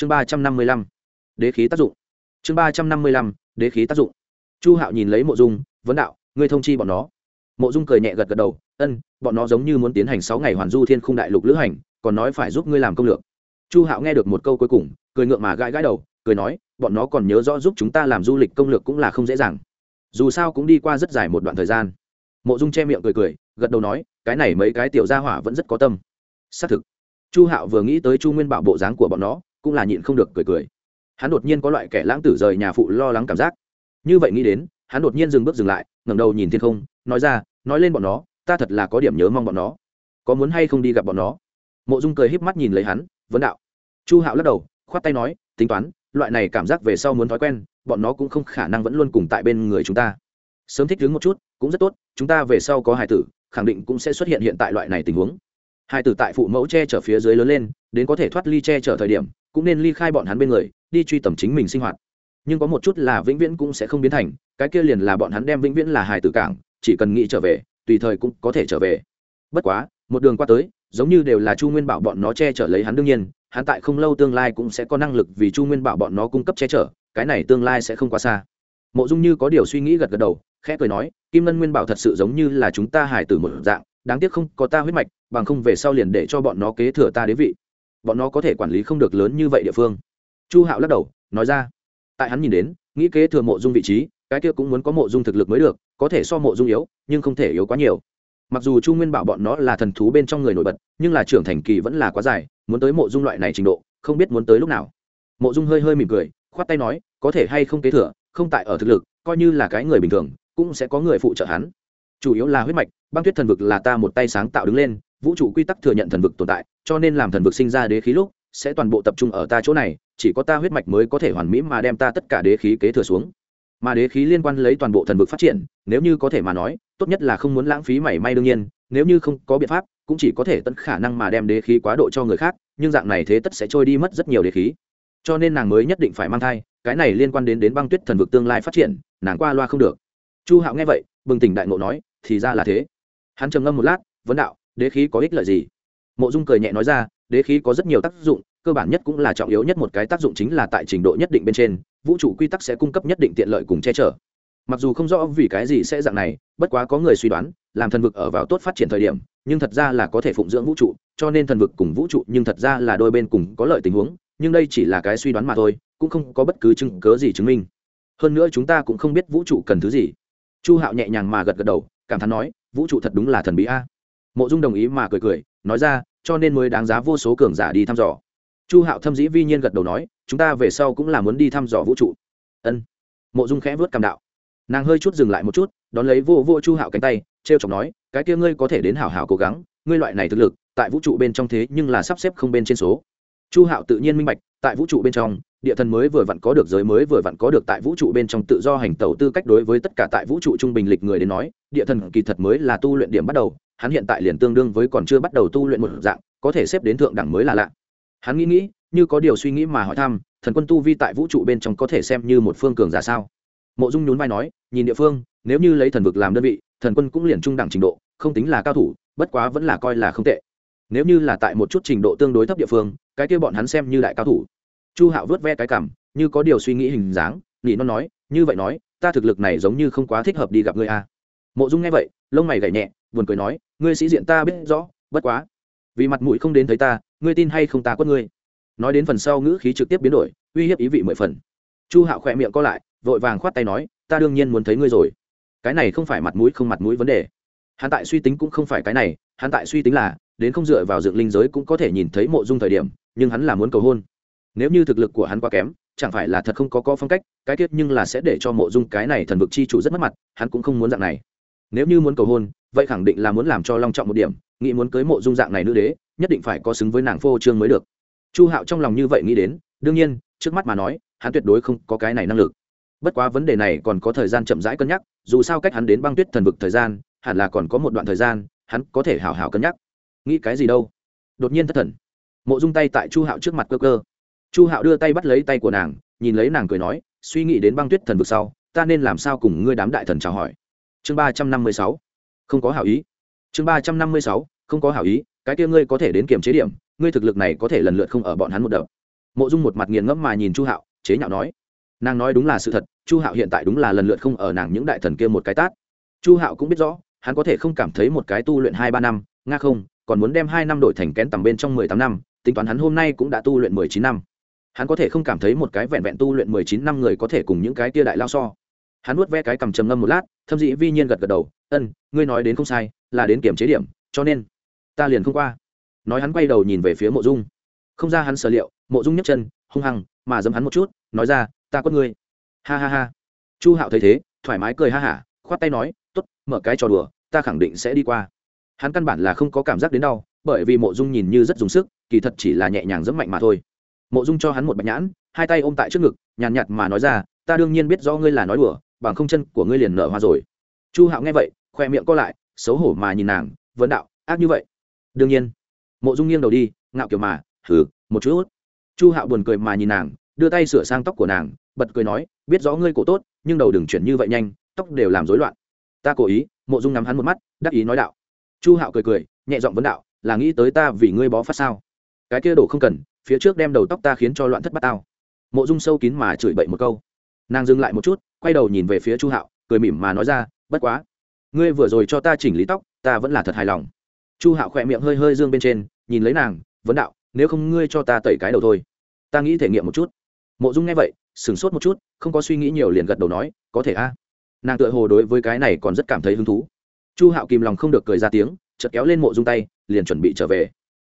chương ba trăm năm mươi lăm, đế khí tác dụng. Chương ba trăm năm mươi lăm, đế khí tác dụng. Chu hạo nhìn lấy mộ dung, vấn đạo, ngươi thông chi bọn nó. Mộ dung cười nhẹ gật gật đầu, ân, bọn nó giống như muốn tiến hành sáu ngày hoàn du thiên khung đại lục lữ hành, còn nói phải giúp ngươi làm công lược. Chu hạo nghe được một câu cuối cùng, cười ngượng mà gãi gãi đầu, cười nói, bọn nó còn nhớ rõ giúp chúng ta làm du lịch công lược cũng là không dễ dàng. Dù sao cũng đi qua rất dài một đoạn thời gian. Mộ dung che miệng cười cười, gật đầu nói, cái này mấy cái tiểu gia hỏa vẫn rất có tâm. Xác thực, chu hạo vừa nghĩ tới chu nguyên bảo bộ dáng của bọn nó cũng là nhịn không được cười cười. Hắn đột nhiên có loại kẻ lãng tử rời nhà phụ lo lắng cảm giác. Như vậy nghĩ đến, hắn đột nhiên dừng bước dừng lại, ngẩng đầu nhìn thiên không, nói ra, nói lên bọn nó, ta thật là có điểm nhớ mong bọn nó. Có muốn hay không đi gặp bọn nó? Mộ dung cười híp mắt nhìn lấy hắn, vấn đạo. Chu hạo lắc đầu, khoát tay nói, tính toán, loại này cảm giác về sau muốn thói quen, bọn nó cũng không khả năng vẫn luôn cùng tại bên người chúng ta. Sớm thích đứng một chút, cũng rất tốt, chúng ta về sau có hài tử, khẳng định cũng sẽ xuất hiện hiện tại loại này tình huống. Hài tử tại phụ mẫu che chở phía dưới lớn lên, đến có thể thoát ly che chở thời điểm cũng nên ly khai bọn hắn bên người, đi truy tầm chính mình sinh hoạt. Nhưng có một chút là vĩnh viễn cũng sẽ không biến thành, cái kia liền là bọn hắn đem vĩnh viễn là hài tử cảng, chỉ cần nghĩ trở về, tùy thời cũng có thể trở về. Bất quá, một đường qua tới, giống như đều là chu nguyên bảo bọn nó che chở lấy hắn đương nhiên, hắn tại không lâu tương lai cũng sẽ có năng lực vì chu nguyên bảo bọn nó cung cấp che chở, cái này tương lai sẽ không quá xa. Mộ dung như có điều suy nghĩ gật gật đầu, khẽ cười nói, kim ngân nguyên bảo thật sự giống như là chúng ta hài tử một dạng, đáng tiếc không có ta huyết mạch, bằng không về sau liền để cho bọn nó kế thừa ta đế vị bọn nó có thể quản lý không được lớn như vậy địa phương. Chu hạo lắc đầu, nói ra. Tại hắn nhìn đến, nghĩ kế thừa mộ dung vị trí, cái kia cũng muốn có mộ dung thực lực mới được, có thể so mộ dung yếu, nhưng không thể yếu quá nhiều. Mặc dù chu nguyên bảo bọn nó là thần thú bên trong người nổi bật, nhưng là trưởng thành kỳ vẫn là quá dài, muốn tới mộ dung loại này trình độ, không biết muốn tới lúc nào. Mộ dung hơi hơi mỉm cười, khoát tay nói, có thể hay không kế thừa, không tại ở thực lực, coi như là cái người bình thường, cũng sẽ có người phụ trợ hắn. Chủ yếu là huyết mạch, băng tuyết thần vực là ta một tay sáng tạo đứng lên, vũ trụ quy tắc thừa nhận thần vực tồn tại cho nên làm thần vực sinh ra đế khí lúc, sẽ toàn bộ tập trung ở ta chỗ này, chỉ có ta huyết mạch mới có thể hoàn mỹ mà đem ta tất cả đế khí kế thừa xuống. Mà đế khí liên quan lấy toàn bộ thần vực phát triển, nếu như có thể mà nói, tốt nhất là không muốn lãng phí mảy may đương nhiên, nếu như không có biện pháp, cũng chỉ có thể tận khả năng mà đem đế khí quá độ cho người khác, nhưng dạng này thế tất sẽ trôi đi mất rất nhiều đế khí. Cho nên nàng mới nhất định phải mang thai, cái này liên quan đến đến băng tuyết thần vực tương lai phát triển, nàng qua loa không được. Chu hạo nghe vậy, bừng tỉnh đại ngộ nói, thì ra là thế. Hắn trầm ngâm một lát, vấn đạo, đế khí có ích lợi gì? Mộ dung cười nhẹ nói ra, đế khí có rất nhiều tác dụng, cơ bản nhất cũng là trọng yếu nhất một cái tác dụng chính là tại trình độ nhất định bên trên, vũ trụ quy tắc sẽ cung cấp nhất định tiện lợi cùng che chở. Mặc dù không rõ vì cái gì sẽ dạng này, bất quá có người suy đoán, làm thần vực ở vào tốt phát triển thời điểm, nhưng thật ra là có thể phụng dưỡng vũ trụ, cho nên thần vực cùng vũ trụ nhưng thật ra là đôi bên cùng có lợi tình huống, nhưng đây chỉ là cái suy đoán mà thôi, cũng không có bất cứ chứng cớ gì chứng minh. Hơn nữa chúng ta cũng không biết vũ trụ cần thứ gì. Chu hạo nhẹ nhàng mà gật gật đầu, cảm thán nói, vũ trụ thật đúng là thần bí a. Mộ dung đồng ý mà cười cười nói ra, cho nên mới đáng giá vô số cường giả đi thăm dò. Chu hạo thâm dĩ vi nhiên gật đầu nói, chúng ta về sau cũng là muốn đi thăm dò vũ trụ. Ân. Mộ dung khẽ vớt cảm đạo. Nàng hơi chút dừng lại một chút, đón lấy vô vô chu hạo cánh tay t r e o chọc nói, cái kia ngươi có thể đến hảo hảo cố gắng, ngươi loại này thực lực, tại vũ trụ bên trong thế nhưng là sắp xếp không bên trên số. Chu hạo tự nhiên minh bạch, tại vũ trụ bên trong, địa thần mới vừa vặn có được giới mới vừa vặn có được tại vũ trụ bên trong tự do hành tẩu tư cách đối với tất cả tại vũ trụ trung bình lịch người đến nói, địa thần kỳ thật mới là tu luyện điểm bắt đầu hắn hiện tại liền tương đương với còn chưa bắt đầu tu luyện một dạng, có thể xếp đến thượng đẳng mới là lạ. Hắn nghĩ nghĩ, như có điều suy nghĩ mà hỏi thăm, thần quân tu vi tại vũ trụ bên trong có thể xem như một phương cường giả sao? Mộ dung nhún vai nói, nhìn địa phương, nếu như lấy thần vực làm đơn vị, thần quân cũng liền trung đẳng trình độ, không tính là cao thủ, bất quá vẫn là coi là không tệ. Nếu như là tại một chút trình độ tương đối thấp địa phương, cái kia bọn hắn xem như đại cao thủ. Chu hạo vớt ve cái cảm như có điều suy nghĩ hình dáng nghĩ nó nói, như vậy nói, ta thực lực này giống như không quá thích hợp đi gặp ngươi a à. mộ dung nghe vậy, lông mày gảy nhẹ buồn cười nói, ngươi sĩ diện ta biết rõ, bất quá, vì mặt mũi không đến thấy ta, ngươi tin hay không ta quất ngươi? Nói đến phần sau ngữ khí trực tiếp biến đổi, uy hiếp ý vị mười phần. Chu hạo khỏe miệng co lại, vội vàng khoát tay nói, ta đương nhiên muốn thấy ngươi rồi. Cái này không phải mặt mũi không mặt mũi vấn đề. Hắn tại suy tính cũng không phải cái này, hắn tại suy tính là, đến không dựa vào dựng linh giới cũng có thể nhìn thấy mộ dung thời điểm, nhưng hắn là muốn cầu hôn. Nếu như thực lực của hắn quá kém, chẳng phải là thật không có có phong cách, cái tiết nhưng là sẽ để cho mộ dung cái này thần vực chi chủ rất mất mặt, hắn cũng không muốn dạng này. Nếu như muốn cầu hôn vậy khẳng định là muốn làm cho long trọng một điểm, nghĩ muốn cưới mộ dung dạng này nữ đế, nhất định phải có xứng với nàng phô trương mới được. Chu hạo trong lòng như vậy nghĩ đến, đương nhiên, trước mắt mà nói, hắn tuyệt đối không có cái này năng lực. Bất quá vấn đề này còn có thời gian chậm rãi cân nhắc, dù sao cách hắn đến băng tuyết thần vực thời gian, hẳn là còn có một đoạn thời gian, hắn có thể hào hào cân nhắc. Nghĩ cái gì đâu? Đột nhiên thất thần. Mộ dung tay tại chu hạo trước mặt cơ cơ chu hạo đưa tay bắt lấy tay của nàng, nhìn lấy nàng cười nói, suy nghĩ đến băng tuyết thần vực sau, ta nên làm sao cùng ngươi đám đại thần chào hỏi? Chương ba trăm năm mươi sáu không có hảo ý. Chương ba trăm năm mươi sáu, không có hảo ý, cái kia ngươi có thể đến kiểm chế điểm, ngươi thực lực này có thể lần lượt không ở bọn hắn một đợt mộ dung một mặt nghiền ngẫm mà nhìn chu hạo, chế nhạo nói. Nàng nói đúng là sự thật, chu hạo hiện tại đúng là lần lượt không ở nàng những đại thần kia một cái tát. Chu hạo cũng biết rõ, hắn có thể không cảm thấy một cái tu luyện hai ba năm, nga không, còn muốn đem hai năm đổi thành kén tầm bên trong mười tám năm, tính toán hắn hôm nay cũng đã tu luyện mười chín năm. Hắn có thể không cảm thấy một cái vẹn vẹn tu luyện mười chín năm người có thể cùng những cái tia đại lao so hắn nuốt ve cái cằm trầm ngâm một lát, thâm dĩ vi nhiên gật gật đầu, ân, ngươi nói đến không sai, là đến kiểm chế điểm, cho nên ta liền không qua. Nói hắn quay đầu nhìn về phía mộ dung. Không ra hắn sở liệu, mộ dung nhấc chân, hung hăng mà dấm hắn một chút, nói ra, ta có ngươi. Ha ha ha. Chu hạo thấy thế, thoải mái cười ha hả, khoát tay nói t ố t mở cái trò đùa, ta khẳng định sẽ đi qua. Hắn căn bản là không có cảm giác đến đau, bởi vì mộ dung nhìn như rất dùng sức, kỳ thật chỉ là nhẹ nhàng dẫm mạnh mà thôi. Mộ dung cho hắn một bạch nhãn, hai tay ôm tại trước ngực, nhàn nhạt mà nói ra, ta đương nhiên biết do ngươi là nói đùa bằng không chân của ngươi liền nở hoa rồi. Chu hạo nghe vậy, khoe miệng co lại, xấu hổ mà nhìn nàng, vấn đạo, ác như vậy? Đương nhiên. Mộ dung nghiêng đầu đi, ngạo kiểu mà thử một chút chu hạo buồn cười mà nhìn nàng, đưa tay sửa sang tóc của nàng, bật cười nói, biết rõ ngươi cổ tốt, nhưng đầu đừng chuyển như vậy nhanh, tóc đều làm rối loạn. Ta cố ý, mộ dung ngắm hắn một mắt, đắc ý nói đạo. Chu hạo cười cười, nhẹ giọng vấn đạo, là nghĩ tới ta vì ngươi bó phát sao? Cái kia đổ không cần, phía trước đem đầu tóc ta khiến cho loạn thất bát tao. Mộ dung sâu kín mà chửi bậy một câu nàng dừng lại một chút, quay đầu nhìn về phía chu hạo, cười mỉm mà nói ra, bất quá, ngươi vừa rồi cho ta chỉnh lý tóc, ta vẫn là thật hài lòng. Chu hạo khỏe miệng hơi hơi dương bên trên, nhìn lấy nàng, vấn đạo, nếu không ngươi cho ta tẩy cái đầu thôi. Ta nghĩ thể nghiệm một chút. Mộ dung nghe vậy, sửng sốt một chút, không có suy nghĩ nhiều liền gật đầu nói, có thể a. Nàng tựa hồ đối với cái này còn rất cảm thấy hứng thú. Chu hạo kìm lòng không được cười ra tiếng, chợt kéo lên mộ dung tay, liền chuẩn bị trở về.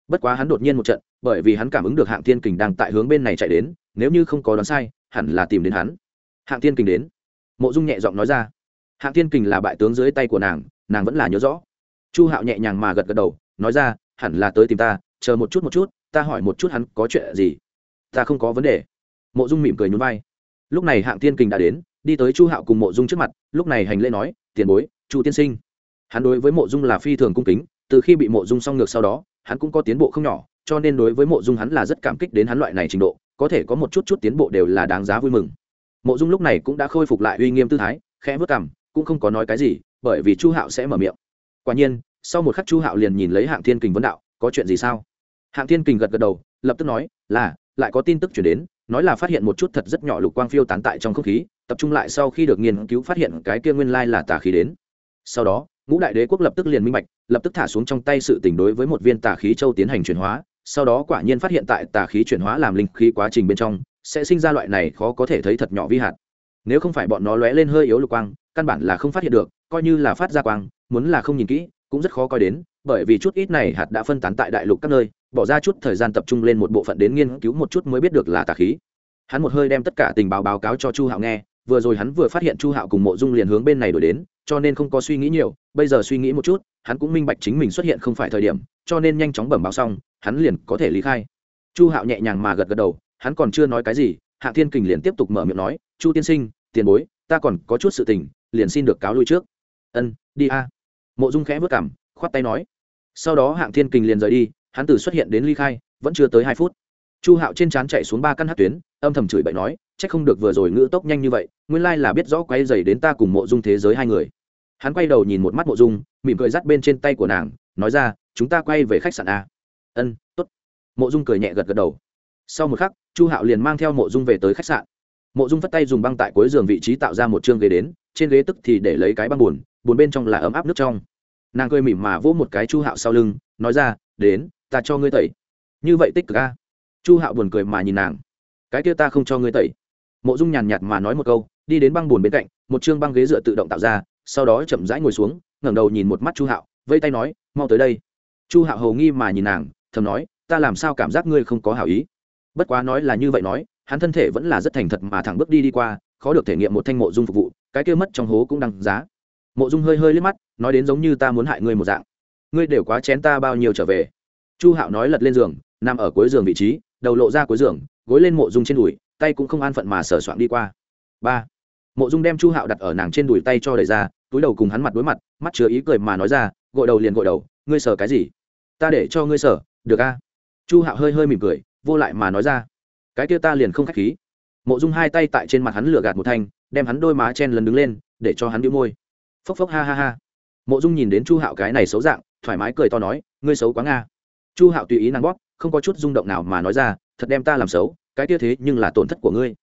Bất quá hắn đột nhiên một trận, bởi vì hắn cảm ứng được hạng thiên kình đang tại hướng bên này chạy đến, nếu như không có đoán sai, hẳn là tìm đến hắn hạng thiên kình đến. Mộ dung nhẹ giọng nói ra. Hạng thiên kình là bại tướng dưới tay của nàng nàng vẫn là nhớ rõ. Chu hạo nhẹ nhàng mà gật gật đầu, nói ra, hẳn là tới tìm ta, chờ một chút một chút, ta hỏi một chút hắn có chuyện gì. Ta không có vấn đề. Mộ dung mỉm cười nhún vai. Lúc này hạng thiên kình đã đến, đi tới chu hạo cùng mộ dung trước mặt, lúc này hành lễ nói, tiền bối, chu tiên sinh. Hắn đối với mộ dung là phi thường cung kính, từ khi bị mộ dung xong ngược sau đó, hắn cũng có tiến bộ không nhỏ, cho nên đối với mộ dung hắn là rất cảm kích đến hắn loại này trình độ, có thể có một chút chút tiến bộ đều là đáng giá vui mừng mộ dung lúc này cũng đã khôi phục lại uy nghiêm tư thái, khẽ vớt cảm cũng không có nói cái gì, bởi vì chu hạo sẽ mở miệng. Quả nhiên, sau một khắc chu hạo liền nhìn lấy hạng thiên kình vấn đạo, có chuyện gì sao? Hạng thiên kình gật gật đầu, lập tức nói, là, lại có tin tức chuyển đến, nói là phát hiện một chút thật rất nhỏ lục quang phiêu tán tại trong không khí, tập trung lại sau khi được nghiên cứu phát hiện cái kia nguyên lai là tà khí đến. Sau đó, ngũ đại đế quốc lập tức liền minh bạch, lập tức thả xuống trong tay sự tình đối với một viên tà khí châu tiến hành chuyển hóa, sau đó quả nhiên phát hiện tại tà khí chuyển hóa làm linh khí quá trình bên trong sẽ sinh ra loại này khó có thể thấy thật nhỏ vi hạt. Nếu không phải bọn nó lóe lên hơi yếu lục quang, căn bản là không phát hiện được, coi như là phát ra quang, muốn là không nhìn kỹ, cũng rất khó coi đến, bởi vì chút ít này hạt đã phân tán tại đại lục các nơi, bỏ ra chút thời gian tập trung lên một bộ phận đến nghiên cứu một chút mới biết được là tà khí. Hắn một hơi đem tất cả tình báo báo cáo cho chu hạo nghe, vừa rồi hắn vừa phát hiện chu hạo cùng mộ dung liền hướng bên này đổi đến, cho nên không có suy nghĩ nhiều, bây giờ suy nghĩ một chút, hắn cũng minh bạch chính mình xuất hiện không phải thời điểm, cho nên nhanh chóng bẩm báo xong, hắn liền có thể lý khai. Chu hạo nhẹ nhàng mà gật gật đầu hắn còn chưa nói cái gì, hạ thiên kình liền tiếp tục mở miệng nói, chu tiên sinh, tiền bối, ta còn có chút sự tình, liền xin được cáo lui trước. Ân, đi a. Mộ dung khẽ vất cảm, khoát tay nói. Sau đó hạng thiên kình liền rời đi, hắn từ xuất hiện đến ly khai, vẫn chưa tới hai phút. Chu hạo trên trán chạy xuống ba căn hát tuyến, âm thầm chửi bậy nói c h ắ c không được vừa rồi ngữ tốc nhanh như vậy, nguyên lai là biết rõ quay dày đến ta cùng mộ dung thế giới hai người. Hắn quay đầu nhìn một mắt mộ dung, mỉm cười dắt bên trên tay của nàng, nói ra, chúng ta quay về khách sạn a. Ân t ố t mộ dung cười nhẹ gật gật đầu sau một khắc, chu hạo liền mang theo mộ dung về tới khách sạn. Mộ dung phất tay dùng băng tại cuối giường vị trí tạo ra một chương ghế đến, trên ghế tức thì để lấy cái băng buồn. Buồn bên trong là ấm áp nước trong. Nàng cười mỉm mà vỗ một cái chu hạo sau lưng, nói ra, đến, ta cho ngươi tẩy. Như vậy tích cực a? Chu hạo buồn cười mà nhìn nàng. Cái kia ta không cho ngươi tẩy. Mộ dung nhàn nhạt mà nói một câu, đi đến băng buồn bên cạnh, một chương băng ghế dựa tự động tạo ra, sau đó chậm rãi ngồi xuống, ngẩng đầu nhìn một mắt chu hạo vây tay nói, mau tới đây. Chu hạo hầu nghi mà nhìn nàng, thầm nói, ta làm sao cảm giác ngươi không có hảo ý? Bất quá nói là như vậy nói, hắn thân thể vẫn là rất thành thật mà thẳng bước đi đi qua, khó được thể nghiệm một thanh mộ dung phục vụ, cái kia mất trong hố cũng đăng giá. Mộ dung hơi hơi liếc mắt, nói đến giống như ta muốn hại ngươi một dạng. Ngươi đều quá chén ta bao nhiêu trở về. Chu hạo nói lật lên giường, nằm ở cuối giường vị trí, đầu lộ ra cuối giường, gối lên mộ dung trên đùi, tay cũng không an phận mà sờ soạn đi qua. Ba. Mộ dung đem chu hạo đặt ở nàng trên đùi tay cho đẩy ra, túi đầu cùng hắn mặt đối mặt, mắt chứa ý cười mà nói ra, gội đầu liền gội đầu, ngươi sờ cái gì? Ta để cho ngươi sờ, được a? Chu hạo hơi hơi mỉm cười vô lại mà nói ra. Cái kia ta liền không k h á c h khí. Mộ dung hai tay tại trên mặt hắn lửa gạt một thanh, đem hắn đôi má chen lần đứng lên, để cho hắn đĩu môi. Phốc phốc ha ha ha. Mộ dung nhìn đến chu hạo cái này xấu dạng, thoải mái cười to nói, ngươi xấu quá nga. Chu hạo tùy ý nàng bóp, không có chút rung động nào mà nói ra, thật đem ta làm xấu, cái kia thế nhưng là tổn thất của ngươi.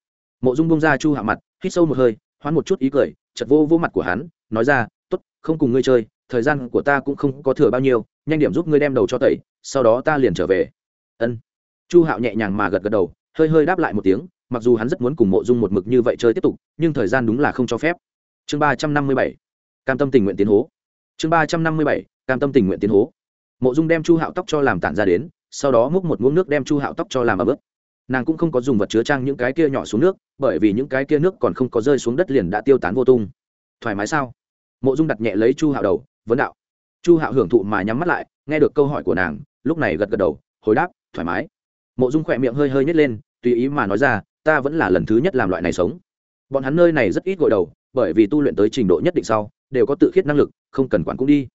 Mộ dung bông ra chu hạo mặt, hít sâu một hơi, hoán một chút ý cười chật vô vô mặt của hắn, nói ra t ố t không cùng ngươi chơi, thời gian của ta cũng không có thừa bao nhiêu, nhanh điểm giúp ngươi đem đầu cho tẩy, sau đó ta liền trở về. Ân chu hạo nhẹ nhàng mà gật gật đầu, hơi hơi đáp lại một tiếng, mặc dù hắn rất muốn cùng mộ dung một mực như vậy chơi tiếp tục, nhưng thời gian đúng là không cho phép. Chương ba trăm năm mươi bảy, cam tâm tình nguyện tiến hố. Chương ba trăm năm mươi bảy, cam tâm tình nguyện tiến hố. Mộ dung đem chu hạo tóc cho làm tản ra đến, sau đó múc một muỗng nước đem chu hạo tóc cho làm ấm ướt. Nàng cũng không có dùng vật chứa trang những cái kia nhỏ xuống nước, bởi vì những cái kia nước còn không có rơi xuống đất liền đã tiêu tán vô tung. Thoải mái sao? Mộ dung đặt nhẹ lấy chu hạo đầu, vấn đạo. Chu hạo hưởng thụ mà nhắm mắt lại, nghe được câu hỏi của nàng, lúc này gật gật đầu, hồi đáp, thoải mái mộ dung khỏe miệng hơi hơi nhét lên, tùy ý mà nói ra, ta vẫn là lần thứ nhất làm loại này sống. Bọn hắn nơi này rất ít gội đầu, bởi vì tu luyện tới trình độ nhất định sau, đều có tự khiết năng lực, không cần quản cũng đi.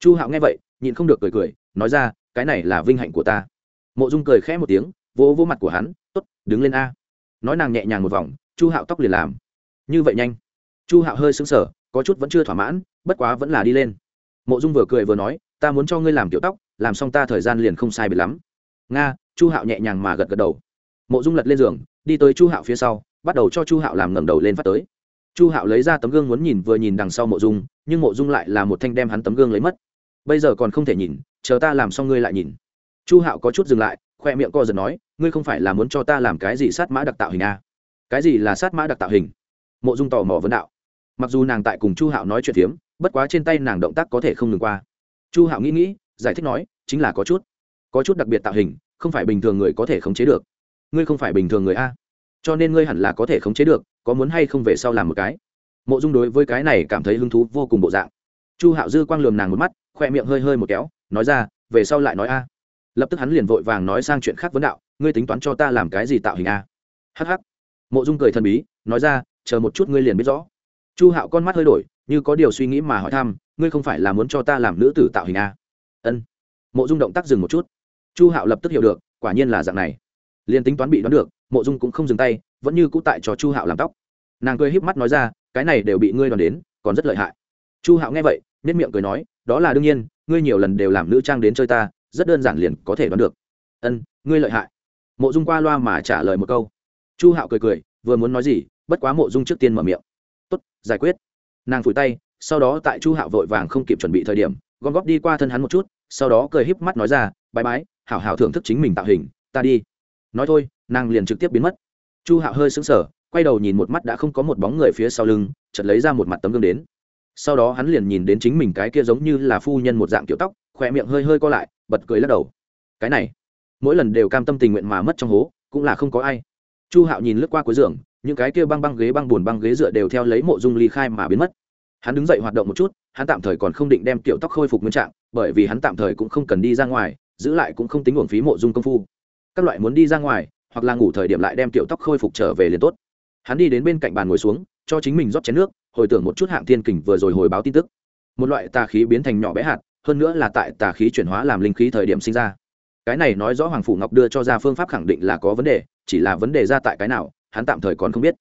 Chu hạo nghe vậy, nhịn không được cười cười, nói ra, cái này là vinh hạnh của ta. Mộ dung cười khẽ một tiếng, vỗ vỗ mặt của hắn t ố t đứng lên a. Nói nàng nhẹ nhàng một vòng, chu hạo tóc liền làm. Như vậy nhanh. Chu hạo hơi xứng sở có chút vẫn chưa thỏa mãn, bất quá vẫn là đi lên. Mộ dung vừa cười vừa nói, ta muốn cho ngươi làm kiểu tóc, làm xong ta thời gian liền không sai biệt lắm. Nga chu hạo nhẹ nhàng mà gật gật đầu. Mộ dung lật lên giường, đi tới chu hạo phía sau, bắt đầu cho chu hạo làm ngẩng đầu lên phát tới. Chu hạo lấy ra tấm gương muốn nhìn vừa nhìn đằng sau mộ dung, nhưng mộ dung lại là một thanh đem hắn tấm gương lấy mất. Bây giờ còn không thể nhìn, chờ ta làm xong ngươi lại nhìn. Chu hạo có chút dừng lại, khoe miệng co giật nói, ngươi không phải là muốn cho ta làm cái gì sát mã đặc tạo hình à? cái gì là sát mã đặc tạo hình? Mộ dung tò mò vấn đạo. Mặc dù nàng tại cùng chu hạo nói chuyện phiếm, bất quá trên tay nàng động tác có thể không ngừng qua. Chu hạo nghĩ nghĩ, giải thích nói, chính là có chút. Có chút đặc biệt tạo hình không phải bình thường người có thể khống chế được. Ngươi không phải bình thường người a. Cho nên ngươi hẳn là có thể khống chế được, có muốn hay không về sau làm một cái. Mộ dung đối với cái này cảm thấy hứng thú vô cùng bộ dạng. Chu hạo dư quang lườm nàng một mắt, khoe miệng hơi hơi một kéo, nói ra, về sau lại nói a. Lập tức hắn liền vội vàng nói sang chuyện khác vấn đạo, ngươi tính toán cho ta làm cái gì tạo hình a? Hh mộ dung cười thần bí, nói ra, chờ một chút ngươi liền biết rõ. Chu hạo con mắt hơi đổi, như có điều suy nghĩ mà hỏi thăm, ngươi không phải là muốn cho ta làm nữ tử tạo hình a? Ân. Mộ dung động tác dừng một chút chu hạo lập tức hiểu được, quả nhiên là dạng này. Liền tính toán bị đoán được, mộ dung cũng không dừng tay, vẫn như cũ tại cho chu hạo làm tóc. Nàng cười híp mắt nói ra, cái này đều bị ngươi đoán đến, còn rất lợi hại. Chu hạo nghe vậy nết miệng cười nói, đó là đương nhiên, ngươi nhiều lần đều làm nữ trang đến chơi ta, rất đơn giản liền có thể đoán được. Ân, ngươi lợi hại. Mộ dung qua loa mà trả lời một câu. Chu hạo cười cười, vừa muốn nói gì, bất quá mộ dung trước tiên mở miệng. Tốt, giải quyết. Nàng phủi tay, sau đó tại chu hạo vội vàng không kịp chuẩn bị thời điểm, gom góp đi qua thân hắn một chút, sau đó cười híp mắt nói ra bái bái, hảo hảo thưởng thức chính mình tạo hình, ta đi. Nói thôi, nàng liền trực tiếp biến mất. Chu hạo hơi sững sờ, quay đầu nhìn một mắt đã không có một bóng người phía sau lưng, chợt lấy ra một mặt tấm gương đến. Sau đó hắn liền nhìn đến chính mình cái kia giống như là phu nhân một dạng kiểu tóc khỏe miệng hơi hơi co lại, bật cười lắc đầu. Cái này, mỗi lần đều cam tâm tình nguyện mà mất trong hố, cũng là không có ai. Chu hạo nhìn lướt qua cuối giường, những cái kia băng băng ghế băng bùn băng ghế dựa đều theo lấy mộ dung ly khai mà biến mất. Hắn đứng dậy hoạt động một chút, hắn tạm thời còn không định đem kiểu tóc khôi phục nguyên trạng, bởi vì hắn tạm thời cũng không cần đi ra ngoài giữ lại cũng không tính uổng phí mộ dung công phu. Các loại muốn đi ra ngoài, hoặc là ngủ thời điểm lại đem kiểu tóc khôi phục trở về liền tốt. Hắn đi đến bên cạnh bàn ngồi xuống, cho chính mình rót chén nước, hồi tưởng một chút hạng thiên kình vừa rồi hồi báo tin tức. Một loại tà khí biến thành nhỏ bé hạt, hơn nữa là tại tà khí chuyển hóa làm linh khí thời điểm sinh ra. Cái này nói rõ hoàng phủ ngọc đưa cho ra phương pháp khẳng định là có vấn đề, chỉ là vấn đề ra tại cái nào, hắn tạm thời còn không biết.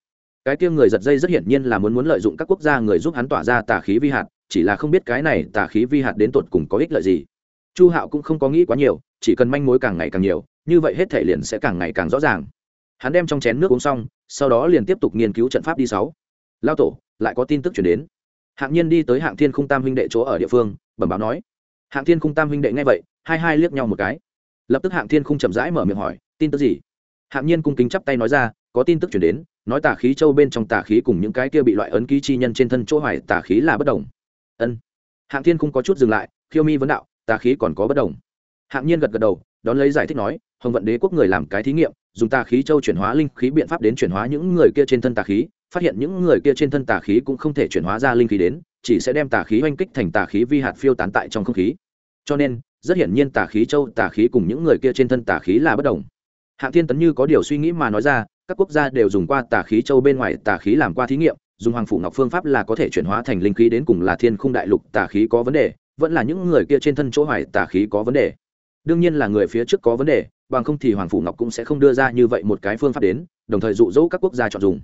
Cái kia người giật dây rất hiển nhiên là muốn muốn lợi dụng các quốc gia người giúp hắn tỏa ra tà khí vi hạt, chỉ là không biết cái này tà khí vi hạt đến tột cùng có ích lợi gì chu hạo cũng không có nghĩ quá nhiều, chỉ cần manh mối càng ngày càng nhiều, như vậy hết thể liền sẽ càng ngày càng rõ ràng. Hắn đem trong chén nước uống xong, sau đó liền tiếp tục nghiên cứu trận pháp đi sáu. Lao tổ, lại có tin tức chuyển đến. Hạng nhiên đi tới hạng thiên khung tam huynh đệ chỗ ở địa phương, bẩm báo nói. Hạng thiên khung tam huynh đệ nghe vậy, hai hai liếc nhau một cái. Lập tức hạng thiên khung chậm rãi mở miệng hỏi, tin tức gì? Hạng nhiên cung kính chắp tay nói ra, có tin tức chuyển đến, nói tà khí châu bên trong tà khí cùng những cái kia bị loại ấn ký chi nhân trên thân chỗ hoài tà khí là bất đồng. Ân. Hạng thiên khung có chút dừng lại, khiêu mi vấn đạo tà khí còn có bất đồng hạng nhiên gật gật đầu đón lấy giải thích nói hồng vận đế quốc người làm cái thí nghiệm dùng tà khí châu chuyển hóa linh khí biện pháp đến chuyển hóa những người kia trên thân tà khí phát hiện những người kia trên thân tà khí cũng không thể chuyển hóa ra linh khí đến chỉ sẽ đem tà khí oanh kích thành tà khí vi hạt phiêu tán tại trong không khí cho nên rất hiển nhiên tà khí châu tà khí cùng những người kia trên thân tà khí là bất đồng hạng thiên tấn như có điều suy nghĩ mà nói ra các quốc gia đều dùng qua tà khí châu bên ngoài tà khí làm qua thí nghiệm dùng hoàng phủ ngọc phương pháp là có thể chuyển hóa thành linh khí đến cùng là thiên khung đại lục tà khí có vấn đề vẫn là những người kia trên thân chỗ hoài tà khí có vấn đề. Đương nhiên là người phía trước có vấn đề, bằng không thì hoàng phủ ngọc cũng sẽ không đưa ra như vậy một cái phương pháp đến, đồng thời dụ dỗ các quốc gia chọn dùng.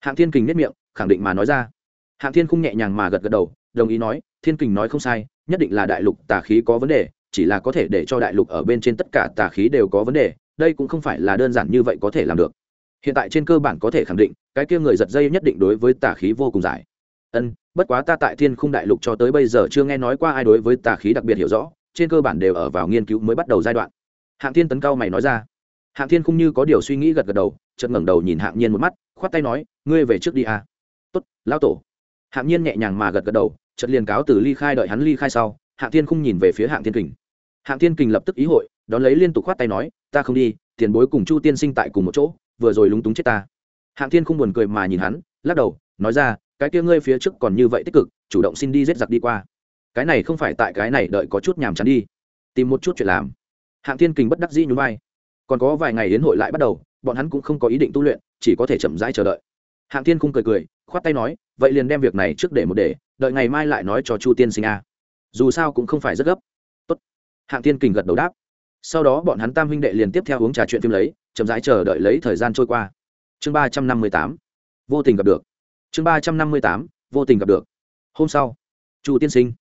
Hạng thiên kình nhất miệng, khẳng định mà nói ra. Hạng thiên không nhẹ nhàng mà gật gật đầu, đồng ý nói, thiên kình nói không sai, nhất định là đại lục tà khí có vấn đề, chỉ là có thể để cho đại lục ở bên trên tất cả tà khí đều có vấn đề, đây cũng không phải là đơn giản như vậy có thể làm được. Hiện tại trên cơ bản có thể khẳng định, cái kia người giật dây nhất định đối với tà khí vô cùng giải ân, bất quá ta tại thiên khung đại lục cho tới bây giờ chưa nghe nói qua ai đối với tà khí đặc biệt hiểu rõ, trên cơ bản đều ở vào nghiên cứu mới bắt đầu giai đoạn. Hạng thiên tấn cao mày nói ra. Hạng thiên không như có điều suy nghĩ gật gật đầu, chợt ngẩng đầu nhìn hạng nhiên một mắt, khoát tay nói, ngươi về trước đi à. tốt, lão tổ. Hạng nhiên nhẹ nhàng mà gật gật đầu, chợt liền cáo từ ly khai đợi hắn ly khai sau, hạng thiên không nhìn về phía hạng thiên kình. Hạng thiên kình lập tức ý hội, đón lấy liên tục khoát tay nói, ta không đi, tiền bối cùng chu tiên sinh tại cùng một chỗ, vừa rồi lúng túng chết ta. Hạng thiên không buồn cười mà nhìn hắn, lắc đầu, nói ra cái kia ngươi phía trước còn như vậy tích cực, chủ động xin đi giết giặc đi qua. Cái này không phải tại cái này đợi có chút nhàm chán đi. Tìm một chút chuyện làm. Hạng thiên kình bất đắc dĩ nhún vai. Còn có vài ngày đến hội lại bắt đầu, bọn hắn cũng không có ý định tu luyện, chỉ có thể chậm rãi chờ đợi. Hạng thiên không cười cười, khoát tay nói, vậy liền đem việc này trước để một để, đợi ngày mai lại nói cho chu tiên sinh a. Dù sao cũng không phải rất gấp. Tốt. hạng thiên kình gật đầu đáp. Sau đó bọn hắn tam huynh đệ liền tiếp theo uống trà chuyện phim lấy, chậm rãi chờ đợi lấy thời gian trôi qua. Chương ba trăm năm mươi tám. Vô tình gặp được chương ba trăm năm mươi tám, vô tình gặp được. Hôm sau, chu tiên sinh.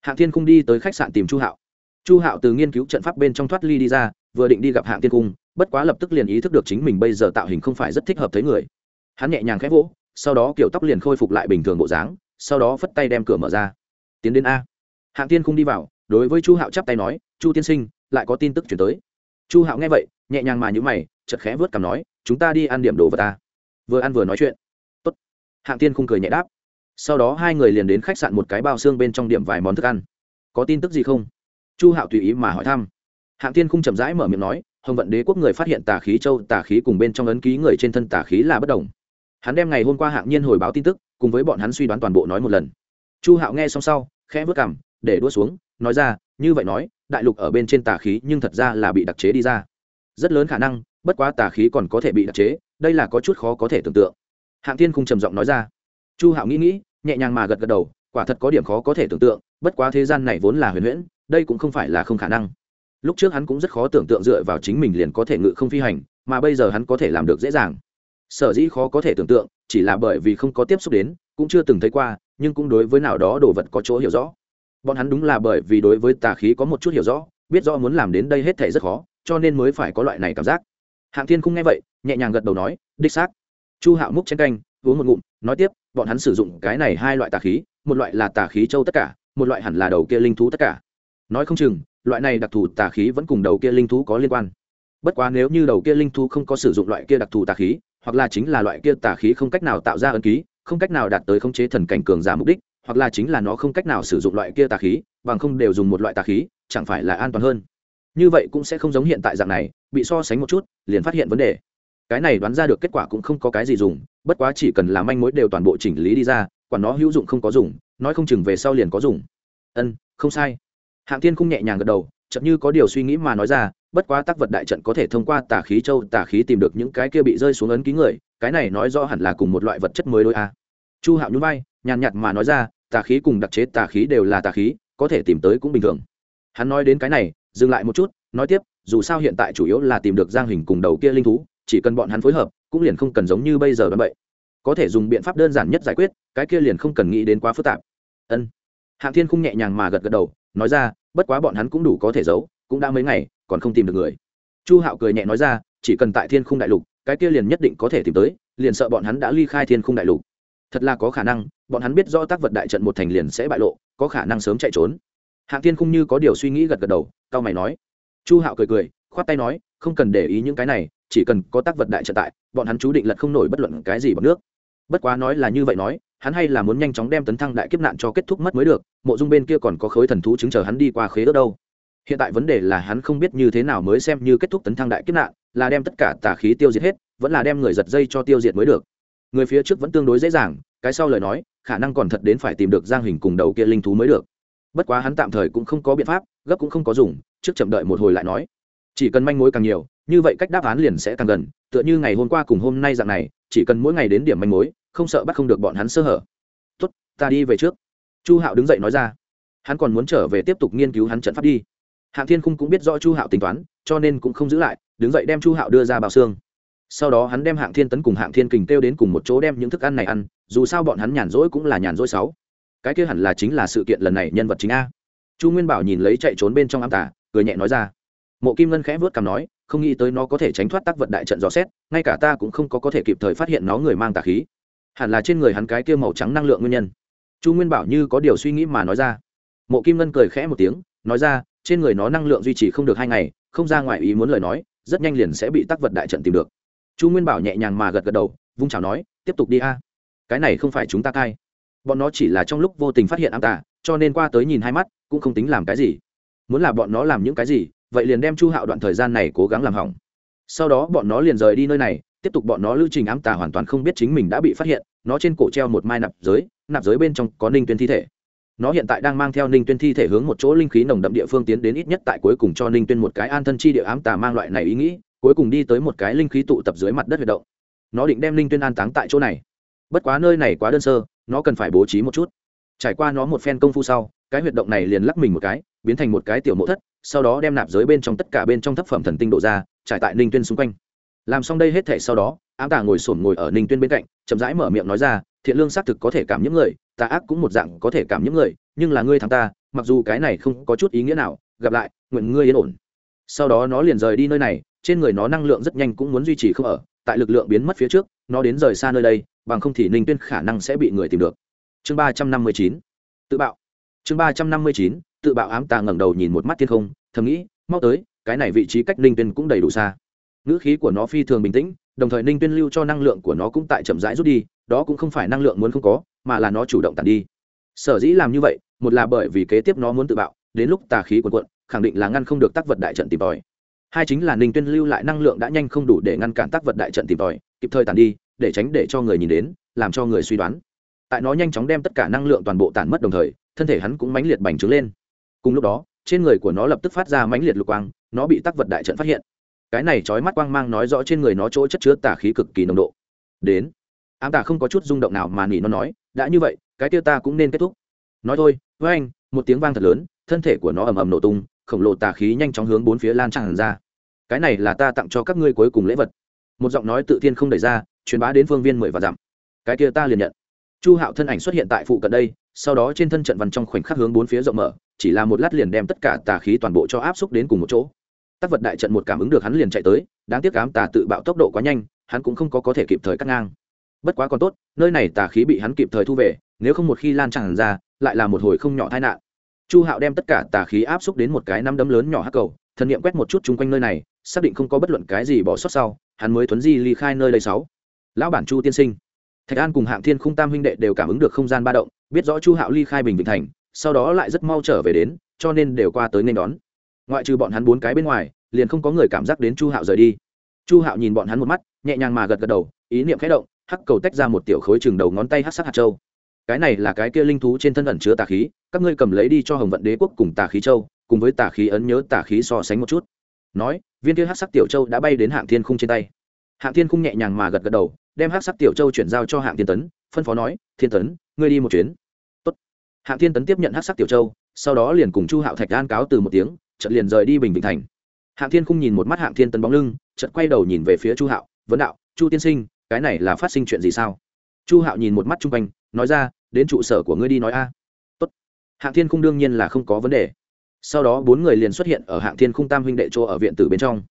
Hạng thiên cung đi tới khách sạn tìm chu hạo. Chu hạo từ nghiên cứu trận pháp bên trong thoát ly đi ra, vừa định đi gặp hạng thiên cung, bất quá lập tức liền ý thức được chính mình bây giờ tạo hình không phải rất thích hợp thấy người. Hắn nhẹ nhàng khẽ vỗ, sau đó kiểu tóc liền khôi phục lại bình thường bộ dáng, sau đó phất tay đem cửa mở ra. Tiến đến a. Hạng thiên cung đi vào, đối với chu hạo chắp tay nói, chu tiên sinh, lại có tin tức chuyển tới. Chu hạo nghe vậy, nhẹ nhàng mà nhữ mày chật khẽ vớt cằm nói, chúng ta đi ăn điểm đồ vật ta. Vừa ăn vừa nói chuyện hạng tiên không cười nhẹ đáp. Sau đó hai người liền đến khách sạn một cái bao xương bên trong điểm vài món thức ăn. Có tin tức gì không? Chu hạo tùy ý mà hỏi thăm. Hạng tiên không chậm rãi mở miệng nói, hồng vận đế quốc người phát hiện tà khí châu, tà khí cùng bên trong ấn ký người trên thân tà khí là bất đồng. Hắn đem ngày hôm qua hạng nhiên hồi báo tin tức, cùng với bọn hắn suy đoán toàn bộ nói một lần. Chu hạo nghe xong sau, khẽ vớt cằm, để đua xuống, nói ra, như vậy nói, đại lục ở bên trên tà khí nhưng thật ra là bị đặc chế đi ra. Rất lớn khả năng, bất quá tà khí còn có thể bị đặc chế, đây là có chút khó có thể tưởng tượng hạng thiên khung trầm giọng nói ra. Chu hạo nghĩ nghĩ, nhẹ nhàng mà gật gật đầu, quả thật có điểm khó có thể tưởng tượng, bất quá thế gian này vốn là huyền huyễn, đây cũng không phải là không khả năng. Lúc trước hắn cũng rất khó tưởng tượng dựa vào chính mình liền có thể ngự không phi hành, mà bây giờ hắn có thể làm được dễ dàng. Sở dĩ khó có thể tưởng tượng, chỉ là bởi vì không có tiếp xúc đến, cũng chưa từng thấy qua, nhưng cũng đối với nào đó đồ vật có chỗ hiểu rõ. Bọn hắn đúng là bởi vì đối với tà khí có một chút hiểu rõ, biết rõ muốn làm đến đây hết thể rất khó, cho nên mới phải có loại này cảm giác. Hạng thiên không nghe vậy, nhẹ nhàng gật đầu nói, đích xác chu hạo múc chén canh, uống một ngụm, nói tiếp, bọn hắn sử dụng cái này hai loại tà khí, một loại là tà khí châu tất cả, một loại hẳn là đầu kia linh thú tất cả. Nói không chừng, loại này đặc thù tà khí vẫn cùng đầu kia linh thú có liên quan. Bất quá nếu như đầu kia linh thú không có sử dụng loại kia đặc thù tà khí, hoặc là chính là loại kia tà khí không cách nào tạo ra ân ký, không cách nào đạt tới khống chế thần cảnh cường giả mục đích, hoặc là chính là nó không cách nào sử dụng loại kia tà khí, bằng không đều dùng một loại tà khí, chẳng phải là an toàn hơn. Như vậy cũng sẽ không giống hiện tại dạng này, bị so sánh một chút, liền phát hiện vấn đề cái này đoán ra được kết quả cũng không có cái gì dùng, bất quá chỉ cần là manh mối đều toàn bộ chỉnh lý đi ra, quả nó hữu dụng không có dùng, nói không chừng về sau liền có dùng. Ân, không sai. Hạng thiên không nhẹ nhàng gật đầu chậm như có điều suy nghĩ mà nói ra, bất quá tác vật đại trận có thể thông qua tà khí châu, tà khí tìm được những cái kia bị rơi xuống ấn ký người, cái này nói rõ hẳn là cùng một loại vật chất mới đôi a. Chu hạo nhún vai, nhàn nhạt mà nói ra, tà khí cùng đặc chế tà khí đều là tà khí, có thể tìm tới cũng bình thường. Hắn nói đến cái này, dừng lại một chút, nói tiếp, dù sao hiện tại chủ yếu là tìm được giang hình cùng đầu kia linh thú chỉ cần bọn hắn phối hợp, cũng liền không cần giống như bây giờ đoán vậy có thể dùng biện pháp đơn giản nhất giải quyết, cái kia liền không cần nghĩ đến quá phức tạp. Ân. Hạng thiên không nhẹ nhàng mà gật gật đầu, nói ra, bất quá bọn hắn cũng đủ có thể giấu, cũng đã mấy ngày, còn không tìm được người. Chu hạo cười nhẹ nói ra, chỉ cần tại thiên khung đại lục, cái kia liền nhất định có thể tìm tới, liền sợ bọn hắn đã ly khai thiên khung đại lục. Thật là có khả năng, bọn hắn biết rõ tác vật đại trận một thành liền sẽ bại lộ, có khả năng sớm chạy trốn. Hạng thiên khung như có điều suy nghĩ gật gật đầu cao mày nói. Chu hạo cười cười, khoát tay nói, không cần để ý những cái này chỉ cần có tác vật đại trận tại, bọn hắn chú định lật không nổi bất luận cái gì bằng nước. Bất quá nói là như vậy nói, hắn hay là muốn nhanh chóng đem tấn thăng đại kiếp nạn cho kết thúc mất mới được, mộ dung bên kia còn có khối thần thú chứng chờ hắn đi qua khế ước đâu. Hiện tại vấn đề là hắn không biết như thế nào mới xem như kết thúc tấn thăng đại kiếp nạn, là đem tất cả tà khí tiêu diệt hết, vẫn là đem người giật dây cho tiêu diệt mới được. Người phía trước vẫn tương đối dễ dàng, cái sau lời nói, khả năng còn thật đến phải tìm được giang hình cùng đầu kia linh thú mới được. Bất quá hắn tạm thời cũng không có biện pháp, gấp cũng không có dùng, trước chậm đợi một hồi lại nói. Chỉ cần manh mối càng nhiều như vậy cách đáp án liền sẽ càng gần, tựa như ngày hôm qua cùng hôm nay dạng này, chỉ cần mỗi ngày đến điểm manh mối, không sợ bắt không được bọn hắn sơ hở. Tốt, ta đi về trước. Chu hạo đứng dậy nói ra. Hắn còn muốn trở về tiếp tục nghiên cứu hắn trận pháp đi. Hạng thiên khung cũng biết rõ chu hạo tính toán, cho nên cũng không giữ lại, đứng dậy đem chu hạo đưa ra bào xương. Sau đó hắn đem hạng thiên tấn cùng hạng thiên kình kêu đến cùng một chỗ đem những thức ăn này ăn, dù sao bọn hắn nhàn rỗi cũng là nhàn rỗi sáu. Cái kia hẳn là chính là sự kiện lần này nhân vật chính a. Chu nguyên bảo nhìn lấy chạy trốn bên trong ám tả cười nhẹ nói ra. Mộ kim ngân khẽ vớt cằm nói không nghĩ tới nó có thể tránh thoát tác vật đại trận dò xét, ngay cả ta cũng không có có thể kịp thời phát hiện nó người mang tà khí. Hẳn là trên người hắn cái kia màu trắng năng lượng nguyên nhân. Chu nguyên bảo như có điều suy nghĩ mà nói ra. Mộ kim ngân cười khẽ một tiếng, nói ra, trên người nó năng lượng duy trì không được hai ngày, không ra ngoài ý muốn lời nói, rất nhanh liền sẽ bị tác vật đại trận tìm được. Chu nguyên bảo nhẹ nhàng mà gật gật đầu, vung chào nói, tiếp tục đi a. Cái này không phải chúng ta cai. Bọn nó chỉ là trong lúc vô tình phát hiện ám tà, cho nên qua tới nhìn hai mắt, cũng không tính làm cái gì. Muốn là bọn nó làm những cái gì vậy liền đem chu hạo đoạn thời gian này cố gắng làm hỏng. Sau đó bọn nó liền rời đi nơi này, tiếp tục bọn nó lưu trình ám tà hoàn toàn không biết chính mình đã bị phát hiện, nó trên cổ treo một mai nạp giới nạp giới bên trong có ninh tuyên thi thể. Nó hiện tại đang mang theo ninh tuyên thi thể hướng một chỗ linh khí nồng đậm địa phương tiến đến ít nhất tại cuối cùng cho ninh tuyên một cái an thân chi địa ám tà mang loại này ý nghĩ, cuối cùng đi tới một cái linh khí tụ tập dưới mặt đất huyệt động. Nó định đem ninh tuyên an táng tại chỗ này. Bất quá nơi này quá đơn sơ, nó cần phải bố trí một chút. Trải qua nó một phen công phu sau, cái huyệt động này liền lắc mình một cái, biến thành một cái tiểu mộ thất sau đó đem nạp giới bên trong tất cả bên trong thấp phẩm thần tinh độ ra, trải tại ninh tuyên xung quanh. Làm xong đây hết thể sau đó, ám tả ngồi sổn ngồi ở ninh tuyên bên cạnh, chậm rãi mở miệng nói ra, thiện lương xác thực có thể cảm những người, tà ác cũng một dạng có thể cảm những người, nhưng là ngươi thắng ta, mặc dù cái này không có chút ý nghĩa nào, gặp lại, nguyện ngươi yên ổn. Sau đó nó liền rời đi nơi này, trên người nó năng lượng rất nhanh cũng muốn duy trì không ở, tại lực lượng biến mất phía trước, nó đến rời xa nơi đây, bằng không thì ninh tuyên khả năng sẽ bị người tìm được. Chương ba trăm năm mươi chín. Tự bạo. Chương ba trăm năm mươi chín tự bạo ám tà ngẩng đầu nhìn một mắt thiên không, thầm nghĩ, mau tới, cái này vị trí cách ninh tuyên cũng đầy đủ xa. Ngữ khí của nó phi thường bình tĩnh, đồng thời ninh tuyên lưu cho năng lượng của nó cũng tại chậm rãi rút đi, đó cũng không phải năng lượng muốn không có, mà là nó chủ động tàn đi. Sở dĩ làm như vậy, một là bởi vì kế tiếp nó muốn tự bạo, đến lúc tà khí quần quận khẳng định là ngăn không được tác vật đại trận tìm tòi. Hai chính là ninh tuyên lưu lại năng lượng đã nhanh không đủ để ngăn cản tác vật đại trận tìm tòi, kịp thời tàn đi, để tránh để cho người nhìn đến, làm cho người suy đoán. Tại nó nhanh chóng đem tất cả năng lượng toàn bộ tàn mất đồng thời, thân thể hắn cũng mãnh liệt bành trướng lên cùng lúc đó, trên người của nó lập tức phát ra mãnh liệt lục quang, nó bị tác vật đại trận phát hiện. Cái này trói mắt quang mang nói rõ trên người nó chỗ chất chứa tà khí cực kỳ nồng độ. Đến, ám tà không có chút rung động nào mà nỉ nó nói, đã như vậy, cái tiêu ta cũng nên kết thúc. Nói thôi, với anh, một tiếng vang thật lớn, thân thể của nó ầm ầm nổ tung, khổng lồ tà khí nhanh chóng hướng bốn phía lan tràn ra. Cái này là ta tặng cho các ngươi cuối cùng lễ vật. Một giọng nói tự thiên không đẩy ra, truyền bá đến phương viên mười và dặm. Cái kia ta liền nhận. Chu hạo thân ảnh xuất hiện tại phụ cận đây sau đó trên thân trận văn trong khoảnh khắc hướng bốn phía rộng mở, chỉ là một lát liền đem tất cả tà khí toàn bộ cho áp xúc đến cùng một chỗ. Tác vật đại trận một cảm ứng được hắn liền chạy tới, đáng tiếc cám tà tự bạo tốc độ quá nhanh, hắn cũng không có có thể kịp thời cắt ngang. Bất quá còn tốt, nơi này tà khí bị hắn kịp thời thu về, nếu không một khi lan tràn ra, lại là một hồi không nhỏ tai nạn. Chu hạo đem tất cả tà khí áp xúc đến một cái năm đấm lớn nhỏ hắc cầu, thần nghiệm quét một chút chung quanh nơi này, xác định không có bất luận cái gì bỏ sót sau, hắn mới thuấn di ly khai nơi đây sáu. Lão bản chu tiên sinh. Thạch an cùng hạng thiên khung tam huynh đệ đều cảm ứng được không gian ba động biết rõ chu hạo ly khai bình vĩnh thành, sau đó lại rất mau trở về đến, cho nên đều qua tới nên đón. Ngoại trừ bọn hắn bốn cái bên ngoài, liền không có người cảm giác đến chu hạo rời đi. Chu hạo nhìn bọn hắn một mắt, nhẹ nhàng mà gật gật đầu, ý niệm khẽ động, hắc cầu tách ra một tiểu khối chừng đầu ngón tay hắc sắc hạt châu. Cái này là cái kia linh thú trên thân ẩn chứa tà khí, các ngươi cầm lấy đi cho hồng vận đế quốc cùng tà khí châu, cùng với tà khí ấn nhớ tà khí so sánh một chút. Nói, viên kia hắc sắc tiểu châu đã bay đến hạng thiên khung trên tay. Hạng thiên khung nhẹ nhàng mà gật gật đầu, đem hắc sắc tiểu châu chuyển giao cho hạng thiên tấn, phân phó nói, thiên tấn ngươi đi một chuyến. Tốt. hạng thiên tấn tiếp nhận hắc sắc tiểu châu, sau đó liền cùng chu hạo thạch an cáo từ một tiếng, chợt liền rời đi bình bình thành. Hạng thiên khung nhìn một mắt hạng thiên tấn bóng lưng, chợt quay đầu nhìn về phía chu hạo, vấn đạo, chu tiên sinh, cái này là phát sinh chuyện gì sao? Chu hạo nhìn một mắt chung quanh, nói ra, đến trụ sở của ngươi đi nói a. Tốt. hạng thiên khung đương nhiên là không có vấn đề. Sau đó bốn người liền xuất hiện ở hạng thiên khung tam huynh đệ chỗ ở viện tử bên trong.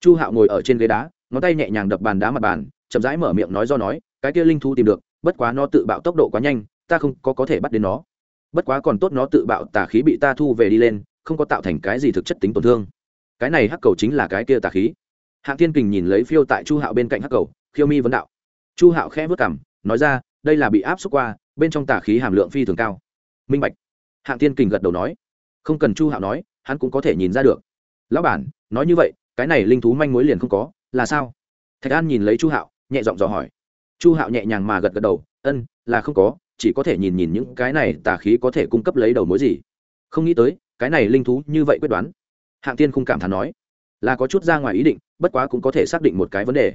Chu hạo ngồi ở trên ghế đá, ngón tay nhẹ nhàng đập bàn đá mặt bàn, chậm rãi mở miệng nói do nói, cái kia linh thu tìm được, bất quá nó tự bạo tốc độ quá nhanh ta không có có thể bắt đến nó. Bất quá còn tốt nó tự bạo tà khí bị ta thu về đi lên, không có tạo thành cái gì thực chất tính tổn thương. Cái này hắc cầu chính là cái kia tà khí. Hạng thiên kình nhìn lấy phiêu tại chu hạo bên cạnh hắc cầu, khiêu mi vấn đạo. Chu hạo khẽ vớt cảm nói ra, đây là bị áp xúc qua, bên trong tà khí hàm lượng phi thường cao. Minh bạch. Hạng thiên kình gật đầu nói. Không cần chu hạo nói, hắn cũng có thể nhìn ra được. Lão bản, nói như vậy, cái này linh thú manh mối liền không có, là sao? Thạch an nhìn lấy chu hạo, nhẹ giọng dò hỏi. Chu hạo nhẹ nhàng mà gật gật đầu, ân, là không có chỉ có thể nhìn nhìn những cái này tà khí có thể cung cấp lấy đầu mối gì. Không nghĩ tới, cái này linh thú như vậy quyết đoán. Hạng tiên không cảm thán nói, là có chút ra ngoài ý định, bất quá cũng có thể xác định một cái vấn đề.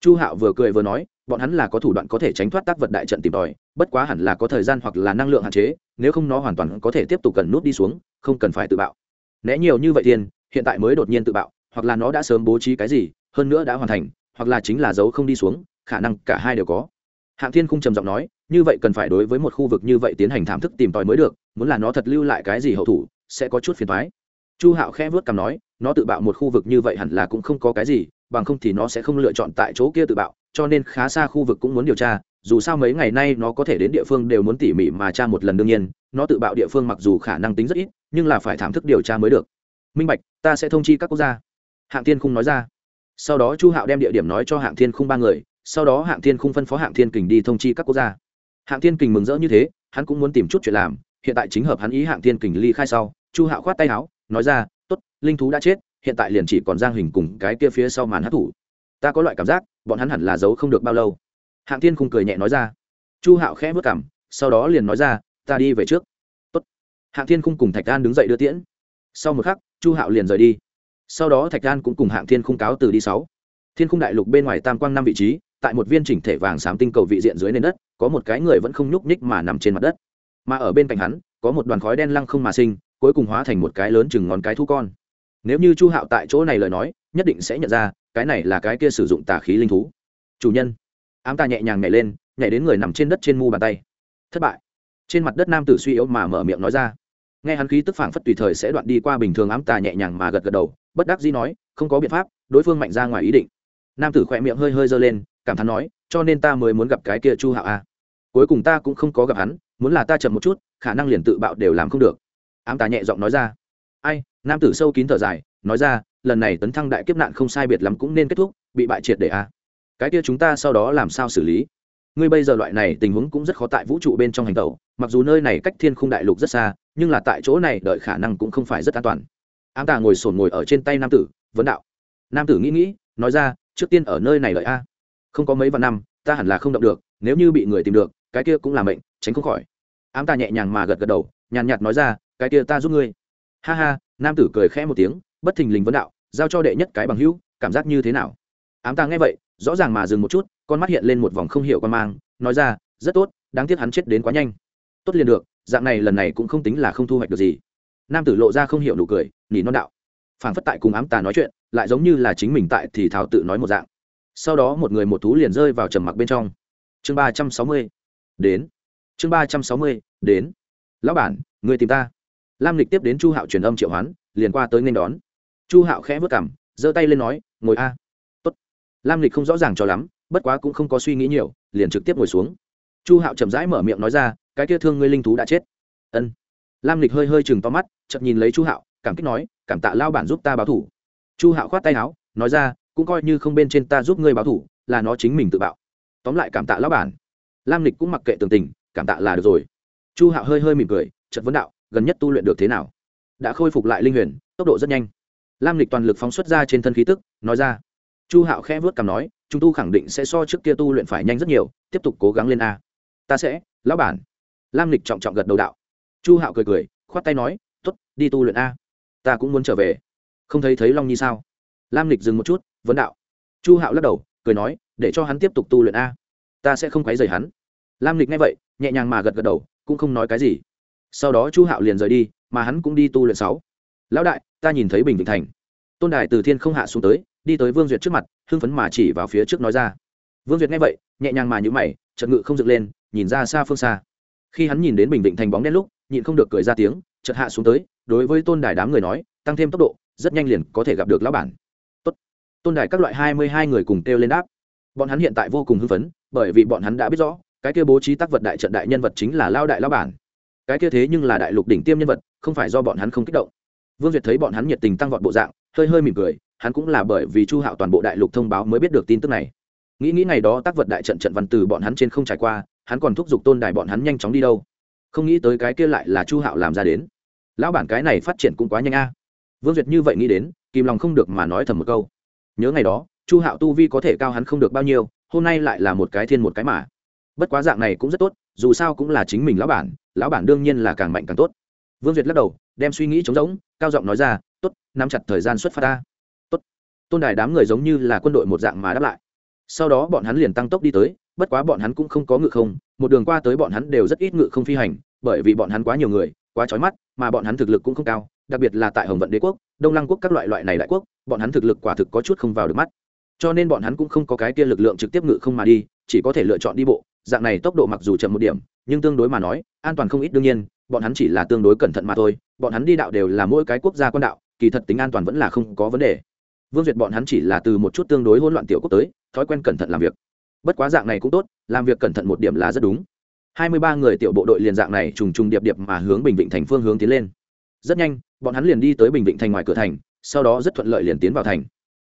Chu hạo vừa cười vừa nói, bọn hắn là có thủ đoạn có thể tránh thoát tác vật đại trận tìm tòi, bất quá hẳn là có thời gian hoặc là năng lượng hạn chế, nếu không nó hoàn toàn có thể tiếp tục cần nút đi xuống, không cần phải tự bạo. Né nhiều như vậy tiền, hiện tại mới đột nhiên tự bạo, hoặc là nó đã sớm bố trí cái gì, hơn nữa đã hoàn thành, hoặc là chính là dấu không đi xuống, khả năng cả hai đều có hạng thiên Khung trầm giọng nói, như vậy cần phải đối với một khu vực như vậy tiến hành thảm thức tìm tòi mới được, muốn là nó thật lưu lại cái gì hậu thủ, sẽ có chút phiền thoái chu hạo khẽ vớt cằm nói, nó tự bạo một khu vực như vậy hẳn là cũng không có cái gì, bằng không thì nó sẽ không lựa chọn tại chỗ kia tự bạo, cho nên khá xa khu vực cũng muốn điều tra, dù sao mấy ngày nay nó có thể đến địa phương đều muốn tỉ mỉ mà tra một lần đương nhiên, nó tự bạo địa phương mặc dù khả năng tính rất ít, nhưng là phải thảm thức điều tra mới được. Minh bạch, ta sẽ thông chi các quốc gia. Hạng thiên khung nói ra. Sau đó chu hạo đem địa điểm nói cho hạng thiên khung ba người sau đó hạng thiên khung phân phó hạng thiên kình đi thông chi các quốc gia. Hạng thiên kình mừng rỡ như thế, hắn cũng muốn tìm chút chuyện làm, hiện tại chính hợp hắn ý hạng thiên kình ly khai sau, chu hạo khoát tay áo, nói ra t ố t linh thú đã chết, hiện tại liền chỉ còn giang hình cùng cái kia phía sau màn hát thủ ta có loại cảm giác, bọn hắn hẳn là giấu không được bao lâu. Hạng thiên khung cười nhẹ nói ra. Chu hạo khẽ vất cảm, sau đó liền nói ra, ta đi về trước. Tốt. hạng thiên khung cùng thạch an đứng dậy đưa tiễn. Sau một khắc, chu hạo liền rời đi. Sau đó thạch an cũng cùng hạng thiên khung cáo từ đi sáu. Thiên khung đại lục bên ngoài tam quang năm vị trí tại một viên chỉnh thể vàng xám tinh cầu vị diện dưới nền đất, có một cái người vẫn không nhúc nhích mà nằm trên mặt đất. Mà ở bên cạnh hắn, có một đoàn khói đen lăng không mà sinh, cuối cùng hóa thành một cái lớn chừng ngón cái thu con. Nếu như chu hạo tại chỗ này lời nói, nhất định sẽ nhận ra, cái này là cái kia sử dụng tà khí linh thú. Chủ nhân, ám ta nhẹ nhàng nhảy lên, nhảy đến người nằm trên đất trên mu bàn tay. Thất bại. Trên mặt đất nam tử suy yếu mà mở miệng nói ra. Nghe hắn khí tức phảng phất tùy thời sẽ đoạn đi qua bình thường ám tà nhẹ nhàng mà gật gật đầu, bất đắc dĩ nói, không có biện pháp, đối phương mạnh ra ngoài ý định nam tử khỏe miệng hơi hơi giơ lên, cảm thán nói, cho nên ta mới muốn gặp cái kia chu hạo a cuối cùng ta cũng không có gặp hắn, muốn là ta chậm một chút, khả năng liền tự bạo đều làm không được. Ám tà nhẹ giọng nói ra. Ai? Nam tử sâu kín thở dài, nói ra, lần này tấn thăng đại kiếp nạn không sai biệt lắm cũng nên kết thúc, bị bại triệt để a cái kia chúng ta sau đó làm sao xử lý? Ngươi bây giờ loại này tình huống cũng rất khó tại vũ trụ bên trong hành tẩu, mặc dù nơi này cách thiên khung đại lục rất xa, nhưng là tại chỗ này đợi khả năng cũng không phải rất an toàn. Ám tà ngồi sổn ngồi ở trên tay nam tử, vấn đạo. Nam tử nghĩ nghĩ, nói ra trước tiên ở nơi này lợi a. Không có mấy vạn năm, ta hẳn là không động được, nếu như bị người tìm được, cái kia cũng là mệnh, tránh không khỏi. Ám ta nhẹ nhàng mà gật gật đầu, nhàn nhạt nói ra, cái kia ta giúp ngươi. Ha ha, nam tử cười khẽ một tiếng, bất thình lình vấn đạo, giao cho đệ nhất cái bằng hữu, cảm giác như thế nào? Ám ta nghe vậy, rõ ràng mà dừng một chút, con mắt hiện lên một vòng không hiểu con mang, nói ra, rất tốt, đáng tiếc hắn chết đến quá nhanh. Tốt liền được, dạng này lần này cũng không tính là không thu hoạch được gì. Nam tử lộ ra không hiểu nụ cười, nỉ non đạo phản phất tại cùng ám tà nói chuyện, lại giống như là chính mình tại thì thảo tự nói một dạng. Sau đó một người một thú liền rơi vào trầm mặc bên trong. Chương ba trăm sáu mươi, đến. Chương ba trăm sáu mươi, đến. Lão bản, người tìm ta. Lam lịch tiếp đến chu hạo truyền âm triệu hoán, liền qua tới nên đón. Chu hạo khẽ vất cảm giơ tay lên nói, ngồi a. Tốt. lam lịch không rõ ràng cho lắm, bất quá cũng không có suy nghĩ nhiều, liền trực tiếp ngồi xuống. Chu hạo chậm rãi mở miệng nói ra, cái kia thương ngươi linh thú đã chết. Ân. Lam lịch hơi hơi chừng to mắt chậm nhìn lấy chu hạo cảm kích nói, cảm tạ lao bản giúp ta báo thủ. Chu hạo khoát tay áo, nói ra, cũng coi như không bên trên ta giúp ngươi báo thủ, là nó chính mình tự bạo. Tóm lại cảm tạ lão bản. Lam lịch cũng mặc kệ tường tình, cảm tạ là được rồi. Chu hạo hơi hơi mỉm cười chật vấn đạo, gần nhất tu luyện được thế nào? Đã khôi phục lại linh huyền, tốc độ rất nhanh. Lam lịch toàn lực phóng xuất ra trên thân khí tức, nói ra, chu hạo khẽ vớt cằm nói, chúng tu khẳng định sẽ so trước kia tu luyện phải nhanh rất nhiều, tiếp tục cố gắng lên a. Ta sẽ, lão bản. Lam lịch trọng trọng gật đầu đạo. Chu hạo cười cười, khoát tay nói t ố t đi tu luyện a ta cũng muốn trở về. Không thấy thấy long nhi sao? Lam lịch dừng một chút, vấn đạo. Chu hạo lắc đầu, cười nói, để cho hắn tiếp tục tu luyện a. Ta sẽ không quấy rầy hắn. Lam lịch nghe vậy, nhẹ nhàng mà gật gật đầu, cũng không nói cái gì. Sau đó chu hạo liền rời đi, mà hắn cũng đi tu luyện sáu. Lão đại, ta nhìn thấy bình vĩnh thành. Tôn đài từ thiên không hạ xuống tới, đi tới vương duyệt trước mặt, hưng phấn mà chỉ vào phía trước nói ra. Vương duyệt nghe vậy, nhẹ nhàng mà nhữ mày trận ngự không dựng lên, nhìn ra xa phương xa. Khi hắn nhìn đến bình định thành bóng đen lúc, nhịn không được cười ra tiếng, chợt hạ xuống tới đối với tôn đài đám người nói, tăng thêm tốc độ, rất nhanh liền có thể gặp được lão bản. Tốt. tôn đài các loại hai mươi hai người cùng kêu lên đáp. Bọn hắn hiện tại vô cùng hưng phấn, bởi vì bọn hắn đã biết rõ, cái kia bố trí tác vật đại trận đại nhân vật chính là lao đại lão bản. Cái kia thế nhưng là đại lục đỉnh tiêm nhân vật, không phải do bọn hắn không kích động. Vương duyệt thấy bọn hắn nhiệt tình tăng vọt bộ dạng, hơi hơi mỉm cười, hắn cũng là bởi vì chu hạo toàn bộ đại lục thông báo mới biết được tin tức này. Nghĩ nghĩ ngày đó tác vật đại trận trận văn từ bọn hắn trên không trải qua, hắn còn thúc giục tôn đài bọn hắn nhanh chóng đi đâu. Không nghĩ tới cái kia lại là chu hạo làm ra đến lão bản cái này phát triển cũng quá nhanh a. Vương duyệt như vậy nghĩ đến, kìm lòng không được mà nói thầm một câu. Nhớ ngày đó, chu hạo tu vi có thể cao hắn không được bao nhiêu, hôm nay lại là một cái thiên một cái mà. Bất quá dạng này cũng rất tốt, dù sao cũng là chính mình lão bản lão bản đương nhiên là càng mạnh càng tốt. Vương duyệt lắc đầu, đem suy nghĩ trống rỗng, cao giọng nói ra t ố t nắm chặt thời gian xuất phát ta. Tốt. Tôn đài đám người giống như là quân đội một dạng mà đáp lại. Sau đó bọn hắn liền tăng tốc đi tới, bất quá bọn hắn cũng không có ngự không, một đường qua tới bọn hắn đều rất ít ngự không phi hành, bởi vì bọn hắn quá nhiều người quá trói mắt, mà bọn hắn thực lực cũng không cao, đặc biệt là tại hồng vận đế quốc, đông lăng quốc các loại loại này đại quốc, bọn hắn thực lực quả thực có chút không vào được mắt. Cho nên bọn hắn cũng không có cái kia lực lượng trực tiếp ngự không mà đi, chỉ có thể lựa chọn đi bộ, dạng này tốc độ mặc dù chậm một điểm, nhưng tương đối mà nói, an toàn không ít đương nhiên, bọn hắn chỉ là tương đối cẩn thận mà thôi, bọn hắn đi đạo đều là mỗi cái quốc gia quan đạo, kỳ thật tính an toàn vẫn là không có vấn đề. Vương duyệt bọn hắn chỉ là từ một chút tương đối hỗn loạn tiểu quốc tới, thói quen cẩn thận làm việc. Bất quá dạng này cũng tốt, làm việc cẩn thận một điểm là rất đúng hai mươi ba người tiểu bộ đội liền dạng này trùng trùng điệp điệp mà hướng bình vịnh thành phương hướng tiến lên. Rất nhanh, bọn hắn liền đi tới bình vịnh thành ngoài cửa thành, sau đó rất thuận lợi liền tiến vào thành.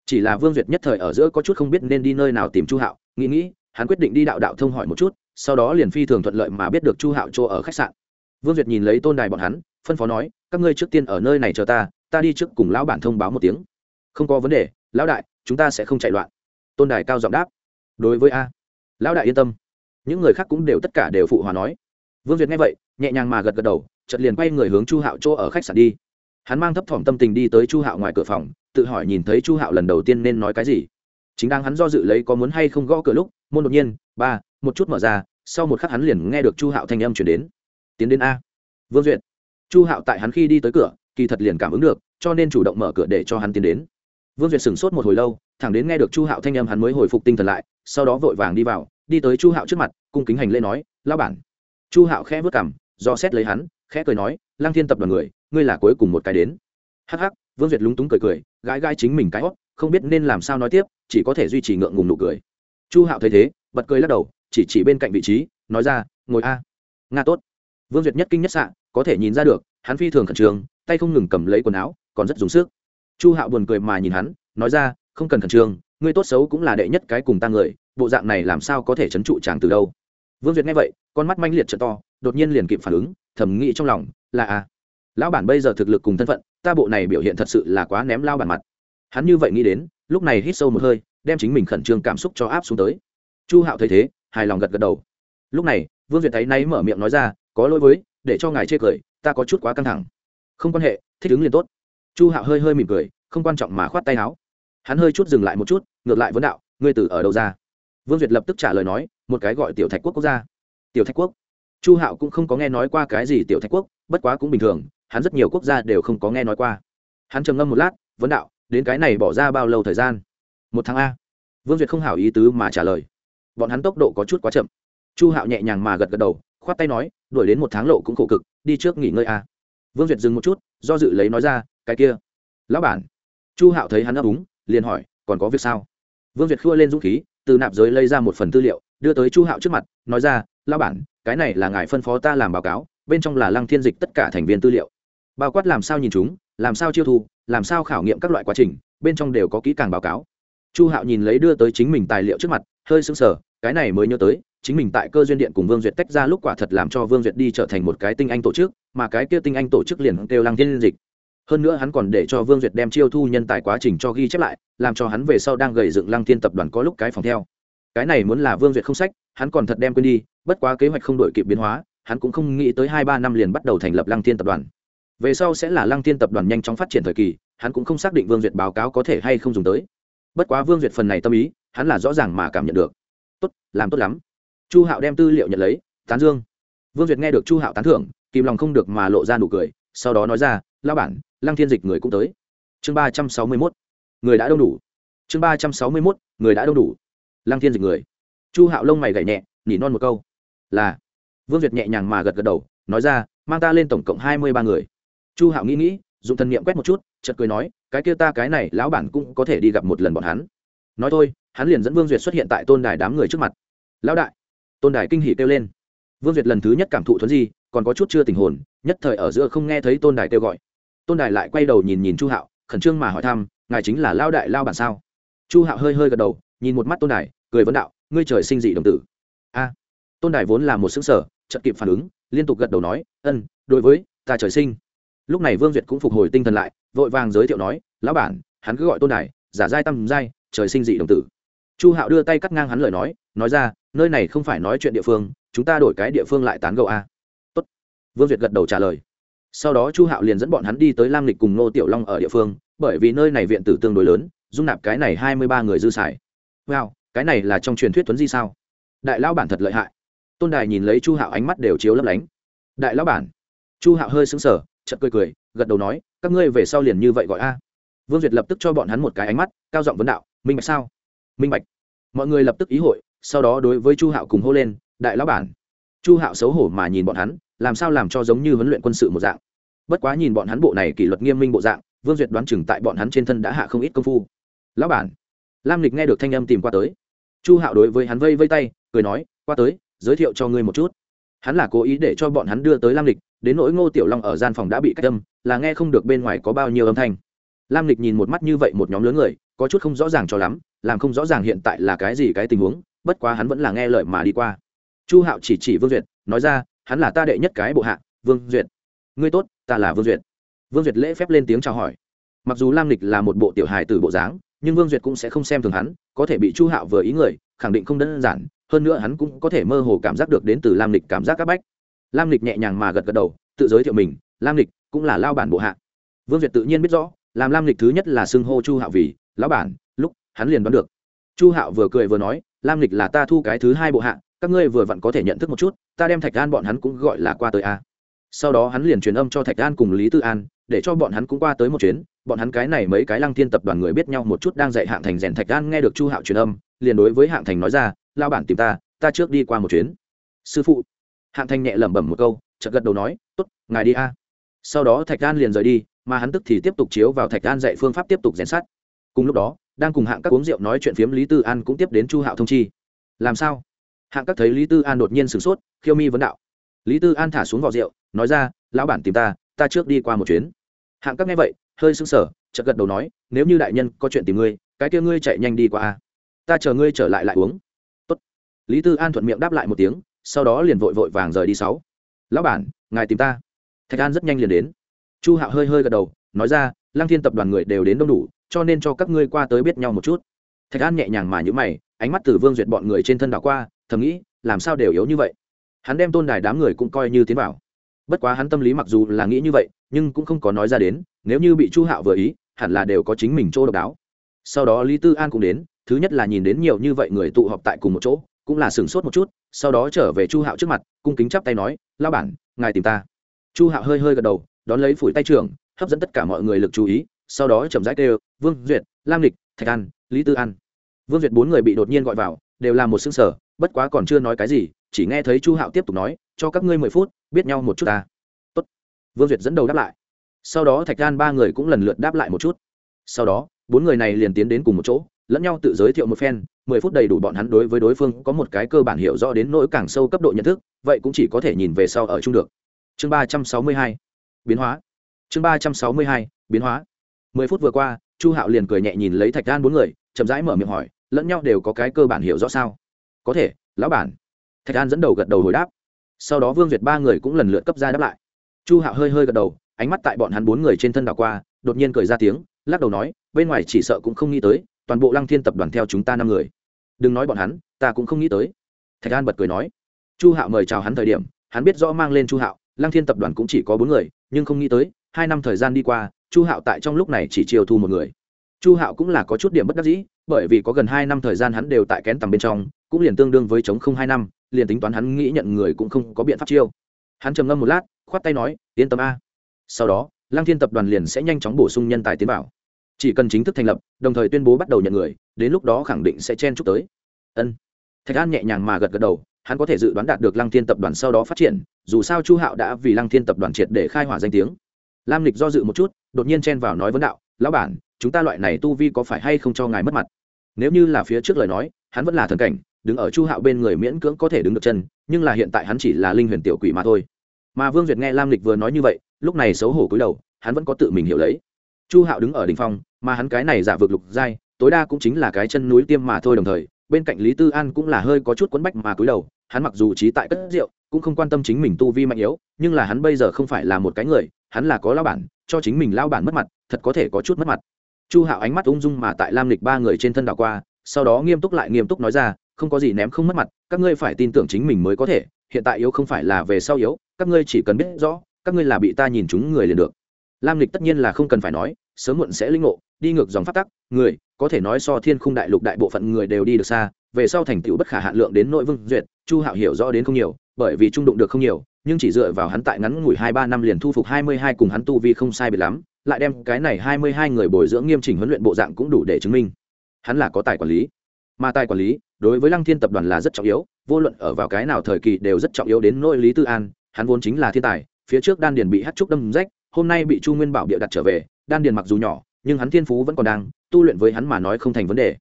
Chỉ là vương duyệt nhất thời ở giữa có chút không biết nên đi nơi nào tìm chu hạo, nghĩ nghĩ, hắn quyết định đi đạo đạo thông hỏi một chút, sau đó liền phi thường thuận lợi mà biết được chu hạo chỗ ở khách sạn. Vương duyệt nhìn lấy tôn đài bọn hắn, phân phó nói, các ngươi trước tiên ở nơi này chờ ta ta đi trước cùng lão bản thông báo một tiếng. Không có vấn đề, lão đại, chúng ta sẽ không chạy loạn. Tôn đài cao giọng đáp, đối với a. Lão đại yên tâm những người khác cũng đều tất cả đều phụ hòa nói. Vương duyệt nghe vậy, nhẹ nhàng mà gật gật đầu, chợt liền quay người hướng chu hạo chỗ ở khách sạn đi. Hắn mang thấp thỏm tâm tình đi tới chu hạo ngoài cửa phòng, tự hỏi nhìn thấy chu hạo lần đầu tiên nên nói cái gì. Chính đang hắn do dự lấy có muốn hay không gõ cửa lúc, môn đột nhiên, ba, một chút mở ra, sau một khắc hắn liền nghe được chu hạo thanh âm chuyển đến. Tiến đến a. Vương duyệt. Chu hạo tại hắn khi đi tới cửa, kỳ thật liền cảm ứng được, cho nên chủ động mở cửa để cho hắn tiến đến. Vương duyệt sửng sốt một hồi lâu, thẳng đến nghe được chu hạo thanh âm hắn mới hồi phục tinh thần lại, sau đó vội vàng đi vào đi tới chu hạo trước mặt, cung kính hành lễ nói lao bản. Chu hạo khẽ vớt cảm do xét lấy hắn, khẽ cười nói lang thiên tập đoàn người, ngươi là cuối cùng một cái đến. Hắc hắc, vương duyệt lúng túng cười cười, gãi gãi chính mình cái hót, không biết nên làm sao nói tiếp, chỉ có thể duy trì ngượng ngùng nụ cười. Chu hạo thấy thế, bật cười lắc đầu, chỉ chỉ bên cạnh vị trí, nói ra, ngồi a. Nga tốt. Vương duyệt nhất kinh nhất xạ, có thể nhìn ra được, hắn phi thường khẩn trương, tay không ngừng cầm lấy quần áo, còn rất dùng sức. Chu hạo buồn cười mà nhìn hắn, nói ra, không cần khẩn trương ngươi tốt xấu cũng là đệ nhất cái cùng ta người bộ dạng này làm sao có thể chấn trụ chàng từ đâu? Vương duyệt nghe vậy con mắt manh liệt trợ to đột nhiên liền kịp phản ứng thầm nghĩ trong lòng là à, lão bản bây giờ thực lực cùng thân phận ta bộ này biểu hiện thật sự là quá ném lao bản mặt. Hắn như vậy nghĩ đến lúc này hít sâu một hơi đem chính mình khẩn trương cảm xúc cho áp xuống tới. Chu hạo thấy thế hài lòng gật gật đầu. Lúc này vương duyệt thấy nay mở miệng nói ra có lỗi với để cho ngài chê cười ta có chút quá căng thẳng. Không quan hệ thích ứng liền tốt. Chu hạo hơi hơi mỉm cười không quan trọng mà khoát tay áo hắn hơi chút dừng lại một chút, ngược lại vấn đạo, ngươi từ ở đâu ra? Vương duyệt lập tức trả lời nói, một cái gọi tiểu thạch quốc quốc gia. Tiểu thạch quốc? Chu hạo cũng không có nghe nói qua cái gì tiểu thạch quốc, bất quá cũng bình thường, hắn rất nhiều quốc gia đều không có nghe nói qua. Hắn trầm ngâm một lát, vấn đạo, đến cái này bỏ ra bao lâu thời gian? Một tháng a. Vương duyệt không hảo ý tứ mà trả lời. Bọn hắn tốc độ có chút quá chậm. Chu hạo nhẹ nhàng mà gật gật đầu, khoát tay nói, đuổi đến một tháng lộ cũng khổ cực, đi trước nghỉ ngơi a. Vương duyệt dừng một chút, do dự lấy nói ra, cái kia, lão bản. Chu hạo thấy hắn ấp úng liền hỏi, còn có việc sao? Vương Việt khua lên dũng khí, từ nạp giới lấy ra một phần tư liệu, đưa tới chu hạo trước mặt, nói ra, lão bản, cái này là ngài phân phó ta làm báo cáo, bên trong là lăng thiên dịch tất cả thành viên tư liệu. Bao quát làm sao nhìn chúng, làm sao chiêu thu, làm sao khảo nghiệm các loại quá trình, bên trong đều có kỹ càng báo cáo. Chu hạo nhìn lấy đưa tới chính mình tài liệu trước mặt, hơi sững sờ, cái này mới nhớ tới, chính mình tại cơ duyên điện cùng vương duyệt tách ra lúc quả thật làm cho vương duyệt đi trở thành một cái tinh anh tổ chức, mà cái kia tinh anh tổ chức liền kêu lăng thiên dịch hơn nữa hắn còn để cho vương duyệt đem chiêu thu nhân tài quá trình cho ghi chép lại, làm cho hắn về sau đang gầy dựng lăng thiên tập đoàn có lúc cái phòng theo. Cái này muốn là vương duyệt không sách, hắn còn thật đem quên đi, bất quá kế hoạch không đổi kịp biến hóa, hắn cũng không nghĩ tới hai ba năm liền bắt đầu thành lập lăng thiên tập đoàn. Về sau sẽ là lăng thiên tập đoàn nhanh chóng phát triển thời kỳ, hắn cũng không xác định vương duyệt báo cáo có thể hay không dùng tới. Bất quá vương duyệt phần này tâm ý, hắn là rõ ràng mà cảm nhận được. Tốt, làm tốt lắm. Chu hạo đem tư liệu nhận lấy, tán dương. Vương duyệt nghe được chu hạo tán thưởng, kìm lòng không được mà lộ ra nụ cười, sau đó nói ra lao bản lăng thiên dịch người cũng tới. Chương ba trăm sáu mươi mốt, người đã đông đủ. Chương ba trăm sáu mươi mốt, người đã đông đủ. Lăng thiên dịch người. Chu hạo lông mày gảy nhẹ nhỉ non một câu. Là. Vương duyệt nhẹ nhàng mà gật gật đầu, nói ra, mang ta lên tổng cộng hai mươi ba người. Chu hạo nghĩ nghĩ, dùng thần niệm quét một chút, chợt cười nói, cái kia ta, cái này, lão bản cũng có thể đi gặp một lần bọn hắn. Nói thôi, hắn liền dẫn vương duyệt xuất hiện tại tôn đài đám người trước mặt. Lão đại. Tôn đài kinh hỉ kêu lên. Vương duyệt lần thứ nhất cảm thụ thuấn di, còn có chút chưa tình hồn, nhất thời ở giữa không nghe thấy tôn đài kêu gọi tôn đài lại quay đầu nhìn nhìn chu hạo, khẩn trương mà hỏi thăm, ngài chính là lao đại lao bản sao? Chu hạo hơi hơi gật đầu, nhìn một mắt tôn đài, cười vấn đạo, ngươi trời sinh dị đồng tử. A. Tôn đài vốn là một xứng sở chậm kịp phản ứng, liên tục gật đầu nói, ân, đối với ta trời sinh. Lúc này vương duyệt cũng phục hồi tinh thần lại, vội vàng giới thiệu nói, lão bản, hắn cứ gọi tôn đài, giả giai tâm giai, trời sinh dị đồng tử. Chu hạo đưa tay cắt ngang hắn lời nói nói ra, nơi này không phải nói chuyện địa phương, chúng ta đổi cái địa phương lại tán gẫu a. Tốt. Vương duyệt gật đầu trả lời sau đó chu hạo liền dẫn bọn hắn đi tới lam lịch cùng nô tiểu long ở địa phương, bởi vì nơi này viện tử tương đối lớn, dung nạp cái này hai mươi ba người dư xài. Wow, cái này là trong truyền thuyết tuấn di sao? Đại lão bản thật lợi hại. Tôn đài nhìn lấy chu hạo ánh mắt đều chiếu lấp lánh. Đại lão bản. Chu hạo hơi xứng sở chật cười cười, gật đầu nói, các ngươi về sau liền như vậy gọi a. Vương duyệt lập tức cho bọn hắn một cái ánh mắt, cao giọng vấn đạo, minh bạch sao? Minh bạch. Mọi người lập tức ý hội, sau đó đối với chu hạo cùng hô lên, đại lão bản. Chu hạo xấu hổ mà nhìn bọn hắn làm sao làm cho giống như huấn luyện quân sự một dạng? Bất quá nhìn bọn hắn bộ này kỷ luật nghiêm minh bộ dạng, vương duyệt đoán chừng tại bọn hắn trên thân đã hạ không ít công phu. Lão bản, lam lịch nghe được thanh âm tìm qua tới. Chu hạo đối với hắn vây vây tay, cười nói, qua tới, giới thiệu cho ngươi một chút. Hắn là cố ý để cho bọn hắn đưa tới lam lịch, đến nỗi ngô tiểu long ở gian phòng đã bị cách âm, là nghe không được bên ngoài có bao nhiêu âm thanh. Lam lịch nhìn một mắt như vậy một nhóm lớn người, có chút không rõ ràng cho lắm, làm không rõ ràng hiện tại là cái gì cái tình huống, bất quá hắn vẫn là nghe lời mà đi qua. Chu hạo chỉ chỉ vương duyệt, nói ra hắn là ta đệ nhất cái bộ hạ, vương duyệt. Ngươi tốt, ta là vương duyệt. Vương duyệt lễ phép lên tiếng chào hỏi. Mặc dù lam lịch là một bộ tiểu hài từ bộ dáng, nhưng vương duyệt cũng sẽ không xem thường hắn, có thể bị chu hạo vừa ý người, khẳng định không đơn giản, hơn nữa hắn cũng có thể mơ hồ cảm giác được đến từ lam lịch cảm giác c áp bách. Lam lịch nhẹ nhàng mà gật gật đầu, tự giới thiệu mình, lam lịch cũng là lao bản bộ hạ. Vương duyệt tự nhiên biết rõ, làm lam lịch thứ nhất là xưng hô chu hạo vì lão bản, lúc hắn liền đoán được. Chu hạo vừa cười vừa nói, lam lịch là ta thu cái thứ hai bộ hạ các ngươi vừa vặn có thể nhận thức một chút, ta đem thạch an bọn hắn cũng gọi là qua tới a. Sau đó hắn liền truyền âm cho thạch an cùng lý tư an, để cho bọn hắn cũng qua tới một chuyến. Bọn hắn cái này mấy cái lăng thiên tập đoàn người biết nhau một chút đang dạy hạng thành rèn thạch an nghe được chu hạo truyền âm, liền đối với hạng thành nói ra lao bản tìm ta ta trước đi qua một chuyến. Sư phụ. Hạng thành nhẹ lẩm bẩm một câu, chợt gật đầu nói, tốt, ngài đi a. Sau đó thạch an liền rời đi, mà hắn tức thì tiếp tục chiếu vào thạch an dạy phương pháp tiếp tục rèn sát. cùng lúc đó, đang cùng hạng các uống rượu nói chuyện phiếm lý tư an cũng tiếp đến chu hạo thông chi. Làm sao? Hạng các thấy lý tư an đột nhiên sửng sốt, khiêu mi vấn đạo. Lý tư an thả xuống vỏ rượu, nói ra, lão bản tìm ta ta trước đi qua một chuyến. Hạng các nghe vậy, hơi sững sờ, chợt gật đầu nói, nếu như đại nhân có chuyện tìm ngươi, cái kia ngươi chạy nhanh đi qua a. Ta chờ ngươi trở lại lại uống. Tốt. lý tư an thuận miệng đáp lại một tiếng, sau đó liền vội vội vàng rời đi sáu. Lão bản, ngài tìm ta. Thạch an rất nhanh liền đến. Chu hạo hơi hơi gật đầu, nói ra, lăng thiên tập đoàn người đều đến đông đủ, cho nên cho các ngươi qua tới biết nhau một chút thạch an nhẹ nhàng mà nhữ mày, ánh mắt từ vương duyệt bọn người trên thân đảo qua, thầm nghĩ, làm sao đều yếu như vậy? Hắn đem tôn đài đám người cũng coi như tiến vào. Bất quá hắn tâm lý mặc dù là nghĩ như vậy, nhưng cũng không có nói ra đến, nếu như bị chu hạo vừa ý, hẳn là đều có chính mình chỗ độc đáo. Sau đó lý tư an cũng đến, thứ nhất là nhìn đến nhiều như vậy người tụ họp tại cùng một chỗ, cũng là sửng sốt một chút, sau đó trở về chu hạo trước mặt, cung kính chắp tay nói lao bản, ngài tìm ta. Chu hạo hơi hơi gật đầu, đón lấy phủi tay trưởng, hấp dẫn tất cả mọi người lực chú ý, sau đó chậm rãi kêu, vương duyệt, lam lịch thạch an, lý tư an. Vương duyệt bốn người bị đột nhiên gọi vào, đều là một xương sở bất quá còn chưa nói cái gì, chỉ nghe thấy chu hạo tiếp tục nói, cho các ngươi mười phút, biết nhau một chút ta. Tốt. vương duyệt dẫn đầu đáp lại. Sau đó thạch an ba người cũng lần lượt đáp lại một chút. Sau đó, bốn người này liền tiến đến cùng một chỗ, lẫn nhau tự giới thiệu một phen, mười phút đầy đủ bọn hắn đối với đối phương có một cái cơ bản hiểu rõ đến nỗi càng sâu cấp độ nhận thức, vậy cũng chỉ có thể nhìn về sau ở chung được. Chương ba trăm sáu mươi hai, biến hóa. Chương ba trăm sáu mươi hai, biến hóa. Mười phút vừa qua chu hạo liền cười nhẹ nhìn lấy thạch an bốn người, chậm rãi mở miệng hỏi, lẫn nhau đều có cái cơ bản hiểu rõ sao? Có thể, lão bản. Thạch an dẫn đầu gật đầu hồi đáp. Sau đó vương duyệt ba người cũng lần lượt cấp ra đáp lại. Chu hạo hơi hơi gật đầu, ánh mắt tại bọn hắn bốn người trên thân đảo qua, đột nhiên cười ra tiếng, lắc đầu nói, bên ngoài chỉ sợ cũng không nghĩ tới, toàn bộ lăng thiên tập đoàn theo chúng ta năm người. Đừng nói bọn hắn, ta cũng không nghĩ tới. Thạch an bật cười nói. Chu hạo mời chào hắn thời điểm, hắn biết rõ mang lên chu hạo, lăng thiên tập đoàn cũng chỉ có bốn người, nhưng không nghĩ tới, hai năm thời gian đi qua chu hạo tại trong lúc này chỉ chiều thu một người. Chu hạo cũng là có chút điểm bất đắc dĩ, bởi vì có gần hai năm thời gian hắn đều tại kén tầm bên trong, cũng liền tương đương với chống không hai năm, liền tính toán hắn nghĩ nhận người cũng không có biện pháp chiêu. Hắn trầm ngâm một lát, khoát tay nói, yên tâm a. Sau đó, lăng thiên tập đoàn liền sẽ nhanh chóng bổ sung nhân tài tiến bảo chỉ cần chính thức thành lập, đồng thời tuyên bố bắt đầu nhận người, đến lúc đó khẳng định sẽ chen chúc tới. Ân. Thạch an nhẹ nhàng mà gật gật đầu, hắn có thể dự đoán đạt được lăng thiên tập đoàn sau đó phát triển, dù sao chu hạo đã vì lăng thiên tập đoàn triệt để khai hỏa danh tiếng lam lịch do dự một chút, đột nhiên chen vào nói vấn đạo, lão bản, chúng ta loại này tu vi có phải hay không cho ngài mất mặt? Nếu như là phía trước lời nói, hắn vẫn là thần cảnh, đứng ở chu hạo bên người miễn cưỡng có thể đứng được chân, nhưng là hiện tại hắn chỉ là linh huyền tiểu quỷ mà thôi. Mà vương duyệt nghe lam lịch vừa nói như vậy, lúc này xấu hổ cúi đầu, hắn vẫn có tự mình hiểu lấy. Chu hạo đứng ở đ ỉ n h phong, mà hắn cái này giả vực lục giai, tối đa cũng chính là cái chân núi tiêm mà thôi đồng thời, bên cạnh lý tư an cũng là hơi có chút quấn bách mà cúi đầu, hắn mặc dù trí tại cất rượu, cũng không quan tâm chính mình tu vi mạnh yếu, nhưng là hắn bây giờ không phải là một cái người hắn là có lao bản, cho chính mình lao bản mất mặt, thật có thể có chút mất mặt. Chu hạo ánh mắt ung dung mà tại lam lịch ba người trên thân đảo qua, sau đó nghiêm túc lại nghiêm túc nói ra, không có gì ném không mất mặt, các ngươi phải tin tưởng chính mình mới có thể, hiện tại yếu không phải là về sau yếu, các ngươi chỉ cần biết rõ, các ngươi là bị ta nhìn chúng người liền được. Lam lịch tất nhiên là không cần phải nói, sớm muộn sẽ linh ngộ, đi ngược dòng phát tắc, người, có thể nói so thiên khung đại lục đại bộ phận người đều đi được xa, về sau thành tựu bất khả hạn lượng đến nội vương duyệt, chu hạo hiểu rõ đến không nhiều, bởi vì trung đụng được không nhiều nhưng chỉ dựa vào hắn tại ngắn ngủi hai ba năm liền thu phục hai mươi hai cùng hắn tu vi không sai biệt lắm, lại đem cái này hai mươi hai người bồi dưỡng nghiêm chỉnh huấn luyện bộ dạng cũng đủ để chứng minh. Hắn là có tài quản lý. Mà tài quản lý, đối với lăng thiên tập đoàn là rất trọng yếu, vô luận ở vào cái nào thời kỳ đều rất trọng yếu đến nỗi lý tư an, hắn vốn chính là thiên tài, phía trước đan điền bị hát trúc đâm rách, hôm nay bị chu nguyên bảo bịa đặt trở về, đan điền mặc dù nhỏ, nhưng hắn thiên phú vẫn còn đang, tu luyện với hắn mà nói không thành vấn đề.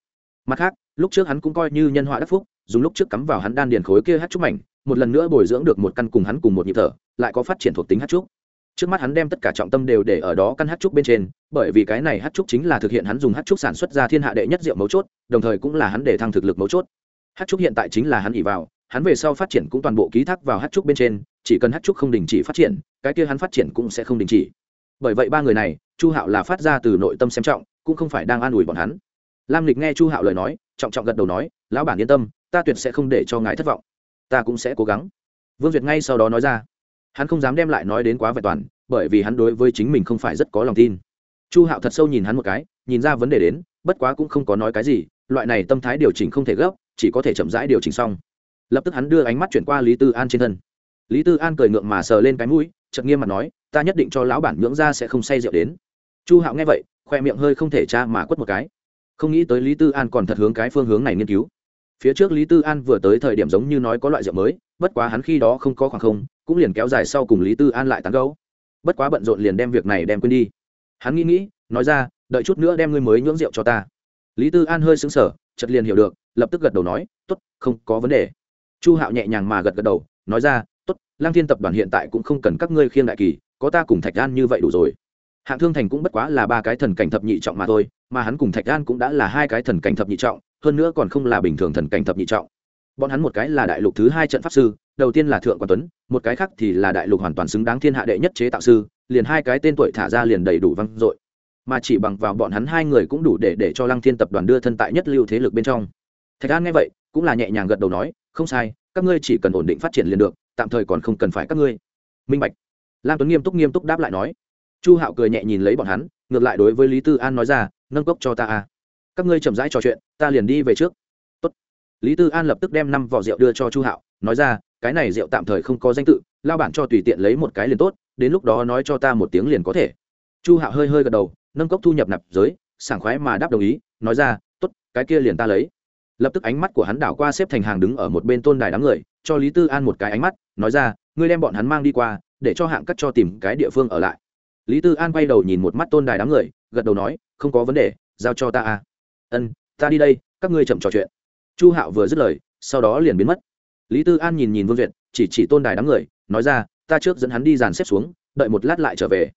Mặt khác, lúc trước hắn cũng coi như nhân họa đắc phúc, dùng lúc trước cắm vào hắn đan điền khối kia hát trúc mảnh một lần nữa bồi dưỡng được một căn cùng hắn cùng một nhịp thở, lại có phát triển thuộc tính hát trúc. Trước mắt hắn đem tất cả trọng tâm đều để ở đó căn hát trúc bên trên, bởi vì cái này hát trúc chính là thực hiện hắn dùng hát trúc sản xuất ra thiên hạ đệ nhất rượu mấu chốt, đồng thời cũng là hắn để thăng thực lực mấu chốt. Hát trúc hiện tại chính là hắn ỉ vào, hắn về sau phát triển cũng toàn bộ ký thác vào hát trúc bên trên, chỉ cần hát trúc không đình chỉ phát triển, cái kia hắn phát triển cũng sẽ không đình chỉ. Bởi vậy ba người này, chu hạo là phát ra từ nội tâm xem trọng, cũng không phải đang an ủi bọn hắn. Lam lịch nghe chu hạo lời nói, trọng trọng gật đầu nói, lão bản yên tâm, ta tuyệt sẽ không để cho ngài thất vọng ta cũng sẽ cố gắng. Vương duyệt ngay sau đó nói ra. Hắn không dám đem lại nói đến quá vẹn toàn, bởi vì hắn đối với chính mình không phải rất có lòng tin. Chu hạo thật sâu nhìn hắn một cái, nhìn ra vấn đề đến, bất quá cũng không có nói cái gì, loại này tâm thái điều chỉnh không thể gấp, chỉ có thể chậm rãi điều chỉnh xong. Lập tức hắn đưa ánh mắt chuyển qua lý tư an trên thân. Lý tư an cười ngượng mà sờ lên cái mũi, chợt nghiêm mặt nói, ta nhất định cho lão bản nhưỡng ra sẽ không say rượu đến. Chu hạo nghe vậy, khoe miệng hơi không thể tra mà quất một cái. Không nghĩ tới lý tư an còn thật hướng cái phương hướng này nghiên cứu phía trước lý tư an vừa tới thời điểm giống như nói có loại rượu mới, bất quá hắn khi đó không có khoảng không, cũng liền kéo dài sau cùng lý tư an lại tán gấu bất quá bận rộn liền đem việc này đem quên đi. Hắn nghĩ nghĩ, nói ra, đợi chút nữa đem ngươi mới nhưỡng rượu cho ta. Lý tư an hơi xứng sở chật liền hiểu được, lập tức gật đầu nói t ố t không có vấn đề. Chu hạo nhẹ nhàng mà gật gật đầu, nói ra t ố t lang thiên tập đoàn hiện tại cũng không cần các ngươi khiêng đại kỳ, có ta cùng thạch an như vậy đủ rồi. Hạng thương thành cũng bất quá là ba cái thần cảnh thập nhị trọng mà thôi, mà hắn cùng thạch an cũng đã là hai cái thần cảnh thập nhị trọng hơn nữa còn không là bình thường thần cảnh thập nhị trọng. Bọn hắn một cái là đại lục thứ hai trận pháp sư, đầu tiên là thượng quan tuấn, một cái khác thì là đại lục hoàn toàn xứng đáng thiên hạ đệ nhất chế tạo sư, liền hai cái tên tuổi thả ra liền đầy đủ văng dội. Mà chỉ bằng vào bọn hắn hai người cũng đủ để để cho lăng thiên tập đoàn đưa thân tại nhất lưu thế lực bên trong. Thạch an nghe vậy, cũng là nhẹ nhàng gật đầu nói, không sai, các ngươi chỉ cần ổn định phát triển liền được, tạm thời còn không cần phải các ngươi. Minh bạch. Lam tuấn nghiêm túc nghiêm túc đáp lại nói. Chu hạo cười nhẹ nhìn lấy bọn hắn, ngược lại đối với lý tư an nói ra, nâng cốc cho ta a các ngươi chậm rãi trò chuyện, ta liền đi về trước. Tốt. lý tư an lập tức đem năm vỏ rượu đưa cho chu hạo, nói ra, cái này rượu tạm thời không có danh tự, lao bản cho tùy tiện lấy một cái liền tốt, đến lúc đó nói cho ta một tiếng liền có thể. Chu hạo hơi hơi gật đầu, nâng cốc thu nhập nạp giới, sảng khoái mà đáp đồng ý, nói ra t ố t cái kia liền ta lấy. Lập tức ánh mắt của hắn đảo qua xếp thành hàng đứng ở một bên tôn đài đám người, cho lý tư an một cái ánh mắt, nói ra, ngươi đem bọn hắn mang đi qua, để cho hạng cắt cho tìm cái địa phương ở lại. Lý tư an quay đầu nhìn một mắt tôn đài đám người, gật đầu nói, không có vấn đề, giao cho ta à ân, ta đi đây, các ngươi chậm trò chuyện. Chu hạo vừa dứt lời, sau đó liền biến mất. Lý tư an nhìn nhìn vương duyệt chỉ chỉ tôn đài đám người, nói ra, ta trước dẫn hắn đi dàn xếp xuống, đợi một lát lại trở về.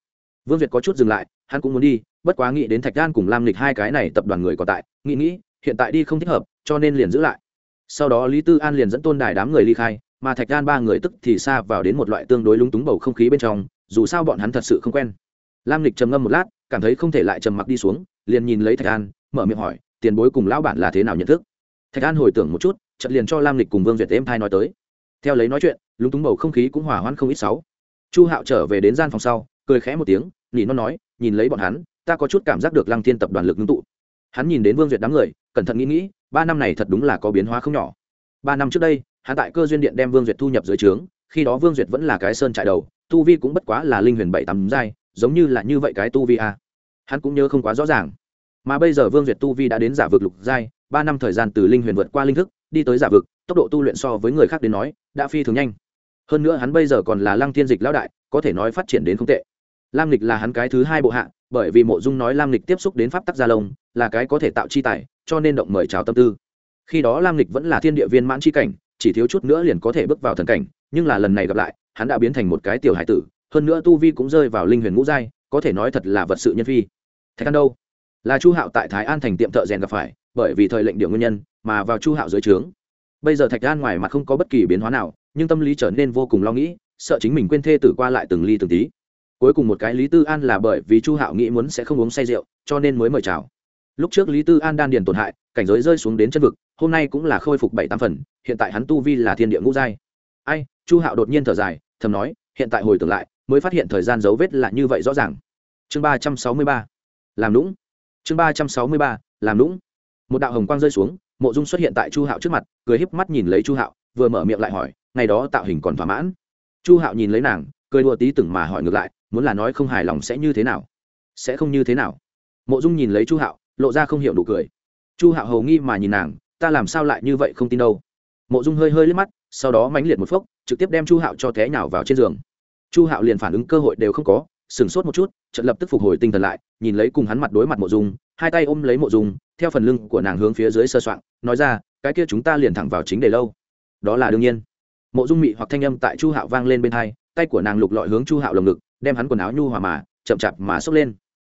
Vương duyệt có chút dừng lại, hắn cũng muốn đi, bất quá nghĩ đến thạch gan cùng lam lịch hai cái này tập đoàn người còn tại, nghĩ nghĩ, hiện tại đi không thích hợp, cho nên liền giữ lại. Sau đó lý tư an liền dẫn tôn đài đám người ly khai, mà thạch gan ba người tức thì xa vào đến một loại tương đối lúng túng bầu không khí bên trong, dù sao bọn hắn thật sự không quen. Lam lịch trầm ngâm một lát, cảm thấy không thể lại trầm mặc đi xuống, liền nhìn lấy thạch an mở miệng hỏi, tiền bối cùng lão bản là thế nào nhận thức? Thạch an hồi tưởng một chút, chợt liền cho lam lịch cùng vương duyệt êm thai nói tới. Theo lấy nói chuyện, lúng túng bầu không khí cũng hỏa hoãn không ít sáu. Chu hạo trở về đến gian phòng sau, cười khẽ một tiếng, nỉ nó nói, nhìn lấy bọn hắn, ta có chút cảm giác được lăng thiên tập đoàn lực ngưng tụ. Hắn nhìn đến vương duyệt đám người, cẩn thận nghĩ nghĩ, ba năm này thật đúng là có biến hóa không nhỏ. Ba năm trước đây, hắn tại cơ duyên điện đem vương duyệt thu nhập dưới trướng, khi đó vương duyệt vẫn là cái sơn trại đầu, tu vi cũng bất quá là linh huyền bảy tắm giai, giống như là như vậy cái tu vi a. Hắn cũng nhớ không quá rõ ràng mà bây giờ vương duyệt tu vi đã đến giả vực lục giai, ba năm thời gian từ linh huyền vượt qua linh thức, đi tới giả vực, tốc độ tu luyện so với người khác đến nói, đã phi thường nhanh. Hơn nữa hắn bây giờ còn là lăng thiên dịch lão đại, có thể nói phát triển đến không tệ. Lam lịch là hắn cái thứ hai bộ hạ, bởi vì mộ dung nói lam lịch tiếp xúc đến pháp tắc gia lông, là cái có thể tạo chi tài, cho nên động mời chào tâm tư. Khi đó lam lịch vẫn là thiên địa viên mãn chi cảnh, chỉ thiếu chút nữa liền có thể bước vào thần cảnh, nhưng là lần này gặp lại, hắn đã biến thành một cái tiểu hải tử, hơn nữa tu vi cũng rơi vào linh huyền ngũ giai, có thể nói thật là vật sự nhân phi. Thạch an đâu? Là chu hạo tại thái an thành tiệm thợ rèn gặp phải, bởi vì thời lệnh điệu nguyên nhân mà vào chu hạo dưới trướng. Bây giờ thạch an ngoài mặt không có bất kỳ biến hóa nào, nhưng tâm lý trở nên vô cùng lo nghĩ, sợ chính mình quên thê tử qua lại từng ly từng tí. Cuối cùng một cái lý tư an là bởi vì chu hạo nghĩ muốn sẽ không uống say rượu, cho nên mới mời chào. Lúc trước lý tư an đan điền tổn hại, cảnh giới rơi xuống đến chân vực, hôm nay cũng là khôi phục bảy tám phần, hiện tại hắn tu vi là thiên địa ngũ giai. Ai, chu hạo đột nhiên thở dài, thầm nói, hiện tại hồi tưởng lại, mới phát hiện thời gian dấu vết là như vậy rõ ràng. Chương ba trăm sáu mươi ba. Làm lũng chương ba trăm sáu mươi ba, làm lũng một đạo hồng quang rơi xuống, mộ dung xuất hiện tại chu hạo trước mặt, cười híp mắt nhìn lấy chu hạo, vừa mở miệng lại hỏi, ngày đó tạo hình còn thỏa mãn? Chu hạo nhìn lấy nàng, cười đùa tí từng mà hỏi ngược lại, muốn là nói không hài lòng sẽ như thế nào? Sẽ không như thế nào? Mộ dung nhìn lấy chu hạo, lộ ra không hiểu đủ cười. Chu hạo hầu nghi mà nhìn nàng, ta làm sao lại như vậy không tin đâu? Mộ dung hơi hơi liếc mắt, sau đó mánh liệt một phốc, trực tiếp đem chu hạo cho té nhào vào trên giường. Chu hạo liền phản ứng cơ hội đều không có sửng sốt một chút trận lập tức phục hồi tinh thần lại, nhìn lấy cùng hắn mặt đối mặt mộ dung, hai tay ôm lấy mộ dung, theo phần lưng của nàng hướng phía dưới sơ soạn nói ra, cái kia chúng ta liền thẳng vào chính đề lâu. Đó là đương nhiên. Mộ dung mị hoặc thanh âm tại chu hạo vang lên bên hai, tay của nàng lục lọi hướng chu hạo lồng ngực, đem hắn quần áo nhu hòa mà, chậm chạp mà xốc lên.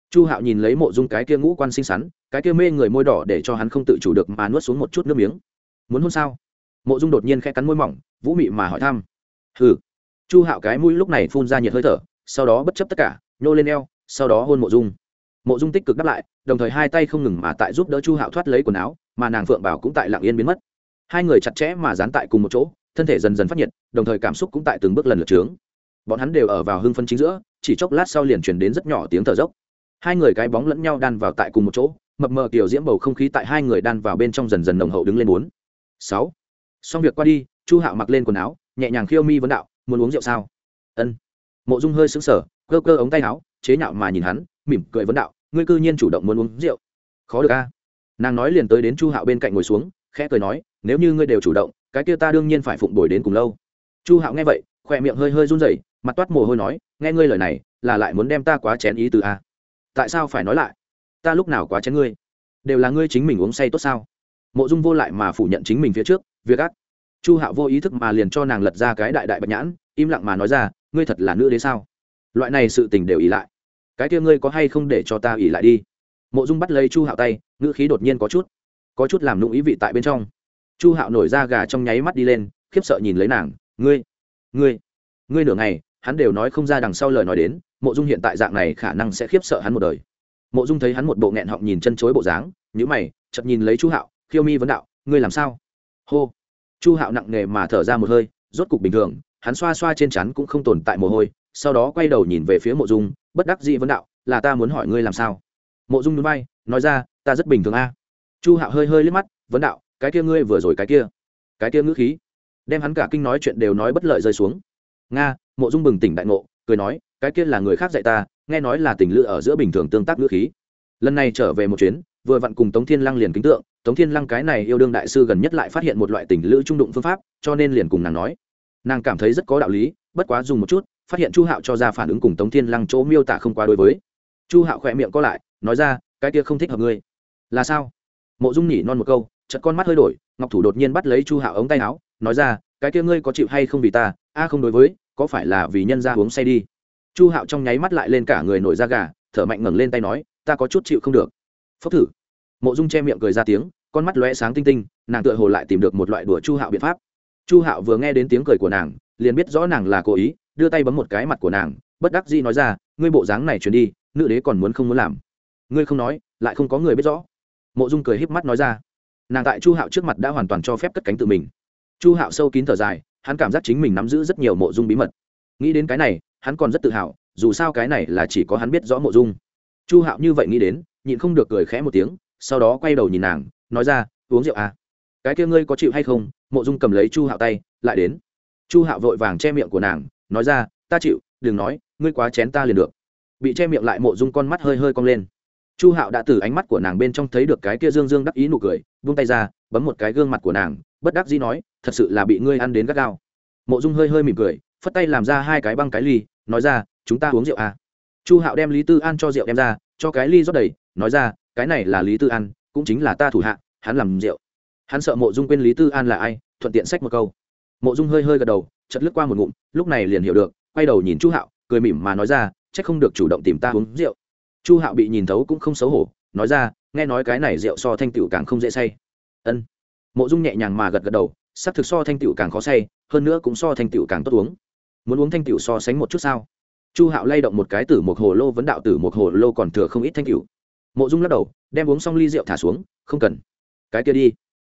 Chu hạo nhìn lấy mộ dung cái kia ngũ quan xinh xắn, cái kia mê người môi đỏ để cho hắn không tự chủ được mà nuốt xuống một chút nước miếng. Muốn hôn sao? Mộ dung đột nhiên khẽ cắn môi mỏng, vũ mị mà hỏi thăm. Hừ. Chu hạo cái mũi lúc này phun ra nhiệt hơi thở sau đó bất chấp tất cả, nhô lên eo, sau đó hôn mộ dung. Mộ dung tích cực đáp lại, đồng thời hai tay không ngừng mà tại giúp đỡ chu hạo thoát lấy quần áo, mà nàng phượng bảo cũng tại lặng yên biến mất. Hai người chặt chẽ mà dán tại cùng một chỗ, thân thể dần dần phát nhiệt, đồng thời cảm xúc cũng tại từng bước lần lượt trướng. Bọn hắn đều ở vào hưng phân chính giữa, chỉ chốc lát sau liền chuyển đến rất nhỏ tiếng thở dốc. Hai người cái bóng lẫn nhau đan vào tại cùng một chỗ, mập mờ kiểu diễm bầu không khí tại hai người đan vào bên trong dần dần nồng hậu đứng lên bốn. Sáu. Xong việc qua đi, chu hạo mặc lên quần áo, nhẹ nhàng khiêu mi vấn đạo, muốn uống rượu sao? Mộ dung hơi sững sờ, cơ cơ ống tay áo, chế nhạo mà nhìn hắn, mỉm cười vấn đạo, ngươi cư nhiên chủ động muốn uống rượu. Khó được a. Nàng nói liền tới đến chu hạo bên cạnh ngồi xuống, khẽ cười nói, nếu như ngươi đều chủ động, cái kia ta đương nhiên phải phụng bồi đến cùng lâu. Chu hạo nghe vậy khỏe miệng hơi hơi run rẩy, mặt toát mồ hôi nói, nghe ngươi lời này, là lại muốn đem ta quá chén ý từ a. Tại sao phải nói lại? Ta lúc nào quá chén ngươi? Đều là ngươi chính mình uống say tốt sao? Mộ dung vô lại mà phủ nhận chính mình phía trước, việc ác. Chu hạo vô ý thức mà liền cho nàng lật ra cái đại đại bạch nhãn, im lặng mà nói ra ngươi thật là nữ đế sao? Loại này sự tình đều ỉ lại. Cái kia ngươi có hay không để cho ta ỉ lại đi? Mộ dung bắt lấy chu hạo tay, ngữ khí đột nhiên có chút có chút làm nụng ý vị tại bên trong. Chu hạo nổi ra gà trong nháy mắt đi lên, khiếp sợ nhìn lấy nàng, ngươi ngươi ngươi nửa ngày, hắn đều nói không ra đằng sau lời nói đến, mộ dung hiện tại dạng này khả năng sẽ khiếp sợ hắn một đời. Mộ dung thấy hắn một bộ nghẹn họng nhìn chân chối bộ dáng nhữ mày chật nhìn lấy chu hạo, khiêu mi vấn đạo, ngươi làm sao? Hô. Chu hạo nặng nề mà thở ra một hơi, rốt cục bình thường hắn xoa xoa trên chắn cũng không tồn tại mồ hôi, sau đó quay đầu nhìn về phía mộ dung, bất đắc dĩ vấn đạo, là ta muốn hỏi ngươi làm sao? Mộ dung núi bay nói ra, ta rất bình thường a. Chu hạo hơi hơi liếc mắt, vấn đạo, cái kia ngươi vừa rồi cái kia cái kia ngữ khí. Đem hắn cả kinh nói chuyện đều nói bất lợi rơi xuống. Nga, mộ dung bừng tỉnh đại ngộ, cười nói, cái kia là người khác dạy ta, nghe nói là tình lự ở giữa bình thường tương tác ngữ khí. Lần này trở về một chuyến, vừa vặn cùng tống thiên lăng liền kính tượng, tống thiên lăng cái này yêu đương đại sư gần nhất lại phát hiện một loại tình lữ trung đụng phương pháp, cho nên liền cùng nàng nói nàng cảm thấy rất có đạo lý, bất quá dùng một chút, phát hiện chu hạo cho ra phản ứng cùng tống thiên lăng chỗ miêu tả không quá đối với. Chu hạo khỏe miệng co lại, nói ra, cái kia không thích hợp ngươi. Là sao? Mộ dung nhỉ non một câu chật con mắt hơi đổi, ngọc thủ đột nhiên bắt lấy chu hạo ống tay áo, nói ra, cái kia ngươi có chịu hay không vì ta? A, không đối với, có phải là vì nhân ra uống say đi? Chu hạo trong nháy mắt lại lên cả người nổi da gà, thở mạnh ngẩng lên tay nói, ta có chút chịu không được. Phốc thử. Mộ dung che miệng cười ra tiếng, con mắt lóe sáng tinh tinh, nàng tựa hồ lại tìm được một loại đùa chu hạo biện pháp chu hạo vừa nghe đến tiếng cười của nàng, liền biết rõ nàng là cố ý, đưa tay bấm một cái mặt của nàng, bất đắc dĩ nói ra, ngươi bộ dáng này chuyển đi, nữ đế còn muốn không muốn làm? Ngươi không nói, lại không có người biết rõ. Mộ dung cười híp mắt nói ra. Nàng tại chu hạo trước mặt đã hoàn toàn cho phép cất cánh tự mình. Chu hạo sâu kín thở dài, hắn cảm giác chính mình nắm giữ rất nhiều mộ dung bí mật. Nghĩ đến cái này, hắn còn rất tự hào, dù sao cái này là chỉ có hắn biết rõ mộ dung. Chu hạo như vậy nghĩ đến, nhịn không được cười khẽ một tiếng, sau đó quay đầu nhìn nàng, nói ra, uống rượu à? Cái kia ngươi có chịu hay không? Mộ dung cầm lấy chu hạo tay, lại đến. Chu hạo vội vàng che miệng của nàng, nói ra, ta chịu, đừng nói, ngươi quá chén ta liền được. Bị che miệng lại mộ dung con mắt hơi hơi cong lên. Chu hạo đã từ ánh mắt của nàng bên trong thấy được cái kia dương dương đắc ý nụ cười vung tay ra, bấm một cái gương mặt của nàng, bất đắc dĩ nói, thật sự là bị ngươi ăn đến gắt gao. Mộ dung hơi hơi mỉm cười, phất tay làm ra hai cái băng cái ly, nói ra, chúng ta uống rượu à. chu hạo đem lý tư an cho rượu đem ra, cho cái ly rót đầy, nói ra, cái này là lý tư an, cũng chính là ta thủ hạ, hắn làm rượu. Hắn sợ mộ dung quên lý tư an là ai thuận tiện sách một câu. Mộ dung hơi hơi gật đầu chật lướt qua một ngụm, lúc này liền hiểu được, quay đầu nhìn chu hạo, cười mỉm mà nói ra c h ắ c không được chủ động tìm ta uống rượu. Chu hạo bị nhìn thấu cũng không xấu hổ, nói ra, nghe nói cái này rượu so thanh tịu càng không dễ say. Ân. Mộ dung nhẹ nhàng mà gật gật đầu sắc thực so thanh tịu càng khó say, hơn nữa cũng so thanh tịu càng tốt uống. Muốn uống thanh tịu so sánh một chút sao? Chu hạo lay động một cái tử một hồ lô vấn đạo tử một hồ lô còn thừa không ít thanh tịu mộ dung lắc đầu, đem uống xong ly rượu thả xuống, không cần. Cái kia đi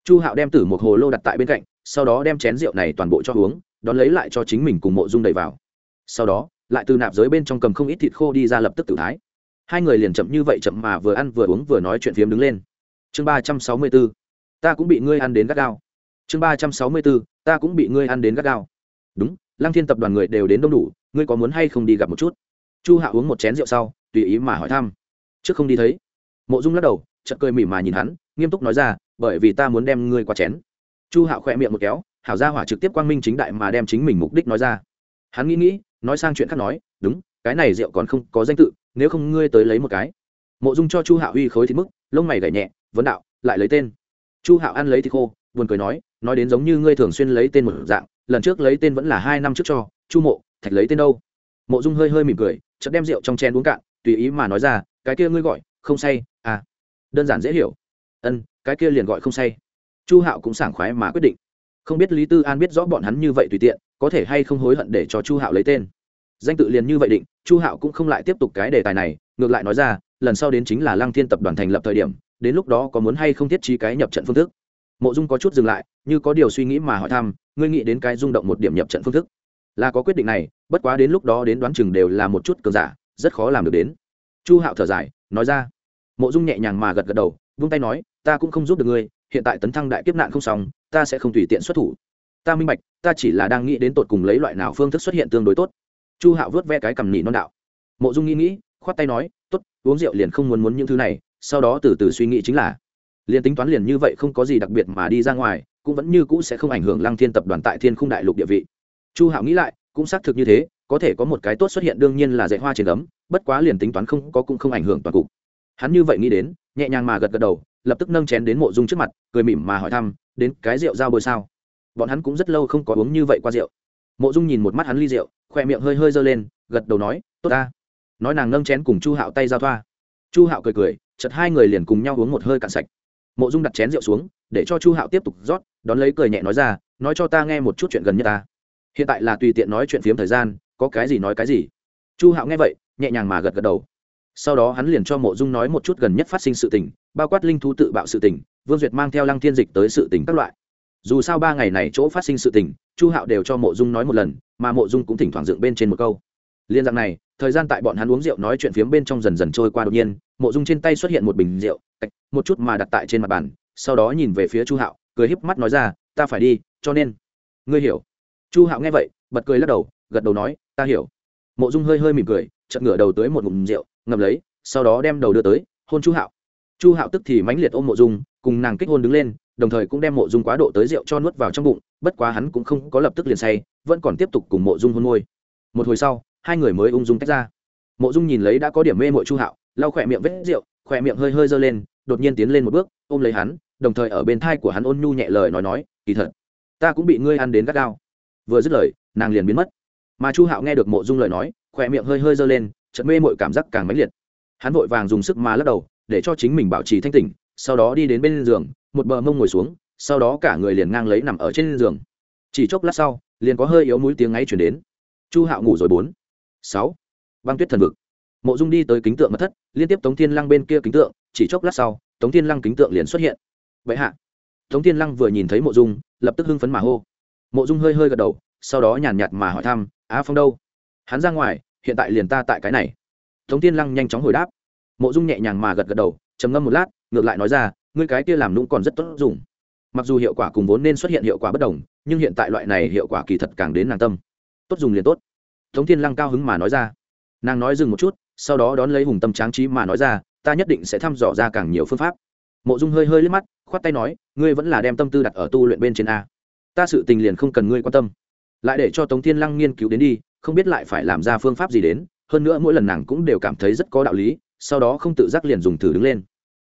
chu hạo đem tử một hồ lô đặt tại bên cạnh, sau đó đem chén rượu này toàn bộ cho uống, đón lấy lại cho chính mình cùng mộ dung đầy vào. Sau đó, lại từ nạp giới bên trong cầm không ít thịt khô đi ra lập tức tự thái. Hai người liền chậm như vậy chậm mà vừa ăn vừa uống vừa nói chuyện phiếm đứng lên. Chương ba trăm sáu mươi b ố ta cũng bị ngươi ăn đến gắt gao. Chương ba trăm sáu mươi b ố ta cũng bị ngươi ăn đến gắt gao. Đúng, lăng thiên tập đoàn người đều đến đông đủ, ngươi có muốn hay không đi gặp một chút? Chu hạ uống một chén rượu sau, tùy ý mà hỏi thăm. Trước không đi thấy, mộ dung lắc đầu, chợt cười mỉm mà nhìn hắn, nghiêm túc nói ra bởi vì ta muốn đem ngươi qua chén. Chu hạo khỏe miệng một kéo, hảo gia hỏa trực tiếp quang minh chính đại mà đem chính mình mục đích nói ra. Hắn nghĩ nghĩ, nói sang chuyện khác nói, đúng, cái này rượu còn không có danh tự, nếu không ngươi tới lấy một cái. Mộ dung cho chu hạo uy khối thịt mức lông mày gảy nhẹ, vấn đạo, lại lấy tên. Chu hạo ăn lấy thịt khô, buồn cười nói nói đến giống như ngươi thường xuyên lấy tên một dạng, lần trước lấy tên vẫn là hai năm trước cho, chu mộ, thạch lấy tên đâu? Mộ dung hơi hơi mỉm cười, chợt đem rượu trong chén uống cạn, tùy ý mà nói ra, cái kia ngươi gọi, không say à đơn giản dễ hiểu. Ân cái kia liền gọi không say. Chu hạo cũng sảng khoái mà quyết định. Không biết lý tư an biết rõ bọn hắn như vậy tùy tiện, có thể hay không hối hận để cho chu hạo lấy tên. Danh tự liền như vậy định, chu hạo cũng không lại tiếp tục cái đề tài này, ngược lại nói ra, lần sau đến chính là lăng thiên tập đoàn thành lập thời điểm, đến lúc đó có muốn hay không thiết trí cái nhập trận phương thức. Mộ dung có chút dừng lại, như có điều suy nghĩ mà hỏi thăm, ngươi nghĩ đến cái rung động một điểm nhập trận phương thức. Là có quyết định này, bất quá đến lúc đó đến đoán chừng đều là một chút cường giả, rất khó làm được đến. Chu hạo thở dài, nói ra. Mộ dung nhẹ nhàng mà gật gật đầu, vung tay nói ta cũng không giúp được ngươi, hiện tại tấn thăng đại kiếp nạn không xong, ta sẽ không tùy tiện xuất thủ. Ta minh bạch, ta chỉ là đang nghĩ đến tột cùng lấy loại nào phương thức xuất hiện tương đối tốt. Chu hạo vớt ve cái cầm nỉ non đạo. Mộ dung nghĩ nghĩ, khoát tay nói, tốt, uống rượu liền không muốn muốn những thứ này, sau đó từ từ suy nghĩ chính là, liền tính toán liền như vậy không có gì đặc biệt mà đi ra ngoài, cũng vẫn như cũ sẽ không ảnh hưởng lăng thiên tập đoàn tại thiên khung đại lục địa vị. Chu hạo nghĩ lại, cũng xác thực như thế, có thể có một cái tốt xuất hiện đương nhiên là dạy hoa trên ấm bất quá liền tính toán không có cũng không ảnh hưởng toàn cục. Hắn như vậy nghĩ đến, nhẹ nhàng mà gật gật đầu lập tức nâng chén đến mộ dung trước mặt, cười mỉm mà hỏi thăm, đến cái rượu giao bôi sao? Bọn hắn cũng rất lâu không có uống như vậy qua rượu. Mộ dung nhìn một mắt hắn ly rượu khoe miệng hơi hơi giơ lên, gật đầu nói, tốt ta. Nói nàng nâng chén cùng chu hạo tay giao thoa. Chu hạo cười cười chật hai người liền cùng nhau uống một hơi cạn sạch. Mộ dung đặt chén rượu xuống, để cho chu hạo tiếp tục rót, đón lấy cười nhẹ nói ra, nói cho ta nghe một chút chuyện gần nhất ta. Hiện tại là tùy tiện nói chuyện phiếm thời gian, có cái gì nói cái gì. Chu hạo nghe vậy, nhẹ nhàng mà gật gật đầu sau đó hắn liền cho mộ dung nói một chút gần nhất phát sinh sự tình, bao quát linh thú tự bạo sự tình, vương duyệt mang theo lăng thiên dịch tới sự tình các loại. Dù sao ba ngày này chỗ phát sinh sự tình, chu hạo đều cho mộ dung nói một lần, mà mộ dung cũng thỉnh thoảng dựng bên trên một câu. Liên dạng này, thời gian tại bọn hắn uống rượu nói chuyện phiếm bên trong dần dần trôi qua đột nhiên, mộ dung trên tay xuất hiện một bình rượu một chút mà đặt tại trên mặt bàn, sau đó nhìn về phía chu hạo, cười híp mắt nói ra, ta phải đi, cho nên. Ngươi hiểu. Chu hạo nghe vậy, bật cười lắc đầu, gật đầu nói, ta hiểu. Mộ dung hơi hơi mỉm cười, chợt ngửa đầu tới một ngụm rượu ngậm lấy, sau đó đem đầu đưa tới, hôn chu hạo. Chu hạo tức thì mãnh liệt ôm mộ dung, cùng nàng kích hôn đứng lên, đồng thời cũng đem mộ dung quá độ tới rượu cho nuốt vào trong bụng, bất quá hắn cũng không có lập tức liền say, vẫn còn tiếp tục cùng mộ dung hôn môi. Một hồi sau, hai người mới ung dung tách ra. Mộ dung nhìn lấy đã có điểm mê mội chu hạo, lau khỏe miệng vết rượu, khỏe miệng hơi hơi giơ lên, đột nhiên tiến lên một bước, ôm lấy hắn, đồng thời ở bên thai của hắn ôn nhu nhẹ lời nói nói, kỳ thật, ta cũng bị ngươi ăn đến gắt gao. Vừa dứt lời, nàng liền biến mất. Mà chu hạo nghe được mộ dung lời nói, khỏe miệng hơi hơi giơ lên chợt mê mội cảm giác càng mãnh liệt. Hắn vội vàng dùng sức mà lắc đầu, để cho chính mình bảo trì thanh tỉnh, sau đó đi đến bên giường, một bờ mông ngồi xuống, sau đó cả người liền ngang lấy nằm ở trên giường. Chỉ chốc lát sau, liền có hơi yếu mũi tiếng ngay chuyển đến. Chu hạo ngủ rồi bốn. Sáu. Băng tuyết thần vực. Mộ dung đi tới kính tượng mật thất, liên tiếp tống thiên lăng bên kia kính tượng, chỉ chốc lát sau, tống thiên lăng kính tượng liền xuất hiện. Vậy hạ. Tống thiên lăng vừa nhìn thấy mộ dung, lập tức hưng phấn mà hô. Mộ dung hơi hơi gật đầu, sau đó nhàn nhạt mà hỏi thăm, á phong đâu? Hắn ra ngoài hiện tại liền ta tại cái này. Tống tiên lăng nhanh chóng hồi đáp. Mộ dung nhẹ nhàng mà gật gật đầu, trầm ngâm một lát, ngược lại nói ra, ngươi cái kia làm nũng còn rất tốt dùng. Mặc dù hiệu quả cùng vốn nên xuất hiện hiệu quả bất đồng, nhưng hiện tại loại này hiệu quả kỳ thật càng đến nàng tâm. Tốt dùng liền tốt. Tống tiên lăng cao hứng mà nói ra. Nàng nói dừng một chút, sau đó đón lấy hùng tâm tráng trí mà nói ra, ta nhất định sẽ thăm dò ra càng nhiều phương pháp. Mộ dung hơi hơi liếc mắt, khoát tay nói, ngươi vẫn là đem tâm tư đặt ở tu luyện bên trên a. Ta sự tình liền không cần ngươi quan tâm. Lại để cho tống thiên lăng nghiên cứu đến đi không biết lại phải làm ra phương pháp gì đến, hơn nữa mỗi lần nàng cũng đều cảm thấy rất có đạo lý, sau đó không tự giác liền dùng thử đứng lên.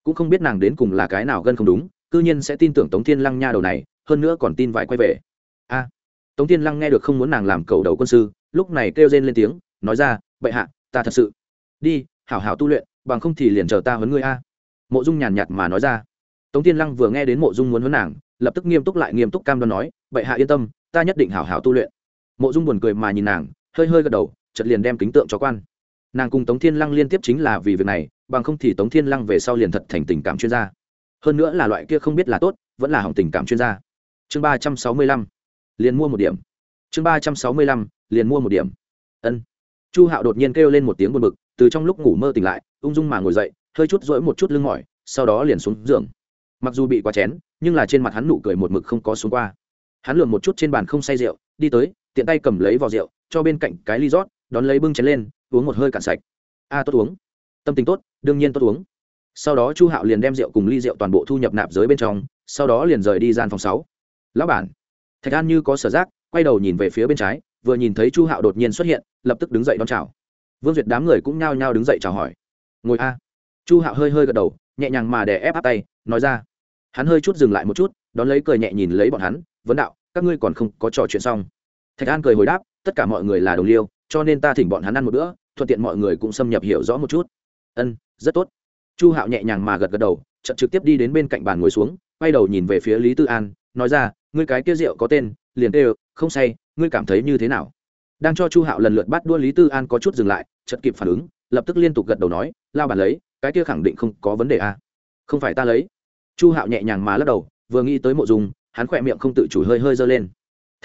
Cũng không biết nàng đến cùng là cái nào gân không đúng, cư nhiên sẽ tin tưởng tống thiên lăng nha đầu này, hơn nữa còn tin vải quay về. A, tống thiên lăng nghe được không muốn nàng làm cầu đầu quân sư, lúc này kêu rên lên tiếng, nói ra, bệ hạ, ta thật sự đi, hảo hảo tu luyện, bằng không thì liền chờ ta huấn ngươi a. Mộ dung nhàn nhạt mà nói ra. Tống thiên lăng vừa nghe đến mộ dung muốn huấn nàng, lập tức nghiêm túc lại nghiêm túc cam đoan nói, bệ hạ yên tâm, ta nhất định hảo hảo tu luyện. Mộ dung buồn cười mà nhìn nàng hơi hơi gật đầu chật liền đem kính tượng cho quan. Nàng cùng tống thiên lăng liên tiếp chính là vì việc này, bằng không thì tống thiên lăng về sau liền thật thành tình cảm chuyên gia. Hơn nữa là loại kia không biết là tốt, vẫn là hỏng tình cảm chuyên gia. Chương ba trăm sáu mươi lăm, liền mua một điểm. Chương ba trăm sáu mươi lăm, liền mua một điểm. Ân. Chu hạo đột nhiên kêu lên một tiếng buồn bực, từ trong lúc ngủ mơ tỉnh lại, ung dung mà ngồi dậy, hơi chút rỗi một chút lưng mỏi, sau đó liền xuống giường. Mặc dù bị quá chén, nhưng là trên mặt hắn nụ cười một mực không có xuống qua. Hắn lượm một chút trên bàn không say rượu, đi tới tiện tay cầm lấy vỏ rượu, cho bên cạnh cái ly rót, đón lấy bưng chén lên, uống một hơi cạn sạch. A, tốt uống. Tâm tình tốt, đương nhiên tốt uống. Sau đó chu hạo liền đem rượu cùng ly rượu toàn bộ thu nhập nạp giới bên trong, sau đó liền rời đi gian phòng sáu. Lão bản. Thạch an như có sở giác, quay đầu nhìn về phía bên trái, vừa nhìn thấy chu hạo đột nhiên xuất hiện, lập tức đứng dậy đón chào. Vương duyệt đám người cũng nhao nhao đứng dậy chào hỏi. Ngồi a. Chu hạo hơi hơi gật đầu, nhẹ nhàng mà đè ép áp tay, nói ra. Hắn hơi chút dừng lại một chút, đón lấy cười nhẹ nhìn lấy bọn hắn, vấn đạo, các ngươi còn không có trò chuyện xong thạch an cười hồi đáp, tất cả mọi người là đồng liêu, cho nên ta thỉnh bọn hắn ăn một bữa, thuận tiện mọi người cũng xâm nhập hiểu rõ một chút. Ân, rất tốt. Chu hạo nhẹ nhàng mà gật gật đầu trận trực tiếp đi đến bên cạnh bàn ngồi xuống, quay đầu nhìn về phía lý tư an, nói ra, ngươi cái kia rượu có tên, liền tê không say, ngươi cảm thấy như thế nào? Đang cho chu hạo lần lượt bắt đua lý tư an có chút dừng lại chật kịp phản ứng, lập tức liên tục gật đầu nói, lao bàn lấy, cái kia khẳng định không có vấn đề à. không phải ta lấy. Chu hạo nhẹ nhàng mà lắc đầu, vừa nghĩ tới mộ dùng hắn khỏe miệng không tự chủ hơi hơi dơ lên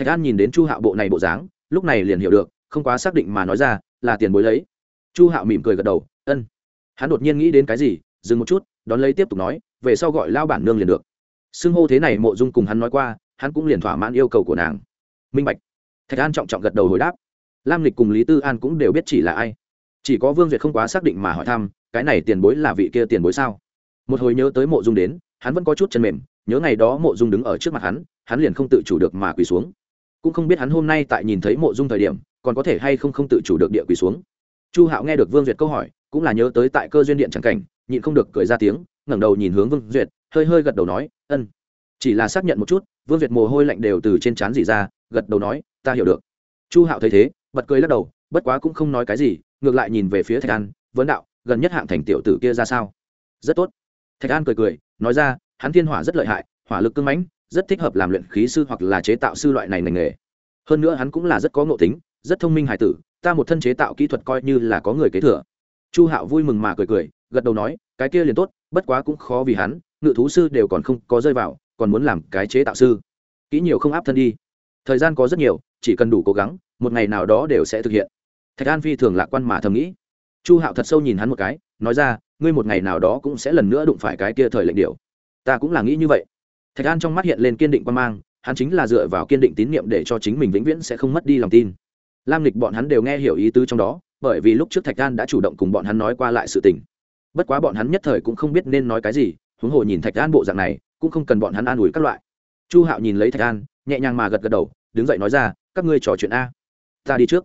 thạch an nhìn đến chu hạo bộ này bộ dáng, lúc này liền hiểu được, không quá xác định mà nói ra, là tiền bối lấy. Chu hạo mỉm cười gật đầu, ân. Hắn đột nhiên nghĩ đến cái gì, dừng một chút, đón lấy tiếp tục nói, về sau gọi lao bản nương liền được. Xưng hô thế này mộ dung cùng hắn nói qua, hắn cũng liền thỏa mãn yêu cầu của nàng. Minh bạch. Thạch an trọng trọng gật đầu hồi đáp. Lam lịch cùng lý tư an cũng đều biết chỉ là ai. Chỉ có vương duyệt không quá xác định mà hỏi thăm, cái này tiền bối là vị kia tiền bối sao? Một hồi nhớ tới mộ dung đến, hắn vẫn có chút chân mềm, nhớ ngày đó mộ dung đứng ở trước mặt hắn hắn liền không tự chủ được mà quỳ xuống cũng không biết hắn hôm nay tại nhìn thấy mộ dung thời điểm, còn có thể hay không không tự chủ được địa quỳ xuống. Chu hạo nghe được vương duyệt câu hỏi, cũng là nhớ tới tại cơ duyên điện c cảnh, nhịn không được cười ra tiếng, ngẩng đầu nhìn hướng vương duyệt, hơi hơi gật đầu nói, ân. Chỉ là xác nhận một chút, vương duyệt mồ hôi lạnh đều từ trên trán dỉ ra, gật đầu nói, ta hiểu được. Chu hạo thấy thế, bật cười lắc đầu, bất quá cũng không nói cái gì, ngược lại nhìn về phía thạch an, vấn đạo, gần nhất hạng thành tiểu tử kia ra sao? Rất tốt. Thạch an cười cười, nói ra, hắn thiên hỏa rất lợi hại, hỏa lực cưng mãnh rất thích hợp làm luyện khí sư hoặc là chế tạo sư loại này ngành nghề. Hơn nữa hắn cũng là rất có ngộ tính, rất thông minh hải tử, ta một thân chế tạo kỹ thuật coi như là có người kế thừa. Chu hạo vui mừng mà cười cười, gật đầu nói, cái kia liền tốt, bất quá cũng khó vì hắn, ngự thú sư đều còn không có rơi vào, còn muốn làm cái chế tạo sư. Kỹ nhiều không áp thân đi. Thời gian có rất nhiều, chỉ cần đủ cố gắng, một ngày nào đó đều sẽ thực hiện. Thạch an phi thường lạc quan mà thầm nghĩ. Chu hạo thật sâu nhìn hắn một cái, nói ra, ngươi một ngày nào đó cũng sẽ lần nữa đụng phải cái kia thời lệnh điều ta cũng là nghĩ như vậy thạch an trong mắt hiện lên kiên định quan mang, hắn chính là dựa vào kiên định tín nhiệm để cho chính mình vĩnh viễn sẽ không mất đi lòng tin. Lam lịch bọn hắn đều nghe hiểu ý tứ trong đó, bởi vì lúc trước thạch an đã chủ động cùng bọn hắn nói qua lại sự tình. Bất quá bọn hắn nhất thời cũng không biết nên nói cái gì, huống hồ nhìn thạch an bộ dạng này, cũng không cần bọn hắn an ủi các loại. Chu hạo nhìn lấy thạch an, nhẹ nhàng mà gật gật đầu, đứng dậy nói ra, các ngươi trò chuyện a. Ta đi trước.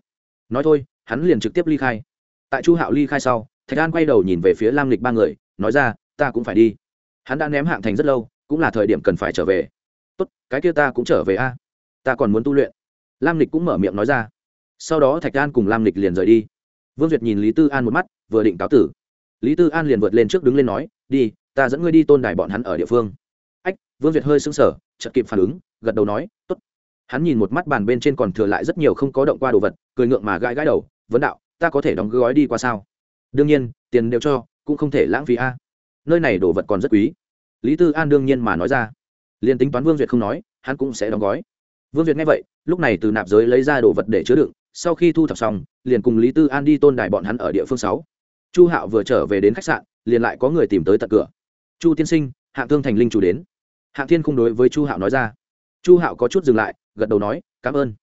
Nói thôi, hắn liền trực tiếp ly khai. Tại chu hạo ly khai sau, thạch an quay đầu nhìn về phía lam lịch ba người, nói ra, ta cũng phải đi. Hắn đã ném hạng thành rất lâu cũng là thời điểm cần phải trở về. Tốt, cái kia ta cũng trở về a. Ta còn muốn tu luyện. Lam lịch cũng mở miệng nói ra. Sau đó thạch an cùng lam lịch liền rời đi. Vương duyệt nhìn lý tư an một mắt, vừa định cáo tử. Lý tư an liền vượt lên trước đứng lên nói, đi, ta dẫn ngươi đi tôn đài bọn hắn ở địa phương. Ách, vương duyệt hơi sững sờ, chợt kịp phản ứng, gật đầu nói, tốt. Hắn nhìn một mắt bàn bên trên còn thừa lại rất nhiều không có động qua đồ vật, cười ngượng mà gãi gãi đầu, vấn đạo, ta có thể đóng gói đi qua sao? Đương nhiên, tiền đều cho, cũng không thể lãng phí a. Nơi này đồ vật còn rất quý lý tư an đương nhiên mà nói ra. Liền tính toán vương duyệt không nói, hắn cũng sẽ đóng gói. Vương duyệt nghe vậy, lúc này từ nạp giới lấy ra đồ vật để chứa đựng, sau khi thu thập xong, liền cùng lý tư an đi tôn đài bọn hắn ở địa phương sáu. Chu hạo vừa trở về đến khách sạn, liền lại có người tìm tới tận cửa. Chu tiên sinh, hạng thương thành linh chủ đến. Hạng thiên không đối với chu hạo nói ra. Chu hạo có chút dừng lại, gật đầu nói, cảm ơn.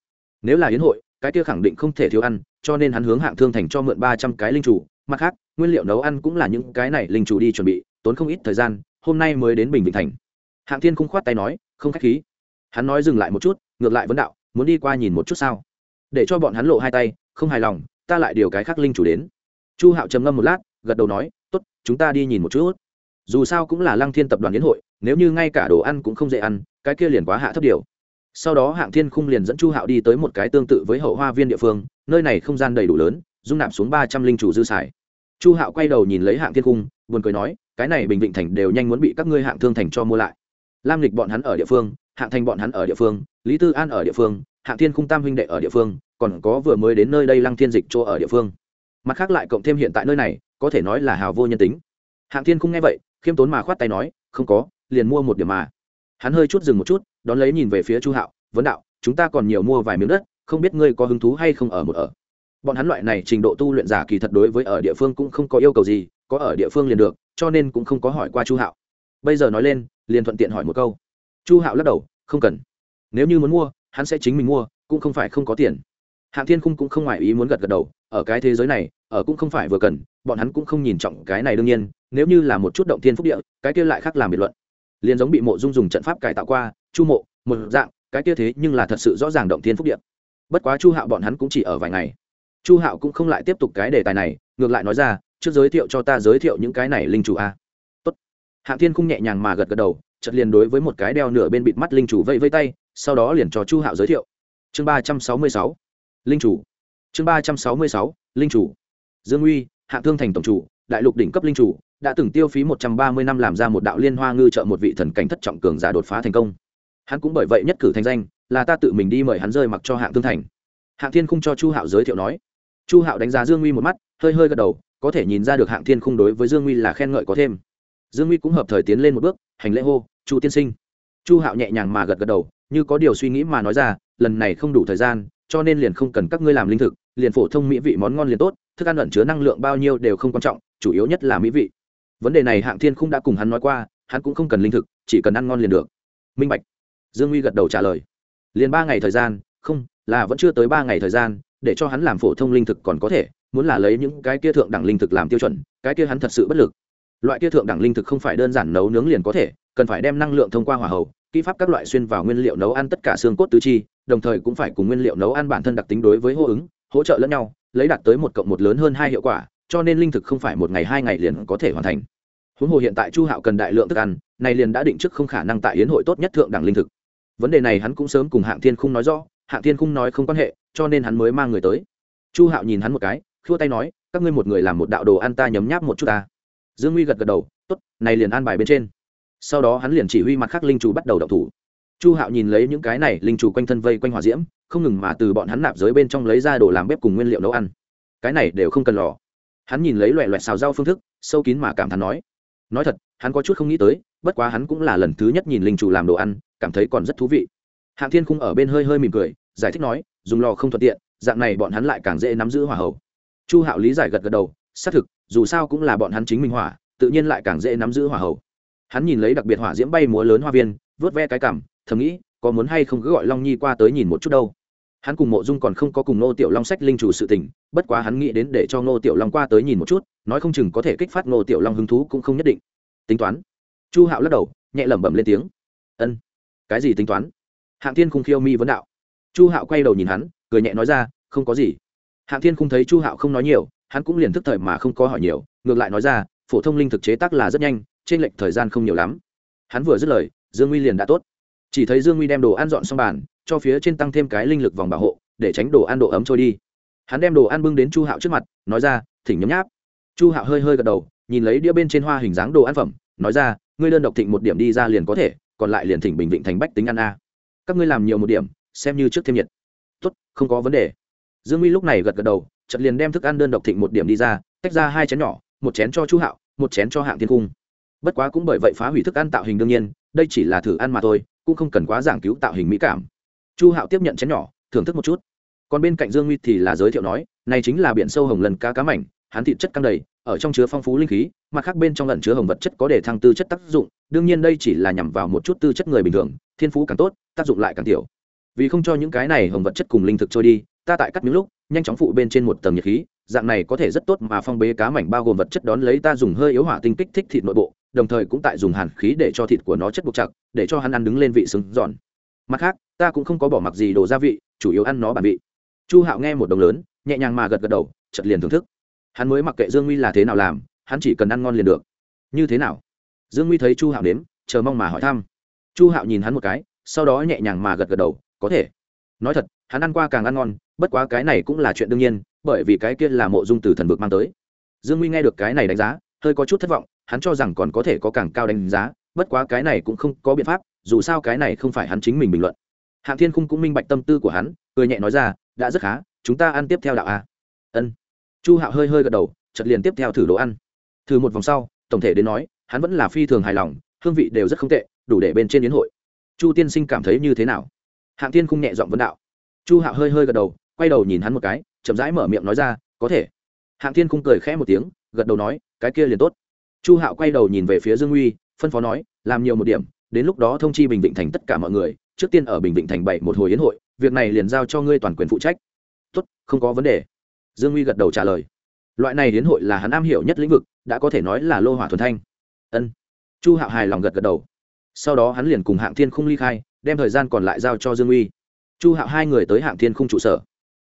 Nếu là yến hội, cái kia khẳng định không thể thiếu ăn, cho nên hắn hướng hạng thương thành cho mượn ba trăm cái linh chủ. Mặt khác, nguyên liệu nấu ăn cũng là những cái này linh chủ đi chuẩn bị, tốn không ít thời gian hôm nay mới đến bình vĩnh thành. Hạng thiên không khoát tay nói, không k h á c h khí. Hắn nói dừng lại một chút, ngược lại vấn đạo, muốn đi qua nhìn một chút sao? Để cho bọn hắn lộ hai tay, không hài lòng, ta lại điều cái khác linh chủ đến. Chu hạo trầm ngâm một lát, gật đầu nói t ố t chúng ta đi nhìn một chút. Dù sao cũng là lăng thiên tập đoàn yến hội, nếu như ngay cả đồ ăn cũng không dễ ăn, cái kia liền quá hạ thấp điều. Sau đó hạng thiên khung liền dẫn chu hạo đi tới một cái tương tự với hậu hoa viên địa phương, nơi này không gian đầy đủ lớn, dung nạp xuống ba trăm linh chủ dư xài. Chu hạo quay đầu nhìn lấy hạng thiên khung buồn cười nói, cái này bình vịnh thành đều nhanh muốn bị các ngươi hạng thương thành cho mua lại. Lam lịch bọn hắn ở địa phương, hạng thành bọn hắn ở địa phương, lý tư an ở địa phương, hạng thiên khung tam huynh đệ ở địa phương, còn có vừa mới đến nơi đây lăng thiên dịch chỗ ở địa phương. Mặt khác lại cộng thêm hiện tại nơi này, có thể nói là hào vô nhân tính. Hạng thiên khung nghe vậy, khiêm tốn mà khoát tay nói, không có, liền mua một điểm mà. Hắn hơi chút dừng một chút, đón lấy nhìn về phía chu hạo, vấn đạo, chúng ta còn nhiều mua vài miếng đất, không biết ngươi có hứng thú hay không ở một ở? Bọn hắn loại này trình độ tu luyện giả kỳ thật đối với ở địa phương cũng không có yêu cầu gì có ở địa phương liền được, cho nên cũng không có hỏi qua chu hạo. Bây giờ nói lên, liền thuận tiện hỏi một câu. Chu hạo lắc đầu, không cần. Nếu như muốn mua, hắn sẽ chính mình mua, cũng không phải không có tiền. Hạng thiên khung cũng không ngoài ý muốn gật gật đầu, ở cái thế giới này, ở cũng không phải vừa cần, bọn hắn cũng không nhìn trọng cái này đương nhiên, nếu như là một chút động thiên phúc địa, cái kia lại khác làm biệt luận. Liền giống bị mộ dung dùng trận pháp cải tạo qua, chu mộ, một dạng, cái kia thế nhưng là thật sự rõ ràng động thiên phúc địa. Bất quá chu hạo bọn hắn cũng chỉ ở vài ngày. Chu hạo cũng không lại tiếp tục cái đề tài này, ngược lại nói ra trước giới thiệu cho ta giới thiệu những cái này linh chủ a. Tốt. hạng thiên không nhẹ nhàng mà gật gật đầu, chợt liền đối với một cái đeo nửa bên bịt mắt linh chủ vây vây tay, sau đó liền cho chu hạo giới thiệu. Chương ba trăm sáu mươi sáu. Linh chủ. Chương ba trăm sáu mươi sáu. Linh chủ. Dương uy, hạng thương thành tổng chủ, đại lục đỉnh cấp linh chủ, đã từng tiêu phí một trăm ba mươi năm làm ra một đạo liên hoa ngư trợ một vị thần cảnh thất trọng cường giả đột phá thành công. Hắn cũng bởi vậy nhất cử thành danh, là ta tự mình đi mời hắn rơi mặc cho hạng thương thành. Hạng thiên khung cho chu hạo giới thiệu nói. Chu hạo đánh giá dương uy một mắt, hơi hơi gật đầu có thể nhìn ra được hạng thiên khung đối với dương uy là khen ngợi có thêm. Dương uy cũng hợp thời tiến lên một bước, hành lễ hô, chu tiên sinh. Chu hạo nhẹ nhàng mà gật gật đầu, như có điều suy nghĩ mà nói ra, lần này không đủ thời gian, cho nên liền không cần các ngươi làm linh thực, liền phổ thông mỹ vị món ngon liền tốt, thức ăn ẩn chứa năng lượng bao nhiêu đều không quan trọng, chủ yếu nhất là mỹ vị. Vấn đề này hạng thiên khung đã cùng hắn nói qua, hắn cũng không cần linh thực, chỉ cần ăn ngon liền được. Minh bạch. Dương uy gật đầu trả lời. Liền ba ngày thời gian, không, là vẫn chưa tới ba ngày thời gian, để cho hắn làm phổ thông linh thực còn có thể muốn là lấy những cái kia thượng đẳng linh thực làm tiêu chuẩn, cái kia hắn thật sự bất lực. Loại kia thượng đẳng linh thực không phải đơn giản nấu nướng liền có thể, cần phải đem năng lượng thông qua hỏa hầu, kỹ pháp các loại xuyên vào nguyên liệu nấu ăn tất cả xương cốt tứ chi, đồng thời cũng phải cùng nguyên liệu nấu ăn bản thân đặc tính đối với hô ứng, hỗ trợ lẫn nhau, lấy đạt tới một cộng một lớn hơn hai hiệu quả, cho nên linh thực không phải một ngày hai ngày liền có thể hoàn thành. Huống hồ hiện tại chu hạo cần đại lượng thức ăn, này liền đã định trước không khả năng tại hiến hội tốt nhất thượng đẳng linh thực. Vấn đề này hắn cũng sớm cùng hạng thiên khung nói rõ, hạng thiên khung nói không quan hệ, cho nên hắn mới mang người tới. Chu hạo nhìn hắn một cái khua tay nói, các ngươi một người làm một đạo đồ ăn ta nhấm nháp một chút ta. Dương Huy gật gật đầu, tốt, này liền an bài bên trên. Sau đó hắn liền chỉ huy mặt khác linh chủ bắt đầu đậu thủ. Chu hạo nhìn lấy những cái này linh chủ quanh thân vây quanh hòa diễm, không ngừng mà từ bọn hắn nạp giới bên trong lấy ra đồ làm bếp cùng nguyên liệu nấu ăn. Cái này đều không cần lò hắn nhìn lấy loẹ loẹt xào rau phương thức, sâu kín mà cảm thán nói nói thật, hắn có chút không nghĩ tới, bất quá hắn cũng là lần thứ nhất nhìn linh chủ làm đồ ăn, cảm thấy còn rất thú vị. Hạng thiên khung ở bên hơi hơi mỉm cười, giải thích nói, dùng lò không thuận tiện, dạng này bọn hắn lại càng dễ nắm giữ hỏa hậu chu hạo lý giải gật gật đầu, xác thực, dù sao cũng là bọn hắn chính minh hỏa, tự nhiên lại càng dễ nắm giữ hỏa hậu hắn nhìn lấy đặc biệt hỏa diễm bay múa lớn hoa viên, vớt ve cái cảm, thầm nghĩ, có muốn hay không cứ gọi long nhi qua tới nhìn một chút đâu. Hắn cùng mộ dung còn không có cùng nô tiểu long sách linh chủ sự tình, bất quá hắn nghĩ đến để cho nô tiểu long qua tới nhìn một chút, nói không chừng có thể kích phát nô tiểu long hứng thú cũng không nhất định. Tính toán. Chu hạo lắc đầu, nhẹ lẩm bẩm lên tiếng. Ân. Cái gì tính toán? Hạng thiên khung khiêu mi vấn đạo. Chu hạo quay đầu nhìn hắn, cười nhẹ nói ra, không có gì hạng thiên không thấy chu hạo không nói nhiều, hắn cũng liền thức thời mà không có hỏi nhiều, ngược lại nói ra, phổ thông linh thực chế tác là rất nhanh, trên lệch thời gian không nhiều lắm. Hắn vừa dứt lời, dương nguy liền đã tốt. Chỉ thấy dương nguy đem đồ ăn dọn xong bàn, cho phía trên tăng thêm cái linh lực vòng bảo hộ, để tránh đồ ăn độ ấm trôi đi. Hắn đem đồ ăn bưng đến chu hạo trước mặt, nói ra, thỉnh nhấm nháp. Chu hạo hơi hơi gật đầu, nhìn lấy đĩa bên trên hoa hình dáng đồ ăn phẩm, nói ra, ngươi đơn độc thịnh một điểm đi ra liền có thể, còn lại liền thỉnh bình vịnh thành bách tính ăn a. Các ngươi làm nhiều một điểm, xem như trước thêm nhiệt. Tốt, không có vấn đề dương Uy lúc này gật gật đầu, chợt liền đem thức ăn đơn độc thịnh một điểm đi ra, tách ra hai chén nhỏ, một chén cho chu hạo, một chén cho hạng thiên cung. Bất quá cũng bởi vậy phá hủy thức ăn tạo hình đương nhiên, đây chỉ là thử ăn mà thôi, cũng không cần quá giảng cứu tạo hình mỹ cảm. Chu hạo tiếp nhận chén nhỏ, thưởng thức một chút. Còn bên cạnh dương Uy thì là giới thiệu nói, này chính là biển sâu hồng lần cá cá mảnh, hắn thịt chất căng đầy, ở trong chứa phong phú linh khí, mặt khác bên trong lần chứa hồng vật chất có để thăng tư chất tác dụng, đương nhiên đây chỉ là nhằm vào một chút tư chất người bình thường, thiên phú càng tốt, tác dụng lại càng tiểu. Vì không cho những cái này hồng vật chất cùng linh thực trôi đi ta tại cắt miếng lúc, nhanh chóng phụ bên trên một tầng nhiệt khí, dạng này có thể rất tốt mà phong bế cá mảnh bao gồm vật chất đón lấy ta dùng hơi yếu hỏa tinh kích thích thịt nội bộ, đồng thời cũng tại dùng hàn khí để cho thịt của nó chất buộc chặt, để cho hắn ăn đứng lên vị sừng giòn. Mặt khác, ta cũng không có bỏ mặc gì đồ gia vị, chủ yếu ăn nó bản vị. Chu hạo nghe một đồng lớn, nhẹ nhàng mà gật gật đầu chật liền thưởng thức. Hắn mới mặc kệ dương nguy là thế nào làm, hắn chỉ cần ăn ngon liền được. Như thế nào? Dương nguy thấy chu hạo nếm, chờ mong mà hỏi thăm. Chu hạo nhìn hắn một cái, sau đó nhẹ nhàng mà gật gật đầu, có thể. Nói thật, hắn ăn qua càng ăn ngon bất quá cái này cũng là chuyện đương nhiên, bởi vì cái kia là mộ dung từ thần vực mang tới. Dương nguy nghe được cái này đánh giá, hơi có chút thất vọng, hắn cho rằng còn có thể có càng cao đánh giá, bất quá cái này cũng không có biện pháp, dù sao cái này không phải hắn chính mình bình luận. Hạng thiên khung cũng minh bạch tâm tư của hắn, cười nhẹ nói ra, đã rất khá, chúng ta ăn tiếp theo đạo a. Ân. Chu hạo hơi hơi gật đầu chật liền tiếp theo thử đồ ăn. Thử một vòng sau, tổng thể đến nói, hắn vẫn là phi thường hài lòng, hương vị đều rất không tệ, đủ để bên trên yến hội. Chu tiên sinh cảm thấy như thế nào? Hạng tiên khung nhẹ giọng vấn đạo. Chu hạo hơi hơi gật đầu quay đầu nhìn hắn một cái, chậm rãi mở miệng nói ra, có thể. Hạng Thiên khung cười khẽ một tiếng, gật đầu nói, cái kia liền tốt. Chu hạo quay đầu nhìn về phía dương uy, phân phó nói, làm nhiều một điểm, đến lúc đó thông chi bình định thành tất cả mọi người, trước tiên ở bình định thành bảy một hồi yến hội, việc này liền giao cho ngươi toàn quyền phụ trách. Tốt, không có vấn đề. Dương uy gật đầu trả lời. Loại này yến hội là hắn am hiểu nhất lĩnh vực, đã có thể nói là lô hỏa thuần thanh. Ân. Chu hạo hài lòng gật gật đầu. Sau đó hắn liền cùng hạng thiên khung ly khai, đem thời gian còn lại giao cho dương uy. Chu hạo hai người tới hạng thiên khung trụ sở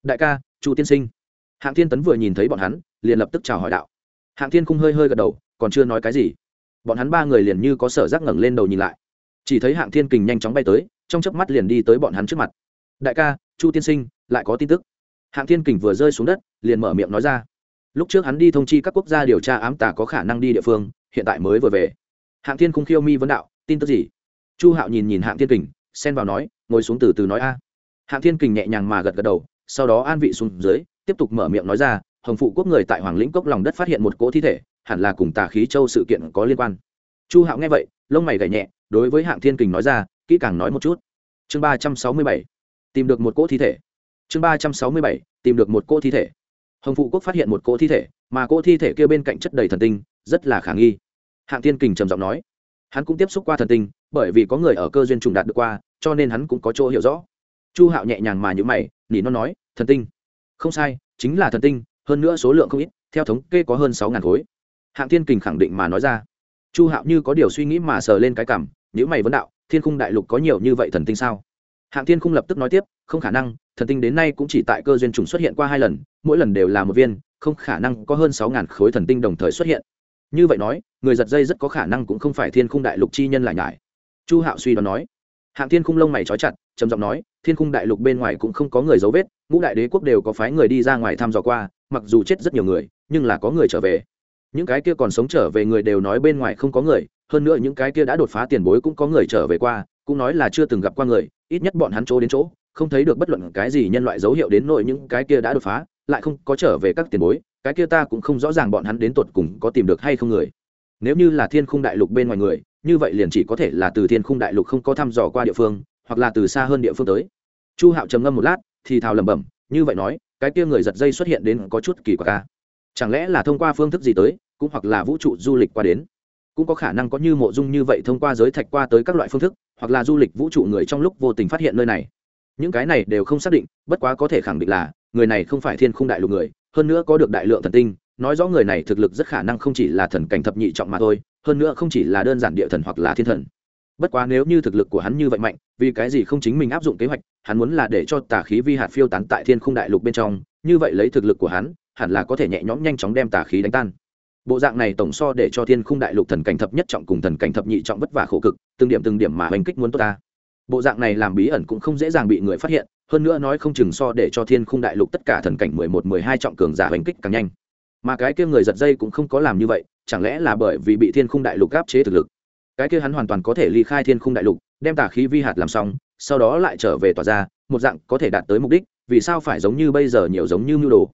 đại ca, chu tiên sinh. Hạng thiên tấn vừa nhìn thấy bọn hắn, liền lập tức chào hỏi đạo. Hạng thiên khung hơi hơi gật đầu, còn chưa nói cái gì. Bọn hắn ba người liền như có sở giác ngẩng lên đầu nhìn lại. Chỉ thấy hạng thiên kình nhanh chóng bay tới, trong chớp mắt liền đi tới bọn hắn trước mặt. Đại ca, chu tiên sinh, lại có tin tức. Hạng thiên kình vừa rơi xuống đất, liền mở miệng nói ra. Lúc trước hắn đi thông chi các quốc gia điều tra ám tả có khả năng đi địa phương, hiện tại mới vừa về. Hạng thiên khung khiêu mi vấn đạo, tin tức gì? Chu hạo nhìn nhìn hạng thiên kình, xen vào nói, ngồi xuống từ từ nói a. Hạng thiên kình nhẹ nhàng mà gật gật đầu sau đó an vị xuống dưới, tiếp tục mở miệng nói ra, hồng phụ quốc người tại hoàng lĩnh cốc lòng đất phát hiện một cỗ thi thể, hẳn là cùng tà khí châu sự kiện có liên quan. Chu hạo nghe vậy, lông mày gảy nhẹ, đối với hạng thiên kình nói ra, kỹ càng nói một chút. Chương ba trăm sáu mươi bảy, tìm được một cỗ thi thể. Chương ba trăm sáu mươi bảy, tìm được một cỗ thi thể. Hồng phụ quốc phát hiện một cỗ thi thể, mà cỗ thi thể kia bên cạnh chất đầy thần tinh, rất là khả nghi. Hạng thiên kình trầm giọng nói, hắn cũng tiếp xúc qua thần tinh, bởi vì có người ở cơ duyên trùng đạt được qua, cho nên hắn cũng có chỗ hiểu rõ chu hạo nhẹ nhàng mà nhữ mày, nỉ nó nói, thần tinh. Không sai, chính là thần tinh, hơn nữa số lượng không ít, theo thống kê có hơn sáu ngàn khối. Hạng thiên kình khẳng định mà nói ra. Chu hạo như có điều suy nghĩ mà sờ lên cái cảm nhữ mày vấn đạo, thiên khung đại lục có nhiều như vậy thần tinh sao? Hạng thiên khung lập tức nói tiếp, không khả năng, thần tinh đến nay cũng chỉ tại cơ duyên trùng xuất hiện qua hai lần, mỗi lần đều là một viên, không khả năng có hơn sáu ngàn khối thần tinh đồng thời xuất hiện. Như vậy nói, người giật dây rất có khả năng cũng không phải thiên khung đại lục chi nhân lại nhải. Chu hạo suy đoán nói. Hạng thiên khung lông mày trói chặt, trầm giọng nói thiên khung đại lục bên ngoài cũng không có người dấu vết, ngũ đại đế quốc đều có phái người đi ra ngoài thăm dò qua, mặc dù chết rất nhiều người, nhưng là có người trở về. Những cái kia còn sống trở về người đều nói bên ngoài không có người, hơn nữa những cái kia đã đột phá tiền bối cũng có người trở về qua, cũng nói là chưa từng gặp qua người, ít nhất bọn hắn chỗ đến chỗ, không thấy được bất luận cái gì nhân loại dấu hiệu đến nội những cái kia đã đột phá, lại không có trở về các tiền bối, cái kia ta cũng không rõ ràng bọn hắn đến tột cùng có tìm được hay không người. Nếu như là thiên khung đại lục bên ngoài người, như vậy liền chỉ có thể là từ thiên khung đại lục không có thăm dò qua địa phương hoặc là từ xa hơn địa phương tới. Chu hạo trầm ngâm một lát, thì thào lẩm bẩm, như vậy nói, cái kia người giật dây xuất hiện đến có chút kỳ quặc ca chẳng lẽ là thông qua phương thức gì tới, cũng hoặc là vũ trụ du lịch qua đến? Cũng có khả năng có như mộ dung như vậy thông qua giới thạch qua tới các loại phương thức, hoặc là du lịch vũ trụ người trong lúc vô tình phát hiện nơi này? Những cái này đều không xác định, bất quá có thể khẳng định là, người này không phải thiên khung đại lục người, hơn nữa có được đại lượng thần tinh, nói rõ người này thực lực rất khả năng không chỉ là thần cảnh thập nhị trọng mà thôi, hơn nữa không chỉ là đơn giản địa thần hoặc là thiên thần bất quá nếu như thực lực của hắn như vậy mạnh, vì cái gì không chính mình áp dụng kế hoạch, hắn muốn là để cho tà khí vi hạt phiêu tán tại thiên khung đại lục bên trong, như vậy lấy thực lực của hắn, hẳn là có thể nhẹ nhõm nhanh chóng đem tà khí đánh tan. Bộ dạng này tổng so để cho thiên khung đại lục thần cảnh thập nhất trọng cùng thần cảnh thập nhị trọng vất vả khổ cực, từng điểm từng điểm mà hành kích muốn tốt ta. Bộ dạng này làm bí ẩn cũng không dễ dàng bị người phát hiện, hơn nữa nói không chừng so để cho thiên khung đại lục tất cả thần cảnh mười một, mười hai trọng cường giả hành kích càng nhanh. Mà cái kia người giật dây cũng không có làm như vậy, chẳng lẽ là bởi vì bị thiên khung đại lục áp chế thực lực? Cái kia hắn hoàn toàn có thể ly khai thiên khung đại lục, đem tà khí vi hạt làm xong, sau đó lại trở về tỏa ra, một dạng có thể đạt tới mục đích, vì sao phải giống như bây giờ nhiều giống như mưu đồ?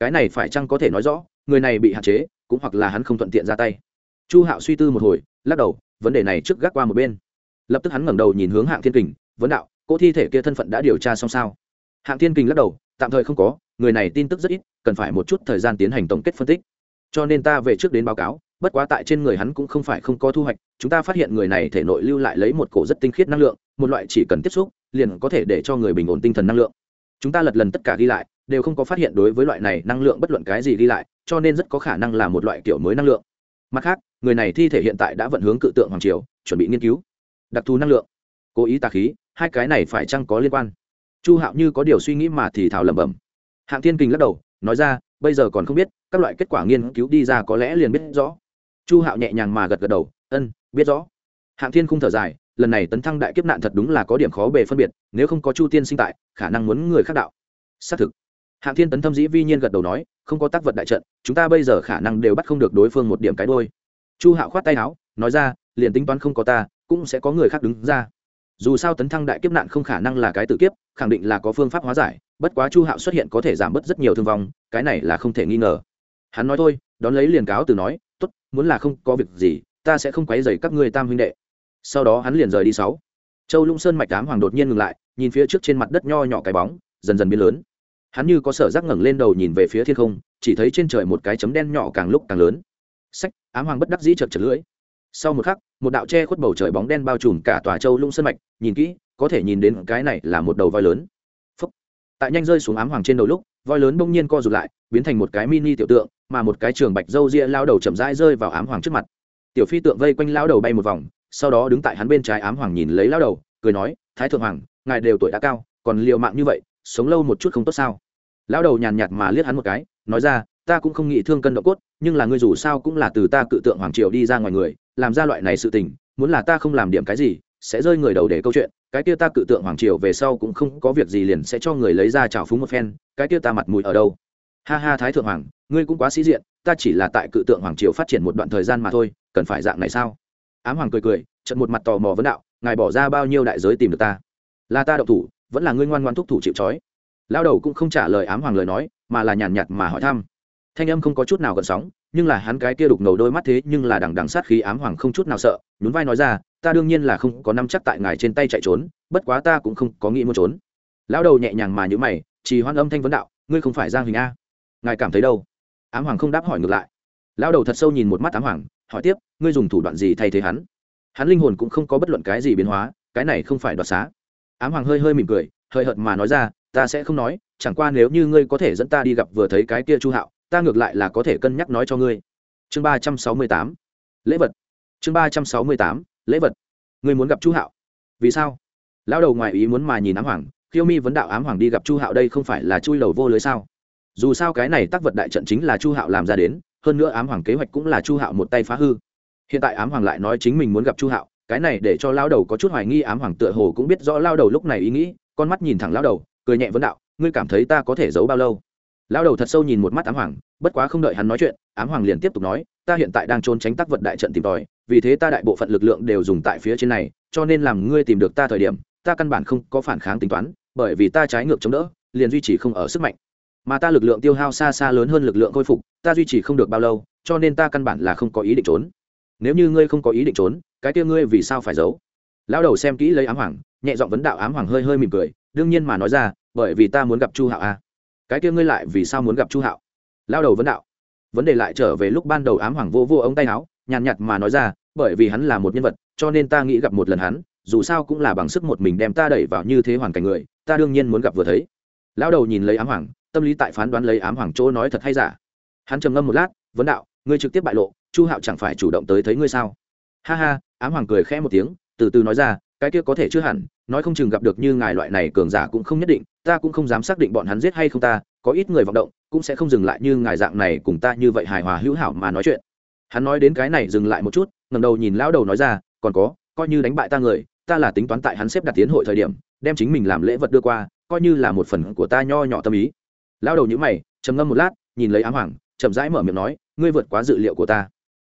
Cái này phải chăng có thể nói rõ, người này bị hạn chế, cũng hoặc là hắn không thuận tiện ra tay. Chu hạo suy tư một hồi, lắc đầu, vấn đề này trước gác qua một bên. Lập tức hắn ngẩng đầu nhìn hướng hạng thiên kình, vấn đạo cỗ thi thể kia thân phận đã điều tra xong sao? Hạng thiên kình lắc đầu, tạm thời không có, người này tin tức rất ít, cần phải một chút thời gian tiến hành tổng kết phân tích. Cho nên ta về trước đến báo cáo bất quá tại trên người hắn cũng không phải không có thu hoạch, chúng ta phát hiện người này thể nội lưu lại lấy một cổ rất tinh khiết năng lượng, một loại chỉ cần tiếp xúc, liền có thể để cho người bình ổn tinh thần năng lượng. Chúng ta lật lần tất cả ghi lại, đều không có phát hiện đối với loại này năng lượng bất luận cái gì ghi lại, cho nên rất có khả năng là một loại kiểu mới năng lượng. Mặt khác, người này thi thể hiện tại đã vận hướng cự tượng hoàng triều, chuẩn bị nghiên cứu. Đặc thù năng lượng. Cố ý tà khí, hai cái này phải chăng có liên quan? Chu hạo như có điều suy nghĩ mà thì thảo lẩm bẩm. Hạng thiên kình lắc đầu, nói ra, bây giờ còn không biết, các loại kết quả nghiên cứu đi ra có lẽ liền biết rõ chu hạo nhẹ nhàng mà gật gật đầu, ân, biết rõ. Hạng thiên không thở dài, lần này tấn thăng đại kiếp nạn thật đúng là có điểm khó bề phân biệt, nếu không có chu tiên sinh tại, khả năng muốn người khác đạo. Xác thực. Hạng thiên tấn thâm dĩ vi nhiên gật đầu nói, không có tác vật đại trận, chúng ta bây giờ khả năng đều bắt không được đối phương một điểm cái đôi. Chu hạo khoát tay áo, nói ra, liền tính toán không có ta, cũng sẽ có người khác đứng ra. Dù sao tấn thăng đại kiếp nạn không khả năng là cái tự kiếp, khẳng định là có phương pháp hóa giải, bất quá chu hạo xuất hiện có thể giảm bớt rất nhiều thương vong, cái này là không thể nghi ngờ. Hắn nói thôi, đón lấy liền cáo từ nói tốt, muốn là không có việc gì, ta sẽ không quấy dày các ngươi tam huynh đệ. Sau đó hắn liền rời đi sáu. Châu lũng sơn mạch tám hoàng đột nhiên ngừng lại, nhìn phía trước trên mặt đất nho nhỏ cái bóng, dần dần biến lớn. Hắn như có sở giác ngẩng lên đầu nhìn về phía thiên không, chỉ thấy trên trời một cái chấm đen nhỏ càng lúc càng lớn. Sách, ám hoàng bất đắc dĩ chật chật lưỡi. Sau một khắc, một đạo che khuất bầu trời bóng đen bao trùm cả tòa châu lũng sơn mạch, nhìn kỹ, có thể nhìn đến cái này là một đầu voi lớn. Phúc. tại nhanh rơi xuống ám hoàng trên đầu lúc, voi lớn bỗng nhiên co rụt lại, biến thành một cái mini tiểu tượng mà một cái trường bạch râu ria lao đầu chậm rãi rơi vào ám hoàng trước mặt. Tiểu phi tượng vây quanh lao đầu bay một vòng, sau đó đứng tại hắn bên trái ám hoàng nhìn lấy lao đầu, cười nói, thái thượng hoàng, ngài đều tuổi đã cao, còn liều mạng như vậy, sống lâu một chút không tốt sao? Lao đầu nhàn nhạt mà liếc hắn một cái, nói ra, ta cũng không nghĩ thương cân độ cốt, nhưng là ngươi dù sao cũng là từ ta cự tượng hoàng triều đi ra ngoài người, làm ra loại này sự tình, muốn là ta không làm điểm cái gì, sẽ rơi người đầu để câu chuyện, cái kia ta cự tượng hoàng triều về sau cũng không có việc gì liền sẽ cho người lấy ra trào phúng một phen, cái kia ta mặt mũi ở đâu? Ha ha, thái thượng hoàng ngươi cũng quá sĩ diện, ta chỉ là tại cự tượng hoàng triều phát triển một đoạn thời gian mà thôi, cần phải dạng này sao? Ám hoàng cười cười trận một mặt tò mò vấn đạo, ngài bỏ ra bao nhiêu đại giới tìm được ta? Là ta đậu thủ, vẫn là ngươi ngoan ngoan thúc thủ chịu trói? Lao đầu cũng không trả lời ám hoàng lời nói, mà là nhàn nhạt mà hỏi thăm. Thanh âm không có chút nào gần sóng, nhưng là hắn cái kia đục ngầu đôi mắt thế nhưng là đằng đằng sát khí ám hoàng không chút nào sợ, nhún vai nói ra, ta đương nhiên là không có năm chắc tại ngài trên tay chạy trốn, bất quá ta cũng không có nghĩ muốn trốn. Lão đầu nhẹ nhàng mà nhữ mày chỉ hoan âm thanh vấn đạo, ngươi không phải giang hình a? Ngài cảm thấy đâu? Ám hoàng không đáp hỏi ngược lại. Lão đầu thật sâu nhìn một mắt ám hoàng, hỏi tiếp, ngươi dùng thủ đoạn gì thay thế hắn? Hắn linh hồn cũng không có bất luận cái gì biến hóa, cái này không phải đoạt xá. Ám hoàng hơi hơi mỉm cười, hơi hợt mà nói ra, ta sẽ không nói, chẳng qua nếu như ngươi có thể dẫn ta đi gặp vừa thấy cái kia chu hạo, ta ngược lại là có thể cân nhắc nói cho ngươi. Chương ba trăm sáu mươi tám. Lễ vật. Chương ba trăm sáu mươi tám. Lễ vật. Ngươi muốn gặp chu hạo? Vì sao? Lão đầu ngoài ý muốn mà nhìn ám hoàng, khiêu mi vấn đạo ám hoàng đi gặp chu hạo đây không phải là chui đầu vô lưới sao? Dù sao cái này tác vật đại trận chính là chu hạo làm ra đến, hơn nữa ám hoàng kế hoạch cũng là chu hạo một tay phá hư. Hiện tại ám hoàng lại nói chính mình muốn gặp chu hạo, cái này để cho lao đầu có chút hoài nghi ám hoàng tựa hồ cũng biết rõ lao đầu lúc này ý nghĩ, con mắt nhìn thẳng lao đầu, cười nhẹ vấn đạo, ngươi cảm thấy ta có thể giấu bao lâu? Lao đầu thật sâu nhìn một mắt ám hoàng, bất quá không đợi hắn nói chuyện, ám hoàng liền tiếp tục nói, ta hiện tại đang trốn tránh tác vật đại trận tìm tòi, vì thế ta đại bộ phận lực lượng đều dùng tại phía trên này, cho nên làm ngươi tìm được ta thời điểm, ta căn bản không có phản kháng tính toán, bởi vì ta trái ngược chống đỡ, liền duy trì không ở sức mạnh mà ta lực lượng tiêu hao xa xa lớn hơn lực lượng khôi phục, ta duy trì không được bao lâu, cho nên ta căn bản là không có ý định trốn. Nếu như ngươi không có ý định trốn, cái kia ngươi vì sao phải giấu? Lão đầu xem kỹ lấy ám hoàng, nhẹ giọng vấn đạo ám hoàng hơi hơi mỉm cười, đương nhiên mà nói ra, bởi vì ta muốn gặp chu hạo a cái kia ngươi lại vì sao muốn gặp chu hạo? Lao đầu vấn đạo. Vấn đề lại trở về lúc ban đầu ám hoàng vô vô ống tay áo, nhàn nhạt mà nói ra, bởi vì hắn là một nhân vật, cho nên ta nghĩ gặp một lần hắn, dù sao cũng là bằng sức một mình đem ta đẩy vào như thế hoàn cảnh người, ta đương nhiên muốn gặp vừa thấy. Lão đầu nhìn lấy ám hoàng tâm lý tại phán đoán lấy ám hoàng chỗ nói thật hay giả. Hắn trầm ngâm một lát, vấn đạo, ngươi trực tiếp bại lộ, chu hạo chẳng phải chủ động tới thấy ngươi sao? Ha ha, ám hoàng cười khẽ một tiếng, từ từ nói ra, cái kia có thể chưa hẳn, nói không chừng gặp được như ngài loại này cường giả cũng không nhất định, ta cũng không dám xác định bọn hắn giết hay không ta, có ít người vọng động, cũng sẽ không dừng lại như ngài dạng này cùng ta như vậy hài hòa hữu hảo mà nói chuyện. Hắn nói đến cái này dừng lại một chút ngầm đầu nhìn lão đầu nói ra, còn có, coi như đánh bại ta người, ta là tính toán tại hắn xếp đặt tiến hội thời điểm, đem chính mình làm lễ vật đưa qua, coi như là một phần của ta nho nhỏ tâm ý lao đầu nhữ mày, trầm ngâm một lát, nhìn lấy ám hoàng, chậm rãi mở miệng nói, ngươi vượt quá dự liệu của ta.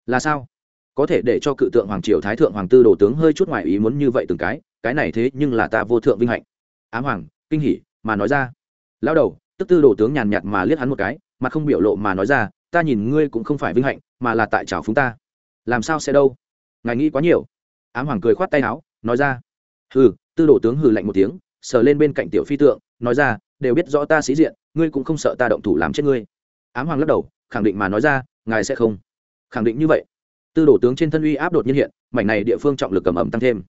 Là sao? Có thể để cho cự tượng hoàng triều, thái thượng hoàng tư đồ tướng hơi chút ngoài ý muốn như vậy từng cái cái này thế nhưng là ta vô thượng vinh hạnh. Ám hoàng, kinh hỉ, mà nói ra. Lao đầu, tức tư đồ tướng nhàn nhạt mà liếc hắn một cái mà không biểu lộ mà nói ra, ta nhìn ngươi cũng không phải vinh hạnh, mà là tại trào phúng ta. Làm sao sẽ đâu? Ngài nghĩ quá nhiều. Ám hoàng cười khoát tay áo, nói ra. Hừ, tư đồ tướng hừ lạnh một tiếng, sờ lên bên cạnh tiểu phi tượng, nói ra đều biết rõ ta sĩ diện, ngươi cũng không sợ ta động thủ làm chết ngươi. Ám hoàng lắc đầu, khẳng định mà nói ra, ngài sẽ không. Khẳng định như vậy. Tư đồ tướng trên thân uy áp đột nhiên hiện, mảnh này địa phương trọng lực cầm ẩm tăng thêm.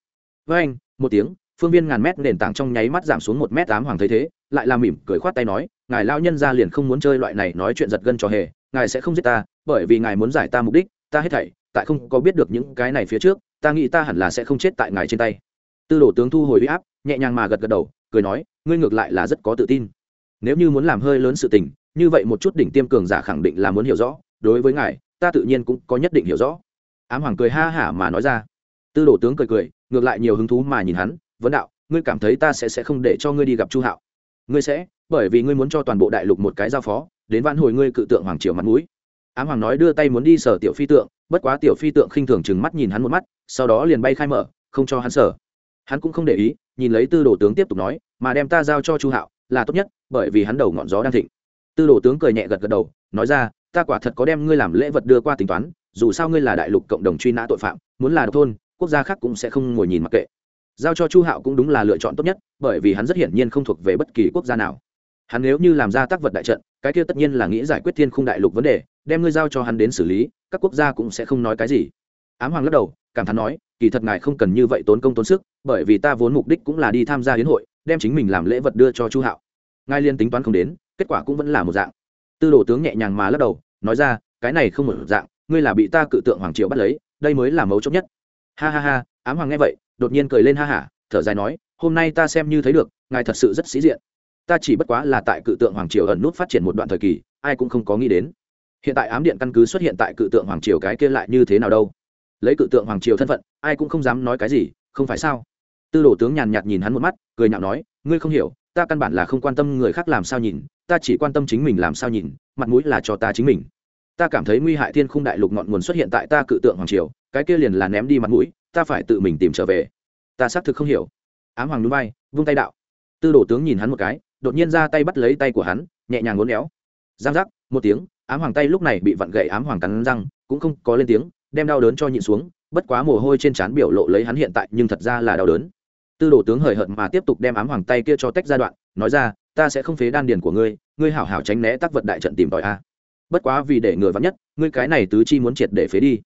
Với anh, một tiếng, phương viên ngàn mét nền tảng trong nháy mắt giảm xuống một mét tám hoàng thấy thế, lại làm mỉm cười khoát tay nói, ngài lao nhân ra liền không muốn chơi loại này nói chuyện giật gân cho hề, ngài sẽ không giết ta, bởi vì ngài muốn giải ta mục đích, ta hết thảy, tại không có biết được những cái này phía trước, ta nghĩ ta hẳn là sẽ không chết tại ngài trên tay. Tư đồ tướng thu hồi uy áp, nhẹ nhàng mà gật gật đầu cười nói, ngươi ngược lại là rất có tự tin. Nếu như muốn làm hơi lớn sự tình, như vậy một chút đỉnh tiêm cường giả khẳng định là muốn hiểu rõ. Đối với ngài, ta tự nhiên cũng có nhất định hiểu rõ. Ám hoàng cười ha hả mà nói ra. Tư đồ tướng cười cười, ngược lại nhiều hứng thú mà nhìn hắn, vấn đạo, ngươi cảm thấy ta sẽ sẽ không để cho ngươi đi gặp chu hạo? Ngươi sẽ, bởi vì ngươi muốn cho toàn bộ đại lục một cái giao phó, đến vãn hồi ngươi cự tượng hoàng triều mặt mũi. Ám hoàng nói đưa tay muốn đi sở tiểu phi tượng, bất quá tiểu phi tượng khinh thường chừng mắt nhìn hắn một mắt, sau đó liền bay khai mở, không cho hắn sở hắn cũng không để ý, nhìn lấy tư đồ tướng tiếp tục nói, mà đem ta giao cho chu hạo, là tốt nhất, bởi vì hắn đầu ngọn gió đang thịnh. Tư đồ tướng cười nhẹ gật gật đầu, nói ra, ta quả thật có đem ngươi làm lễ vật đưa qua tính toán, dù sao ngươi là đại lục cộng đồng truy nã tội phạm, muốn là độc thôn, quốc gia khác cũng sẽ không ngồi nhìn mặc kệ. Giao cho chu hạo cũng đúng là lựa chọn tốt nhất, bởi vì hắn rất hiển nhiên không thuộc về bất kỳ quốc gia nào. Hắn nếu như làm ra tác vật đại trận, cái kia tất nhiên là nghĩ giải quyết thiên khung đại lục vấn đề, đem ngươi giao cho hắn đến xử lý, các quốc gia cũng sẽ không nói cái gì. Ám hoàng lắc đầu, cảm thán nói kỳ thật ngài không cần như vậy tốn công tốn sức, bởi vì ta vốn mục đích cũng là đi tham gia hiến hội, đem chính mình làm lễ vật đưa cho chu hạo. Ngài liên tính toán không đến, kết quả cũng vẫn là một dạng. Tư đồ tướng nhẹ nhàng mà lắc đầu, nói ra, cái này không một dạng, ngươi là bị ta cự tượng hoàng Triệu bắt lấy, đây mới là mấu chốt nhất. Ha ha ha, ám hoàng nghe vậy, đột nhiên cười lên ha hả, thở dài nói, hôm nay ta xem như thấy được, ngài thật sự rất sĩ diện. Ta chỉ bất quá là tại cự tượng hoàng triều ẩn nút phát triển một đoạn thời kỳ, ai cũng không có nghĩ đến. Hiện tại ám điện căn cứ xuất hiện tại cự tượng hoàng triều cái kia lại như thế nào đâu lấy cự tượng hoàng triều thân phận, ai cũng không dám nói cái gì, không phải sao? Tư đồ tướng nhàn nhạt nhìn hắn một mắt, cười nhạo nói, ngươi không hiểu, ta căn bản là không quan tâm người khác làm sao nhìn, ta chỉ quan tâm chính mình làm sao nhìn, mặt mũi là cho ta chính mình. Ta cảm thấy nguy hại thiên khung đại lục ngọn nguồn xuất hiện tại ta cự tượng hoàng triều, cái kia liền là ném đi mặt mũi, ta phải tự mình tìm trở về. Ta xác thực không hiểu. Ám hoàng núi bay, vung tay đạo. Tư đồ tướng nhìn hắn một cái, đột nhiên ra tay bắt lấy tay của hắn, nhẹ nhàng ngốn éo. Giang giác, một tiếng, ám hoàng tay lúc này bị vặn gậy ám hoàng cắn răng, cũng không có lên tiếng đem đau đớn cho nhịn xuống, bất quá mồ hôi trên trán biểu lộ lấy hắn hiện tại nhưng thật ra là đau đớn. Tư đồ tướng hời hợt mà tiếp tục đem ám hoàng tay kia cho tách ra đoạn, nói ra, ta sẽ không phế đan điền của ngươi ngươi hảo hảo tránh né tác vật đại trận tìm tòi a. Bất quá vì để ngừa vắn nhất, ngươi cái này tứ chi muốn triệt để phế đi.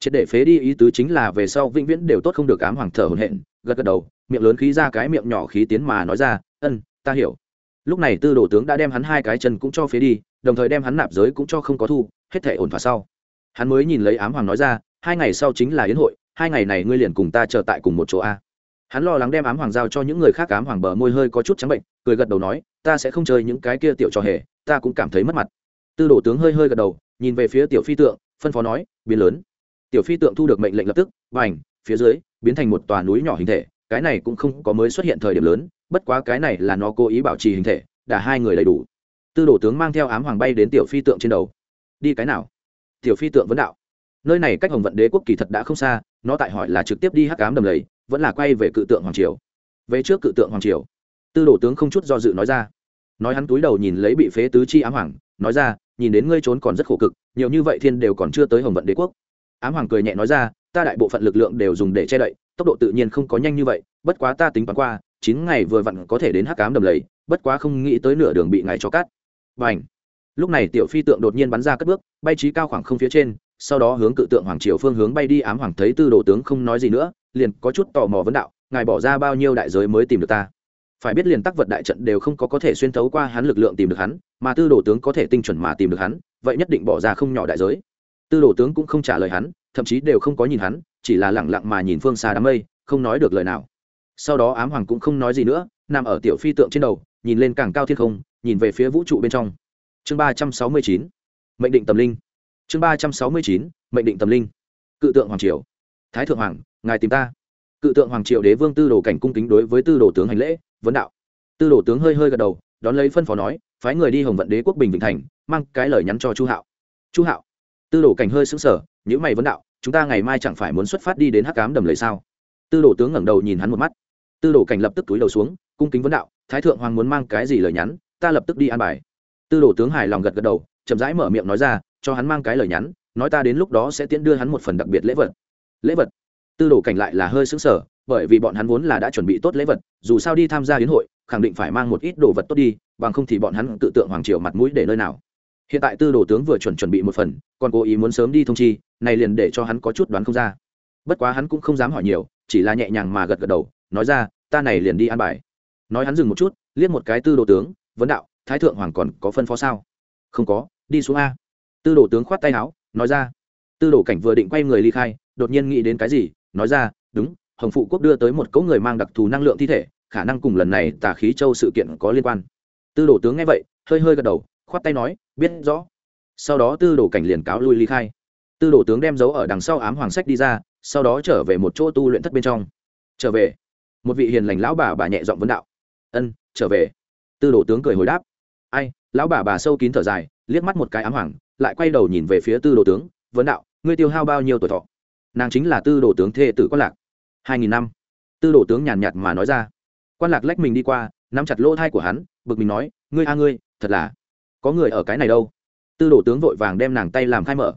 Triệt để phế đi ý tứ chính là về sau vĩnh viễn đều tốt không được ám hoàng thở hổn hển, gật gật đầu, miệng lớn khí ra cái miệng nhỏ khí tiến mà nói ra, ân, ta hiểu. Lúc này tư đồ tướng đã đem hắn hai cái chân cũng cho phế đi, đồng thời đem hắn nạp giới cũng cho không có thu, hết thể ổn thỏa sau hắn mới nhìn lấy ám hoàng nói ra, hai ngày sau chính là yến hội, hai ngày này ngươi liền cùng ta chờ tại cùng một chỗ a. Hắn lo lắng đem ám hoàng giao cho những người khác, ám hoàng bờ môi hơi có chút trắng bệnh, cười gật đầu nói, ta sẽ không chơi những cái kia tiểu trò hề, ta cũng cảm thấy mất mặt. Tư đồ tướng hơi hơi gật đầu, nhìn về phía tiểu phi tượng, phân phó nói, biến lớn. Tiểu phi tượng thu được mệnh lệnh lập tức và ảnh phía dưới, biến thành một tòa núi nhỏ hình thể, cái này cũng không có mới xuất hiện thời điểm lớn, bất quá cái này là nó cố ý bảo trì hình thể đả hai người đầy đủ. Tư đồ tướng mang theo ám hoàng bay đến tiểu phi tượng trên đầu. Đi cái nào? Tiểu phi tượng vấn đạo. Nơi này cách hồng vận đế quốc kỳ thật đã không xa, nó tại hỏi là trực tiếp đi hắc ám đầm lầy, vẫn là quay về cự tượng hoàng triều. Về trước cự tượng hoàng triều, tư đồ tướng không chút do dự nói ra. Nói hắn túi đầu nhìn lấy bị phế tứ chi ám hoàng, nói ra, nhìn đến ngươi trốn còn rất khổ cực, nhiều như vậy thiên đều còn chưa tới hồng vận đế quốc. Ám hoàng cười nhẹ nói ra, ta đại bộ phận lực lượng đều dùng để che đậy, tốc độ tự nhiên không có nhanh như vậy, bất quá ta tính toán qua, chín ngày vừa vặn có thể đến hắc ám đầm lầy, bất quá không nghĩ tới nửa đường bị ngài cho cát và ảnh lúc này tiểu phi tượng đột nhiên bắn ra cất bước, bay trí cao khoảng không phía trên, sau đó hướng cự tượng hoàng triều phương hướng bay đi ám hoàng thấy tư đồ tướng không nói gì nữa, liền có chút tò mò vấn đạo, ngài bỏ ra bao nhiêu đại giới mới tìm được ta? Phải biết liền tắc vật đại trận đều không có có thể xuyên thấu qua hắn lực lượng tìm được hắn, mà tư đồ tướng có thể tinh chuẩn mà tìm được hắn, vậy nhất định bỏ ra không nhỏ đại giới. Tư đồ tướng cũng không trả lời hắn, thậm chí đều không có nhìn hắn, chỉ là lẳng lặng mà nhìn phương xa đám mây, không nói được lời nào. Sau đó ám hoàng cũng không nói gì nữa, nằm ở tiểu phi tượng trên đầu, nhìn lên càng cao thiên không, nhìn về phía vũ trụ bên trong chương ba trăm sáu mươi chín, mệnh định tâm linh. Chương ba trăm sáu mươi chín, mệnh định tâm linh. Cự tượng hoàng triều. Thái thượng hoàng, ngài tìm ta. Cự tượng hoàng triều đế vương tư đồ cảnh cung kính đối với tư đồ tướng hành lễ, vấn đạo. Tư đồ tướng hơi hơi gật đầu, đón lấy phân phó nói, phái người đi hồng vận đế quốc bình vĩnh thành, mang cái lời nhắn cho chu hạo. Chu hạo. Tư đồ cảnh hơi xứng sở những mày vấn đạo, chúng ta ngày mai chẳng phải muốn xuất phát đi đến hắc cám đầm lầy sao? Tư đồ tướng ngẩng đầu nhìn hắn một mắt. Tư đồ cảnh lập tức túi đầu xuống, cung kính vấn đạo, thái thượng hoàng muốn mang cái gì lời nhắn, ta lập tức đi an bài tư đồ tướng hài lòng gật gật đầu, chậm rãi mở miệng nói ra, cho hắn mang cái lời nhắn, nói ta đến lúc đó sẽ tiễn đưa hắn một phần đặc biệt lễ vật. Lễ vật? Tư đồ cảnh lại là hơi xứng sở bởi vì bọn hắn vốn là đã chuẩn bị tốt lễ vật, dù sao đi tham gia hiến hội, khẳng định phải mang một ít đồ vật tốt đi, bằng không thì bọn hắn tự tượng hoàng triều mặt mũi để nơi nào. Hiện tại tư đồ tướng vừa chuẩn chuẩn bị một phần, còn cố ý muốn sớm đi thông chi, này liền để cho hắn có chút đoán không ra. Bất quá hắn cũng không dám hỏi nhiều, chỉ là nhẹ nhàng mà gật gật đầu, nói ra, ta này liền đi an bài. Nói hắn dừng một chút, liếc một cái tư đồ tướng, vấn đạo thái thượng hoàng còn có phân phó sao? Không có, đi xuống a. Tư đồ tướng khoát tay áo, nói ra. Tư đồ cảnh vừa định quay người ly khai, đột nhiên nghĩ đến cái gì, nói ra, đúng, hồng phụ quốc đưa tới một cỗ người mang đặc thù năng lượng thi thể, khả năng cùng lần này tà khí châu sự kiện có liên quan. Tư đồ tướng nghe vậy, hơi hơi gật đầu, khoát tay nói, biết rõ. Sau đó tư đồ cảnh liền cáo lui ly khai. Tư đồ tướng đem dấu ở đằng sau ám hoàng sách đi ra, sau đó trở về một chỗ tu luyện thất bên trong. Trở về. Một vị hiền lành lão bà bà nhẹ giọng vấn đạo. Ân, trở về. Tư đồ tướng cười hồi đáp ai, lão bà bà sâu kín thở dài, liếc mắt một cái ám hoàng, lại quay đầu nhìn về phía tư đồ tướng, vấn đạo, ngươi tiêu hao bao nhiêu tuổi thọ? Nàng chính là tư đồ tướng thê tử quan lạc. Hai nghìn năm. Tư đồ tướng nhàn nhạt mà nói ra. Quan lạc lách mình đi qua, nắm chặt lỗ thai của hắn, bực mình nói, ngươi a ngươi, thật là, có người ở cái này đâu. Tư đồ tướng vội vàng đem nàng tay làm khai mở.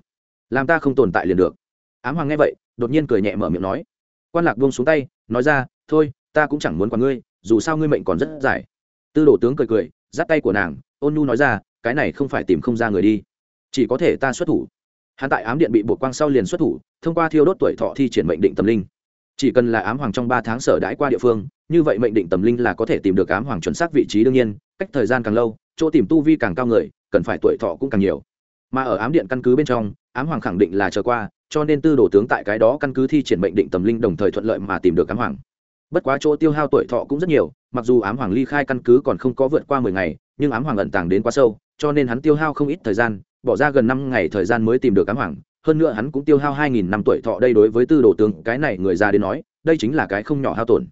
Làm ta không tồn tại liền được. Ám hoàng nghe vậy, đột nhiên cười nhẹ mở miệng nói. Quan lạc buông xuống tay, nói ra, thôi, ta cũng chẳng muốn quản ngươi, dù sao ngươi mệnh còn rất dài. Tư đồ tướng cười cười giáp tay của nàng, ôn nhu nói ra, cái này không phải tìm không ra người đi, chỉ có thể ta xuất thủ. Hắn tại ám điện bị buộc quang sau liền xuất thủ, thông qua thiêu đốt tuổi thọ thi triển mệnh định tâm linh. Chỉ cần là ám hoàng trong ba tháng sở đãi qua địa phương, như vậy mệnh định tâm linh là có thể tìm được ám hoàng chuẩn xác vị trí đương nhiên, cách thời gian càng lâu, chỗ tìm tu vi càng cao người, cần phải tuổi thọ cũng càng nhiều. Mà ở ám điện căn cứ bên trong, ám hoàng khẳng định là chờ qua, cho nên tư đồ tướng tại cái đó căn cứ thi triển mệnh định tâm linh đồng thời thuận lợi mà tìm được ám hoàng bất quá chỗ tiêu hao tuổi thọ cũng rất nhiều, mặc dù ám hoàng ly khai căn cứ còn không có vượt qua mười ngày, nhưng ám hoàng ẩn tàng đến quá sâu, cho nên hắn tiêu hao không ít thời gian, bỏ ra gần năm ngày thời gian mới tìm được ám hoàng. Hơn nữa hắn cũng tiêu hao hai nghìn năm tuổi thọ đây đối với tư đồ tướng, cái này người già đến nói, đây chính là cái không nhỏ hao tổn.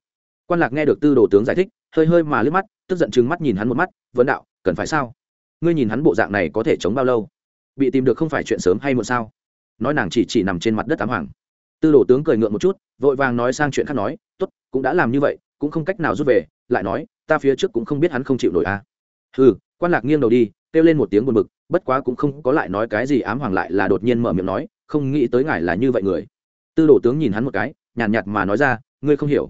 Quan lạc nghe được tư đồ tướng giải thích, hơi hơi mà liếc mắt, tức giận chừng mắt nhìn hắn một mắt, vấn đạo, cần phải sao? Ngươi nhìn hắn bộ dạng này có thể chống bao lâu? Bị tìm được không phải chuyện sớm hay muộn sao? Nói nàng chỉ chỉ nằm trên mặt đất ám hoàng. Tư đồ tướng cười ngượng một chút, vội vàng nói sang chuyện khác nói t ố t cũng đã làm như vậy cũng không cách nào rút về lại nói ta phía trước cũng không biết hắn không chịu nổi à. ừ quan lạc nghiêng đầu đi kêu lên một tiếng buồn bực bất quá cũng không có lại nói cái gì ám hoàng lại là đột nhiên mở miệng nói không nghĩ tới ngài là như vậy người. Tư đồ tướng nhìn hắn một cái nhàn nhạt, nhạt mà nói ra ngươi không hiểu.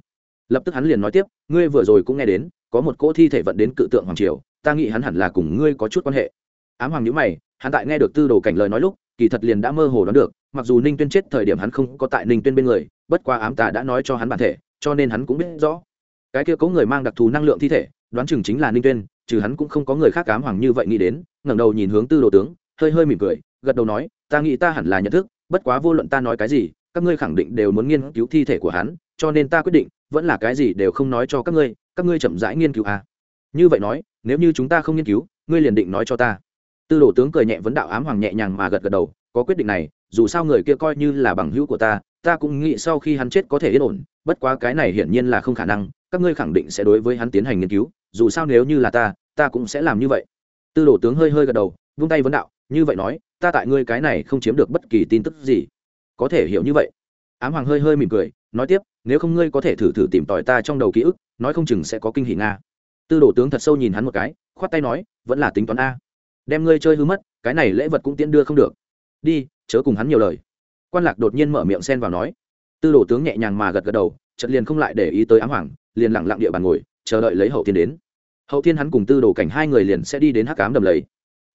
Lập tức hắn liền nói tiếp ngươi vừa rồi cũng nghe đến có một cỗ thi thể vận đến cự tượng hoàng triều ta nghĩ hắn hẳn là cùng ngươi có chút quan hệ. Ám hoàng nhữ mày hắn tại nghe được tư đồ cảnh lời nói lúc kỳ thật liền đã mơ hồ đoán được mặc dù ninh tuyên chết thời điểm hắn không có tại ninh tuyên bên người bất quá ám tà đã nói cho hắn bản thể cho nên hắn cũng biết rõ cái kia có người mang đặc thù năng lượng thi thể, đoán chừng chính là ninh tuyên, trừ hắn cũng không có người khác ám hoàng như vậy nghĩ đến, ngẩng đầu nhìn hướng tư đồ tướng, hơi hơi mỉm cười, gật đầu nói, ta nghĩ ta hẳn là nhận thức, bất quá vô luận ta nói cái gì, các ngươi khẳng định đều muốn nghiên cứu thi thể của hắn, cho nên ta quyết định, vẫn là cái gì đều không nói cho các ngươi các ngươi chậm rãi nghiên cứu à. như vậy nói, nếu như chúng ta không nghiên cứu, ngươi liền định nói cho ta tư đồ tướng cười nhẹ vấn đạo ám hoàng nhẹ nhàng mà gật gật đầu, có quyết định này dù sao người kia coi như là bằng hữu của ta ta cũng nghĩ sau khi hắn chết có thể yên ổn, bất quá cái này hiển nhiên là không khả năng, các ngươi khẳng định sẽ đối với hắn tiến hành nghiên cứu, dù sao nếu như là ta ta cũng sẽ làm như vậy. Tư đồ tướng hơi hơi gật đầu, vung tay vấn đạo, như vậy nói, ta tại ngươi cái này không chiếm được bất kỳ tin tức gì. Có thể hiểu như vậy. Ám hoàng hơi hơi mỉm cười, nói tiếp, nếu không ngươi có thể thử thử tìm tòi ta trong đầu ký ức, nói không chừng sẽ có kinh hỉ nga. Tư đồ tướng thật sâu nhìn hắn một cái, khoát tay nói, vẫn là tính toán a. Đem ngươi chơi hư mất, cái này lễ vật cũng tiễn đưa không được. Đi chớ cùng hắn nhiều lời. Quan lạc đột nhiên mở miệng xen vào nói. Tư đồ tướng nhẹ nhàng mà gật gật đầu trận liền không lại để ý tới ám hoàng, liền lặng lặng địa bàn ngồi, chờ đợi lấy hậu thiên đến. Hậu thiên hắn cùng tư đồ cảnh hai người liền sẽ đi đến hắc cám đầm lầy.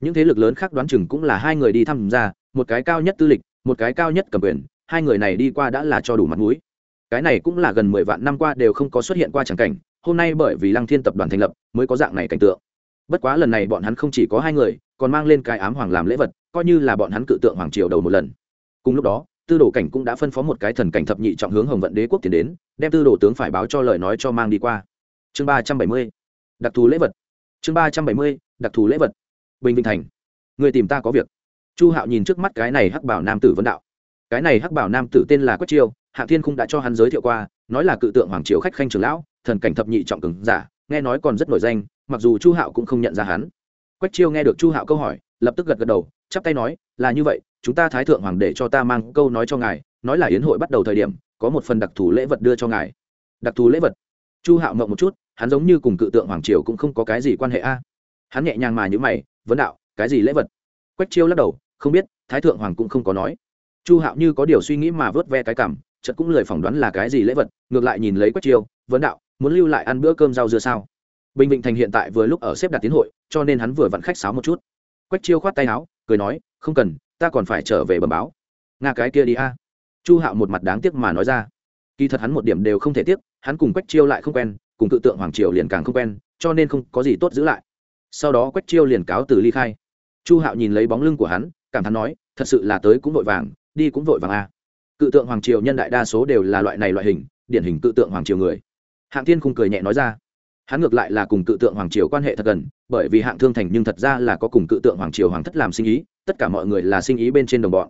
Những thế lực lớn khác đoán chừng cũng là hai người đi tham gia một cái cao nhất tư lịch, một cái cao nhất cầm quyền, hai người này đi qua đã là cho đủ mặt mũi. Cái này cũng là gần mười vạn năm qua đều không có xuất hiện qua tràng cảnh, hôm nay bởi vì lăng thiên tập đoàn thành lập mới có dạng này cảnh tượng. Bất quá lần này bọn hắn không chỉ có hai người, còn mang lên cái ám hoàng làm lễ vật coi như là bọn hắn cự tượng hoàng triều đầu một lần. Cùng lúc đó, tư đồ cảnh cũng đã phân phó một cái thần cảnh thập nhị trọng hướng hồng vận đế quốc tiến đến, đem tư đồ tướng phải báo cho lời nói cho mang đi qua. Chương ba trăm bảy mươi, đặc thù lễ vật. Chương ba trăm bảy mươi, đặc thù lễ vật. Bình vinh thành. Người tìm ta có việc. Chu hạo nhìn trước mắt cái này hắc bảo nam tử vân đạo. Cái này hắc bảo nam tử tên là quách chiêu, hạ thiên cũng đã cho hắn giới thiệu qua, nói là cự tượng hoàng triều khách khanh trường lão, thần cảnh thập nhị trọng cường giả, nghe nói còn rất nổi danh, mặc dù chu hạo cũng không nhận ra hắn. Quách chiêu nghe được chu hạo câu hỏi lập tức gật gật đầu, chắp tay nói, là như vậy, chúng ta thái thượng hoàng để cho ta mang câu nói cho ngài, nói là yến hội bắt đầu thời điểm, có một phần đặc thù lễ vật đưa cho ngài. Đặc thù lễ vật? Chu hạo mộng một chút, hắn giống như cùng cự tượng hoàng triều cũng không có cái gì quan hệ a. Hắn nhẹ nhàng mà như mày, vấn đạo, cái gì lễ vật? Quách chiêu lắc đầu, không biết, thái thượng hoàng cũng không có nói. Chu hạo như có điều suy nghĩ mà vớt ve cái cảm, chợt cũng lời phỏng đoán là cái gì lễ vật, ngược lại nhìn lấy quách chiêu, vấn đạo, muốn lưu lại ăn bữa cơm rau dưa sao? Bình định thành hiện tại vừa lúc ở xếp đặt tiến hội, cho nên hắn vừa vặn khách sáo một chút quách chiêu khoát tay áo, cười nói, không cần, ta còn phải trở về bẩm báo. Nga cái kia đi a. Chu hạo một mặt đáng tiếc mà nói ra. Kỳ thật hắn một điểm đều không thể tiếc, hắn cùng quách chiêu lại không quen, cùng cự tượng hoàng triều liền càng không quen, cho nên không có gì tốt giữ lại. Sau đó quách chiêu liền cáo từ ly khai. Chu hạo nhìn lấy bóng lưng của hắn, cảm thán nói, thật sự là tới cũng vội vàng, đi cũng vội vàng a. Cự tượng hoàng triều nhân đại đa số đều là loại này loại hình, điển hình cự tượng hoàng triều người. Hạng tiên khung cười nhẹ nói ra hắn ngược lại là cùng cự tượng hoàng triều quan hệ thật gần, bởi vì hạng thương thành nhưng thật ra là có cùng cự tượng hoàng triều hoàng thất làm sinh ý, tất cả mọi người là sinh ý bên trên đồng bọn.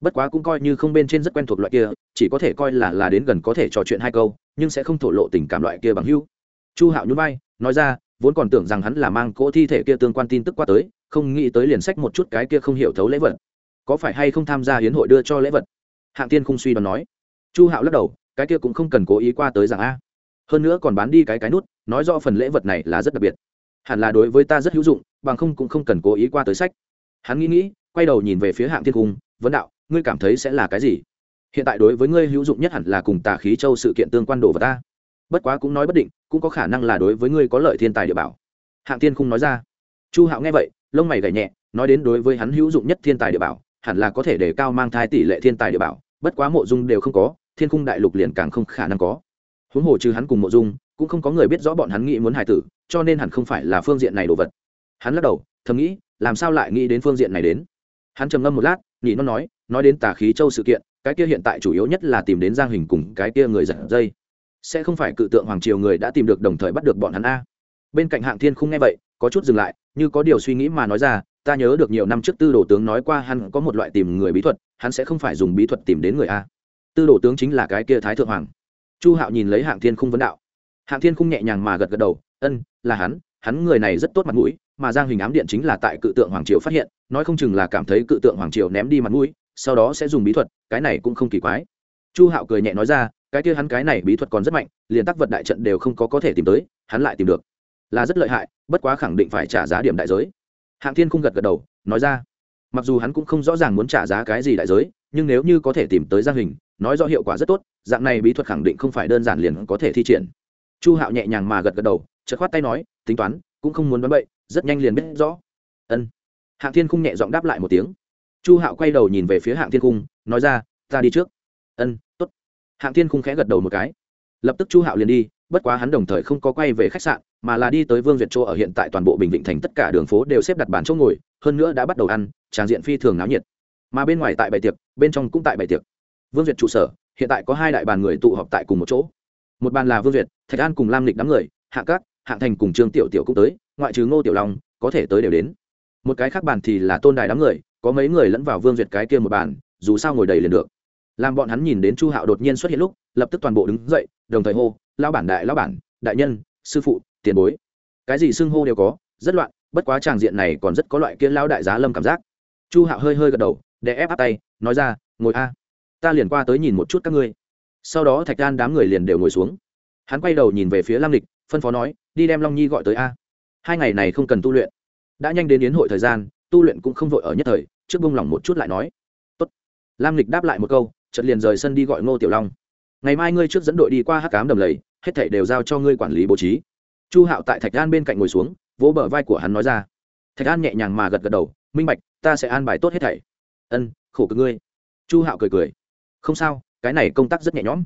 Bất quá cũng coi như không bên trên rất quen thuộc loại kia, chỉ có thể coi là là đến gần có thể trò chuyện hai câu, nhưng sẽ không thổ lộ tình cảm loại kia bằng hữu. Chu hạo nhún vai, nói ra, vốn còn tưởng rằng hắn là mang cỗ thi thể kia tương quan tin tức qua tới, không nghĩ tới liền sách một chút cái kia không hiểu thấu lễ vật. Có phải hay không tham gia hiến hội đưa cho lễ vật? Hạng tiên không suy đoán nói. Chu hạo lắc đầu, cái kia cũng không cần cố ý qua tới rằng a hơn nữa còn bán đi cái cái nút, nói rõ phần lễ vật này là rất đặc biệt. Hẳn là đối với ta rất hữu dụng, bằng không cũng không cần cố ý qua tới sách. Hắn nghĩ nghĩ, quay đầu nhìn về phía hạng thiên cung, vấn đạo, ngươi cảm thấy sẽ là cái gì? Hiện tại đối với ngươi hữu dụng nhất hẳn là cùng tà khí châu sự kiện tương quan đồ vào ta. Bất quá cũng nói bất định, cũng có khả năng là đối với ngươi có lợi thiên tài địa bảo. Hạng thiên cung nói ra. Chu hạo nghe vậy, lông mày gảy nhẹ, nói đến đối với hắn hữu dụng nhất thiên tài địa bảo, hẳn là có thể để cao mang thai tỷ lệ thiên tài địa bảo, bất quá mộ dung đều không có, thiên cung đại lục liền càng không khả năng có huống hồ trừ hắn cùng mộ dung, cũng không có người biết rõ bọn hắn nghĩ muốn hài tử, cho nên hẳn không phải là phương diện này đồ vật. Hắn lắc đầu, thầm nghĩ, làm sao lại nghĩ đến phương diện này đến? Hắn trầm ngâm một lát nhị nó nói nói đến tà khí châu sự kiện, cái kia hiện tại chủ yếu nhất là tìm đến giang hình cùng cái kia người giật dây. Sẽ không phải cự tượng hoàng triều người đã tìm được đồng thời bắt được bọn hắn a? Bên cạnh hạng thiên không nghe vậy, có chút dừng lại, như có điều suy nghĩ mà nói ra, ta nhớ được nhiều năm trước tư đồ tướng nói qua hắn có một loại tìm người bí thuật, hắn sẽ không phải dùng bí thuật tìm đến người a. Tư đồ tướng chính là cái kia thái thượng hoàng chu hạo nhìn lấy hạng thiên khung vấn đạo. Hạng thiên khung nhẹ nhàng mà gật gật đầu, ân, là hắn hắn người này rất tốt mặt mũi, mà giang hình ám điện chính là tại cự tượng hoàng triều phát hiện, nói không chừng là cảm thấy cự tượng hoàng triều ném đi mặt mũi, sau đó sẽ dùng bí thuật, cái này cũng không kỳ quái. Chu hạo cười nhẹ nói ra, cái kia hắn cái này bí thuật còn rất mạnh, liền tác vật đại trận đều không có có thể tìm tới, hắn lại tìm được. Là rất lợi hại, bất quá khẳng định phải trả giá điểm đại giới. Hạng thiên không gật gật đầu, nói ra, mặc dù hắn cũng không rõ ràng muốn trả giá cái gì đại giới, nhưng nếu như có thể tìm tới giang hình nói rõ hiệu quả rất tốt, dạng này bí thuật khẳng định không phải đơn giản liền có thể thi triển. Chu hạo nhẹ nhàng mà gật gật đầu, chợt khoát tay nói, tính toán, cũng không muốn đoán bậy, rất nhanh liền biết rõ. Ân. Hạng thiên khung nhẹ giọng đáp lại một tiếng. Chu hạo quay đầu nhìn về phía hạng thiên khung, nói ra, ta đi trước. Ân t ố t hạng thiên khung khẽ gật đầu một cái. Lập tức chu hạo liền đi, bất quá hắn đồng thời không có quay về khách sạn, mà là đi tới vương duyệt chỗ ở hiện tại toàn bộ bình định thành tất cả đường phố đều xếp đặt bàn chỗ ngồi, hơn nữa đã bắt đầu ăn, tràng diện phi thường náo nhiệt. Mà bên ngoài tại bài tiệc, bên trong cũng tại bài tiệc vương duyệt trụ sở, hiện tại có hai đại bàn người tụ họp tại cùng một chỗ. Một bàn là vương duyệt, thạch an cùng lam lịch đám người hạng cát hạng thành cùng trương tiểu tiểu cũng tới, ngoại trừ ngô tiểu long, có thể tới đều đến. Một cái khác bàn thì là tôn đài đám người, có mấy người lẫn vào vương duyệt cái kia một bàn, dù sao ngồi đầy liền được. Làm bọn hắn nhìn đến chu hạo đột nhiên xuất hiện lúc, lập tức toàn bộ đứng dậy, đồng thời hô lao bản đại lao bản, đại nhân, sư phụ, tiền bối. Cái gì xưng hô đều có, rất loạn, bất quá tràng diện này còn rất có loại kia lao đại giá lâm cảm giác. Chu hạo hơi hơi gật đầu để ép áp tay, nói ra, ngồi a ta liền qua tới nhìn một chút các ngươi. Sau đó thạch đan đám người liền đều ngồi xuống. Hắn quay đầu nhìn về phía lam lịch, phân phó nói, đi đem long nhi gọi tới a. Hai ngày này không cần tu luyện. Đã nhanh đến yến hội thời gian, tu luyện cũng không vội ở nhất thời, trước bông lỏng một chút lại nói. Tốt. lam lịch đáp lại một câu, chợt liền rời sân đi gọi ngô tiểu long. Ngày mai ngươi trước dẫn đội đi qua hắc cám đầm lầy, hết thảy đều giao cho ngươi quản lý bố trí. Chu hạo tại thạch an bên cạnh ngồi xuống, vỗ bờ vai của hắn nói ra. Thạch an nhẹ nhàng mà gật gật đầu, minh bạch, ta sẽ an bài tốt hết thảy. Ân, khổ cực ngươi. Chu hạo cười cười không sao, cái này công tác rất nhẹ nhõm.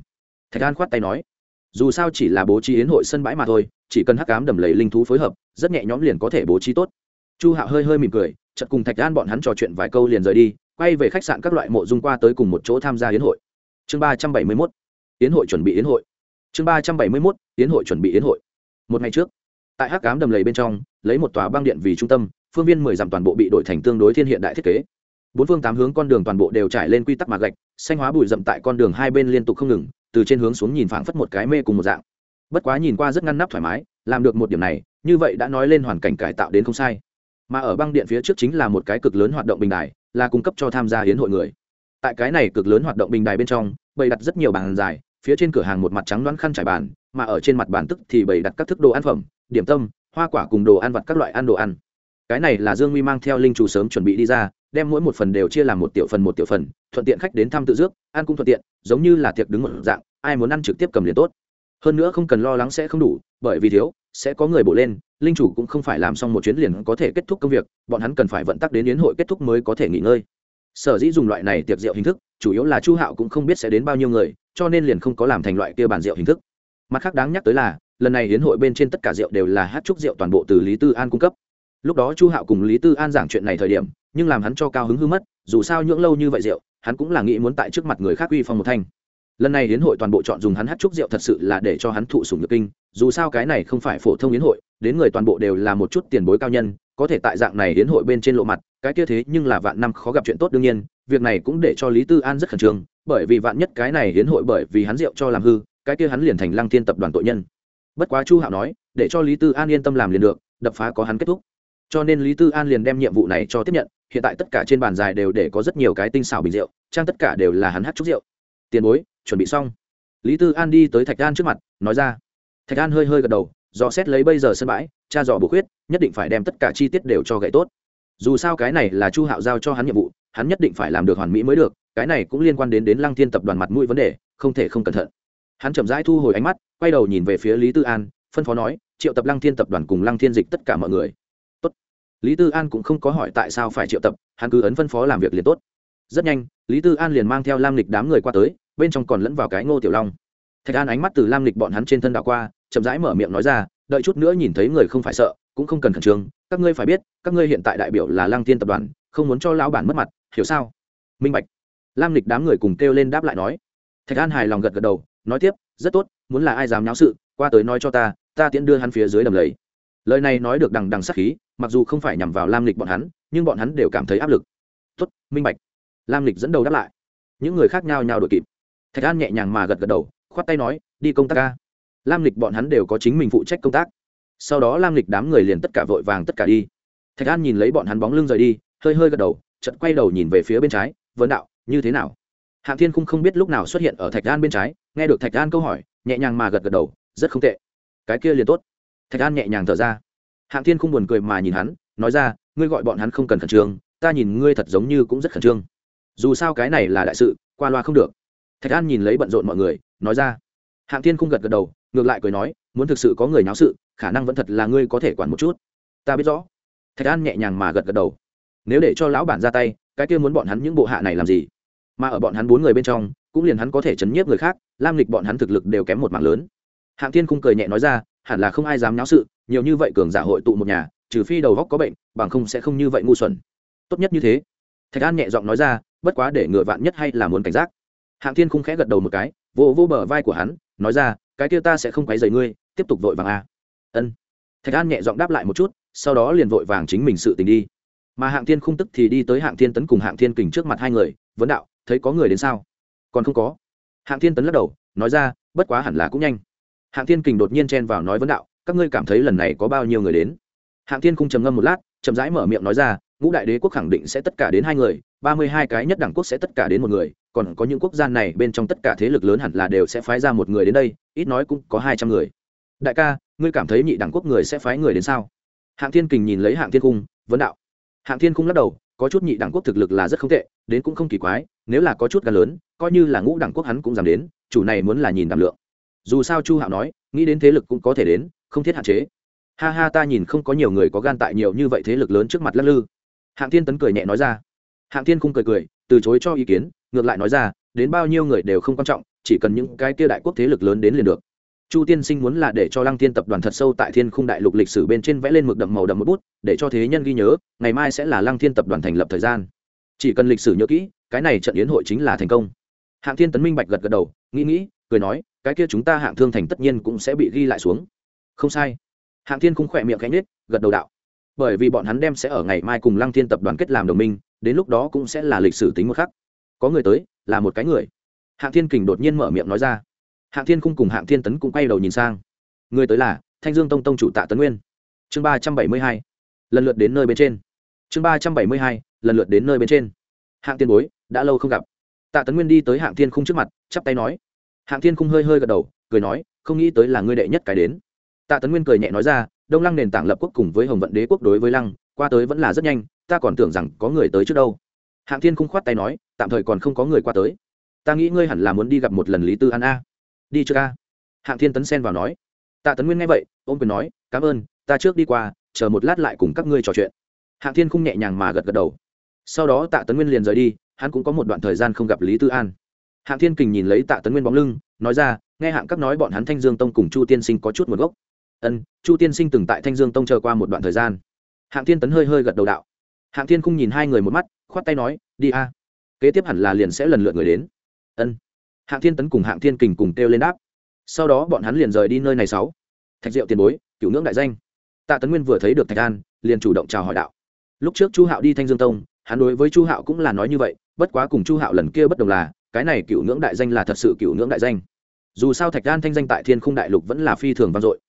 Thạch an khoát tay nói, dù sao chỉ là bố trí yến hội sân bãi mà thôi, chỉ cần hắc cám đầm lầy linh thú phối hợp, rất nhẹ nhõm liền có thể bố trí tốt. Chu hạo hơi hơi mỉm cười chật cùng thạch an bọn hắn trò chuyện vài câu liền rời đi, quay về khách sạn các loại mộ dung qua tới cùng một chỗ tham gia yến hội. Chương ba trăm bảy mươi mốt, yến hội chuẩn bị yến hội. Chương ba trăm bảy mươi mốt, yến hội chuẩn bị yến hội. Một ngày trước, tại hắc cám đầm lầy bên trong, lấy một tòa băng điện vì trung tâm, phương viên mười dặm toàn bộ bị đổi thành tương đối thiên hiện đại thiết kế. Bốn phương tám hướng con đường toàn bộ đều trải lên quy tắc mạc gạch xanh hóa bụi rậm tại con đường hai bên liên tục không ngừng, từ trên hướng xuống nhìn phảng phất một cái mê cùng một dạng. Bất quá nhìn qua rất ngăn nắp thoải mái, làm được một điểm này, như vậy đã nói lên hoàn cảnh cải tạo đến không sai. Mà ở băng điện phía trước chính là một cái cực lớn hoạt động bình đài, là cung cấp cho tham gia hiến hội người. Tại cái này cực lớn hoạt động bình đài bên trong, bày đặt rất nhiều bàn dài, phía trên cửa hàng một mặt trắng đoán khăn trải bàn, mà ở trên mặt bàn tức thì bày đặt các thức đồ ăn phẩm, điểm tâm, hoa quả cùng đồ ăn vặt các loại ăn đồ ăn. Cái này là dương mi mang theo linh chủ sớm chuẩn bị đi ra đem mỗi một phần đều chia làm một tiểu phần một tiểu phần, thuận tiện khách đến thăm tự dước, ăn cũng thuận tiện, giống như là tiệc đứng một dạng, ai muốn ăn trực tiếp cầm liền tốt. Hơn nữa không cần lo lắng sẽ không đủ, bởi vì thiếu, sẽ có người bổ lên, linh chủ cũng không phải làm xong một chuyến liền có thể kết thúc công việc, bọn hắn cần phải vận tắc đến yến hội kết thúc mới có thể nghỉ ngơi. Sở dĩ dùng loại này tiệc rượu hình thức, chủ yếu là chu hạo cũng không biết sẽ đến bao nhiêu người, cho nên liền không có làm thành loại kia bàn rượu hình thức. Mặt khác đáng nhắc tới là, lần này hiến hội bên trên tất cả rượu đều là hát trúc rượu toàn bộ từ lý tư an cung cấp. Lúc đó chu hạo cùng lý tư an giảng chuyện này thời điểm nhưng làm hắn cho cao hứng hư mất, dù sao nhưỡng lâu như vậy rượu, hắn cũng là nghĩ muốn tại trước mặt người khác uy phong một thanh. Lần này hiến hội toàn bộ chọn dùng hắn hát chúc rượu thật sự là để cho hắn thụ sùng nhược kinh, dù sao cái này không phải phổ thông hiến hội, đến người toàn bộ đều là một chút tiền bối cao nhân, có thể tại dạng này hiến hội bên trên lộ mặt, cái kia thế nhưng là vạn năm khó gặp chuyện tốt đương nhiên, việc này cũng để cho lý tư an rất khẩn trương, bởi vì vạn nhất cái này hiến hội bởi vì hắn rượu cho làm hư, cái kia hắn liền thành lăng thiên tập đoàn tội nhân. Bất quá chu hạo nói, để cho lý tư an yên tâm làm liền được, đập phá có hắn kết thúc. Cho nên lý tư an liền đem nhiệm vụ này cho tiếp nhận hiện tại tất cả trên bàn dài đều để có rất nhiều cái tinh xảo bình rượu, trang tất cả đều là hắn hát chúc rượu. Tiền bối, chuẩn bị xong. Lý tư an đi tới thạch an trước mặt, nói ra. Thạch an hơi hơi gật đầu, dò xét lấy bây giờ sân bãi cha dò bổ khuyết, nhất định phải đem tất cả chi tiết đều cho gậy tốt. Dù sao cái này là chu hạo giao cho hắn nhiệm vụ, hắn nhất định phải làm được hoàn mỹ mới được, cái này cũng liên quan đến đến lăng thiên tập đoàn mặt mũi vấn đề, không thể không cẩn thận. Hắn chậm rãi thu hồi ánh mắt, quay đầu nhìn về phía lý tư an, phân phó nói, triệu tập lăng thiên tập đoàn cùng lăng thiên dịch tất cả mọi người lý tư an cũng không có hỏi tại sao phải triệu tập, hắn cứ ấn phân phó làm việc liền tốt. Rất nhanh, lý tư an liền mang theo lam lịch đám người qua tới, bên trong còn lẫn vào cái ngô tiểu long. Thạch an ánh mắt từ lam lịch bọn hắn trên thân đạo qua, chậm rãi mở miệng nói ra, đợi chút nữa nhìn thấy người không phải sợ, cũng không cần khẩn trương, các ngươi phải biết, các ngươi hiện tại đại biểu là lăng tiên tập đoàn, không muốn cho lão bản mất mặt, hiểu sao? Minh bạch. Lam lịch đám người cùng kêu lên đáp lại nói. Thạch an hài lòng gật gật đầu, nói tiếp, rất tốt, muốn là ai dám nháo sự, qua tới nói cho ta ta tiễn đưa hắn phía dưới đầm lầy. Lời này nói được đằng đằng sắc khí mặc dù không phải nhằm vào lam lịch bọn hắn, nhưng bọn hắn đều cảm thấy áp lực. Tốt, minh bạch. Lam lịch dẫn đầu đáp lại. Những người khác nhau nhau đội kịp. Thạch an nhẹ nhàng mà gật gật đầu, khoát tay nói, đi công tác ca lam lịch bọn hắn đều có chính mình phụ trách công tác. Sau đó lam lịch đám người liền tất cả vội vàng tất cả đi. Thạch an nhìn lấy bọn hắn bóng lưng rời đi, hơi hơi gật đầu, chợt quay đầu nhìn về phía bên trái vấn đạo, như thế nào? Hạng thiên cũng không biết lúc nào xuất hiện ở thạch an bên trái, nghe được thạch an câu hỏi, nhẹ nhàng mà gật gật đầu, rất không tệ. Cái kia liền tốt. Thạch an nhẹ nhàng thở ra hạng thiên không buồn cười mà nhìn hắn, nói ra, ngươi gọi bọn hắn không cần khẩn trương, ta nhìn ngươi thật giống như cũng rất khẩn trương. Dù sao cái này là đại sự, qua loa không được. Thạch an nhìn lấy bận rộn mọi người, nói ra. Hạng thiên không gật gật đầu, ngược lại cười nói, muốn thực sự có người náo sự, khả năng vẫn thật là ngươi có thể quản một chút. Ta biết rõ. Thạch an nhẹ nhàng mà gật gật đầu. Nếu để cho lão bản ra tay, cái kia muốn bọn hắn những bộ hạ này làm gì? Mà ở bọn hắn bốn người bên trong, cũng liền hắn có thể chấn nhiếp người khác, lam lịch bọn hắn thực lực đều kém một mảng lớn. Hạng thiên khung cười nhẹ nói ra, hẳn là không ai dám náo sự nhiều như vậy cường giả hội tụ một nhà, trừ phi đầu góc có bệnh, bằng không sẽ không như vậy ngu xuẩn. Tốt nhất như thế. Thạch an nhẹ giọng nói ra, bất quá để ngựa vạn nhất hay là muốn cảnh giác. Hạng thiên khung khẽ gật đầu một cái, vô vô bờ vai của hắn, nói ra, cái kia ta sẽ không quấy rầy ngươi, tiếp tục vội vàng a. Ân. Thạch an nhẹ giọng đáp lại một chút, sau đó liền vội vàng chính mình sự tình đi. Mà hạng thiên khung tức thì đi tới hạng thiên tấn cùng hạng thiên kình trước mặt hai người, vấn đạo, thấy có người đến sao? Còn không có. Hạng thiên tấn lắc đầu, nói ra, bất quá hẳn là cũng nhanh. Hạng thiên kình đột nhiên chen vào nói vấn đạo các ngươi cảm thấy lần này có bao nhiêu người đến? Hạng thiên khung trầm ngâm một lát, chậm rãi mở miệng nói ra, ngũ đại đế quốc khẳng định sẽ tất cả đến hai người, ba mươi hai cái nhất đẳng quốc sẽ tất cả đến một người, còn có những quốc gia này bên trong tất cả thế lực lớn hẳn là đều sẽ phái ra một người đến đây, ít nói cũng có hai trăm người. Đại ca, ngươi cảm thấy nhị đẳng quốc người sẽ phái người đến sao? Hạng thiên kình nhìn lấy hạng thiên cung vấn đạo. Hạng thiên cung lắc đầu, có chút nhị đẳng quốc thực lực là rất không tệ, đến cũng không kỳ quái, nếu là có chút gan lớn, coi như là ngũ đẳng quốc hắn cũng dám đến, chủ này muốn là nhìn đảm lượng. Dù sao chu hạo nói, nghĩ đến thế lực cũng có thể đến không thiết hạn chế. Ha ha, ta nhìn không có nhiều người có gan tại nhiều như vậy thế lực lớn trước mặt lắc lư. Hạng thiên tấn cười nhẹ nói ra. Hạng thiên không cười cười, từ chối cho ý kiến, ngược lại nói ra, đến bao nhiêu người đều không quan trọng, chỉ cần những cái kia đại quốc thế lực lớn đến liền được. Chu tiên sinh muốn là để cho lăng tiên tập đoàn thật sâu tại thiên khung đại lục lịch sử bên trên vẽ lên mực đậm màu đậm một bút, để cho thế nhân ghi nhớ, ngày mai sẽ là lăng thiên tập đoàn thành lập thời gian. Chỉ cần lịch sử nhớ kỹ, cái này trận yến hội chính là thành công. Hạng thiên tấn minh bạch gật gật đầu, nghĩ nghĩ, cười nói, cái kia chúng ta hạng thương thành tất nhiên cũng sẽ bị ghi lại xuống không sai. Hạng thiên cũng khỏe miệng cánh nết gật đầu đạo. Bởi vì bọn hắn đem sẽ ở ngày mai cùng lăng thiên tập đoàn kết làm đồng minh, đến lúc đó cũng sẽ là lịch sử tính một khắc. Có người tới, là một cái người. Hạng thiên kình đột nhiên mở miệng nói ra. Hạng thiên khung cùng hạng thiên tấn cũng quay đầu nhìn sang. Người tới là thanh dương tông tông chủ tạ tấn nguyên. Chương ba trăm bảy mươi hai. Lần lượt đến nơi bên trên. Chương ba trăm bảy mươi hai. Lần lượt đến nơi bên trên. Hạng tiên bối, đã lâu không gặp. Tạ tấn nguyên đi tới hạng thiên khung trước mặt, chắp tay nói. Hạng thiên khung hơi hơi gật đầu, cười nói, không nghĩ tới là ngươi đệ nhất cái đến tạ tấn nguyên cười nhẹ nói ra, đông lăng nền tảng lập quốc cùng với hồng vận đế quốc đối với lăng, qua tới vẫn là rất nhanh, ta còn tưởng rằng có người tới trước đâu. Hạng thiên khung khoát tay nói, tạm thời còn không có người qua tới. Ta nghĩ ngươi hẳn là muốn đi gặp một lần lý tư an a. Đi chưa ca hạng thiên tấn xen vào nói. Tạ tấn nguyên nghe vậy, ôm quyền nói, cảm ơn, ta trước đi qua, chờ một lát lại cùng các ngươi trò chuyện. Hạng thiên không nhẹ nhàng mà gật gật đầu. Sau đó tạ tấn nguyên liền rời đi, hắn cũng có một đoạn thời gian không gặp lý tư an. Hạng thiên kình nhìn lấy tạ tấn nguyên bóng lưng, nói ra, nghe hạng các nói bọn hắn thanh dương tông cùng chu tiên sinh có chút nguồn gốc ân, chu tiên sinh từng tại thanh dương tông chờ qua một đoạn thời gian. Hạng thiên tấn hơi hơi gật đầu đạo. Hạng thiên không nhìn hai người một mắt, khoát tay nói, đi a. Kế tiếp hẳn là liền sẽ lần lượt người đến. Ân. Hạng thiên tấn cùng hạng thiên kình cùng kêu lên đáp. Sau đó bọn hắn liền rời đi nơi này sáu. Thạch diệu tiền bối, cửu ngưỡng đại danh. Tạ tấn nguyên vừa thấy được thạch an, liền chủ động chào hỏi đạo. Lúc trước chu hạo đi thanh dương tông, hắn đối với chu hạo cũng là nói như vậy, bất quá cùng chu hạo lần kia bất đồng là, cái này cửu ngưỡng đại danh là thật sự cửu ngưỡng đại danh. Dù sao thạch an thanh danh tại thiên khung đại lục vẫn là phi thường vang dội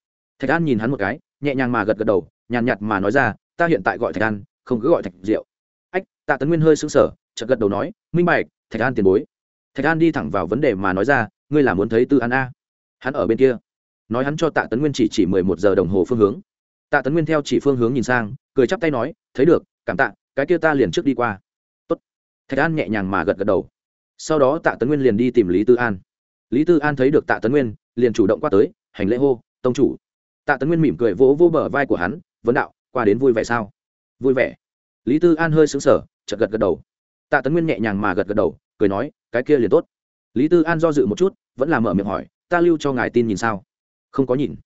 thạch an nhìn hắn một cái, nhẹ nhàng mà gật gật đầu, nhàn nhạt mà nói ra, ta hiện tại gọi thạch an, không cứ gọi thạch diệu. Ách, tạ tấn nguyên hơi sững sờ, chợt gật đầu nói, minh bạch, thạch an tiền bối. Thạch an đi thẳng vào vấn đề mà nói ra, ngươi là muốn thấy tư an a? Hắn ở bên kia, nói hắn cho tạ tấn nguyên chỉ chỉ mười một giờ đồng hồ phương hướng. Tạ tấn nguyên theo chỉ phương hướng nhìn sang, cười chắp tay nói, thấy được, cảm tạ, cái kia ta liền trước đi qua. Tốt. thạch an nhẹ nhàng mà gật gật đầu. Sau đó tạ tấn nguyên liền đi tìm lý tư an. Lý tư an thấy được tạ tấn nguyên, liền chủ động qua tới, hành lễ hô, tông chủ tạ tấn nguyên mỉm cười vỗ vỗ bờ vai của hắn, vấn đạo, qua đến vui vẻ sao? Vui vẻ. Lý tư an hơi xứng sở chợt gật gật đầu. Tạ tấn nguyên nhẹ nhàng mà gật gật đầu, cười nói, cái kia liền tốt. Lý tư an do dự một chút, vẫn là mở miệng hỏi, ta lưu cho ngài tin nhìn sao? Không có nhìn.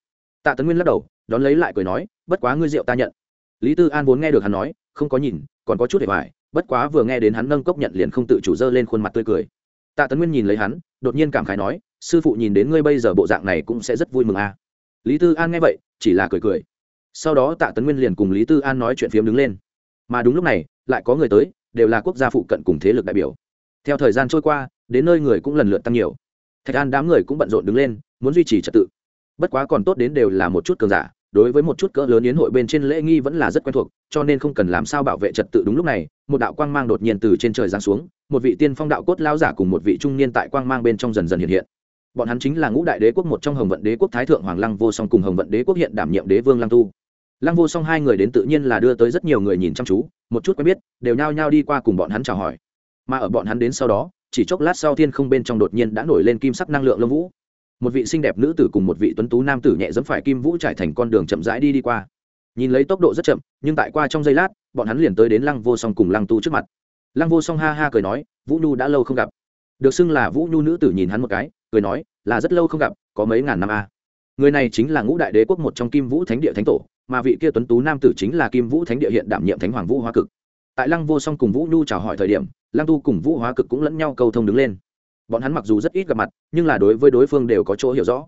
Tạ tấn nguyên lắc đầu, đón lấy lại cười nói, bất quá ngươi rượu ta nhận. Lý tư an vốn nghe được hắn nói, không có nhìn, còn có chút để hoài, bất quá vừa nghe đến hắn nâng cốc nhận liền không tự chủ dơ lên khuôn mặt tươi cười. Tạ tấn nguyên nhìn lấy hắn, đột nhiên cảm khái nói, sư phụ nhìn đến ngươi bây giờ bộ dạng này cũng sẽ rất vui mừng à lý tư an nghe vậy, chỉ là cười cười. Sau đó tạ tấn nguyên liền cùng lý tư an nói chuyện phiếm đứng lên. Mà đúng lúc này, lại có người tới, đều là quốc gia phụ cận cùng thế lực đại biểu. Theo thời gian trôi qua, đến nơi người cũng lần lượt tăng nhiều. Thạch an đám người cũng bận rộn đứng lên, muốn duy trì trật tự. Bất quá còn tốt đến đều là một chút cường giả, đối với một chút cỡ lớn yến hội bên trên lễ nghi vẫn là rất quen thuộc, cho nên không cần làm sao bảo vệ trật tự đúng lúc này, một đạo quang mang đột nhiên từ trên trời giáng xuống, một vị tiên phong đạo cốt lao giả cùng một vị trung niên tại quang mang bên trong dần dần hiện hiện bọn hắn chính là ngũ đại đế quốc một trong hồng vận đế quốc thái thượng hoàng lăng vô song cùng hồng vận đế quốc hiện đảm nhiệm đế vương lăng tu. Lăng vô song hai người đến tự nhiên là đưa tới rất nhiều người nhìn chăm chú, một chút quen biết, đều nhao nhao đi qua cùng bọn hắn chào hỏi. Mà ở bọn hắn đến sau đó, chỉ chốc lát sau thiên không bên trong đột nhiên đã nổi lên kim sắc năng lượng lâm vũ. Một vị xinh đẹp nữ tử cùng một vị tuấn tú nam tử nhẹ dẫm phải kim vũ trải thành con đường chậm rãi đi đi qua. Nhìn lấy tốc độ rất chậm, nhưng tại qua trong giây lát, bọn hắn liền tới đến lăng vô song cùng lăng tu trước mặt. Lăng vô song ha ha cười nói, vũ nhu đã lâu không gặp. Được xưng là vũ nhu nữ tử nhìn hắn một cái cười nói, là rất lâu không gặp, có mấy ngàn năm a à. người này chính là ngũ đại đế quốc một trong kim vũ thánh địa thánh tổ, mà vị kia tuấn tú nam tử chính là kim vũ thánh địa hiện đảm nhiệm thánh hoàng vũ hoa cực. Tại lăng vô song cùng vũ nhu chào hỏi thời điểm, lăng tu cùng vũ hóa cực cũng lẫn nhau câu thông đứng lên. Bọn hắn mặc dù rất ít gặp mặt, nhưng là đối với đối phương đều có chỗ hiểu rõ.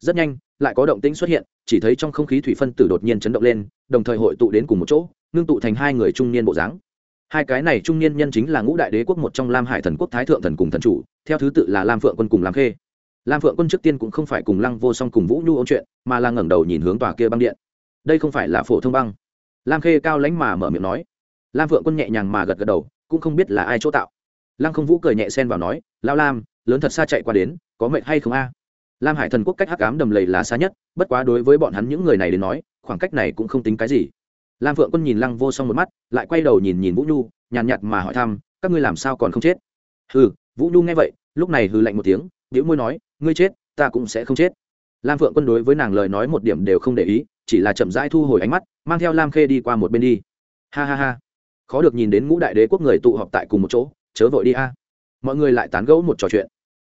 Rất nhanh, lại có động tĩnh xuất hiện, chỉ thấy trong không khí thủy phân tử đột nhiên chấn động lên, đồng thời hội tụ đến cùng một chỗ, ngưng tụ thành hai người trung niên bộ dáng. Hai cái này trung niên nhân chính là ngũ đại đế quốc một trong lam hải thần quốc thái thượng thần cùng thần chủ theo thứ tự là lam phượng quân cùng lam khê. Lam phượng quân trước tiên cũng không phải cùng lăng vô song cùng vũ nhu ôn chuyện, mà là ngẩng đầu nhìn hướng tòa kia băng điện. Đây không phải là phổ thông băng. Lam khê cao lánh mà mở miệng nói. Lam phượng quân nhẹ nhàng mà gật gật đầu, cũng không biết là ai chỗ tạo. Lăng không vũ cười nhẹ xen vào nói lao lam, lớn thật xa chạy qua đến, có mệnh hay không a? Lam hải thần quốc cách hắc ám đầm lầy là xa nhất, bất quá đối với bọn hắn những người này đến nói, khoảng cách này cũng không tính cái gì. Lam phượng quân nhìn lăng vô Song một mắt, lại quay đầu nhìn nhìn vũ nhu, nhàn nhạt mà hỏi thăm, các ngươi làm sao còn không chết? Hừ, vũ nhu nghe vậy lúc này hư lạnh một tiếng điệu môi nói, ngươi chết, ta cũng sẽ không chết. Lam phượng quân đối với nàng lời nói một điểm đều không để ý, chỉ là chậm rãi thu hồi ánh mắt, mang theo lam khê đi qua một bên đi. Ha ha ha, khó được nhìn đến ngũ đại đế quốc người tụ họp tại cùng một chỗ, chớ vội đi a. Mọi người lại tán gẫu một trò chuyện.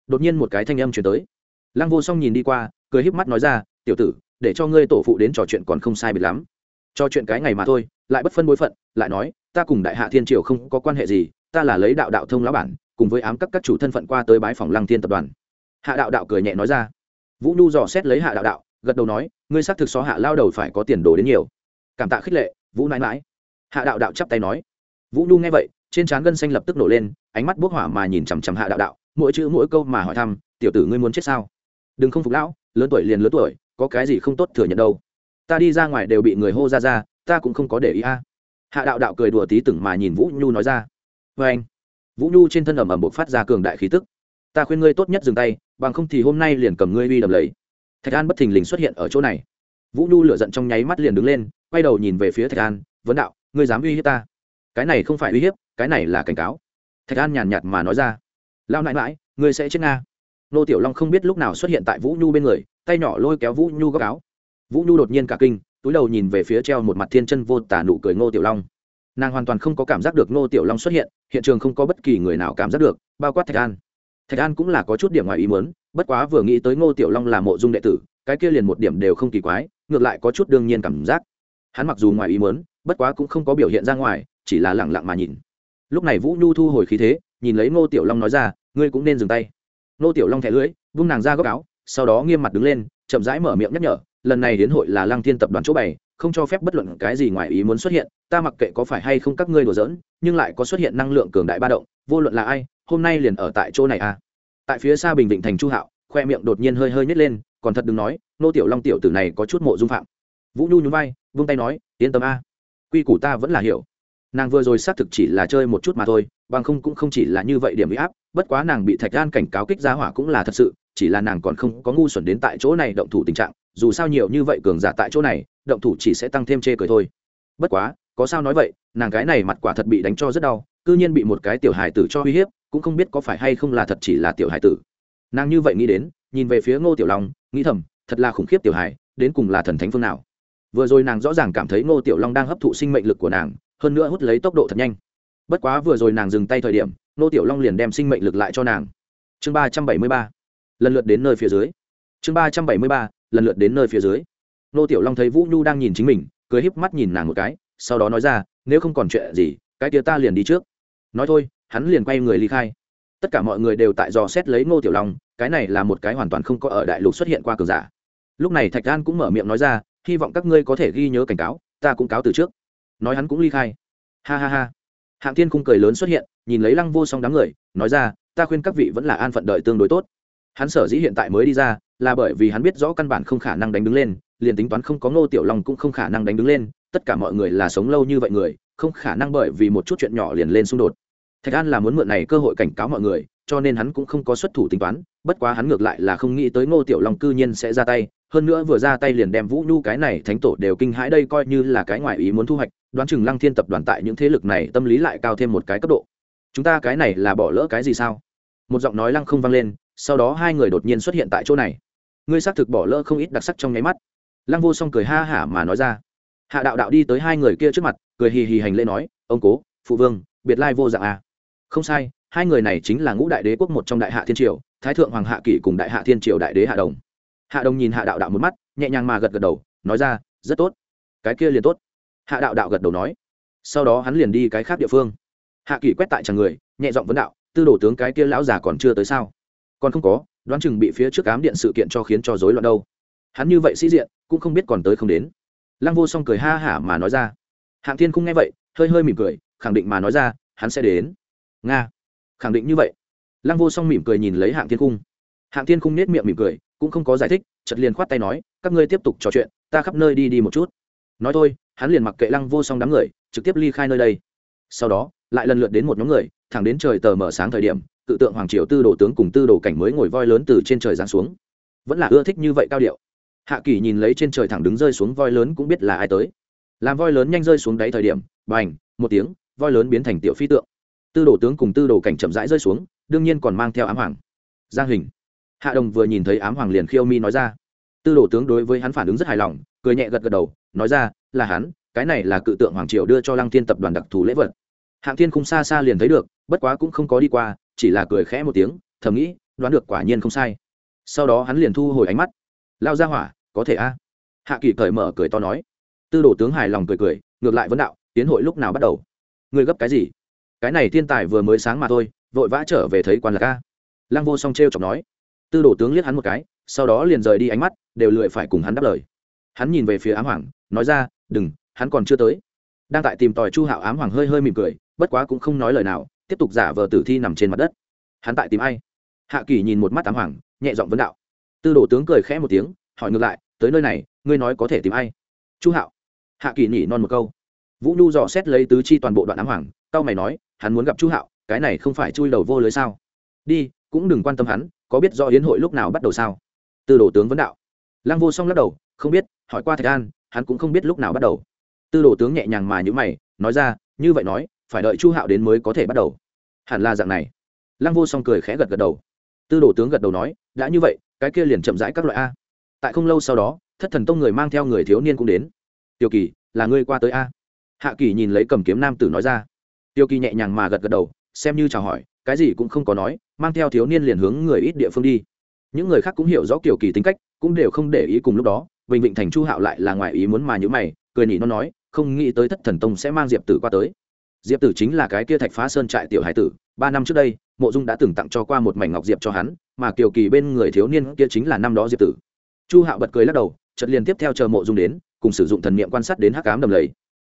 Đột nhiên một cái thanh âm chuyển tới. Lăng vô song nhìn đi qua, cười híp mắt nói ra, tiểu tử, để cho ngươi tổ phụ đến trò chuyện còn không sai biệt lắm. Trò chuyện cái ngày mà thôi, lại bất phân bối phận, lại nói, ta cùng đại hạ thiên triều không có quan hệ gì, ta là lấy đạo đạo thông lão bản cùng với ám các các chủ thân phận qua tới bái phòng lăng thiên tập đoàn. Hạ đạo đạo cười nhẹ nói ra. Vũ nhu dò xét lấy hạ đạo đạo, gật đầu nói, ngươi xác thực so hạ lao đầu phải có tiền đồ đến nhiều. Cảm tạ khích lệ, vũ nãi mãi. Hạ đạo đạo chắp tay nói. Vũ nhu nghe vậy, trên trán gân xanh lập tức nổ lên, ánh mắt bốc hỏa mà nhìn chằm chằm hạ đạo đạo, mỗi chữ mỗi câu mà hỏi thăm, tiểu tử ngươi muốn chết sao? Đừng không phục lão, lớn tuổi liền lớn tuổi, có cái gì không tốt thừa nhận đâu. Ta đi ra ngoài đều bị người hô ra ra, ta cũng không có để ý a. Hạ đạo đạo cười đùa tí từng mà nhìn vũ nhu nói ra. Vê anh vũ nhu trên thân ẩm ẩm bộc phát ra cường đại khí tức. Ta khuyên ngươi tốt nhất dừng tay, bằng không thì hôm nay liền cầm ngươi uy đầm lấy. Thạch an bất thình lình xuất hiện ở chỗ này. Vũ nhu lửa giận trong nháy mắt liền đứng lên, quay đầu nhìn về phía thạch an, vấn đạo, ngươi dám uy hiếp ta? Cái này không phải uy hiếp, cái này là cảnh cáo. Thạch an nhàn nhạt mà nói ra lao nãi mãi ngươi sẽ chết nga. Nô tiểu long không biết lúc nào xuất hiện tại vũ nhu bên người, tay nhỏ lôi kéo vũ nhu góc áo. Vũ nhu đột nhiên cả kinh, túi đầu nhìn về phía treo một mặt thiên chân vô tả nụ cười ngô tiểu long nàng hoàn toàn không có cảm giác được ngô tiểu long xuất hiện hiện trường không có bất kỳ người nào cảm giác được, bao quát thạch an. Thạch an cũng là có chút điểm ngoài ý muốn, bất quá vừa nghĩ tới ngô tiểu long là mộ dung đệ tử, cái kia liền một điểm đều không kỳ quái, ngược lại có chút đương nhiên cảm giác. Hắn mặc dù ngoài ý muốn, bất quá cũng không có biểu hiện ra ngoài, chỉ là lẳng lặng mà nhìn. Lúc này vũ nhu thu hồi khí thế, nhìn lấy ngô tiểu long nói ra, ngươi cũng nên dừng tay. Ngô tiểu long thẻ lưới vung nàng ra góc áo, sau đó nghiêm mặt đứng lên, chậm rãi mở miệng nhắc nhở, lần này đến hội là lăng thiên tập đoàn chỗ bày không cho phép bất luận cái gì ngoài ý muốn xuất hiện, ta mặc kệ có phải hay không các ngươi đùa giỡn, nhưng lại có xuất hiện năng lượng cường đại ba động, vô luận là ai, hôm nay liền ở tại chỗ này à. Tại phía xa bình định thành chu hạo, khoe miệng đột nhiên hơi hơi nhét lên, còn thật đừng nói, nô tiểu long tiểu tử này có chút mộ dung phạm. Vũ nhu nhún vai, vung tay nói, yên tâm a, quy củ ta vẫn là hiểu. Nàng vừa rồi xác thực chỉ là chơi một chút mà thôi, bằng không cũng không chỉ là như vậy điểm bị áp, bất quá nàng bị thạch gan cảnh cáo kích ra hỏa cũng là thật sự, chỉ là nàng còn không có ngu xuẩn đến tại chỗ này động thủ tình trạng, dù sao nhiều như vậy cường giả tại chỗ này động thủ chỉ sẽ tăng thêm chê cười thôi. Bất quá, có sao nói vậy, nàng cái này mặt quả thật bị đánh cho rất đau c ư nhiên bị một cái tiểu hài tử cho uy hiếp, cũng không biết có phải hay không là thật chỉ là tiểu hài tử. Nàng như vậy nghĩ đến, nhìn về phía ngô tiểu long, nghĩ thầm, thật là khủng khiếp tiểu hài, đến cùng là thần thánh phương nào. Vừa rồi nàng rõ ràng cảm thấy ngô tiểu long đang hấp thụ sinh mệnh lực của nàng, hơn nữa hút lấy tốc độ thật nhanh. Bất quá vừa rồi nàng dừng tay thời điểm, ngô tiểu long liền đem sinh mệnh lực lại cho nàng. Chương ba trăm bảy mươi ba, lần lượt đến nơi phía dưới. Chương ba trăm bảy mươi ba, lần lượt đến nơi phía dưới nô tiểu long thấy vũ nhu đang nhìn chính mình, cười híp mắt nhìn nàng một cái, sau đó nói ra, nếu không còn chuyện gì, cái kia ta liền đi trước. Nói thôi, hắn liền quay người ly khai. Tất cả mọi người đều tại dò xét lấy ngô tiểu long, cái này là một cái hoàn toàn không có ở đại lục xuất hiện qua cường giả. Lúc này thạch an cũng mở miệng nói ra, hy vọng các ngươi có thể ghi nhớ cảnh cáo, ta cũng cáo từ trước. Nói hắn cũng ly khai. Ha ha ha. Hạng thiên cung cười lớn xuất hiện, nhìn lấy lăng vô song đám người, nói ra, ta khuyên các vị vẫn là an phận đợi tương đối tốt. Hắn sở dĩ hiện tại mới đi ra, là bởi vì hắn biết rõ căn bản không khả năng đánh đứng lên liền tính toán không có ngô tiểu long cũng không khả năng đánh đứng lên, tất cả mọi người là sống lâu như vậy người, không khả năng bởi vì một chút chuyện nhỏ liền lên xung đột. Thạch an là muốn mượn này cơ hội cảnh cáo mọi người, cho nên hắn cũng không có xuất thủ tính toán, bất quá hắn ngược lại là không nghĩ tới ngô tiểu long cư nhiên sẽ ra tay, hơn nữa vừa ra tay liền đem vũ nhu cái này thánh tổ đều kinh hãi đây coi như là cái ngoại ý muốn thu hoạch, đoán chừng lăng thiên tập đoàn tại những thế lực này tâm lý lại cao thêm một cái cấp độ. Chúng ta cái này là bỏ lỡ cái gì sao? Một giọng nói lăng không vang lên, sau đó hai người đột nhiên xuất hiện tại chỗ này. Ngươi xác thực bỏ lỡ không ít đặc sắc trong nháy mắt lăng vô song cười ha hả mà nói ra. Hạ đạo đạo đi tới hai người kia trước mặt, cười hì hì hành lễ nói, ông cố, phụ vương, biệt lai vô dạng à. không sai, hai người này chính là ngũ đại đế quốc một trong đại hạ thiên triều, thái thượng hoàng hạ kỷ cùng đại hạ thiên triều đại đế hạ đồng. Hạ đồng nhìn hạ đạo đạo một mắt, nhẹ nhàng mà gật gật đầu, nói ra, rất tốt. Cái kia liền tốt. Hạ đạo đạo gật đầu nói. Sau đó hắn liền đi cái khác địa phương. Hạ kỷ quét tại chẳng người, nhẹ giọng vấn đạo, tư đồ tướng cái kia lão già còn chưa tới sao? Còn không có, đoán chừng bị phía trước cám điện sự kiện cho khiến cho rối loạn đâu hắn như vậy sĩ diện, cũng không biết còn tới không đến. Lăng vô song cười ha hả mà nói ra. Hạng thiên không nghe vậy, hơi hơi mỉm cười, khẳng định mà nói ra, hắn sẽ đến. Nga. Khẳng định như vậy. Lăng vô song mỉm cười nhìn lấy hạng thiên cung hạng thiên cung nết miệng mỉm cười, cũng không có giải thích chật liền khoát tay nói, các ngươi tiếp tục trò chuyện, ta khắp nơi đi đi một chút. Nói thôi, hắn liền mặc kệ lăng vô song đám người, trực tiếp ly khai nơi đây. Sau đó, lại lần lượt đến một nhóm người, thẳng đến trời tờ mở sáng thời điểm, tự tượng hoàng triều tư đồ tướng cùng tư đồ cảnh mới ngồi voi lớn từ trên trời giáng xuống. Vẫn là ưa thích như vậy cao điệu hạ kỳ nhìn lấy trên trời thẳng đứng rơi xuống voi lớn cũng biết là ai tới. Làm voi lớn nhanh rơi xuống đáy thời điểm b à n h một tiếng, voi lớn biến thành tiểu phi tượng. Tư đồ tướng cùng tư đồ cảnh chậm rãi rơi xuống, đương nhiên còn mang theo ám hoàng. Giang hình. Hạ đồng vừa nhìn thấy ám hoàng liền khiêu mi nói ra. Tư đồ tướng đối với hắn phản ứng rất hài lòng, cười nhẹ gật gật đầu, nói ra, là hắn, cái này là cự tượng hoàng triều đưa cho lăng thiên tập đoàn đặc thù lễ vật. Hạng thiên không xa xa liền thấy được, bất quá cũng không có đi qua, chỉ là cười khẽ một tiếng, thầm nghĩ, đoán được quả nhiên không sai. Sau đó hắn liền thu hồi ánh mắt. Lao ra hỏa có thể a? Hạ kỳ cởi mở cười to nói. Tư đồ tướng hài lòng cười cười, ngược lại vấn đạo, tiến hội lúc nào bắt đầu? Người gấp cái gì? Cái này thiên tài vừa mới sáng mà thôi, vội vã trở về thấy quan lạc ca lăng vô song t r e o chọc nói. Tư đồ tướng liếc hắn một cái, sau đó liền rời đi ánh mắt, đều lười phải cùng hắn đáp lời. Hắn nhìn về phía ám hoàng, nói ra, đừng, hắn còn chưa tới. Đang tại tìm tòi chu hạo, ám hoàng hơi hơi mỉm cười, bất quá cũng không nói lời nào, tiếp tục giả vờ tử thi nằm trên mặt đất. Hắn tại tìm ai? Hạ kỳ nhìn một mắt ám hoàng, nhẹ giọng vấn đạo. Tư đồ tướng cười khẽ một tiếng hỏi ngược lại, tới nơi này, ngươi nói có thể tìm ai? Chu hạo. Hạ kỳ nhỉ non một câu. Vũ nhu dò xét lấy tứ chi toàn bộ đoạn ám hoàng tao mày nói, hắn muốn gặp chu hạo, cái này không phải chui đầu vô lưới sao? Đi, cũng đừng quan tâm hắn, có biết do hiến hội lúc nào bắt đầu sao? Tư đồ tướng vấn đạo. Lăng vô song lắc đầu, không biết, hỏi qua thạch an, hắn cũng không biết lúc nào bắt đầu. Tư đồ tướng nhẹ nhàng mà nhữ mày, nói ra, như vậy nói, phải đợi chu hạo đến mới có thể bắt đầu. Hẳn là dạng này. Lăng vô song cười khẽ gật gật đầu. Tư đồ tướng gật đầu nói, đã như vậy, cái kia liền chậm rãi các loại a tại không lâu sau đó, thất thần tông người mang theo người thiếu niên cũng đến. Tiêu kỳ, là ngươi qua tới a? Hạ kỳ nhìn lấy cầm kiếm nam tử nói ra. Tiêu kỳ nhẹ nhàng mà gật gật đầu, xem như chào hỏi, cái gì cũng không có nói, mang theo thiếu niên liền hướng người ít địa phương đi. Những người khác cũng hiểu rõ kiểu kỳ tính cách, cũng đều không để ý cùng lúc đó bình vịnh thành chu hạo lại là ngoài ý muốn mà nhữ mày, cười nhỉ nó nói, không nghĩ tới thất thần tông sẽ mang diệp tử qua tới. Diệp tử chính là cái kia thạch phá sơn trại tiểu hải tử, ba năm trước đây, mộ dung đã từng tặng cho qua một mảnh ngọc diệp cho hắn, mà kiều kỳ bên người thiếu niên kia chính là năm đó diệp tử chu hạo bật cười lắc đầu chật liền tiếp theo chờ mộ dung đến, cùng sử dụng thần niệm quan sát đến hắc cám đầm lầy.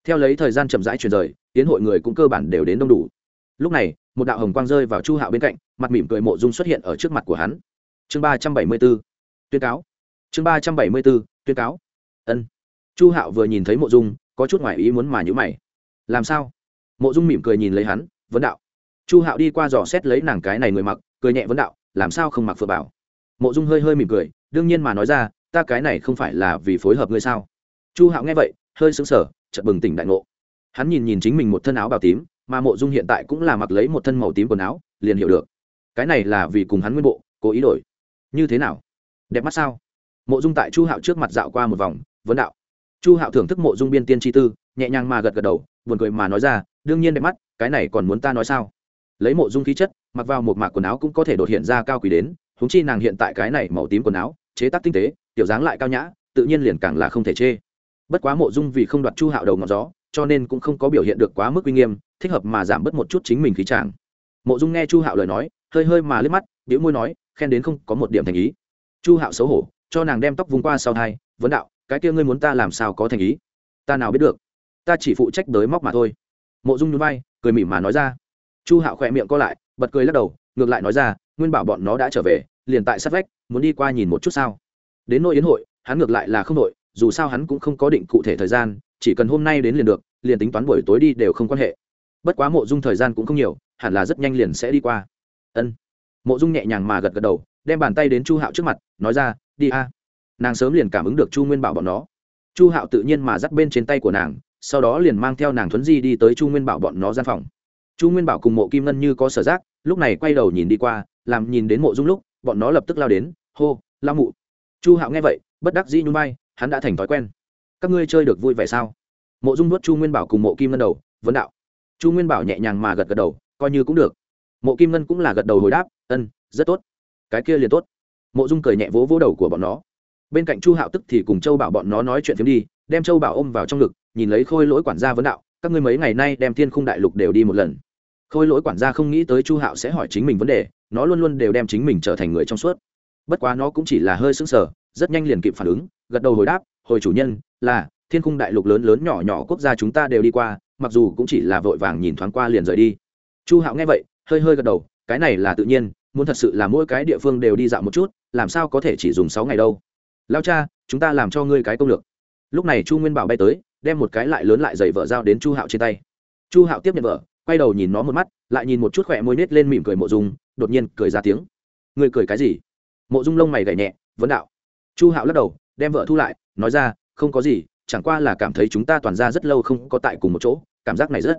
Theo lấy thời gian chậm rãi truyền rời, tiến hội người cũng cơ bản đều đến đông đủ. Lúc này, một đạo hồng quang rơi vào chu hạo bên cạnh, mặt mỉm cười mộ dung xuất hiện ở trước mặt của hắn. Chương ba trăm bảy mươi b ố tuyên cáo. Chương ba trăm bảy mươi b ố tuyên cáo. Ân. Chu hạo vừa nhìn thấy mộ dung, có chút ngoài ý muốn mà nhữ mày. Làm sao? Mộ dung mỉm cười nhìn lấy hắn, vấn đạo. Chu hạo đi qua dò xét lấy nàng cái này người mặc, cười nhẹ vấn đạo, làm sao không mặc phượng bảo? Mộ dung hơi hơi mỉm cười, đương nhiên mà nói ra, ta cái này không phải là vì phối hợp ngươi sao? Chu hạo nghe vậy, hơi sững sờ, chợt bừng tỉnh đại ngộ. Hắn nhìn nhìn chính mình một thân áo bào tím, mà mộ dung hiện tại cũng là mặc lấy một thân màu tím quần áo, liền hiểu được. Cái này là vì cùng hắn nguyên bộ, cố ý đổi. Như thế nào? Đẹp mắt sao? Mộ dung tại chu hạo trước mặt dạo qua một vòng, vấn đạo. Chu hạo thưởng thức mộ dung biên tiên tri tư, nhẹ nhàng mà gật gật đầu, buồn cười mà nói ra, đương nhiên đẹp mắt, cái này còn muốn ta nói sao? Lấy mộ dung khí chất, mặc vào một mạc quần áo cũng có thể đột hiện ra cao quý đến húng chi nàng hiện tại cái này màu tím quần áo, chế tác tinh tế, tiểu dáng lại cao nhã, tự nhiên liền càng là không thể chê. Bất quá mộ dung vì không đoạt chu hạo đầu ngọn gió, cho nên cũng không có biểu hiện được quá mức uy nghiêm, thích hợp mà giảm bớt một chút chính mình khí tràng mộ dung nghe chu hạo lời nói, hơi hơi mà liếc mắt đĩu môi nói, khen đến không có một điểm thành ý. Chu hạo xấu hổ, cho nàng đem tóc vung qua sau hai, vấn đạo, cái kia ngươi muốn ta làm sao có thành ý? Ta nào biết được? Ta chỉ phụ trách đới móc mà thôi. Mộ dung nhún vai, cười mỉm mà nói ra. Chu hạo khỏe miệng co lại, bật cười lắc đầu, ngược lại nói ra nguyên bảo bọn nó đã trở về, liền tại sát vách, muốn đi qua nhìn một chút sao? Đến nỗi yến hội, hắn ngược lại là không đội, dù sao hắn cũng không có định cụ thể thời gian, chỉ cần hôm nay đến liền được, liền tính toán buổi tối đi đều không quan hệ. Bất quá mộ dung thời gian cũng không nhiều, hẳn là rất nhanh liền sẽ đi qua. Ân. Mộ dung nhẹ nhàng mà gật gật đầu, đem bàn tay đến chu hạo trước mặt, nói ra, đi a. Nàng sớm liền cảm ứng được chu nguyên bảo bọn nó. Chu hạo tự nhiên mà dắt bên trên tay của nàng, sau đó liền mang theo nàng thuấn di đi tới chu nguyên bảo bọn nó gian phòng. Chu nguyên bảo cùng mộ kim ngân như có sở giác, lúc này quay đầu nhìn đi qua làm nhìn đến mộ dung lúc, bọn nó lập tức lao đến, hô lao mụ. Chu hạo nghe vậy, bất đắc dĩ nhung bay hắn đã thành thói quen. Các ngươi chơi được vui vẻ sao? Mộ dung nuốt chu nguyên bảo cùng mộ kim ngân đầu, vấn đạo. Chu nguyên bảo nhẹ nhàng mà gật gật đầu, coi như cũng được. Mộ kim ngân cũng là gật đầu hồi đáp, ân, rất tốt. Cái kia liền tốt. Mộ dung cười nhẹ vỗ vỗ đầu của bọn nó. Bên cạnh chu hạo tức thì cùng châu bảo bọn nó nói chuyện phiếm đi, đem châu bảo ôm vào trong ngực, nhìn lấy khôi lỗi quản gia vấn đạo, các ngươi mấy ngày nay đem thiên khung đại lục đều đi một lần. Khôi lỗi quản gia không nghĩ tới chu hạo sẽ hỏi chính mình vấn đề nó luôn luôn đều đem chính mình trở thành người trong suốt. Bất quá nó cũng chỉ là hơi sững sờ, rất nhanh liền kịp phản ứng, gật đầu hồi đáp, hồi chủ nhân, là, thiên khung đại lục lớn lớn nhỏ nhỏ quốc gia chúng ta đều đi qua, mặc dù cũng chỉ là vội vàng nhìn thoáng qua liền rời đi. Chu hạo nghe vậy, hơi hơi gật đầu, cái này là tự nhiên, muốn thật sự là mỗi cái địa phương đều đi dạo một chút, làm sao có thể chỉ dùng sáu ngày đâu? Lao cha, chúng ta làm cho ngươi cái công lược. Lúc này chu nguyên bảo bay tới, đem một cái lại lớn lại dày vợ dao đến chu hạo trên tay. Chu hạo tiếp nhận vợ, quay đầu nhìn nó một mắt, lại nhìn một chút khỏe môi nết lên mỉm cười mộ dung đột nhiên cười ra tiếng. Ngươi cười cái gì? Mộ dung lông mày gảy nhẹ, vấn đạo. Chu hạo lắc đầu, đem vợ thu lại, nói ra, không có gì, chẳng qua là cảm thấy chúng ta toàn ra rất lâu không có tại cùng một chỗ, cảm giác này rất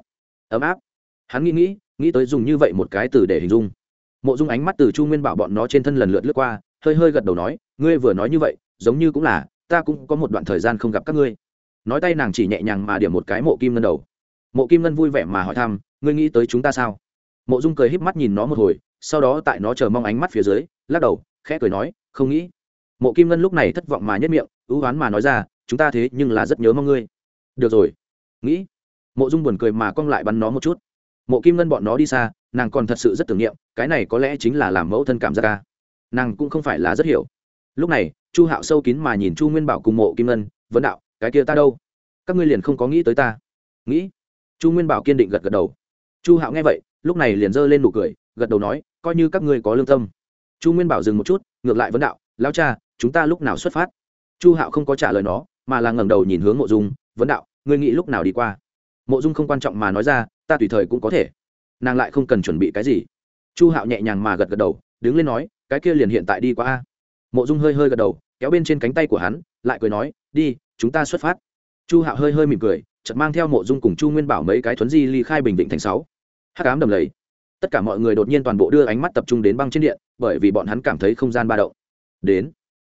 ấm áp. Hắn nghĩ nghĩ nghĩ tới dùng như vậy một cái từ để hình dung. Mộ dung ánh mắt từ chu nguyên bảo bọn nó trên thân lần lượt lướt qua, hơi hơi gật đầu nói, ngươi vừa nói như vậy, giống như cũng là, ta cũng có một đoạn thời gian không gặp các ngươi. Nói tay nàng chỉ nhẹ nhàng mà điểm một cái mộ kim ngân đầu. Mộ kim ngân vui vẻ mà hỏi thăm, ngươi nghĩ tới chúng ta sao? Mộ dung cười híp mắt nhìn nó một hồi sau đó tại nó chờ mong ánh mắt phía dưới, lắc đầu, khẽ cười nói, không nghĩ. Mộ kim ngân lúc này thất vọng mà nhất miệng, ưu oán mà nói ra, chúng ta thế nhưng là rất nhớ mong ngươi. Được rồi. Nghĩ. Mộ dung buồn cười mà cong lại bắn nó một chút. Mộ kim ngân bọn nó đi xa, nàng còn thật sự rất tưởng niệm, cái này có lẽ chính là làm mẫu thân cảm giác ca nàng cũng không phải là rất hiểu. Lúc này, chu hạo sâu kín mà nhìn chu nguyên bảo cùng mộ kim ngân, vấn đạo, cái kia ta đâu? Các ngươi liền không có nghĩ tới ta. Nghĩ? Chu nguyên bảo kiên định gật gật đầu. Chu hạo nghe vậy, lúc này liền giơ lên nụ cười, gật đầu nói coi như các ngươi có lương tâm. Chu nguyên bảo dừng một chút, ngược lại vấn đạo lao cha, chúng ta lúc nào xuất phát? Chu hạo không có trả lời nó, mà là ngẩng đầu nhìn hướng mộ dung, vấn đạo, ngươi nghĩ lúc nào đi qua? Mộ dung không quan trọng mà nói ra, ta tùy thời cũng có thể. Nàng lại không cần chuẩn bị cái gì. Chu hạo nhẹ nhàng mà gật gật đầu, đứng lên nói, cái kia liền hiện tại đi qua a. Mộ dung hơi hơi gật đầu, kéo bên trên cánh tay của hắn, lại cười nói, đi, chúng ta xuất phát. Chu hạo hơi hơi mỉm cười, chợt mang theo mộ dung cùng chu nguyên bảo mấy cái thuấn di ly khai bình định thành sáu. Hắc ám đầm lầy tất cả mọi người đột nhiên toàn bộ đưa ánh mắt tập trung đến băng trên điện, bởi vì bọn hắn cảm thấy không gian ba động. Đến.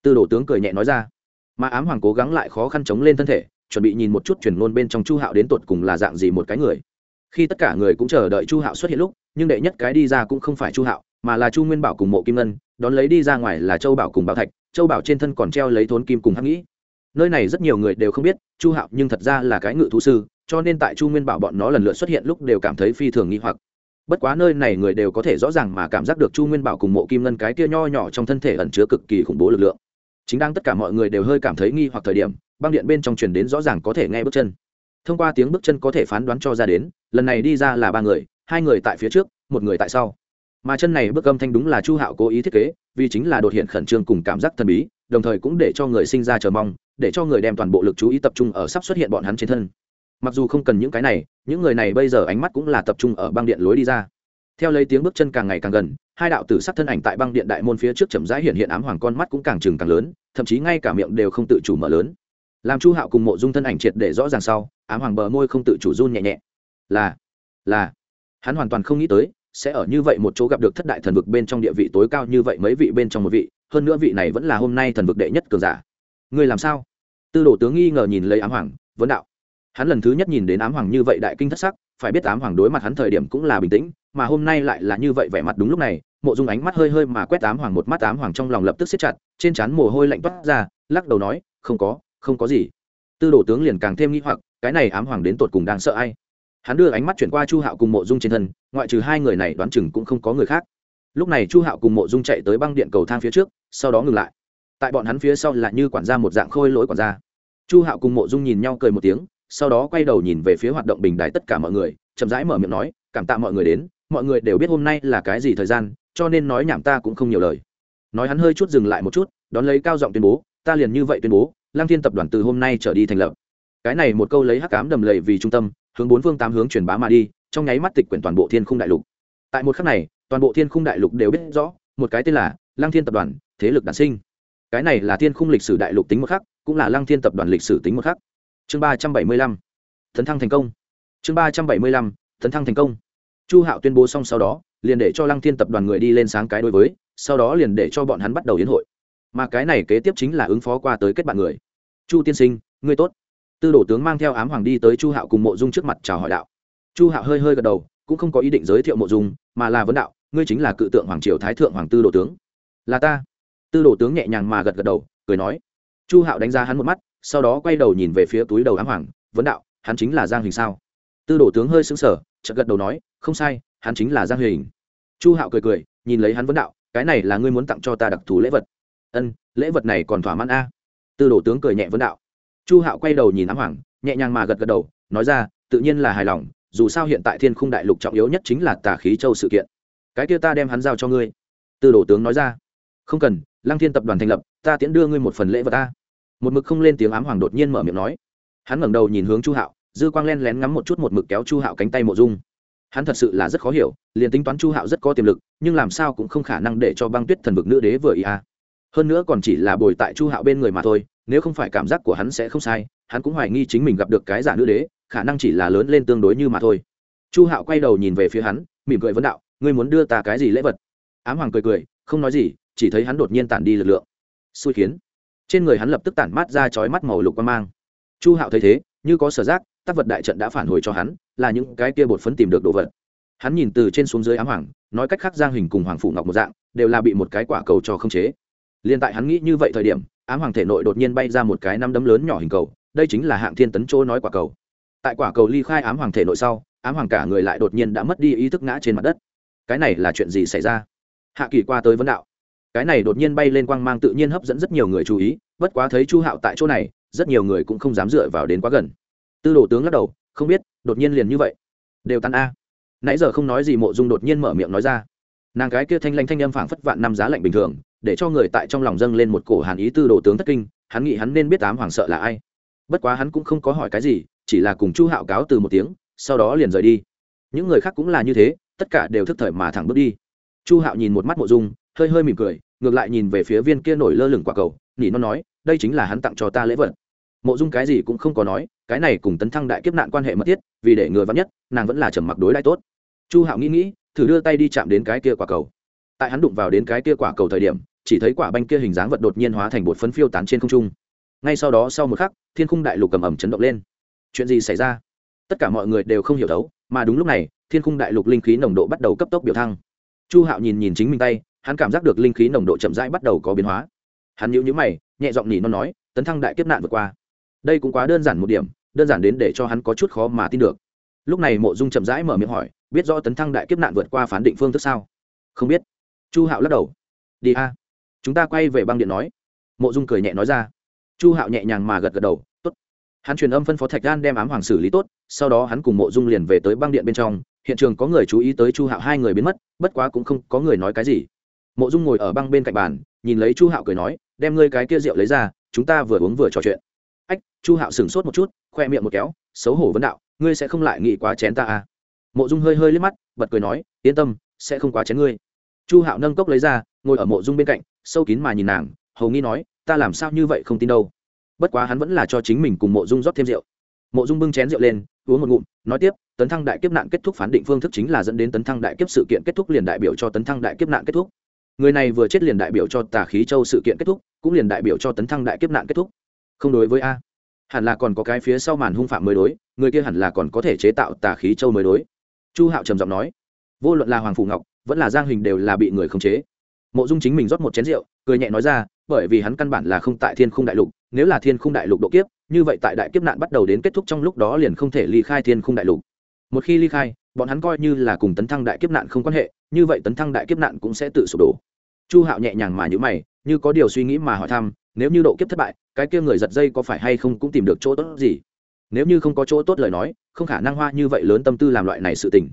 Tư đồ tướng cười nhẹ nói ra. Mà ám hoàng cố gắng lại khó khăn chống lên thân thể, chuẩn bị nhìn một chút chuyển ngôn bên trong chu hạo đến tột cùng là dạng gì một cái người. Khi tất cả người cũng chờ đợi chu hạo xuất hiện lúc, nhưng đệ nhất cái đi ra cũng không phải chu hạo, mà là chu nguyên bảo cùng mộ kim ngân, đón lấy đi ra ngoài là châu bảo cùng bảo thạch, châu bảo trên thân còn treo lấy thốn kim cùng hắc nghĩ nơi này rất nhiều người đều không biết, chu hạo nhưng thật ra là cái ngự thú sư, cho nên tại chu nguyên bảo bọn nó lần lượt xuất hiện lúc đều cảm thấy phi thường nghi hoặc bất quá nơi này người đều có thể rõ ràng mà cảm giác được chu nguyên bảo cùng mộ kim ngân cái kia nho nhỏ trong thân thể ẩn chứa cực kỳ khủng bố lực lượng. Chính đang tất cả mọi người đều hơi cảm thấy nghi hoặc thời điểm, băng điện bên trong truyền đến rõ ràng có thể nghe bước chân. Thông qua tiếng bước chân có thể phán đoán cho ra đến, lần này đi ra là ba người, hai người tại phía trước, một người tại sau. Mà chân này bước âm thanh đúng là chu hạo cố ý thiết kế, vì chính là đột hiện khẩn trương cùng cảm giác thần bí, đồng thời cũng để cho người sinh ra chờ mong, để cho người đem toàn bộ lực chú ý tập trung ở sắp xuất hiện bọn hắn trên thân mặc dù không cần những cái này, những người này bây giờ ánh mắt cũng là tập trung ở băng điện lối đi ra. Theo lấy tiếng bước chân càng ngày càng gần, hai đạo tử sắc thân ảnh tại băng điện đại môn phía trước chậm rãi hiện hiện ám hoàng con mắt cũng càng trừng càng lớn, thậm chí ngay cả miệng đều không tự chủ mở lớn. Làm chu hạo cùng mộ dung thân ảnh triệt để rõ ràng sau, ám hoàng bờ môi không tự chủ run nhẹ nhẹ. Là là, hắn hoàn toàn không nghĩ tới, sẽ ở như vậy một chỗ gặp được thất đại thần vực bên trong địa vị tối cao như vậy mấy vị bên trong một vị, hơn nữa vị này vẫn là hôm nay thần vực đệ nhất cường giả. Ngươi làm sao? Tư đồ tướng nghi ngờ nhìn lấy ám hoàng, vấn đạo hắn lần thứ nhất nhìn đến ám hoàng như vậy đại kinh thất sắc, phải biết ám hoàng đối mặt hắn thời điểm cũng là bình tĩnh, mà hôm nay lại là như vậy vẻ mặt đúng lúc này, mộ dung ánh mắt hơi hơi mà quét ám hoàng một mắt, ám hoàng trong lòng lập tức xếp chặt, trên trán mồ hôi lạnh toát ra, lắc đầu nói, không có không có gì. Tư đồ tướng liền càng thêm nghi hoặc, cái này ám hoàng đến tột cùng đang sợ ai? Hắn đưa ánh mắt chuyển qua chu hạo cùng mộ dung trên thân, ngoại trừ hai người này đoán chừng cũng không có người khác. Lúc này chu hạo cùng mộ dung chạy tới băng điện cầu thang phía trước, sau đó ngừng lại. Tại bọn hắn phía sau là như quản gia một dạng khôi lỗi quản gia. Chu hạo cùng mộ dung nhìn nhau cười một tiếng sau đó quay đầu nhìn về phía hoạt động bình đài tất cả mọi người, chậm rãi mở miệng nói, cảm tạ mọi người đến, mọi người đều biết hôm nay là cái gì thời gian, cho nên nói nhảm ta cũng không nhiều lời. Nói hắn hơi chút dừng lại một chút, đón lấy cao giọng tuyên bố, ta liền như vậy tuyên bố, lăng thiên tập đoàn từ hôm nay trở đi thành lập. Cái này một câu lấy hắc cám đầm lầy vì trung tâm, hướng bốn phương tám hướng truyền bá mà đi, trong nháy mắt tịch quyển toàn bộ thiên khung đại lục. Tại một khắc này, toàn bộ thiên khung đại lục đều biết rõ, một cái tên là lăng thiên tập đoàn, thế lực đản sinh. Cái này là thiên khung lịch sử đại lục tính một khắc, cũng là lăng thiên tập đoàn lịch sử tính một khắc chương ba trăm bảy mươi lăm, tấn thăng thành công. Chương ba trăm bảy mươi lăm, tấn thăng thành công. Chu hạo tuyên bố xong sau đó, liền để cho lăng thiên tập đoàn người đi lên sáng cái đối với, sau đó liền để cho bọn hắn bắt đầu yến hội. Mà cái này kế tiếp chính là ứng phó qua tới kết bạn người. Chu tiên sinh, ngươi tốt. Tư đổ tướng mang theo ám hoàng đi tới chu hạo cùng mộ dung trước mặt chào hỏi đạo. Chu hạo hơi hơi gật đầu, cũng không có ý định giới thiệu mộ dung, mà là vấn đạo, ngươi chính là cự tượng hoàng triều thái thượng hoàng tư đồ tướng. Là ta. Tư đồ tướng nhẹ nhàng mà gật gật đầu, cười nói. Chu hạo đánh giá hắn một mắt sau đó quay đầu nhìn về phía túi đầu ám hoàng, vấn đạo, hắn chính là giang hình sao? Tư đồ tướng hơi sững sờ, chợt gật đầu nói, không sai, hắn chính là giang hình chu hạo cười cười, nhìn lấy hắn vấn đạo, cái này là ngươi muốn tặng cho ta đặc thù lễ vật. Ân, lễ vật này còn thỏa mãn a. Tư đồ tướng cười nhẹ vấn đạo. Chu hạo quay đầu nhìn ám hoàng, nhẹ nhàng mà gật gật đầu, nói ra, tự nhiên là hài lòng, dù sao hiện tại thiên khung đại lục trọng yếu nhất chính là tà khí châu sự kiện. Cái kia ta đem hắn giao cho ngươi. Tư đồ tướng nói ra, không cần, lăng thiên tập đoàn thành lập, ta tiễn đưa ngươi một phần lễ vật ta một mực không lên tiếng ám hoàng đột nhiên mở miệng nói. Hắn ngẩng đầu nhìn hướng chu hạo, dư quang len lén ngắm một chút một mực kéo chu hạo cánh tay mộ dung. Hắn thật sự là rất khó hiểu, liền tính toán chu hạo rất có tiềm lực, nhưng làm sao cũng không khả năng để cho băng tuyết thần vực nữ đế vừa ý a hơn nữa còn chỉ là bồi tại chu hạo bên người mà thôi, nếu không phải cảm giác của hắn sẽ không sai, hắn cũng hoài nghi chính mình gặp được cái giả nữ đế, khả năng chỉ là lớn lên tương đối như mà thôi. Chu hạo quay đầu nhìn về phía hắn, mỉm cười vấn đạo, ngươi muốn đưa ta cái gì lễ vật? Ám hoàng cười cười, không nói gì, chỉ thấy hắn đột nhiên tản đi lực lượng. Xui khiến trên người hắn lập tức tản mát ra chói mắt màu lục quan mang. Chu hạo thấy thế, như có sở giác tác vật đại trận đã phản hồi cho hắn, là những cái kia bột phấn tìm được đồ vật. Hắn nhìn từ trên xuống dưới ám hoàng, nói cách khác giang hình cùng hoàng phụ ngọc một dạng, đều là bị một cái quả cầu cho không chế. Liên tại hắn nghĩ như vậy thời điểm, ám hoàng thể nội đột nhiên bay ra một cái năm đấm lớn nhỏ hình cầu, đây chính là hạng thiên tấn chỗ nói quả cầu. Tại quả cầu ly khai ám hoàng thể nội sau, ám hoàng cả người lại đột nhiên đã mất đi ý thức ngã trên mặt đất. Cái này là chuyện gì xảy ra? Hạ kỳ qua tới vấn đạo cái này đột nhiên bay lên quang mang tự nhiên hấp dẫn rất nhiều người chú ý, bất quá thấy chu hạo tại chỗ này, rất nhiều người cũng không dám dựa vào đến quá gần. Tư đồ tướng lắc đầu, không biết, đột nhiên liền như vậy. Đều tan a. Nãy giờ không nói gì mộ dung đột nhiên mở miệng nói ra. Nàng cái kia thanh lanh thanh âm phảng phất vạn năm giá lạnh bình thường, để cho người tại trong lòng dâng lên một cổ hàn ý tư đồ tướng thất kinh, hắn nghĩ hắn nên biết tám hoàng sợ là ai. Bất quá hắn cũng không có hỏi cái gì, chỉ là cùng chu hạo cáo từ một tiếng, sau đó liền rời đi. Những người khác cũng là như thế, tất cả đều thức thời mà thẳng bước đi. Chu hạo nhìn một mắt mộ dung hơi hơi mỉm cười, ngược lại nhìn về phía viên kia nổi lơ lửng quả cầu, nỉ nó nói, đây chính là hắn tặng cho ta lễ vật. Mộ dung cái gì cũng không có nói, cái này cùng tấn thăng đại kiếp nạn quan hệ mật thiết, vì để người vắn nhất, nàng vẫn là trầm mặc đối lại tốt. Chu hạo nghĩ nghĩ, thử đưa tay đi chạm đến cái kia quả cầu. Tại hắn đụng vào đến cái kia quả cầu thời điểm, chỉ thấy quả banh kia hình dáng vật đột nhiên hóa thành bột phấn phiêu tán trên không trung. Ngay sau đó sau một khắc, thiên khung đại lục cầm ẩm chấn động lên. Chuyện gì xảy ra? Tất cả mọi người đều không hiểu đấu mà đúng lúc này, thiên khung đại lục linh khí nồng độ bắt đầu cấp tốc biểu thăng. Chu hạo nhìn nhìn chính mình tay hắn cảm giác được linh khí nồng độ chậm rãi bắt đầu có biến hóa. Hắn nhíu nhíu mày, nhẹ giọng nhỉ nó nói, tấn thăng đại kiếp nạn vượt qua. Đây cũng quá đơn giản một điểm, đơn giản đến để cho hắn có chút khó mà tin được. Lúc này mộ dung chậm rãi mở miệng hỏi, biết rõ tấn thăng đại kiếp nạn vượt qua phán định phương thức sao? Không biết. Chu hạo lắc đầu. Đi a. Chúng ta quay về băng điện nói. Mộ dung cười nhẹ nói ra. Chu hạo nhẹ nhàng mà gật gật đầu, tốt. Hắn truyền âm phân phó thạch gan đem ám hoàng xử lý tốt, sau đó hắn cùng mộ dung liền về tới băng điện bên trong. Hiện trường có người chú ý tới chu hạo, hai người biến mất, bất quá cũng không có người nói cái gì mộ dung ngồi ở băng bên cạnh bàn, nhìn lấy chu hạo cười nói, đem ngươi cái kia rượu lấy ra, chúng ta vừa uống vừa trò chuyện. Ách, chu hạo sửng sốt một chút, khoe miệng một kéo, xấu hổ vấn đạo, ngươi sẽ không lại nghĩ quá chén ta à? Mộ dung hơi hơi liếc mắt, bật cười nói, yên tâm, sẽ không quá chén ngươi. Chu hạo nâng cốc lấy ra, ngồi ở mộ dung bên cạnh, sâu kín mà nhìn nàng, hầu nghi nói, ta làm sao như vậy không tin đâu? Bất quá hắn vẫn là cho chính mình cùng mộ dung rót thêm rượu. Mộ dung bưng chén rượu lên, uống một ngụm, nói tiếp, tấn thăng đại kiếp nạn kết thúc phán định phương thức chính là dẫn đến tấn thăng đại kiếp sự kiện kết thúc liền đại biểu cho tấn thăng đại kiếp nạn kết thúc người này vừa chết liền đại biểu cho tà khí châu sự kiện kết thúc, cũng liền đại biểu cho tấn thăng đại kiếp nạn kết thúc. Không đối với a. Hẳn là còn có cái phía sau màn hung phạm mới đối, người kia hẳn là còn có thể chế tạo tà khí châu mới đối. Chu hạo trầm giọng nói, vô luận là hoàng phủ ngọc, vẫn là giang hình đều là bị người khống chế. Mộ dung chính mình rót một chén rượu, cười nhẹ nói ra, bởi vì hắn căn bản là không tại thiên khung đại lục, nếu là thiên khung đại lục độ kiếp, như vậy tại đại kiếp nạn bắt đầu đến kết thúc trong lúc đó liền không thể ly khai thiên khung đại lục. Một khi ly khai, bọn hắn coi như là cùng tấn thăng đại kiếp nạn không quan hệ như vậy tấn thăng đại kiếp nạn cũng sẽ tự sụp đổ. Chu hạo nhẹ nhàng mà nhữ mày, như có điều suy nghĩ mà hỏi thăm, nếu như độ kiếp thất bại, cái kia người giật dây có phải hay không cũng tìm được chỗ tốt gì? Nếu như không có chỗ tốt lời nói, không khả năng hoa như vậy lớn tâm tư làm loại này sự tình.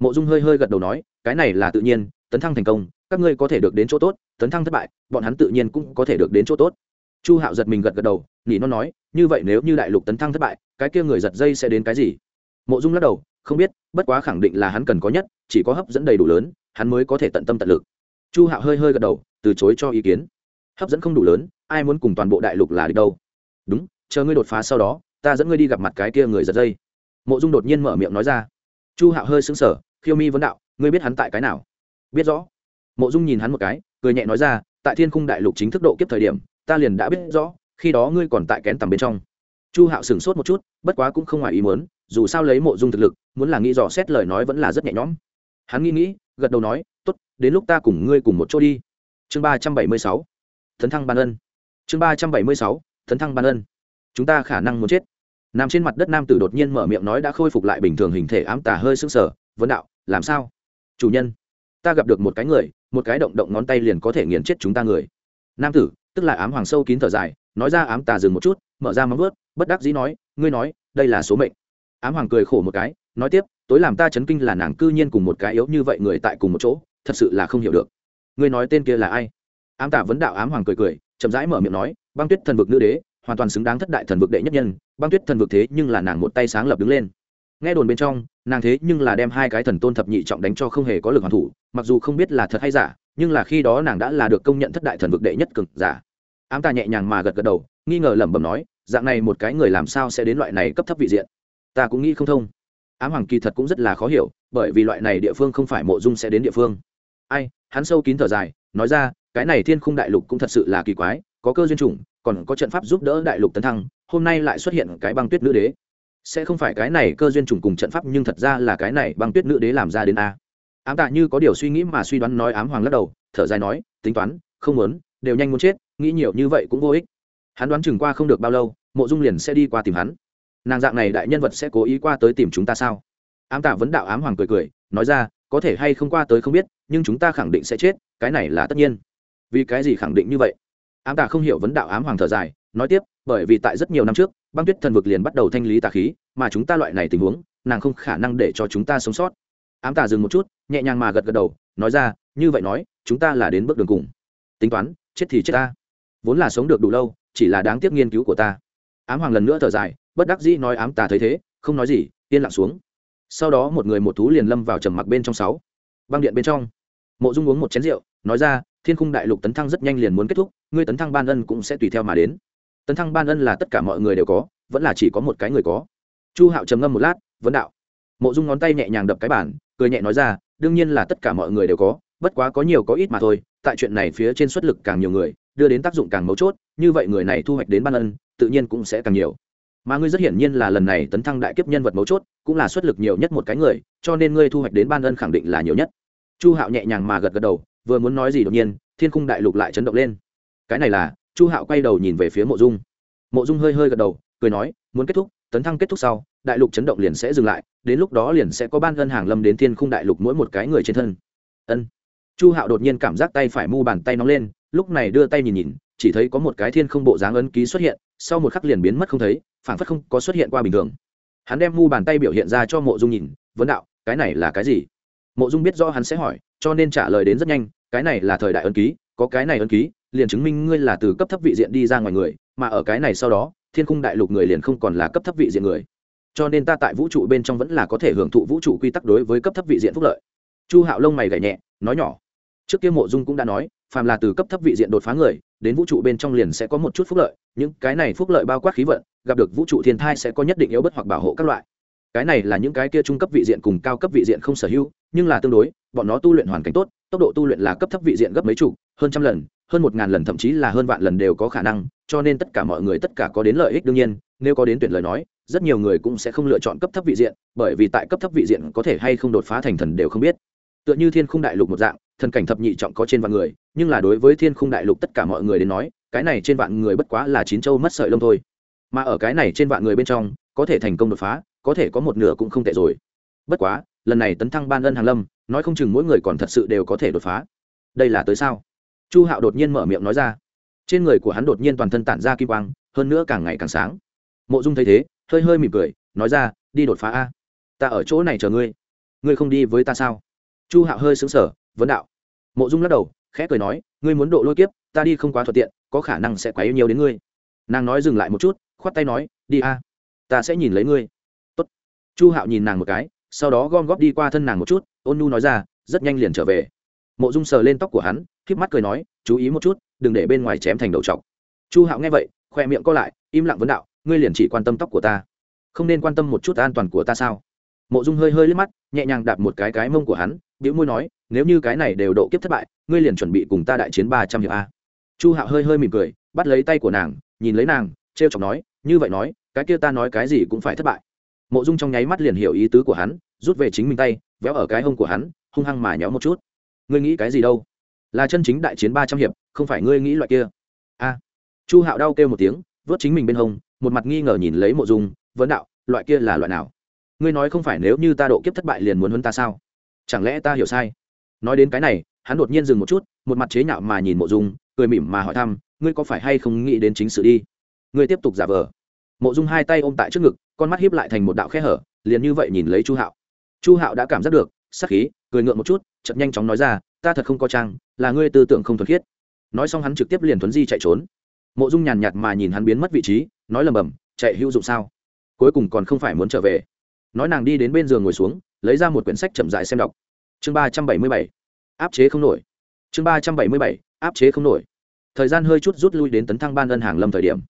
Mộ dung hơi hơi gật đầu nói, cái này là tự nhiên, tấn thăng thành công, các ngươi có thể được đến chỗ tốt, tấn thăng thất bại, bọn hắn tự nhiên cũng có thể được đến chỗ tốt. Chu hạo giật mình gật gật đầu nghĩ nó nói, như vậy nếu như đại lục tấn thăng thất bại, cái kia người giật dây sẽ đến cái gì? Mộ dung lắc đầu, không biết, bất quá khẳng định là hắn cần có nhất, chỉ có hấp dẫn đầy đủ lớn hắn mới có thể tận tâm tận lực. Chu hạo hơi hơi gật đầu, từ chối cho ý kiến. Hấp dẫn không đủ lớn, ai muốn cùng toàn bộ đại lục là đi đâu? Đúng, chờ ngươi đột phá sau đó, ta dẫn ngươi đi gặp mặt cái kia người giật dây. Mộ dung đột nhiên mở miệng nói ra. Chu hạo hơi sững sờ, khiêu mi vấn đạo, ngươi biết hắn tại cái nào? Biết rõ. Mộ dung nhìn hắn một cái, cười nhẹ nói ra, tại thiên khung đại lục chính thức độ kiếp thời điểm, ta liền đã biết rõ, khi đó ngươi còn tại kén tầm bên trong. Chu hạo sửng sốt một chút, bất quá cũng không ngoài ý muốn, dù sao lấy mộ dung thực lực, muốn là nghĩ dò xét lời nói vẫn là rất nhẹ nhõm hắn nghĩ nghĩ, gật đầu nói t ố t đến lúc ta cùng ngươi cùng một chỗ đi. Chương ba trăm bảy mươi sáu. Thấn thăng ban ân. Chương ba trăm bảy mươi sáu thấn thăng ban ân. Chúng ta khả năng muốn chết. Nằm trên mặt đất nam tử đột nhiên mở miệng nói đã khôi phục lại bình thường hình thể ám tà hơi sưng sờ, vấn đạo, làm sao? Chủ nhân, ta gặp được một cái người, một cái động động ngón tay liền có thể nghiền chết chúng ta người. Nam tử, tức là ám hoàng sâu kín thở dài, nói ra ám tà dừng một chút, mở ra móng vớt bất đắc dĩ nói, ngươi nói, đây là số mệnh. Ám hoàng cười khổ một cái, nói tiếp tối làm ta chấn kinh là nàng cư nhiên cùng một cái yếu như vậy người tại cùng một chỗ, thật sự là không hiểu được. Ngươi nói tên kia là ai? Ám tả vấn đạo ám hoàng cười cười, chậm rãi mở miệng nói, băng tuyết thần vực nữ đế, hoàn toàn xứng đáng thất đại thần vực đệ nhất nhân, băng tuyết thần vực thế nhưng là nàng một tay sáng lập đứng lên. Nghe đồn bên trong, nàng thế nhưng là đem hai cái thần tôn thập nhị trọng đánh cho không hề có lực hoàn thủ, mặc dù không biết là thật hay giả, nhưng là khi đó nàng đã là được công nhận thất đại thần vực đệ nhất cực giả. Ám tà nhẹ nhàng mà gật gật đầu, nghi ngờ lẩm bẩm nói, dạng này một cái người làm sao sẽ đến loại này cấp thấp vị diện? Ta cũng nghĩ không thông ám hoàng kỳ thật cũng rất là khó hiểu, bởi vì loại này địa phương không phải mộ dung sẽ đến địa phương. Ai, hắn sâu kín thở dài, nói ra, cái này thiên khung đại lục cũng thật sự là kỳ quái, có cơ duyên chủng, còn có trận pháp giúp đỡ đại lục tấn thăng, hôm nay lại xuất hiện cái băng tuyết nữ đế. Sẽ không phải cái này cơ duyên trùng cùng trận pháp nhưng thật ra là cái này băng tuyết nữ đế làm ra đến a. Ám tạ như có điều suy nghĩ mà suy đoán nói ám hoàng lắc đầu, thở dài nói, tính toán, không muốn, đều nhanh muốn chết, nghĩ nhiều như vậy cũng vô ích. Hắn đoán chừng qua không được bao lâu, mộ dung liền sẽ đi qua tìm hắn nàng dạng này đại nhân vật sẽ cố ý qua tới tìm chúng ta sao? Ám Tả vấn đạo ám hoàng cười cười, nói ra, có thể hay không qua tới không biết, nhưng chúng ta khẳng định sẽ chết, cái này là tất nhiên. Vì cái gì khẳng định như vậy? Ám Tả không hiểu vấn đạo ám hoàng thở dài, nói tiếp, bởi vì tại rất nhiều năm trước, băng tuyết thần vực liền bắt đầu thanh lý tà khí, mà chúng ta loại này tình huống, nàng không khả năng để cho chúng ta sống sót. Ám Tả dừng một chút, nhẹ nhàng mà gật gật đầu, nói ra, như vậy nói, chúng ta là đến bước đường cùng. Tính toán, chết thì chết ta. Vốn là sống được đủ lâu, chỉ là đáng tiếc nghiên cứu của ta. Ám hoàng lần nữa thở dài bất đắc dĩ nói ám tà thấy thế, không nói gì, yên lặng xuống. Sau đó một người một thú liền lâm vào trầm mặc bên trong sáu. Băng điện bên trong, mộ dung uống một chén rượu, nói ra, thiên khung đại lục tấn thăng rất nhanh liền muốn kết thúc, ngươi tấn thăng ban ân cũng sẽ tùy theo mà đến. Tấn thăng ban ân là tất cả mọi người đều có, vẫn là chỉ có một cái người có. Chu hạo trầm ngâm một lát, vấn đạo. Mộ dung ngón tay nhẹ nhàng đập cái bản cười nhẹ nói ra, đương nhiên là tất cả mọi người đều có, bất quá có nhiều có ít mà thôi, tại chuyện này phía trên xuất lực càng nhiều người, đưa đến tác dụng càng mấu chốt, như vậy người này thu hoạch đến ban ân, tự nhiên cũng sẽ càng nhiều mà ngươi rất hiển nhiên là lần này tấn thăng đại kiếp nhân vật mấu chốt, cũng là xuất lực nhiều nhất một cái người, cho nên ngươi thu hoạch đến ban ân khẳng định là nhiều nhất. Chu hạo nhẹ nhàng mà gật gật đầu, vừa muốn nói gì đột nhiên, thiên khung đại lục lại chấn động lên. Cái này là, chu hạo quay đầu nhìn về phía mộ dung. Mộ dung hơi hơi gật đầu, cười nói, muốn kết thúc, tấn thăng kết thúc sau, đại lục chấn động liền sẽ dừng lại, đến lúc đó liền sẽ có ban ngân hàng lâm đến thiên khung đại lục mỗi một cái người trên thân. Ân. Chu hạo đột nhiên cảm giác tay phải mu bàn tay nóng lên, lúc này đưa tay nhìn nhìn, chỉ thấy có một cái thiên không bộ dáng ấn ký xuất hiện, sau một khắc liền biến mất không thấy Phản phất không có xuất hiện qua bình thường. Hắn đem mu bàn tay biểu hiện ra cho mộ dung nhìn, vấn đạo, cái này là cái gì? Mộ dung biết rõ hắn sẽ hỏi, cho nên trả lời đến rất nhanh, cái này là thời đại ấn ký, có cái này ấn ký, liền chứng minh ngươi là từ cấp thấp vị diện đi ra ngoài người, mà ở cái này sau đó, thiên khung đại lục người liền không còn là cấp thấp vị diện người. Cho nên ta tại vũ trụ bên trong vẫn là có thể hưởng thụ vũ trụ quy tắc đối với cấp thấp vị diện phúc lợi. Chu hạo lông mày gảy nhẹ, nói nhỏ. Trước kia mộ dung cũng đã nói, phàm là từ cấp thấp vị diện đột phá người đến vũ trụ bên trong liền sẽ có một chút phúc lợi, những cái này phúc lợi bao quát khí vận, gặp được vũ trụ thiên thai sẽ có nhất định yếu bất hoặc bảo hộ các loại. Cái này là những cái kia trung cấp vị diện cùng cao cấp vị diện không sở hữu, nhưng là tương đối, bọn nó tu luyện hoàn cảnh tốt, tốc độ tu luyện là cấp thấp vị diện gấp mấy chục, hơn trăm lần, hơn một ngàn lần thậm chí là hơn vạn lần đều có khả năng, cho nên tất cả mọi người tất cả có đến lợi ích đương nhiên, nếu có đến tuyển lời nói, rất nhiều người cũng sẽ không lựa chọn cấp thấp vị diện, bởi vì tại cấp thấp vị diện có thể hay không đột phá thành thần đều không biết. Tựa như thiên khung đại lục một dạng thần cảnh thập nhị trọng có trên vạn người, nhưng là đối với thiên khung đại lục tất cả mọi người đến nói, cái này trên vạn người bất quá là chín châu mất sợi lông thôi. Mà ở cái này trên vạn người bên trong, có thể thành công đột phá, có thể có một nửa cũng không tệ rồi. Bất quá, lần này tấn thăng ban ân hàng lâm, nói không chừng mỗi người còn thật sự đều có thể đột phá. Đây là tới sao? Chu hạo đột nhiên mở miệng nói ra. Trên người của hắn đột nhiên toàn thân tản ra kim quang, hơn nữa càng ngày càng sáng. Mộ dung thấy thế, hơi hơi mỉm cười, nói ra, đi đột phá a. Ta ở chỗ này chờ ngươi. Ngươi không đi với ta sao? Chu hạo hơi xứng sở vấn đạo mộ dung lắc đầu, khẽ cười nói, ngươi muốn độ lôi kiếp, ta đi không quá thuận tiện, có khả năng sẽ quá yêu nhiều đến ngươi. Nàng nói dừng lại một chút, khoát tay nói, đi a, ta sẽ nhìn lấy ngươi. Tốt. chu hạo nhìn nàng một cái, sau đó gom góp đi qua thân nàng một chút, ôn nu nói ra, rất nhanh liền trở về. Mộ dung sờ lên tóc của hắn k mắt cười nói, chú ý một chút, đừng để bên ngoài chém thành đầu t chu hạo nghe vậy, khoe miệng co lại, im lặng vấn đạo, ngươi liền chỉ quan tâm tóc của ta, không nên quan tâm một chút an toàn của ta sao? Mộ dung hơi hơi liếc mắt, nhẹ nhàng đạp một cái cái mông của hắn biểu môi nói, nếu như cái này đều độ kiếp thất bại, ngươi liền chuẩn bị cùng ta đại chiến ba trăm hiệp a. Chu hạo hơi hơi mỉm cười, bắt lấy tay của nàng, nhìn lấy nàng t r e o chọc nói, như vậy nói, cái kia ta nói cái gì cũng phải thất bại. Mộ dung trong nháy mắt liền hiểu ý tứ của hắn, rút về chính mình tay, véo ở cái hông của hắn, hung hăng mà nhéo một chút. Ngươi nghĩ cái gì đâu? Là chân chính đại chiến ba trăm hiệp, không phải ngươi nghĩ loại kia. A. Chu hạo đau kêu một tiếng, vớt chính mình bên hông, một mặt nghi ngờ nhìn lấy mộ dung, vấn đạo, loại kia là loại nào? Ngươi nói không phải nếu như ta độ kiếp thất bại liền muốn hơn ta sao? Chẳng lẽ ta hiểu sai? Nói đến cái này, hắn đột nhiên dừng một chút, một mặt chế nhạo mà nhìn mộ dung, cười mỉm mà hỏi thăm, ngươi có phải hay không nghĩ đến chính sự đi? Ngươi tiếp tục giả vờ. Mộ dung hai tay ôm tại trước ngực, con mắt hiếp lại thành một đạo khe hở, liền như vậy nhìn lấy chu hạo. Chu hạo đã cảm giác được, sắc khí, cười ngượng một chút chậm nhanh chóng nói ra, ta thật không có trang, là ngươi tư tưởng không thuần khiết. Nói xong hắn trực tiếp liền thuấn di chạy trốn. Mộ dung nhàn nhạt mà nhìn hắn biến mất vị trí, nói lầm bầm chạy hữu dụng sao? Cuối cùng còn không phải muốn trở về. Nói nàng đi đến bên giường ngồi xuống lấy ra một quyển sách chậm dại xem đọc. Chương ba trăm bảy mươi bảy, áp chế không nổi. Chương ba trăm bảy mươi bảy, áp chế không nổi. Thời gian hơi chút rút lui đến tấn thăng ban ngân hàng lâm thời điểm.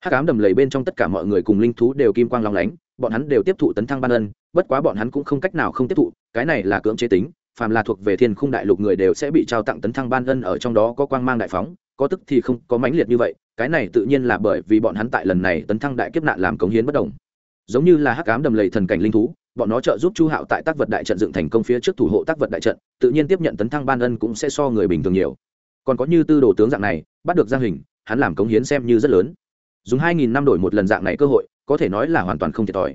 Hắc ám đầm lầy bên trong tất cả mọi người cùng linh thú đều kim quang long lánh, bọn hắn đều tiếp thụ tấn thăng ban ân, bất quá bọn hắn cũng không cách nào không tiếp thụ, cái này là cưỡng chế tính, phàm là thuộc về thiên khung đại lục người đều sẽ bị trao tặng tấn thăng ban ân ở trong đó có quang mang đại phóng, có tức thì không, có mãnh liệt như vậy, cái này tự nhiên là bởi vì bọn hắn tại lần này tấn thăng đại kiếp nạn làm cống hiến bất đồng. Giống như là hắc ám đầm lầy thần cảnh linh thú bọn nó trợ giúp chu hạo tại tác vật đại trận dựng thành công phía trước thủ hộ tác vật đại trận, tự nhiên tiếp nhận tấn thăng ban ân cũng sẽ so người bình thường nhiều. Còn có như tư đồ tướng dạng này, bắt được giang hình, hắn làm cống hiến xem như rất lớn. Dùng hai nghìn năm đổi một lần dạng này cơ hội, có thể nói là hoàn toàn không thiệt thòi.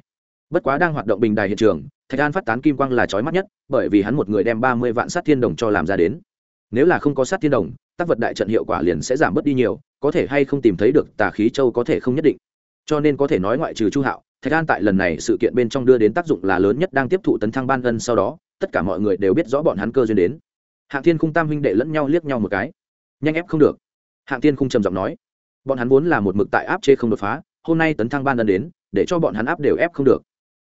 Bất quá đang hoạt động bình đài hiện trường, thạch an phát tán kim quang là trói mắt nhất, bởi vì hắn một người đem ba mươi vạn sát thiên đồng cho làm ra đến. Nếu là không có sát thiên đồng, tác vật đại trận hiệu quả liền sẽ giảm bớt đi nhiều, có thể hay không tìm thấy được tà khí châu có thể không nhất định. Cho nên có thể nói ngoại trừ chu hạo thạch an tại lần này sự kiện bên trong đưa đến tác dụng là lớn nhất đang tiếp thụ tấn thăng ban ân sau đó, tất cả mọi người đều biết rõ bọn hắn cơ duyên đến. Hạng thiên khung tam huynh đệ lẫn nhau liếc nhau một cái. Nhanh ép không được. Hạng thiên khung trầm giọng nói. Bọn hắn vốn là một mực tại áp chế không đột phá, hôm nay tấn thăng ban ân đến, để cho bọn hắn áp đều ép không được.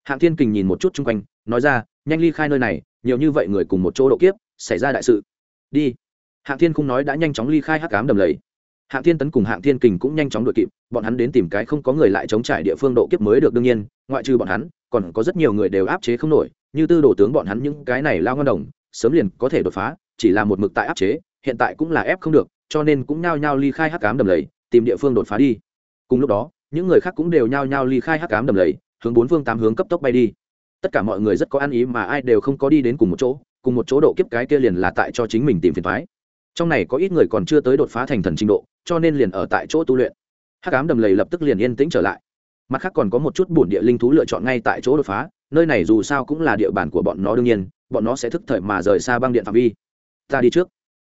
Hạng thiên kình nhìn một chút chung quanh, nói ra, nhanh ly khai nơi này, nhiều như vậy người cùng một chỗ độ kiếp, xảy ra đại sự. Đi. Hạng thiên khung nói đã nhanh chóng ly khai hắc cám đầm lầy hạng thiên tấn cùng hạng thiên kình cũng nhanh chóng đội kịp, bọn hắn đến tìm cái không có người lại chống trải địa phương độ kiếp mới được đương nhiên, ngoại trừ bọn hắn, còn có rất nhiều người đều áp chế không nổi, như tư đồ tướng bọn hắn những cái này lao ngân đồng, sớm liền có thể đột phá, chỉ là một mực tại áp chế, hiện tại cũng là ép không được, cho nên cũng nhao nhao ly khai hắc cám đầm lầy, tìm địa phương đột phá đi. Cùng lúc đó, những người khác cũng đều nhao nhao ly khai hắc cám đầm lầy, hướng bốn phương tám hướng cấp tốc bay đi. Tất cả mọi người rất có ăn ý mà ai đều không có đi đến cùng một chỗ, cùng một chỗ độ kiếp cái kia liền là tại cho chính mình tìm phiền thoái trong này có ít người còn chưa tới đột phá thành thần trình độ, cho nên liền ở tại chỗ tu luyện. Hát cám đầm lầy lập tức liền yên tĩnh trở lại. Mặt khác còn có một chút bổn địa linh thú lựa chọn ngay tại chỗ đột phá, nơi này dù sao cũng là địa bàn của bọn nó đương nhiên, bọn nó sẽ thức thời mà rời xa băng điện phạm vi. Ta đi trước.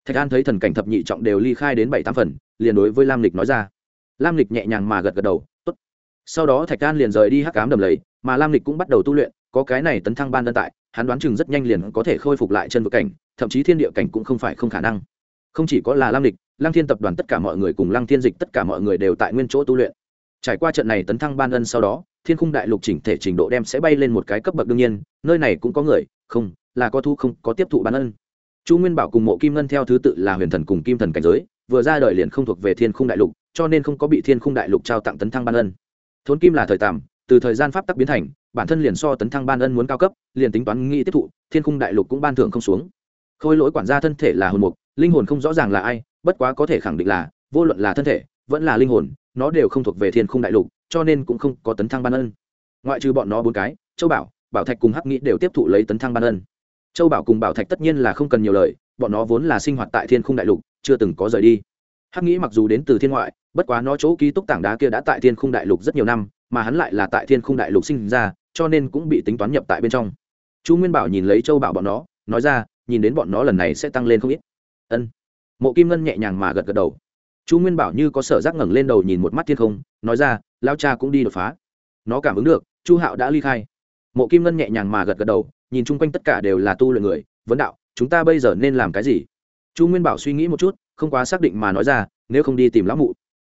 Thạch an thấy thần cảnh thập nhị trọng đều ly khai đến bảy tám phần, liền đối với lam lịch nói ra. Lam lịch nhẹ nhàng mà gật gật đầu, tốt. Sau đó thạch an liền rời đi hắc cám đầm lầy, mà lam lịch cũng bắt đầu tu luyện, có cái này tấn thăng ban đơn tại, hắn đoán chừng rất nhanh liền có thể khôi phục lại chân vực cảnh, thậm chí thiên địa cảnh cũng không phải không khả năng không chỉ có là lam lịch, lăng thiên tập đoàn tất cả mọi người cùng lăng thiên dịch tất cả mọi người đều tại nguyên chỗ tu luyện. Trải qua trận này tấn thăng ban ân sau đó, thiên khung đại lục chỉnh thể trình độ đem sẽ bay lên một cái cấp bậc đương nhiên, nơi này cũng có người, không, là có thu không, có tiếp thụ ban ân. Chu nguyên bảo cùng mộ kim ngân theo thứ tự là huyền thần cùng kim thần cảnh giới, vừa ra đời liền không thuộc về thiên khung đại lục, cho nên không có bị thiên khung đại lục trao tặng tấn thăng ban ân. Thốn kim là thời tạm, từ thời gian pháp tắc biến thành, bản thân liền so tấn thăng ban ân muốn cao cấp, liền tính toán nghĩ tiếp thụ, thiên khung đại lục cũng ban thưởng không xuống. Khôi lỗi quản gia thân thể là hồn mục linh hồn không rõ ràng là ai, bất quá có thể khẳng định là, vô luận là thân thể, vẫn là linh hồn, nó đều không thuộc về thiên khung đại lục, cho nên cũng không có tấn thăng ban ân. Ngoại trừ bọn nó bốn cái, châu bảo bảo thạch cùng hắc nghĩ đều tiếp thụ lấy tấn thăng ban ân. Châu bảo cùng bảo thạch tất nhiên là không cần nhiều lời, bọn nó vốn là sinh hoạt tại thiên khung đại lục, chưa từng có rời đi. Hắc nghĩ mặc dù đến từ thiên ngoại, bất quá nó chỗ ký túc tảng đá kia đã tại thiên khung đại lục rất nhiều năm, mà hắn lại là tại thiên khung đại lục sinh ra, cho nên cũng bị tính toán nhập tại bên trong. Chu nguyên bảo nhìn lấy châu bảo bọn nó, nói ra, nhìn đến bọn nó lần này sẽ tăng lên không ít ân. Mộ kim ngân nhẹ nhàng mà gật gật đầu. Chu nguyên bảo như có sở giác ngẩng lên đầu nhìn một mắt thiên không, nói ra lao cha cũng đi đột phá. Nó cảm ứng được, chu hạo đã ly khai. Mộ kim ngân nhẹ nhàng mà gật gật đầu, nhìn chung quanh tất cả đều là tu luyện người, vấn đạo, chúng ta bây giờ nên làm cái gì? Chu nguyên bảo suy nghĩ một chút, không quá xác định mà nói ra, nếu không đi tìm lão mụ.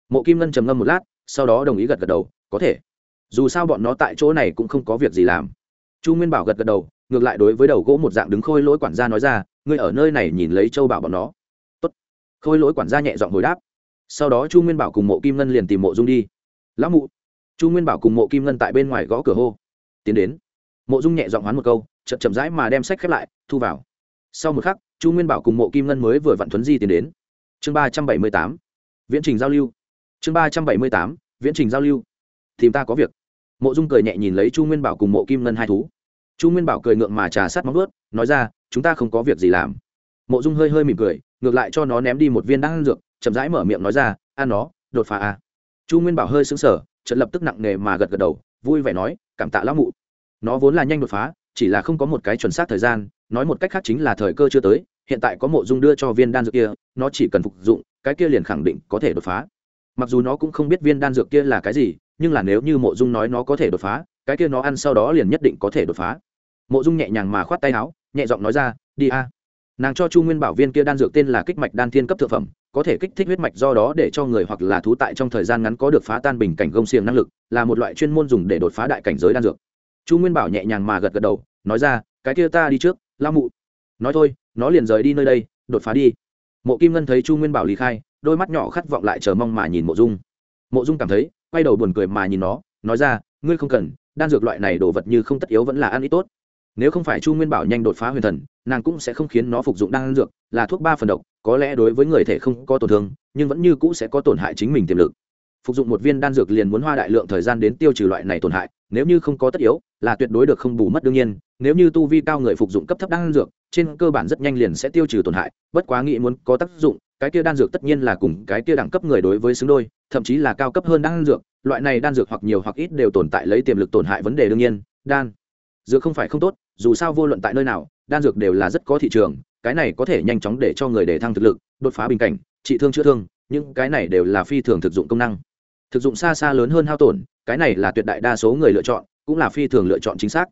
Mộ kim ngân trầm ngâm một lát, sau đó đồng ý gật gật đầu, có thể. Dù sao bọn nó tại chỗ này cũng không có việc gì làm. Chu nguyên bảo gật gật đầu, ngược lại đối với đầu gỗ một dạng đứng khôi lỗi quản gia nói ra ngươi ở nơi này nhìn lấy châu bảo bọn nó. Tốt. khôi lỗi quản gia nhẹ giọng hồi đáp. Sau đó chu nguyên bảo cùng mộ kim ngân liền tìm mộ dung đi. Lão mụ. Chu nguyên bảo cùng mộ kim ngân tại bên ngoài gõ cửa hô. Tiến đến. Mộ dung nhẹ giọng hoán một câu, chậm chậm rãi mà đem sách khép lại, thu vào. Sau một khắc, chu nguyên bảo cùng mộ kim ngân mới vừa vặn thuấn di tiến đến. Chương ba trăm bảy mươi tám. Viễn trình giao lưu. Chương ba trăm bảy mươi tám. Viễn trình giao lưu. Tìm ta có việc. Mộ dung cười nhẹ nhìn lấy chu nguyên bảo cùng mộ kim ngân hai thú. Chu nguyên bảo cười ngượng mà trà sát móng ướt nói ra chúng ta không có việc gì làm. Mộ dung hơi hơi mỉm cười, ngược lại cho nó ném đi một viên đan dược, chậm rãi mở miệng nói ra ăn nó, đột phá à. chu nguyên bảo hơi xứng sở trận lập tức nặng nề mà gật gật đầu, vui vẻ nói, cảm tạ lão mụ. Nó vốn là nhanh đột phá, chỉ là không có một cái chuẩn xác thời gian, nói một cách khác chính là thời cơ chưa tới, hiện tại có mộ dung đưa cho viên đan dược kia, nó chỉ cần phục dụng, cái kia liền khẳng định có thể đột phá. Mặc dù nó cũng không biết viên đan dược kia là cái gì, nhưng là nếu như mộ dung nói nó có thể đột phá, cái kia nó ăn sau đó liền nhất định có thể đột phá. Mộ dung nhẹ nhàng mà khoát tay áo nhẹ giọng nói ra, đi a. Nàng cho chu nguyên bảo viên kia đan dược tên là kích mạch đan thiên cấp thượng phẩm, có thể kích thích huyết mạch do đó để cho người hoặc là thú tại trong thời gian ngắn có được phá tan bình cảnh gông xiềng năng lực, là một loại chuyên môn dùng để đột phá đại cảnh giới đan dược. Chu nguyên bảo nhẹ nhàng mà gật gật đầu, nói ra, cái kia ta đi trước lao mụ. Nói thôi, nó liền rời đi nơi đây, đột phá đi. Mộ kim ngân thấy chu nguyên bảo lý khai, đôi mắt nhỏ khát vọng lại chờ mong mà nhìn mộ dung. Mộ dung cảm thấy, quay đầu buồn cười mà nhìn nó, nói ra, ngươi không cần, đan dược loại này đồ vật như không tất yếu vẫn là ăn ít tốt nếu không phải chu nguyên bảo nhanh đột phá huyền thần, nàng cũng sẽ không khiến nó phục dụng đan dược, là thuốc ba phần độc, có lẽ đối với người thể không có tổn thương, nhưng vẫn như cũ sẽ có tổn hại chính mình tiềm lực. Phục dụng một viên đan dược liền muốn hoa đại lượng thời gian đến tiêu trừ loại này tổn hại, nếu như không có tất yếu, là tuyệt đối được không bù mất đương nhiên, nếu như tu vi cao người phục dụng cấp thấp đan dược, trên cơ bản rất nhanh liền sẽ tiêu trừ tổn hại, bất quá nghĩ muốn có tác dụng, cái kia đan dược tất nhiên là cùng cái kia đẳng cấp người đối với xứng đôi, thậm chí là cao cấp hơn đan dược, loại này đan dược hoặc nhiều hoặc ít đều tồn tại lấy tiềm lực tổn hại vấn đề đương nhiên, đan dược không phải không tốt, dù sao vô luận tại nơi nào, đan dược đều là rất có thị trường, cái này có thể nhanh chóng để cho người để thăng thực lực, đột phá bình cảnh, trị thương chữa thương nhưng cái này đều là phi thường thực dụng công năng. Thực dụng xa xa lớn hơn hao tổn, cái này là tuyệt đại đa số người lựa chọn, cũng là phi thường lựa chọn chính xác.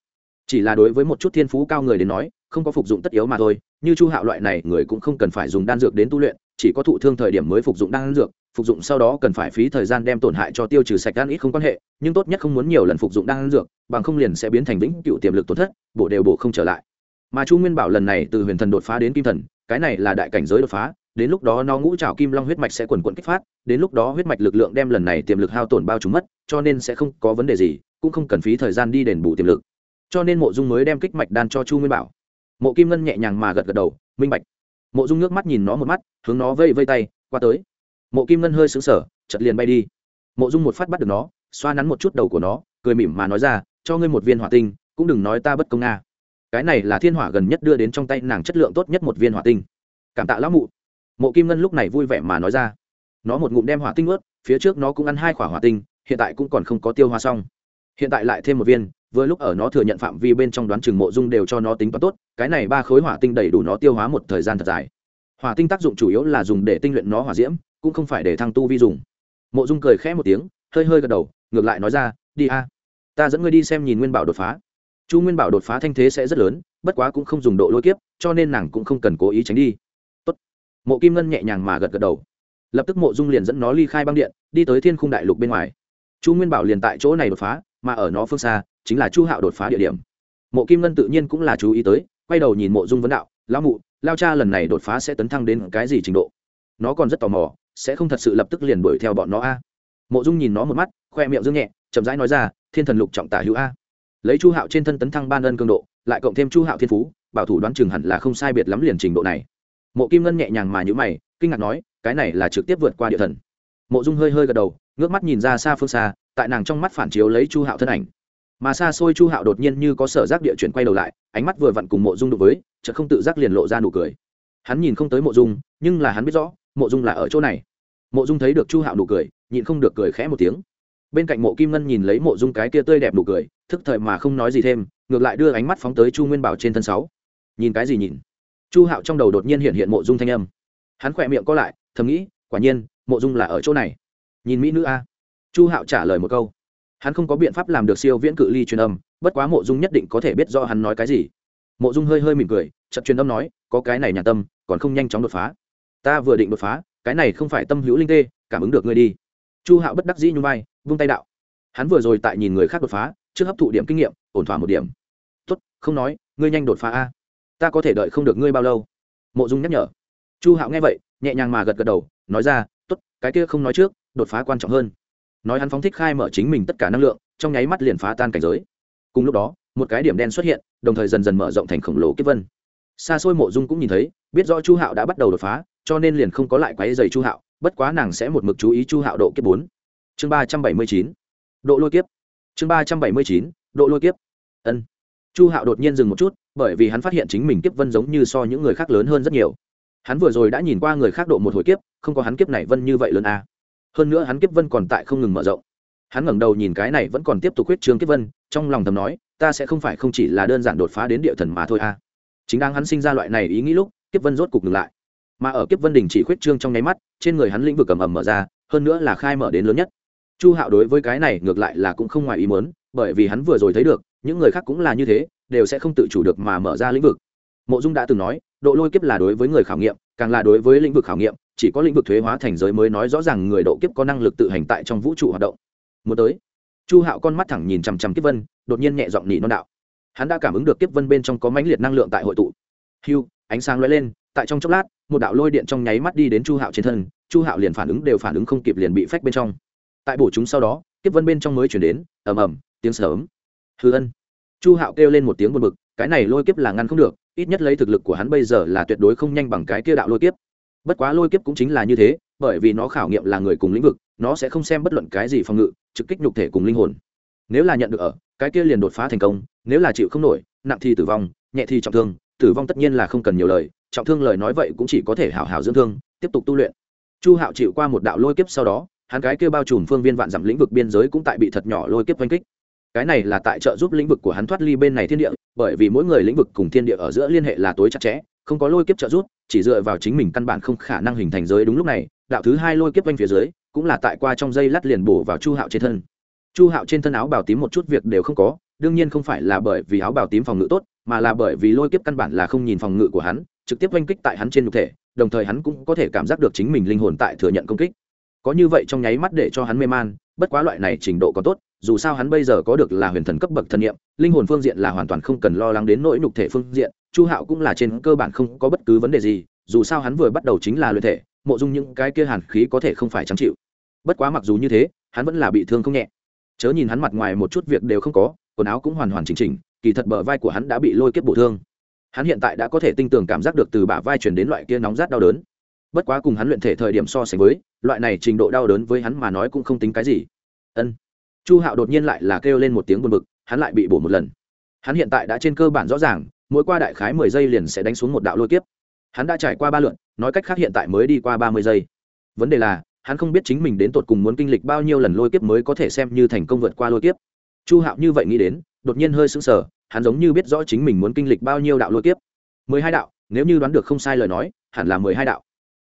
Chỉ là đối với một chút thiên phú cao người đến nói, không có phục dụng tất yếu mà thôi, như chu hạo loại này người cũng không cần phải dùng đan dược đến tu luyện chỉ có thụ thương thời điểm mới phục dụng đan dược, phục dụng sau đó cần phải phí thời gian đem tổn hại cho tiêu trừ sạch đan ít không quan hệ, nhưng tốt nhất không muốn nhiều lần phục dụng đan dược, bằng không liền sẽ biến thành vĩnh cựu tiềm lực tổn thất, bổ đều bổ không trở lại. Mà chu nguyên bảo lần này từ huyền thần đột phá đến kim thần, cái này là đại cảnh giới đột phá, đến lúc đó nó ngũ trào kim long huyết mạch sẽ quần quận kích phát, đến lúc đó huyết mạch lực lượng đem lần này tiềm lực hao tổn bao trùm mất, cho nên sẽ không có vấn đề gì, cũng không cần phí thời gian đi đền bù tiềm lực. Cho nên mộ dung mới đem kích mạch đan cho chu nguyên bảo. Mộ kim ngân nhẹ nhàng mà gật gật đầu, minh bạch mộ dung nước mắt nhìn nó một mắt, hướng nó vây vây tay, qua tới. Mộ kim ngân hơi xứng sở chật liền bay đi. Mộ dung một phát bắt được nó, xoa nắn một chút đầu của nó, cười mỉm mà nói ra, cho ngươi một viên hỏa tinh, cũng đừng nói ta bất công nga. Cái này là thiên hỏa gần nhất đưa đến trong tay nàng chất lượng tốt nhất một viên hỏa tinh. Cảm tạ lão mụ. Mộ kim ngân lúc này vui vẻ mà nói ra, nó một ngụm đem hỏa tinh ướt, phía trước nó cũng ăn hai quả hỏa tinh, hiện tại cũng còn không có tiêu hoa xong. Hiện tại lại thêm một viên vừa lúc ở nó thừa nhận phạm vi bên trong đoán chừng mộ dung đều cho nó tính toán tốt, cái này ba khối hỏa tinh đầy đủ nó tiêu hóa một thời gian thật dài. Hỏa tinh tác dụng chủ yếu là dùng để tinh luyện nó hỏa diễm, cũng không phải để thăng tu vi dùng. Mộ dung cười khẽ một tiếng, hơi hơi gật đầu, ngược lại nói ra, đi a, ta dẫn ngươi đi xem nhìn nguyên bảo đột phá. Chu nguyên bảo đột phá thanh thế sẽ rất lớn, bất quá cũng không dùng độ lôi kiếp, cho nên nàng cũng không cần cố ý tránh đi. Tốt. mộ kim ngân nhẹ nhàng mà gật gật đầu. Lập tức mộ dung liền dẫn nó ly khai băng điện, đi tới thiên khung đại lục bên ngoài. Chu nguyên bảo liền tại chỗ này đột phá, mà ở nó phương xa chính là chu hạo đột phá địa điểm. Mộ kim ngân tự nhiên cũng là chú ý tới, quay đầu nhìn mộ dung vấn đạo, lão mụ, lao cha lần này đột phá sẽ tấn thăng đến cái gì trình độ? Nó còn rất tò mò, sẽ không thật sự lập tức liền đuổi theo bọn nó a? Mộ dung nhìn nó một mắt, khoe miệng dương nhẹ, chậm rãi nói ra, thiên thần lục trọng tả hữu a. Lấy chu hạo trên thân tấn thăng ban ân cường độ, lại cộng thêm chu hạo thiên phú, bảo thủ đoán chừng hẳn là không sai biệt lắm liền trình độ này. Mộ kim ngân nhẹ nhàng mà nhữ mày, kinh ngạc nói, cái này là trực tiếp vượt qua địa thần. Mộ dung hơi hơi gật đầu, ngước mắt nhìn ra xa phương xa, tại nàng trong mắt phản chiếu lấy chu hạo thân ảnh mà xa xôi chu hạo đột nhiên như có sở giác địa chuyển quay đầu lại, ánh mắt vừa vặn cùng mộ dung đụng với, chợt không tự giác liền lộ ra nụ cười. Hắn nhìn không tới mộ dung, nhưng là hắn biết rõ, mộ dung là ở chỗ này. Mộ dung thấy được chu hạo nụ cười, nhịn không được cười khẽ một tiếng. Bên cạnh mộ kim ngân nhìn lấy mộ dung cái kia tươi đẹp nụ cười, thức thời mà không nói gì thêm, ngược lại đưa ánh mắt phóng tới chu nguyên bảo trên thân sáu. Nhìn cái gì nhìn? Chu hạo trong đầu đột nhiên hiện hiện mộ dung thanh âm. Hắn khỏe miệng co lại, thầm nghĩ, quả nhiên, mộ dung là ở chỗ này. Nhìn mỹ nữ a. Chu hạo trả lời một câu hắn không có biện pháp làm được siêu viễn cự ly truyền âm, bất quá mộ dung nhất định có thể biết do hắn nói cái gì. Mộ dung hơi hơi mỉm cười chật truyền âm nói, có cái này nhà tâm, còn không nhanh chóng đột phá. Ta vừa định đột phá, cái này không phải tâm hữu linh tê, cảm ứng được ngươi đi. Chu hạo bất đắc dĩ nhung vai, vung tay đạo. Hắn vừa rồi tại nhìn người khác đột phá, trước hấp thụ điểm kinh nghiệm, ổn thỏa một điểm. Tốt, không nói, ngươi nhanh đột phá a. Ta có thể đợi không được ngươi bao lâu? Mộ dung nhắc nhở. Chu hạo nghe vậy, nhẹ nhàng mà gật gật đầu, nói ra, tốt, cái kia không nói trước, đột phá quan trọng hơn nói hắn phóng thích khai mở chính mình tất cả năng lượng, trong nháy mắt liền phá tan cảnh giới. Cùng lúc đó, một cái điểm đen xuất hiện, đồng thời dần dần mở rộng thành khổng lồ kiếp vân. Xa xôi mộ dung cũng nhìn thấy, biết rõ chu hạo đã bắt đầu đột phá, cho nên liền không có lại quáy dày chu hạo, bất quá nàng sẽ một mực chú ý chu hạo độ kiếp bốn. Chương ba trăm bảy mươi chín, độ lôi kiếp. Chương ba trăm bảy mươi chín, độ lôi kiếp. Ân. Chu hạo đột nhiên dừng một chút, bởi vì hắn phát hiện chính mình kiếp vân giống như so những người khác lớn hơn rất nhiều. Hắn vừa rồi đã nhìn qua người khác độ một hồi kiếp, không có hắn kiếp này vân như vậy lớn à hơn nữa hắn kiếp vân còn tại không ngừng mở rộng. Hắn ngẩng đầu nhìn cái này vẫn còn tiếp tục huyết trương kiếp vân, trong lòng thầm nói, ta sẽ không phải không chỉ là đơn giản đột phá đến địa thần mà thôi a. À. chính đang hắn sinh ra loại này ý nghĩ lúc, kiếp vân rốt cục ngừng lại. Mà ở kiếp vân đình chỉ khuyết trương trong nháy mắt, trên người hắn lĩnh vực cầm ầm mở ra, hơn nữa là khai mở đến lớn nhất. Chu hạo đối với cái này ngược lại là cũng không ngoài ý muốn, bởi vì hắn vừa rồi thấy được, những người khác cũng là như thế, đều sẽ không tự chủ được mà mở ra lĩnh vực. Mộ dung đã từng nói, độ lôi kiếp là đối với người khảo nghiệm, càng là đối với lĩnh vực khảo nghiệm chỉ có lĩnh vực thuế hóa thành giới mới nói rõ ràng người độ kiếp có năng lực tự hành tại trong vũ trụ hoạt động. Muốn tới, chu hạo con mắt thẳng nhìn chằm chằm kiếp vân, đột nhiên nhẹ giọng nỉ non đạo. Hắn đã cảm ứng được kiếp vân bên trong có mãnh liệt năng lượng tại hội tụ. Hiu ánh sáng lóe lên, tại trong chốc lát, một đạo lôi điện trong nháy mắt đi đến chu hạo trên thân, chu hạo liền phản ứng đều phản ứng không kịp liền bị phách bên trong. Tại bổ chúng sau đó, kiếp vân bên trong mới chuyển đến, ầm ầm, tiếng sấm hư ân. Chu hạo kêu lên một tiếng buồn bực, cái này lôi kiếp là ngăn không được, ít nhất lấy thực lực của hắn bây giờ là tuyệt đối không nhanh bằng cái kia đạo lôi kiếp bất quá lôi kiếp cũng chính là như thế, bởi vì nó khảo nghiệm là người cùng lĩnh vực, nó sẽ không xem bất luận cái gì phòng ngự, trực kích nhục thể cùng linh hồn. Nếu là nhận được ở, cái kia liền đột phá thành công, nếu là chịu không nổi, nặng thì tử vong, nhẹ thì trọng thương, tử vong tất nhiên là không cần nhiều lời, trọng thương lời nói vậy cũng chỉ có thể hảo hảo dưỡng thương, tiếp tục tu luyện. Chu hạo chịu qua một đạo lôi kiếp sau đó, hắn cái kia bao trùm phương viên vạn dặm lĩnh vực biên giới cũng tại bị thật nhỏ lôi kiếp oanh kích. Cái này là tại trợ giúp lĩnh vực của hắn thoát ly bên này thiên địa, bởi vì mỗi người lĩnh vực cùng thiên địa ở giữa liên hệ là tối chặt chẽ, không có lôi kiếp trợ giúp chỉ dựa vào chính mình căn bản không khả năng hình thành giới đúng lúc này, đạo thứ hai lôi kiếp quanh phía dưới, cũng là tại qua trong dây lát liền bổ vào chu hạo trên thân. Chu hạo trên thân áo bào tím một chút việc đều không có, đương nhiên không phải là bởi vì áo bào tím phòng ngự tốt, mà là bởi vì lôi kiếp căn bản là không nhìn phòng ngự của hắn, trực tiếp oanh kích tại hắn trên nhục thể, đồng thời hắn cũng có thể cảm giác được chính mình linh hồn tại thừa nhận công kích. Có như vậy trong nháy mắt để cho hắn mê man, bất quá loại này trình độ có tốt, dù sao hắn bây giờ có được là huyền thần cấp bậc thần nghiệm linh hồn phương diện là hoàn toàn không cần lo lắng đến nỗi nhục thể phương diện chu hạo cũng là trên cơ bản không có bất cứ vấn đề gì, dù sao hắn vừa bắt đầu chính là luyện thể, mộ dung những cái kia hàn khí có thể không phải trắng chịu. Bất quá mặc dù như thế, hắn vẫn là bị thương không nhẹ. Chớ nhìn hắn mặt ngoài một chút việc đều không có, quần áo cũng hoàn hoàn chỉnh chỉnh, kỳ thật bờ vai của hắn đã bị lôi kiếp bổ thương. Hắn hiện tại đã có thể tinh tường cảm giác được từ bả vai chuyển đến loại kia nóng rát đau đớn. Bất quá cùng hắn luyện thể thời điểm so sánh với, loại này trình độ đau đớn với hắn mà nói cũng không tính cái gì. Ân. Chu hạo đột nhiên lại là kêu lên một tiếng buồn bực, hắn lại bị bổ một lần. Hắn hiện tại đã trên cơ bản rõ ràng mỗi qua đại khái mười giây liền sẽ đánh xuống một đạo lôi kiếp. Hắn đã trải qua ba lượn nói cách khác hiện tại mới đi qua ba mươi giây. Vấn đề là, hắn không biết chính mình đến tột cùng muốn kinh lịch bao nhiêu lần lôi kiếp mới có thể xem như thành công vượt qua lôi kiếp. Chu hạo như vậy nghĩ đến, đột nhiên hơi sững sờ, hắn giống như biết rõ chính mình muốn kinh lịch bao nhiêu đạo lôi kiếp. Mười hai đạo, nếu như đoán được không sai lời nói, hẳn là mười hai đạo.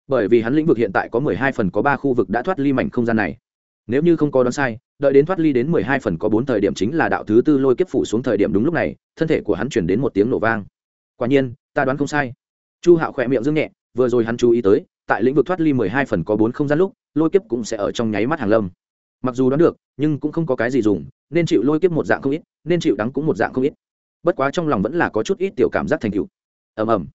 Bởi vì hắn lĩnh vực hiện tại có mười hai phần có ba khu vực đã thoát ly mảnh không gian này nếu như không có đoán sai, đợi đến thoát ly đến mười hai phần có bốn thời điểm chính là đạo thứ tư lôi kiếp phủ xuống thời điểm đúng lúc này, thân thể của hắn chuyển đến một tiếng nổ vang. Quả nhiên, ta đoán không sai. Chu hạo khỏe miệng dương nhẹ, vừa rồi hắn chú ý tới, tại lĩnh vực thoát ly mười hai phần có bốn không gian lúc, lôi kiếp cũng sẽ ở trong nháy mắt hàng lâm. Mặc dù đoán được, nhưng cũng không có cái gì dùng, nên chịu lôi kiếp một dạng không ít, nên chịu đắng cũng một dạng không ít. Bất quá trong lòng vẫn là có chút ít tiểu cảm giác thành cựu ầm ầm.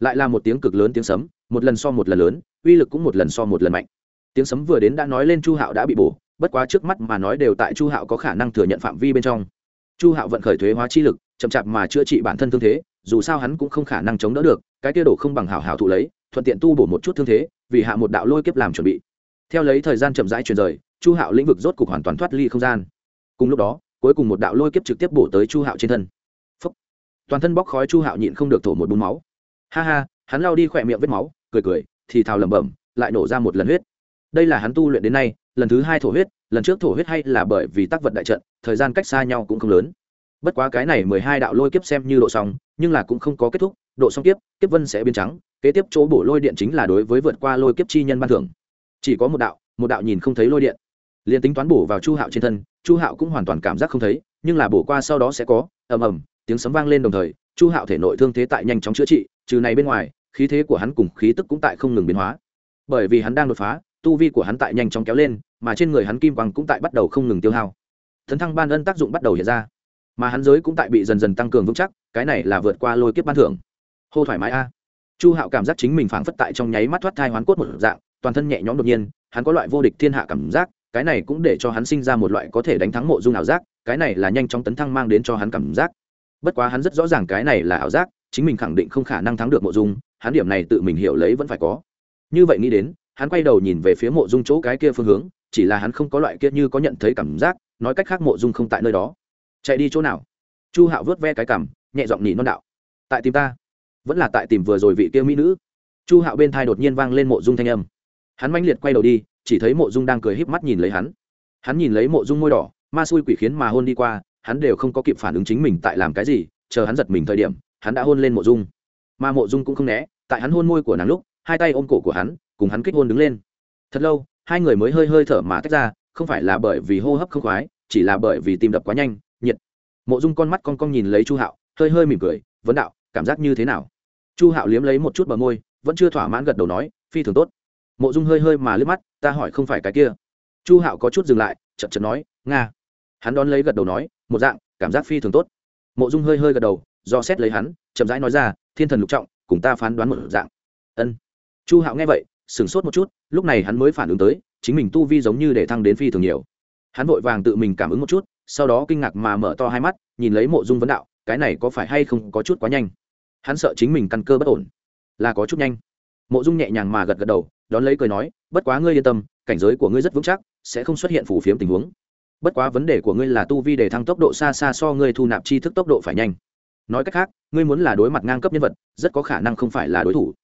Lại là một tiếng cực lớn tiếng sấm, một lần so một lần lớn, uy lực cũng một lần so một lần mạnh tiếng sấm vừa đến đã nói lên chu hạo đã bị bổ, bất quá trước mắt mà nói đều tại chu hạo có khả năng thừa nhận phạm vi bên trong. Chu hạo vận khởi thuế hóa chi lực, chậm chạp mà chữa trị bản thân thương thế, dù sao hắn cũng không khả năng chống đỡ được, cái tiêu đổ không bằng hảo hảo thụ lấy, thuận tiện tu bổ một chút thương thế, vì hạ một đạo lôi kiếp làm chuẩn bị. Theo lấy thời gian chậm rãi truyền rời, chu hạo lĩnh vực rốt cục hoàn toàn thoát ly không gian. Cùng lúc đó, cuối cùng một đạo lôi kiếp trực tiếp bổ tới chu hạo trên thân. Phúc. toàn thân bóc khói chu hạo nhịn không được thổ một bún máu. Ha ha, hắn lao đi khỏe miệng vết máu, cười cười, thì thào lẩm bẩm, lại nổ ra một lần huyết đây là hắn tu luyện đến nay, lần thứ hai thổ huyết, lần trước thổ huyết hay là bởi vì tác vật đại trận, thời gian cách xa nhau cũng không lớn. Bất quá cái này mười hai đạo lôi kiếp xem như độ xong, nhưng là cũng không có kết thúc, độ xong kiếp kiếp vân sẽ biến trắng, kế tiếp chỗ bổ lôi điện chính là đối với vượt qua lôi kiếp chi nhân ban thưởng. Chỉ có một đạo một đạo nhìn không thấy lôi điện. Liền tính toán bổ vào chu hạo trên thân, chu hạo cũng hoàn toàn cảm giác không thấy, nhưng là bổ qua sau đó sẽ có, ầm ầm, tiếng sấm vang lên đồng thời, chu hạo thể nội thương thế tại nhanh chóng chữa trị, trừ này bên ngoài, khí thế của hắn cùng khí tức cũng tại không ngừng biến hóa. Bởi vì hắn đang đột phá tu vi của hắn tại nhanh chóng kéo lên, mà trên người hắn kim quang cũng tại bắt đầu không ngừng tiêu hao. Thần thăng ban ân tác dụng bắt đầu hiện ra, mà hắn giới cũng tại bị dần dần tăng cường vững chắc, cái này là vượt qua lôi kiếp ban thưởng. Hô thoải mái a. Chu hạo cảm giác chính mình phảng phất tại trong nháy mắt thoát thai hoán cốt một dạng, toàn thân nhẹ nhõm đột nhiên, hắn có loại vô địch thiên hạ cảm giác, cái này cũng để cho hắn sinh ra một loại có thể đánh thắng mộ dung ảo giác, cái này là nhanh chóng tấn thăng mang đến cho hắn cảm giác. Bất quá hắn rất rõ ràng cái này là ảo giác, chính mình khẳng định không khả năng thắng được mộ dung, hắn điểm này tự mình hiểu lấy vẫn phải có. Như vậy nghĩ đến hắn quay đầu nhìn về phía mộ dung chỗ cái kia phương hướng, chỉ là hắn không có loại kia như có nhận thấy cảm giác, nói cách khác mộ dung không tại nơi đó. Chạy đi chỗ nào? Chu hạo vớt ve cái cằm, nhẹ giọng nhị non đạo. Tại tìm ta. Vẫn là tại tìm vừa rồi vị kia mỹ nữ. Chu hạo bên thai đột nhiên vang lên mộ dung thanh âm. Hắn manh liệt quay đầu đi, chỉ thấy mộ dung đang cười híp mắt nhìn lấy hắn. Hắn nhìn lấy mộ dung môi đỏ, ma xui quỷ khiến mà hôn đi qua, hắn đều không có kịp phản ứng chính mình tại làm cái gì, chờ hắn giật mình thời điểm, hắn đã hôn lên mộ dung. Mà mộ dung cũng không né, tại hắn hôn môi của nàng lúc, hai tay ôm cổ của hắn cùng hắn kích hôn đứng lên. Thật lâu, hai người mới hơi hơi thở mà tách ra, không phải là bởi vì hô hấp không khoái, chỉ là bởi vì tim đập quá nhanh, nhiệt. Mộ dung con mắt con con nhìn lấy chu hạo, hơi hơi mỉm cười, vấn đạo, cảm giác như thế nào? Chu hạo liếm lấy một chút bờ môi, vẫn chưa thỏa mãn gật đầu nói, phi thường tốt. Mộ dung hơi hơi mà liếc mắt, ta hỏi không phải cái kia. Chu hạo có chút dừng lại, chậm chậm nói, nga. Hắn đón lấy gật đầu nói, một dạng, cảm giác phi thường tốt. Mộ dung hơi hơi gật đầu, do xét lấy hắn, chậm rãi nói ra, thiên thần lục trọng, cùng ta phán đoán một dạng. Ân. Chu hạo nghe vậy sửng sốt một chút, lúc này hắn mới phản ứng tới, chính mình tu vi giống như để thăng đến phi thường nhiều. Hắn vội vàng tự mình cảm ứng một chút, sau đó kinh ngạc mà mở to hai mắt, nhìn lấy mộ dung vấn đạo, cái này có phải hay không có chút quá nhanh? Hắn sợ chính mình căn cơ bất ổn. Là có chút nhanh. Mộ dung nhẹ nhàng mà gật gật đầu, đón lấy cười nói, bất quá ngươi yên tâm, cảnh giới của ngươi rất vững chắc, sẽ không xuất hiện phủ phiếm tình huống. Bất quá vấn đề của ngươi là tu vi để thăng tốc độ xa xa so ngươi thu nạp tri thức tốc độ phải nhanh. Nói cách khác, ngươi muốn là đối mặt ngang cấp nhân vật, rất có khả năng không phải là đối thủ.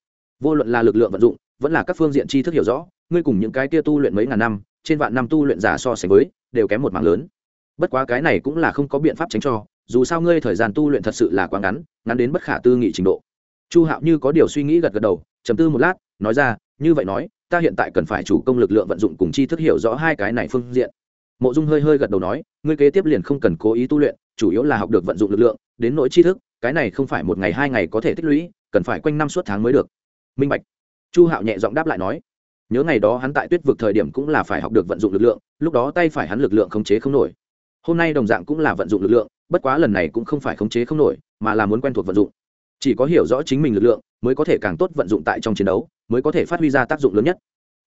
Vô luận là lực lượng vận dụng vẫn là các phương diện tri thức hiểu rõ, ngươi cùng những cái kia tu luyện mấy ngàn năm, trên vạn năm tu luyện giả so sánh với, đều kém một mảng lớn. Bất quá cái này cũng là không có biện pháp tránh cho, dù sao ngươi thời gian tu luyện thật sự là quá ngắn ngắn đến bất khả tư nghị trình độ. Chu hạo như có điều suy nghĩ gật gật đầu chấm tư một lát, nói ra, như vậy nói, ta hiện tại cần phải chủ công lực lượng vận dụng cùng chi thức hiểu rõ hai cái này phương diện. Mộ dung hơi hơi gật đầu nói, ngươi kế tiếp liền không cần cố ý tu luyện, chủ yếu là học được vận dụng lực lượng, đến nỗi chi thức, cái này không phải một ngày hai ngày có thể tích lũy, cần phải quanh năm suốt tháng mới được. Minh bạch chu hạo nhẹ giọng đáp lại nói, nhớ ngày đó hắn tại tuyết vực thời điểm cũng là phải học được vận dụng lực lượng, lúc đó tay phải hắn lực lượng khống chế không nổi. Hôm nay đồng dạng cũng là vận dụng lực lượng, bất quá lần này cũng không phải khống chế không nổi, mà là muốn quen thuộc vận dụng. Chỉ có hiểu rõ chính mình lực lượng, mới có thể càng tốt vận dụng tại trong chiến đấu, mới có thể phát huy ra tác dụng lớn nhất.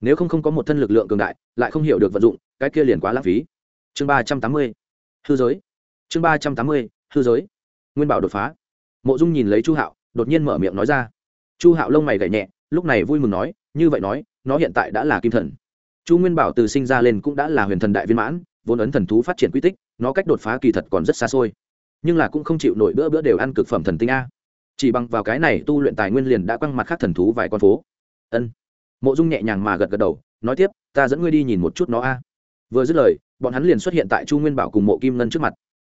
Nếu không không có một thân lực lượng cường đại, lại không hiểu được vận dụng, cái kia liền quá lãng phí. Chương ba trăm tám mươi, hư giới. Chương ba trăm tám mươi, hư giới. Nguyên bảo đột phá. Mộ dung nhìn lấy chu hạo, đột nhiên mở miệng nói ra. Chu hạo lông mày gảy nhẹ lúc này vui mừng nói, như vậy nói, nó hiện tại đã là kim thần. Chu nguyên bảo từ sinh ra lên cũng đã là huyền thần đại viên mãn, vốn ấn thần thú phát triển quy tích, nó cách đột phá kỳ thật còn rất xa xôi. Nhưng là cũng không chịu nổi bữa bữa đều ăn cực phẩm thần tinh a. Chỉ bằng vào cái này tu luyện tài nguyên liền đã quăng mặt khác thần thú vài con phố. Ân. Mộ dung nhẹ nhàng mà gật gật đầu, nói tiếp, ta dẫn ngươi đi nhìn một chút nó a. Vừa dứt lời, bọn hắn liền xuất hiện tại chu nguyên bảo cùng mộ kim ngân trước mặt.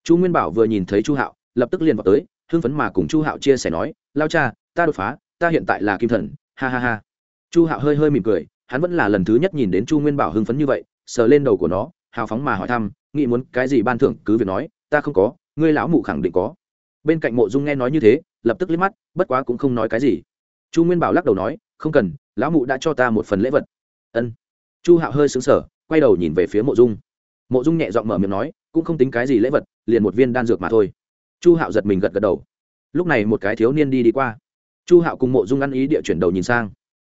Chu nguyên bảo vừa nhìn thấy chu hạo, lập tức liền vào tới, hưng phấn mà cùng chu hạo chia sẻ nói, lao cha, ta đột phá, ta hiện tại là kim thần ha ha ha. Chu hạo hơi hơi mỉm cười, hắn vẫn là lần thứ nhất nhìn đến chu nguyên bảo hưng phấn như vậy, sờ lên đầu của nó, hào phóng mà hỏi thăm, nghĩ muốn cái gì ban thưởng, cứ việc nói, ta không có, ngươi lão mụ khẳng định có. Bên cạnh mộ dung nghe nói như thế, lập tức liếc mắt, bất quá cũng không nói cái gì. Chu nguyên bảo lắc đầu nói, không cần, lão mụ đã cho ta một phần lễ vật. Ân. Chu hạo hơi xứng sở quay đầu nhìn về phía mộ dung. Mộ dung nhẹ giọng mở miệng nói, cũng không tính cái gì lễ vật, liền một viên đan dược mà thôi. Chu hạo giật mình gật gật đầu. Lúc này một cái thiếu niên đi đi qua chu hạo cùng mộ dung ăn ý địa chuyển đầu nhìn sang.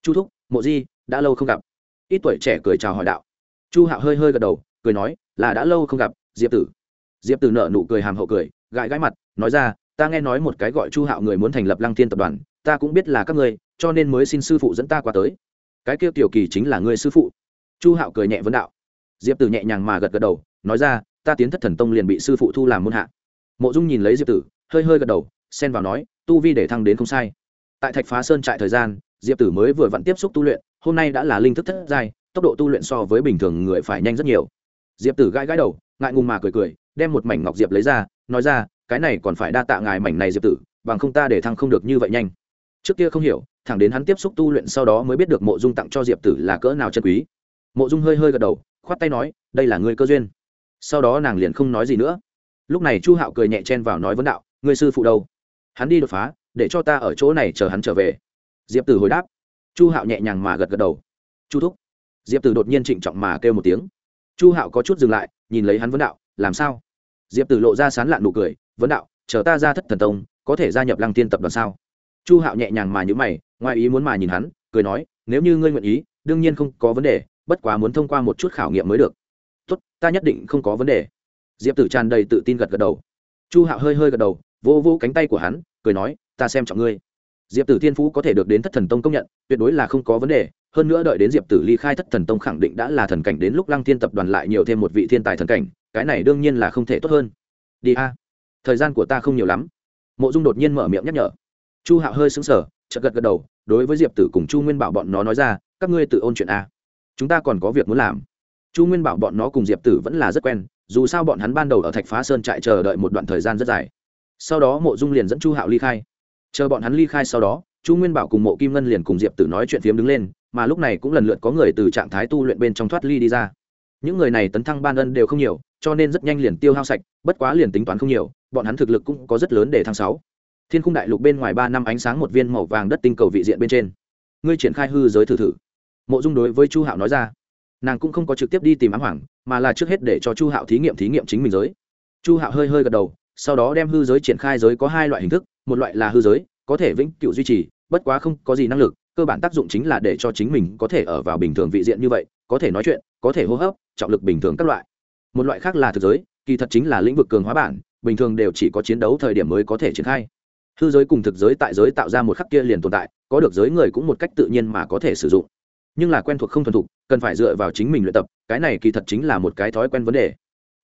Chu thúc, mộ di, đã lâu không gặp. Ít tuổi trẻ cười chào hỏi đạo. Chu hạo hơi hơi gật đầu, cười nói, là đã lâu không gặp, diệp tử. Diệp tử nợ nụ cười hàm hậu cười, gãi gãi mặt, nói ra, ta nghe nói một cái gọi chu hạo người muốn thành lập lăng thiên tập đoàn, ta cũng biết là các ngươi, cho nên mới xin sư phụ dẫn ta qua tới. Cái kia tiểu kỳ chính là người sư phụ. Chu hạo cười nhẹ vấn đạo. Diệp tử nhẹ nhàng mà gật gật đầu, nói ra, ta tiến thất thần tông liền bị sư phụ thu làm môn hạ. Mộ dung nhìn lấy diệp tử, hơi hơi gật đầu, xen vào nói, tu vi để thăng đến không sai tại thạch phá sơn trại thời gian, diệp tử mới vừa vặn tiếp xúc tu luyện, hôm nay đã là linh thức thất giai, tốc độ tu luyện so với bình thường người phải nhanh rất nhiều. Diệp tử gãi gãi đầu, ngại ngùng mà cười cười, đem một mảnh ngọc diệp lấy ra, nói ra, cái này còn phải đa tạ ngài mảnh này diệp tử, bằng không ta để thăng không được như vậy nhanh. Trước kia không hiểu, thẳng đến hắn tiếp xúc tu luyện sau đó mới biết được mộ dung tặng cho diệp tử là cỡ nào chân quý. Mộ dung hơi hơi gật đầu, khoát tay nói, đây là người cơ duyên. Sau đó nàng liền không nói gì nữa. Lúc này chu hạo cười nhẹ chen vào nói vấn đạo người sư phụ đâu? Hắn đi đột phá để cho ta ở chỗ này chờ hắn trở về. Diệp tử hồi đáp. Chu hạo nhẹ nhàng mà gật gật đầu. Chu thúc. Diệp tử đột nhiên trịnh trọng mà kêu một tiếng. Chu hạo có chút dừng lại, nhìn lấy hắn vấn đạo, làm sao? Diệp tử lộ ra sán lạn nụ cười, vấn đạo, chờ ta ra thất thần tông, có thể gia nhập lăng tiên tập đoàn sao? Chu hạo nhẹ nhàng mà nhữ mày, ngoài ý muốn mà nhìn hắn, cười nói, nếu như ngươi nguyện ý, đương nhiên không có vấn đề, bất quá muốn thông qua một chút khảo nghiệm mới được. Tốt, ta nhất định không có vấn đề. Diệp tử tràn đầy tự tin gật gật đầu. Chu hạo hơi hơi gật đầu vô vô cánh tay của hắn, cười nói ta xem trọng ngươi. Diệp tử thiên phú có thể được đến thất thần tông công nhận, tuyệt đối là không có vấn đề. Hơn nữa đợi đến diệp tử ly khai thất thần tông khẳng định đã là thần cảnh đến lúc lăng thiên tập đoàn lại nhiều thêm một vị thiên tài thần cảnh, cái này đương nhiên là không thể tốt hơn. Đi a. Thời gian của ta không nhiều lắm. Mộ dung đột nhiên mở miệng nhắc nhở. Chu hạo hơi xứng sở chợt gật gật đầu, đối với diệp tử cùng chu nguyên bảo bọn nó nói ra, các ngươi tự ôn chuyện a. Chúng ta còn có việc muốn làm. Chu nguyên bảo bọn nó cùng diệp tử vẫn là rất quen, dù sao bọn hắn ban đầu ở thạch phá sơn trại chờ đợi một đoạn thời gian rất dài. Sau đó mộ dung liền dẫn chu hạo ly khai chờ bọn hắn ly khai sau đó, chu nguyên bảo cùng mộ kim ngân liền cùng diệp tử nói chuyện phiếm đứng lên, mà lúc này cũng lần lượt có người từ trạng thái tu luyện bên trong thoát ly đi ra. Những người này tấn thăng ban ân đều không nhiều, cho nên rất nhanh liền tiêu hao sạch, bất quá liền tính toán không nhiều, bọn hắn thực lực cũng có rất lớn để thăng sáu. Thiên khung đại lục bên ngoài ba năm ánh sáng một viên màu vàng đất tinh cầu vị diện bên trên. Ngươi triển khai hư giới thử thử. Mộ dung đối với chu hạo nói ra. Nàng cũng không có trực tiếp đi tìm ám hoàng, mà là trước hết để cho chu hạo thí nghiệm thí nghiệm chính mình giới. Chu hạo hơi hơi gật đầu, sau đó đem hư giới triển khai giới có hai loại hình thức một loại là hư giới, có thể vĩnh cựu duy trì, bất quá không có gì năng lực, cơ bản tác dụng chính là để cho chính mình có thể ở vào bình thường vị diện như vậy, có thể nói chuyện, có thể hô hấp, trọng lực bình thường các loại. Một loại khác là thực giới, kỳ thật chính là lĩnh vực cường hóa bản, bình thường đều chỉ có chiến đấu thời điểm mới có thể triển khai. Hư giới cùng thực giới tại giới tạo ra một khắc kia liền tồn tại, có được giới người cũng một cách tự nhiên mà có thể sử dụng. Nhưng là quen thuộc không thuần thục, cần phải dựa vào chính mình luyện tập, cái này kỳ thật chính là một cái thói quen vấn đề.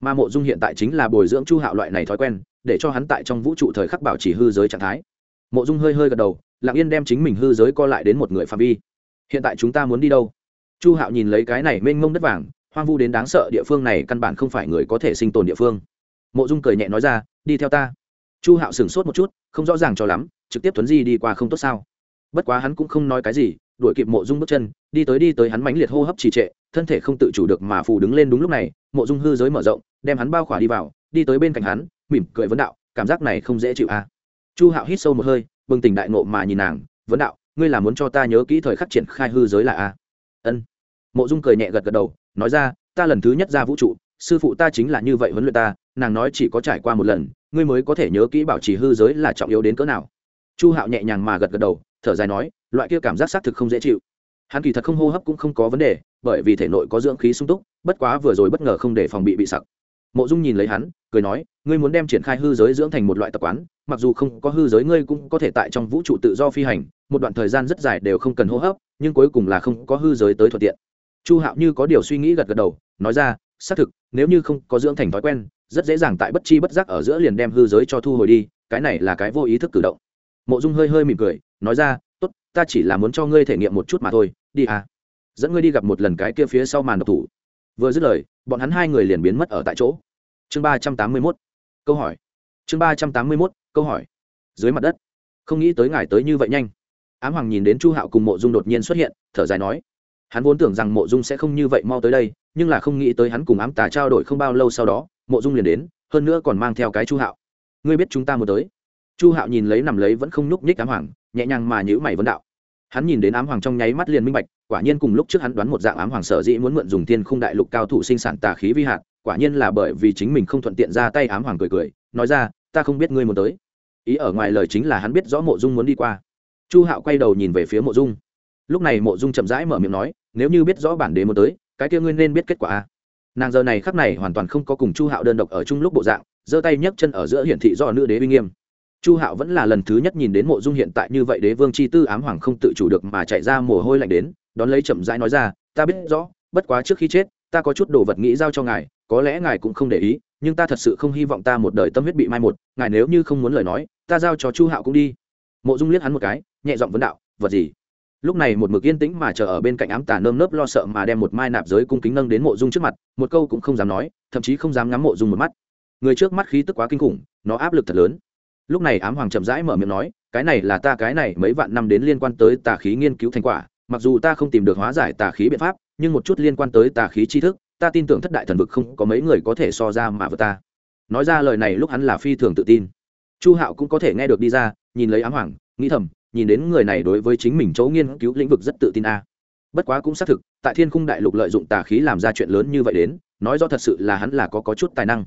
Mà mộ dung hiện tại chính là bồi dưỡng chu hạo loại này thói quen để cho hắn tại trong vũ trụ thời khắc bảo trì hư giới trạng thái. Mộ dung hơi hơi gật đầu, lặng yên đem chính mình hư giới co lại đến một người phạm vi. Hiện tại chúng ta muốn đi đâu? Chu hạo nhìn lấy cái này mênh mông đất vàng, hoang vu đến đáng sợ địa phương này căn bản không phải người có thể sinh tồn địa phương. Mộ dung cười nhẹ nói ra, đi theo ta. Chu hạo sửng sốt một chút, không rõ ràng cho lắm, trực tiếp thuấn di đi qua không tốt sao? Bất quá hắn cũng không nói cái gì, đuổi kịp mộ dung bước chân, đi tới đi tới hắn mãnh liệt hô hấp trì trệ, thân thể không tự chủ được mà phù đứng lên đúng lúc này, mộ dung hư giới mở rộng, đem hắn bao khỏa đi vào, đi tới bên cạnh hắn mỉm cười vấn đạo, cảm giác này không dễ chịu à. chu hạo hít sâu một hơi, bừng tỉnh đại ngộ mà nhìn nàng, vấn đạo, ngươi là muốn cho ta nhớ kỹ thời khắc triển khai hư giới là a à? ân mộ dung cười nhẹ gật gật đầu, nói ra, ta lần thứ nhất ra vũ trụ, sư phụ ta chính là như vậy huấn luyện ta, nàng nói chỉ có trải qua một lần, ngươi mới có thể nhớ kỹ bảo trì hư giới là trọng yếu đến cỡ nào chu hạo nhẹ nhàng mà gật gật đầu, thở dài nói, loại kia cảm giác xác thực không dễ chịu hắn kỳ thật không hô hấp cũng không có vấn đề, bởi vì thể nội có dưỡng khí sung túc, bất quá vừa rồi bất ngờ không để phòng bị bị sặc mộ dung nhìn lấy hắn, cười nói, ngươi muốn đem triển khai hư giới dưỡng thành một loại tập quán, mặc dù không có hư giới ngươi cũng có thể tại trong vũ trụ tự do phi hành, một đoạn thời gian rất dài đều không cần hô hấp, nhưng cuối cùng là không có hư giới tới thuận tiện. Chu hạo như có điều suy nghĩ gật gật đầu, nói ra, xác thực, nếu như không có dưỡng thành thói quen, rất dễ dàng tại bất chi bất giác ở giữa liền đem hư giới cho thu hồi đi, cái này là cái vô ý thức cử động. Mộ dung hơi hơi mỉm cười, nói ra, tốt, ta chỉ là muốn cho ngươi thể nghiệm một chút mà thôi, đi à. Dẫn ngươi đi gặp một lần cái kia phía sau màn độc thủ vừa dứt lời, bọn hắn hai người liền biến mất ở tại chỗ. Chương ba trăm tám mươi mốt, câu hỏi. Chương ba trăm tám mươi mốt, câu hỏi. Dưới mặt đất, không nghĩ tới ngài tới như vậy nhanh. Ám hoàng nhìn đến chu hạo cùng mộ dung đột nhiên xuất hiện, thở dài nói, hắn vốn tưởng rằng mộ dung sẽ không như vậy mau tới đây, nhưng là không nghĩ tới hắn cùng ám tà trao đổi không bao lâu sau đó, mộ dung liền đến, hơn nữa còn mang theo cái chu hạo. Ngươi biết chúng ta muốn tới? Chu hạo nhìn lấy nằm lấy vẫn không nhúc nhích ám hoàng, nhẹ nhàng mà nhữ mày vấn đạo. Hắn nhìn đến ám hoàng trong nháy mắt liền minh bạch quả nhiên cùng lúc trước hắn đoán một dạng ám hoàng sở dĩ muốn mượn dùng thiên khung đại lục cao thủ sinh sản tà khí vi hạt, quả nhiên là bởi vì chính mình không thuận tiện ra tay ám hoàng cười cười, nói ra, ta không biết ngươi muốn tới. Ý ở ngoài lời chính là hắn biết rõ mộ dung muốn đi qua. Chu hạo quay đầu nhìn về phía mộ dung. Lúc này mộ dung chậm rãi mở miệng nói, nếu như biết rõ bản đế muốn tới, cái kia ngươi nên biết kết quả a. Nàng giờ này khắc này hoàn toàn không có cùng chu hạo đơn độc ở chung lúc bộ dạng, giơ tay nhấc chân ở giữa hiển thị do nữ đế uy nghiêm. Chu hạo vẫn là lần thứ nhất nhìn đến mộ dung hiện tại như vậy đế vương chi tư ám hoàng không tự chủ được mà chạy ra mồ hôi lạnh đến đón lấy chậm rãi nói ra, ta biết rõ, bất quá trước khi chết, ta có chút đồ vật nghĩ giao cho ngài, có lẽ ngài cũng không để ý, nhưng ta thật sự không hy vọng ta một đời tâm huyết bị mai một, ngài nếu như không muốn lời nói, ta giao cho chu hạo cũng đi. Mộ dung liếc hắn một cái, nhẹ giọng vấn đạo, vật gì? Lúc này một mực yên tĩnh mà chờ ở bên cạnh ám tà nơm nớp lo sợ mà đem một mai nạp giới cung kính nâng đến mộ dung trước mặt, một câu cũng không dám nói, thậm chí không dám ngắm mộ dung một mắt. Người trước mắt khí tức quá kinh khủng, nó áp lực thật lớn. Lúc này ám hoàng chậm rãi mở miệng nói, cái này là ta cái này mấy vạn năm đến liên quan tới tà khí nghiên cứu thành quả mặc dù ta không tìm được hóa giải tà khí biện pháp nhưng một chút liên quan tới tà khí tri thức ta tin tưởng thất đại thần vực không có mấy người có thể so ra mà vợ ta. Nói ra lời này lúc hắn là phi thường tự tin. Chu hạo cũng có thể nghe được đi ra nhìn lấy ám hoàng nghĩ thầm nhìn đến người này đối với chính mình chỗ nghiên cứu lĩnh vực rất tự tin a. Bất quá cũng xác thực tại thiên khung đại lục lợi dụng tà khí làm ra chuyện lớn như vậy đến nói do thật sự là hắn là có, có chút tài năng.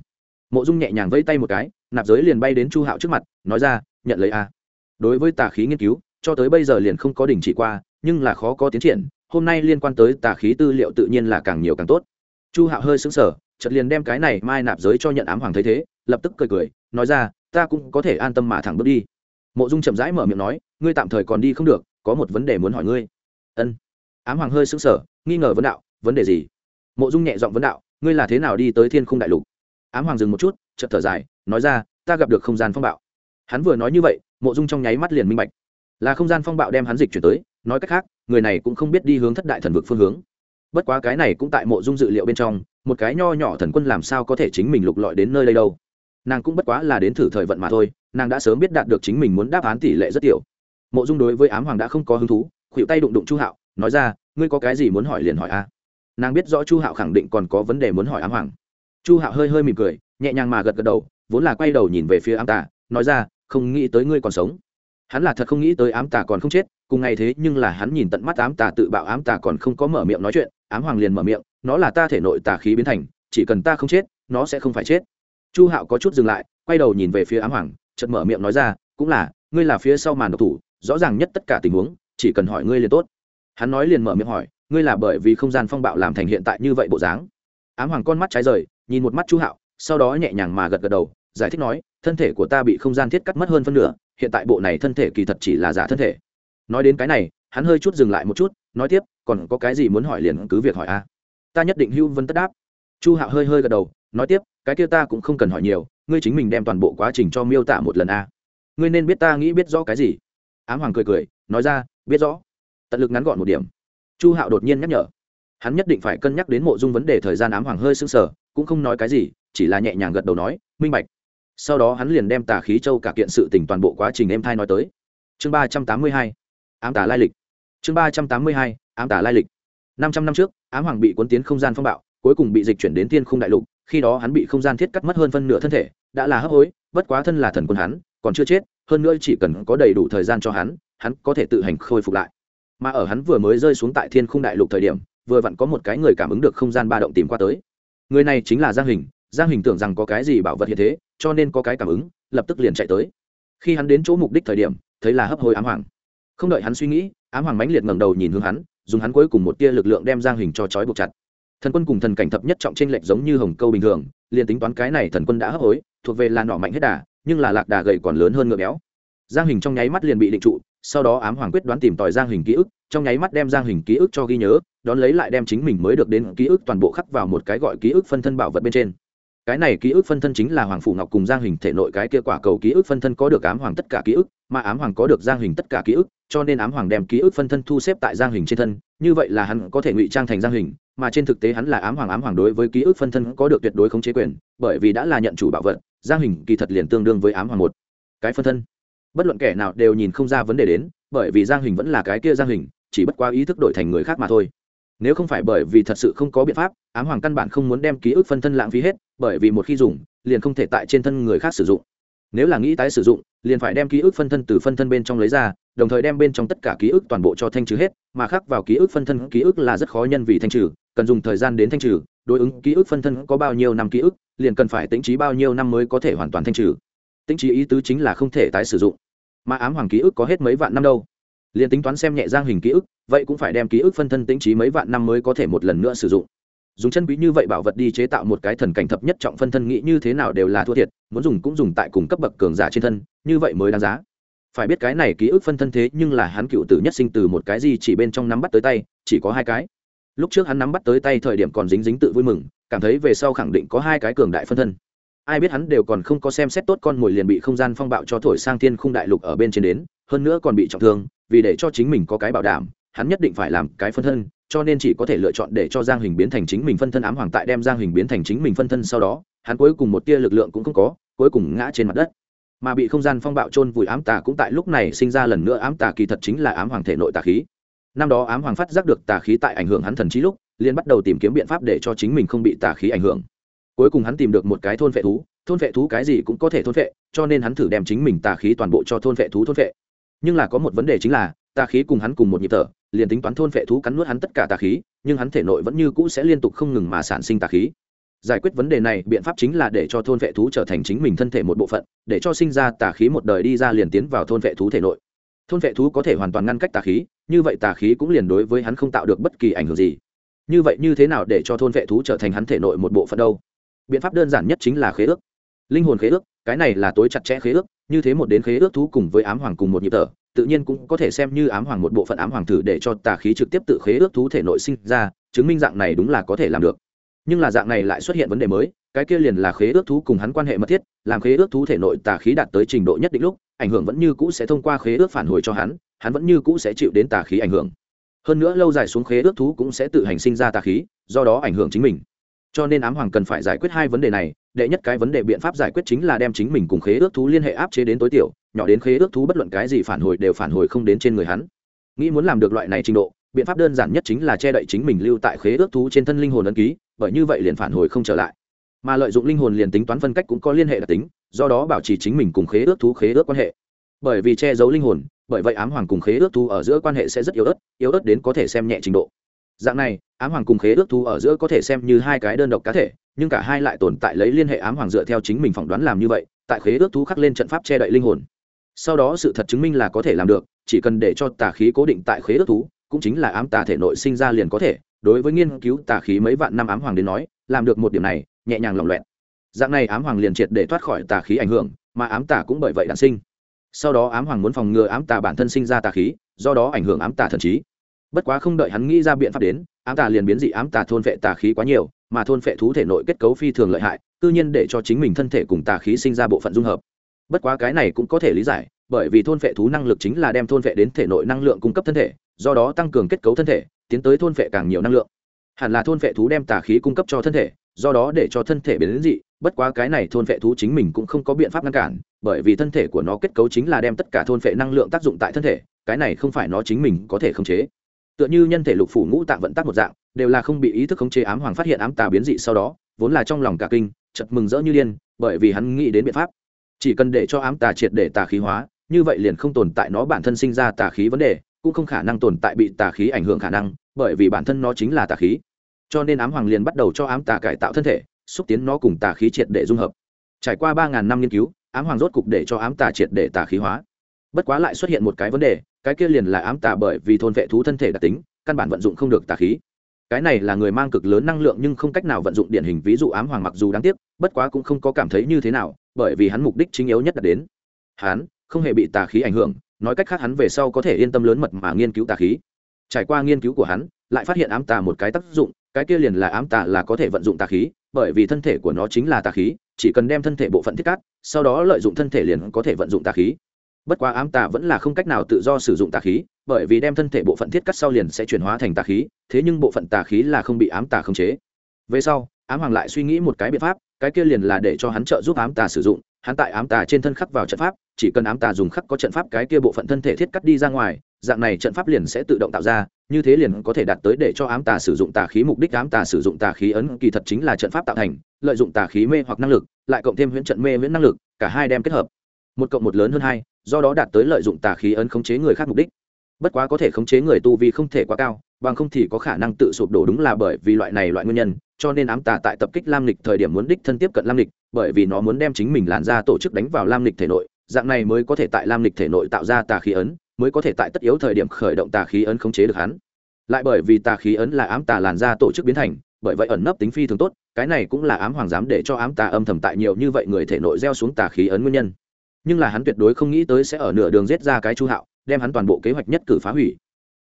Mộ dung nhẹ nhàng vẫy tay một cái nạp giới liền bay đến chu hạo trước mặt nói ra nhận lấy a. Đối với tà khí nghiên cứu cho tới bây giờ liền không có đình chỉ qua nhưng là khó có tiến triển, hôm nay liên quan tới tà khí tư liệu tự nhiên là càng nhiều càng tốt. Chu hạo hơi xứng sở chợt liền đem cái này mai nạp giới cho nhận ám hoàng thấy thế, lập tức cười cười, nói ra, ta cũng có thể an tâm mà thẳng bước đi. Mộ dung chậm rãi mở miệng nói, ngươi tạm thời còn đi không được, có một vấn đề muốn hỏi ngươi. Ân. Ám hoàng hơi xứng sở nghi ngờ vấn đạo, vấn đề gì? Mộ dung nhẹ giọng vấn đạo, ngươi là thế nào đi tới thiên khung đại lục? Ám hoàng dừng một chút, chợt thở dài, nói ra, ta gặp được không gian phong bạo. Hắn vừa nói như vậy, mộ dung trong nháy mắt liền minh bạch. Là không gian phong bạo đem hắn dịch chuyển tới nói cách khác, người này cũng không biết đi hướng thất đại thần vực phương hướng. Bất quá cái này cũng tại mộ dung dự liệu bên trong, một cái nho nhỏ thần quân làm sao có thể chính mình lục lọi đến nơi đây đâu. Nàng cũng bất quá là đến thử thời vận mà thôi, nàng đã sớm biết đạt được chính mình muốn đáp án tỷ lệ rất tiểu. Mộ dung đối với ám hoàng đã không có hứng thú khuỵu tay đụng đụng chu hạo, nói ra, ngươi có cái gì muốn hỏi liền hỏi a. Nàng biết rõ chu hạo khẳng định còn có vấn đề muốn hỏi ám hoàng. Chu hạo hơi hơi mỉm cười, nhẹ nhàng mà gật gật đầu, vốn là quay đầu nhìn về phía ám tà, nói ra, không nghĩ tới ngươi còn sống hắn là thật không nghĩ tới ám tà còn không chết, cùng ngày thế nhưng là hắn nhìn tận mắt ám tà tự bạo ám tà còn không có mở miệng nói chuyện, ám hoàng liền mở miệng, nó là ta thể nội tà khí biến thành, chỉ cần ta không chết, nó sẽ không phải chết. Chu hạo có chút dừng lại, quay đầu nhìn về phía ám hoàng, chợt mở miệng nói ra, cũng là, ngươi là phía sau màn độc thủ, rõ ràng nhất tất cả tình huống, chỉ cần hỏi ngươi liền tốt. Hắn nói liền mở miệng hỏi, ngươi là bởi vì không gian phong bạo làm thành hiện tại như vậy bộ dáng? Ám hoàng con mắt trái rời, nhìn một mắt chu hạo, sau đó nhẹ nhàng mà gật gật đầu, giải thích nói, thân thể của ta bị không gian thiết cắt mất hơn phân nửa hiện tại bộ này thân thể kỳ thật chỉ là giả thân thể. Nói đến cái này, hắn hơi chút dừng lại một chút, nói tiếp, còn có cái gì muốn hỏi liền cứ việc hỏi a. Ta nhất định hữu vân tất đáp. Chu hạo hơi hơi gật đầu, nói tiếp, cái kia ta cũng không cần hỏi nhiều, ngươi chính mình đem toàn bộ quá trình cho miêu tả một lần a. Ngươi nên biết ta nghĩ biết rõ cái gì. Ám hoàng cười cười, nói ra, biết rõ. Tận lực ngắn gọn một điểm. Chu hạo đột nhiên nhắc nhở. Hắn nhất định phải cân nhắc đến mộ dung vấn đề thời gian ám hoàng hơi sưng sờ, cũng không nói cái gì, chỉ là nhẹ nhàng gật đầu nói, minh bạch sau đó hắn liền đem tà khí châu cả kiện sự tình toàn bộ quá trình em thai nói tới. Chương ba trăm tám mươi hai, ám tà lai lịch. Chương ba trăm tám mươi hai, ám tà lai lịch. Năm trăm năm trước, ám hoàng bị cuốn tiến không gian phong bạo, cuối cùng bị dịch chuyển đến thiên khung đại lục, khi đó hắn bị không gian thiết cắt mất hơn phân nửa thân thể, đã là hấp hối, bất quá thân là thần quân hắn, còn chưa chết, hơn nữa chỉ cần có đầy đủ thời gian cho hắn hắn có thể tự hành khôi phục lại. Mà ở hắn vừa mới rơi xuống tại thiên khung đại lục thời điểm, vừa vặn có một cái người cảm ứng được không gian ba động tìm qua tới. Người này chính là giang hình giang hình tưởng rằng có cái gì bảo vật hiện thế, cho nên có cái cảm ứng, lập tức liền chạy tới. Khi hắn đến chỗ mục đích thời điểm, thấy là hấp hối ám hoàng. Không đợi hắn suy nghĩ, ám hoàng mãnh liệt ngẩng đầu nhìn hướng hắn, dùng hắn cuối cùng một tia lực lượng đem giang hình cho trói buộc chặt. Thần quân cùng thần cảnh thập nhất trọng trên lệch giống như hồng câu bình thường, liền tính toán cái này thần quân đã hấp hối, thuộc về là nọ mạnh hết đà, nhưng là lạc đà gầy còn lớn hơn ngựa béo. Giang hình trong nháy mắt liền bị định trụ, sau đó ám hoàng quyết đoán tìm tòi giang hình ký ức, trong nháy mắt đem giang hình ký ức cho ghi nhớ, đón lấy lại đem chính mình mới được đến ký ức toàn bộ khắc vào một cái gọi ký ức phân thân bảo vật bên trên cái này ký ức phân thân chính là hoàng phủ ngọc cùng giang hình thể nội cái kia quả cầu ký ức phân thân có được ám hoàng tất cả ký ức, mà ám hoàng có được giang hình tất cả ký ức, cho nên ám hoàng đem ký ức phân thân thu xếp tại giang hình trên thân, như vậy là hắn có thể ngụy trang thành giang hình mà trên thực tế hắn là ám hoàng ám hoàng đối với ký ức phân thân có được tuyệt đối khống chế quyền, bởi vì đã là nhận chủ bảo vật, giang hình kỳ thật liền tương đương với ám hoàng một cái phân thân. Bất luận kẻ nào đều nhìn không ra vấn đề đến, bởi vì giang hình vẫn là cái kia giang hình chỉ bất quá ý thức đổi thành người khác mà thôi. Nếu không phải bởi vì thật sự không có biện pháp, ám hoàng căn bản không muốn đem ký ức phân thân lãng phí hết bởi vì một khi dùng, liền không thể tại trên thân người khác sử dụng. Nếu là nghĩ tái sử dụng, liền phải đem ký ức phân thân từ phân thân bên trong lấy ra, đồng thời đem bên trong tất cả ký ức toàn bộ cho thanh trừ hết, mà khác vào ký ức phân thân ký ức là rất khó nhân vì thanh trừ, cần dùng thời gian đến thanh trừ, đối ứng ký ức phân thân có bao nhiêu năm ký ức, liền cần phải tính trí bao nhiêu năm mới có thể hoàn toàn thanh trừ. Tính trí ý tứ chính là không thể tái sử dụng. Mà ám hoàng ký ức có hết mấy vạn năm đâu. Liền tính toán xem nhẹ giang hình ký ức, vậy cũng phải đem ký ức phân thân tính trí mấy vạn năm mới có thể một lần nữa sử dụng dùng chân quý như vậy bảo vật đi chế tạo một cái thần cảnh thập nhất trọng phân thân, nghĩ như thế nào đều là thua thiệt, muốn dùng cũng dùng tại cùng cấp bậc cường giả trên thân, như vậy mới đáng giá. Phải biết cái này ký ức phân thân thế nhưng là hắn cựu tử nhất sinh từ một cái gì chỉ bên trong nắm bắt tới tay, chỉ có hai cái. Lúc trước hắn nắm bắt tới tay thời điểm còn dính dính tự vui mừng, cảm thấy về sau khẳng định có hai cái cường đại phân thân. Ai biết hắn đều còn không có xem xét tốt con mồi liền bị không gian phong bạo cho thổi sang thiên khung đại lục ở bên trên đến, hơn nữa còn bị trọng thương, vì để cho chính mình có cái bảo đảm, hắn nhất định phải làm cái phân thân cho nên chỉ có thể lựa chọn để cho giang hình biến thành chính mình phân thân ám hoàng tại đem giang hình biến thành chính mình phân thân sau đó, hắn cuối cùng một tia lực lượng cũng không có, cuối cùng ngã trên mặt đất. Mà bị không gian phong bạo trôn vùi ám tà cũng tại lúc này sinh ra lần nữa ám tà kỳ thật chính là ám hoàng thể nội tà khí. Năm đó ám hoàng phát giác được tà khí tại ảnh hưởng hắn thần trí lúc, liền bắt đầu tìm kiếm biện pháp để cho chính mình không bị tà khí ảnh hưởng. Cuối cùng hắn tìm được một cái thôn vệ thú, thôn vệ thú cái gì cũng có thể thôn vệ, cho nên hắn thử đem chính mình tà khí toàn bộ cho thôn vệ thú thôn vệ. Nhưng là có một vấn đề chính là tà khí cùng hắn cùng một nhịp thở, liền tính toán thôn vệ thú cắn nuốt hắn tất cả tà khí, nhưng hắn thể nội vẫn như cũ sẽ liên tục không ngừng mà sản sinh tà khí. Giải quyết vấn đề này, biện pháp chính là để cho thôn vệ thú trở thành chính mình thân thể một bộ phận, để cho sinh ra tà khí một đời đi ra liền tiến vào thôn vệ thú thể nội. Thôn vệ thú có thể hoàn toàn ngăn cách tà khí, như vậy tà khí cũng liền đối với hắn không tạo được bất kỳ ảnh hưởng gì. Như vậy như thế nào để cho thôn vệ thú trở thành hắn thể nội một bộ phận đâu? Biện pháp đơn giản nhất chính là khế ước. Linh hồn khế ước, cái này là tối chặt chẽ khế ước, như thế một đến khế ước thú cùng với ám hoàng cùng một nhịp thở tự nhiên cũng có thể xem như ám hoàng một bộ phận ám hoàng thử để cho tà khí trực tiếp tự khế ước thú thể nội sinh ra, chứng minh dạng này đúng là có thể làm được. Nhưng là dạng này lại xuất hiện vấn đề mới, cái kia liền là khế ước thú cùng hắn quan hệ mật thiết, làm khế ước thú thể nội tà khí đạt tới trình độ nhất định lúc, ảnh hưởng vẫn như cũ sẽ thông qua khế ước phản hồi cho hắn hắn vẫn như cũ sẽ chịu đến tà khí ảnh hưởng. Hơn nữa lâu dài xuống khế ước thú cũng sẽ tự hành sinh ra tà khí, do đó ảnh hưởng chính mình. Cho nên ám hoàng cần phải giải quyết hai vấn đề này, đệ nhất cái vấn đề biện pháp giải quyết chính là đem chính mình cùng khế ước thú liên hệ áp chế đến tối tiểu nhỏ đến khế ước thú bất luận cái gì phản hồi đều phản hồi không đến trên người hắn. Nghĩ muốn làm được loại này trình độ, biện pháp đơn giản nhất chính là che đậy chính mình lưu tại khế ước thú trên thân linh hồn ấn ký, bởi như vậy liền phản hồi không trở lại. Mà lợi dụng linh hồn liền tính toán phân cách cũng có liên hệ đặc tính, do đó bảo trì chính mình cùng khế ước thú khế ước quan hệ. Bởi vì che giấu linh hồn, bởi vậy ám hoàng cùng khế ước thú ở giữa quan hệ sẽ rất yếu ớt yếu ớt đến có thể xem nhẹ trình độ. Dạng này, ám hoàng cùng khế ước thú ở giữa có thể xem như hai cái đơn độc cá thể, nhưng cả hai lại tồn tại lấy liên hệ ám hoàng dựa theo chính mình phỏng đoán làm như vậy, tại khế ước thú khắc lên trận pháp che đậy linh hồn sau đó sự thật chứng minh là có thể làm được, chỉ cần để cho tà khí cố định tại khế ước thú, cũng chính là ám tà thể nội sinh ra liền có thể. Đối với nghiên cứu tà khí mấy vạn năm ám hoàng đến nói, làm được một điểm này, nhẹ nhàng lỏng loẹn dạng này ám hoàng liền triệt để thoát khỏi tà khí ảnh hưởng, mà ám tà cũng bởi vậy đản sinh. Sau đó ám hoàng muốn phòng ngừa ám tà bản thân sinh ra tà khí, do đó ảnh hưởng ám tà thần trí. Bất quá không đợi hắn nghĩ ra biện pháp đến, ám tà liền biến dị ám tà thôn vệ tà khí quá nhiều, mà thôn vệ thú thể nội kết cấu phi thường lợi hại, tự nhiên để cho chính mình thân thể cùng tà khí sinh ra bộ phận dung hợp bất quá cái này cũng có thể lý giải, bởi vì thôn vệ thú năng lực chính là đem thôn vệ đến thể nội năng lượng cung cấp thân thể, do đó tăng cường kết cấu thân thể, tiến tới thôn vệ càng nhiều năng lượng. Hẳn là thôn vệ thú đem tà khí cung cấp cho thân thể, do đó để cho thân thể biến đến dị, bất quá cái này thôn vệ thú chính mình cũng không có biện pháp ngăn cản, bởi vì thân thể của nó kết cấu chính là đem tất cả thôn vệ năng lượng tác dụng tại thân thể, cái này không phải nó chính mình có thể khống chế. Tựa như nhân thể lục phủ ngũ tạng vận tác một dạng, đều là không bị ý thức khống chế ám hoàng phát hiện ám tà biến dị sau đó, vốn là trong lòng cả kinh chật mừng rỡ như điên, bởi vì hắn nghĩ đến biện pháp chỉ cần để cho ám tà triệt để tà khí hóa, như vậy liền không tồn tại nó bản thân sinh ra tà khí vấn đề, cũng không khả năng tồn tại bị tà khí ảnh hưởng khả năng, bởi vì bản thân nó chính là tà khí. Cho nên ám hoàng liền bắt đầu cho ám tà cải tạo thân thể, xúc tiến nó cùng tà khí triệt để dung hợp. Trải qua ba ngàn năm nghiên cứu, ám hoàng rốt cục để cho ám tà triệt để tà khí hóa. Bất quá lại xuất hiện một cái vấn đề, cái kia liền là ám tà bởi vì thôn vệ thú thân thể đặc tính, căn bản vận dụng không được tà khí. Cái này là người mang cực lớn năng lượng nhưng không cách nào vận dụng điển hình, ví dụ ám hoàng mặc dù đáng tiếc, bất quá cũng không có cảm thấy như thế nào bởi vì hắn mục đích chính yếu nhất là đến. Hắn không hề bị tà khí ảnh hưởng, nói cách khác hắn về sau có thể yên tâm lớn mật mà nghiên cứu tà khí. Trải qua nghiên cứu của hắn, lại phát hiện ám tà một cái tác dụng, cái kia liền là ám tà là có thể vận dụng tà khí, bởi vì thân thể của nó chính là tà khí, chỉ cần đem thân thể bộ phận thiết cắt sau đó lợi dụng thân thể liền có thể vận dụng tà khí. Bất quá ám tà vẫn là không cách nào tự do sử dụng tà khí, bởi vì đem thân thể bộ phận thiết cắt sau liền sẽ chuyển hóa thành tà khí, thế nhưng bộ phận tà khí là không bị ám tà khống chế. Về sau, ám hoàng lại suy nghĩ một cái biện pháp cái kia liền là để cho hắn trợ giúp ám tà sử dụng, hắn tại ám tà trên thân khắc vào trận pháp, chỉ cần ám tà dùng khắc có trận pháp cái kia bộ phận thân thể thiết cắt đi ra ngoài, dạng này trận pháp liền sẽ tự động tạo ra, như thế liền có thể đạt tới để cho ám tà sử dụng tà khí mục đích, ám tà sử dụng tà khí ấn kỳ thật chính là trận pháp tạo thành, lợi dụng tà khí mê hoặc năng lực, lại cộng thêm huyễn trận mê huyễn năng lực, cả hai đem kết hợp. Một cộng một lớn hơn hai, do đó đạt tới lợi dụng tà khí ấn khống chế người khác mục đích. Bất quá có thể khống chế người tu vi không thể quá cao, bằng không thì có khả năng tự sụp đổ đúng là bởi vì loại này loại nguyên nhân cho nên ám tà tại tập kích lam lịch thời điểm muốn đích thân tiếp cận lam lịch, bởi vì nó muốn đem chính mình làn ra tổ chức đánh vào lam lịch thể nội, dạng này mới có thể tại lam lịch thể nội tạo ra tà khí ấn, mới có thể tại tất yếu thời điểm khởi động tà khí ấn khống chế được hắn. Lại bởi vì tà khí ấn là ám tà làn ra tổ chức biến thành, bởi vậy ẩn nấp tính phi thường tốt, cái này cũng là ám hoàng dám để cho ám tà âm thầm tại nhiều như vậy người thể nội gieo xuống tà khí ấn nguyên nhân. Nhưng là hắn tuyệt đối không nghĩ tới sẽ ở nửa đường giết ra cái chu hạo, đem hắn toàn bộ kế hoạch nhất cử phá hủy.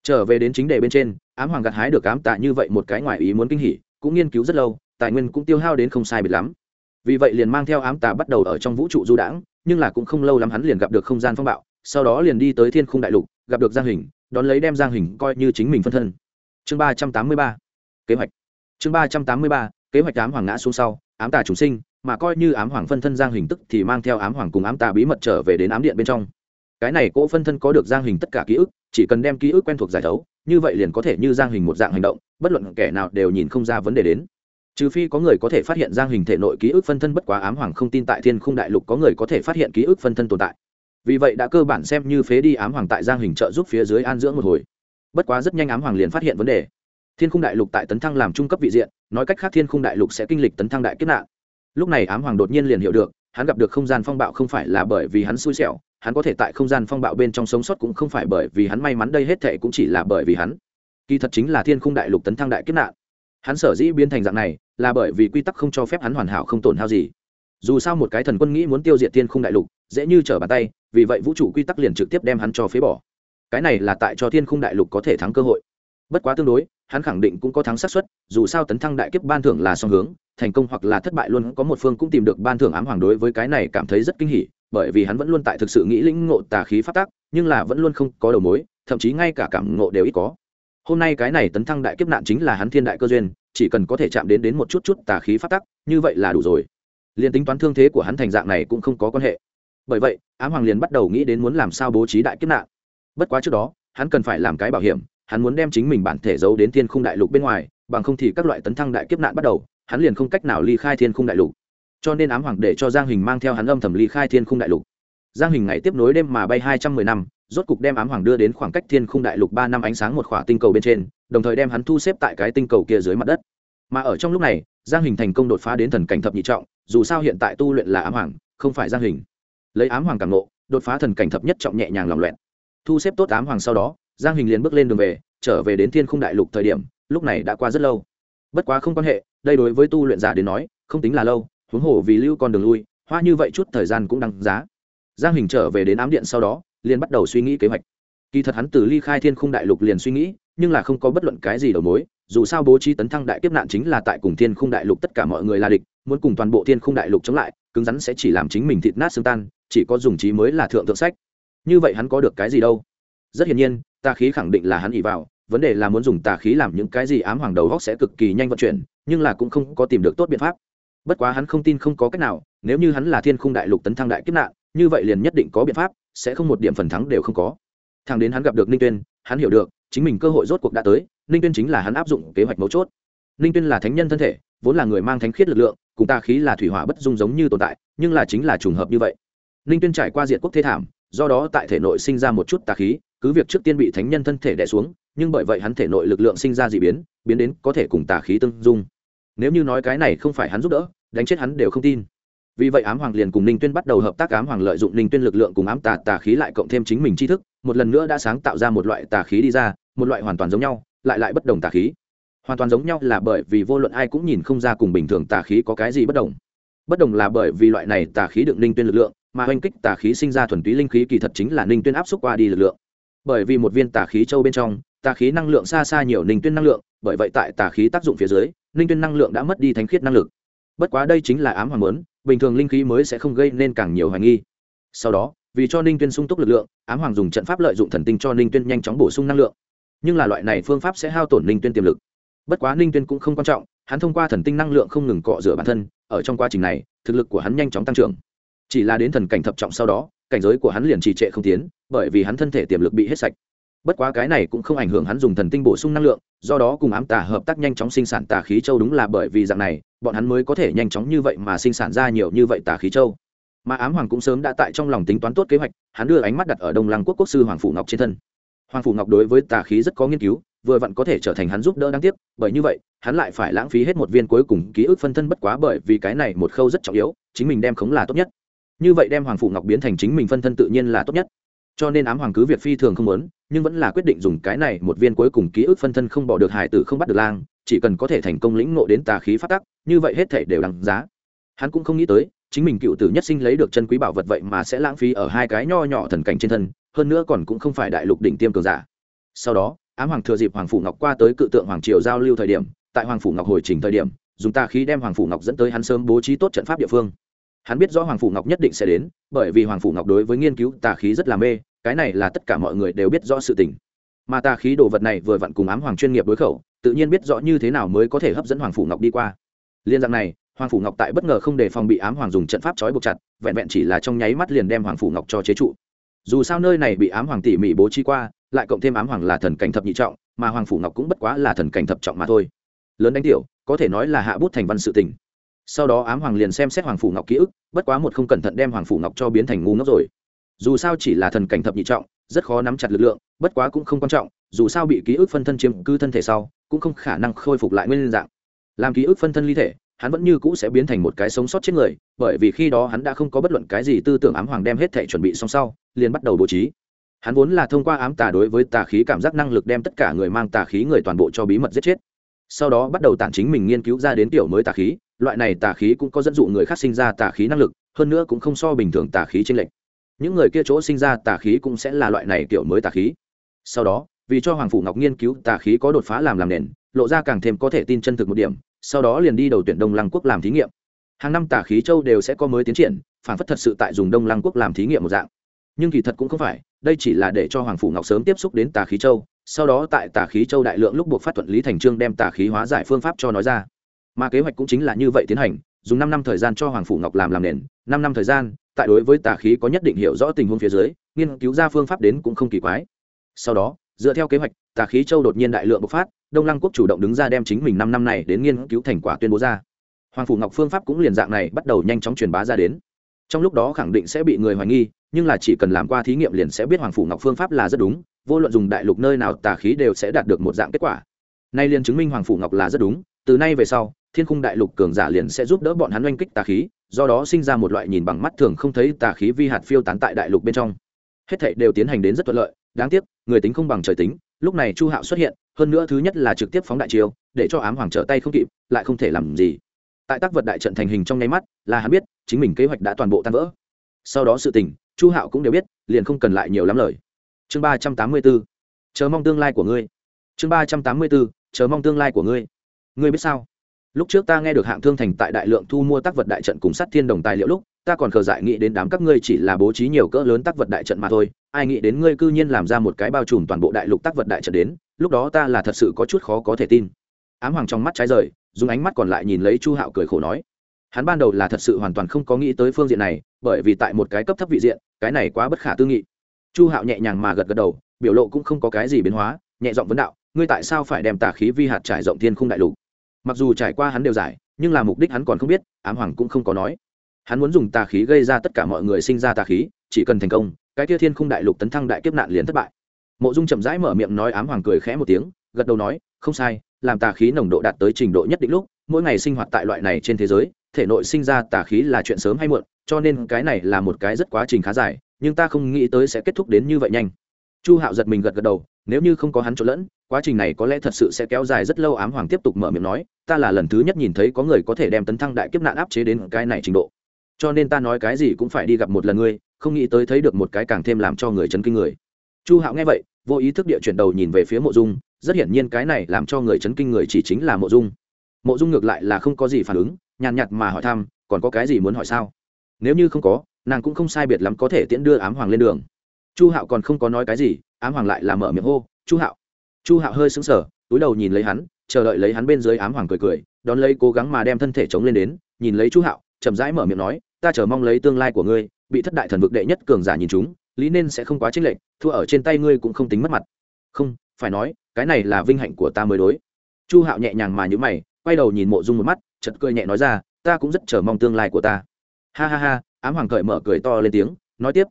Trở về đến chính đề bên trên, ám hoàng gặt hái được ám tà như vậy một cái ngoài ý muốn kinh hỉ cũng nghiên cứu rất lâu, tài nguyên cũng tiêu hao đến không sai biệt lắm. Vì vậy liền mang theo ám tà bắt đầu ở trong vũ trụ du đãng, nhưng là cũng không lâu lắm hắn liền gặp được không gian phong bạo, sau đó liền đi tới thiên khung đại lục, gặp được giang hình, đón lấy đem giang hình coi như chính mình phân thân. Chương ba trăm tám mươi ba, kế hoạch. Chương ba trăm tám mươi ba, kế hoạch ám hoàng ngã xuống sau, ám tà chủ sinh, mà coi như ám hoàng phân thân giang hình tức thì mang theo ám hoàng cùng ám tà bí mật trở về đến ám điện bên trong cái này cỗ phân thân có được giang hình tất cả ký ức, chỉ cần đem ký ức quen thuộc giải thấu, như vậy liền có thể như giang hình một dạng hành động, bất luận kẻ nào đều nhìn không ra vấn đề đến. Trừ phi có người có thể phát hiện giang hình thể nội ký ức phân thân bất quá ám hoàng không tin tại thiên khung đại lục có người có thể phát hiện ký ức phân thân tồn tại. Vì vậy đã cơ bản xem như phế đi ám hoàng tại giang hình trợ giúp phía dưới an dưỡng một hồi. Bất quá rất nhanh ám hoàng liền phát hiện vấn đề. Thiên khung đại lục tại tấn thăng làm trung cấp vị diện, nói cách khác thiên khung đại lục sẽ kinh lịch tấn thăng đại kiếp nạn. Lúc này ám hoàng đột nhiên liền hiểu được, hắn gặp được không gian phong bạo không phải là bởi vì hắn xui xẻo hắn có thể tại không gian phong bạo bên trong sống sót cũng không phải bởi vì hắn may mắn đây hết thệ cũng chỉ là bởi vì hắn. Kỳ thật chính là thiên khung đại lục tấn thăng đại kiếp nạn. Hắn sở dĩ biến thành dạng này là bởi vì quy tắc không cho phép hắn hoàn hảo không tổn hao gì. Dù sao một cái thần quân nghĩ muốn tiêu diệt thiên khung đại lục, dễ như trở bàn tay, vì vậy vũ trụ quy tắc liền trực tiếp đem hắn cho phế bỏ. Cái này là tại cho thiên khung đại lục có thể thắng cơ hội. Bất quá tương đối, hắn khẳng định cũng có thắng xác suất, dù sao tấn thăng đại kiếp ban thưởng là song hướng, thành công hoặc là thất bại luôn có một phương cũng tìm được ban thưởng ám hoàng đối với cái này cảm thấy rất kinh hỉ bởi vì hắn vẫn luôn tại thực sự nghĩ lĩnh ngộ tà khí phát tác nhưng là vẫn luôn không có đầu mối, thậm chí ngay cả cảm ngộ đều ít có. Hôm nay cái này tấn thăng đại kiếp nạn chính là hắn thiên đại cơ duyên, chỉ cần có thể chạm đến đến một chút chút tà khí phát tắc, như vậy là đủ rồi. Liền tính toán thương thế của hắn thành dạng này cũng không có quan hệ. Bởi vậy, ám hoàng liền bắt đầu nghĩ đến muốn làm sao bố trí đại kiếp nạn. Bất quá trước đó, hắn cần phải làm cái bảo hiểm, hắn muốn đem chính mình bản thể giấu đến thiên khung đại lục bên ngoài, bằng không thì các loại tấn thăng đại kiếp nạn bắt đầu, hắn liền không cách nào ly khai thiên khung đại lục cho nên ám hoàng để cho giang hình mang theo hắn âm thầm ly khai thiên khung đại lục. Giang hình ngày tiếp nối đêm mà bay hai trăm mười năm, rốt cục đem ám hoàng đưa đến khoảng cách thiên khung đại lục ba năm ánh sáng một khỏa tinh cầu bên trên, đồng thời đem hắn thu xếp tại cái tinh cầu kia dưới mặt đất. Mà ở trong lúc này, giang hình thành công đột phá đến thần cảnh thập nhị trọng, dù sao hiện tại tu luyện là ám hoàng, không phải giang hình. Lấy ám hoàng càng nộ đột phá thần cảnh thập nhất trọng nhẹ nhàng lòng luyện thu xếp tốt ám hoàng sau đó, giang hình liền bước lên đường về, trở về đến thiên khung đại lục thời điểm, lúc này đã qua rất lâu. Bất quá không quan hệ, đây đối với tu luyện giả đến nói, không tính là lâu huống hồ vì lưu con đường lui, hoa như vậy chút thời gian cũng đăng giá. Giang hình trở về đến ám điện sau đó, liền bắt đầu suy nghĩ kế hoạch. Kỳ thật hắn từ ly khai thiên khung đại lục liền suy nghĩ, nhưng là không có bất luận cái gì đầu mối, dù sao bố trí tấn thăng đại kiếp nạn chính là tại cùng thiên khung đại lục tất cả mọi người là địch, muốn cùng toàn bộ thiên khung đại lục chống lại, cứng rắn sẽ chỉ làm chính mình thịt nát xương tan, chỉ có dùng trí mới là thượng thượng sách. Như vậy hắn có được cái gì đâu? Rất hiển nhiên, tà khí khẳng định là hắn ỉ vào, vấn đề là muốn dùng tà khí làm những cái gì ám hoàng đầu góc sẽ cực kỳ nhanh vận chuyển, nhưng là cũng không có tìm được tốt biện pháp bất quá hắn không tin không có cách nào, nếu như hắn là thiên khung đại lục tấn thăng đại kiếp nạn, như vậy liền nhất định có biện pháp, sẽ không một điểm phần thắng đều không có. Thằng đến hắn gặp được ninh tuyên, hắn hiểu được, chính mình cơ hội rốt cuộc đã tới, ninh tuyên chính là hắn áp dụng kế hoạch mấu chốt. Ninh tuyên là thánh nhân thân thể, vốn là người mang thánh khiết lực lượng, cùng ta khí là thủy hỏa bất dung giống như tồn tại, nhưng là chính là trùng hợp như vậy. Ninh tuyên trải qua diện quốc thế thảm, do đó tại thể nội sinh ra một chút tà khí, cứ việc trước tiên bị thánh nhân thân thể đè xuống, nhưng bởi vậy hắn thể nội lực lượng sinh ra d ị biến biến đến có thể cùng tà khí tương dung. Nếu như nói cái này không phải hắn giúp đỡ đánh chết hắn đều không tin. Vì vậy ám hoàng liền cùng ninh tuyên bắt đầu hợp tác, ám hoàng lợi dụng ninh tuyên lực lượng cùng ám tà tà khí lại cộng thêm chính mình tri thức, một lần nữa đã sáng tạo ra một loại tà khí đi ra, một loại hoàn toàn giống nhau, lại lại bất đồng tà khí. Hoàn toàn giống nhau là bởi vì vô luận ai cũng nhìn không ra cùng bình thường tà khí có cái gì bất đồng. Bất đồng là bởi vì loại này tà khí đựng ninh tuyên lực lượng, mà oanh kích tà khí sinh ra thuần túy linh khí kỳ thật chính là ninh tuyên áp xúc qua đi lực lượng. Bởi vì một viên tà khí châu bên trong, tà khí năng lượng xa xa nhiều ninh tuyên năng lượng, bởi vậy tại tà khí tác dụng phía dưới, ninh tuyên năng lượng đã mất đi thánh khiết năng lực bất quá đây chính là ám hoàng mớn bình thường linh khí mới sẽ không gây nên càng nhiều hoài nghi. Sau đó, vì cho ninh tuyên sung túc lực lượng, ám hoàng dùng trận pháp lợi dụng thần tinh cho ninh tuyên nhanh chóng bổ sung năng lượng. Nhưng là loại này phương pháp sẽ hao tổn ninh tuyên tiềm lực. Bất quá ninh tuyên cũng không quan trọng, hắn thông qua thần tinh năng lượng không ngừng cọ rửa bản thân, ở trong quá trình này, thực lực của hắn nhanh chóng tăng trưởng. Chỉ là đến thần cảnh thập trọng sau đó, cảnh giới của hắn liền trì trệ không tiến, bởi vì hắn thân thể tiềm lực bị hết sạch bất quá cái này cũng không ảnh hưởng hắn dùng thần tinh bổ sung năng lượng, do đó cùng ám tà hợp tác nhanh chóng sinh sản tà khí châu đúng là bởi vì dạng này, bọn hắn mới có thể nhanh chóng như vậy mà sinh sản ra nhiều như vậy tà khí châu. Mà ám hoàng cũng sớm đã tại trong lòng tính toán tốt kế hoạch, hắn đưa ánh mắt đặt ở đông lăng quốc quốc sư hoàng phủ ngọc trên thân. Hoàng phủ ngọc đối với tà khí rất có nghiên cứu, vừa vặn có thể trở thành hắn giúp đỡ đáng tiếc, bởi như vậy, hắn lại phải lãng phí hết một viên cuối cùng ký ức phân thân bất quá bởi vì cái này một khâu rất trọng yếu, chính mình đem khống là tốt nhất. Như vậy đem hoàng phủ ngọc biến thành chính mình phân thân tự nhiên là tốt nhất cho nên ám hoàng cứ việc phi thường không muốn, nhưng vẫn là quyết định dùng cái này một viên cuối cùng ký ức phân thân không bỏ được hải tử không bắt được lang, chỉ cần có thể thành công lĩnh ngộ đến tà khí phát tắc, như vậy hết thể đều đằng giá. Hắn cũng không nghĩ tới, chính mình cựu tử nhất sinh lấy được chân quý bảo vật vậy mà sẽ lãng phí ở hai cái nho nhỏ thần cảnh trên thân, hơn nữa còn cũng không phải đại lục đỉnh tiêm cường giả. Sau đó, ám hoàng thừa dịp hoàng phủ ngọc qua tới cự tượng hoàng triều giao lưu thời điểm, tại hoàng phủ ngọc hồi trình thời điểm, dùng tà khí đem hoàng phủ ngọc dẫn tới hắn sớm bố trí tốt trận pháp địa phương hắn biết rõ hoàng phủ ngọc nhất định sẽ đến, bởi vì hoàng phủ ngọc đối với nghiên cứu tà khí rất là mê, cái này là tất cả mọi người đều biết rõ sự tình. Mà tà khí đồ vật này vừa vặn cùng ám hoàng chuyên nghiệp đối khẩu, tự nhiên biết rõ như thế nào mới có thể hấp dẫn hoàng phủ ngọc đi qua. Liên dạng này, hoàng phủ ngọc tại bất ngờ không đề phòng bị ám hoàng dùng trận pháp trói buộc chặt, vẹn vẹn chỉ là trong nháy mắt liền đem hoàng phủ ngọc cho chế trụ. Dù sao nơi này bị ám hoàng tỉ mỉ bố trí qua, lại cộng thêm ám hoàng là thần cảnh thập nhị trọng, mà hoàng phủ ngọc cũng bất quá là thần cảnh thập trọng mà thôi. Lớn đánh tiểu, có thể nói là hạ bút thành văn sự tình sau đó ám hoàng liền xem xét hoàng phủ ngọc ký ức, bất quá một không cẩn thận đem hoàng phủ ngọc cho biến thành ngu ngốc rồi. Dù sao chỉ là thần cảnh thập nhị trọng, rất khó nắm chặt lực lượng, bất quá cũng không quan trọng, dù sao bị ký ức phân thân chiếm cư thân thể sau, cũng không khả năng khôi phục lại nguyên dạng. Làm ký ức phân thân ly thể, hắn vẫn như cũ sẽ biến thành một cái sống sót chết người, bởi vì khi đó hắn đã không có bất luận cái gì tư tưởng ám hoàng đem hết thể chuẩn bị xong sau, liền bắt đầu bố trí. Hắn vốn là thông qua ám tà đối với tà khí cảm giác năng lực đem tất cả người mang tà khí người toàn bộ cho bí mật giết chết. Sau đó bắt đầu tản chính mình nghiên cứu ra đến tiểu mới tà khí loại này tà khí cũng có dẫn dụ người khác sinh ra tà khí năng lực, hơn nữa cũng không so bình thường tà khí trên lệnh những người kia chỗ sinh ra tà khí cũng sẽ là loại này kiểu mới tà khí. Sau đó, vì cho hoàng phủ ngọc nghiên cứu tà khí có đột phá làm làm nền, lộ ra càng thêm có thể tin chân thực một điểm, sau đó liền đi đầu tuyển đông lăng quốc làm thí nghiệm. Hàng năm tà khí châu đều sẽ có mới tiến triển, phản phất thật sự tại dùng đông lăng quốc làm thí nghiệm một dạng. Nhưng kỳ thật cũng không phải, đây chỉ là để cho hoàng phủ ngọc sớm tiếp xúc đến tà khí châu, sau đó tại tà khí châu đại lượng lúc buộc phát thuận lý thành trương đem tà khí hóa giải phương pháp cho nói ra mà kế hoạch cũng chính là như vậy tiến hành, dùng năm năm thời gian cho hoàng phủ ngọc làm làm nền, năm năm thời gian, tại đối với tà khí có nhất định hiểu rõ tình huống phía dưới, nghiên cứu ra phương pháp đến cũng không kỳ quái. Sau đó, dựa theo kế hoạch, tà khí châu đột nhiên đại lượng bộc phát, đông lăng quốc chủ động đứng ra đem chính mình năm năm này đến nghiên cứu thành quả tuyên bố ra. Hoàng phủ ngọc phương pháp cũng liền dạng này bắt đầu nhanh chóng truyền bá ra đến. Trong lúc đó khẳng định sẽ bị người hoài nghi, nhưng là chỉ cần làm qua thí nghiệm liền sẽ biết hoàng phủ ngọc phương pháp là rất đúng, vô luận dùng đại lục nơi nào tà khí đều sẽ đạt được một dạng kết quả. Nay liền chứng minh hoàng phủ ngọc là rất đúng, từ nay về sau thiên khung đại lục cường giả liền sẽ giúp đỡ bọn hắn oanh kích tà khí, do đó sinh ra một loại nhìn bằng mắt thường không thấy tà khí vi hạt phiêu tán tại đại lục bên trong. Hết thảy đều tiến hành đến rất thuận lợi, đáng tiếc, người tính không bằng trời tính, lúc này chu hạo xuất hiện, hơn nữa thứ nhất là trực tiếp phóng đại chiêu, để cho ám hoàng trở tay không kịp, lại không thể làm gì. Tại tác vật đại trận thành hình trong nháy mắt, là hắn biết, chính mình kế hoạch đã toàn bộ tan vỡ. Sau đó sự tình, chu hạo cũng đều biết, liền không cần lại nhiều lắm lời. Chương ba trăm tám mươi bốn, chờ mong tương lai của ngươi. Chương ba trăm tám mươi bốn, chờ mong tương lai của ngươi. Ngươi biết sao? Lúc trước ta nghe được hạng thương thành tại đại lượng thu mua tác vật đại trận cùng sát thiên đồng tài liệu lúc, ta còn khờ dại nghĩ đến đám các ngươi chỉ là bố trí nhiều cỡ lớn tác vật đại trận mà thôi, ai nghĩ đến ngươi cư nhiên làm ra một cái bao trùm toàn bộ đại lục tác vật đại trận đến, lúc đó ta là thật sự có chút khó có thể tin. Ám hoàng trong mắt trái rời, dùng ánh mắt còn lại nhìn lấy chu hạo cười khổ nói, hắn ban đầu là thật sự hoàn toàn không có nghĩ tới phương diện này, bởi vì tại một cái cấp thấp vị diện, cái này quá bất khả tư nghị. Chu hạo nhẹ nhàng mà gật gật đầu, biểu lộ cũng không có cái gì biến hóa, nhẹ giọng vấn đạo, ngươi tại sao phải đem tà khí vi hạt trải rộng thiên khung đại lục? Mặc dù trải qua hắn đều giải, nhưng là mục đích hắn còn không biết, ám hoàng cũng không có nói. Hắn muốn dùng tà khí gây ra tất cả mọi người sinh ra tà khí, chỉ cần thành công, cái kia thiên khung đại lục tấn thăng đại kiếp nạn liền thất bại. Mộ dung chậm rãi mở miệng nói ám hoàng cười khẽ một tiếng, gật đầu nói, không sai, làm tà khí nồng độ đạt tới trình độ nhất định lúc, mỗi ngày sinh hoạt tại loại này trên thế giới, thể nội sinh ra tà khí là chuyện sớm hay muộn, cho nên cái này là một cái rất quá trình khá dài, nhưng ta không nghĩ tới sẽ kết thúc đến như vậy nhanh. Chu hạo giật mình gật gật đầu nếu như không có hắn trộn lẫn, quá trình này có lẽ thật sự sẽ kéo dài rất lâu, ám hoàng tiếp tục mở miệng nói, ta là lần thứ nhất nhìn thấy có người có thể đem tấn thăng đại kiếp nạn áp chế đến cái này trình độ. Cho nên ta nói cái gì cũng phải đi gặp một lần ngươi, không nghĩ tới thấy được một cái càng thêm làm cho người chấn kinh người. Chu hạo nghe vậy, vô ý thức địa chuyển đầu nhìn về phía mộ dung, rất hiển nhiên cái này làm cho người chấn kinh người chỉ chính là mộ dung. Mộ dung ngược lại là không có gì phản ứng, nhàn nhạt mà hỏi thăm, còn có cái gì muốn hỏi sao? Nếu như không có, nàng cũng không sai biệt lắm có thể tiễn đưa ám hoàng lên đường chu hạo còn không có nói cái gì, ám hoàng lại làm mở miệng hô, chu hạo. Chu hạo hơi sững sờ, túi đầu nhìn lấy hắn, chờ đợi lấy hắn bên dưới ám hoàng cười cười, đón lấy cố gắng mà đem thân thể chống lên đến, nhìn lấy chu hạo, chậm rãi mở miệng nói, ta chờ mong lấy tương lai của ngươi, bị thất đại thần vực đệ nhất cường giả nhìn chúng, lý nên sẽ không quá chênh lệch, thua ở trên tay ngươi cũng không tính mất mặt. Không, phải nói, cái này là vinh hạnh của ta mới đối. Chu hạo nhẹ nhàng mà nhữ mày, quay đầu nhìn mộ dung một mắt chật cười nhẹ nói ra, ta cũng rất chờ mong tương lai của ta. Ha ha ha, ám hoàng cởi mở cười to lên tiếng, nói tiếp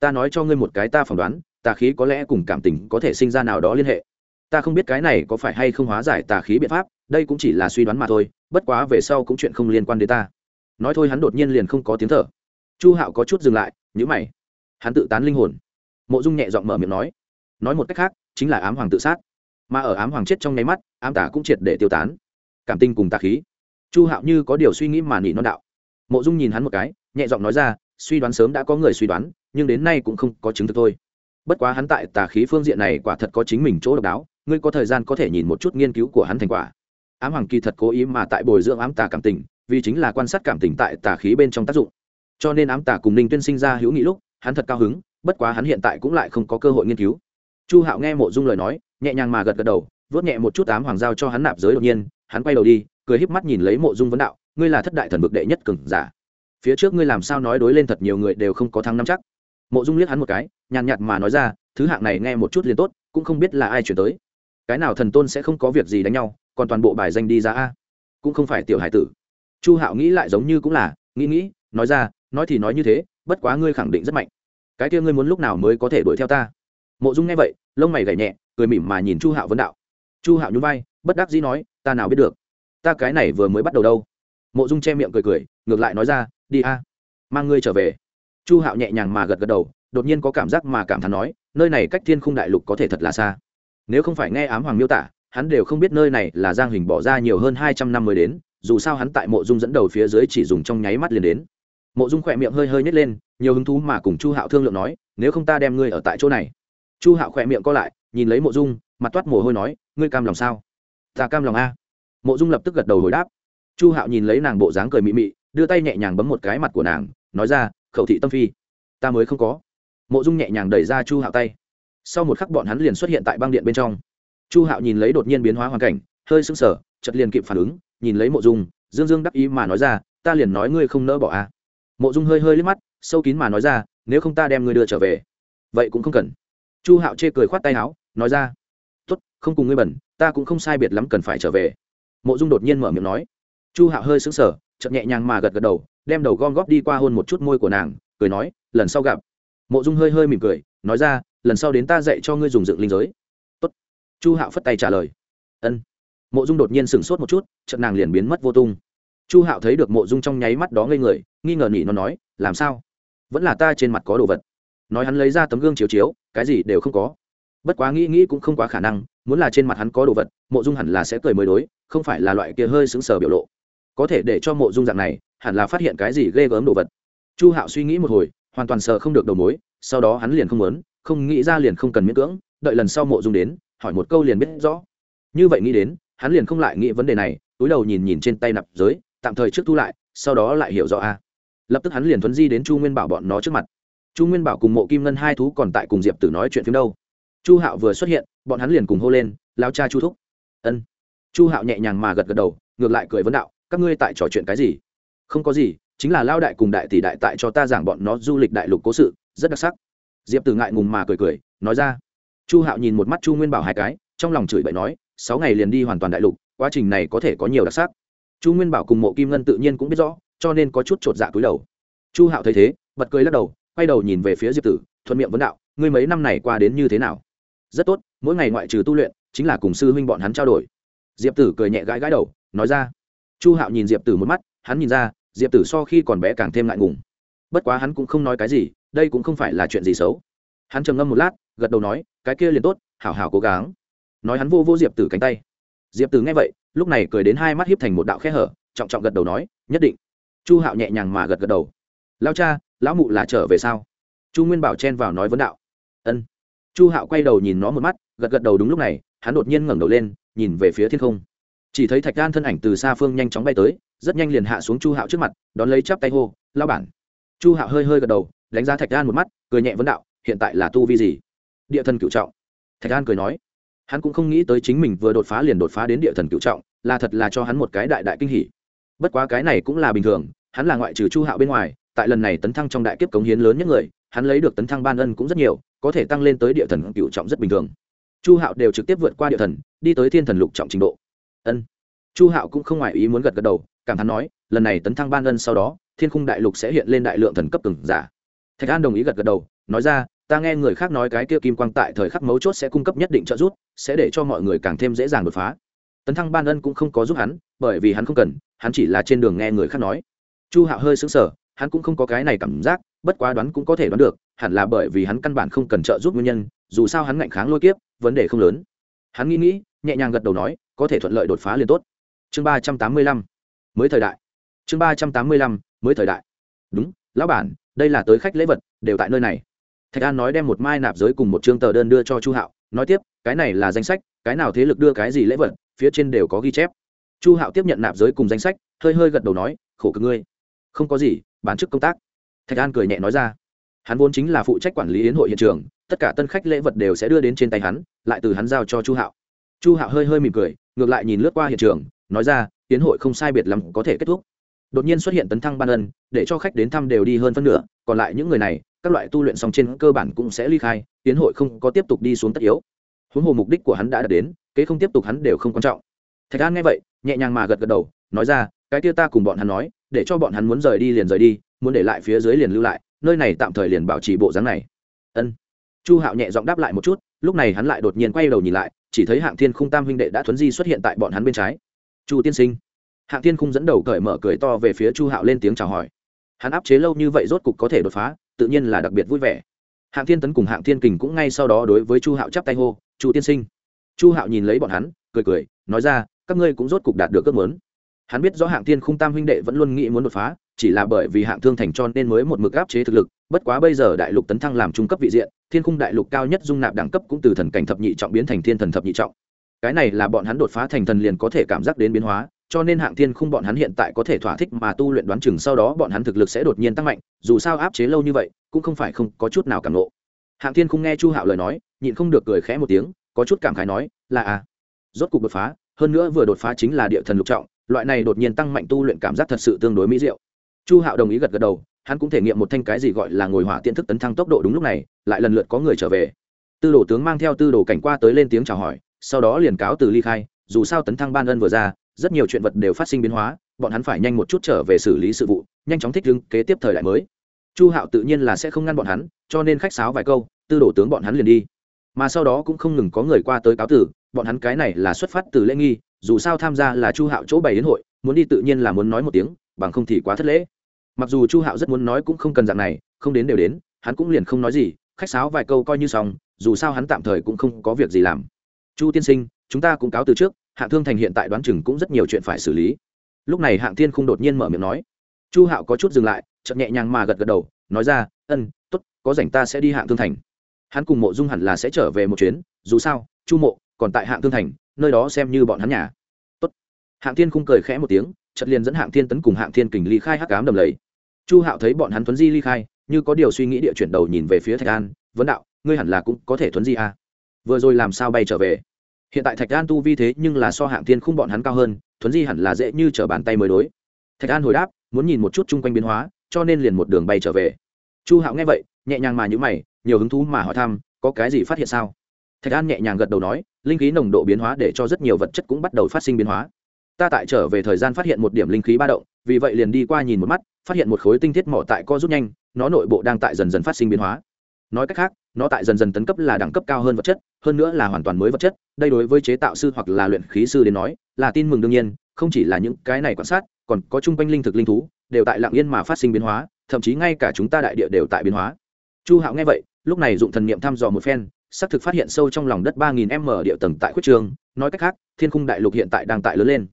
ta nói cho ngươi một cái ta phỏng đoán, tà khí có lẽ cùng cảm tình có thể sinh ra nào đó liên hệ. Ta không biết cái này có phải hay không hóa giải tà khí biện pháp, đây cũng chỉ là suy đoán mà thôi, bất quá về sau cũng chuyện không liên quan đến ta. Nói thôi hắn đột nhiên liền không có tiếng thở. Chu hạo có chút dừng lại nhữ mày. Hắn tự tán linh hồn. Mộ dung nhẹ giọng mở miệng nói. Nói một cách khác, chính là ám hoàng tự sát. Mà ở ám hoàng chết trong nháy mắt, ám tả cũng triệt để tiêu tán. Cảm tình cùng tà khí. Chu hạo như có điều suy nghĩ mà nỉ non đạo. Mộ dung nhìn hắn một cái, nhẹ giọng nói ra, suy đoán sớm đã có người suy đoán nhưng đến nay cũng không có chứng thực thôi. Bất quá hắn tại tà khí phương diện này quả thật có chính mình chỗ độc đáo, ngươi có thời gian có thể nhìn một chút nghiên cứu của hắn thành quả. Ám hoàng kỳ thật cố ý mà tại bồi dưỡng ám tà cảm tình, vì chính là quan sát cảm tình tại tà khí bên trong tác dụng. Cho nên ám tà cùng ninh tuyên sinh ra hữu nghị lúc, hắn thật cao hứng, bất quá hắn hiện tại cũng lại không có cơ hội nghiên cứu. Chu hạo nghe mộ dung lời nói, nhẹ nhàng mà gật gật đầu vớt nhẹ một chút ám hoàng giao cho hắn nạp giới đột nhiên, hắn quay đầu đi, cười híp mắt nhìn lấy mộ dung vấn đạo, ngươi là thất đại thần vực đệ nhất cường giả. Phía trước ngươi làm sao nói đối lên thật nhiều người đều không có thăng năm chắc mộ dung liếc hắn một cái, nhàn nhạt mà nói ra, thứ hạng này nghe một chút liền tốt, cũng không biết là ai chuyển tới. Cái nào thần tôn sẽ không có việc gì đánh nhau, còn toàn bộ bài danh đi ra a. Cũng không phải tiểu hải tử. Chu hạo nghĩ lại giống như cũng là, nghĩ nghĩ, nói ra, nói thì nói như thế, bất quá ngươi khẳng định rất mạnh. Cái kia ngươi muốn lúc nào mới có thể đuổi theo ta? Mộ dung nghe vậy, lông mày gảy nhẹ, cười mỉm mà nhìn chu hạo vấn đạo. Chu hạo nhún vai, bất đắc dĩ nói, ta nào biết được. Ta cái này vừa mới bắt đầu đâu. Mộ dung che miệng cười cười, ngược lại nói ra, đi a, mang ngươi trở về chu hạo nhẹ nhàng mà gật gật đầu, đột nhiên có cảm giác mà cảm thán nói, nơi này cách thiên khung đại lục có thể thật là xa. Nếu không phải nghe ám hoàng miêu tả, hắn đều không biết nơi này là giang hình bỏ ra nhiều hơn hai trăm năm mới đến, dù sao hắn tại mộ dung dẫn đầu phía dưới chỉ dùng trong nháy mắt liền đến. Mộ dung khỏe miệng hơi hơi nhét lên, nhiều hứng thú mà cùng chu hạo thương lượng nói, nếu không ta đem ngươi ở tại chỗ này. Chu hạo khỏe miệng co lại, nhìn lấy mộ dung, mặt toát mồ hôi nói, ngươi cam lòng sao? Ta cam lòng a. Mộ dung lập tức gật đầu hồi đáp. Chu hạo nhìn lấy nàng bộ dáng cười mị mị, đưa tay nhẹ nhàng bấm một cái mặt của nàng, nói ra khẩu thị tâm phi. Ta mới không có. Mộ dung nhẹ nhàng đẩy ra chu hạo tay. Sau một khắc bọn hắn liền xuất hiện tại băng điện bên trong. Chu hạo nhìn lấy đột nhiên biến hóa hoàn cảnh, hơi sững sờ chật liền kịp phản ứng, nhìn lấy mộ dung, dương dương đắc ý mà nói ra, ta liền nói ngươi không nỡ bỏ a. Mộ dung hơi hơi liếc mắt, sâu kín mà nói ra, nếu không ta đem ngươi đưa trở về, vậy cũng không cần. Chu hạo chê cười khoát tay áo, nói ra, tốt, không cùng ngươi bẩn, ta cũng không sai biệt lắm cần phải trở về. Mộ dung đột nhiên mở miệng nói. Chu hạo hơi sững sờ chậm nhẹ nhàng mà gật gật đầu đem đầu gom góp đi qua hôn một chút môi của nàng, cười nói, lần sau gặp. Mộ dung hơi hơi mỉm cười, nói ra, lần sau đến ta dạy cho ngươi dùng dựng linh giới. Tốt. chu hạo phất tay trả lời. Ân. Mộ dung đột nhiên sửng sốt một chút, chợt nàng liền biến mất vô tung. Chu hạo thấy được mộ dung trong nháy mắt đó ngây người, nghi ngờ nhị nó nói, làm sao? Vẫn là ta trên mặt có đồ vật. Nói hắn lấy ra tấm gương chiếu chiếu, cái gì đều không có. Bất quá nghĩ nghĩ cũng không quá khả năng, muốn là trên mặt hắn có đồ vật, mộ dung hẳn là sẽ cười mới đối, không phải là loại kia hơi sững sờ biểu lộ. Có thể để cho mộ dung dạng này hẳn là phát hiện cái gì ghê gớm đồ vật. Chu hạo suy nghĩ một hồi, hoàn toàn sợ không được đầu mối, sau đó hắn liền không muốn, không nghĩ ra liền không cần miễn cưỡng, đợi lần sau mộ dung đến, hỏi một câu liền biết rõ. Như vậy nghĩ đến, hắn liền không lại nghĩ vấn đề này, túi đầu nhìn nhìn trên tay nạp giới, tạm thời trước thu lại, sau đó lại hiểu rõ a. Lập tức hắn liền thuấn di đến chu nguyên bảo bọn nó trước mặt. Chu nguyên bảo cùng mộ kim ngân hai thú còn tại cùng diệp tử nói chuyện phim đâu. Chu hạo vừa xuất hiện, bọn hắn liền cùng hô lên lao cha chu thúc. Ân. Chu hạo nhẹ nhàng mà gật gật đầu, ngược lại cười vấn đạo, các ngươi tại trò chuyện cái gì? Không có gì, chính là lao đại cùng đại tỷ đại tại cho ta giảng bọn nó du lịch đại lục cố sự, rất đặc sắc. Diệp tử ngại ngùng mà cười cười, nói ra. Chu hạo nhìn một mắt chu nguyên bảo hai cái, trong lòng chửi bậy nói, sáu ngày liền đi hoàn toàn đại lục, quá trình này có thể có nhiều đặc sắc. Chu nguyên bảo cùng mộ kim ngân tự nhiên cũng biết rõ, cho nên có chút chột dạ cúi đầu. Chu hạo thấy thế, bật cười lắc đầu, quay đầu nhìn về phía diệp tử, thuận miệng vấn đạo, ngươi mấy năm này qua đến như thế nào? Rất tốt, mỗi ngày ngoại trừ tu luyện, chính là cùng sư huynh bọn hắn trao đổi. Diệp tử cười nhẹ gãi gãi đầu, nói ra chu hạo nhìn diệp tử một mắt, hắn nhìn ra, diệp tử so khi còn bé càng thêm ngại ngùng. Bất quá hắn cũng không nói cái gì, đây cũng không phải là chuyện gì xấu. Hắn trầm ngâm một lát, gật đầu nói, cái kia liền tốt, hảo hảo cố gắng. Nói hắn vô vô diệp tử cánh tay. Diệp tử nghe vậy, lúc này cười đến hai mắt hiếp thành một đạo khe hở, trọng trọng gật đầu nói, nhất định. Chu hạo nhẹ nhàng mà gật gật đầu. Lao cha, lão mụ là trở về sao? Chu nguyên bảo chen vào nói vấn đạo. Ân. Chu hạo quay đầu nhìn nó một mắt, gật gật đầu đúng lúc này, hắn đột nhiên ngẩng đầu lên, nhìn về phía thiên không chỉ thấy thạch đan thân ảnh từ xa phương nhanh chóng bay tới, rất nhanh liền hạ xuống chu hạo trước mặt, đón lấy chắp tay hô lao bản. Chu hạo hơi hơi gật đầu, đánh giá thạch đan một mắt, cười nhẹ vấn đạo, hiện tại là tu vi gì? Địa thần cựu trọng. Thạch đan cười nói, hắn cũng không nghĩ tới chính mình vừa đột phá liền đột phá đến địa thần cựu trọng, là thật là cho hắn một cái đại đại kinh hỉ. Bất quá cái này cũng là bình thường, hắn là ngoại trừ chu hạo bên ngoài, tại lần này tấn thăng trong đại kiếp cống hiến lớn nhất người, hắn lấy được tấn thăng ban ân cũng rất nhiều, có thể tăng lên tới địa thần cựu trọng rất bình thường. Chu hạo đều trực tiếp vượt qua địa thần, đi tới thiên thần lục trọng trình độ ân chu hạo cũng không ngoài ý muốn gật gật đầu cảm thán nói lần này tấn thăng ban ân sau đó thiên khung đại lục sẽ hiện lên đại lượng thần cấp từng giả thạch an đồng ý gật gật đầu nói ra ta nghe người khác nói cái kia kim quang tại thời khắc mấu chốt sẽ cung cấp nhất định trợ giúp sẽ để cho mọi người càng thêm dễ dàng đột phá tấn thăng ban ân cũng không có giúp hắn bởi vì hắn không cần hắn chỉ là trên đường nghe người khác nói chu hạo hơi sững sờ, hắn cũng không có cái này cảm giác, bất quá đoán cũng có thể đoán được, hẳn là bởi vì hắn căn bản không cần trợ giúp nguyên nhân, dù sao hắn ngạnh kháng lôi kiếp, vấn đề không lớn. Hắn nghĩ nghĩ, nhẹ nhàng gật đầu nói có thể thuận lợi đột phá liền tốt. Chương ba trăm tám mươi lăm, mới thời đại. Chương ba trăm tám mươi lăm, mới thời đại. Đúng, lão bản, đây là tới khách lễ vật, đều tại nơi này. Thạch an nói đem một mai nạp giới cùng một chương tờ đơn đưa cho chu hạo, nói tiếp, cái này là danh sách, cái nào thế lực đưa cái gì lễ vật, phía trên đều có ghi chép. Chu hạo tiếp nhận nạp giới cùng danh sách, hơi hơi gật đầu nói, khổ cực ngươi. Không có gì bán chức công tác. Thạch an cười nhẹ nói ra. Hắn vốn chính là phụ trách quản lý yến hội hiện trường, tất cả tân khách lễ vật đều sẽ đưa đến trên tay hắn, lại từ hắn giao cho chu hạo. Chu hạo hơi hơi mỉm cười ngược lại nhìn lướt qua hiện trường, nói ra tiến hội không sai biệt lắm có thể kết thúc. Đột nhiên xuất hiện tấn thăng ban ân, để cho khách đến thăm đều đi hơn phân nửa, còn lại những người này, các loại tu luyện xong trên cơ bản cũng sẽ ly khai tiến hội không có tiếp tục đi xuống tất yếu. Huống hồ mục đích của hắn đã đạt đến, kế không tiếp tục hắn đều không quan trọng. Thạch an nghe vậy, nhẹ nhàng mà gật gật đầu, nói ra, cái kia ta cùng bọn hắn nói, để cho bọn hắn muốn rời đi liền rời đi, muốn để lại phía dưới liền lưu lại, nơi này tạm thời liền bảo trì bộ dáng này. Ân. Chu hạo nhẹ giọng đáp lại một chút, lúc này hắn lại đột nhiên quay đầu nhìn lại chỉ thấy hạng thiên khung tam huynh đệ đã thuấn di xuất hiện tại bọn hắn bên trái. Chu tiên sinh. Hạng thiên khung dẫn đầu cởi mở cười to về phía chu hạo lên tiếng chào hỏi. Hắn áp chế lâu như vậy rốt cục có thể đột phá, tự nhiên là đặc biệt vui vẻ. Hạng thiên tấn cùng hạng thiên kình cũng ngay sau đó đối với chu hạo chắp tay hô, chu tiên sinh. Chu hạo nhìn lấy bọn hắn, cười cười, nói ra, các ngươi cũng rốt cục đạt được ước muốn. Hắn biết rõ hạng thiên khung tam huynh đệ vẫn luôn nghĩ muốn đột phá, chỉ là bởi vì hạng thương thành cho nên mới một mực áp chế thực lực, bất quá bây giờ đại lục tấn thăng làm trung cấp vị diện thiên khung đại lục cao nhất dung nạp đẳng cấp cũng từ thần cảnh thập nhị trọng biến thành thiên thần thập nhị trọng. Cái này là bọn hắn đột phá thành thần liền có thể cảm giác đến biến hóa, cho nên hạng thiên khung bọn hắn hiện tại có thể thỏa thích mà tu luyện đoán chừng sau đó bọn hắn thực lực sẽ đột nhiên tăng mạnh, dù sao áp chế lâu như vậy, cũng không phải không có chút nào cảm nộ hạng thiên khung nghe chu hạo lời nói, nhịn không được cười khẽ một tiếng, có chút cảm khái nói, là à rốt cục đột phá, hơn nữa vừa đột phá chính là địa thần lục trọng, loại này đột nhiên tăng mạnh tu luyện cảm giác thật sự tương đối mỹ diệu. Chu hạo đồng ý gật gật đầu hắn cũng thể nghiệm một thanh cái gì gọi là ngồi hỏa tiện thức tấn thăng tốc độ đúng lúc này, lại lần lượt có người trở về. Tư đồ tướng mang theo tư đồ cảnh qua tới lên tiếng chào hỏi, sau đó liền cáo từ ly khai, dù sao tấn thăng ban ân vừa ra, rất nhiều chuyện vật đều phát sinh biến hóa, bọn hắn phải nhanh một chút trở về xử lý sự vụ, nhanh chóng thích ứng kế tiếp thời đại mới. Chu hạo tự nhiên là sẽ không ngăn bọn hắn, cho nên khách sáo vài câu, tư đồ tướng bọn hắn liền đi. Mà sau đó cũng không ngừng có người qua tới cáo tử bọn hắn cái này là xuất phát từ lễ nghi, dù sao tham gia là chu hạo chỗ bày đến hội, muốn đi tự nhiên là muốn nói một tiếng, bằng không thì quá thất lễ mặc dù chu hạo rất muốn nói cũng không cần dạng này, không đến đều đến, hắn cũng liền không nói gì, khách sáo vài câu coi như xong, dù sao hắn tạm thời cũng không có việc gì làm. Chu tiên sinh, chúng ta cũng cáo từ trước, hạng thương thành hiện tại đoán chừng cũng rất nhiều chuyện phải xử lý. Lúc này hạng thiên không đột nhiên mở miệng nói. Chu hạo có chút dừng lại chậm nhẹ nhàng mà gật gật đầu, nói ra, ân t ố t có rảnh ta sẽ đi hạng thương thành. Hắn cùng mộ dung hẳn là sẽ trở về một chuyến, dù sao, chu mộ còn tại hạng thương thành, nơi đó xem như bọn hắn nhà. Tốt. hạng thiên khung cười khẽ một tiếng chật liền dẫn hạng thiên tấn cùng hạng thiên kình ly khai hắc cám đầm lầy chu hạo thấy bọn hắn thuấn di ly khai, như có điều suy nghĩ địa chuyển đầu nhìn về phía thạch an, vấn đạo, ngươi hẳn là cũng có thể thuấn di à. vừa rồi làm sao bay trở về? Hiện tại thạch an tu vi thế nhưng là so hạng thiên khung bọn hắn cao hơn, thuấn di hẳn là dễ như t r ở bàn tay mới đối. Thạch an hồi đáp, muốn nhìn một chút chung quanh biến hóa, cho nên liền một đường bay trở về. Chu hạo nghe vậy, nhẹ nhàng mà nhữ mày, nhiều hứng thú mà hỏi thăm, có cái gì phát hiện sao? Thạch an nhẹ nhàng gật đầu nói, linh khí nồng độ biến hóa để cho rất nhiều vật chất cũng bắt đầu phát sinh biến hóa ta tại trở về thời gian phát hiện một điểm linh khí ba động, vì vậy liền đi qua nhìn một mắt, phát hiện một khối tinh thiết mỏ tại co rút nhanh, nó nội bộ đang tại dần dần phát sinh biến hóa. Nói cách khác, nó tại dần dần tấn cấp là đẳng cấp cao hơn vật chất, hơn nữa là hoàn toàn mới vật chất, đây đối với chế tạo sư hoặc là luyện khí sư đến nói, là tin mừng đương nhiên, không chỉ là những cái này quan sát, còn có chung quanh linh thực linh thú, đều tại lạng yên mà phát sinh biến hóa, thậm chí ngay cả chúng ta đại địa đều tại biến hóa. Chu hạo nghe vậy, lúc này dụng thần niệm thăm dò một phen, xác thực phát hiện sâu trong lòng đất ba nghìn m địa tầng tại khuyết trường, nói cách khác, thiên khung đại lục hiện tại đang tại lớn lên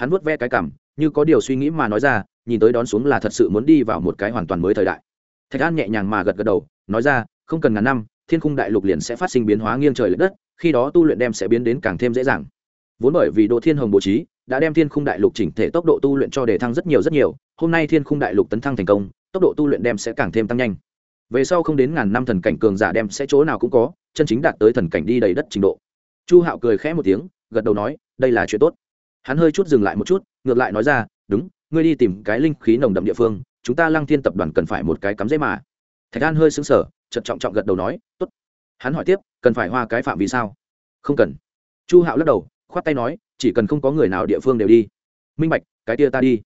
hắn vuốt ve cái cảm, như có điều suy nghĩ mà nói ra, nhìn tới đón xuống là thật sự muốn đi vào một cái hoàn toàn mới thời đại. Thạch an nhẹ nhàng mà gật gật đầu, nói ra, không cần ngàn năm, thiên khung đại lục liền sẽ phát sinh biến hóa nghiêng trời l ệ đất, khi đó tu luyện đem sẽ biến đến càng thêm dễ dàng. Vốn bởi vì đỗ thiên hồng bố trí, đã đem thiên khung đại lục chỉnh thể tốc độ tu luyện cho đề thăng rất nhiều rất nhiều, hôm nay thiên khung đại lục tấn thăng thành công, tốc độ tu luyện đem sẽ càng thêm tăng nhanh. Về sau không đến ngàn năm thần cảnh cường giả đem sẽ chỗ nào cũng có, chân chính đạt tới thần cảnh đi đầy đất trình độ. Chu hạo cười khẽ một tiếng, gật đầu nói, đây là chuyện tốt hắn hơi chút dừng lại một chút, ngược lại nói ra, đúng, ngươi đi tìm cái linh khí nồng đậm địa phương, chúng ta lăng thiên tập đoàn cần phải một cái cắm dễ mà. Thạch an hơi xứng sở chật trọng trọng gật đầu nói, tốt. Hắn hỏi tiếp, cần phải hoa cái phạm vì sao? Không cần. Chu hạo lắc đầu, khoát tay nói, chỉ cần không có người nào địa phương đều đi. Minh bạch, cái tia ta đi.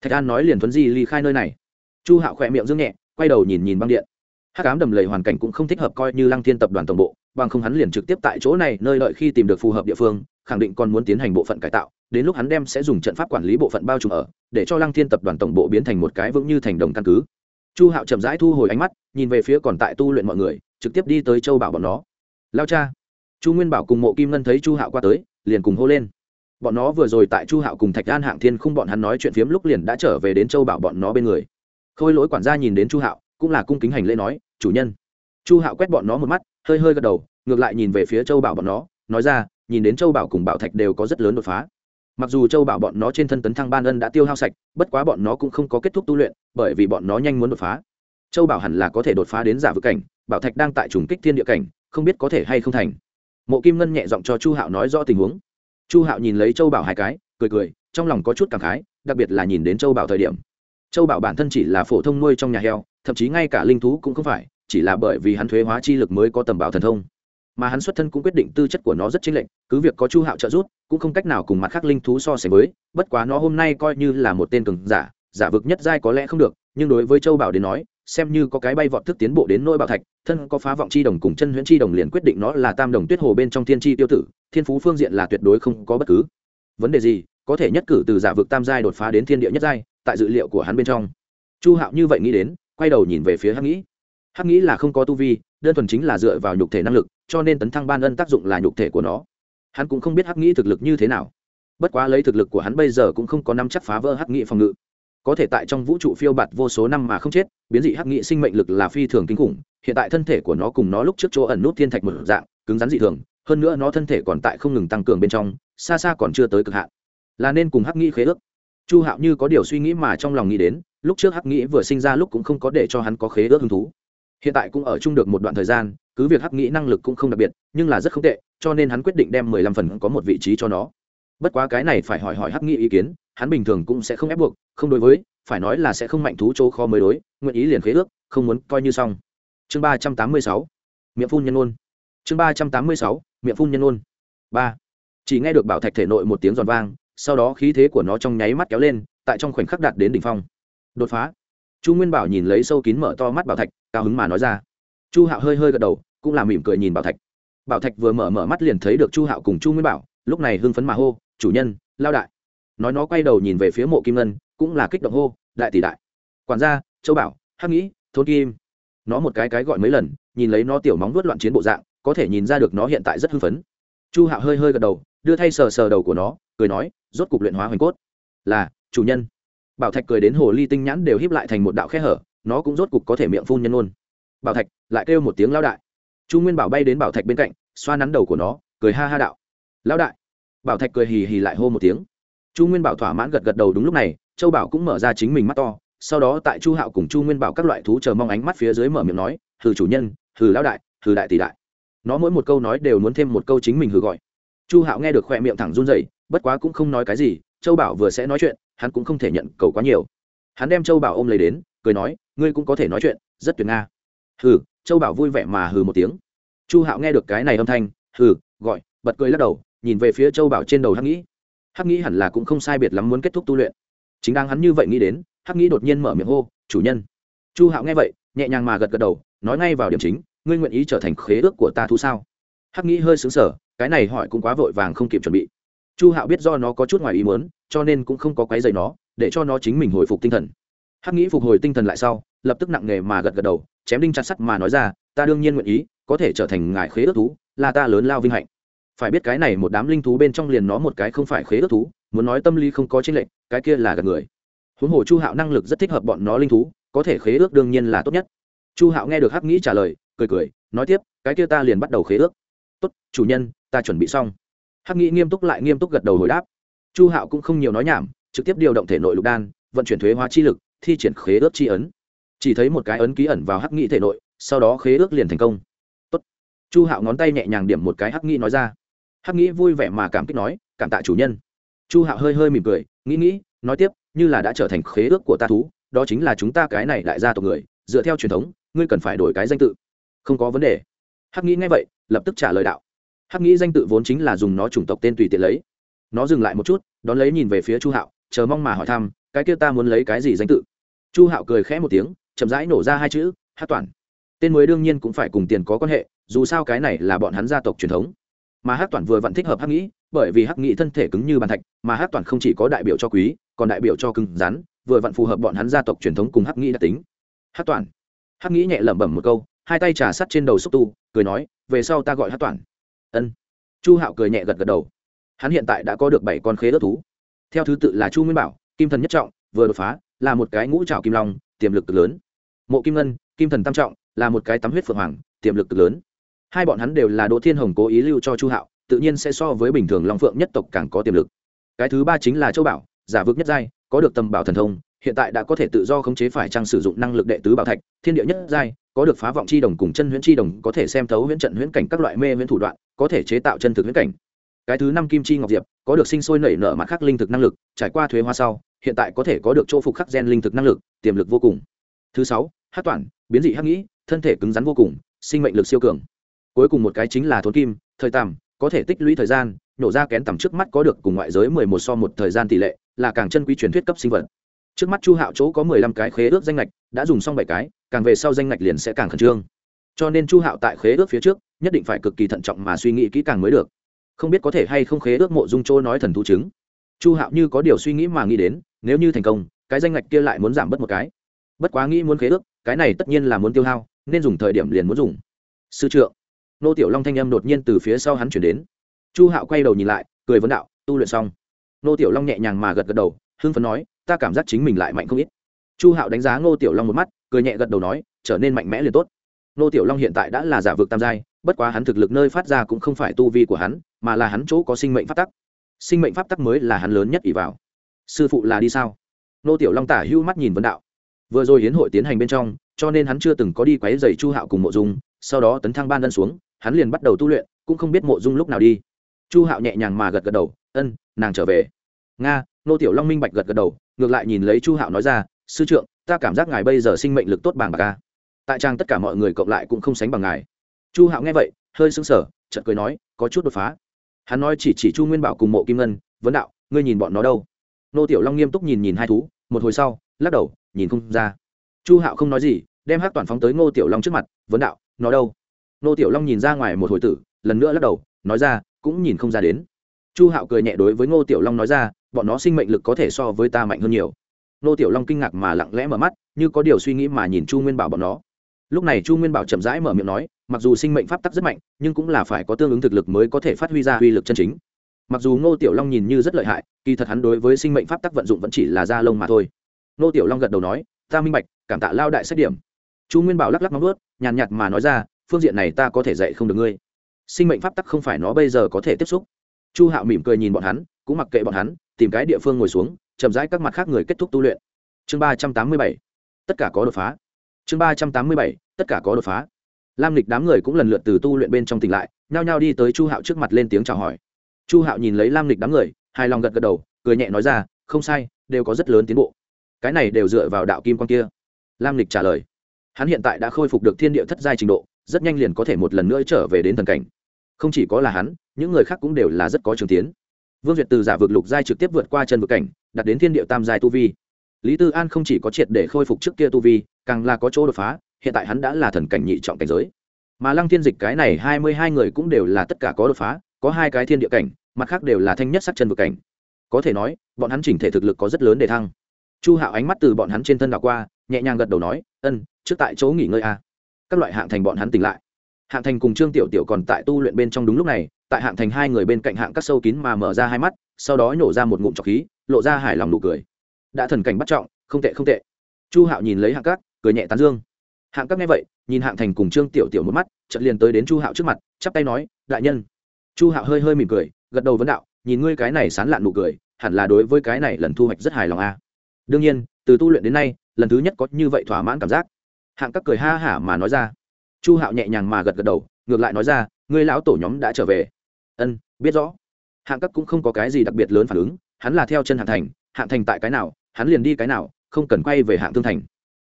Thạch an nói liền thuấn di ly khai nơi này. Chu hạo khỏe miệng dương nhẹ, quay đầu nhìn nhìn băng điện. Hát cám đầm lầy hoàn cảnh cũng không thích hợp coi như lăng thiên tập đoàn tổng bộ, bằng không hắn liền trực tiếp tại chỗ này, nơi đợi khi tìm được phù hợp địa phương khẳng định còn muốn tiến hành bộ phận cải tạo, đến lúc hắn đem sẽ dùng trận pháp quản lý bộ phận bao trùm ở, để cho lăng thiên tập đoàn tổng bộ biến thành một cái vững như thành đồng căn cứ. Chu hạo chậm rãi thu hồi ánh mắt, nhìn về phía còn tại tu luyện mọi người, trực tiếp đi tới châu bảo bọn nó. Lao cha. Chu nguyên bảo cùng mộ kim ngân thấy chu hạo qua tới, liền cùng hô lên. Bọn nó vừa rồi tại chu hạo cùng thạch an hạng thiên không bọn hắn nói chuyện phiếm lúc liền đã trở về đến châu bảo bọn nó bên người. Khôi lỗi quản gia nhìn đến chu hạo, cũng là cung kính hành lễ nói, chủ nhân. Chu hạo quét bọn nó một mắt, hơi hơi gật đầu, ngược lại nhìn về phía châu bảo bọn nó, nói ra nhìn đến châu bảo cùng bảo thạch đều có rất lớn đột phá. Mặc dù châu bảo bọn nó trên thân tấn thăng ban ân đã tiêu hao sạch, bất quá bọn nó cũng không có kết thúc tu luyện, bởi vì bọn nó nhanh muốn đột phá. Châu bảo hẳn là có thể đột phá đến giả vực cảnh, bảo thạch đang tại trùng kích thiên địa cảnh, không biết có thể hay không thành. Mộ kim ngân nhẹ giọng cho chu hạo nói rõ tình huống. Chu hạo nhìn lấy châu bảo hai cái, cười cười, trong lòng có chút cảm khái, đặc biệt là nhìn đến châu bảo thời điểm. Châu bảo bản thân chỉ là phổ thông nuôi trong nhà heo, thậm chí ngay cả linh thú cũng không phải, chỉ là bởi vì hắn thuế hóa chi lực mới có tầm bảo thần thông mà hắn xuất thân cũng quyết định tư chất của nó rất chính lệnh cứ việc có chu hạo trợ giúp, cũng không cách nào cùng mặt khác linh thú so sánh với, bất quá nó hôm nay coi như là một tên cường giả giả vực nhất giai có lẽ không được, nhưng đối với châu bảo đến nói, xem như có cái bay vọt thức tiến bộ đến nỗi bảo thạch, thân có phá vọng chi đồng cùng chân huyễn chi đồng liền quyết định nó là tam đồng tuyết hồ bên trong thiên chi tiêu tử, thiên phú phương diện là tuyệt đối không có bất cứ vấn đề gì, có thể nhất cử từ giả vực tam giai đột phá đến thiên địa nhất giai, tại dự liệu của hắn bên trong. Chu hạo như vậy nghĩ đến, quay đầu nhìn về phía hắc nghĩ. Hắc nghĩ là không có tu vi, đơn thuần chính là dựa vào nhục thể năng lực cho nên tấn thăng ban ân tác dụng là nhục thể của nó. Hắn cũng không biết hắc nghĩ thực lực như thế nào. Bất quá lấy thực lực của hắn bây giờ cũng không có năm chắc phá vỡ hắc nghĩ phòng ngự. Có thể tại trong vũ trụ phiêu bạt vô số năm mà không chết, biến dị hắc nghị sinh mệnh lực là phi thường kinh khủng, hiện tại thân thể của nó cùng nó lúc trước chỗ ẩn nút thiên thạch một dạng, cứng rắn dị thường, hơn nữa nó thân thể còn tại không ngừng tăng cường bên trong, xa xa còn chưa tới cực hạn. Là nên cùng hắc nghĩ khế ước. Chu hạo như có điều suy nghĩ mà trong lòng nghĩ đến, lúc trước hắc nghĩ vừa sinh ra lúc cũng không có để cho hắn có khế ước hứng thú hiện tại cũng ở chung được một đoạn thời gian, cứ việc hắc nghĩ năng lực cũng không đặc biệt, nhưng là rất không tệ, cho nên hắn quyết định đem mười lăm phần có một vị trí cho nó. Bất quá cái này phải hỏi hỏi hắc nghĩ ý kiến, hắn bình thường cũng sẽ không ép buộc, không đối với, phải nói là sẽ không mạnh thú chỗ khó mới đối, nguyện ý liền khế ước, không muốn coi như xong. Chương ba trăm tám mươi sáu, miệng phun nhân ôn. Chương ba trăm tám mươi sáu, miệng phun nhân ôn. Ba. Chỉ nghe được bảo thạch thể nội một tiếng giòn vang, sau đó khí thế của nó trong nháy mắt kéo lên, tại trong khoảnh khắc đạt đến đỉnh phong. Đột phá chu nguyên bảo nhìn lấy sâu kín mở to mắt bảo thạch, cao hứng mà nói ra. Chu hạo hơi hơi gật đầu, cũng là mỉm cười nhìn bảo thạch. Bảo thạch vừa mở mở mắt liền thấy được chu hạo cùng chu nguyên bảo, lúc này hưng phấn mà hô, chủ nhân, lao đại. Nói nó quay đầu nhìn về phía mộ kim ngân, cũng là kích động hô, đại tỷ đại. Quản gia, châu bảo, hắc nghĩ, thôn kim. Nó một cái cái gọi mấy lần, nhìn lấy nó tiểu móng vuốt loạn chiến bộ dạng, có thể nhìn ra được nó hiện tại rất hưng phấn. Chu hạo hơi hơi gật đầu, đưa thay sờ sờ đầu của nó, cười nói, rốt cục luyện hóa hoành cốt. Là, chủ nhân bảo thạch cười đến hồ ly tinh nhãn đều híp lại thành một đạo khe hở, nó cũng rốt cục có thể miệng phun nhân luôn bảo thạch lại kêu một tiếng lao đại. Chu nguyên bảo bay đến bảo thạch bên cạnh, xoa nắn đầu của nó, cười ha ha đạo. Lao đại. Bảo thạch cười hì hì lại hô một tiếng. Chu nguyên bảo thỏa mãn gật gật đầu đúng lúc này, châu bảo cũng mở ra chính mình mắt to, sau đó tại chu hạo cùng chu nguyên bảo các loại thú chờ mong ánh mắt phía dưới mở miệng nói, hừ chủ nhân, hừ lão đại, hừ đại tỷ đại. Nó mỗi một câu nói đều muốn thêm một câu chính mình hừ gọi. Chu hạo nghe được khoe miệng thẳng run dậy bất quá cũng không nói cái gì châu bảo vừa sẽ nói chuyện, hắn cũng không thể nhận cầu quá nhiều. Hắn đem châu bảo ôm lấy đến, cười nói, ngươi cũng có thể nói chuyện, rất tuyệt nga. Hừ, châu bảo vui vẻ mà hừ một tiếng. Chu hạo nghe được cái này âm thanh, hừ, gọi, bật cười lắc đầu, nhìn về phía châu bảo trên đầu hắc nghĩ hắc nghĩ hẳn là cũng không sai biệt lắm muốn kết thúc tu luyện. Chính đang hắn như vậy nghĩ đến, hắc nghĩ đột nhiên mở miệng hô, chủ nhân. Chu hạo nghe vậy, nhẹ nhàng mà gật gật đầu, nói ngay vào điểm chính, ngươi nguyện ý trở thành khế ước của ta thú sao? Hắc nghĩ hơi xứng sở cái này hỏi cũng quá vội vàng không kịp chuẩn bị chu hạo biết do nó có chút ngoài ý muốn, cho nên cũng không có quấy dày nó, để cho nó chính mình hồi phục tinh thần. Hắc nghĩ phục hồi tinh thần lại sau, lập tức nặng nề mà gật gật đầu, chém đinh chặt sắt mà nói ra, ta đương nhiên nguyện ý, có thể trở thành ngài khế ước thú, là ta lớn lao vinh hạnh. Phải biết cái này một đám linh thú bên trong liền nó một cái không phải khế ước thú, muốn nói tâm lý không có chênh lệch, cái kia là gần người. Huống hồ chu hạo năng lực rất thích hợp bọn nó linh thú, có thể khế ước đương nhiên là tốt nhất. Chu hạo nghe được hắc nghĩ trả lời, cười cười, nói tiếp, cái kia ta liền bắt đầu khế ước. Tốt, chủ nhân, ta chuẩn bị xong hắc nghĩ nghiêm túc lại nghiêm túc gật đầu hồi đáp. Chu hạo cũng không nhiều nói nhảm, trực tiếp điều động thể nội lục đan, vận chuyển thuế hóa chi lực, thi triển khế ước chi ấn. Chỉ thấy một cái ấn ký ẩn vào hắc nghĩ thể nội, sau đó khế ước liền thành công. Tốt. chu hạo ngón tay nhẹ nhàng điểm một cái hắc nghĩ nói ra. Hắc nghĩ vui vẻ mà cảm kích nói, cảm tạ chủ nhân. Chu hạo hơi hơi mỉm cười, nghĩ nghĩ, nói tiếp, như là đã trở thành khế ước của ta thú, đó chính là chúng ta cái này đại gia tộc người, dựa theo truyền thống, ngươi cần phải đổi cái danh tự. Không có vấn đề. Hắc nghĩ ngay vậy, lập tức trả lời đạo hắc nghĩ danh tự vốn chính là dùng nó chủng tộc tên tùy tiện lấy. Nó dừng lại một chút, đón lấy nhìn về phía chu hạo, chờ mong mà hỏi thăm, cái kia ta muốn lấy cái gì danh tự? Chu hạo cười khẽ một tiếng, chậm rãi nổ ra hai chữ hát toàn. Tên mới đương nhiên cũng phải cùng tiền có quan hệ, dù sao cái này là bọn hắn gia tộc truyền thống. Mà hát toàn vừa vặn thích hợp hắc nghĩ, bởi vì hắc nghĩ thân thể cứng như bàn thạch, mà hát toàn không chỉ có đại biểu cho quý, còn đại biểu cho cứng rắn, vừa vặn phù hợp bọn hắn gia tộc truyền thống cùng hắc nghĩ đặc tính. Hát toàn. Hắc nghĩ nhẹ lẩm bẩm một câu, hai tay trà sắt trên đầu xúc tu, cười nói, về sau ta gọi hát toàn ân. Chu hạo cười nhẹ gật gật đầu. Hắn hiện tại đã có được bảy con khế ớt thú. Theo thứ tự là chu nguyên bảo, kim thần nhất trọng, vừa đột phá, là một cái ngũ trào kim long, tiềm lực cực lớn. Mộ kim ngân, kim thần tam trọng, là một cái tắm huyết phượng hoàng, tiềm lực cực lớn. Hai bọn hắn đều là đỗ thiên hồng cố ý lưu cho chu hạo, tự nhiên sẽ so với bình thường long phượng nhất tộc càng có tiềm lực. Cái thứ ba chính là châu bảo, giả vực nhất giai có được tầm bảo thần thông, hiện tại đã có thể tự do khống chế phải trang sử dụng năng lực đệ tứ bảo thạch, thiên địa nhất giai, có được phá vọng chi đồng cùng chân huyễn chi đồng, có thể xem thấu huyễn trận huyễn cảnh các loại mê huyễn thủ đoạn, có thể chế tạo chân thực huyễn cảnh. Cái thứ năm kim chi ngọc diệp, có được sinh sôi nảy nở mặt khắc linh thực năng lực, trải qua thuế hoa sau, hiện tại có thể có được chỗ phục khắc gen linh thực năng lực, tiềm lực vô cùng. Thứ sáu, hát toản biến dị hắc nghĩ, thân thể cứng rắn vô cùng, sinh mệnh lực siêu cường. Cuối cùng một cái chính là thốn kim, thời tàm có thể tích lũy thời gian, nổ ra kén tầm trước mắt có được cùng ngoại giới mười một so một thời gian tỷ lệ là càng chân quý truyền thuyết cấp sinh vật. Trước mắt chu hạo chỗ có mười lăm cái khế ước danh lệch đã dùng xong bảy cái, càng về sau danh lệch liền sẽ càng khẩn trương. Cho nên chu hạo tại khế ước phía trước, nhất định phải cực kỳ thận trọng mà suy nghĩ kỹ càng mới được. Không biết có thể hay không khế ước mộ dung chỗ nói thần thú chứng. Chu hạo như có điều suy nghĩ mà nghĩ đến, nếu như thành công, cái danh ngạch kia lại muốn giảm bớt một cái. Bất quá nghĩ muốn khế ước, cái này tất nhiên là muốn tiêu hao, nên dùng thời điểm liền muốn dùng. Sư trượng. Nô tiểu long thanh âm đột nhiên từ phía sau hắn chuyển đến. Chu hạo quay đầu nhìn lại, cười vấn đạo, tu luyện xong nô tiểu long nhẹ nhàng mà gật gật đầu, hưng phấn nói, ta cảm giác chính mình lại mạnh không ít. Chu hạo đánh giá ngô tiểu long một mắt, cười nhẹ gật đầu nói, trở nên mạnh mẽ liền tốt. Nô tiểu long hiện tại đã là giả vực tam giai, bất quá hắn thực lực nơi phát ra cũng không phải tu vi của hắn, mà là hắn chỗ có sinh mệnh pháp tắc. Sinh mệnh pháp tắc mới là hắn lớn nhất ỷ vào. Sư phụ là đi sao? Nô tiểu long tả hưu mắt nhìn vấn đạo. Vừa rồi hiến hội tiến hành bên trong, cho nên hắn chưa từng có đi quấy dày chu hạo cùng mộ dung, sau đó tấn thăng ban đơn xuống, hắn liền bắt đầu tu luyện, cũng không biết mộ dung lúc nào đi chu hạo nhẹ nhàng mà gật gật đầu, ân, nàng trở về. Nga, nô tiểu long minh bạch gật gật đầu, ngược lại nhìn lấy chu hạo nói ra, sư trượng, ta cảm giác ngài bây giờ sinh mệnh lực tốt bằng bà ca tại trang tất cả mọi người cộng lại cũng không sánh bằng ngài. Chu hạo nghe vậy, hơi sững sờ, chợt cười nói, có chút đột phá. Hắn nói chỉ chỉ chu nguyên bảo cùng mộ kim ngân, vấn đạo, ngươi nhìn bọn nó đâu? Nô tiểu long nghiêm túc nhìn nhìn hai thú, một hồi sau, lắc đầu, nhìn không ra. Chu hạo không nói gì, đem hát toàn phóng tới ngô tiểu long trước mặt, vấn đạo, nó đâu? Nô tiểu long nhìn ra ngoài một hồi tử, lần nữa lắc đầu, nói ra cũng nhìn không ra đến. Chu hạo cười nhẹ đối với ngô tiểu long nói ra, bọn nó sinh mệnh lực có thể so với ta mạnh hơn nhiều. Ngô tiểu long kinh ngạc mà lặng lẽ mở mắt, như có điều suy nghĩ mà nhìn chu nguyên bảo bọn nó. Lúc này chu nguyên bảo chậm rãi mở miệng nói, mặc dù sinh mệnh pháp tắc rất mạnh, nhưng cũng là phải có tương ứng thực lực mới có thể phát huy ra uy lực chân chính. Mặc dù ngô tiểu long nhìn như rất lợi hại, kỳ thật hắn đối với sinh mệnh pháp tắc vận dụng vẫn chỉ là da lông mà thôi. Ngô tiểu long gật đầu nói, ta minh bạch, cảm tạ lao đại xét điểm. Chu nguyên bảo lắc lắc móng ướt nhàn nhạt mà nói ra, phương diện này ta có thể dạy không được ngươi sinh mệnh pháp tắc không phải nó bây giờ có thể tiếp xúc. Chu hạo mỉm cười nhìn bọn hắn, cũng mặc kệ bọn hắn, tìm cái địa phương ngồi xuống, chậm rãi các mặt khác người kết thúc tu luyện. Chương ba trăm tám mươi bảy. Tất cả có đột phá. Chương ba trăm tám mươi bảy. Tất cả có đột phá. Lam lịch đám người cũng lần lượt từ tu luyện bên trong tỉnh lại, nhao nhao đi tới chu hạo trước mặt lên tiếng chào hỏi. Chu hạo nhìn lấy lam lịch đám người, hài lòng gật gật đầu, cười nhẹ nói ra, không sai, đều có rất lớn tiến bộ. Cái này đều dựa vào đạo kim quan kia. Lam lịch trả lời. Hắn hiện tại đã khôi phục được thiên địa thất giai trình độ, rất nhanh liền có thể một lần nữa trở về đến thần cảnh không chỉ có là hắn, những người khác cũng đều là rất có trường tiến. Vương duyệt từ giả vực lục giai trực tiếp vượt qua chân vực cảnh đặt đến thiên địa tam giai tu vi. Lý tư an không chỉ có triệt để khôi phục trước kia tu vi, càng là có chỗ đột phá, hiện tại hắn đã là thần cảnh nhị trọng cảnh giới. Mà lăng thiên dịch cái này hai mươi hai người cũng đều là tất cả có đột phá, có hai cái thiên địa cảnh, mặt khác đều là thanh nhất sắc chân vực cảnh. Có thể nói, bọn hắn chỉnh thể thực lực có rất lớn để thăng. Chu hạo ánh mắt từ bọn hắn trên thân đảo qua, nhẹ nhàng gật đầu nói, ân, trước tại chỗ nghỉ ngơi a. Các loại hạng thành bọn hắn tỉnh lại hạng thành cùng trương tiểu tiểu còn tại tu luyện bên trong đúng lúc này, tại hạng thành hai người bên cạnh hạng các sâu kín mà mở ra hai mắt, sau đó nhổ ra một ngụm trọc khí, lộ ra hài lòng nụ cười. Đã thần cảnh bắt trọng, không tệ không tệ. Chu hạo nhìn lấy hạng các, cười nhẹ tán dương. Hạng các nghe vậy, nhìn hạng thành cùng trương tiểu tiểu một mắt, chợt liền tới đến chu hạo trước mặt, chắp tay nói, đại nhân. Chu hạo hơi hơi mỉm cười, gật đầu vấn đạo, nhìn ngươi cái này sán lạn nụ cười, hẳn là đối với cái này lần thu hoạch rất hài lòng a. Đương nhiên, từ tu luyện đến nay, lần thứ nhất có như vậy thỏa mãn cảm giác. Hạng các cười ha hả mà nói ra chu hạo nhẹ nhàng mà gật gật đầu, ngược lại nói ra, ngươi lão tổ nhóm đã trở về. Ân, biết rõ. Hạng các cũng không có cái gì đặc biệt lớn phản ứng, hắn là theo chân hạng thành hạng thành tại cái nào, hắn liền đi cái nào, không cần quay về hạng thương thành.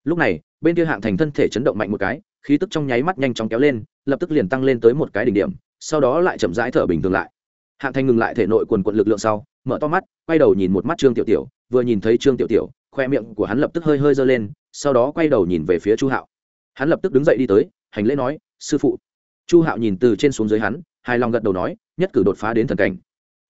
Lúc này, bên kia hạng thành thân thể chấn động mạnh một cái, khí tức trong nháy mắt nhanh chóng kéo lên, lập tức liền tăng lên tới một cái đỉnh điểm, sau đó lại chậm rãi thở bình thường lại. Hạng thành ngừng lại thể nội quần quận lực lượng sau, mở to mắt, quay đầu nhìn một mắt trương tiểu tiểu, vừa nhìn thấy trương tiểu tiểu, khoe miệng của hắn lập tức hơi hơi giơ lên, sau đó quay đầu nhìn về phía chu hạo. Hắn lập tức đứng dậy đi tới hành lễ nói, sư phụ. Chu hạo nhìn từ trên xuống dưới hắn, hài lòng gật đầu nói, nhất cử đột phá đến thần cảnh.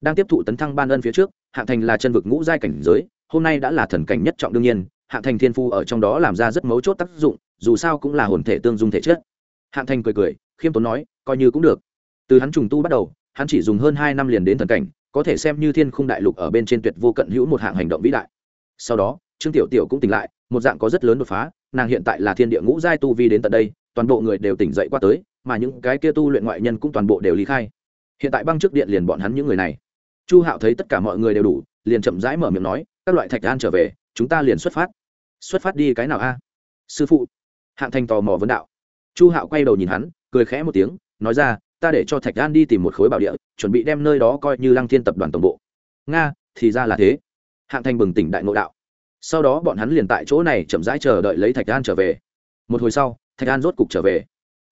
Đang tiếp thụ tấn thăng ban ân phía trước, hạng thành là chân vực ngũ giai cảnh giới, hôm nay đã là thần cảnh nhất trọng đương nhiên, hạng thành thiên phu ở trong đó làm ra rất mấu chốt tác dụng, dù sao cũng là hồn thể tương dung thể chất. Hạng thành cười cười, khiêm tốn nói, coi như cũng được. Từ hắn trùng tu bắt đầu, hắn chỉ dùng hơn hai năm liền đến thần cảnh, có thể xem như thiên khung đại lục ở bên trên tuyệt vô cận hữu một hạng hành động vĩ đại. Sau đó, trương tiểu tiểu cũng tỉnh lại, một dạng có rất lớn đột phá, nàng hiện tại là thiên địa ngũ giai tu vi đến tận đây toàn bộ người đều tỉnh dậy qua tới, mà những cái kia tu luyện ngoại nhân cũng toàn bộ đều lý khai. Hiện tại băng trước điện liền bọn hắn những người này. Chu hạo thấy tất cả mọi người đều đủ, liền chậm rãi mở miệng nói, các loại thạch an trở về, chúng ta liền xuất phát. Xuất phát đi cái nào a? À? Sư phụ. Hạng thành tò mò vấn đạo. Chu hạo quay đầu nhìn hắn, cười khẽ một tiếng, nói ra, ta để cho thạch an đi tìm một khối bảo địa, chuẩn bị đem nơi đó coi như lăng thiên tập đoàn tổng bộ. Nga, thì ra là thế. Hạng thành bừng tỉnh đại ngộ đạo. Sau đó bọn hắn liền tại chỗ này chậm rãi chờ đợi lấy thạch an trở về. Một hồi sau thạch an rốt cục trở về.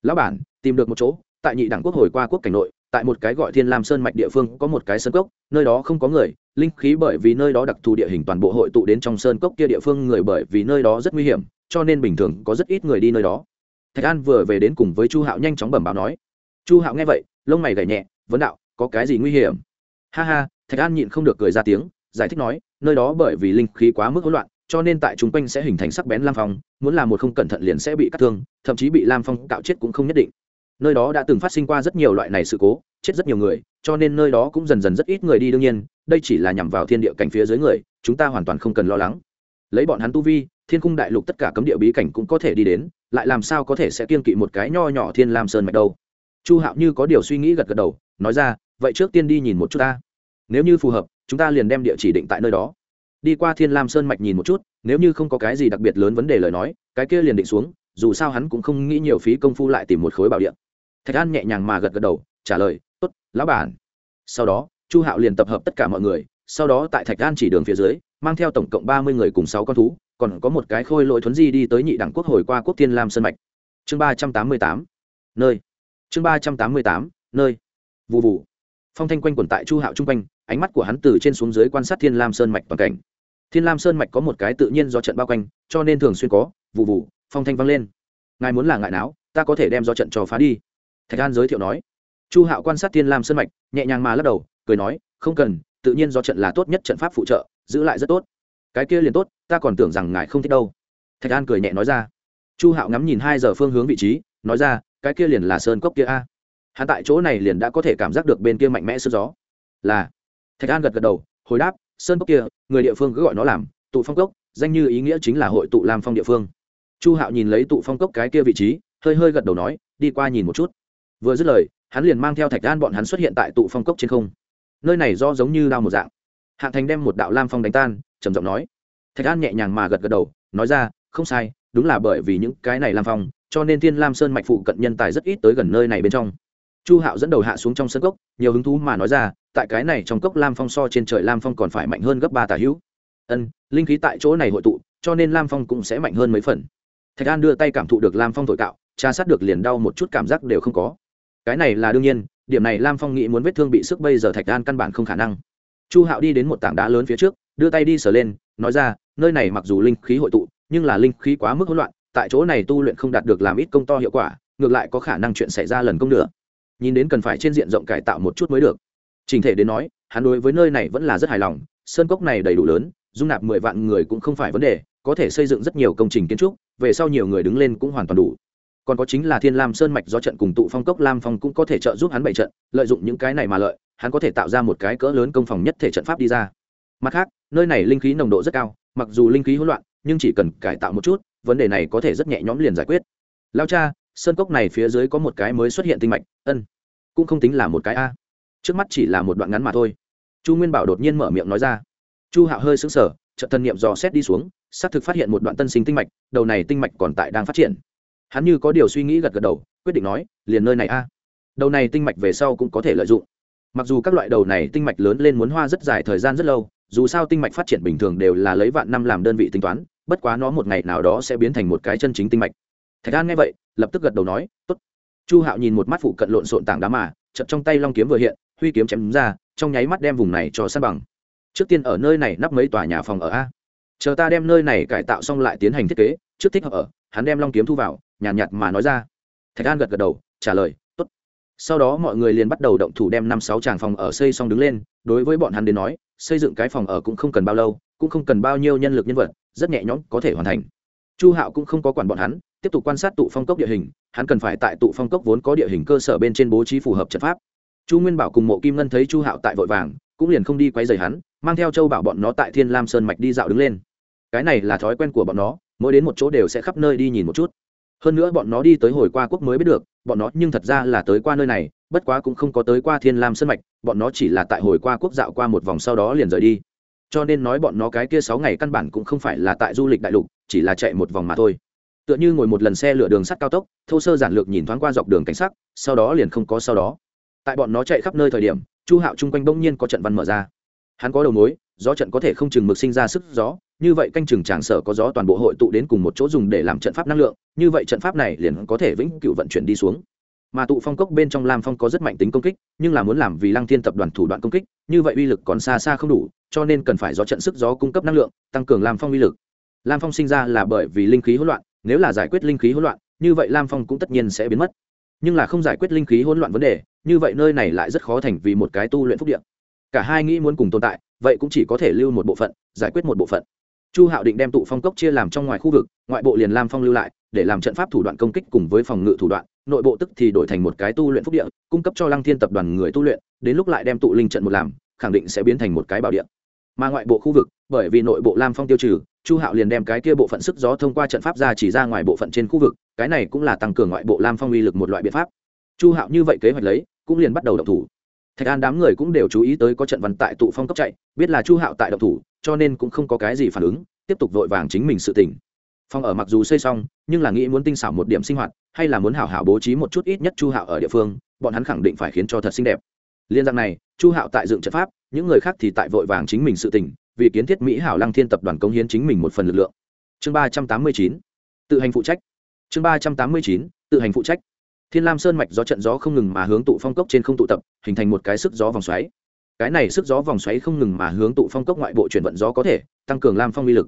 Lão bản, tìm được một chỗ, tại nhị đảng quốc hồi qua quốc cảnh nội, tại một cái gọi thiên lam sơn mạch địa phương có một cái sơn cốc, nơi đó không có người, linh khí bởi vì nơi đó đặc thù địa hình toàn bộ hội tụ đến trong sơn cốc kia địa phương người bởi vì nơi đó rất nguy hiểm, cho nên bình thường có rất ít người đi nơi đó. Thạch an vừa về đến cùng với chu hạo nhanh chóng bẩm báo nói. Chu hạo nghe vậy, lông mày gảy nhẹ, vấn đạo, có cái gì nguy hiểm? Ha ha, thạch an nhịn không được cười ra tiếng, giải thích nói, nơi đó bởi vì linh khí quá mức hỗn loạn cho nên tại chúng quanh sẽ hình thành sắc bén lam phong, muốn làm một không cẩn thận liền sẽ bị cắt thương, thậm chí bị lam phong cạo chết cũng không nhất định. Nơi đó đã từng phát sinh qua rất nhiều loại này sự cố, chết rất nhiều người, cho nên nơi đó cũng dần dần rất ít người đi đương nhiên, đây chỉ là nhằm vào thiên địa cảnh phía dưới người, chúng ta hoàn toàn không cần lo lắng. Lấy bọn hắn tu vi, thiên cung đại lục tất cả cấm địa bí cảnh cũng có thể đi đến, lại làm sao có thể sẽ kiên kỵ một cái nho nhỏ thiên lam sơn mạch đâu? Chu hạo như có điều suy nghĩ gật gật đầu, nói ra, vậy trước tiên đi nhìn một chút ta. Nếu như phù hợp, chúng ta liền đem địa chỉ định tại nơi đó đi qua thiên lam sơn mạch nhìn một chút nếu như không có cái gì đặc biệt lớn vấn đề lời nói cái kia liền định xuống dù sao hắn cũng không nghĩ nhiều phí công phu lại tìm một khối bảo điện thạch an nhẹ nhàng mà gật gật đầu trả lời tốt lão bản sau đó chu hạo liền tập hợp tất cả mọi người sau đó tại thạch an chỉ đường phía dưới mang theo tổng cộng ba mươi người cùng sáu con thú còn có một cái khôi lỗi thuấn di đi tới nhị đẳng quốc hồi qua quốc thiên lam sơn mạch chương ba trăm tám mươi tám nơi chương ba trăm tám mươi tám nơi vụ vụ phong thanh quanh quẩn tại chu hạo chung quanh ánh mắt của hắn từ trên xuống dưới quan sát thiên lam sơn mạch toàn cảnh. Thiên lam sơn mạch có một cái tự nhiên do trận bao quanh, cho nên thường xuyên có vụ vụ phong thanh vang lên. Ngài muốn là ngại não, ta có thể đem do trận cho phá đi. Thạch an giới thiệu nói. Chu hạo quan sát thiên lam sơn mạch, nhẹ nhàng mà lắc đầu, cười nói, không cần, tự nhiên do trận là tốt nhất trận pháp phụ trợ, giữ lại rất tốt. Cái kia liền tốt, ta còn tưởng rằng ngài không thích đâu. Thạch an cười nhẹ nói ra. Chu hạo ngắm nhìn hai giờ phương hướng vị trí, nói ra, cái kia liền là sơn cốc kia a. Hắn tại chỗ này liền đã có thể cảm giác được bên kia mạnh mẽ sức gió. Là thạch an gật gật đầu, hồi đáp, sơn cốc kia, người địa phương cứ gọi nó làm tụ phong cốc, danh như ý nghĩa chính là hội tụ lam phong địa phương. Chu hạo nhìn lấy tụ phong cốc cái kia vị trí, hơi hơi gật đầu nói, đi qua nhìn một chút. Vừa dứt lời, hắn liền mang theo thạch an bọn hắn xuất hiện tại tụ phong cốc trên không. Nơi này do giống như đao một dạng. Hạng thành đem một đạo lam phong đánh tan, trầm giọng nói. Thạch an nhẹ nhàng mà gật gật đầu, nói ra, không sai, đúng là bởi vì những cái này lam phong, cho nên thiên lam sơn mạch phụ cận nhân tài rất ít tới gần nơi này bên trong chu hạo dẫn đầu hạ xuống trong sân cốc, nhiều hứng thú mà nói ra, tại cái này trong cốc lam phong so trên trời lam phong còn phải mạnh hơn gấp ba tà hữu. Ân, linh khí tại chỗ này hội tụ, cho nên lam phong cũng sẽ mạnh hơn mấy phần. Thạch an đưa tay cảm thụ được lam phong thổi cạo, tra sát được liền đau một chút cảm giác đều không có. Cái này là đương nhiên, điểm này lam phong nghĩ muốn vết thương bị sức bây giờ thạch an căn bản không khả năng. Chu hạo đi đến một tảng đá lớn phía trước, đưa tay đi sờ lên, nói ra, nơi này mặc dù linh khí hội tụ, nhưng là linh khí quá mức hỗn loạn, tại chỗ này tu luyện không đạt được làm ít công to hiệu quả, ngược lại có khả năng chuyện xảy ra lần công nữa nhìn đến cần phải trên diện rộng cải tạo một chút mới được. Trình thể đến nói, hắn đối với nơi này vẫn là rất hài lòng, sơn cốc này đầy đủ lớn, dung nạp mười vạn người cũng không phải vấn đề, có thể xây dựng rất nhiều công trình kiến trúc, về sau nhiều người đứng lên cũng hoàn toàn đủ. Còn có chính là thiên lam sơn mạch do trận cùng tụ phong cốc lam phong cũng có thể trợ giúp hắn bảy trận, lợi dụng những cái này mà lợi, hắn có thể tạo ra một cái cỡ lớn công phòng nhất thể trận pháp đi ra. Mặt khác, nơi này linh khí nồng độ rất cao, mặc dù linh khí hỗn loạn, nhưng chỉ cần cải tạo một chút, vấn đề này có thể rất nhẹ nhõm liền giải quyết. Lao cha sơn cốc này phía dưới có một cái mới xuất hiện tinh mạch, ân, cũng không tính là một cái a. Trước mắt chỉ là một đoạn ngắn mà thôi. Chu nguyên bảo đột nhiên mở miệng nói ra. Chu hạo hơi sững sờ trận thân niệm dò xét đi xuống, xác thực phát hiện một đoạn tân sinh tinh mạch, đầu này tinh mạch còn tại đang phát triển. Hắn như có điều suy nghĩ gật gật đầu, quyết định nói, liền nơi này a. Đầu này tinh mạch về sau cũng có thể lợi dụng. Mặc dù các loại đầu này tinh mạch lớn lên muốn hoa rất dài thời gian rất lâu, dù sao tinh mạch phát triển bình thường đều là lấy vạn năm làm đơn vị tính toán, bất quá nó một ngày nào đó sẽ biến thành một cái chân chính tinh mạch thạch an nghe vậy lập tức gật đầu nói t ố t chu hạo nhìn một mắt phụ cận lộn xộn tảng đá mà chật trong tay long kiếm vừa hiện huy kiếm chém ra trong nháy mắt đem vùng này cho sát bằng. Trước tiên ở nơi này nắp mấy tòa nhà phòng ở a. Chờ ta đem nơi này cải tạo xong lại tiến hành thiết kế trước thích hợp ở hắn đem long kiếm thu vào nhàn nhạt, nhạt mà nói ra. Thạch an gật gật đầu trả lời t ố t sau đó mọi người liền bắt đầu động thủ đem năm sáu tràng phòng ở xây xong đứng lên đối với bọn hắn đến nói xây dựng cái phòng ở cũng không cần bao lâu cũng không cần bao nhiêu nhân lực nhân vật rất nhẹ nhõm có thể hoàn thành. Chu hạo cũng không có quản bọn hắn tiếp tục quan sát tụ phong cốc địa hình, hắn cần phải tại tụ phong cốc vốn có địa hình cơ sở bên trên bố trí phù hợp trận pháp. Chu nguyên bảo cùng mộ kim ngân thấy chu hạo tại vội vàng, cũng liền không đi quay dày hắn, mang theo châu bảo bọn nó tại thiên lam sơn mạch đi dạo đứng lên. Cái này là thói quen của bọn nó, mỗi đến một chỗ đều sẽ khắp nơi đi nhìn một chút. Hơn nữa bọn nó đi tới hồi qua quốc mới biết được, bọn nó nhưng thật ra là tới qua nơi này, bất quá cũng không có tới qua thiên lam Sơn mạch, bọn nó chỉ là tại hồi qua quốc dạo qua một vòng sau đó liền rời đi. Cho nên nói bọn nó cái kia sáu ngày căn bản cũng không phải là tại du lịch đại lục, chỉ là chạy một vòng mà thôi tựa như ngồi một lần xe lửa đường sắt cao tốc, thô sơ giản lược nhìn thoáng qua dọc đường cảnh sắc, sau đó liền không có sau đó. Tại bọn nó chạy khắp nơi thời điểm, chu hạo chung quanh bỗng nhiên có trận văn mở ra. Hắn có đầu mối, gió trận có thể không chừng mực sinh ra sức gió, như vậy canh chừng tràng sở có gió toàn bộ hội tụ đến cùng một chỗ dùng để làm trận pháp năng lượng, như vậy trận pháp này liền có thể vĩnh cửu vận chuyển đi xuống. Mà tụ phong cốc bên trong lam phong có rất mạnh tính công kích, nhưng là muốn làm vì lăng thiên tập đoàn thủ đoạn công kích, như vậy uy lực còn xa xa không đủ, cho nên cần phải do trận sức gió cung cấp năng lượng, tăng cường lam phong uy lực. Lam phong sinh ra là bởi vì linh khí hỗn loạn nếu là giải quyết linh khí hỗn loạn, như vậy lam phong cũng tất nhiên sẽ biến mất. Nhưng là không giải quyết linh khí hỗn loạn vấn đề, như vậy nơi này lại rất khó thành vì một cái tu luyện phúc điện cả hai nghĩ muốn cùng tồn tại, vậy cũng chỉ có thể lưu một bộ phận, giải quyết một bộ phận. Chu hạo định đem tụ phong cốc chia làm trong ngoài khu vực, ngoại bộ liền lam phong lưu lại, để làm trận pháp thủ đoạn công kích cùng với phòng ngự thủ đoạn, nội bộ tức thì đổi thành một cái tu luyện phúc địa, cung cấp cho lăng thiên tập đoàn người tu luyện, đến lúc lại đem tụ linh trận một làm, khẳng định sẽ biến thành một cái bảo địa mà ngoại bộ khu vực, bởi vì nội bộ lam phong tiêu trừ, chu hạo liền đem cái kia bộ phận sức gió thông qua trận pháp ra chỉ ra ngoài bộ phận trên khu vực, cái này cũng là tăng cường ngoại bộ lam phong uy lực một loại biện pháp. Chu hạo như vậy kế hoạch lấy, cũng liền bắt đầu động thủ. Thạch an đám người cũng đều chú ý tới có trận văn tại tụ phong cấp chạy, biết là chu hạo tại động thủ, cho nên cũng không có cái gì phản ứng, tiếp tục vội vàng chính mình sự tỉnh phong ở mặc dù xây xong, nhưng là nghĩ muốn tinh xảo một điểm sinh hoạt, hay là muốn hảo hảo bố trí một chút ít nhất chu hạo ở địa phương, bọn hắn khẳng định phải khiến cho thật xinh đẹp. Liên rằng này, chu hạo tại dựng trận pháp những người khác thì tại vội vàng chính mình sự tỉnh vì kiến thiết mỹ hảo lăng thiên tập đoàn công hiến chính mình một phần lực lượng. Chương ba trăm tám mươi chín, tự hành phụ trách. Chương ba trăm tám mươi chín, tự hành phụ trách. Thiên lam sơn mạch gió trận gió không ngừng mà hướng tụ phong cốc trên không tụ tập, hình thành một cái sức gió vòng xoáy. Cái này sức gió vòng xoáy không ngừng mà hướng tụ phong cốc ngoại bộ chuyển vận gió có thể, tăng cường lam phong uy lực.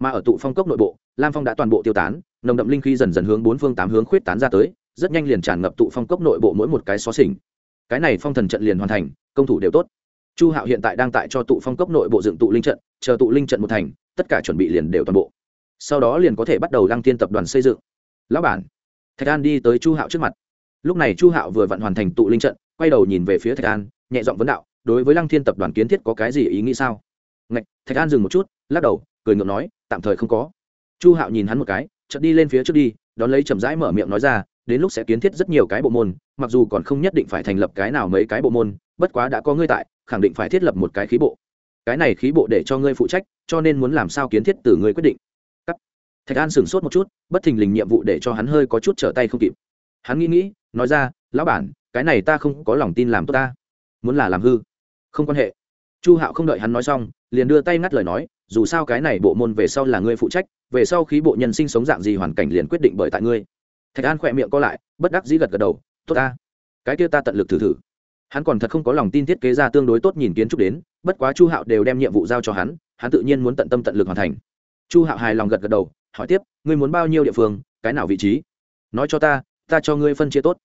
Mà ở tụ phong cốc nội bộ, lam phong đã toàn bộ tiêu tán, nồng đậm linh khí dần dần hướng bốn phương tám hướng khuyết tán ra tới, rất nhanh liền tràn ngập tụ phong cốc nội bộ mỗi một cái xó xỉnh. Cái này phong thần trận liền hoàn thành, công thủ đều tốt chu hạo hiện tại đang tại cho tụ phong cốc nội bộ dựng tụ linh trận, chờ tụ linh trận một thành, tất cả chuẩn bị liền đều toàn bộ. Sau đó liền có thể bắt đầu lăng tiên tập đoàn xây dựng. Lão bản, thạch an đi tới chu hạo trước mặt. Lúc này chu hạo vừa vặn hoàn thành tụ linh trận, quay đầu nhìn về phía thạch an, nhẹ giọng vấn đạo, đối với lăng thiên tập đoàn kiến thiết có cái gì ý nghĩ sao? Ngạch, thạch an dừng một chút, lắc đầu, cười ngượng nói, tạm thời không có. Chu hạo nhìn hắn một cái, chợt đi lên phía trước đi, đón lấy chậm rãi mở miệng nói ra, đến lúc sẽ kiến thiết rất nhiều cái bộ môn, mặc dù còn không nhất định phải thành lập cái nào mấy cái bộ môn bất quá đã có ngươi tại, khẳng định phải thiết lập một cái khí bộ. Cái này khí bộ để cho ngươi phụ trách, cho nên muốn làm sao kiến thiết từ ngươi quyết định. Cắt. thạch an sửng sốt một chút, bất thình lình nhiệm vụ để cho hắn hơi có chút trở tay không kịp. Hắn nghĩ nghĩ, nói ra, lão bản, cái này ta không có lòng tin làm tốt ta. Muốn là làm hư. Không quan hệ. Chu hạo không đợi hắn nói xong, liền đưa tay ngắt lời nói, dù sao cái này bộ môn về sau là ngươi phụ trách, về sau khí bộ nhân sinh sống dạng gì hoàn cảnh liền quyết định bởi tại ngươi. Thạch an khỏe miệng co lại, bất đắc dĩ gật gật đầu, tốt ta. Cái kia ta tận lực thử thử hắn còn thật không có lòng tin thiết kế ra tương đối tốt nhìn kiến trúc đến, bất quá chu hạo đều đem nhiệm vụ giao cho hắn hắn tự nhiên muốn tận tâm tận lực hoàn thành. Chu hạo hài lòng gật gật đầu, hỏi tiếp, ngươi muốn bao nhiêu địa phương, cái nào vị trí? Nói cho ta ta cho ngươi phân chia tốt.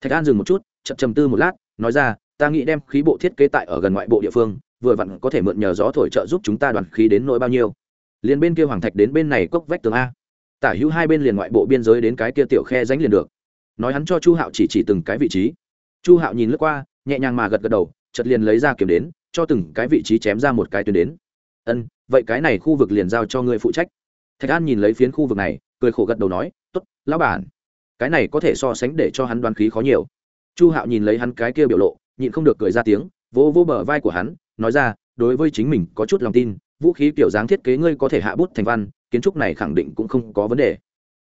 Thạch an dừng một chút, chậm chầm tư một lát, nói ra, ta nghĩ đem khí bộ thiết kế tại ở gần ngoại bộ địa phương, vừa vặn có thể mượn nhờ gió thổi trợ giúp chúng ta đoàn khí đến nỗi bao nhiêu. Liền bên kia hoàng thạch đến bên này cốc vách tường a. Tả hữu hai bên liền ngoại bộ biên giới đến cái kia tiểu khe ránh liền được. Nói hắn cho chu hạo chỉ chỉ từng cái vị trí. Chu hạo nhìn lướt qua nhẹ nhàng mà gật gật đầu chật liền lấy ra kiếm đến, cho từng cái vị trí chém ra một cái tuyến đến. Ân, vậy cái này khu vực liền giao cho ngươi phụ trách. Thạch an nhìn lấy phiến khu vực này, cười khổ gật đầu nói t ố t lão bản. Cái này có thể so sánh để cho hắn đoán khí khó nhiều. Chu hạo nhìn lấy hắn cái kia biểu lộ, nhịn không được cười ra tiếng, vỗ vỗ bờ vai của hắn, nói ra, đối với chính mình có chút lòng tin, vũ khí kiểu dáng thiết kế ngươi có thể hạ bút thành văn, kiến trúc này khẳng định cũng không có vấn đề.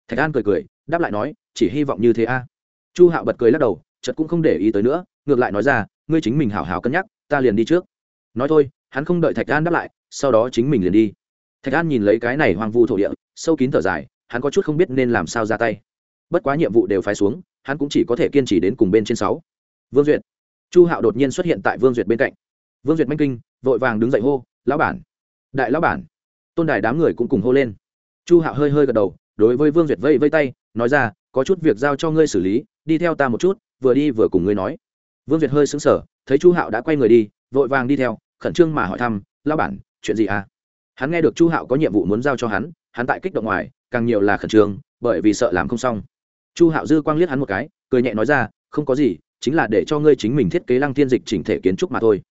Thạch an cười cười, đáp lại nói, chỉ hy vọng như thế a. Chu hạo bật cười lắc đầu chật cũng không để ý tới nữa ngược lại nói ra, ngươi chính mình hảo hảo cân nhắc, ta liền đi trước. Nói thôi, hắn không đợi thạch an đáp lại, sau đó chính mình liền đi. Thạch an nhìn lấy cái này hoang vu thổ địa, sâu kín thở dài, hắn có chút không biết nên làm sao ra tay. Bất quá nhiệm vụ đều phái xuống, hắn cũng chỉ có thể kiên trì đến cùng bên trên sáu. Vương duyệt. Chu hạo đột nhiên xuất hiện tại vương duyệt bên cạnh. Vương duyệt manh kinh, vội vàng đứng dậy hô, lão bản! Đại lão bản! Tôn đài đám người cũng cùng hô lên. Chu hạo hơi hơi gật đầu, đối với vương duyệt vây vây tay, nói ra, có chút việc giao cho ngươi xử lý, đi theo ta một chút, vừa đi vừa cùng ngươi nói vương duyệt hơi xứng sở thấy chu hạo đã quay người đi, vội vàng đi theo, khẩn trương mà hỏi thăm lao bản, chuyện gì à? Hắn nghe được chu hạo có nhiệm vụ muốn giao cho hắn hắn tại kích động ngoài, càng nhiều là khẩn trương, bởi vì sợ làm không xong. Chu hạo dư quang liếc hắn một cái, cười nhẹ nói ra, không có gì, chính là để cho ngươi chính mình thiết kế lăng thiên dịch chỉnh thể kiến trúc mà thôi.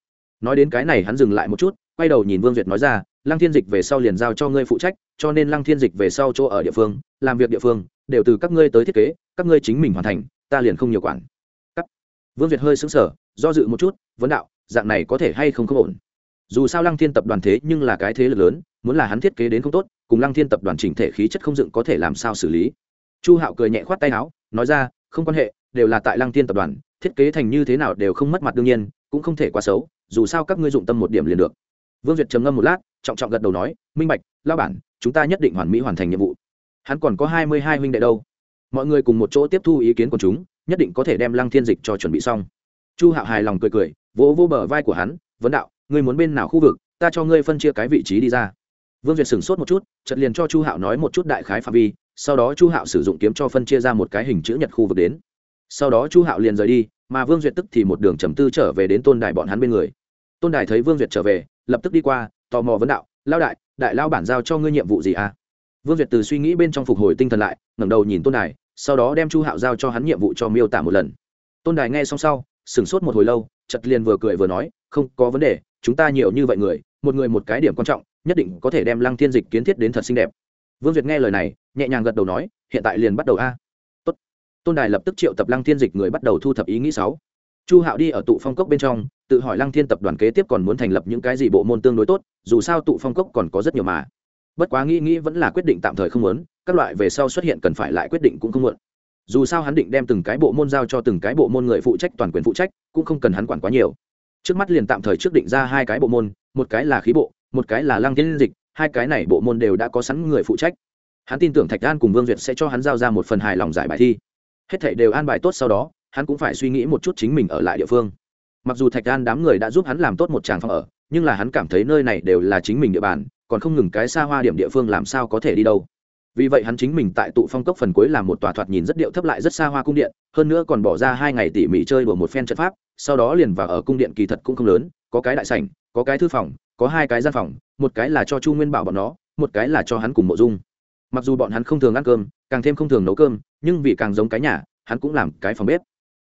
Nói đến cái này hắn dừng lại một chút, quay đầu nhìn vương duyệt nói ra, lăng thiên dịch về sau liền giao cho ngươi phụ trách, cho nên lăng thiên dịch về sau chỗ ở địa phương, làm việc địa phương, đều từ các ngươi tới thiết kế, các ngươi chính mình hoàn thành, ta liền không nhiều quản vương việt hơi xứng sở do dự một chút, vấn đạo, dạng này có thể hay không không ổn? Dù sao lăng thiên tập đoàn thế nhưng là cái thế lực lớn, muốn là hắn thiết kế đến không tốt, cùng lăng thiên tập đoàn chỉnh thể khí chất không dựng có thể làm sao xử lý. Chu hạo cười nhẹ khoát tay áo, nói ra, không quan hệ, đều là tại lăng thiên tập đoàn, thiết kế thành như thế nào đều không mất mặt đương nhiên, cũng không thể quá xấu, dù sao các ngươi dụng tâm một điểm liền được. Vương duyệt trầm ngâm một lát, trọng trọng gật đầu nói, minh bạch lao bản, chúng ta nhất định hoàn mỹ hoàn thành nhiệm vụ. Hắn còn có hai mươi hai huynh đệ đâu? Mọi người cùng một chỗ tiếp thu ý kiến của chúng nhất định có thể đem lăng thiên dịch cho chuẩn bị xong. Chu hạo hài lòng cười cười, vỗ vỗ bờ vai của hắn, vấn đạo, ngươi muốn bên nào khu vực, ta cho ngươi phân chia cái vị trí đi ra. Vương duyệt sửng sốt một chút chật liền cho chu hạo nói một chút đại khái phạm vi, sau đó chu hạo sử dụng kiếm cho phân chia ra một cái hình chữ nhật khu vực đến. Sau đó chu hạo liền rời đi, mà vương duyệt tức thì một đường trầm tư trở về đến tôn đài bọn hắn bên người. Tôn đài thấy vương duyệt trở về, lập tức đi qua, tò mò vấn đạo lao đại đại lao bản giao cho ngươi nhiệm vụ gì à? Vương duyệt từ suy nghĩ bên trong phục hồi tinh thần lại, ngẩng đầu nhìn tôn đài sau đó đem chu hạo giao cho hắn nhiệm vụ cho miêu tả một lần. Tôn đài nghe xong sau, sửng sốt một hồi lâu chật liền vừa cười vừa nói, không có vấn đề, chúng ta nhiều như vậy người, một người một cái điểm quan trọng, nhất định có thể đem lăng thiên dịch kiến thiết đến thật xinh đẹp. Vương duyệt nghe lời này, nhẹ nhàng gật đầu nói, hiện tại liền bắt đầu a. Tốt. tôn đài lập tức triệu tập lăng thiên dịch người bắt đầu thu thập ý nghĩ sáu. Chu hạo đi ở tụ phong cốc bên trong, tự hỏi lăng thiên tập đoàn kế tiếp còn muốn thành lập những cái gì bộ môn tương đối tốt, dù sao tụ phong cốc còn có rất nhiều mà. Bất quá nghĩ nghĩ vẫn là quyết định tạm thời không muốn các loại về sau xuất hiện cần phải lại quyết định cũng không muộn. Dù sao hắn định đem từng cái bộ môn giao cho từng cái bộ môn người phụ trách, toàn quyền phụ trách, cũng không cần hắn quản quá nhiều. Trước mắt liền tạm thời trước định ra hai cái bộ môn, một cái là khí bộ, một cái là lăng tiến dịch, hai cái này bộ môn đều đã có sẵn người phụ trách. Hắn tin tưởng thạch an cùng vương duyệt sẽ cho hắn giao ra một phần hài lòng giải bài thi. Hết thảy đều an bài tốt sau đó, hắn cũng phải suy nghĩ một chút chính mình ở lại địa phương. Mặc dù thạch an đám người đã giúp hắn làm tốt một tràng phòng ở, nhưng là hắn cảm thấy nơi này đều là chính mình địa bàn, còn không ngừng cái xa hoa điểm địa phương làm sao có thể đi đâu vì vậy hắn chính mình tại tụ phong cốc phần cuối làm một tòa thoạt nhìn rất điệu thấp lại rất xa hoa cung điện, hơn nữa còn bỏ ra hai ngày tỉ mỉ chơi đùa một phen trận pháp, sau đó liền vào ở cung điện kỳ thật cũng không lớn, có cái đại sảnh, có cái thư phòng, có hai cái gian phòng, một cái là cho chu nguyên bảo bọn nó, một cái là cho hắn cùng mộ dung. Mặc dù bọn hắn không thường ăn cơm, càng thêm không thường nấu cơm, nhưng vì càng giống cái nhà, hắn cũng làm cái phòng bếp.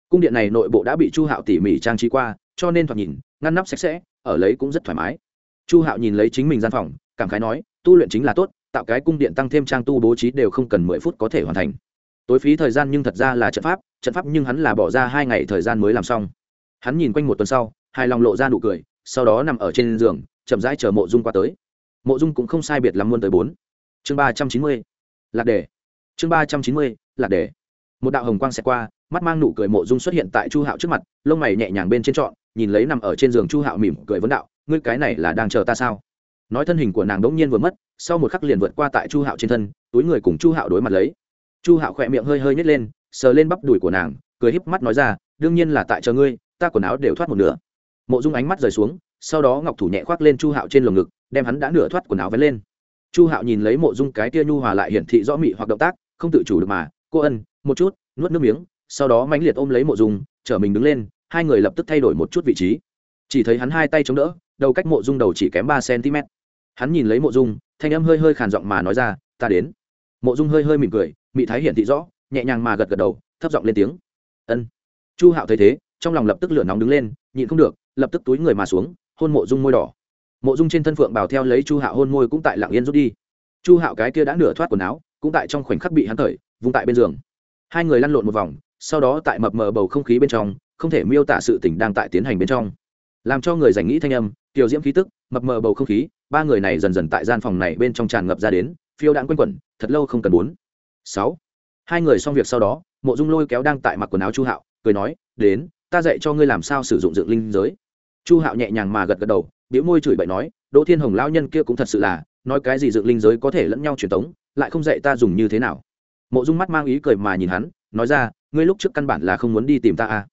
Cung điện này nội bộ đã bị chu hạo tỉ mỉ trang trí qua, cho nên thoạt nhìn, ngăn nắp sạch sẽ, ở lấy cũng rất thoải mái. Chu hạo nhìn lấy chính mình gian phòng, cảm khái nói, tu luyện chính là tốt tạo cái cung điện tăng thêm trang tu bố trí đều không cần mười phút có thể hoàn thành. Tối phí thời gian nhưng thật ra là trận pháp trận pháp nhưng hắn là bỏ ra hai ngày thời gian mới làm xong. Hắn nhìn quanh một tuần sau, hài lòng lộ ra nụ cười, sau đó nằm ở trên giường, chậm rãi chờ mộ dung qua tới. Mộ dung cũng không sai biệt lắm muôn tới bốn. Chương ba trăm chín mươi, lạc đề. Chương ba trăm chín mươi, lạc đề. Một đạo hồng quang xẹt qua, mắt mang nụ cười mộ dung xuất hiện tại chu hạo trước mặt, lông mày nhẹ nhàng bên trên trọn, nhìn lấy nằm ở trên giường chu hạo mỉm cười vấn đạo, ngươi cái này là đang chờ ta sao? Nói thân hình của nàng đỗng nhiên vừa mất sau một khắc liền vượt qua tại chu hạo trên thân, túi người cùng chu hạo đối mặt lấy. Chu hạo khỏe miệng hơi hơi nhét lên, sờ lên bắp đùi của nàng, cười híp mắt nói ra, đương nhiên là tại chờ ngươi, ta quần áo đều thoát một nửa. Mộ dung ánh mắt rời xuống, sau đó ngọc thủ nhẹ khoác lên chu hạo trên lồng ngực, đem hắn đã nửa thoát quần áo vén lên. Chu hạo nhìn lấy mộ dung cái tia nhu hòa lại hiển thị rõ mị hoặc động tác, không tự chủ được mà, cô ân, một chút, nuốt nước miếng. Sau đó mãnh liệt ôm lấy mộ dung chở mình đứng lên, hai người lập tức thay đổi một chút vị trí. Chỉ thấy hắn hai tay chống đỡ, đầu cách mộ dung đầu chỉ kém ba cm hắn nhìn lấy mộ dung, thanh âm hơi hơi khàn giọng mà nói ra, ta đến. Mộ dung hơi hơi mỉm cười, mị thái hiển thị rõ, nhẹ nhàng mà gật gật đầu, thấp giọng lên tiếng. Ân. Chu hạo thấy thế, trong lòng lập tức lửa nóng đứng lên, nhịn không được, lập tức túi người mà xuống, hôn mộ dung môi đỏ. Mộ dung trên thân phượng bào theo lấy chu hạo hôn môi cũng tại lặng yên rút đi. Chu hạo cái kia đã nửa thoát quần áo, cũng tại trong khoảnh khắc bị hắn thời vung tại bên giường. Hai người lăn lộn một vòng, sau đó tại mập mờ bầu không khí bên trong, không thể miêu tả sự tỉnh đang tại tiến hành bên trong làm cho người giành nghĩ thanh âm, tiểu diễm khí tức, mập mờ bầu không khí, ba người này dần dần tại gian phòng này bên trong tràn ngập ra đến, phiêu đạn quanh quẩn, thật lâu không cần bốn. Sáu. Hai người xong việc sau đó, mộ dung lôi kéo đang tại mặc quần áo chu hạo, cười nói, đến, ta dạy cho ngươi làm sao sử dụng dựng linh giới. Chu hạo nhẹ nhàng mà gật gật đầu biểu môi chửi bậy nói, đỗ thiên hồng lao nhân kia cũng thật sự là, nói cái gì dựng linh giới có thể lẫn nhau truyền tống, lại không dạy ta dùng như thế nào. Mộ dung mắt mang ý cười mà nhìn hắn, nói ra, ngươi lúc trước căn bản là không muốn đi tìm ta à.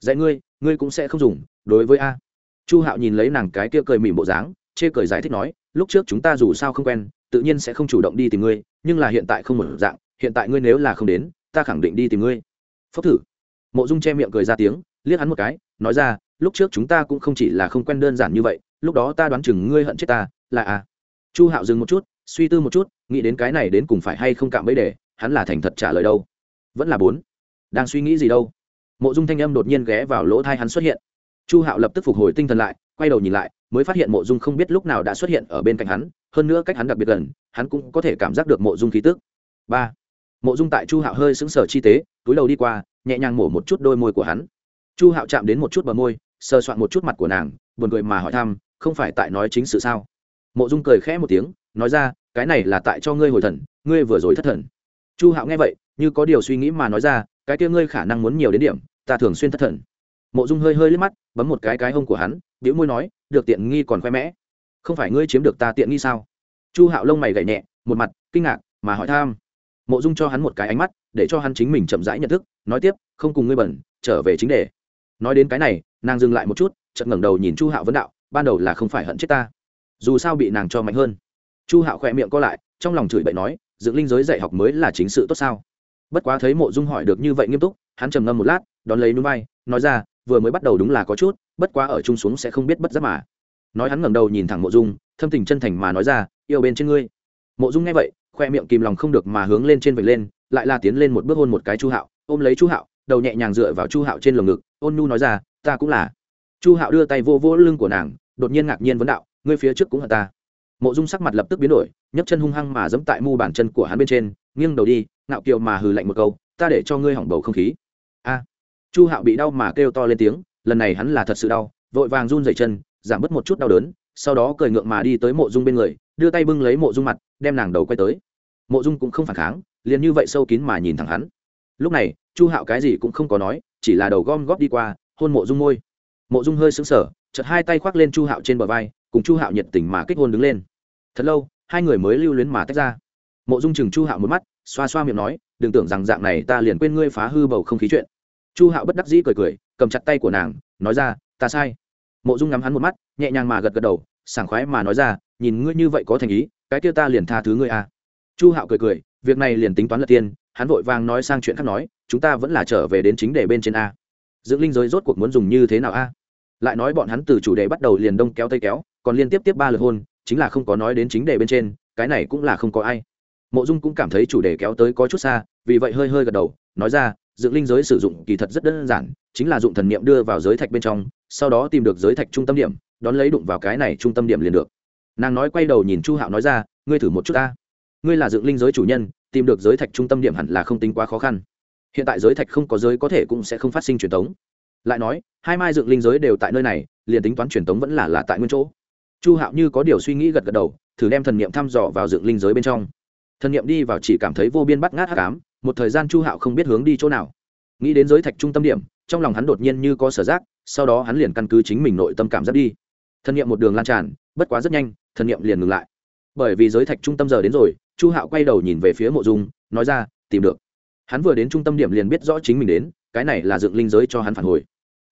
dạy ngươi ngươi cũng sẽ không dùng, đối với a chu hạo nhìn lấy nàng cái kia cười mỉm bộ dáng, chê cười giải thích nói, lúc trước chúng ta dù sao không quen, tự nhiên sẽ không chủ động đi tìm ngươi, nhưng là hiện tại không một dạng, hiện tại ngươi nếu là không đến, ta khẳng định đi tìm ngươi. Phốc thử. Mộ dung che miệng cười ra tiếng, liếc hắn một cái, nói ra, lúc trước chúng ta cũng không chỉ là không quen đơn giản như vậy, lúc đó ta đoán chừng ngươi hận chết ta, là à. Chu hạo dừng một chút, suy tư một chút, nghĩ đến cái này đến cùng phải hay không cạm bẫy để, hắn là thành thật trả lời đâu. Vẫn là bốn. Đang suy nghĩ gì đâu? Mộ dung thanh âm đột nhiên ghé vào lỗ thai hắn xuất hiện chu hạo lập tức phục hồi tinh thần lại, quay đầu nhìn lại, mới phát hiện mộ dung không biết lúc nào đã xuất hiện ở bên cạnh hắn, hơn nữa cách hắn đặc biệt gần, hắn cũng có thể cảm giác được mộ dung khí tức. Ba. Mộ dung tại chu hạo hơi sững sờ chi tế, túi đầu đi qua, nhẹ nhàng mổ một chút đôi môi của hắn. Chu hạo chạm đến một chút bờ môi, sờ soạn một chút mặt của nàng, buồn cười mà hỏi thăm, không phải tại nói chính sự sao? Mộ dung cười khẽ một tiếng, nói ra, cái này là tại cho ngươi hồi thần, ngươi vừa rồi thất thần. Chu hạo nghe vậy, như có điều suy nghĩ mà nói ra, cái kia ngươi khả năng muốn nhiều đến điểm, ta thường xuyên thất thần mộ dung hơi hơi liếc mắt, bấm một cái cái hông của hắn biểu môi nói, được tiện nghi còn khoe mẽ. Không phải ngươi chiếm được ta tiện nghi sao? Chu hạo lông mày gậy nhẹ, một mặt kinh ngạc mà hỏi tham mộ dung cho hắn một cái ánh mắt, để cho hắn chính mình chậm rãi nhận thức, nói tiếp, không cùng ngươi bẩn, trở về chính đề. Nói đến cái này, nàng dừng lại một chút, chợt ngẩng đầu nhìn chu hạo vấn đạo, ban đầu là không phải hận chết ta, dù sao bị nàng cho mạnh hơn. Chu hạo khỏe miệng co lại, trong lòng chửi bậy nói, dựng linh giới dạy học mới là chính sự tốt sao? Bất quá thấy mộ dung hỏi được như vậy nghiêm túc, hắn trầm ngâm một lát, đón lấy núi bay, nói ra vừa mới bắt đầu đúng là có chút, bất quá ở chung xuống sẽ không biết bất giác mà. Nói hắn ngẩng đầu nhìn thẳng mộ dung, thâm tình chân thành mà nói ra, yêu bên trên ngươi. Mộ dung nghe vậy, khoe miệng kìm lòng không được mà hướng lên trên vệt lên, lại là tiến lên một bước hôn một cái chu hạo, ôm lấy chu hạo, đầu nhẹ nhàng dựa vào chu hạo trên lồng ngực, ôn nhu nói ra, ta cũng là. Chu hạo đưa tay vô vô lưng của nàng, đột nhiên ngạc nhiên vấn đạo, ngươi phía trước cũng hận ta. Mộ dung sắc mặt lập tức biến đổi, nhấc chân hung hăng mà giẫm tại mu bàn chân của hắn bên trên, nghiêng đầu đi, ngạo kiều mà hừ lạnh một câu, ta để cho ngươi hỏng bầu không khí chu hạo bị đau mà kêu to lên tiếng, lần này hắn là thật sự đau, vội vàng run dày chân, giảm bớt một chút đau đớn, sau đó cười ngượng mà đi tới mộ dung bên người, đưa tay bưng lấy mộ dung mặt, đem nàng đầu quay tới. Mộ dung cũng không phản kháng, liền như vậy sâu kín mà nhìn thẳng hắn. Lúc này, chu hạo cái gì cũng không có nói, chỉ là đầu gom góp đi qua, hôn mộ dung môi. Mộ dung hơi sững sờ, chợt hai tay khoác lên chu hạo trên bờ vai, cùng chu hạo nhiệt tình mà kích hôn đứng lên. Thật lâu, hai người mới lưu luyến mà tách ra. Mộ dung chừng chu hạo một mắt, xoa xoa miệng nói, đừng tưởng rằng dạng này ta liền quên ngươi phá hư bầu không khí chuyện chu hạo bất đắc dĩ cười cười, cầm chặt tay của nàng, nói ra, ta sai. Mộ dung ngắm hắn một mắt, nhẹ nhàng mà gật gật đầu, sảng khoái mà nói ra, nhìn ngươi như vậy có thành ý, cái kia ta liền tha thứ ngươi à. chu hạo cười cười, việc này liền tính toán lật tiên hắn vội vàng nói sang chuyện khác nói, chúng ta vẫn là trở về đến chính đề bên trên a. Dưỡng linh giới rốt cuộc muốn dùng như thế nào a? Lại nói bọn hắn từ chủ đề bắt đầu liền đông kéo tây kéo, còn liên tiếp tiếp ba lượt hôn, chính là không có nói đến chính đề bên trên, cái này cũng là không có ai. Mộ dung cũng cảm thấy chủ đề kéo tới có chút xa, vì vậy hơi hơi gật đầu, nói ra Dựng linh giới sử dụng kỳ thật rất đơn giản, chính là dụng thần niệm đưa vào giới thạch bên trong, sau đó tìm được giới thạch trung tâm điểm, đón lấy đụng vào cái này trung tâm điểm liền được. Nàng nói quay đầu nhìn chu hạo nói ra, ngươi thử một chút ta. Ngươi là Dựng linh giới chủ nhân, tìm được giới thạch trung tâm điểm hẳn là không tính quá khó khăn. Hiện tại giới thạch không có giới có thể cũng sẽ không phát sinh truyền thống lại nói, hai mai dựng linh giới đều tại nơi này, liền tính toán truyền thống vẫn là là tại nguyên chỗ. Chu hạo như có điều suy nghĩ gật gật đầu, thử đem thần niệm thăm dò vào dựng linh giới bên trong. Thần niệm đi vào chỉ cảm thấy vô biên bắt ngát hắc ám một thời gian chu hạo không biết hướng đi chỗ nào. Nghĩ đến giới thạch trung tâm điểm, trong lòng hắn đột nhiên như có sở giác, sau đó hắn liền căn cứ chính mình nội tâm cảm giác đi. Thân niệm một đường lan tràn, bất quá rất nhanh, thân niệm liền ngừng lại. Bởi vì giới thạch trung tâm giờ đến rồi, chu hạo quay đầu nhìn về phía mộ dung, nói ra, tìm được. Hắn vừa đến trung tâm điểm liền biết rõ chính mình đến, cái này là dựng linh giới cho hắn phản hồi.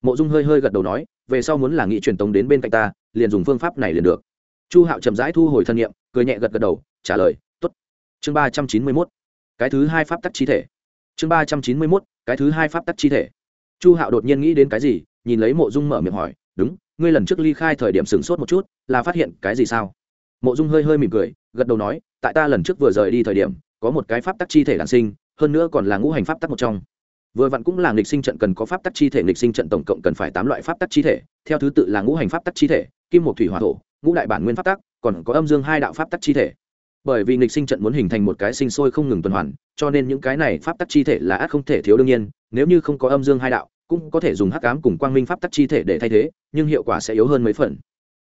Mộ dung hơi hơi gật đầu nói, về sau muốn là nghị truyền tống đến bên cạnh ta, liền dùng phương pháp này liền được. Chu hạo chậm rãi thu hồi thân nhiệm cười nhẹ gật gật đầu, trả lời t ố t chương ba trăm chín mươi mốt cái thứ hai pháp tắc chi thể. Chương ba trăm chín mươi mốt, cái thứ hai pháp tắc chi thể. Chu hạo đột nhiên nghĩ đến cái gì, nhìn lấy mộ dung mở miệng hỏi, đúng, ngươi lần trước ly khai thời điểm sửng sốt một chút, là phát hiện cái gì sao? Mộ dung hơi hơi mỉm cười, gật đầu nói, tại ta lần trước vừa rời đi thời điểm, có một cái pháp tắc chi thể đản sinh, hơn nữa còn là ngũ hành pháp tắc một trong. Vừa vặn cũng là nghịch sinh trận cần có pháp tắc chi thể, nghịch sinh trận tổng cộng cần phải tám loại pháp tắc chi thể, theo thứ tự là ngũ hành pháp tắc chi thể, kim một thủy hỏa thổ, ngũ đại bản nguyên pháp tắc, còn có âm dương hai đạo pháp tắc chi thể bởi vì nghịch sinh trận muốn hình thành một cái sinh sôi không ngừng tuần hoàn, cho nên những cái này pháp tắc chi thể là át không thể thiếu đương nhiên, nếu như không có âm dương hai đạo, cũng có thể dùng hắc ám cùng quang minh pháp tắc chi thể để thay thế, nhưng hiệu quả sẽ yếu hơn mấy phần.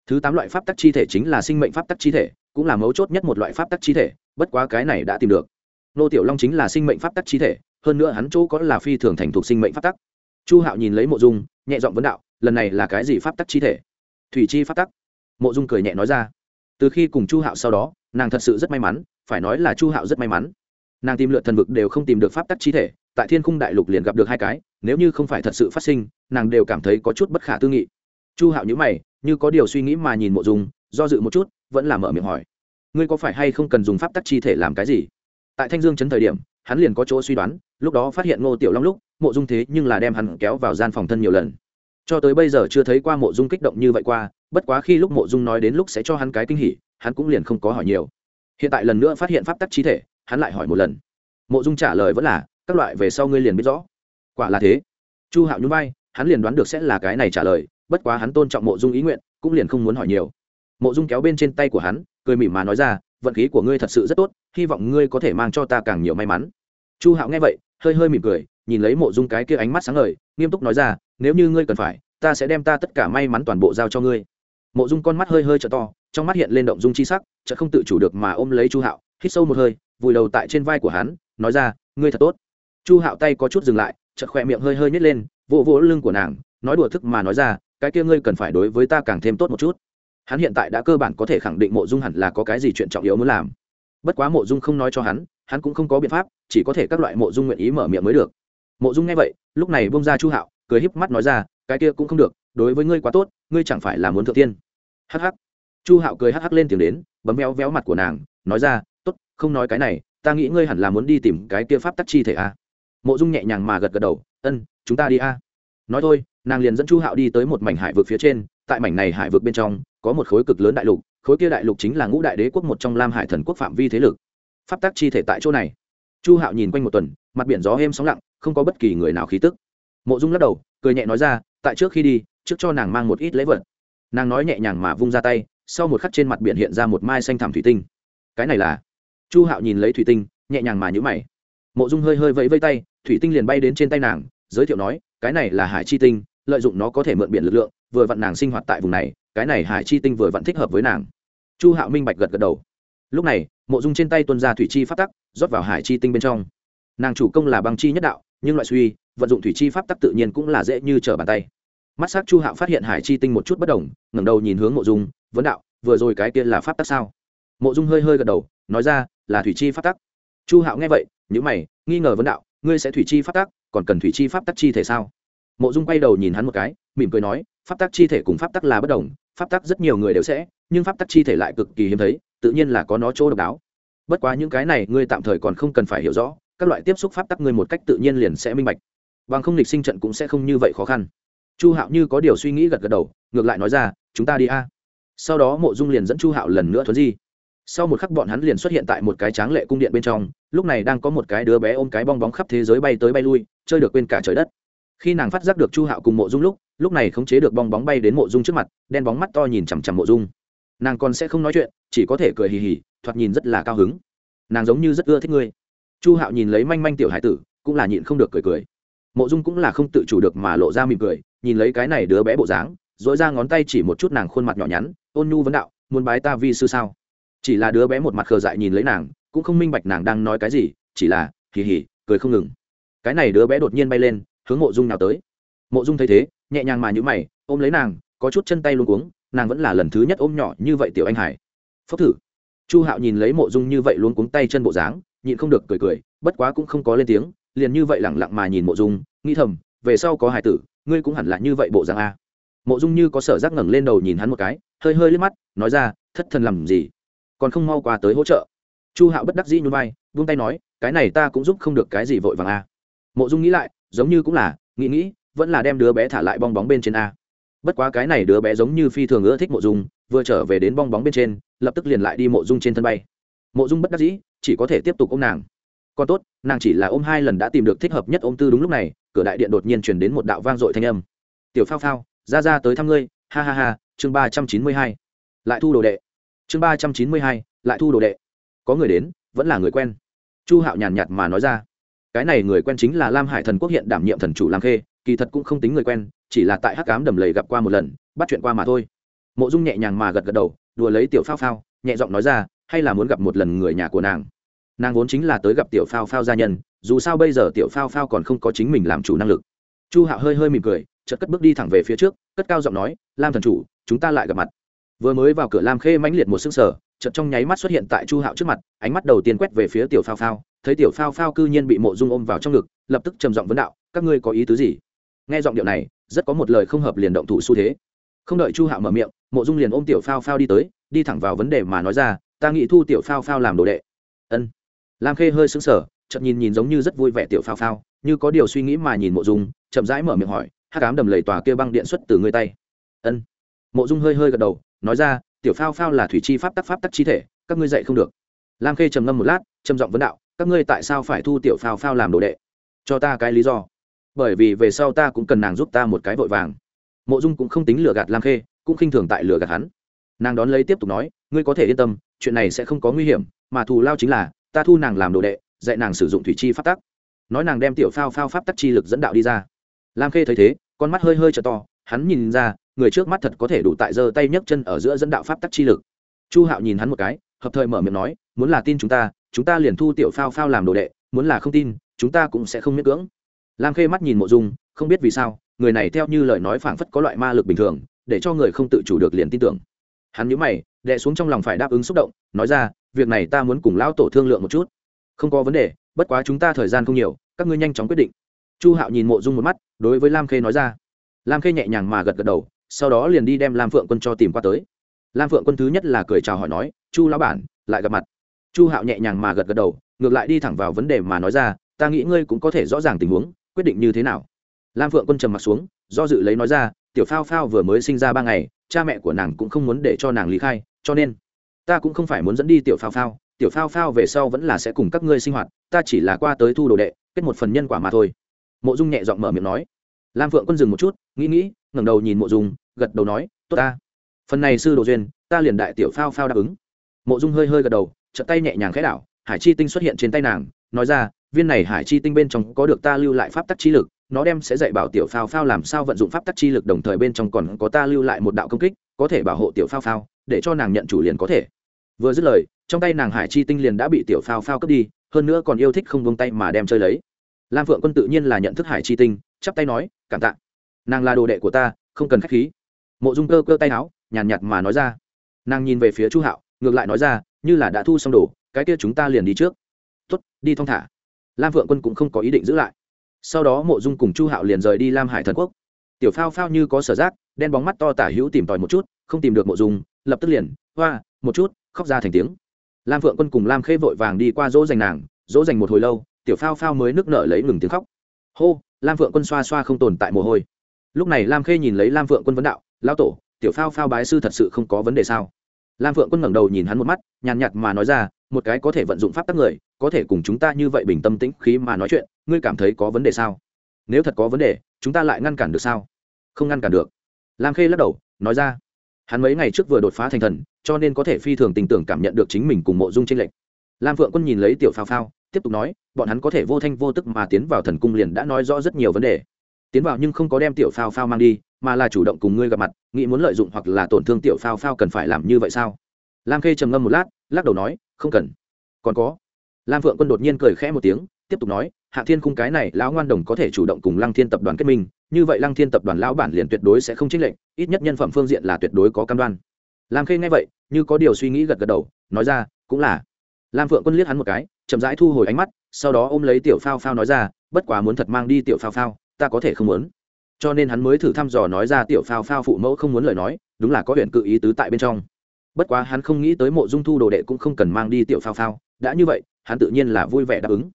Thứ tám loại pháp tắc chi thể chính là sinh mệnh pháp tắc chi thể, cũng là mấu chốt nhất một loại pháp tắc chi thể, bất quá cái này đã tìm được. Nô tiểu long chính là sinh mệnh pháp tắc chi thể, hơn nữa hắn chỗ có là phi thường thành thuộc sinh mệnh pháp tắc. Chu hạo nhìn lấy mộ dung, nhẹ giọng vấn đạo, lần này là cái gì pháp tắc chi thể? Thủy chi pháp tắc. Mộ dung cười nhẹ nói ra từ khi cùng chu hạo sau đó, nàng thật sự rất may mắn, phải nói là chu hạo rất may mắn. Nàng tìm lượt thần vực đều không tìm được pháp tắc chi thể, tại thiên khung đại lục liền gặp được hai cái, nếu như không phải thật sự phát sinh, nàng đều cảm thấy có chút bất khả tư nghị. Chu hạo nhữ mày, như có điều suy nghĩ mà nhìn mộ dung, do dự một chút, vẫn là mở miệng hỏi. Ngươi có phải hay không cần dùng pháp tắc chi thể làm cái gì? Tại thanh dương chấn thời điểm, hắn liền có chỗ suy đoán, lúc đó phát hiện ngô tiểu long lúc, mộ dung thế nhưng là đem hắn kéo vào gian phòng thân nhiều lần. Cho tới bây giờ chưa thấy qua mộ dung kích động như vậy qua bất quá khi lúc mộ dung nói đến lúc sẽ cho hắn cái kinh hỉ, hắn cũng liền không có hỏi nhiều. Hiện tại lần nữa phát hiện pháp tắc trí thể, hắn lại hỏi một lần. Mộ dung trả lời vẫn là, các loại về sau ngươi liền biết rõ. Quả là thế. Chu hạo nhún vai, hắn liền đoán được sẽ là cái này trả lời, bất quá hắn tôn trọng mộ dung ý nguyện, cũng liền không muốn hỏi nhiều. Mộ dung kéo bên trên tay của hắn, cười mỉm mà nói ra, vận khí của ngươi thật sự rất tốt, hy vọng ngươi có thể mang cho ta càng nhiều may mắn. Chu hạo nghe vậy, hơi hơi mỉm cười, nhìn lấy mộ dung cái kia ánh mắt sáng ngời, nghiêm túc nói ra, nếu như ngươi cần phải, ta sẽ đem ta tất cả may mắn toàn bộ giao cho ngươi mộ dung con mắt hơi hơi t to, trong mắt hiện lên động dung chi sắc chợ không tự chủ được mà ôm lấy chu hạo, hít sâu một hơi, vùi đầu tại trên vai của hắn, nói ra, ngươi thật tốt. Chu hạo tay có chút dừng lại, chợt khỏe miệng hơi hơi nhét lên, vỗ vỗ lưng của nàng, nói đùa thức mà nói ra, cái kia ngươi cần phải đối với ta càng thêm tốt một chút. Hắn hiện tại đã cơ bản có thể khẳng định mộ dung hẳn là có cái gì chuyện trọng yếu muốn làm. Bất quá mộ dung không nói cho hắn hắn cũng không có biện pháp, chỉ có thể các loại mộ dung nguyện ý mở miệng mới được. Mộ dung nghe vậy, lúc này bông ra chu hạo, cười híp mắt nói ra, cái kia cũng không được, đối với ngươi quá tốt, ngươi chẳng phải là muốn thượng tiên hh chu hạo cười hh lên tiếng đến, bấm véo véo mặt của nàng, nói ra, tốt, không nói cái này, ta nghĩ ngươi hẳn là muốn đi tìm cái kia pháp tắc chi thể a. Mộ dung nhẹ nhàng mà gật gật đầu, ân, chúng ta đi a. Nói thôi, nàng liền dẫn chu hạo đi tới một mảnh hải vực phía trên, tại mảnh này hải vực bên trong, có một khối cực lớn đại lục, khối kia đại lục chính là ngũ đại đế quốc một trong lam hải thần quốc phạm vi thế lực. Pháp tắc chi thể tại chỗ này. Chu hạo nhìn quanh một tuần, mặt biển gió êm sóng lặng, không có bất kỳ người nào khí tức. Mộ dung lắc đầu, cười nhẹ nói ra, tại trước khi đi, trước cho nàng mang một ít lễ vật nàng nói nhẹ nhàng mà vung ra tay, sau một khắc trên mặt biển hiện ra một mai xanh thảm thủy tinh. Cái này là? Chu hạo nhìn lấy thủy tinh, nhẹ nhàng mà nhữ mày. Mộ dung hơi hơi vẫy vây tay, thủy tinh liền bay đến trên tay nàng, giới thiệu nói, cái này là hải chi tinh, lợi dụng nó có thể mượn biển lực lượng, vừa vặn nàng sinh hoạt tại vùng này, cái này hải chi tinh vừa vặn thích hợp với nàng. Chu hạo minh bạch gật gật đầu. Lúc này, mộ dung trên tay tuân ra thủy chi phát tắc, rót vào hải chi tinh bên trong. Nàng chủ công là băng chi nhất đạo, nhưng loại suy, vận dụng thủy chi pháp tắc tự nhiên cũng là dễ như trở bàn tay mắt s á c chu hạo phát hiện hải chi tinh một chút bất đồng, ngẩng đầu nhìn hướng mộ dung, vấn đạo, vừa rồi cái kia là pháp tắc sao? Mộ dung hơi hơi gật đầu, nói ra, là thủy chi pháp tắc. Chu hạo nghe vậy nhữ mày, nghi ngờ vấn đạo, ngươi sẽ thủy chi pháp tắc, còn cần thủy chi pháp tắc chi thể sao? Mộ dung quay đầu nhìn hắn một cái, mỉm cười nói, pháp tắc chi thể cùng pháp tắc là bất đồng, pháp tắc rất nhiều người đều sẽ, nhưng pháp tắc chi thể lại cực kỳ hiếm thấy, tự nhiên là có nó chỗ độc đáo. Bất quá những cái này ngươi tạm thời còn không cần phải hiểu rõ, các loại tiếp xúc pháp tắc ngươi một cách tự nhiên liền sẽ minh bạch. Bằng không lịch sinh trận cũng sẽ không như vậy khó khăn chu hạo như có điều suy nghĩ gật gật đầu, ngược lại nói ra, chúng ta đi a. Sau đó mộ dung liền dẫn chu hạo lần nữa thuấn di. Sau một khắc bọn hắn liền xuất hiện tại một cái tráng lệ cung điện bên trong, lúc này đang có một cái đứa bé ôm cái bong bóng khắp thế giới bay tới bay lui, chơi được quên cả trời đất. Khi nàng phát giác được chu hạo cùng mộ dung lúc lúc này khống chế được bong bóng bay đến mộ dung trước mặt, đen bóng mắt to nhìn chằm chằm mộ dung. Nàng còn sẽ không nói chuyện, chỉ có thể cười hì hì, thoạt nhìn rất là cao hứng. Nàng giống như rất ưa thích ngươi. Chu hạo nhìn lấy manh manh tiểu hải tử, cũng là nhịn không được cười cười mộ dung cũng là không tự chủ được mà lộ ra mỉm cười, nhìn lấy cái này đứa bé bộ dáng dỗi ra ngón tay chỉ một chút nàng khuôn mặt nhỏ nhắn, ôn nhu vấn đạo, muốn bái ta vi sư sao? Chỉ là đứa bé một mặt khờ dại nhìn lấy nàng, cũng không minh bạch nàng đang nói cái gì, chỉ là, hì hì, cười không ngừng. Cái này đứa bé đột nhiên bay lên, hướng mộ dung nào tới. Mộ dung thấy thế, nhẹ nhàng mà nhữ mày, ôm lấy nàng, có chút chân tay luôn cuống, nàng vẫn là lần thứ nhất ôm nhỏ như vậy tiểu anh hải. Phốc thử. Chu hạo nhìn lấy mộ dung như vậy luôn cuống tay chân bộ dáng, nhịn không được cười cười, bất quá cũng không có lên tiếng liền như vậy lẳng lặng mà nhìn mộ dung, nghĩ thầm, về sau có hải tử, ngươi cũng hẳn là như vậy bộ dạng a. Mộ dung như có sở giác ngẩng lên đầu nhìn hắn một cái, hơi hơi liếc mắt, nói ra, thất thần làm gì? Còn không mau qua tới hỗ trợ. Chu hạo bất đắc dĩ nhún vai vung tay nói, cái này ta cũng giúp không được cái gì vội vàng a. Mộ dung nghĩ lại, giống như cũng là, nghĩ nghĩ, vẫn là đem đứa bé thả lại bong bóng bên trên a. Bất quá cái này đứa bé giống như phi thường ưa thích mộ dung, vừa trở về đến bong bóng bên trên, lập tức liền lại đi mộ dung trên thân bay. Mộ dung bất đắc dĩ, chỉ có thể tiếp tục ôm nàng còn tốt, nàng chỉ là ôm hai lần đã tìm được thích hợp nhất ôm tư đúng lúc này, cửa đại điện đột nhiên chuyển đến một đạo vang dội thanh âm. Tiểu phao phao, ra ra tới thăm ngươi, ha ha ha, chương ba trăm chín mươi hai, lại thu đồ đệ. Chương ba trăm chín mươi hai, lại thu đồ đệ. Có người đến, vẫn là người quen. Chu hạo nhàn nhạt mà nói ra. Cái này người quen chính là lam hải thần quốc hiện đảm nhiệm thần chủ lam khê, kỳ thật cũng không tính người quen, chỉ là tại hắc cám đầm lầy gặp qua một lần, bắt chuyện qua mà thôi. Mộ dung nhẹ nhàng mà gật gật đầu, đùa lấy tiểu phao phao, nhẹ giọng nói ra, hay là muốn gặp một lần người nhà của nàng? Nàng vốn chính là tới gặp tiểu phao phao gia nhân, dù sao bây giờ tiểu phao phao còn không có chính mình làm chủ năng lực. Chu hạo hơi hơi mỉm cười, chợt cất bước đi thẳng về phía trước, cất cao giọng nói, lam thần chủ, chúng ta lại gặp mặt. Vừa mới vào cửa lam khê mãnh liệt một sức sở chợt trong nháy mắt xuất hiện tại chu hạo trước mặt, ánh mắt đầu tiên quét về phía tiểu phao phao, thấy tiểu phao phao cư nhiên bị mộ dung ôm vào trong ngực, lập tức trầm giọng vấn đạo, các ngươi có ý tứ gì? Nghe giọng điệu này, rất có một lời không hợp liền động thủ xu thế. Không đợi chu hạo mở miệng, mộ dung liền ôm tiểu phao phao đi tới, đi thẳng vào vấn đề mà nói ra, ta nghĩ thu tiểu phao phao làm đồ đệ. Ân lam khê hơi sững sờ chậm nhìn nhìn giống như rất vui vẻ tiểu phao phao, như có điều suy nghĩ mà nhìn mộ dung, chậm rãi mở miệng hỏi hát cám đầm lầy tòa kia băng điện xuất từ ngươi tay. Ân. Mộ dung hơi hơi gật đầu, nói ra, tiểu phao phao là thủy chi pháp tắc pháp tắc chi thể, các ngươi dạy không được. Lam khê trầm ngâm một lát, trầm giọng vấn đạo, các ngươi tại sao phải thu tiểu phao phao làm đồ đệ? Cho ta cái lý do. Bởi vì về sau ta cũng cần nàng giúp ta một cái vội vàng. Mộ dung cũng không tính lừa gạt lam khê, cũng khinh thường tại lừa gạt hắn. Nàng đón lấy tiếp tục nói, ngươi có thể yên tâm, chuyện này sẽ không có nguy hiểm, mà thù lao chính là ta thu nàng làm đồ đệ, dạy nàng sử dụng thủy chi pháp tắc. Nói nàng đem tiểu phao phao pháp tắc chi lực dẫn đạo đi ra. Lam khê thấy thế, con mắt hơi hơi t to, hắn nhìn ra, người trước mắt thật có thể đủ tại giơ tay nhấc chân ở giữa dẫn đạo pháp tắc chi lực. Chu hạo nhìn hắn một cái, hợp thời mở miệng nói, muốn là tin chúng ta chúng ta liền thu tiểu phao phao làm đồ đệ, muốn là không tin, chúng ta cũng sẽ không miễn cưỡng. Lam khê mắt nhìn mộ dung, không biết vì sao, người này theo như lời nói phảng phất có loại ma lực bình thường, để cho người không tự chủ được liền tin tưởng. Hắn nhíu mày đệ xuống trong lòng phải đáp ứng xúc động, nói ra việc này ta muốn cùng lão tổ thương lượng một chút. Không có vấn đề, bất quá chúng ta thời gian không nhiều, các ngươi nhanh chóng quyết định. Chu hạo nhìn mộ dung một mắt, đối với lam khê nói ra. Lam khê nhẹ nhàng mà gật gật đầu, sau đó liền đi đem lam phượng quân cho tìm qua tới. Lam phượng quân thứ nhất là cười chào hỏi nói, chu lão bản, lại gặp mặt. Chu hạo nhẹ nhàng mà gật gật đầu, ngược lại đi thẳng vào vấn đề mà nói ra, ta nghĩ ngươi cũng có thể rõ ràng tình huống, quyết định như thế nào? Lam phượng quân trầm mặt xuống, do dự lấy nói ra, tiểu phao phao vừa mới sinh ra ba ngày, cha mẹ của nàng cũng không muốn để cho nàng lý khai, cho nên ta cũng không phải muốn dẫn đi tiểu phao phao, tiểu phao phao về sau vẫn là sẽ cùng các ngươi sinh hoạt, ta chỉ là qua tới thu đồ đệ, kết một phần nhân quả mà thôi. Mộ dung nhẹ giọng mở miệng nói. Lam phượng quân dừng một chút, nghĩ nghĩ, ngẩng đầu nhìn mộ dung, gật đầu nói, tốt ta. Phần này sư đồ duyên, ta liền đại tiểu phao phao đáp ứng. Mộ dung hơi hơi gật đầu, chợt tay nhẹ nhàng khẽ đảo, hải chi tinh xuất hiện trên tay nàng, nói ra, viên này hải chi tinh bên trong có được ta lưu lại pháp tắc chi lực, nó đem sẽ dạy bảo tiểu phao phao làm sao vận dụng pháp tắc chi lực đồng thời bên trong còn có ta lưu lại một đạo công kích, có thể bảo hộ tiểu phao phao, để cho nàng nhận chủ liền có thể vừa dứt lời, trong tay nàng hải chi tinh liền đã bị tiểu phao phao cướp đi, hơn nữa còn yêu thích không buông tay mà đem chơi lấy. Lam phượng quân tự nhiên là nhận thức hải chi tinh, chắp tay nói, cảm tạ. Nàng là đồ đệ của ta, không cần khách khí. Mộ dung cơ cơ tay áo, nhàn nhạt mà nói ra. Nàng nhìn về phía chu hạo, ngược lại nói ra, như là đã thu xong đồ, cái kia chúng ta liền đi trước. Tuất đi thong thả. Lam phượng quân cũng không có ý định giữ lại. Sau đó mộ dung cùng chu hạo liền rời đi lam hải thần quốc. Tiểu phao phao như có sở giác, đen bóng mắt to tả hữu tìm tòi một chút, không tìm được mộ dung, lập tức liền, hoa một chút, khóc ra thành tiếng. Lam phượng quân cùng lam khê vội vàng đi qua dỗ dành nàng, dỗ dành một hồi lâu, tiểu phao phao mới nước nở lấy ngừng tiếng khóc. Hô, lam phượng quân xoa xoa không tồn tại mồ hôi. Lúc này lam khê nhìn lấy lam phượng quân vấn đạo lao tổ, tiểu phao phao bái sư thật sự không có vấn đề sao? Lam phượng quân ngẩng đầu nhìn hắn một mắt, nhàn nhạt mà nói ra, một cái có thể vận dụng pháp tắc người, có thể cùng chúng ta như vậy bình tâm tĩnh khí mà nói chuyện, ngươi cảm thấy có vấn đề sao? Nếu thật có vấn đề, chúng ta lại ngăn cản được sao? Không ngăn cản được. Lam khê lắc đầu, nói ra, hắn mấy ngày trước vừa đột phá thành thần cho nên có thể phi thường tình tưởng cảm nhận được chính mình cùng mộ dung tranh lệch. Lam phượng quân nhìn lấy tiểu phao phao, tiếp tục nói, bọn hắn có thể vô thanh vô tức mà tiến vào thần cung liền đã nói rõ rất nhiều vấn đề. Tiến vào nhưng không có đem tiểu phao phao mang đi, mà là chủ động cùng ngươi gặp mặt, nghĩ muốn lợi dụng hoặc là tổn thương tiểu phao phao cần phải làm như vậy sao? Lam khê trầm ngâm một lát, lắc đầu nói, không cần. Còn có. Lam phượng quân đột nhiên cười khẽ một tiếng, tiếp tục nói, hạ thiên khung cái này lão ngoan đồng có thể chủ động cùng lăng thiên tập đoàn kết minh, như vậy lăng thiên tập đoàn lão bản liền tuyệt đối sẽ không trích lệnh ít nhất nhân phẩm phương diện là tuyệt đối có cam đoan. Lam khê nghe vậy như có điều suy nghĩ gật gật đầu, nói ra, cũng là. Lam phượng quân liếc hắn một cái, chậm rãi thu hồi ánh mắt, sau đó ôm lấy tiểu phao phao nói ra, bất quá muốn thật mang đi tiểu phao phao, ta có thể không muốn. Cho nên hắn mới thử thăm dò nói ra, tiểu phao phao phụ mẫu không muốn lời nói, đúng là có huyện cự ý tứ tại bên trong. Bất quá hắn không nghĩ tới mộ dung thu đồ đệ cũng không cần mang đi tiểu phao phao, đã như vậy, hắn tự nhiên là vui vẻ đáp ứng.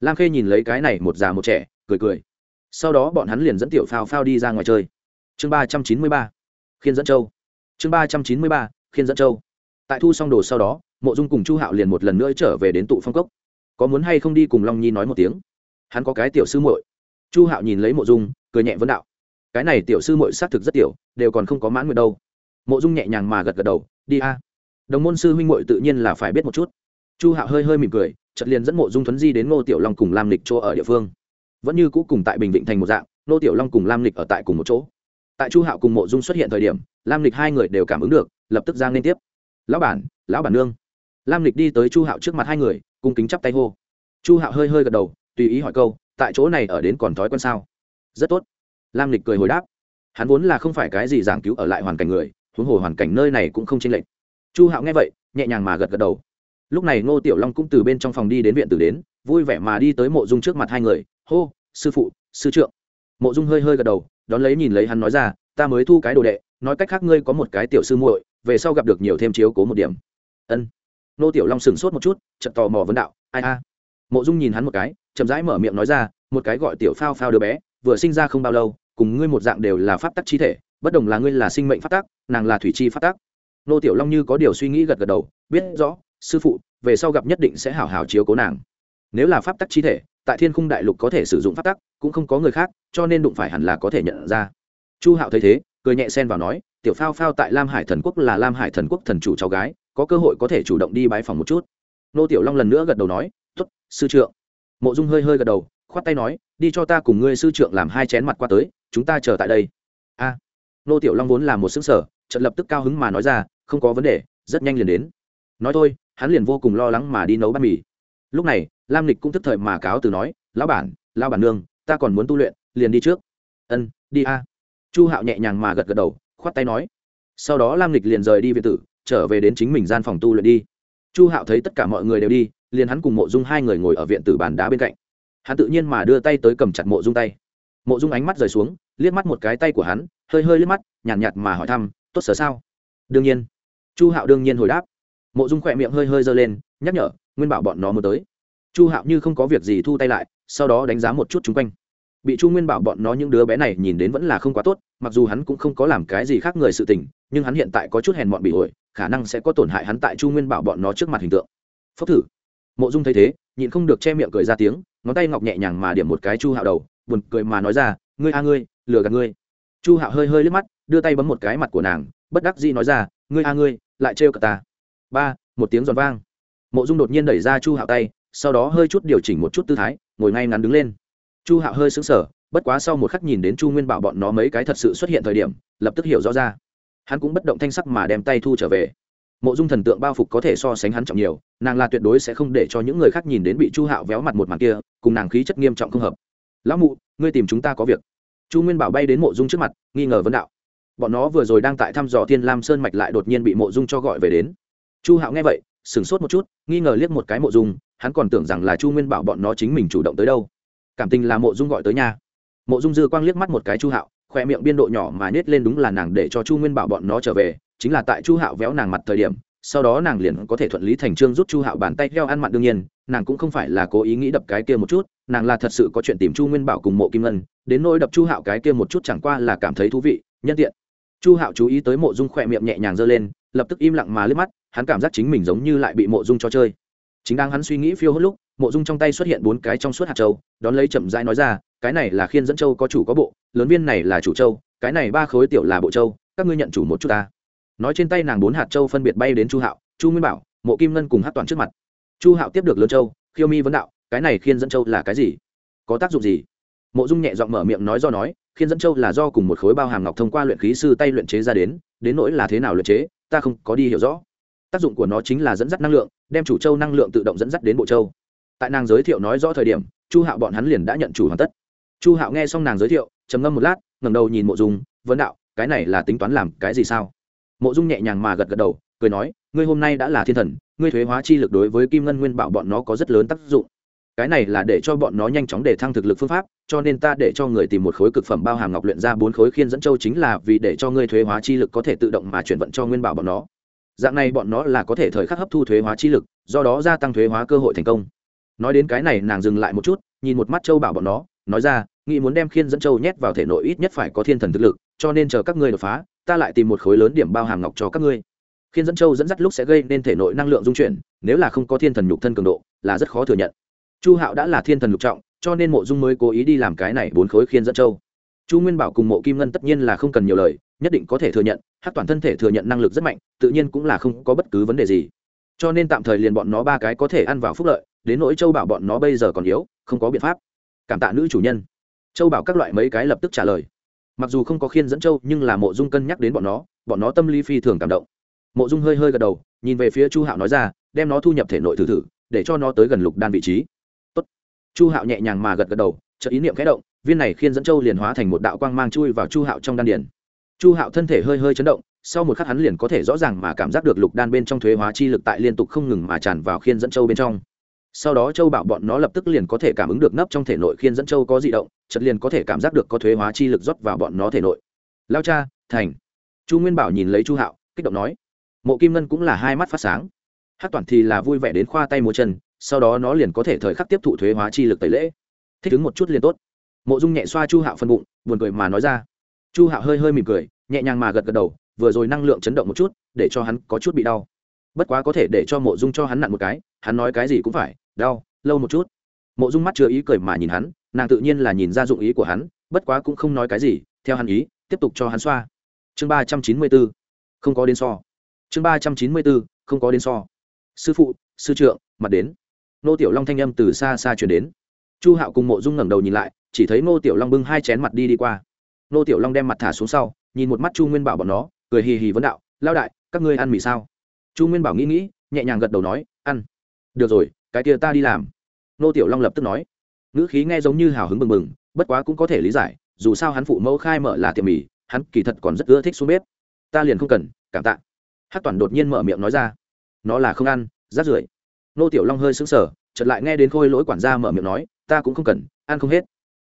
Lam khê nhìn lấy cái này một già một trẻ, cười cười. Sau đó bọn hắn liền dẫn tiểu phao phao đi ra ngoài chơi. Chương ba trăm chín mươi ba, khiên dẫn châu. Chương ba trăm chín mươi ba khiên dẫn châu. Tại thu xong đồ sau đó, mộ dung cùng chu hạo liền một lần nữa trở về đến tụ phong cốc. Có muốn hay không đi cùng long nhi nói một tiếng? Hắn có cái tiểu sư muội. Chu hạo nhìn lấy mộ dung, cười nhẹ vấn đạo. Cái này tiểu sư muội xác thực rất tiểu, đều còn không có mãn nguyện đâu. Mộ dung nhẹ nhàng mà gật gật đầu, đi a. Đồng môn sư huynh muội tự nhiên là phải biết một chút. Chu hạo hơi hơi mỉm cười, chợt liền dẫn mộ dung thuấn di đến ngô tiểu long cùng lam lịch chỗ ở địa phương. Vẫn như cũ cùng tại bình vịnh thành một dạng, ngô tiểu long cùng lam lịch ở tại cùng một chỗ tại chu hạo cùng mộ dung xuất hiện thời điểm, lam lịch hai người đều cảm ứng được, lập tức giang liên tiếp. Lão bản lão bản nương. Lam lịch đi tới chu hạo trước mặt hai người, cung kính chắp tay hô. Chu hạo hơi hơi gật đầu, tùy ý hỏi câu, tại chỗ này ở đến còn thói quen sao? Rất tốt. Lam lịch cười hồi đáp. Hắn vốn là không phải cái gì giảng cứu ở lại hoàn cảnh người, huống hồ hoàn cảnh nơi này cũng không chênh lệch. Chu hạo nghe vậy, nhẹ nhàng mà gật gật đầu. Lúc này ngô tiểu long cũng từ bên trong phòng đi đến viện tử đến, vui vẻ mà đi tới mộ dung trước mặt hai người. Hô, sư phụ, sư trượng. Mộ dung hơi hơi gật đầu đón lấy nhìn lấy hắn nói ra, ta mới thu cái đồ đệ, nói cách khác ngươi có một cái tiểu sư muội, về sau gặp được nhiều thêm chiếu cố một điểm. Ân. Nô tiểu long sửng sốt một chút chợt tò mò vấn đạo, ai a? Mộ dung nhìn hắn một cái, chậm rãi mở miệng nói ra, một cái gọi tiểu phao phao đứa bé, vừa sinh ra không bao lâu, cùng ngươi một dạng đều là pháp tắc chi thể, bất đồng là ngươi là sinh mệnh pháp tắc, nàng là thủy chi pháp tắc. Nô tiểu long như có điều suy nghĩ gật gật đầu, biết rõ, sư phụ, về sau gặp nhất định sẽ hảo hảo chiếu cố nàng. Nếu là pháp tắc chi thể, tại thiên khung đại lục có thể sử dụng pháp tắc cũng không có người khác, cho nên đụng phải hẳn là có thể nhận ra. Chu hạo thấy thế, cười nhẹ xen vào nói, tiểu phao phao tại lam hải thần quốc là lam hải thần quốc thần chủ cháu gái, có cơ hội có thể chủ động đi bái phòng một chút. Nô tiểu long lần nữa gật đầu nói t ố t sư trượng. Mộ dung hơi hơi gật đầu, khoát tay nói, đi cho ta cùng ngươi sư trượng làm hai chén mặt qua tới, chúng ta chờ tại đây. A. Nô tiểu long vốn là một xứng sở trận lập tức cao hứng mà nói ra, không có vấn đề, rất nhanh liền đến. Nói thôi, hắn liền vô cùng lo lắng mà đi nấu bát mì. Lúc này, lam lịch cũng thức thời mà cáo từ nói, lão bản lão bản nương ta còn muốn tu luyện liền đi trước. Ân đi a. Chu hạo nhẹ nhàng mà gật gật đầu khoát tay nói. Sau đó lam lịch liền rời đi viện tử trở về đến chính mình gian phòng tu luyện đi. Chu hạo thấy tất cả mọi người đều đi liền hắn cùng mộ dung hai người ngồi ở viện tử bàn đá bên cạnh. Hắn tự nhiên mà đưa tay tới cầm chặt mộ dung tay. Mộ dung ánh mắt rời xuống liếc mắt một cái tay của hắn hơi hơi liếc mắt nhàn nhạt, nhạt mà hỏi thăm tốt sở sao? Đương nhiên. Chu hạo đương nhiên hồi đáp. Mộ dung khỏe miệng hơi hơi giơ lên nhắc nhở nguyên bảo bọn nó muốn tới chu hạo như không có việc gì thu tay lại, sau đó đánh giá một chút chung quanh. Bị chu nguyên bảo bọn nó những đứa bé này nhìn đến vẫn là không quá tốt, mặc dù hắn cũng không có làm cái gì khác người sự tình, nhưng hắn hiện tại có chút hèn mọn bị ổi, khả năng sẽ có tổn hại hắn tại chu nguyên bảo bọn nó trước mặt hình tượng. Phốc thử. Mộ dung thấy thế, nhịn không được che miệng cười ra tiếng, ngón tay ngọc nhẹ nhàng mà điểm một cái chu hạo đầu, buồn cười mà nói ra, ngươi a ngươi, lừa gạt ngươi. Chu hạo hơi hơi liếc mắt, đưa tay bấm một cái mặt của nàng, bất đắc dĩ nói ra, ngươi a ngươi, lại trêu cả ta. Ba, một tiếng giòn vang. Mộ dung đột nhiên đẩy ra chu hạo tay sau đó hơi chút điều chỉnh một chút tư thái, ngồi ngay ngắn đứng lên. Chu hạo hơi sững sờ, bất quá sau một khắc nhìn đến chu nguyên bảo bọn nó mấy cái thật sự xuất hiện thời điểm, lập tức hiểu rõ ra. Hắn cũng bất động thanh sắc mà đem tay thu trở về. Mộ dung thần tượng bao phục có thể so sánh hắn trọng nhiều, nàng là tuyệt đối sẽ không để cho những người khác nhìn đến bị chu hạo véo mặt một màn kia, cùng nàng khí chất nghiêm trọng không hợp. Lão mụ, ngươi tìm chúng ta có việc. Chu nguyên bảo bay đến mộ dung trước mặt, nghi ngờ vấn đạo. Bọn nó vừa rồi đang tại thăm dò thiên lam sơn mạch lại đột nhiên bị mộ dung cho gọi về đến. Chu hạo nghe vậy, sửng sốt một chút, nghi ngờ liếc một cái mộ dung hắn còn tưởng rằng là chu nguyên bảo bọn nó chính mình chủ động tới đâu. Cảm tình là mộ dung gọi tới nhà mộ dung dư quang liếc mắt một cái chu hạo, khoe miệng biên độ nhỏ mà nết lên đúng là nàng để cho chu nguyên bảo bọn nó trở về, chính là tại chu hạo véo nàng mặt thời điểm, sau đó nàng liền có thể thuận lý thành trương rút chu hạo bàn tay theo ăn mặn đương nhiên, nàng cũng không phải là cố ý nghĩ đập cái kia một chút, nàng là thật sự có chuyện tìm chu nguyên bảo cùng mộ kim ngân, đến nỗi đập chu hạo cái kia một chút chẳng qua là cảm thấy thú vị, nhân tiện. Chu hạo chú ý tới mộ dung khỏe miệng nhẹ nhàng giơ lên, lập tức im lặng mà liếc mắt, hắn cảm giác chính mình giống như lại bị mộ dung cho chơi chính đang hắn suy nghĩ phiêu hốt lúc, mộ dung trong tay xuất hiện bốn cái trong suốt hạt châu, đón lấy chậm rãi nói ra, cái này là khiên dẫn châu có chủ có bộ, lớn viên này là chủ châu, cái này ba khối tiểu là bộ châu, các ngươi nhận chủ một chút ta. Nói trên tay nàng bốn hạt châu phân biệt bay đến chu hạo, chu nguyên bảo, mộ kim ngân cùng hát toàn trước mặt. Chu hạo tiếp được lớn châu, khiêu mi vấn đạo, cái này khiên dẫn châu là cái gì? Có tác dụng gì? Mộ dung nhẹ giọng mở miệng nói do nói, khiên dẫn châu là do cùng một khối bao hàm ngọc thông qua luyện khí sư tay luyện chế ra đến đến nỗi là thế nào luyện chế, ta không có đi hiểu rõ tác dụng của nó chính là dẫn dắt năng lượng, đem chủ châu năng lượng tự động dẫn dắt đến bộ châu. Tại nàng giới thiệu nói rõ thời điểm, chu hạo bọn hắn liền đã nhận chủ hoàn tất. Chu hạo nghe xong nàng giới thiệu, trầm ngâm một lát ngầm đầu nhìn mộ dung vấn đạo, cái này là tính toán làm cái gì sao? Mộ dung nhẹ nhàng mà gật gật đầu, cười nói, ngươi hôm nay đã là thiên thần, ngươi thuế hóa chi lực đối với kim ngân nguyên bảo bọn nó có rất lớn tác dụng. Cái này là để cho bọn nó nhanh chóng để thăng thực lực phương pháp, cho nên ta để cho người tìm một khối cực phẩm bao hàm ngọc luyện ra bốn khối khiên dẫn châu chính là vì để cho ngươi thuế hóa chi lực có thể tự động mà chuyển vận cho nguyên bảo bọn nó dạng này bọn nó là có thể thời khắc hấp thu thuế hóa chi lực, do đó gia tăng thuế hóa cơ hội thành công. Nói đến cái này, nàng dừng lại một chút, nhìn một mắt châu bảo bọn nó, nói ra, nghĩ muốn đem khiên dẫn châu nhét vào thể nội ít nhất phải có thiên thần thực lực, cho nên chờ các ngươi đột phá, ta lại tìm một khối lớn điểm bao hàm ngọc cho các ngươi. Khiên dẫn châu dẫn dắt lúc sẽ gây nên thể nội năng lượng dung chuyển, nếu là không có thiên thần nhục thân cường độ, là rất khó thừa nhận. Chu hạo đã là thiên thần lục trọng, cho nên mộ dung mới cố ý đi làm cái này bốn khối khiên dẫn châu. Chu nguyên bảo cùng mộ kim ngân tất nhiên là không cần nhiều lời nhất định có thể thừa nhận, hát toàn thân thể thừa nhận năng lực rất mạnh, tự nhiên cũng là không có bất cứ vấn đề gì. Cho nên tạm thời liền bọn nó ba cái có thể ăn vào phúc lợi, đến nỗi châu bảo bọn nó bây giờ còn yếu, không có biện pháp. Cảm tạ nữ chủ nhân. Châu bảo các loại mấy cái lập tức trả lời. Mặc dù không có khiên dẫn châu, nhưng là mộ dung cân nhắc đến bọn nó bọn nó tâm lý phi thường cảm động. Mộ dung hơi hơi gật đầu, nhìn về phía chu hạo nói ra, đem nó thu nhập thể nội thử thử, để cho nó tới gần lục đan vị trí. Tốt. chu hạo nhẹ nhàng mà gật gật đầu chợ ý niệm khẽ động, viên này khiên dẫn châu liền hóa thành một đạo quang mang chui vào chu hạo trong đan điền chu hạo thân thể hơi hơi chấn động, sau một khắc hắn liền có thể rõ ràng mà cảm giác được lục đan bên trong thuế hóa chi lực tại liên tục không ngừng mà tràn vào khiên dẫn châu bên trong. Sau đó châu bảo bọn nó lập tức liền có thể cảm ứng được nấp trong thể nội khiên dẫn châu có di động chật liền có thể cảm giác được có thuế hóa chi lực rót vào bọn nó thể nội. Lao cha, thành. Chu nguyên bảo nhìn lấy chu hạo, kích động nói. Mộ kim ngân cũng là hai mắt phát sáng. Hát toàn thì là vui vẻ đến khoa tay múa chân, sau đó nó liền có thể thời khắc tiếp thụ thuế hóa chi lực tẩy lễ. Thích ứng một chút liền tốt. Mộ dung nhẹ xoa chu hạo phân bụng, buồn cười mà nói ra chu hạo hơi hơi mỉm cười, nhẹ nhàng mà gật gật đầu, vừa rồi năng lượng chấn động một chút, để cho hắn có chút bị đau. Bất quá có thể để cho mộ dung cho hắn nặn một cái, hắn nói cái gì cũng phải, đau, lâu một chút. Mộ dung mắt chưa ý cười mà nhìn hắn, nàng tự nhiên là nhìn ra dụng ý của hắn, bất quá cũng không nói cái gì, theo hắn ý, tiếp tục cho hắn xoa. Chương ba trăm chín mươi bốn, không có đến so. Chương ba trăm chín mươi bốn, không có đến so. Sư phụ, sư trượng, mặt đến. Nô tiểu long thanh âm từ xa xa chuyển đến. Chu hạo cùng mộ dung ngẩng đầu nhìn lại, chỉ thấy nô tiểu long bưng hai chén mặt đi đi qua nô tiểu long đem mặt thả xuống sau, nhìn một mắt chu nguyên bảo bọn nó, cười hì hì vấn đạo lao đại, các ngươi ăn mì sao? Chu nguyên bảo nghĩ nghĩ, nhẹ nhàng gật đầu nói, ăn. Được rồi, cái kia ta đi làm. Nô tiểu long lập tức nói. Ngữ khí nghe giống như hào hứng bừng bừng, bất quá cũng có thể lý giải, dù sao hắn phụ mẫu khai mở là tiệm mì, hắn kỳ thật còn rất ưa thích xuống bếp. Ta liền không cần, cảm tạ. Hát toàn đột nhiên mở miệng nói ra. Nó là không ăn, rát rưởi. Nô tiểu long hơi sững sờ, chợt lại nghe đến khôi lỗi quản gia mở miệng nói, ta cũng không cần, ăn không hết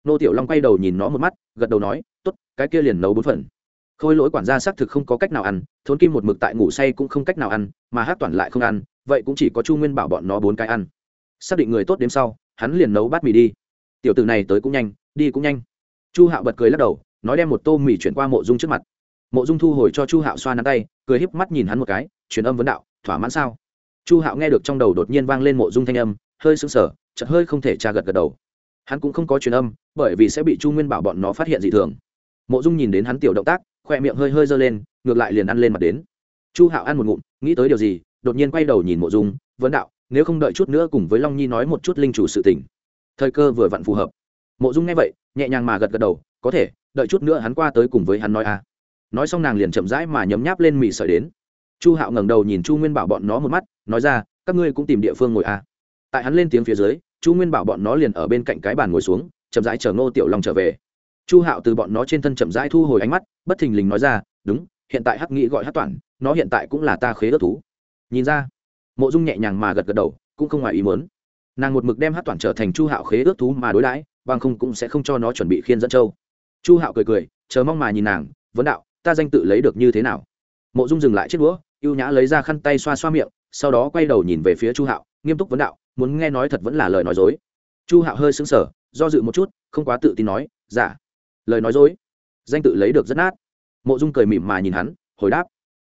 nô tiểu long quay đầu nhìn nó một mắt, gật đầu nói t ố t cái kia liền nấu bốn phần. Khôi lỗi quản gia xác thực không có cách nào ăn, thốn kim một mực tại ngủ say cũng không cách nào ăn, mà hát toàn lại không ăn, vậy cũng chỉ có chu nguyên bảo bọn nó bốn cái ăn. Xác định người tốt đêm sau, hắn liền nấu bát mì đi. Tiểu t ử này tới cũng nhanh, đi cũng nhanh. Chu hạo bật cười lắc đầu, nói đem một tô mì chuyển qua mộ dung trước mặt. Mộ dung thu hồi cho chu hạo xoa nắm tay, cười híp mắt nhìn hắn một cái, truyền âm vấn đạo, thỏa mãn sao? Chu hạo nghe được trong đầu đột nhiên vang lên mộ dung thanh âm, hơi sững sờ, chợt hơi không thể tra gật gật đầu hắn cũng không có truyền âm, bởi vì sẽ bị chu nguyên bảo bọn nó phát hiện dị thường. Mộ dung nhìn đến hắn tiểu động tác, khoe miệng hơi hơi giơ lên, ngược lại liền ăn lên mặt đến. Chu hạo ăn một ngụm, nghĩ tới điều gì, đột nhiên quay đầu nhìn mộ dung, vấn đạo, nếu không đợi chút nữa cùng với long nhi nói một chút linh chủ sự tình. Thời cơ vừa vặn phù hợp. Mộ dung nghe vậy, nhẹ nhàng mà gật gật đầu, có thể, đợi chút nữa hắn qua tới cùng với hắn nói à. Nói xong nàng liền chậm rãi mà nhấm nháp lên mì sợi đến. Chu hạo ngẩng đầu nhìn chu nguyên bảo bọn nó một mắt, nói ra, các ngươi cũng tìm địa phương ngồi à. Tại hắn lên tiếng phía dưới chu nguyên bảo bọn nó liền ở bên cạnh cái bàn ngồi xuống, chậm rãi chờ ngô tiểu long trở về. Chu hạo từ bọn nó trên thân chậm rãi thu hồi ánh mắt, bất thình lình nói ra, đúng, hiện tại hắc nghĩ gọi hát toàn nó hiện tại cũng là ta khế ớt thú. Nhìn ra, mộ dung nhẹ nhàng mà gật gật đầu, cũng không ngoài ý muốn. Nàng một mực đem hát toàn trở thành chu hạo khế ước thú mà đối đãi, bằng không cũng sẽ không cho nó chuẩn bị khiên dẫn châu. Chu hạo cười cười, chờ mong mà nhìn nàng, vấn đạo, ta danh tự lấy được như thế nào? Mộ dung dừng lại chiếc đũa, ưu nhã lấy ra khăn tay xoa xoa miệng, sau đó quay đầu nhìn về phía chu hạo, nghiêm túc vấn đạo muốn nghe nói thật vẫn là lời nói dối. Chu hạo hơi xứng sở do dự một chút, không quá tự tin nói giả dạ. lời nói dối? Danh tự lấy được rất nát. Mộ dung cười mỉm mà nhìn hắn, hồi đáp.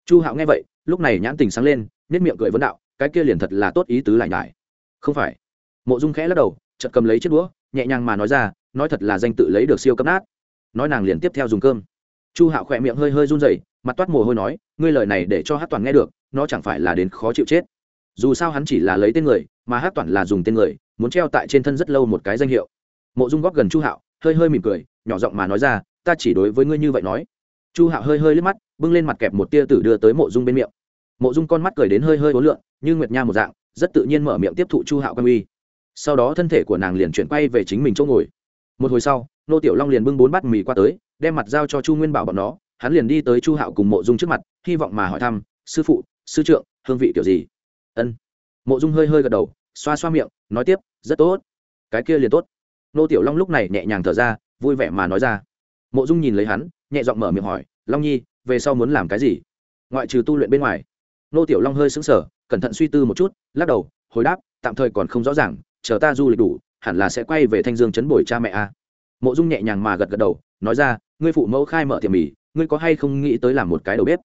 Chu hạo nghe vậy, lúc này nhãn tình sáng lên nết miệng cười vấn đạo, cái kia liền thật là tốt ý tứ lại nhải. Không phải. Mộ dung khẽ lắc đầu, chợt cầm lấy chiếc đũa, nhẹ nhàng mà nói ra, nói thật là danh tự lấy được siêu cấp nát. Nói nàng liền tiếp theo dùng cơm. Chu hạo khỏe miệng hơi hơi run rẩy, mặt toát mồ hôi nói, ngươi lời này để cho hát toàn nghe được, nó chẳng phải là đến khó chịu chết dù sao hắn chỉ là lấy tên người mà hát toàn là dùng tên người muốn treo tại trên thân rất lâu một cái danh hiệu. Mộ dung góp gần chu hạo hơi hơi mỉm cười nhỏ giọng mà nói ra ta chỉ đối với ngươi như vậy nói. Chu hạo hơi hơi liếc mắt bưng lên mặt kẹp một tia tử đưa tới mộ dung bên miệng. Mộ dung con mắt cười đến hơi hơi hối lượn, như nguyệt nha một dạng rất tự nhiên mở miệng tiếp thụ chu hạo quan uy. Sau đó thân thể của nàng liền chuyển quay về chính mình chỗ ngồi. Một hồi sau nô tiểu long liền bưng bốn bát mì qua tới đem mặt giao cho chu nguyên bảo bọn nó hắn liền đi tới chu hạo cùng mộ dung trước mặt hy vọng mà hỏi thăm sư phụ sư trượng hương vị kiểu gì? Ân mộ dung hơi hơi gật đầu xoa xoa miệng nói tiếp rất tốt cái kia liền tốt nô tiểu long lúc này nhẹ nhàng thở ra vui vẻ mà nói ra mộ dung nhìn lấy hắn nhẹ giọng mở miệng hỏi long nhi về sau muốn làm cái gì ngoại trừ tu luyện bên ngoài nô tiểu long hơi sững sờ, cẩn thận suy tư một chút lắc đầu hồi đáp tạm thời còn không rõ ràng chờ ta du lịch đủ hẳn là sẽ quay về thanh dương chấn bồi cha mẹ a mộ dung nhẹ nhàng mà gật gật đầu nói ra ngươi phụ mẫu khai mở tiệm mì ngươi có hay không nghĩ tới làm một cái đầu bếp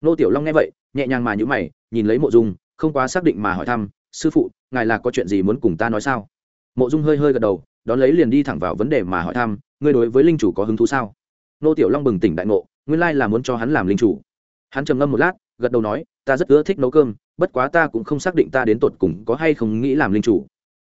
nô tiểu long nghe vậy nhẹ nhàng mà nhữ mày nhìn lấy mộ dung không quá xác định mà hỏi thăm, sư phụ, ngài là có chuyện gì muốn cùng ta nói sao? Mộ dung hơi hơi gật đầu, đón lấy liền đi thẳng vào vấn đề mà hỏi thăm, ngươi đối với linh chủ có hứng thú sao? Nô tiểu long bừng tỉnh đại ngộ, nguyên lai là muốn cho hắn làm linh chủ. Hắn trầm ngâm một lát, gật đầu nói, ta rất ưa thích nấu cơm, bất quá ta cũng không xác định ta đến tột cùng có hay không nghĩ làm linh chủ.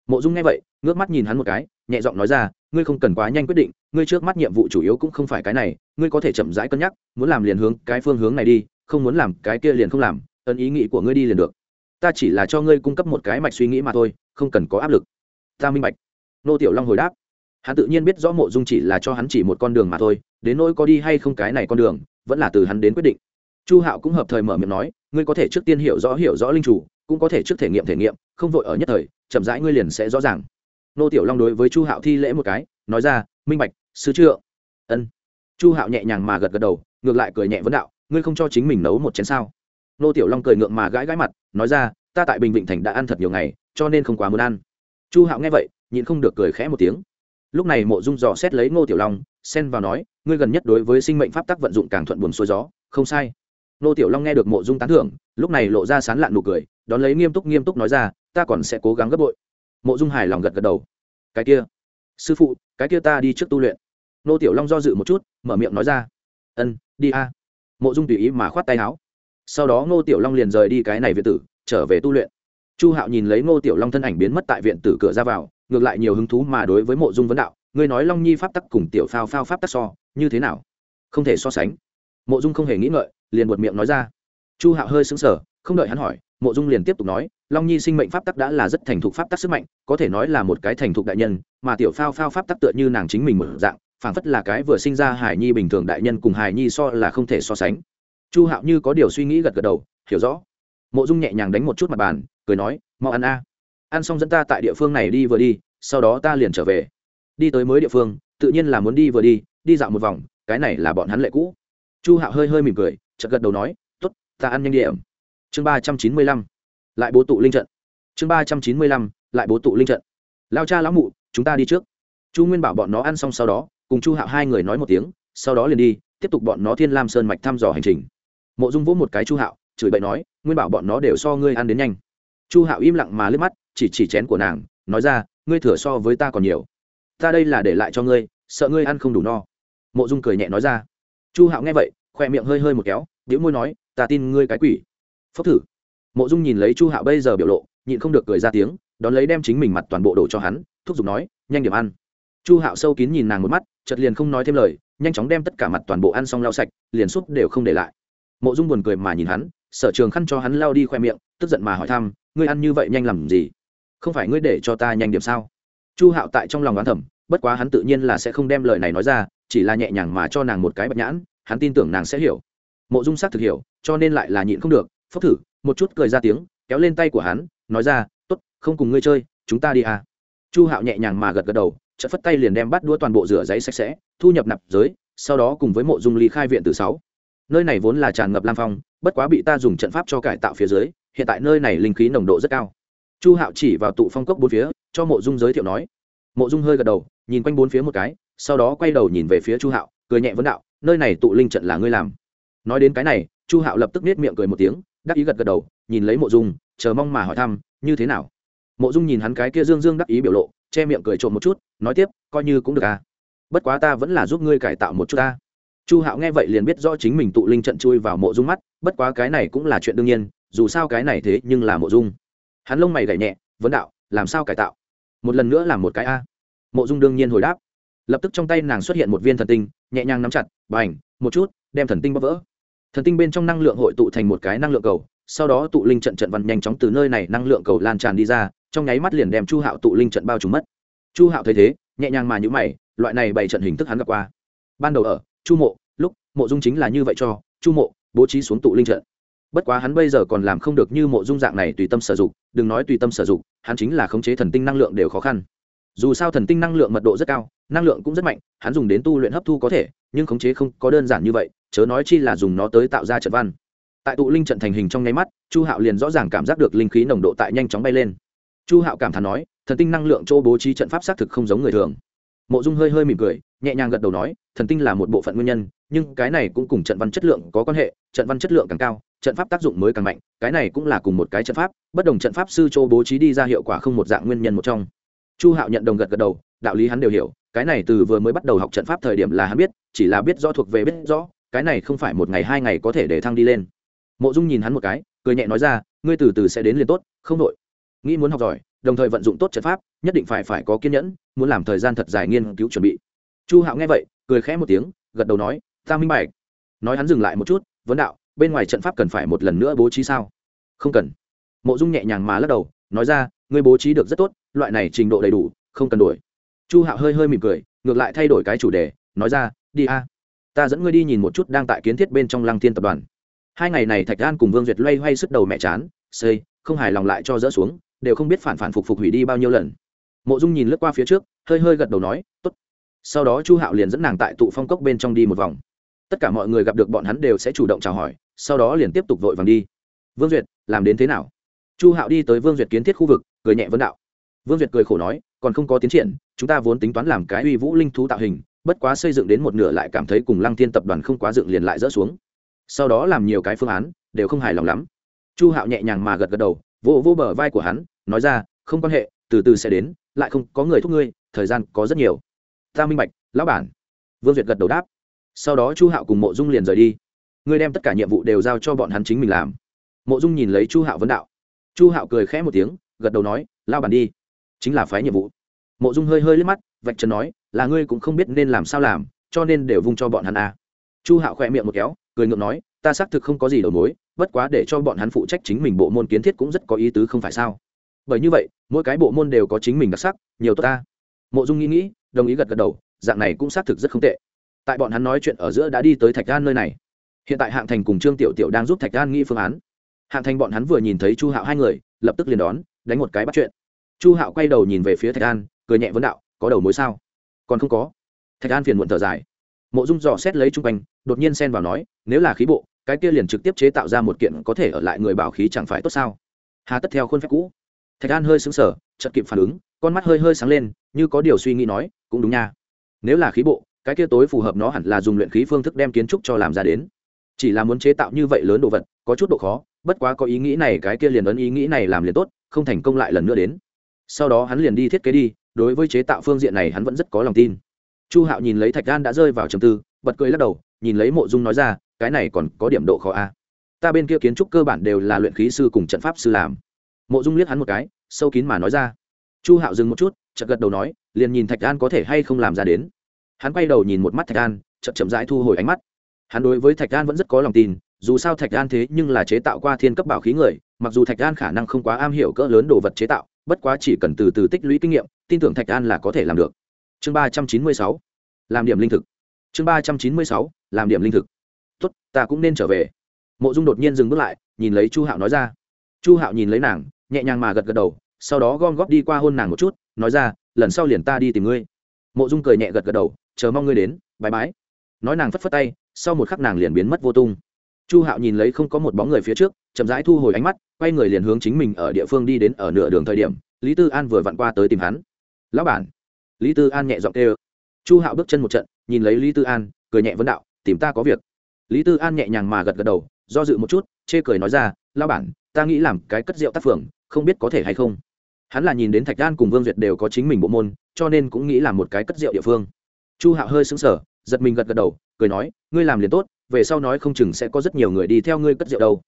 Mộ dung nghe vậy, ngước mắt nhìn hắn một cái, nhẹ giọng nói ra, ngươi không cần quá nhanh quyết định, ngươi trước mắt nhiệm vụ chủ yếu cũng không phải cái này, ngươi có thể chậm rãi cân nhắc, muốn làm liền hướng cái phương hướng này đi, không muốn làm cái kia liền không làm ấn ý nghĩ của ngươi đi liền được ta chỉ là cho ngươi cung cấp một cái mạch suy nghĩ mà thôi, không cần có áp lực. Ta minh bạch. Nô tiểu long hồi đáp. Hắn tự nhiên biết rõ mộ dung chỉ là cho hắn chỉ một con đường mà thôi, đến nỗi có đi hay không cái này con đường, vẫn là từ hắn đến quyết định. Chu hạo cũng hợp thời mở miệng nói, ngươi có thể trước tiên hiểu rõ hiểu rõ linh chủ, cũng có thể trước thể nghiệm thể nghiệm, không vội ở nhất thời, chậm rãi ngươi liền sẽ rõ ràng. Nô tiểu long đối với chu hạo thi lễ một cái, nói ra, minh bạch sứ chưa ân. Chu hạo nhẹ nhàng mà gật gật đầu, ngược lại cười nhẹ vấn đạo, ngươi không cho chính mình nấu một chén sao? Nô tiểu long cười ngượng mà gãi gãi mặt, nói ra, ta tại bình vịnh thành đã ăn thật nhiều ngày, cho nên không quá muốn ăn. Chu hạo nghe vậy, nhịn không được cười khẽ một tiếng. Lúc này mộ dung dò xét lấy ngô tiểu long, xen vào nói, ngươi gần nhất đối với sinh mệnh pháp tắc vận dụng càng thuận buồn xuôi gió. Không sai. Ngô tiểu long nghe được mộ dung tán thưởng, lúc này lộ ra sán lạn nụ cười, đón lấy nghiêm túc nghiêm túc nói ra, ta còn sẽ cố gắng gấp bội. Mộ dung hài lòng gật gật đầu. Cái kia, sư phụ, cái kia ta đi trước tu luyện. Ngô tiểu long do dự một chút, mở miệng nói ra, ân, đi a. Mộ dung tùy ý mà khoát tay áo sau đó ngô tiểu long liền rời đi cái này viện tử, trở về tu luyện. Chu hạo nhìn lấy ngô tiểu long thân ảnh biến mất tại viện tử cửa ra vào, ngược lại nhiều hứng thú mà đối với mộ dung vấn đạo, ngươi nói long nhi pháp tắc cùng tiểu phao phao pháp tắc so, như thế nào? Không thể so sánh. Mộ dung không hề nghĩ ngợi, liền buột miệng nói ra. Chu hạo hơi xứng sở không đợi hắn hỏi, mộ dung liền tiếp tục nói, long nhi sinh mệnh pháp tắc đã là rất thành thục pháp tắc sức mạnh, có thể nói là một cái thành thục đại nhân, mà tiểu phao phao pháp tắc tựa như nàng chính mình một dạng, phảng phất là cái vừa sinh ra hải nhi bình thường đại nhân cùng hải nhi so là không thể so sánh chu hạo như có điều suy nghĩ gật gật đầu, hiểu rõ. Mộ dung nhẹ nhàng đánh một chút mặt bàn, cười nói, mau ăn a. Ăn xong dẫn ta tại địa phương này đi vừa đi, sau đó ta liền trở về. Đi tới mới địa phương, tự nhiên là muốn đi vừa đi đi dạo một vòng, cái này là bọn hắn lệ cũ. Chu hạo hơi hơi mỉm cười, chợt gật đầu nói t ố t ta ăn nhanh điểm. Chương ba trăm chín mươi lăm, lại bố tụ linh trận. Chương ba trăm chín mươi lăm, lại bố tụ linh trận. Lao cha lão mụ, chúng ta đi trước. Chu nguyên bảo bọn nó ăn xong sau đó, cùng chu hạo hai người nói một tiếng, sau đó liền đi, tiếp tục bọn nó thiên lam sơn mạch thăm dò hành trình mộ dung vỗ một cái chu hạo, chửi bậy nói, nguyên bảo bọn nó đều so ngươi ăn đến nhanh. Chu hạo im lặng mà liếc mắt, chỉ chỉ chén của nàng, nói ra, ngươi thừa so với ta còn nhiều. Ta đây là để lại cho ngươi, sợ ngươi ăn không đủ no. Mộ dung cười nhẹ nói ra. Chu hạo nghe vậy khoe miệng hơi hơi một kéo điếu môi nói, ta tin ngươi cái quỷ. Phốc thử. Mộ dung nhìn lấy chu hạo bây giờ biểu lộ, nhịn không được cười ra tiếng, đón lấy đem chính mình mặt toàn bộ đổ cho hắn, thúc giục nói, nhanh điểm ăn. Chu hạo sâu kín nhìn nàng một mắt chật liền không nói thêm lời, nhanh chóng đem tất cả mặt toàn bộ ăn xong lau sạch, liền súp đều không để lại mộ dung buồn cười mà nhìn hắn, sở trường khăn cho hắn lao đi khoe miệng, tức giận mà hỏi thăm, ngươi ăn như vậy nhanh làm gì? Không phải ngươi để cho ta nhanh điểm sao? Chu hạo tại trong lòng đoán thẩm bất quá hắn tự nhiên là sẽ không đem lời này nói ra, chỉ là nhẹ nhàng mà cho nàng một cái bạch nhãn, hắn tin tưởng nàng sẽ hiểu. Mộ dung sắc thực hiểu, cho nên lại là nhịn không được phốc thử, một chút cười ra tiếng, kéo lên tay của hắn, nói ra t ố t không cùng ngươi chơi, chúng ta đi à. Chu hạo nhẹ nhàng mà gật gật đầu, chợt phất tay liền đem bắt đua toàn bộ rửa giấy sạch sẽ, thu nhập nạp giới, sau đó cùng với mộ dung ly khai viện từ sáu nơi này vốn là tràn ngập lam phong, bất quá bị ta dùng trận pháp cho cải tạo phía dưới, hiện tại nơi này linh khí nồng độ rất cao. Chu hạo chỉ vào tụ phong cốc bốn phía, cho mộ dung giới thiệu nói. Mộ dung hơi gật đầu, nhìn quanh bốn phía một cái, sau đó quay đầu nhìn về phía chu hạo, cười nhẹ vấn đạo, nơi này tụ linh trận là ngươi làm? Nói đến cái này, chu hạo lập tức nết miệng cười một tiếng, đắc ý gật gật đầu, nhìn lấy mộ dung, chờ mong mà hỏi thăm, như thế nào? Mộ dung nhìn hắn cái kia dương dương đắc ý biểu lộ, che miệng cười trộm một chút, nói tiếp, coi như cũng được à. Bất quá ta vẫn là giúp ngươi cải tạo một chút ta chu hạo nghe vậy liền biết rõ chính mình tụ linh trận chui vào mộ dung mắt, bất quá cái này cũng là chuyện đương nhiên, dù sao cái này thế nhưng là mộ dung. Hắn lông mày gảy nhẹ, vấn đạo, làm sao cải tạo? Một lần nữa làm một cái a. Mộ dung đương nhiên hồi đáp. Lập tức trong tay nàng xuất hiện một viên thần tinh, nhẹ nhàng nắm chặt b à n h một chút, đem thần tinh bóp vỡ. Thần tinh bên trong năng lượng hội tụ thành một cái năng lượng cầu, sau đó tụ linh trận trận văn nhanh chóng từ nơi này năng lượng cầu lan tràn đi ra, trong nháy mắt liền đem chu hạo tụ linh trận bao trùm mất. Chu hạo thấy thế, nhẹ nhàng mà nhữ mày, loại này bày trận hình thức hắn gặp qua. Ban đầu ở chu mộ, lúc, mộ dung chính là như vậy cho, chu mộ, bố trí xuống tụ linh trận. Bất quá hắn bây giờ còn làm không được như mộ dung dạng này tùy tâm sử dụng đừng nói tùy tâm sử dụng hắn chính là khống chế thần tinh năng lượng đều khó khăn. Dù sao thần tinh năng lượng mật độ rất cao, năng lượng cũng rất mạnh, hắn dùng đến tu luyện hấp thu có thể, nhưng khống chế không có đơn giản như vậy, chớ nói chi là dùng nó tới tạo ra trận văn. Tại tụ linh trận thành hình trong nháy mắt, chu hạo liền rõ ràng cảm giác được linh khí nồng độ tại nhanh chóng bay lên. Chu hạo cảm thán nói, thần tinh năng lượng chỗ bố trí trận pháp xác thực không giống người thường mộ dung hơi hơi mỉm cười, nhẹ nhàng gật đầu nói, thần tinh là một bộ phận nguyên nhân, nhưng cái này cũng cùng trận văn chất lượng có quan hệ, trận văn chất lượng càng cao, trận pháp tác dụng mới càng mạnh, cái này cũng là cùng một cái trận pháp, bất đồng trận pháp sư Châu bố trí đi ra hiệu quả không một dạng nguyên nhân một trong. Chu hạo nhận đồng gật gật đầu, đạo lý hắn đều hiểu, cái này từ vừa mới bắt đầu học trận pháp thời điểm là hắn biết, chỉ là biết rõ thuộc về biết rõ, cái này không phải một ngày hai ngày có thể để thăng đi lên. Mộ dung nhìn hắn một cái, cười nhẹ nói ra, ngươi từ từ sẽ đến liền tốt, không đội nghĩ muốn học giỏi đồng thời vận dụng tốt trận pháp, nhất định phải phải có kiên nhẫn, muốn làm thời gian thật dài nghiên cứu chuẩn bị. Chu hạo nghe vậy, cười khẽ một tiếng, gật đầu nói, ta minh bạch. Nói hắn dừng lại một chút, vấn đạo, bên ngoài trận pháp cần phải một lần nữa bố trí sao? Không cần. Mộ dung nhẹ nhàng mà lắc đầu, nói ra, ngươi bố trí được rất tốt, loại này trình độ đầy đủ, không cần đổi chu hạo hơi hơi mỉm cười, ngược lại thay đổi cái chủ đề, nói ra, đi a, ta dẫn ngươi đi nhìn một chút đang tại kiến thiết bên trong lăng thiên tập đoàn. Hai ngày này thạch an cùng vương duyệt loay hoay sức đầu mẹ chán xây không hài lòng lại cho dỡ xuống đều không biết phản phản phục phục hủy đi bao nhiêu lần. Mộ dung nhìn lướt qua phía trước, hơi hơi gật đầu nói, tốt. Sau đó chu hạo liền dẫn nàng tại tụ phong cốc bên trong đi một vòng. Tất cả mọi người gặp được bọn hắn đều sẽ chủ động chào hỏi, sau đó liền tiếp tục vội vàng đi. Vương duyệt, làm đến thế nào? Chu hạo đi tới vương duyệt kiến thiết khu vực, cười nhẹ vấn đạo. Vương duyệt cười khổ nói, còn không có tiến triển, chúng ta vốn tính toán làm cái uy vũ linh thú tạo hình, bất quá xây dựng đến một nửa lại cảm thấy cùng lăng thiên tập đoàn không quá dựng liền lại rỡ xuống. Sau đó làm nhiều cái phương án, đều không hài lòng lắm. Chu hạo nhẹ nhàng mà gật gật đầu vô vô bờ vai của hắn, nói ra, không quan hệ, từ từ sẽ đến, lại không có người thúc ngươi, thời gian có rất nhiều. Ta minh bạch, lão bản. Vương duyệt gật đầu đáp. Sau đó chu hạo cùng mộ dung liền rời đi. Ngươi đem tất cả nhiệm vụ đều giao cho bọn hắn chính mình làm. Mộ dung nhìn lấy chu hạo vấn đạo. Chu hạo cười khẽ một tiếng, gật đầu nói lao bản đi, chính là phái nhiệm vụ. Mộ dung hơi hơi liếc mắt, vạch trần nói, là ngươi cũng không biết nên làm sao làm, cho nên đều vung cho bọn hắn à. chu hạo khỏe miệng một kéo, cười ngượng nói, ta xác thực không có gì đầu mối bất quá để cho bọn hắn phụ trách chính mình bộ môn kiến thiết cũng rất có ý tứ không phải sao? Bởi như vậy, mỗi cái bộ môn đều có chính mình đặc sắc, nhiều tốt ta. Mộ dung nghĩ nghĩ, đồng ý gật gật đầu, dạng này cũng xác thực rất không tệ. Tại bọn hắn nói chuyện ở giữa đã đi tới thạch gan nơi này. Hiện tại hạng thành cùng trương tiểu tiểu đang giúp thạch an nghĩ phương án. Hạng thành bọn hắn vừa nhìn thấy chu hạo hai người, lập tức liền đón, đánh một cái bắt chuyện. Chu hạo quay đầu nhìn về phía thạch an, cười nhẹ vấn đạo, có đầu mối sao? Còn không có. Thạch an phiền muộn thở dài. Mộ dung dò xét lấy chung quanh, đột nhiên xen vào nói, nếu là khí bộ cái kia liền trực tiếp chế tạo ra một kiện có thể ở lại người bảo khí chẳng phải tốt sao? Hà tất theo khuôn phép cũ. Thạch an hơi sững sờ, chợt kịp phản ứng, con mắt hơi hơi sáng lên, như có điều suy nghĩ nói, cũng đúng nha. Nếu là khí bộ, cái kia tối phù hợp nó hẳn là dùng luyện khí phương thức đem kiến trúc cho làm ra đến. Chỉ là muốn chế tạo như vậy lớn đồ vật, có chút độ khó, bất quá có ý nghĩ này, cái kia liền ấn ý nghĩ này làm liền tốt, không thành công lại lần nữa đến. Sau đó hắn liền đi thiết kế đi, đối với chế tạo phương diện này hắn vẫn rất có lòng tin. Chu hạo nhìn lấy thạch gan đã rơi vào trầm tư, bật cười lắc đầu, nhìn lấy mộ dung nói ra cái này còn có điểm độ khó a. Ta bên kia kiến trúc cơ bản đều là luyện khí sư cùng trận pháp sư làm. Mộ dung liếc hắn một cái, sâu kín mà nói ra. Chu hạo dừng một chút, chợt gật đầu nói, liền nhìn thạch an có thể hay không làm ra đến. Hắn quay đầu nhìn một mắt thạch an, chậm chậm rãi thu hồi ánh mắt. Hắn đối với thạch an vẫn rất có lòng tin, dù sao thạch an thế nhưng là chế tạo qua thiên cấp bảo khí người, mặc dù thạch an khả năng không quá am hiểu cỡ lớn đồ vật chế tạo, bất quá chỉ cần từ từ tích lũy kinh nghiệm, tin tưởng thạch an là có thể làm được. Chương ba trăm chín mươi sáu, làm điểm linh thực. Chương ba trăm chín mươi sáu, làm điểm linh thực tốt, ta cũng nên trở về. Mộ dung đột nhiên dừng bước lại, nhìn lấy chu hạo nói ra. Chu hạo nhìn lấy nàng, nhẹ nhàng mà gật gật đầu, sau đó gom góp đi qua hôn nàng một chút, nói ra, lần sau liền ta đi tìm ngươi. Mộ dung cười nhẹ gật gật đầu, chờ mong ngươi đến bãi mãi nói nàng phất phất tay, sau một khắc nàng liền biến mất vô tung. Chu hạo nhìn lấy không có một bóng người phía trước, chậm rãi thu hồi ánh mắt, quay người liền hướng chính mình ở địa phương đi đến ở nửa đường thời điểm, lý tư an vừa vặn qua tới tìm hắn. Lão bản. Lý tư an nhẹ giọng kêu. Chu hạo bước chân một trận, nhìn lấy lý tư an, cười nhẹ vấn đạo, tìm ta có việc lý tư an nhẹ nhàng mà gật gật đầu, do dự một chút, chê cười nói ra, lão bản, ta nghĩ làm cái cất rượu tác phường, không biết có thể hay không? Hắn là nhìn đến thạch an cùng vương duyệt đều có chính mình bộ môn, cho nên cũng nghĩ làm một cái cất rượu địa phương. Chu hạo hơi xứng sở giật mình gật gật đầu, cười nói, ngươi làm liền tốt, về sau nói không chừng sẽ có rất nhiều người đi theo ngươi cất rượu đâu.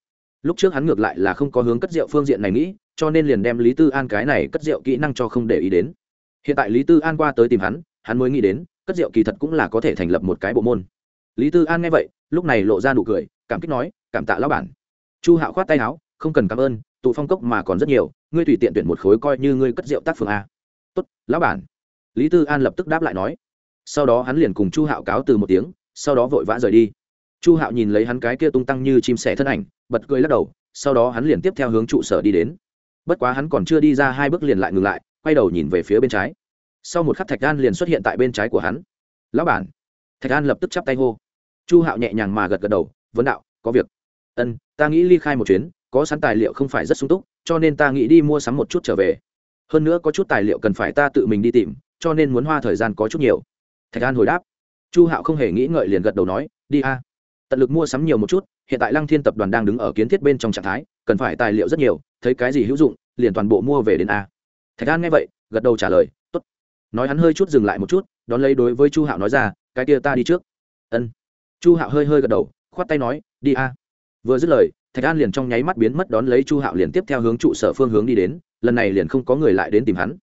Lúc trước hắn ngược lại là không có hướng cất rượu phương diện này nghĩ, cho nên liền đem lý tư an cái này cất rượu kỹ năng cho không để ý đến. Hiện tại lý tư an qua tới tìm hắn hắn mới nghĩ đến, cất rượu kỳ thật cũng là có thể thành lập một cái bộ môn lý tư an nghe vậy, lúc này lộ ra nụ cười, cảm kích nói, cảm tạ lão bản. Chu hạo khoát tay áo, không cần cảm ơn, tụ phong cốc mà còn rất nhiều, ngươi tùy tiện tuyển một khối coi như ngươi cất rượu tác phường a. Tốt, lão bản. Lý tư an lập tức đáp lại nói. Sau đó hắn liền cùng chu hạo cáo từ một tiếng, sau đó vội vã rời đi. Chu hạo nhìn lấy hắn cái kia tung tăng như chim sẻ thân ảnh, bật cười lắc đầu, sau đó hắn liền tiếp theo hướng trụ sở đi đến. Bất quá hắn còn chưa đi ra hai bước liền lại ngừng lại, quay đầu nhìn về phía bên trái. Sau một khắc thạch đan liền xuất hiện tại bên trái của hắn. Lão bản thạch an lập tức chắp tay hô. Chu hạo nhẹ nhàng mà gật gật đầu, vấn đạo, có việc. Ân, ta nghĩ ly khai một chuyến, có sẵn tài liệu không phải rất sung túc, cho nên ta nghĩ đi mua sắm một chút trở về. Hơn nữa có chút tài liệu cần phải ta tự mình đi tìm, cho nên muốn hoa thời gian có chút nhiều. Thạch an hồi đáp. Chu hạo không hề nghĩ ngợi liền gật đầu nói, đi a. Tận lực mua sắm nhiều một chút, hiện tại lăng thiên tập đoàn đang đứng ở kiến thiết bên trong trạng thái, cần phải tài liệu rất nhiều, thấy cái gì hữu dụng, liền toàn bộ mua về đến a. Thạch an nghe vậy, gật đầu trả lời t ố t nói hắn hơi chút dừng lại một chút, đón lấy đối với chu hạo nói ra cái kia ta đi trước. Ân. Chu hạo hơi hơi gật đầu, khoát tay nói, đi a. Vừa dứt lời, thạch an liền trong nháy mắt biến mất đón lấy chu hạo liền tiếp theo hướng trụ sở phương hướng đi đến, lần này liền không có người lại đến tìm hắn.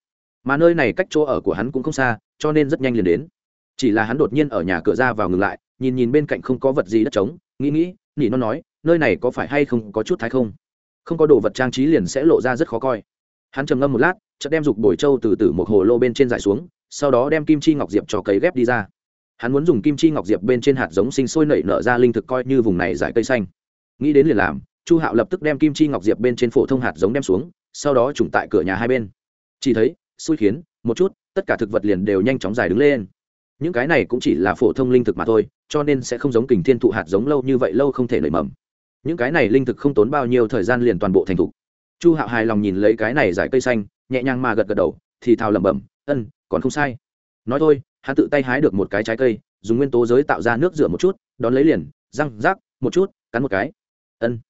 Mà nơi này cách chỗ ở của hắn cũng không xa, cho nên rất nhanh liền đến. Chỉ là hắn đột nhiên ở nhà cửa ra vào ngừng lại, nhìn nhìn bên cạnh không có vật gì đất trống, nghĩ nghĩ, nỉ nó nói, nơi này có phải hay không có chút thái không? Không có đồ vật trang trí liền sẽ lộ ra rất khó coi. Hắn trầm ngâm một lát, chợt đem dục bồi trâu từ từ một hồ lô bên trên dài xuống, sau đó đem kim chi ngọc diệp cho cấy ghép đi ra hắn muốn dùng kim chi ngọc diệp bên trên hạt giống sinh sôi nảy nở ra linh thực coi như vùng này giải cây xanh. Nghĩ đến liền làm, chu hạo lập tức đem kim chi ngọc diệp bên trên phổ thông hạt giống đem xuống, sau đó trùng tại cửa nhà hai bên. Chỉ thấy, xui khiến, một chút, tất cả thực vật liền đều nhanh chóng dài đứng lên. Những cái này cũng chỉ là phổ thông linh thực mà thôi, cho nên sẽ không giống kình thiên thụ hạt giống lâu như vậy lâu không thể nảy mầm. Những cái này linh thực không tốn bao nhiêu thời gian liền toàn bộ thành thục chu hạo hài lòng nhìn lấy cái này giải cây xanh, nhẹ nhàng mà gật gật đầu, thì thào lẩm bẩm ân còn không sai. Nói thôi hắn tự tay hái được một cái trái cây, dùng nguyên tố giới tạo ra nước rửa một chút, đón lấy liền, răng, rác, một chút, cắn một cái. Ân.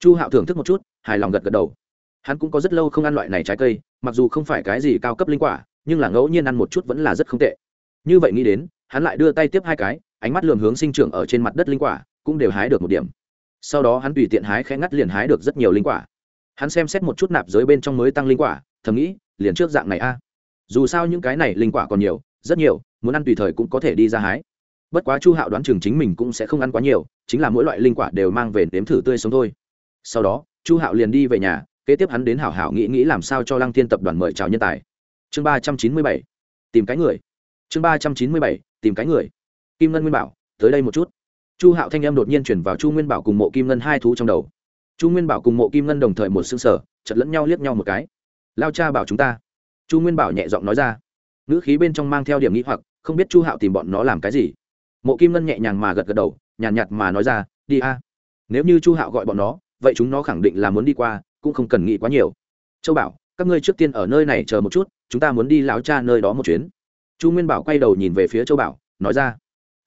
Chu hạo thưởng thức một chút, hài lòng gật gật đầu. Hắn cũng có rất lâu không ăn loại này trái cây, mặc dù không phải cái gì cao cấp linh quả, nhưng là ngẫu nhiên ăn một chút vẫn là rất không tệ. Như vậy nghĩ đến, hắn lại đưa tay tiếp hai cái, ánh mắt lường hướng sinh trưởng ở trên mặt đất linh quả, cũng đều hái được một điểm. Sau đó hắn tùy tiện hái khẽ ngắt liền hái được rất nhiều linh quả. Hắn xem xét một chút nạp giới bên trong mới tăng linh quả, thầm nghĩ, liền trước dạng này a. Dù sao những cái này linh quả còn nhiều, rất nhiều muốn ăn tùy thời cũng có thể đi ra hái. Bất quá chu hạo đoán chừng chính mình cũng sẽ không ăn quá nhiều, chính là mỗi loại linh quả đều mang về nếm thử tươi sống thôi. Sau đó, chu hạo liền đi về nhà, kế tiếp hắn đến hảo hảo nghĩ nghĩ làm sao cho lăng thiên tập đoàn mời chào nhân tài. Chương ba trăm chín mươi bảy, tìm cái người. Chương ba trăm chín mươi bảy, tìm cái người. Kim ngân nguyên bảo, tới đây một chút. Chu hạo thanh âm đột nhiên chuyển vào chu nguyên bảo cùng mộ kim ngân hai thú trong đầu. Chu nguyên bảo cùng mộ kim ngân đồng thời một xương sở chật lẫn nhau liếc nhau một cái. Lao cha bảo chúng ta. Chu nguyên bảo nhẹ giọng nói ra. Ngữ khí bên trong mang theo điểm nghĩ hoặc không biết chu hạo tìm bọn nó làm cái gì. Mộ kim ngân nhẹ nhàng mà gật gật đầu nhàn nhạt, nhạt mà nói ra đi a. Nếu như chu hạo gọi bọn nó vậy chúng nó khẳng định là muốn đi qua cũng không cần nghĩ quá nhiều. Châu bảo các ngươi trước tiên ở nơi này chờ một chút chúng ta muốn đi láo cha nơi đó một chuyến. Chu nguyên bảo quay đầu nhìn về phía châu bảo nói ra.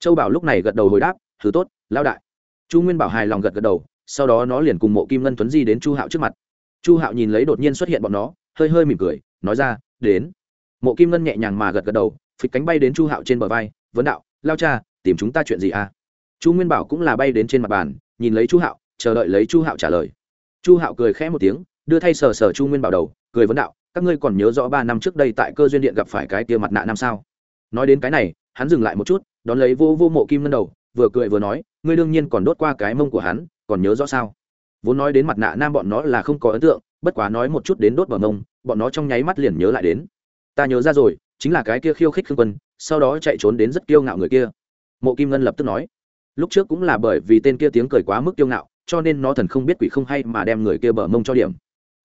Châu bảo lúc này gật đầu hồi đáp thứ tốt lao đại. Chu nguyên bảo hài lòng gật gật đầu sau đó nó liền cùng mộ kim ngân tuấn di đến chu hạo trước mặt. Chu hạo nhìn lấy đột nhiên xuất hiện bọn nó hơi hơi mỉm cười nói ra đến. Mộ kim ngân nhẹ nhàng mà gật gật đầu phịch cánh bay đến chu hạo trên bờ vai, vấn đạo, lao cha, tìm chúng ta chuyện gì à? Chu nguyên bảo cũng là bay đến trên mặt bàn, nhìn lấy chu hạo, chờ đợi lấy chu hạo trả lời. Chu hạo cười khẽ một tiếng, đưa thay sờ sờ chu nguyên bảo đầu, cười vấn đạo, các ngươi còn nhớ rõ ba năm trước đây tại cơ duyên điện gặp phải cái tia mặt nạ năm sao? Nói đến cái này, hắn dừng lại một chút, đón lấy vô vô mộ kim ngân đầu, vừa cười vừa nói, ngươi đương nhiên còn đốt qua cái mông của hắn, còn nhớ rõ sao? Vốn nói đến mặt nạ nam bọn nó là không có ấn tượng, bất quá nói một chút đến đốt bờ mông, bọn nó trong nháy mắt liền nhớ lại đến. Ta nhớ ra rồi chính là cái kia khiêu khích khương quân, sau đó chạy trốn đến rất kiêu ngạo người kia. Mộ kim ngân lập tức nói, lúc trước cũng là bởi vì tên kia tiếng cười quá mức kiêu ngạo, cho nên nó thần không biết quỷ không hay mà đem người kia bờ mông cho điểm.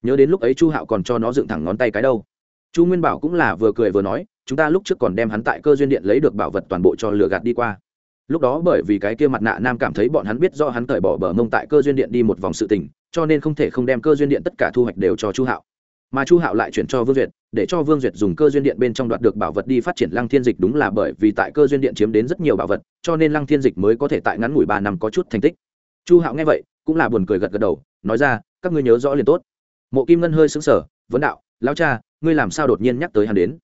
Nhớ đến lúc ấy chu hạo còn cho nó dựng thẳng ngón tay cái đâu. Chu nguyên bảo cũng là vừa cười vừa nói, chúng ta lúc trước còn đem hắn tại cơ duyên điện lấy được bảo vật toàn bộ cho lừa gạt đi qua. Lúc đó bởi vì cái kia mặt nạ nam cảm thấy bọn hắn biết do hắn cởi bỏ bờ mông tại cơ duyên điện đi một vòng sự tình, cho nên không thể không đem cơ duyên điện tất cả thu hoạch đều cho chu hạo mà chu hạo lại chuyển cho vương duyệt, để cho vương duyệt dùng cơ duyên điện bên trong đoạt được bảo vật đi phát triển lăng thiên dịch đúng là bởi vì tại cơ duyên điện chiếm đến rất nhiều bảo vật, cho nên lăng thiên dịch mới có thể tại ngắn ngủi ba năm có chút thành tích. Chu hạo nghe vậy, cũng là buồn cười gật gật đầu, nói ra, các ngươi nhớ rõ liền tốt. Mộ kim ngân hơi xứng sở vấn đạo lao cha, ngươi làm sao đột nhiên nhắc tới hắn đến?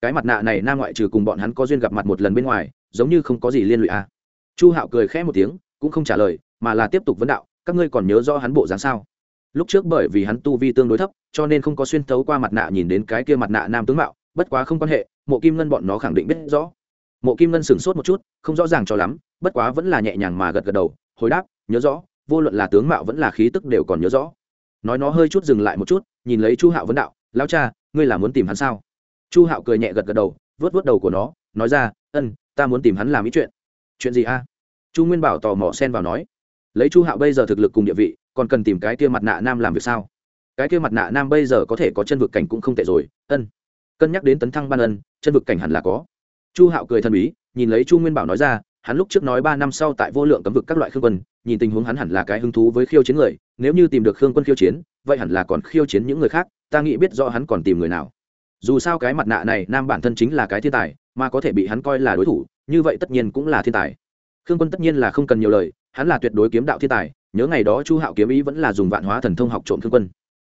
Cái mặt nạ này nam ngoại trừ cùng bọn hắn có duyên gặp mặt một lần bên ngoài, giống như không có gì liên lụy à. chu hạo cười khẽ một tiếng, cũng không trả lời, mà là tiếp tục vấn đạo, các ngươi còn nhớ rõ hắn bộ dáng sao? Lúc trước bởi vì hắn tu vi tương đối thấp, cho nên không có xuyên thấu qua mặt nạ nhìn đến cái kia mặt nạ nam tướng mạo, bất quá không quan hệ, mộ kim ngân bọn nó khẳng định biết rõ. Mộ kim ngân sửng sốt một chút, không rõ ràng cho lắm, bất quá vẫn là nhẹ nhàng mà gật gật đầu, hồi đáp, nhớ rõ, vô luận là tướng mạo vẫn là khí tức đều còn nhớ rõ. Nói nó hơi chút dừng lại một chút, nhìn lấy chu hạo vấn đạo lao cha, ngươi là muốn tìm hắn sao? Chu hạo cười nhẹ gật gật đầu vớt vớt đầu của nó, nói ra, ân, ta muốn tìm hắn làm ý chuyện. Chuyện gì a? Chu nguyên bảo tò mò xen vào nói. Lấy chu hạo bây giờ thực lực cùng địa vị còn cần tìm cái kia mặt nạ nam làm việc sao? Cái kia mặt nạ nam bây giờ có thể có chân vực cảnh cũng không tệ rồi, ân. Cân nhắc đến tấn thăng ban ân, chân vực cảnh hẳn là có. Chu hạo cười thần bí, nhìn lấy chu nguyên bảo nói ra, hắn lúc trước nói ba năm sau tại vô lượng cấm vực các loại khương quân, nhìn tình huống hắn hẳn là cái hứng thú với khiêu chiến người, nếu như tìm được khương quân khiêu chiến, vậy hẳn là còn khiêu chiến những người khác, ta nghĩ biết rõ hắn còn tìm người nào. Dù sao cái mặt nạ này nam bản thân chính là cái thiên tài, mà có thể bị hắn coi là đối thủ, như vậy tất nhiên cũng là thiên tài. Khương quân tất nhiên là không cần nhiều lời, hắn là tuyệt đối kiếm đạo thiên tài nhớ ngày đó chu hạo kiếm ý vẫn là dùng vạn hóa thần thông học trộm thương quân.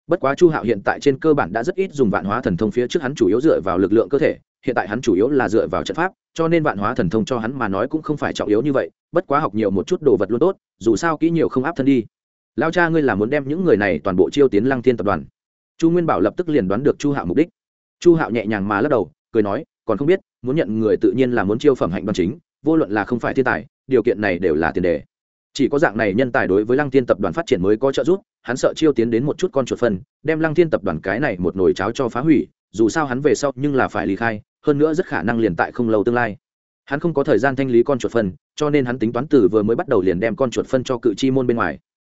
Bất quá chu hạo hiện tại trên cơ bản đã rất ít dùng vạn hóa thần thông phía trước hắn chủ yếu dựa vào lực lượng cơ thể, hiện tại hắn chủ yếu là dựa vào trận pháp, cho nên vạn hóa thần thông cho hắn mà nói cũng không phải trọng yếu như vậy, bất quá học nhiều một chút đồ vật luôn tốt, dù sao kỹ nhiều không áp thân đi. Lao cha ngươi là muốn đem những người này toàn bộ chiêu tiến lăng thiên tập đoàn. Chu nguyên bảo lập tức liền đoán được chu hạo mục đích. Chu hạo nhẹ nhàng mà lắc đầu, cười nói, còn không biết, muốn nhận người tự nhiên là muốn chiêu phẩm hạnh đoàn chính, vô luận là không phải thiên tài, điều kiện này đều là tiền đề chỉ có dạng này nhân tài đối với lăng thiên tập đoàn phát triển mới có trợ giúp, hắn sợ chiêu tiến đến một chút con chuột phân, đem lăng thiên tập đoàn cái này một nồi cháo cho phá hủy, dù sao hắn về sau nhưng là phải ly khai, hơn nữa rất khả năng liền tại không lâu tương lai. Hắn không có thời gian thanh lý con chuột phân, cho nên hắn tính toán từ vừa mới bắt đầu liền đem con chuột phân cho cự chi môn bên ngoài.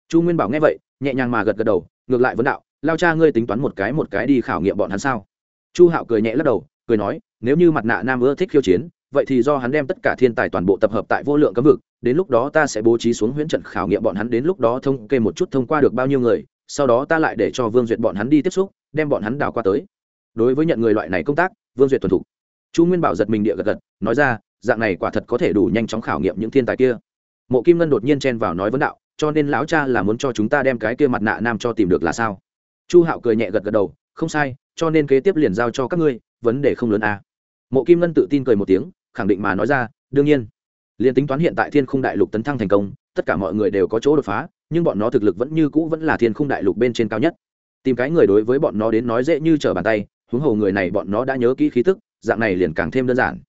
Chu nguyên bảo nghe vậy, nhẹ nhàng mà gật gật đầu, ngược lại vấn đạo, lao cha ngươi tính toán một cái một cái đi khảo nghiệm bọn hắn sao? Chu hạo cười nhẹ lắc đầu, cười nói, nếu như mặt nạ nam ưa thích khiêu chiến vậy thì do hắn đem tất cả thiên tài toàn bộ tập hợp tại vô lượng cấm vực, đến lúc đó ta sẽ bố trí xuống huyễn trận khảo nghiệm bọn hắn, đến lúc đó thông kê một chút thông qua được bao nhiêu người, sau đó ta lại để cho vương duyệt bọn hắn đi tiếp xúc, đem bọn hắn đào qua tới. Đối với nhận người loại này công tác, vương duyệt thuần thục. Chu nguyên bảo giật mình địa gật gật, nói ra, dạng này quả thật có thể đủ nhanh chóng khảo nghiệm những thiên tài kia. Mộ kim ngân đột nhiên chen vào nói vấn đạo, cho nên lão cha là muốn cho chúng ta đem cái kia mặt nạ nam cho tìm được là sao? Chu hạo cười nhẹ gật gật đầu, không sai, cho nên kế tiếp liền giao cho các ngươi, vấn đề không lớn à mộ kim ngân tự tin cười một tiếng, khẳng định mà nói ra, đương nhiên, liền tính toán hiện tại thiên khung đại lục tấn thăng thành công, tất cả mọi người đều có chỗ đột phá, nhưng bọn nó thực lực vẫn như cũ vẫn là thiên khung đại lục bên trên cao nhất. Tìm cái người đối với bọn nó đến nói dễ như trở bàn tay, huống hồ người này bọn nó đã nhớ kỹ khí tức, dạng này liền càng thêm đơn giản.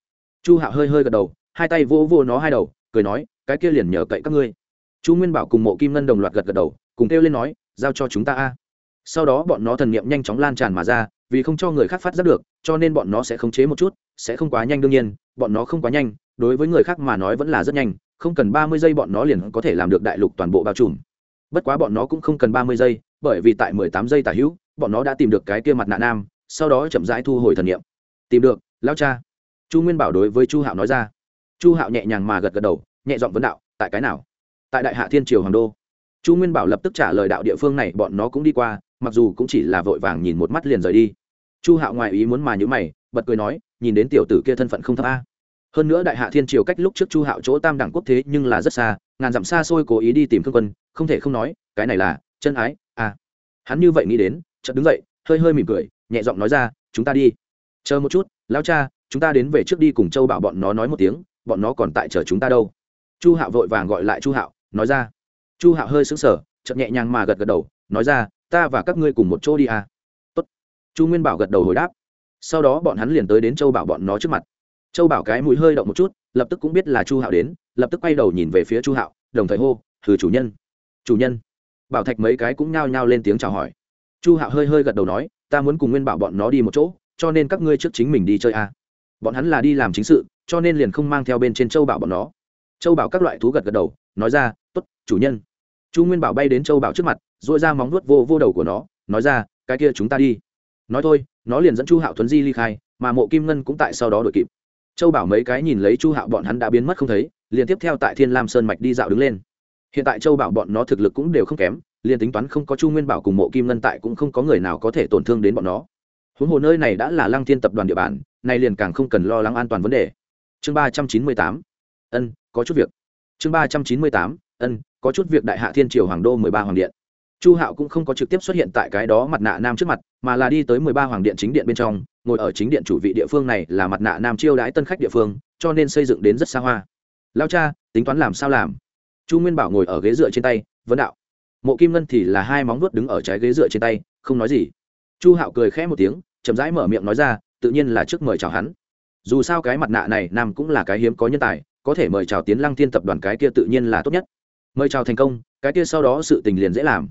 Chu hạo hơi hơi gật đầu, hai tay vô vô nó hai đầu, cười nói, cái kia liền nhờ cậy các ngươi. Chu nguyên bảo cùng mộ kim ngân đồng loạt gật gật đầu, cùng kêu lên nói, giao cho chúng ta a. Sau đó bọn nó thần niệm nhanh chóng lan tràn mà ra, vì không cho người khác phát giác được, cho nên bọn nó sẽ khống chế một chút sẽ không quá nhanh đương nhiên, bọn nó không quá nhanh, đối với người khác mà nói vẫn là rất nhanh, không cần ba mươi giây bọn nó liền có thể làm được đại lục toàn bộ bao trùm. Bất quá bọn nó cũng không cần ba mươi giây, bởi vì tại mười tám giây tả hữu, bọn nó đã tìm được cái kia mặt nạ nam, sau đó chậm rãi thu hồi thần niệm. Tìm được, lao cha. Chu nguyên bảo đối với chu hạo nói ra. Chu hạo nhẹ nhàng mà gật gật đầu, nhẹ giọng vấn đạo, tại cái nào? Tại đại hạ thiên triều hoàng đô. Chu nguyên bảo lập tức trả lời đạo địa phương này, bọn nó cũng đi qua, mặc dù cũng chỉ là vội vàng nhìn một mắt liền rời đi. Chu hạo ngoài ý muốn mà nhữ mày bật cười nói, nhìn đến tiểu tử kia thân phận không thấp a. Hơn nữa đại hạ thiên triều cách lúc trước chu hạo chỗ tam đẳng quốc thế nhưng là rất xa, ngàn dặm xa xôi cố ý đi tìm thương quân, không thể không nói, cái này là chân ái à. Hắn như vậy nghĩ đến, chợt đứng dậy, hơi hơi mỉm cười, nhẹ giọng nói ra, chúng ta đi. Chờ một chút, lão cha, chúng ta đến về trước đi cùng châu bảo bọn nó nói một tiếng, bọn nó còn tại chờ chúng ta đâu. Chu hạo vội vàng gọi lại chu hạo, nói ra. Chu hạo hơi sững sờ, chợt nhẹ nhàng mà gật gật đầu, nói ra, ta và các ngươi cùng một chỗ đi à. Tốt. chu nguyên bảo gật đầu hồi đáp sau đó bọn hắn liền tới đến châu bảo bọn nó trước mặt. Châu bảo cái mũi hơi động một chút, lập tức cũng biết là chu hạo đến, lập tức quay đầu nhìn về phía chu hạo, đồng thời hô thử chủ nhân chủ nhân. Bảo thạch mấy cái cũng nhao nhao lên tiếng chào hỏi. Chu hạo hơi hơi gật đầu nói, ta muốn cùng nguyên bảo bọn nó đi một chỗ, cho nên các ngươi trước chính mình đi chơi a à. bọn hắn là đi làm chính sự, cho nên liền không mang theo bên trên châu bảo bọn nó. Châu bảo các loại thú gật gật đầu, nói ra t ố t chủ nhân. Chu nguyên bảo bay đến châu bảo trước mặt dội ra móng nuốt vô vô đầu của nó, nói ra, cái kia chúng ta đi. Nói thôi nó liền dẫn chu hạo thuấn di ly khai, mà mộ kim ngân cũng tại sau đó đ ổ i kịp. Châu bảo mấy cái nhìn lấy chu hạo bọn hắn đã biến mất không thấy, liền tiếp theo tại thiên lam sơn mạch đi dạo đứng lên. Hiện tại châu bảo bọn nó thực lực cũng đều không kém, liền tính toán không có chu nguyên bảo cùng mộ kim ngân tại cũng không có người nào có thể tổn thương đến bọn nó. Huống hồ nơi này đã là lăng thiên tập đoàn địa bàn, nay liền càng không cần lo lắng an toàn vấn đề. Chương ba trăm chín mươi tám. Ân, có chút việc. Chương ba trăm chín mươi tám. Ân, có chút việc đại hạ thiên triều hoàng đô mười ba hoàng điện chu hạo cũng không có trực tiếp xuất hiện tại cái đó mặt nạ nam trước mặt, mà là đi tới mười ba hoàng điện chính điện bên trong, ngồi ở chính điện chủ vị địa phương này là mặt nạ nam chiêu đãi tân khách địa phương, cho nên xây dựng đến rất xa hoa. Lao cha, tính toán làm sao làm? Chu nguyên bảo ngồi ở ghế dựa trên tay, vấn đạo. Mộ kim ngân thì là hai móng vuốt đứng ở trái ghế dựa trên tay, không nói gì. Chu hạo cười khẽ một tiếng, chậm rãi mở miệng nói ra, tự nhiên là trước mời chào hắn. Dù sao cái mặt nạ này nam cũng là cái hiếm có nhân tài, có thể mời chào tiến lăng thiên tập đoàn cái kia tự nhiên là tốt nhất. Mời chào thành công, cái kia sau đó sự tình liền dễ làm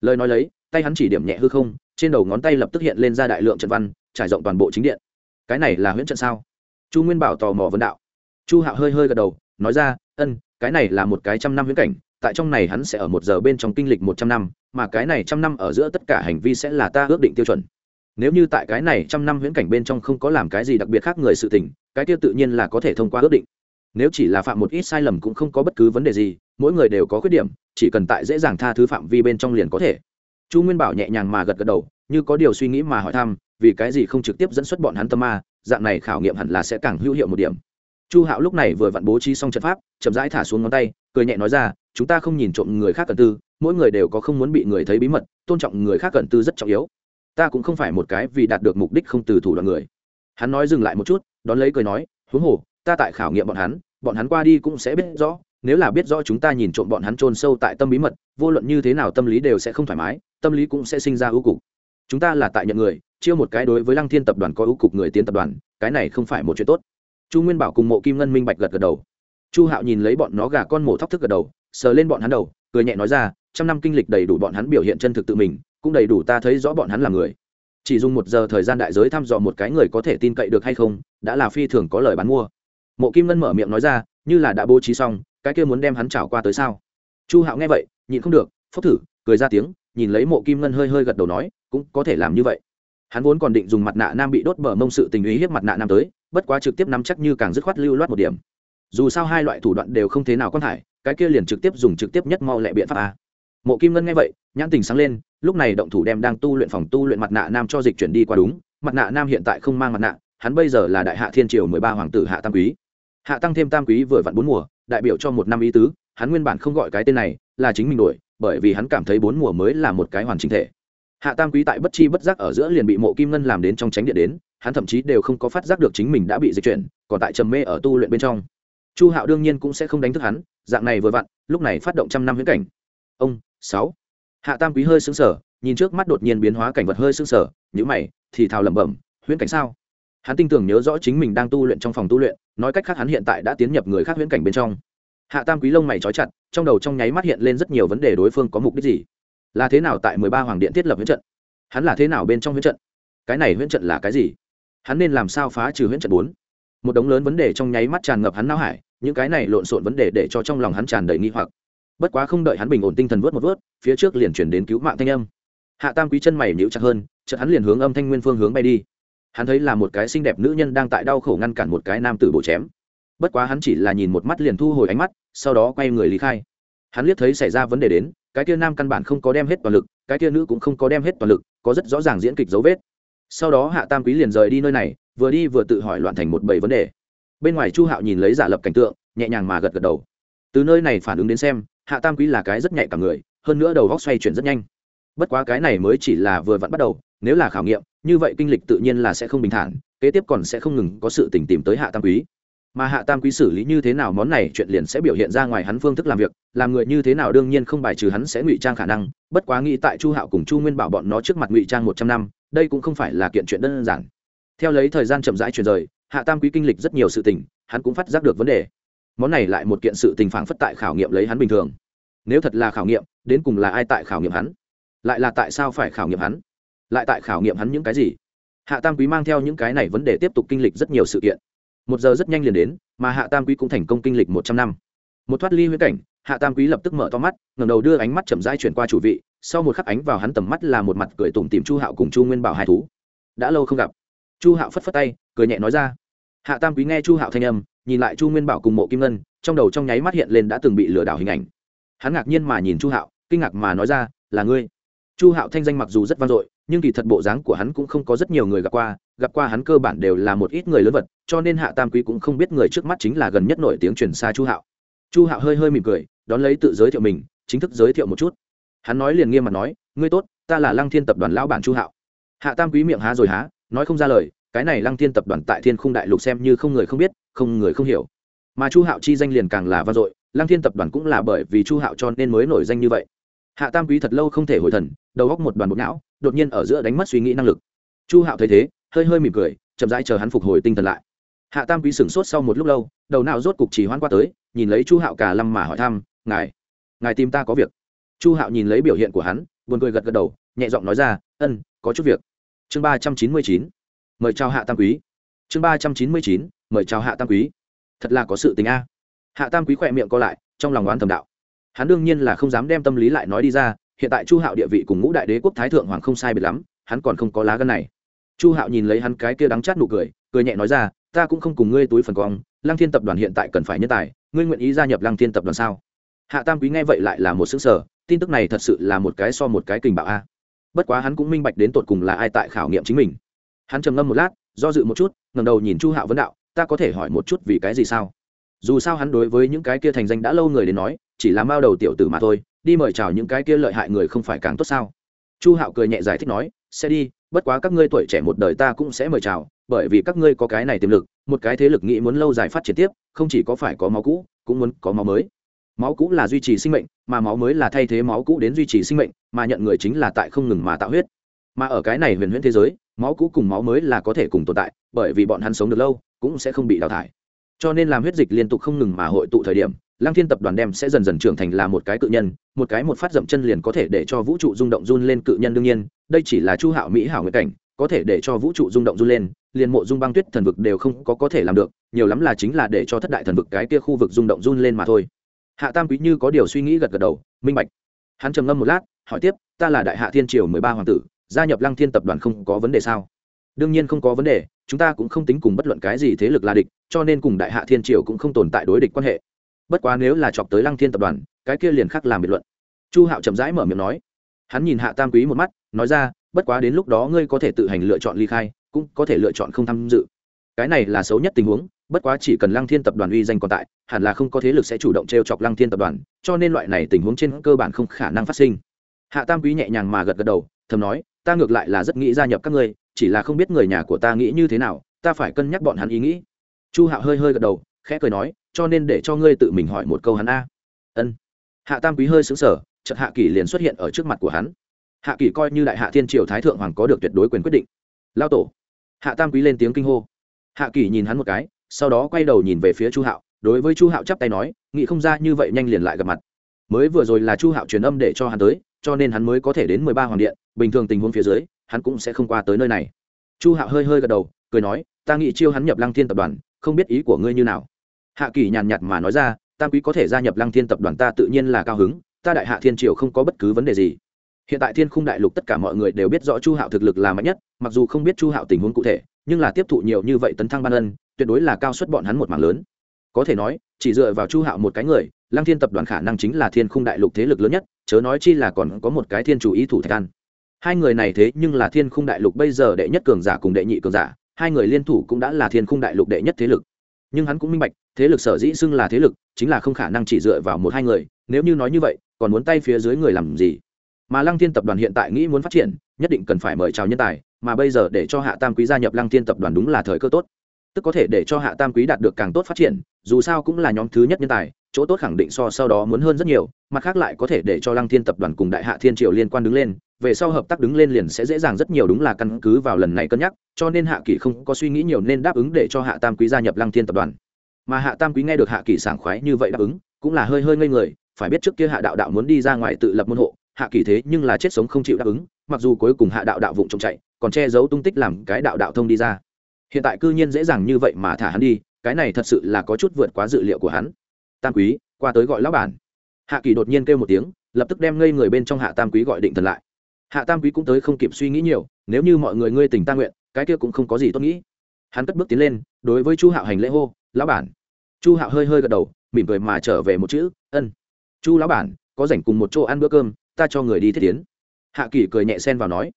lời nói lấy, tay hắn chỉ điểm nhẹ hư không, trên đầu ngón tay lập tức hiện lên ra đại lượng trận văn, trải rộng toàn bộ chính điện. Cái này là huyễn trận sao? Chu nguyên bảo tò mò vấn đạo. Chu hạo hơi hơi gật đầu, nói ra, ân, cái này là một cái trăm năm huyễn cảnh, tại trong này hắn sẽ ở một giờ bên trong kinh lịch một trăm năm, mà cái này trăm năm ở giữa tất cả hành vi sẽ là ta ước định tiêu chuẩn. Nếu như tại cái này trăm năm huyễn cảnh bên trong không có làm cái gì đặc biệt khác người sự tình, cái tiêu tự nhiên là có thể thông qua ước định. Nếu chỉ là phạm một ít sai lầm cũng không có bất cứ vấn đề gì mỗi người đều có khuyết điểm, chỉ cần tại dễ dàng tha thứ phạm vi bên trong liền có thể. Chu nguyên bảo nhẹ nhàng mà gật gật đầu, như có điều suy nghĩ mà hỏi thăm, vì cái gì không trực tiếp dẫn xuất bọn hắn tâm ma, dạng này khảo nghiệm hẳn là sẽ càng hữu hiệu một điểm. Chu hạo lúc này vừa vặn bố trí xong trận pháp, chậm rãi thả xuống ngón tay, cười nhẹ nói ra, chúng ta không nhìn trộm người khác cần tư, mỗi người đều có không muốn bị người thấy bí mật, tôn trọng người khác cần tư rất trọng yếu. Ta cũng không phải một cái vì đạt được mục đích không từ thủ đoạn người. Hắn nói dừng lại một chút, đón lấy cười nói, huống hồ, ta tại khảo nghiệm bọn hắn bọn hắn qua đi cũng sẽ biết rõ nếu là biết rõ chúng ta nhìn trộm bọn hắn trôn sâu tại tâm bí mật, vô luận như thế nào tâm lý đều sẽ không thoải mái, tâm lý cũng sẽ sinh ra ưu cục. Chúng ta là tại nhận người chiêu một cái đối với lăng thiên tập đoàn có ưu cục người tiến tập đoàn, cái này không phải một chuyện tốt. Chu nguyên bảo cùng mộ kim ngân minh bạch gật gật đầu. Chu hạo nhìn lấy bọn nó gà con mổ thóc thức gật đầu, sờ lên bọn hắn đầu, cười nhẹ nói ra, trăm năm kinh lịch đầy đủ bọn hắn biểu hiện chân thực tự mình, cũng đầy đủ ta thấy rõ bọn hắn là người. Chỉ dùng một giờ thời gian đại giới thăm dò một cái người có thể tin cậy được hay không, đã là phi thường có lời bán mua. Mộ kim ngân mở miệng nói ra, như là đã bố trí xong cái kia muốn đem hắn trảo qua tới sao? Chu hạo nghe vậy, nhịn không được, phốc thử, cười ra tiếng, nhìn lấy mộ kim ngân hơi hơi gật đầu nói, cũng có thể làm như vậy. Hắn vốn còn định dùng mặt nạ nam bị đốt bờ mông sự tình ý hiếp mặt nạ nam tới, bất quá trực tiếp nắm chắc như càng dứt khoát lưu loát một điểm. Dù sao hai loại thủ đoạn đều không thế nào quan thải, cái kia liền trực tiếp dùng trực tiếp nhất mau lẹ biện pháp a. Mộ kim ngân nghe vậy, nhãn tình sáng lên, lúc này động thủ đem đang tu luyện phòng tu luyện mặt nạ nam cho dịch chuyển đi qua đúng, mặt nạ nam hiện tại không mang mặt nạ, hắn bây giờ là đại hạ thiên triều mười ba hoàng tử hạ tam quý hạ tăng thêm tam quý vừa vặn bốn mùa, đại biểu cho một năm ý tứ, hắn nguyên bản không gọi cái tên này là chính mình đổi, bởi vì hắn cảm thấy bốn mùa mới là một cái hoàn chỉnh thể. Hạ tam quý tại bất chi bất giác ở giữa liền bị mộ kim ngân làm đến trong tránh điện đến, hắn thậm chí đều không có phát giác được chính mình đã bị dịch chuyển, còn tại trầm mê ở tu luyện bên trong. Chu hạo đương nhiên cũng sẽ không đánh thức hắn, dạng này vừa vặn, lúc này phát động trăm năm huyễn cảnh. Ông, sáu. Hạ tam quý hơi xứng sở nhìn trước mắt đột nhiên biến hóa cảnh vật hơi xứng sở nhữ mày, thì thào lẩm bẩm, huyễn cảnh sao? Hắn tin tưởng nhớ rõ chính mình đang tu luyện trong phòng tu luyện, nói cách khác hắn hiện tại đã tiến nhập người khác huyễn cảnh bên trong. Hạ tam quý lông mày trói chặt, trong đầu trong nháy mắt hiện lên rất nhiều vấn đề đối phương có mục đích gì. Là thế nào tại mười ba hoàng điện thiết lập huyễn trận? Hắn là thế nào bên trong huyễn trận? Cái này huyễn trận là cái gì? Hắn nên làm sao phá trừ huyễn trận bốn? Một đống lớn vấn đề trong nháy mắt tràn ngập hắn não hải, những cái này lộn xộn vấn đề để cho trong lòng hắn tràn đầy nghi hoặc. Bất quá không đợi hắn bình ổn tinh thần vớt một vớt, phía trước liền chuyển đến cứu mạng thanh âm. Hạ tam quý chân mày nhíu chặt hơn, chợt hắn liền hướng âm thanh nguyên phương hướng bay đi hắn thấy là một cái xinh đẹp nữ nhân đang tại đau khổ ngăn cản một cái nam tử bổ chém. Bất quá hắn chỉ là nhìn một mắt liền thu hồi ánh mắt, sau đó quay người lý khai. Hắn liếc thấy xảy ra vấn đề đến, cái kia nam căn bản không có đem hết toàn lực, cái kia nữ cũng không có đem hết toàn lực, có rất rõ ràng diễn kịch dấu vết. Sau đó hạ tam quý liền rời đi nơi này, vừa đi vừa tự hỏi loạn thành một bầy vấn đề. Bên ngoài chu hạo nhìn lấy giả lập cảnh tượng, nhẹ nhàng mà gật gật đầu. Từ nơi này phản ứng đến xem, hạ tam quý là cái rất nhạy cả người, hơn nữa đầu góc xoay chuyển rất nhanh. Bất quá cái này mới chỉ là vừa vặn bắt đầu, nếu là khảo nghiệm như vậy kinh lịch tự nhiên là sẽ không bình thản, kế tiếp còn sẽ không ngừng có sự tình tìm tới hạ tam quý. Mà hạ tam quý xử lý như thế nào món này chuyện liền sẽ biểu hiện ra ngoài hắn phương thức làm việc, làm người như thế nào đương nhiên không bài trừ hắn sẽ ngụy trang khả năng, bất quá nghĩ tại chu hạo cùng chu nguyên bảo bọn nó trước mặt ngụy trang một trăm năm, đây cũng không phải là kiện chuyện đơn giản. Theo lấy thời gian chậm rãi chuyển rời, hạ tam quý kinh lịch rất nhiều sự tình, hắn cũng phát giác được vấn đề. Món này lại một kiện sự tình phản phất tại khảo nghiệm lấy hắn bình thường. Nếu thật là khảo nghiệm, đến cùng là ai tại khảo nghiệm hắn? Lại là tại sao phải khảo nghiệm hắn? Lại tại khảo nghiệm hắn những cái gì. Hạ tam quý mang theo những cái này vấn đề tiếp tục kinh lịch rất nhiều sự kiện. Một giờ rất nhanh liền đến, mà hạ tam quý cũng thành công kinh lịch một trăm năm. Một thoát ly huyễn cảnh, hạ tam quý lập tức mở to mắt, ngẩng đầu đưa ánh mắt chậm rãi chuyển qua chủ vị, sau một khắc ánh vào hắn tầm mắt là một mặt cười tủm tìm chu hạo cùng chu nguyên bảo hai thú. Đã lâu không gặp. Chu hạo phất phất tay, cười nhẹ nói ra. Hạ tam quý nghe chu hạo thanh âm, nhìn lại chu nguyên bảo cùng mộ kim ngân, trong đầu trong nháy mắt hiện lên đã từng bị lừa đảo hình ảnh. Hắn ngạc nhiên mà nhìn chu hạo, kinh ngạc mà nói ra, là ngươi? Chu hạo thanh danh mặc dù rất vang dội, nhưng kỳ thật bộ dáng của hắn cũng không có rất nhiều người gặp qua gặp qua hắn cơ bản đều là một ít người lớn vật, cho nên hạ tam quý cũng không biết người trước mắt chính là gần nhất nổi tiếng truyền xa chu hạo. Chu hạo hơi hơi mỉm cười, đón lấy tự giới thiệu mình, chính thức giới thiệu một chút. Hắn nói liền nghiêm mặt nói, ngươi tốt, ta là lăng thiên tập đoàn lão bản chu hạo. Hạ tam quý miệng há rồi há, nói không ra lời, cái này lăng thiên tập đoàn tại thiên khung đại lục xem như không người không biết, không người không hiểu. Mà chu hạo chi danh liền càng là vang dội, lăng thiên tập đoàn cũng là bởi vì chu hạo cho nên mới nổi danh như vậy hạ tam quý thật lâu không thể hồi thần, đầu góc một đoàn bột não, đột nhiên ở giữa đánh mất suy nghĩ năng lực. Chu hạo thấy thế, hơi hơi mỉm cười, chậm rãi chờ hắn phục hồi tinh thần lại. Hạ tam quý sửng sốt sau một lúc lâu, đầu não rốt cục chỉ hoan qua tới, nhìn lấy chu hạo cả lăm mà hỏi thăm, ngài ngài tìm ta có việc? Chu hạo nhìn lấy biểu hiện của hắn, buồn cười gật gật đầu, nhẹ giọng nói ra, ân, có chút việc. Chương ba trăm chín mươi chín, mời chào hạ tam quý. Chương ba trăm chín mươi chín, mời chào hạ tam quý. Thật là có sự tình a. Hạ tam quý khỏe miệng co lại, trong lòng oán thầm đạo hắn đương nhiên là không dám đem tâm lý lại nói đi ra, hiện tại chu hạo địa vị cùng ngũ đại đế quốc thái thượng hoàng không sai biệt lắm, hắn còn không có lá gân này. Chu hạo nhìn lấy hắn cái kia đắng chát nụ cười cười nhẹ nói ra, ta cũng không cùng ngươi túi phần cong, lăng thiên tập đoàn hiện tại cần phải nhân tài, ngươi nguyện ý gia nhập lăng thiên tập đoàn sao? Hạ tam quý nghe vậy lại là một xứng sở tin tức này thật sự là một cái so một cái kình bạo a. Bất quá hắn cũng minh bạch đến tột cùng là ai tại khảo nghiệm chính mình. Hắn trầm ngâm một lát, do dự một chút ngầm đầu nhìn chu hạo vấn đạo, ta có thể hỏi một chút vì cái gì sao? Dù sao hắn đối với những cái kia thành danh đã lâu người đến nói chỉ là mao đầu tiểu tử mà thôi, đi mời chào những cái kia lợi hại người không phải càng tốt sao? Chu hạo cười nhẹ giải thích nói, sẽ đi, bất quá các ngươi tuổi trẻ một đời ta cũng sẽ mời chào, bởi vì các ngươi có cái này tiềm lực, một cái thế lực nghĩ muốn lâu dài phát triển tiếp, không chỉ có phải có máu cũ, cũng muốn có máu mới. Máu cũ là duy trì sinh mệnh, mà máu mới là thay thế máu cũ đến duy trì sinh mệnh, mà nhận người chính là tại không ngừng mà tạo huyết. Mà ở cái này huyền huyễn thế giới, máu cũ cùng máu mới là có thể cùng tồn tại, bởi vì bọn hắn sống được lâu, cũng sẽ không bị đào thải. Cho nên làm huyết dịch liên tục không ngừng mà hội tụ thời điểm lăng thiên tập đoàn đem sẽ dần dần trưởng thành là một cái cự nhân, một cái một phát dậm chân liền có thể để cho vũ trụ rung động run lên cự nhân đương nhiên, đây chỉ là chu hạo mỹ hảo nguyện cảnh, có thể để cho vũ trụ rung động run lên, liền mộ dung băng tuyết thần vực đều không có có thể làm được, nhiều lắm là chính là để cho thất đại thần vực cái kia khu vực rung động run lên mà thôi. Hạ tam quý như có điều suy nghĩ gật gật đầu, minh bạch. Hắn trầm ngâm một lát, hỏi tiếp, ta là đại hạ thiên triều mười ba hoàng tử, gia nhập lăng thiên tập đoàn không có vấn đề sao? Đương nhiên không có vấn đề, chúng ta cũng không tính cùng bất luận cái gì thế lực là địch, cho nên cùng đại hạ thiên triều cũng không tồn tại đối địch quan hệ bất quá nếu là chọc tới lăng thiên tập đoàn, cái kia liền khác làm biệt luận. Chu hạo chậm rãi mở miệng nói. Hắn nhìn hạ tam quý một mắt, nói ra, bất quá đến lúc đó ngươi có thể tự hành lựa chọn ly khai, cũng có thể lựa chọn không tham dự. Cái này là xấu nhất tình huống, bất quá chỉ cần lăng thiên tập đoàn uy danh còn tại, hẳn là không có thế lực sẽ chủ động t r e o chọc lăng thiên tập đoàn, cho nên loại này tình huống trên cơ bản không khả năng phát sinh. Hạ tam quý nhẹ nhàng mà gật gật đầu, thầm nói, ta ngược lại là rất nghĩ gia nhập các ngươi, chỉ là không biết người nhà của ta nghĩ như thế nào, ta phải cân nhắc bọn hắn ý nghĩ. Chu hạo hơi hơi gật đầu khẽ cười nói, cho nên để cho ngươi tự mình hỏi một câu hắn a. Ân. Hạ tam quý hơi xứng sở chợt hạ kỳ liền xuất hiện ở trước mặt của hắn. Hạ kỳ coi như đại hạ thiên triều thái thượng hoàng có được tuyệt đối quyền quyết định. Lao tổ. Hạ tam quý lên tiếng kinh hô. Hạ kỳ nhìn hắn một cái, sau đó quay đầu nhìn về phía chu hạo, đối với chu hạo chắp tay nói, nghĩ không ra như vậy nhanh liền lại gặp mặt. Mới vừa rồi là chu hạo truyền âm để cho hắn tới, cho nên hắn mới có thể đến mười ba hoàng điện, bình thường tình huống phía dưới, hắn cũng sẽ không qua tới nơi này. Chu hạo hơi hơi gật đầu, cười nói, ta nghĩ chiêu hắn nhập lăng thiên tập đoàn, không biết ý của ngươi như nào hạ kỳ nhàn nhạt mà nói ra, tam quý có thể gia nhập lăng thiên tập đoàn ta tự nhiên là cao hứng, ta đại hạ thiên triều không có bất cứ vấn đề gì. Hiện tại thiên khung đại lục tất cả mọi người đều biết rõ chu hạo thực lực là mạnh nhất, mặc dù không biết chu hạo tình huống cụ thể, nhưng là tiếp thụ nhiều như vậy tấn thăng ban ân, tuyệt đối là cao suất bọn hắn một mảng lớn. Có thể nói, chỉ dựa vào chu hạo một cái người, lăng thiên tập đoàn khả năng chính là thiên khung đại lục thế lực lớn nhất, chớ nói chi là còn có một cái thiên chủ ý thủ thạch an. Hai người này thế nhưng là thiên khung đại lục bây giờ đệ nhất cường giả cùng đệ nhị cường giả, hai người liên thủ cũng đã là thiên khung đại lục đệ nhất thế lực. Nhưng hắn cũng minh bạch thế lực sở dĩ xưng là thế lực chính là không khả năng chỉ dựa vào một hai người, nếu như nói như vậy, còn muốn tay phía dưới người làm gì? Mà lăng thiên tập đoàn hiện tại nghĩ muốn phát triển, nhất định cần phải mời chào nhân tài, mà bây giờ để cho hạ tam quý gia nhập lăng thiên tập đoàn đúng là thời cơ tốt. Tức có thể để cho hạ tam quý đạt được càng tốt phát triển, dù sao cũng là nhóm thứ nhất nhân tài, chỗ tốt khẳng định so sau đó muốn hơn rất nhiều, mặt khác lại có thể để cho lăng thiên tập đoàn cùng đại hạ thiên triều liên quan đứng lên, về sau hợp tác đứng lên liền sẽ dễ dàng rất nhiều đúng là căn cứ vào lần này cân nhắc, cho nên hạ kỷ không có suy nghĩ nhiều nên đáp ứng để cho hạ tam quý gia nhập lăng thiên tập đoàn mà hạ tam quý nghe được hạ Kỳ sảng khoái như vậy đáp ứng, cũng là hơi hơi ngây người, phải biết trước kia hạ đạo đạo muốn đi ra ngoài tự lập môn hộ, hạ Kỳ thế nhưng là chết sống không chịu đáp ứng, mặc dù cuối cùng hạ đạo đạo vụng trộm chạy, còn che giấu tung tích làm cái đạo đạo thông đi ra. Hiện tại cư nhiên dễ dàng như vậy mà thả hắn đi, cái này thật sự là có chút vượt quá dự liệu của hắn. Tam quý, qua tới gọi lão bản. Hạ kỳ đột nhiên kêu một tiếng, lập tức đem ngây người bên trong hạ tam quý gọi định thần lại. Hạ tam quý cũng tới không kịp suy nghĩ nhiều, nếu như mọi người ngươi tình ta nguyện, cái kia cũng không có gì tốt nghĩ. Hắn cất bước tiến lên, đối với chu hạo hành lễ hô, lão bản chu hạo hơi hơi gật đầu, mỉm cười mà trở về một chữ, ân, chu lão bản, có rảnh cùng một chỗ ăn bữa cơm, ta cho người đi thiết tiến. Hạ kỳ cười nhẹ xen vào nói.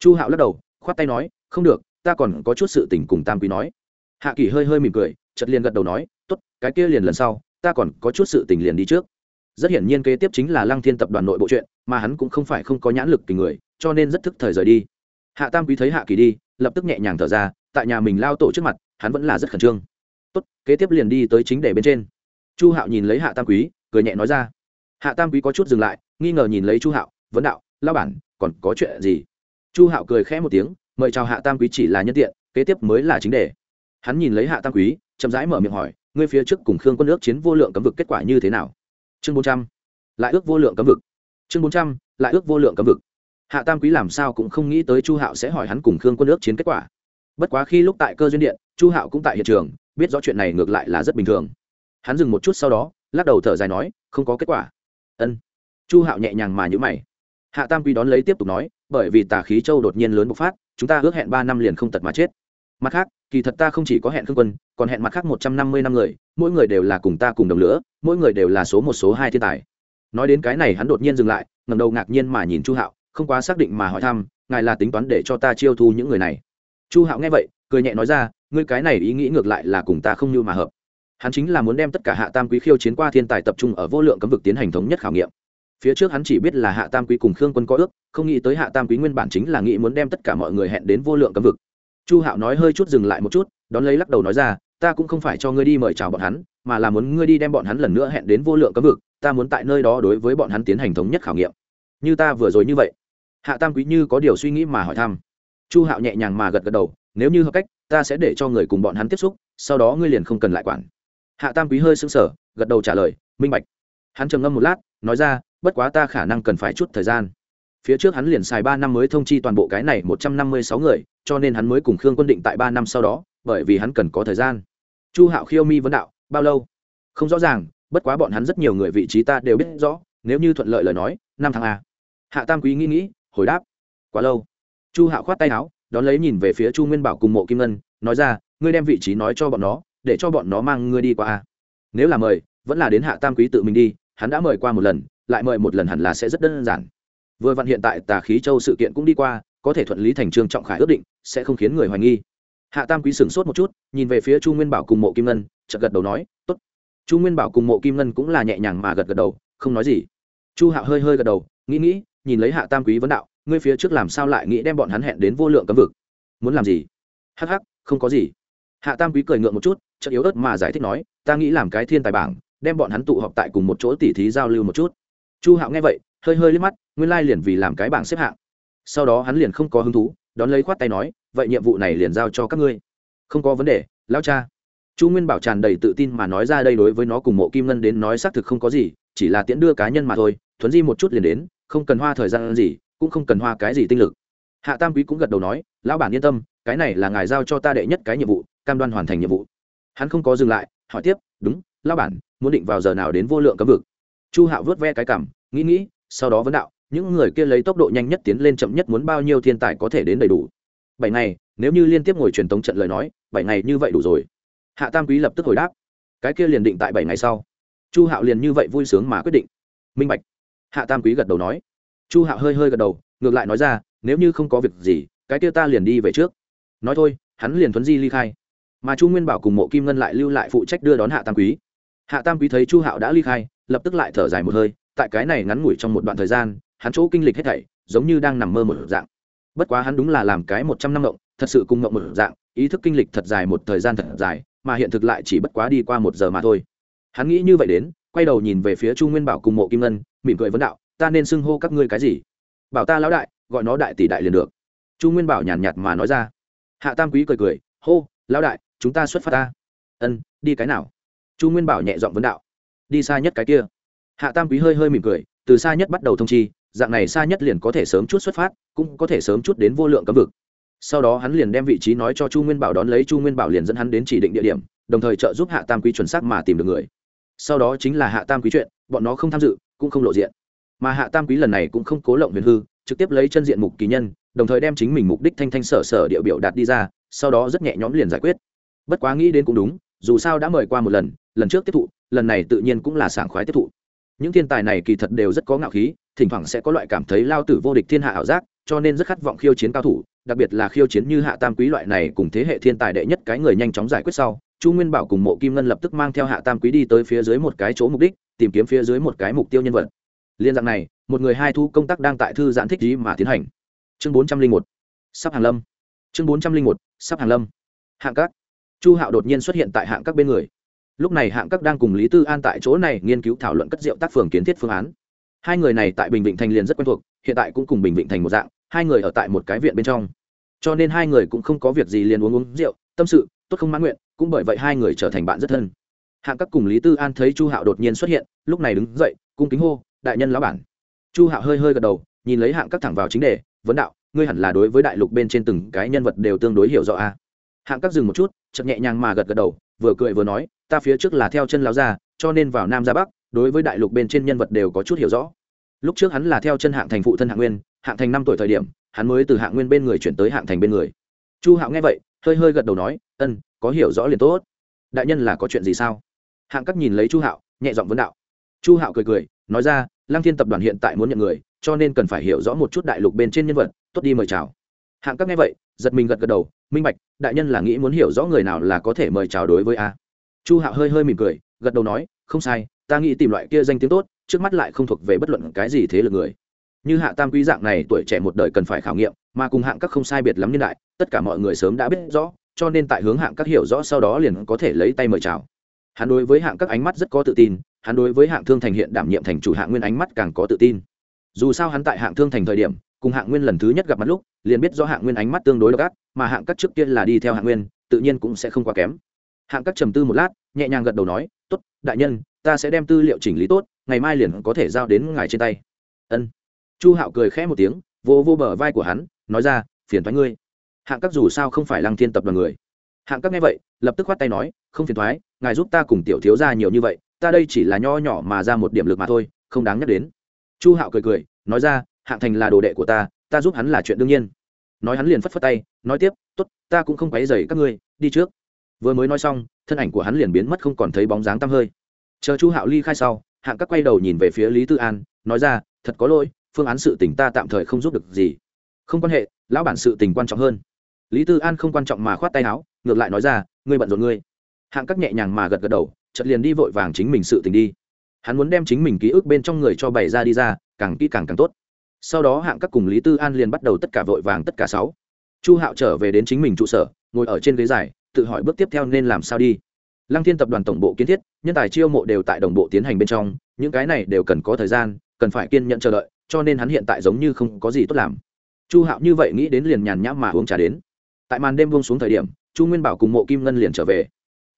Chu hạo lắc đầu, khoát tay nói, không được, ta còn có chút sự tình cùng tam quý nói. Hạ kỳ hơi hơi mỉm cười chật liền gật đầu nói t ố t cái kia liền lần sau, ta còn có chút sự tình liền đi trước. Rất hiển nhiên kế tiếp chính là lăng thiên tập đoàn nội bộ chuyện, mà hắn cũng không phải không có nhãn lực tình người, cho nên rất thức thời rời đi. Hạ tam quý thấy hạ kỳ đi, lập tức nhẹ nhàng thở ra, tại nhà mình lao tổ trước mặt, hắn vẫn là rất khẩn trương tốt, kế tiếp liền đi tới chính đề bên trên. Chu hạo nhìn lấy hạ tam quý, cười nhẹ nói ra. Hạ tam quý có chút dừng lại, nghi ngờ nhìn lấy chu hạo, vấn đạo lao bản, còn có chuyện gì? Chu hạo cười khẽ một tiếng, mời chào hạ tam quý chỉ là nhân tiện, kế tiếp mới là chính đề. Hắn nhìn lấy hạ tam quý, chậm rãi mở miệng hỏi, ngươi phía trước cùng khương quân ước chiến vô lượng cấm vực kết quả như thế nào? Chương bốn trăm, lại ước vô lượng cấm vực. Chương bốn trăm, lại ước vô lượng cấm vực. Hạ tam quý làm sao cũng không nghĩ tới chu hạo sẽ hỏi hắn cùng khương quân ước chiến kết quả. Bất quá khi lúc tại cơ duyên điện, chu hạo cũng tại hiện trường biết rõ chuyện này ngược lại là rất bình thường. Hắn dừng một chút sau đó, lắc đầu thở dài nói, không có kết quả. Ân. Chu hạo nhẹ nhàng mà nhữ mày. Hạ tam quy đón lấy tiếp tục nói, bởi vì tà khí châu đột nhiên lớn bộc phát, chúng ta ước hẹn ba năm liền không tật mà chết. Mặt khác, kỳ thật ta không chỉ có hẹn khương quân, còn hẹn mặt khác một trăm năm mươi năm người, mỗi người đều là cùng ta cùng đồng lửa, mỗi người đều là số một, số hai thiên tài. Nói đến cái này, hắn đột nhiên dừng lại ngầm đầu ngạc nhiên mà nhìn chu hạo, không quá xác định mà hỏi thăm, ngài là tính toán để cho ta chiêu thu những người này? Chu hạo nghe vậy cười nhẹ nói ra, ngươi cái này ý nghĩ ngược lại là cùng ta không như mà hợp. Hắn chính là muốn đem tất cả hạ tam quý khiêu chiến qua thiên tài tập trung ở vô lượng cấm vực tiến hành thống nhất khảo nghiệm. Phía trước hắn chỉ biết là hạ tam quý cùng khương quân có ước, không nghĩ tới hạ tam quý nguyên bản chính là nghĩ muốn đem tất cả mọi người hẹn đến vô lượng cấm vực. Chu hạo nói hơi chút dừng lại một chút, đón lấy lắc đầu nói ra, ta cũng không phải cho ngươi đi mời chào bọn hắn, mà là muốn ngươi đi đem bọn hắn lần nữa hẹn đến vô lượng cấm vực, ta muốn tại nơi đó đối với bọn hắn tiến hành thống nhất khảo nghiệm. Như ta vừa rồi như vậy, hạ tam quý như có điều suy nghĩ mà hỏi thăm. Chu hạo nhẹ nhàng mà gật gật đầu nếu như hợp cách, ta sẽ để cho người cùng bọn hắn tiếp xúc, sau đó ngươi liền không cần lại quản. Hạ tam quý hơi sững sờ, gật đầu trả lời, minh bạch. Hắn trầm ngâm một lát, nói ra, bất quá ta khả năng cần phải chút thời gian. Phía trước hắn liền xài ba năm mới thông chi toàn bộ cái này một trăm năm mươi sáu người, cho nên hắn mới cùng khương quân định tại ba năm sau đó, bởi vì hắn cần có thời gian. Chu hạo khiêu mi vấn đạo, bao lâu? Không rõ ràng, bất quá bọn hắn rất nhiều người vị trí ta đều biết rõ, nếu như thuận lợi lời nói, năm tháng a hạ tam quý nghĩ nghĩ, hồi đáp, quá lâu. Chu hạo khoát tay áo đón lấy nhìn về phía chu nguyên bảo cùng mộ kim ngân, nói ra, ngươi đem vị trí nói cho bọn nó, để cho bọn nó mang ngươi đi qua a. Nếu là mời, vẫn là đến hạ tam quý tự mình đi, hắn đã mời qua một lần, lại mời một lần hẳn là sẽ rất đơn giản. Vừa vặn hiện tại tà khí châu sự kiện cũng đi qua, có thể thuận lý thành trương trọng khải ước định, sẽ không khiến người hoài nghi. Hạ tam quý sửng sốt một chút, nhìn về phía chu nguyên bảo cùng mộ kim ngân, chợt gật đầu nói t ố t chu nguyên bảo cùng mộ kim ngân cũng là nhẹ nhàng mà gật gật đầu, không nói gì. Chu hạo hơi hơi gật đầu, nghĩ nghĩ, nhìn lấy hạ tam quý vấn đạo ngươi phía trước làm sao lại nghĩ đem bọn hắn hẹn đến vô lượng cấm vực? Muốn làm gì? Hắc hắc, không có gì. Hạ tam quý cười ngượng một chút chợt yếu ớt mà giải thích nói ta nghĩ làm cái thiên tài bảng đem bọn hắn tụ họp tại cùng một chỗ tỉ thí giao lưu một chút. Chu hạo nghe vậy hơi hơi liếc mắt nguyên lai liền vì làm cái bảng xếp hạng. Sau đó hắn liền không có hứng thú đón lấy khoát tay nói vậy nhiệm vụ này liền giao cho các ngươi. Không có vấn đề lao cha. Chu nguyên bảo tràn đầy tự tin mà nói ra đây đối với nó cùng mộ kim ngân đến nói xác thực không có gì chỉ là tiễn đưa cá nhân mà thôi thuấn di một chút liền đến không cần hoa thời gian gì cũng không cần hoa cái gì tinh lực. Hạ tam quý cũng gật đầu nói, lão bản yên tâm, cái này là ngài giao cho ta đệ nhất cái nhiệm vụ, cam đoan hoàn thành nhiệm vụ. Hắn không có dừng lại, hỏi tiếp, đúng, lão bản, muốn định vào giờ nào đến vô lượng cấm vực? Chu hạo vớt ve cái cảm, nghĩ nghĩ, sau đó vấn đạo, những người kia lấy tốc độ nhanh nhất tiến lên chậm nhất muốn bao nhiêu thiên tài có thể đến đầy đủ? Bảy ngày, nếu như liên tiếp ngồi truyền tống trận lời nói, bảy ngày như vậy đủ rồi. Hạ tam quý lập tức hồi đáp, cái kia liền định tại bảy ngày sau. Chu hạo liền như vậy vui sướng mà quyết định. Minh bạch. Hạ tam quý gật đầu nói chu hạo hơi hơi gật đầu, ngược lại nói ra, nếu như không có việc gì, cái kia ta liền đi về trước. Nói thôi, hắn liền thuấn di ly khai. Mà chu nguyên bảo cùng mộ kim ngân lại lưu lại phụ trách đưa đón hạ tam quý. Hạ tam quý thấy chu hạo đã ly khai, lập tức lại thở dài một hơi, tại cái này ngắn ngủi trong một đoạn thời gian, hắn chỗ kinh lịch hết thảy, giống như đang nằm mơ một dạng. Bất quá hắn đúng là làm cái một trăm năm ngộng, thật sự cùng ngộng một dạng, ý thức kinh lịch thật dài một thời gian thật dài, mà hiện thực lại chỉ bất quá đi qua một giờ mà thôi. Hắn nghĩ như vậy đến, quay đầu nhìn về phía chu nguyên bảo cùng mộ kim ngân, mỉm cười vấn đạo ta nên xưng hô các ngươi cái gì? Bảo ta lão đại gọi nó đại tỷ đại liền được. Chu nguyên bảo nhàn nhạt, nhạt mà nói ra. Hạ tam quý cười cười hô lão đại chúng ta xuất phát ta. Ân đi cái nào? Chu nguyên bảo nhẹ giọng vấn đạo. Đi xa nhất cái kia. Hạ tam quý hơi hơi mỉm cười từ xa nhất bắt đầu thông chi dạng này xa nhất liền có thể sớm chút xuất phát cũng có thể sớm chút đến vô lượng cấm vực. Sau đó hắn liền đem vị trí nói cho chu nguyên bảo đón lấy chu nguyên bảo liền dẫn hắn đến chỉ định địa điểm đồng thời trợ giúp hạ tam quý chuẩn xác mà tìm được người. Sau đó chính là hạ tam quý chuyện bọn nó không tham dự cũng không lộ diện mà hạ tam quý lần này cũng không cố lộng huyền hư, trực tiếp lấy chân diện mục kỳ nhân, đồng thời đem chính mình mục đích thanh thanh sở sở địa biểu đạt đi ra, sau đó rất nhẹ nhõm liền giải quyết. Bất quá nghĩ đến cũng đúng, dù sao đã mời qua một lần lần trước tiếp thụ, lần này tự nhiên cũng là sảng khoái tiếp thụ. Những thiên tài này kỳ thật đều rất có ngạo khí, thỉnh thoảng sẽ có loại cảm thấy lao tử vô địch thiên hạ ảo giác, cho nên rất khát vọng khiêu chiến cao thủ, đặc biệt là khiêu chiến như hạ tam quý loại này cùng thế hệ thiên tài đệ nhất cái người nhanh chóng giải quyết sau, chu nguyên bảo cùng mộ kim ngân lập tức mang theo hạ tam quý đi tới phía dưới một cái chỗ mục đích, tìm kiếm phía dưới một cái mục tiêu nhân vật liên dạng này, một người hai thu công tác đang tại thư giãn thích trí mà tiến hành. Chương bốn trăm linh một, sắp hàng lâm. Chương bốn trăm linh một, sắp hàng lâm. Hạng các. Chu hạo đột nhiên xuất hiện tại hạng các bên người. Lúc này hạng các đang cùng lý tư an tại chỗ này nghiên cứu thảo luận cất rượu tác phường kiến thiết phương án. Hai người này tại bình vịnh thành liền rất quen thuộc, hiện tại cũng cùng bình vịnh thành một dạng, hai người ở tại một cái viện bên trong. Cho nên hai người cũng không có việc gì liền uống uống rượu, tâm sự, tốt không mãn nguyện, cũng bởi vậy hai người trở thành bạn rất thân. Hạng các cùng lý tư an thấy chu hạo đột nhiên xuất hiện, lúc này đứng dậy, cung kính hô đại nhân lão bản. Chu hạo hơi hơi gật đầu nhìn lấy hạng các thẳng vào chính đề vấn đạo ngươi hẳn là đối với đại lục bên trên từng cái nhân vật đều tương đối hiểu rõ a à? hạng các dừng một chút chậm nhẹ nhàng mà gật gật đầu vừa cười vừa nói ta phía trước là theo chân lão gia, cho nên vào nam ra bắc đối với đại lục bên trên nhân vật đều có chút hiểu rõ. Lúc trước hắn là theo chân hạng thành phụ thân hạng nguyên hạng thành năm tuổi thời điểm hắn mới từ hạng nguyên bên người chuyển tới hạng thành bên người. Chu hạo nghe vậy hơi hơi gật đầu nói ân có hiểu rõ liền tốt. Đại nhân là có chuyện gì sao? Hạng các nhìn lấy chu hạo nhẹ giọng vấn đạo. Chu hạo cười cười nói ra, lăng thiên tập đoàn hiện tại muốn nhận người, cho nên cần phải hiểu rõ một chút đại lục bên trên nhân vật, tốt đi mời chào. Hạng các nghe vậy, giật mình gật gật đầu, minh bạch, đại nhân là nghĩ muốn hiểu rõ người nào là có thể mời chào đối với a. Chu hạo hơi hơi mỉm cười, gật đầu nói, không sai, ta nghĩ tìm loại kia danh tiếng tốt, trước mắt lại không thuộc về bất luận cái gì thế lực người. Như hạ tam quý dạng này, tuổi trẻ một đời cần phải khảo nghiệm, mà cùng hạng các không sai biệt lắm nhân đại, tất cả mọi người sớm đã biết rõ, cho nên tại hướng hạng các hiểu rõ sau đó liền có thể lấy tay mời chào. Hắn đối với hạng các ánh mắt rất có tự tin hắn đối với hạng thương thành hiện đảm nhiệm thành chủ hạng nguyên ánh mắt càng có tự tin. Dù sao hắn tại hạng thương thành thời điểm, cùng hạng nguyên lần thứ nhất gặp mặt lúc, liền biết do hạng nguyên ánh mắt tương đối độc ác, mà hạng các trước kia là đi theo hạng nguyên, tự nhiên cũng sẽ không quá kém. Hạng các trầm tư một lát, nhẹ nhàng gật đầu nói t ố t đại nhân, ta sẽ đem tư liệu chỉnh lý tốt, ngày mai liền có thể giao đến ngài trên tay. Ân. Chu hạo cười khẽ một tiếng, vô vô bờ vai của hắn, nói ra, phiền thoái ngươi. Hạng các dù sao không phải lăng thiên tập đoàn người. Hạng các nghe vậy, lập tức khoát tay nói, không phiền thoái ngài giúp ta cùng tiểu thiếu ra nhiều như vậy ta đây chỉ là nho nhỏ mà ra một điểm lực mà thôi, không đáng nhắc đến. Chu hạo cười cười, nói ra, hạng thành là đồ đệ của ta ta giúp hắn là chuyện đương nhiên. Nói hắn liền phất phất tay, nói tiếp t ố t ta cũng không quấy dày các ngươi, đi trước. Vừa mới nói xong, thân ảnh của hắn liền biến mất không còn thấy bóng dáng tăm hơi. Chờ chu hạo ly khai sau, hạng các quay đầu nhìn về phía lý tư an, nói ra, thật có lỗi, phương án sự tình ta tạm thời không giúp được gì. Không quan hệ, lão bản sự tình quan trọng hơn. Lý tư an không quan trọng mà khoát tay áo, ngược lại nói ra, ngươi bận rộn ngươi. Hạng các nhẹ nhàng mà gật gật đầu chợt liền đi vội vàng chính mình sự tình đi. Hắn muốn đem chính mình ký ức bên trong người cho bày ra đi ra, càng kỹ càng càng tốt. Sau đó hạng các cùng lý tư an liền bắt đầu tất cả vội vàng tất cả sáu. Chu hạo trở về đến chính mình trụ sở, ngồi ở trên ghế dài, tự hỏi bước tiếp theo nên làm sao đi. Lăng thiên tập đoàn tổng bộ kiến thiết, nhân tài chiêu mộ đều tại đồng bộ tiến hành bên trong, những cái này đều cần có thời gian, cần phải kiên nhận chờ đợi, cho nên hắn hiện tại giống như không có gì tốt làm. Chu hạo như vậy nghĩ đến liền nhàn nhã mà uống trà đến. Tại màn đêm buông xuống thời điểm, chu nguyên bảo cùng mộ kim ngân liền trở về.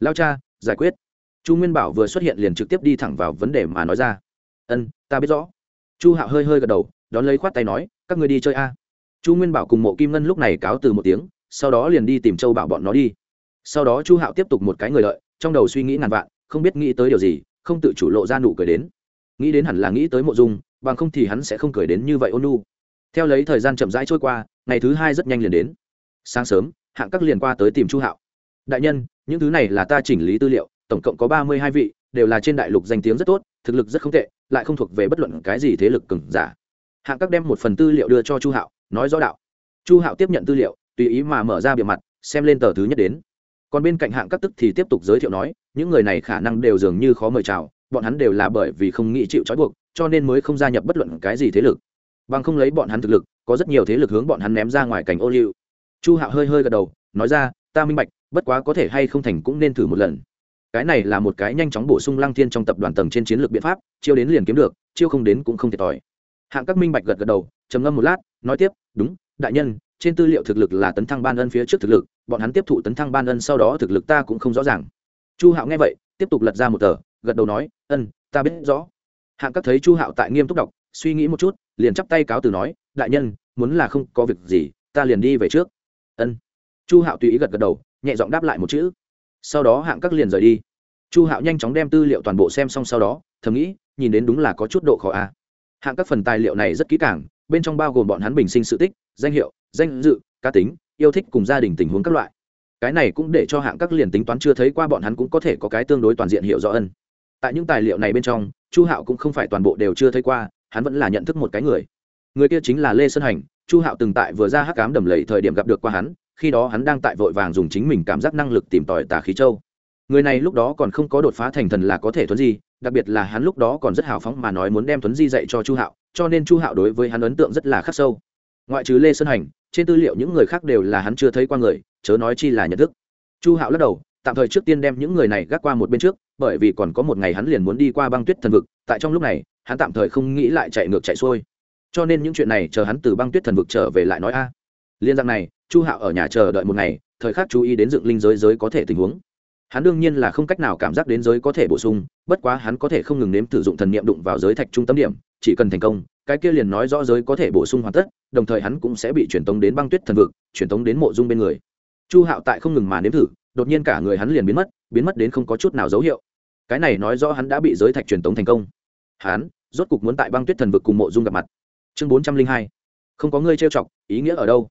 Lao cha, giải quyết chu nguyên bảo vừa xuất hiện liền trực tiếp đi thẳng vào vấn đề mà nói ra. Ân, ta biết rõ. Chu hạo hơi hơi gật đầu, đón lấy khoát tay nói, các người đi chơi a. Chu nguyên bảo cùng mộ kim ngân lúc này cáo từ một tiếng, sau đó liền đi tìm châu bảo bọn nó đi. Sau đó chu hạo tiếp tục một cái người lợi trong đầu suy nghĩ ngàn vạn, không biết nghĩ tới điều gì, không tự chủ lộ ra nụ cười đến. Nghĩ đến hẳn là nghĩ tới mộ dung, bằng không thì hắn sẽ không cười đến như vậy ôn nu theo lấy thời gian chậm rãi trôi qua, ngày thứ hai rất nhanh liền đến. Sáng sớm, hạng các liền qua tới tìm chu hạo. Đại nhân, những thứ này là ta chỉnh lý tư liệu tổng cộng có ba mươi hai vị, đều là trên đại lục danh tiếng rất tốt, thực lực rất không tệ, lại không thuộc về bất luận cái gì thế lực cừng giả. Hạng các đem một phần tư liệu đưa cho chu hạo, nói rõ đạo. Chu hạo tiếp nhận tư liệu, tùy ý mà mở ra bề mặt, xem lên tờ thứ nhất đến. Còn bên cạnh hạng các tức thì tiếp tục giới thiệu nói, những người này khả năng đều dường như khó mời chào, bọn hắn đều là bởi vì không nghĩ chịu trói buộc, cho nên mới không gia nhập bất luận cái gì thế lực. Bằng không lấy bọn hắn thực lực, có rất nhiều thế lực hướng bọn hắn ném ra ngoài cảnh ô liu. Chu hạo hơi hơi gật đầu, nói ra, ta minh bạch, bất quá có thể hay không thành cũng nên thử một lần cái này là một cái nhanh chóng bổ sung lăng thiên trong tập đoàn tầng trên chiến lược biện pháp, chiêu đến liền kiếm được, chiêu không đến cũng không thiệt thòi. Hạng các minh bạch gật gật đầu, trầm ngâm một lát, nói tiếp, đúng, đại nhân, trên tư liệu thực lực là tấn thăng ban ân phía trước thực lực, bọn hắn tiếp thụ tấn thăng ban ân sau đó thực lực ta cũng không rõ ràng. Chu hạo nghe vậy, tiếp tục lật ra một tờ, gật đầu nói, ân, ta biết rõ. Hạng các thấy chu hạo tại nghiêm túc đọc, suy nghĩ một chút, liền chắp tay cáo từ nói, đại nhân, muốn là không có việc gì, ta liền đi về trước. Ân. Chu hạo tùy ý gật gật đầu, nhẹ giọng đáp lại một chữ sau đó hạng các liền rời đi. Chu hạo nhanh chóng đem tư liệu toàn bộ xem xong sau đó, thầm nghĩ, nhìn đến đúng là có chút độ khó a à. hạng các phần tài liệu này rất kỹ càng, bên trong bao gồm bọn hắn bình sinh sự tích, danh hiệu, danh dự, cá tính, yêu thích cùng gia đình tình huống các loại. Cái này cũng để cho hạng các liền tính toán chưa thấy qua bọn hắn cũng có thể có cái tương đối toàn diện hiệu rõ ân tại những tài liệu này bên trong, chu hạo cũng không phải toàn bộ đều chưa thấy qua, hắn vẫn là nhận thức một cái người. Người kia chính là lê sơn hành. Chu hạo từng tại vừa ra hắc cám đầm lầy thời điểm gặp được qua hắn khi đó hắn đang tại vội vàng dùng chính mình cảm giác năng lực tìm tòi tà khí châu. Người này lúc đó còn không có đột phá thành thần là có thể thuấn di, đặc biệt là hắn lúc đó còn rất hào phóng mà nói muốn đem thuấn di dạy cho chu hạo, cho nên chu hạo đối với hắn ấn tượng rất là khắc sâu. Ngoại trừ lê sơn hành, trên tư liệu những người khác đều là hắn chưa thấy qua người, chớ nói chi là nhận thức. Chu hạo lắc đầu, tạm thời trước tiên đem những người này gác qua một bên trước, bởi vì còn có một ngày hắn liền muốn đi qua băng tuyết thần vực, tại trong lúc này, hắn tạm thời không nghĩ lại chạy ngược chạy xuôi. Cho nên những chuyện này chờ hắn từ băng tuyết thần vực trở về lại nói a. Liên rằng này chu hạo ở nhà chờ đợi một ngày, thời khắc chú ý đến dựng linh giới giới có thể tình huống. Hắn đương nhiên là không cách nào cảm giác đến giới có thể bổ sung, bất quá hắn có thể không ngừng nếm thử dụng thần niệm đụng vào giới thạch trung tâm điểm, chỉ cần thành công, cái kia liền nói rõ giới có thể bổ sung hoàn tất, đồng thời hắn cũng sẽ bị truyền tống đến băng tuyết thần vực, truyền tống đến mộ dung bên người. Chu hạo tại không ngừng mà nếm thử, đột nhiên cả người hắn liền biến mất biến mất đến không có chút nào dấu hiệu. Cái này nói rõ hắn đã bị giới thạch truyền tống thành công. Hắn rốt cục muốn tại băng tuyết thần vực cùng mộ dung gặp mặt. Chương bốn trăm linh hai. Không có ngươi trêu chọc, ý nghĩa ở đâu?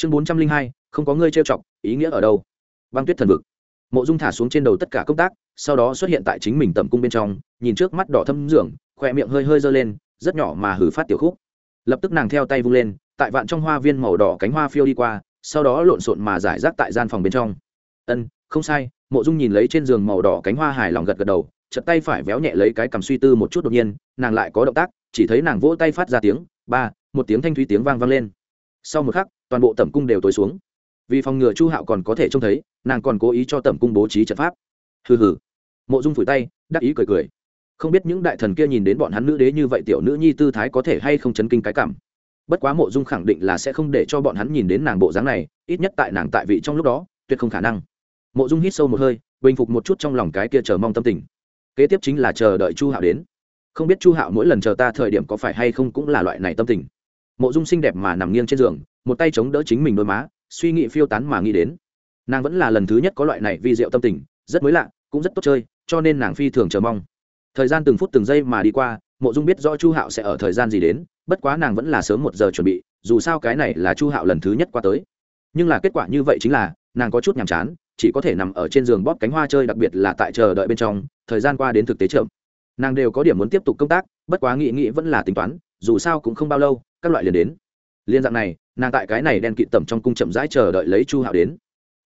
Chương bốn trăm linh hai, không có ngươi trêu chọc, ý nghĩa ở đâu? Băng tuyết thần vực. Mộ dung thả xuống trên đầu tất cả công tác, sau đó xuất hiện tại chính mình tầm cung bên trong, nhìn trước mắt đỏ thâm dưỡng khoe miệng hơi hơi dơ lên, rất nhỏ mà hử phát tiểu khúc. Lập tức nàng theo tay vung lên, tại vạn trong hoa viên màu đỏ cánh hoa phiêu đi qua, sau đó lộn xộn mà giải rác tại gian phòng bên trong. Ân, không sai, mộ dung nhìn lấy trên giường màu đỏ cánh hoa hài lòng gật gật đầu chật tay phải véo nhẹ lấy cái cầm suy tư một chút đột nhiên, nàng lại có động tác, chỉ thấy nàng vỗ tay phát ra tiếng, ba, một tiếng thanh thúy tiếng vang vang lên. Sau một khắc toàn bộ tẩm cung đều tối xuống. Vì phòng ngừa chu hạo còn có thể trông thấy, nàng còn cố ý cho tẩm cung bố trí trận pháp. Hừ hừ. Mộ dung phủi tay, đắc ý cười cười. Không biết những đại thần kia nhìn đến bọn hắn nữ đế như vậy tiểu nữ nhi tư thái có thể hay không chấn kinh cái cảm. Bất quá mộ dung khẳng định là sẽ không để cho bọn hắn nhìn đến nàng bộ dáng này, ít nhất tại nàng tại vị trong lúc đó, tuyệt không khả năng. Mộ dung hít sâu một hơi, bình phục một chút trong lòng cái kia chờ mong tâm tình. Kế tiếp chính là chờ đợi chu hạo đến. Không biết chu hạo mỗi lần chờ ta thời điểm có phải hay không cũng là loại này tâm tình. Mộ dung xinh đẹp mà nằm nghiêng trên giường một tay chống đỡ chính mình đôi má, suy nghĩ phiêu tán mà nghĩ đến. Nàng vẫn là lần thứ nhất có loại này vi diệu tâm tình, rất mới lạ, cũng rất tốt chơi, cho nên nàng phi thường chờ mong. Thời gian từng phút từng giây mà đi qua, mộ dung biết rõ chu hạo sẽ ở thời gian gì đến, bất quá nàng vẫn là sớm một giờ chuẩn bị, dù sao cái này là chu hạo lần thứ nhất qua tới. Nhưng là kết quả như vậy chính là, nàng có chút nhàm chán, chỉ có thể nằm ở trên giường bóp cánh hoa chơi đặc biệt là tại chờ đợi bên trong, thời gian qua đến thực tế chậm. Nàng đều có điểm muốn tiếp tục công tác, bất quá nghị nghị vẫn là tính toán, dù sao cũng không bao lâu, các loại liền đến. Liên dạng này nàng tại cái này đen kịt tẩm trong cung chậm rãi chờ đợi lấy chu hạo đến.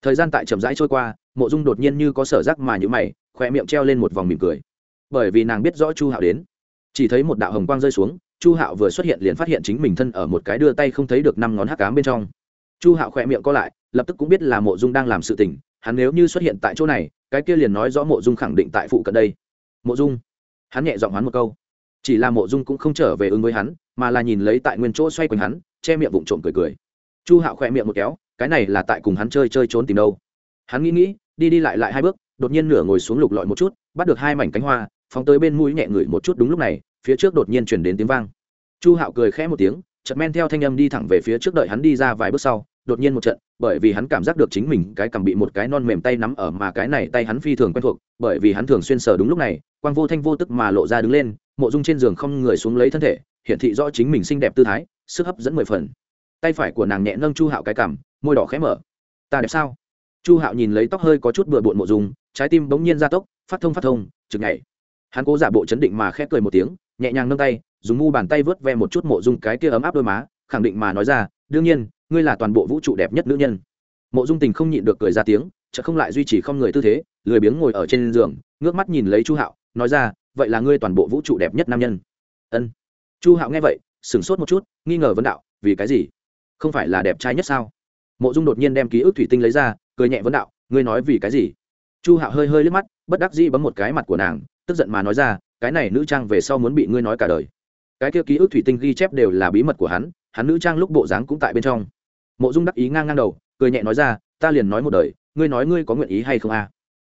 thời gian tại chậm rãi trôi qua, mộ dung đột nhiên như có sở giác mà nhữ mày khỏe miệng treo lên một vòng mỉm cười. bởi vì nàng biết rõ chu hạo đến. chỉ thấy một đạo hồng quang rơi xuống, chu hạo vừa xuất hiện liền phát hiện chính mình thân ở một cái đưa tay không thấy được năm ngón hắc cám bên trong. chu hạo khỏe miệng co lại, lập tức cũng biết là mộ dung đang làm sự tình, hắn nếu như xuất hiện tại chỗ này, cái kia liền nói rõ mộ dung khẳng định tại phụ cận đây. mộ dung, hắn nhẹ giọng hắn một câu. chỉ là mộ dung cũng không trở về ứng với hắn, mà là nhìn lấy tại nguyên chỗ xoay quanh hắn che miệng vụng trộm cười cười. Chu hạo khỏe miệng một kéo, cái này là tại cùng hắn chơi chơi trốn tìm đâu. Hắn nghĩ nghĩ, đi đi lại lại hai bước, đột nhiên nửa ngồi xuống lục lọi một chút, bắt được hai mảnh cánh hoa, phóng tới bên mũi nhẹ ngửi một chút đúng lúc này, phía trước đột nhiên chuyển đến tiếng vang. Chu hạo cười khẽ một tiếng, chợt men theo thanh âm đi thẳng về phía trước đợi hắn đi ra vài bước sau, đột nhiên một trận, bởi vì hắn cảm giác được chính mình cái cầm bị một cái non mềm tay nắm ở mà cái này tay hắn phi thường quen thuộc, bởi vì hắn thường xuyên sờ đúng lúc này, quang vô thanh vô tức mà lộ ra đứng lên, mộ dung trên giường không người xuống lấy thân thể, hiển thị rõ chính mình xinh đẹp tư thái sức hấp dẫn mười phần. Tay phải của nàng nhẹ nâng chu hạo cái cằm, môi đỏ khẽ mở. Ta đẹp sao? Chu hạo nhìn lấy tóc hơi có chút bừa bộn mộ dung, trái tim bỗng nhiên ra tốc, phát thông phát thông, chực nhảy. Hắn cố giả bộ chấn định mà khẽ cười một tiếng, nhẹ nhàng nâng tay, dùng mu bàn tay vớt ve một chút mộ dung cái kia ấm áp đôi má, khẳng định mà nói ra, đương nhiên, ngươi là toàn bộ vũ trụ đẹp nhất nữ nhân. Mộ dung tình không nhịn được cười ra tiếng chợ không lại duy trì không người tư thế, lười biếng ngồi ở trên giường, ngước mắt nhìn lấy chu hạo, nói ra, vậy là ngươi toàn bộ vũ trụ đẹp nhất nam nhân. Ân. Chu hạo nghe vậy sửng sốt một chút, nghi ngờ vấn đạo, vì cái gì? Không phải là đẹp trai nhất sao? Mộ dung đột nhiên đem ký ức thủy tinh lấy ra, cười nhẹ vấn đạo, ngươi nói vì cái gì? Chu hạo hơi hơi liếc mắt, bất đắc dĩ bấm một cái mặt của nàng, tức giận mà nói ra, cái này nữ trang về sau muốn bị ngươi nói cả đời. Cái kia ký ức thủy tinh ghi chép đều là bí mật của hắn hắn nữ trang lúc bộ dáng cũng tại bên trong. Mộ dung đắc ý ngang ngang đầu, cười nhẹ nói ra, ta liền nói một đời, ngươi nói ngươi có nguyện ý hay không a?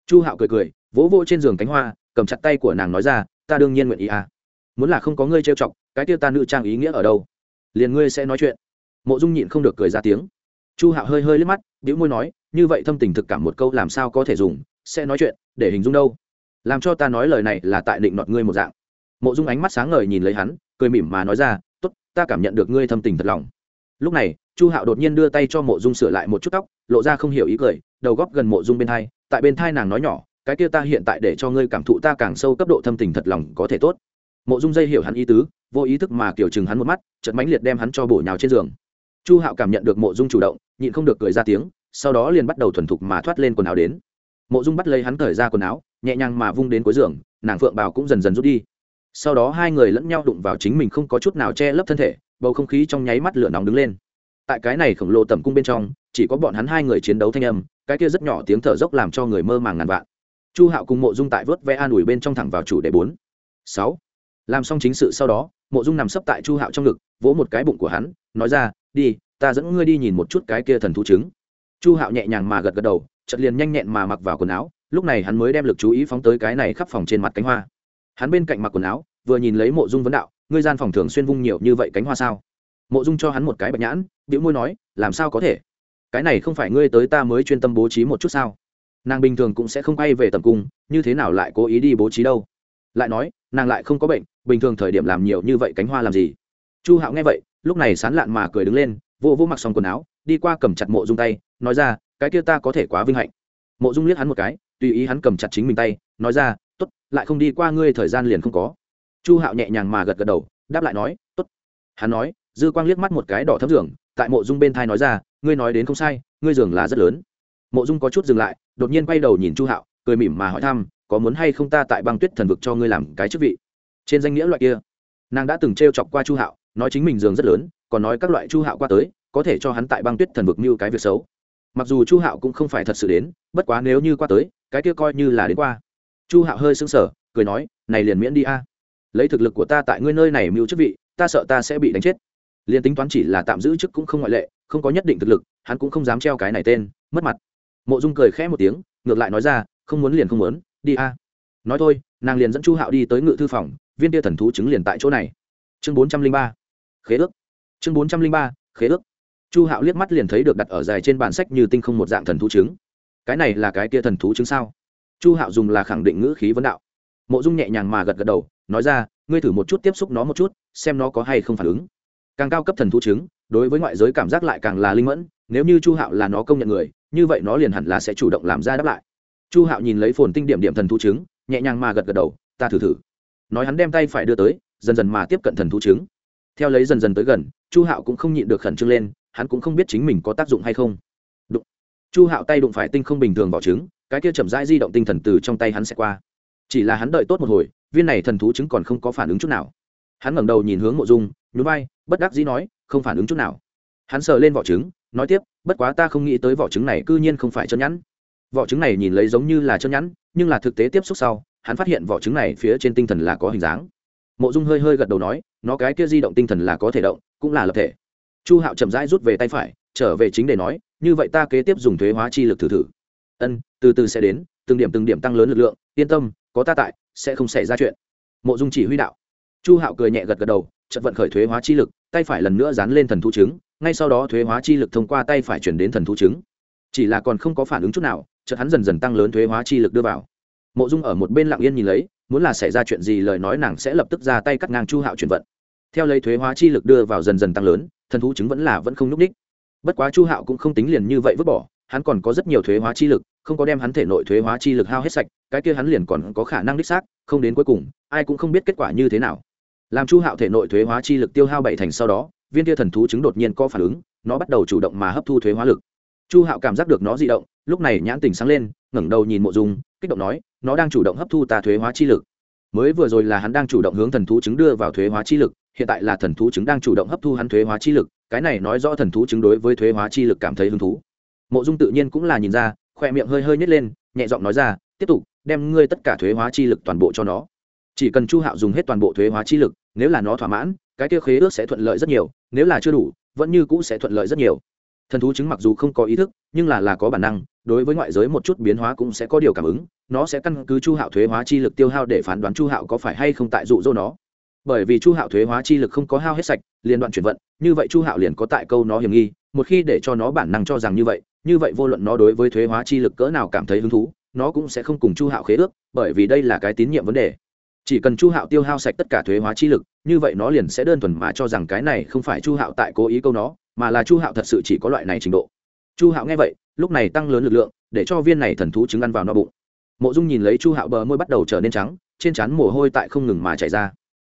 Chu hạo cười cười, vỗ vỗ trên giường cánh hoa, cầm chặt tay của nàng nói ra, ta đương nhiên nguyện ý a. Muốn là không có ngươi trêu chọc cái tiêu ta nữ trang ý nghĩa ở đâu? Liền ngươi sẽ nói chuyện. Mộ dung nhịn không được cười ra tiếng. Chu hạo hơi hơi liếc mắt, bĩu môi nói, như vậy thâm tình thực cảm một câu làm sao có thể dùng, sẽ nói chuyện, để hình dung đâu? Làm cho ta nói lời này là tại định nọt ngươi một dạng. Mộ dung ánh mắt sáng ngời nhìn lấy hắn, cười mỉm mà nói ra t ố t ta cảm nhận được ngươi thâm tình thật lòng. Lúc này, chu hạo đột nhiên đưa tay cho mộ dung sửa lại một chút tóc, lộ ra không hiểu ý cười, đầu góc gần mộ dung bên thai, tại bên thai nàng nói nhỏ, cái kia ta hiện tại để cho ngươi cảm thụ ta càng sâu cấp độ thâm tình thật lòng có thể tốt mộ dung dây hiểu hắn ý tứ, vô ý thức mà kiểu chừng hắn một mắt chật mãnh liệt đem hắn cho bổ nhào trên giường. Chu hạo cảm nhận được mộ dung chủ động, nhịn không được cười ra tiếng, sau đó liền bắt đầu thuần thục mà thoát lên quần áo đến. Mộ dung bắt lấy hắn cởi ra quần áo, nhẹ nhàng mà vung đến cuối giường, nàng phượng bào cũng dần dần rút đi. Sau đó hai người lẫn nhau đụng vào chính mình không có chút nào che lấp thân thể, bầu không khí trong nháy mắt lửa nóng đứng lên. Tại cái này khổng lồ tầm cung bên trong, chỉ có bọn hắn hai người chiến đấu thanh âm, cái kia rất nhỏ tiếng thở dốc làm cho người mơ màng ngàn vạn. Chu hạo cùng mộ dung tại vớt vẽ an ủi bên trong thẳng vào chủ đề bốn. Sáu làm xong chính sự sau đó, mộ dung nằm sấp tại chu hạo trong ngực, vỗ một cái bụng của hắn, nói ra, đi, ta dẫn ngươi đi nhìn một chút cái kia thần thú trứng. Chu hạo nhẹ nhàng mà gật gật đầu chật liền nhanh nhẹn mà mặc vào quần áo, lúc này hắn mới đem lực chú ý phóng tới cái này khắp phòng trên mặt cánh hoa. Hắn bên cạnh mặc quần áo, vừa nhìn lấy mộ dung vấn đạo, ngươi gian phòng thường xuyên vung nhiều như vậy cánh hoa sao? Mộ dung cho hắn một cái bạch nhãn biểu môi nói, làm sao có thể? Cái này không phải ngươi tới ta mới chuyên tâm bố trí một chút sao? Nàng bình thường cũng sẽ không quay về tầm cung, như thế nào lại cố ý đi bố trí đâu? Lại nói, nàng lại không có bệnh bình thường thời điểm làm nhiều như vậy cánh hoa làm gì? Chu hạo nghe vậy, lúc này sán lạn mà cười đứng lên, vô vô mặc xong quần áo, đi qua cầm chặt mộ dung tay, nói ra, cái kia ta có thể quá vinh hạnh. Mộ dung liếc hắn một cái, tùy ý hắn cầm chặt chính mình tay, nói ra t ố t lại không đi qua ngươi thời gian liền không có. Chu hạo nhẹ nhàng mà gật gật đầu, đáp lại nói t ố t hắn nói, dư quang liếc mắt một cái đỏ thấp giường, tại mộ dung bên thai nói ra, ngươi nói đến không sai, ngươi giường là rất lớn. Mộ dung có chút dừng lại, đột nhiên quay đầu nhìn chu hạo, cười mỉm mà hỏi thăm, có muốn hay không ta tại băng tuyết thần vực cho ngươi làm cái chức vị? Trên danh nghĩa loại kia, nàng đã từng t r e o chọc qua chu hạo, nói chính mình giường rất lớn, còn nói các loại chu hạo qua tới, có thể cho hắn tại băng tuyết thần vực mưu cái việc xấu. Mặc dù chu hạo cũng không phải thật sự đến, bất quá nếu như qua tới, cái kia coi như là đến qua. Chu hạo hơi sững sờ, cười nói, này liền miễn đi a. Lấy thực lực của ta tại ngươi nơi này mưu chức vị, ta sợ ta sẽ bị đánh chết. Liền tính toán chỉ là tạm giữ chức cũng không ngoại lệ, không có nhất định thực lực, hắn cũng không dám treo cái này tên, mất mặt. Mộ dung cười khẽ một tiếng, ngược lại nói ra, không muốn liền không muốn, đi a. Nói thôi, nàng liền dẫn chu hạo đi tới ngự thư phòng viên tia thần thú chứng liền tại chỗ này. Chương bốn trăm linh ba, khế ước. Chương bốn trăm linh ba, khế ước. Chu hạo liếc mắt liền thấy được đặt ở dài trên bản sách như tinh không một dạng thần thú trứng cái này là cái tia thần thú trứng sao? Chu hạo dùng là khẳng định ngữ khí vấn đạo. Mộ dung nhẹ nhàng mà gật gật đầu, nói ra, ngươi thử một chút tiếp xúc nó một chút, xem nó có hay không phản ứng. Càng cao cấp thần thú trứng đối với ngoại giới cảm giác lại càng là linh mẫn, nếu như chu hạo là nó công nhận người, như vậy nó liền hẳn là sẽ chủ động làm ra đáp lại. Chu hạo nhìn lấy phồn tinh điểm điểm thần thú trứng nhẹ nhàng mà gật gật đầu, ta thử thử nói hắn đem tay phải đưa tới, dần dần mà tiếp cận thần thú trứng. Theo lấy dần dần tới gần, chu hạo cũng không nhịn được khẩn trương lên, hắn cũng không biết chính mình có tác dụng hay không. Đụng. Chu hạo tay đụng phải tinh không bình thường vỏ trứng, cái kia chậm rãi di động tinh thần từ trong tay hắn sẽ qua. Chỉ là hắn đợi tốt một hồi, viên này thần thú trứng còn không có phản ứng chút nào. Hắn ngẩng đầu nhìn hướng mộ dung, nhún vai, bất đắc dĩ nói, không phản ứng chút nào. Hắn sờ lên vỏ trứng, nói tiếp, bất quá ta không nghĩ tới vỏ trứng này cư nhiên không phải chân nhẵn. Vỏ trứng này nhìn lấy giống như là chân nhẵn, nhưng là thực tế tiếp xúc sau hắn phát hiện vỏ trứng này phía trên tinh thần là có hình dáng. Mộ dung hơi hơi gật đầu nói, nó cái kia di động tinh thần là có thể động, cũng là lập thể. Chu hạo chậm rãi rút về tay phải, trở về chính để nói, như vậy ta kế tiếp dùng thuế hóa chi lực thử thử. Ân, từ từ sẽ đến, từng điểm từng điểm tăng lớn lực lượng, yên tâm, có ta tại, sẽ không xảy ra chuyện. Mộ dung chỉ huy đạo. Chu hạo cười nhẹ gật gật đầu chật vận khởi thuế hóa chi lực, tay phải lần nữa dán lên thần thú trứng, ngay sau đó thuế hóa chi lực thông qua tay phải chuyển đến thần thú trứng. Chỉ là còn không có phản ứng chút nào, chợt hắn dần dần tăng lớn thuế hóa chi lực đưa vào mộ dung ở một bên lặng yên nhìn lấy, muốn là xảy ra chuyện gì lời nói nàng sẽ lập tức ra tay cắt ngang chu hạo chuyển vận. Theo lấy thuế hóa chi lực đưa vào dần dần tăng lớn, thần thú chứng vẫn là vẫn không n ú c ních bất quá chu hạo cũng không tính liền như vậy vứt bỏ, hắn còn có rất nhiều thuế hóa chi lực, không có đem hắn thể nội thuế hóa chi lực hao hết sạch, cái kia hắn liền còn có khả năng đích xác, không đến cuối cùng, ai cũng không biết kết quả như thế nào. Làm chu hạo thể nội thuế hóa chi lực tiêu hao bảy thành sau đó, viên kia thần thú chứng đột nhiên có phản ứng, nó bắt đầu chủ động mà hấp thu thuế hóa lực. Chu hạo cảm giác được nó di động, lúc này nhãn tình sáng lên, ngẩng đầu nhìn mộ dung, kích động nói nó đang chủ động hấp thu ta thuế hóa chi lực. Mới vừa rồi là hắn đang chủ động hướng thần thú chứng đưa vào thuế hóa chi lực, hiện tại là thần thú chứng đang chủ động hấp thu hắn thuế hóa chi lực, cái này nói rõ thần thú chứng đối với thuế hóa chi lực cảm thấy hứng thú. Mộ dung tự nhiên cũng là nhìn ra, khoe miệng hơi hơi nhét lên, nhẹ giọng nói ra, tiếp tục, đem ngươi tất cả thuế hóa chi lực toàn bộ cho nó. Chỉ cần chu hạo dùng hết toàn bộ thuế hóa chi lực, nếu là nó thỏa mãn, cái kia khế ước sẽ thuận lợi rất nhiều, nếu là chưa đủ, vẫn như cũ sẽ thuận lợi rất nhiều. Thần thú chứng mặc dù không có ý thức, nhưng là là có bản năng đối với ngoại giới một chút biến hóa cũng sẽ có điều cảm ứng, nó sẽ căn cứ chu hạo thuế hóa chi lực tiêu hao để phán đoán chu hạo có phải hay không tại dụ dỗ nó. Bởi vì chu hạo thuế hóa chi lực không có hao hết sạch, liên đoạn chuyển vận, như vậy chu hạo liền có tại câu nó hiểm nghi, một khi để cho nó bản năng cho rằng như vậy như vậy vô luận nó đối với thuế hóa chi lực cỡ nào cảm thấy hứng thú, nó cũng sẽ không cùng chu hạo khế ước, bởi vì đây là cái tín nhiệm vấn đề. Chỉ cần chu hạo tiêu hao sạch tất cả thuế hóa chi lực, như vậy nó liền sẽ đơn thuần mà cho rằng cái này không phải chu hạo tại cố ý câu nó, mà là chu hạo thật sự chỉ có loại này trình độ chu hạo nghe vậy, lúc này tăng lớn lực lượng, để cho viên này thần thú trứng ăn vào no bụng. Mộ dung nhìn lấy chu hạo bờ môi bắt đầu trở nên trắng, trên trán mồ hôi tại không ngừng mà chảy ra.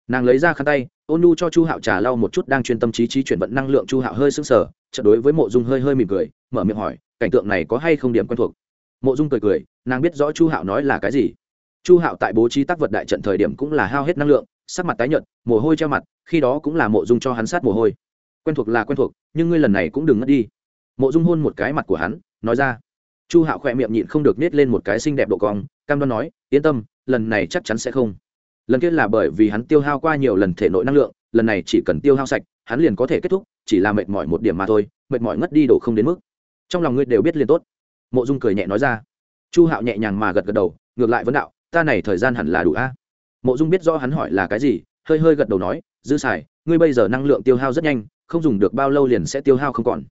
Nàng lấy ra khăn tay, ôn nu cho chu hạo trà lau một chút đang chuyên tâm trí trí chuyển vận năng lượng, chu hạo hơi sưng sờ, chợt đối với mộ dung hơi hơi mỉm cười, mở miệng hỏi, cảnh tượng này có hay không điểm quen thuộc? Mộ dung cười cười, nàng biết rõ chu hạo nói là cái gì. Chu hạo tại bố trí tác vật đại trận thời điểm cũng là hao hết năng lượng, sắc mặt tái nhợt, mồ hôi treo mặt, khi đó cũng là mộ dung cho hắn sát mồ hôi. Quen thuộc là quen thuộc, nhưng ngươi lần này cũng đừng ngất đi mộ dung hôn một cái mặt của hắn, nói ra. Chu hạo khỏe miệng nhịn không được nết lên một cái xinh đẹp độ cong, cam đoan nói, yên tâm, lần này chắc chắn sẽ không. Lần kia là bởi vì hắn tiêu hao qua nhiều lần thể nội năng lượng, lần này chỉ cần tiêu hao sạch, hắn liền có thể kết thúc, chỉ là mệt mỏi một điểm mà thôi, mệt mỏi ngất đi đổ không đến mức. Trong lòng ngươi đều biết liền tốt. Mộ dung cười nhẹ nói ra. Chu hạo nhẹ nhàng mà gật gật đầu, ngược lại vấn đạo, ta này thời gian hẳn là đủ a. Mộ dung biết rõ hắn hỏi là cái gì, hơi hơi gật đầu nói, dư xài ngươi bây giờ năng lượng tiêu hao rất nhanh, không dùng được bao lâu liền sẽ tiêu hao không còn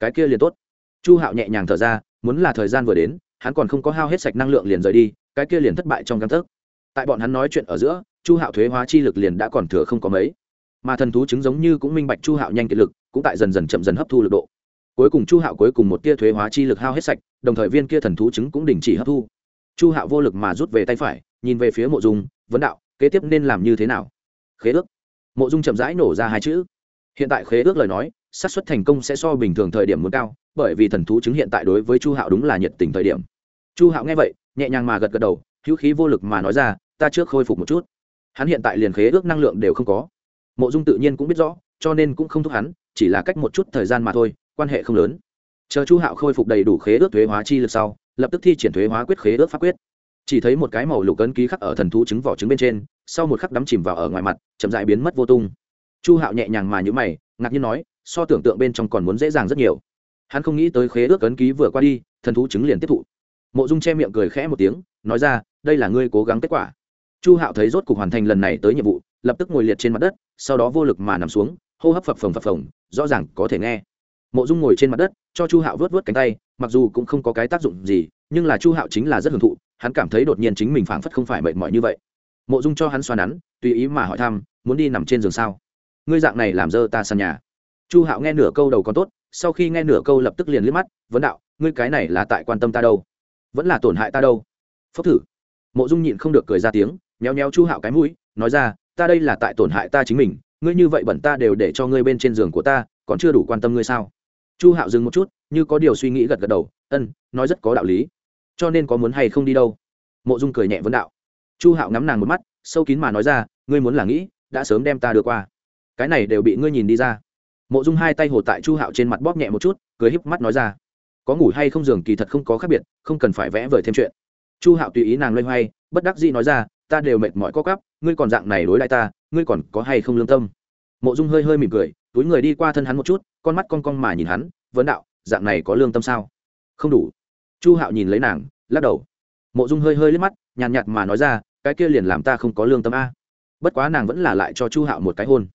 cái kia liền tốt. Chu hạo nhẹ nhàng thở ra, muốn là thời gian vừa đến, hắn còn không có hao hết sạch năng lượng liền rời đi, cái kia liền thất bại trong căn thức tại bọn hắn nói chuyện ở giữa, chu hạo thuế hóa chi lực liền đã còn thừa không có mấy. Mà thần thú chứng giống như cũng minh bạch chu hạo nhanh kiệt lực, cũng tại dần dần chậm dần hấp thu lực độ. Cuối cùng chu hạo cuối cùng một tia thuế hóa chi lực hao hết sạch, đồng thời viên kia thần thú chứng cũng đình chỉ hấp thu. Chu hạo vô lực mà rút về tay phải, nhìn về phía mộ dung, vấn đạo, kế tiếp nên làm như thế nào? Khế ước. Mộ dung chậm rãi nổ ra hai chữ hiện tại khế ước lời nói, xác suất thành công sẽ so bình thường thời điểm muốn cao, bởi vì thần thú chứng hiện tại đối với chu hạo đúng là nhiệt tình thời điểm. Chu hạo nghe vậy, nhẹ nhàng mà gật gật đầu, hữu khí vô lực mà nói ra, ta trước khôi phục một chút. Hắn hiện tại liền khế ước năng lượng đều không có. Mộ dung tự nhiên cũng biết rõ, cho nên cũng không thúc hắn, chỉ là cách một chút thời gian mà thôi, quan hệ không lớn. Chờ chu hạo khôi phục đầy đủ khế ước thuế hóa chi lực sau, lập tức thi triển thuế hóa quyết khế ước pháp quyết. Chỉ thấy một cái màu lục ấn ký khắc ở thần thú trứng vỏ trứng bên trên, sau một khắc đắm chìm vào ở ngoài mặt, chậm dại biến mất vô tung chu hạo nhẹ nhàng mà nhữ mày, ngạc nhiên nói, so tưởng tượng bên trong còn muốn dễ dàng rất nhiều. Hắn không nghĩ tới khế ước ấn ký vừa qua đi, thần thú chứng liền tiếp thụ. Mộ dung che miệng cười khẽ một tiếng, nói ra, đây là ngươi cố gắng kết quả. Chu hạo thấy rốt cuộc hoàn thành lần này tới nhiệm vụ, lập tức ngồi liệt trên mặt đất, sau đó vô lực mà nằm xuống, hô hấp phập phồng phập phồng, rõ ràng có thể nghe. Mộ dung ngồi trên mặt đất, cho chu hạo vớt vớt cánh tay, mặc dù cũng không có cái tác dụng gì, nhưng là chu hạo chính là rất hưởng thụ, hắn cảm thấy đột nhiên chính mình phảng phất không phải mệt mỏi như vậy. Mộ dung cho hắn xoa nắn, tùy ý mà hỏi thăm, muốn đi nằm trên giường sao? Ngươi dạng này làm dơ ta sàn nhà. Chu hạo nghe nửa câu đầu còn tốt, sau khi nghe nửa câu lập tức liền liếc mắt, vấn đạo, ngươi cái này là tại quan tâm ta đâu? Vẫn là tổn hại ta đâu? Phốc thử. Mộ dung nhịn không được cười ra tiếng, méo méo chu hạo cái mũi, nói ra, ta đây là tại tổn hại ta chính mình, ngươi như vậy bẩn ta đều để cho ngươi bên trên giường của ta, còn chưa đủ quan tâm ngươi sao? Chu hạo dừng một chút, như có điều suy nghĩ gật gật đầu, ân, nói rất có đạo lý. Cho nên có muốn hay không đi đâu? Mộ dung cười nhẹ vấn đạo. Chu hạo ngắm nàng một mắt, sâu kín mà nói ra, ngươi muốn là nghĩ, đã sớm đem ta đưa qua cái này đều bị ngươi nhìn đi ra. Mộ dung hai tay hồ tại chu hạo trên mặt bóp nhẹ một chút, cười híp mắt nói ra. Có ngủ hay không giường kỳ thật không có khác biệt, không cần phải vẽ vời thêm chuyện. Chu hạo tùy ý nàng loay hoay, bất đắc dĩ nói ra, ta đều mệt mỏi co cắp ngươi còn dạng này đối lại ta, ngươi còn có hay không lương tâm? Mộ dung hơi hơi mỉm cười, túi người đi qua thân hắn một chút, con mắt con con mà nhìn hắn, vấn đạo, dạng này có lương tâm sao? Không đủ. Chu hạo nhìn lấy nàng, lắc đầu. Mộ dung hơi hơi liếc mắt, nhàn nhạt mà nói ra, cái kia liền làm ta không có lương tâm a. Bất quá nàng vẫn là lại cho chu hạo một cái hôn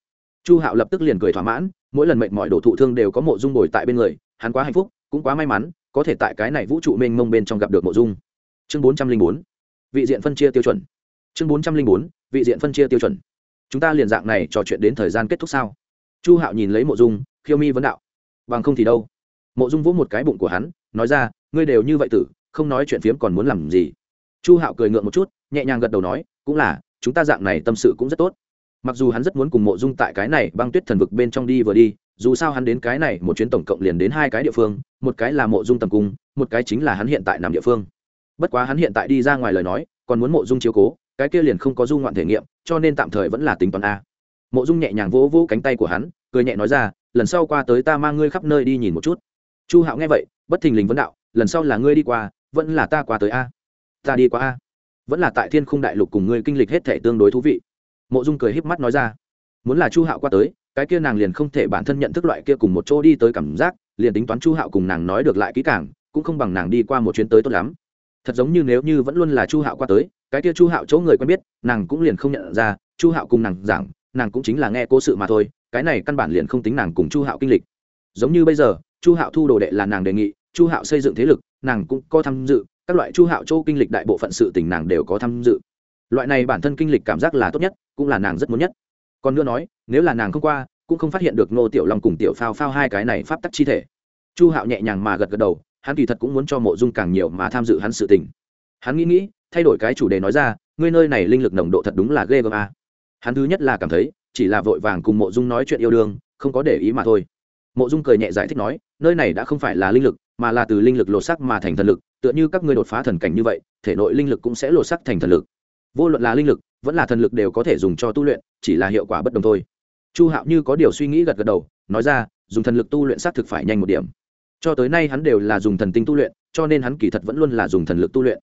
chu hạo lập tức liền cười thỏa mãn, mỗi lần mệnh mọi đổ thụ thương đều có mộ dung bồi tại bên người, hắn quá hạnh phúc, cũng quá may mắn, có thể tại cái này vũ trụ mênh mông bên trong gặp được mộ dung. Chương bốn trăm linh bốn, vị diện phân chia tiêu chuẩn. Chương bốn trăm linh bốn, vị diện phân chia tiêu chuẩn. Chúng ta liền dạng này trò chuyện đến thời gian kết thúc sao? Chu hạo nhìn lấy mộ dung, khiêu mi vấn đạo. Bằng không thì đâu? Mộ dung vỗ một cái bụng của hắn, nói ra, ngươi đều như vậy tử, không nói chuyện phiếm còn muốn làm gì? Chu hạo cười ngượng một chút, nhẹ nhàng gật đầu nói, cũng là, chúng ta dạng này tâm sự cũng rất tốt mặc dù hắn rất muốn cùng mộ dung tại cái này băng tuyết thần vực bên trong đi vừa đi, dù sao hắn đến cái này một chuyến tổng cộng liền đến hai cái địa phương, một cái là mộ dung tầm cung, một cái chính là hắn hiện tại nằm địa phương. Bất quá hắn hiện tại đi ra ngoài lời nói, còn muốn mộ dung chiếu cố, cái kia liền không có du ngoạn thể nghiệm, cho nên tạm thời vẫn là tính toán a. Mộ dung nhẹ nhàng vỗ vỗ cánh tay của hắn, cười nhẹ nói ra, lần sau qua tới ta mang ngươi khắp nơi đi nhìn một chút. Chu hạo nghe vậy, bất thình lình vấn đạo, lần sau là ngươi đi qua, vẫn là ta qua tới a. Ta đi qua a. Vẫn là tại thiên khung đại lục cùng ngươi kinh lịch hết thể tương đối thú vị mộ dung cười híp mắt nói ra. Muốn là chu hạo qua tới, cái kia nàng liền không thể bản thân nhận thức loại kia cùng một chỗ đi tới cảm giác, liền tính toán chu hạo cùng nàng nói được lại kỹ càng, cũng không bằng nàng đi qua một chuyến tới tốt lắm. Thật giống như nếu như vẫn luôn là chu hạo qua tới, cái kia chu hạo chỗ người quen biết, nàng cũng liền không nhận ra, chu hạo cùng nàng giảng, nàng cũng chính là nghe cố sự mà thôi, cái này căn bản liền không tính nàng cùng chu hạo kinh lịch. Giống như bây giờ, chu hạo thu đồ đệ là nàng đề nghị, chu hạo xây dựng thế lực, nàng cũng có tham dự, các loại chu hạo châu kinh lịch đại bộ phận sự tình nàng đều có tham dự. Loại này bản thân kinh lịch cảm giác là tốt nhất cũng là nàng rất muốn nhất. Còn nữa nói, nếu là nàng không qua, cũng không phát hiện được ngô tiểu long cùng tiểu phao phao hai cái này pháp tắc chi thể. Chu hạo nhẹ nhàng mà gật gật đầu, hắn kỳ thật cũng muốn cho mộ dung càng nhiều mà tham dự hắn sự tình. Hắn nghĩ nghĩ, thay đổi cái chủ đề nói ra, ngươi nơi này linh lực nồng độ thật đúng là ghê gớm a hắn thứ nhất là cảm thấy, chỉ là vội vàng cùng mộ dung nói chuyện yêu đương, không có để ý mà thôi. Mộ dung cười nhẹ giải thích nói, nơi này đã không phải là linh lực, mà là từ linh lực lột sắc mà thành thần lực, tựa như các ngươi đột phá thần cảnh như vậy, thể nội linh lực cũng sẽ lột sắc thành thần lực. Vô luận là linh lực vẫn là thần lực đều có thể dùng cho tu luyện, chỉ là hiệu quả bất đồng thôi. Chu hạo như có điều suy nghĩ gật gật đầu, nói ra, dùng thần lực tu luyện xác thực phải nhanh một điểm. Cho tới nay hắn đều là dùng thần tinh tu luyện, cho nên hắn kỳ thật vẫn luôn là dùng thần lực tu luyện.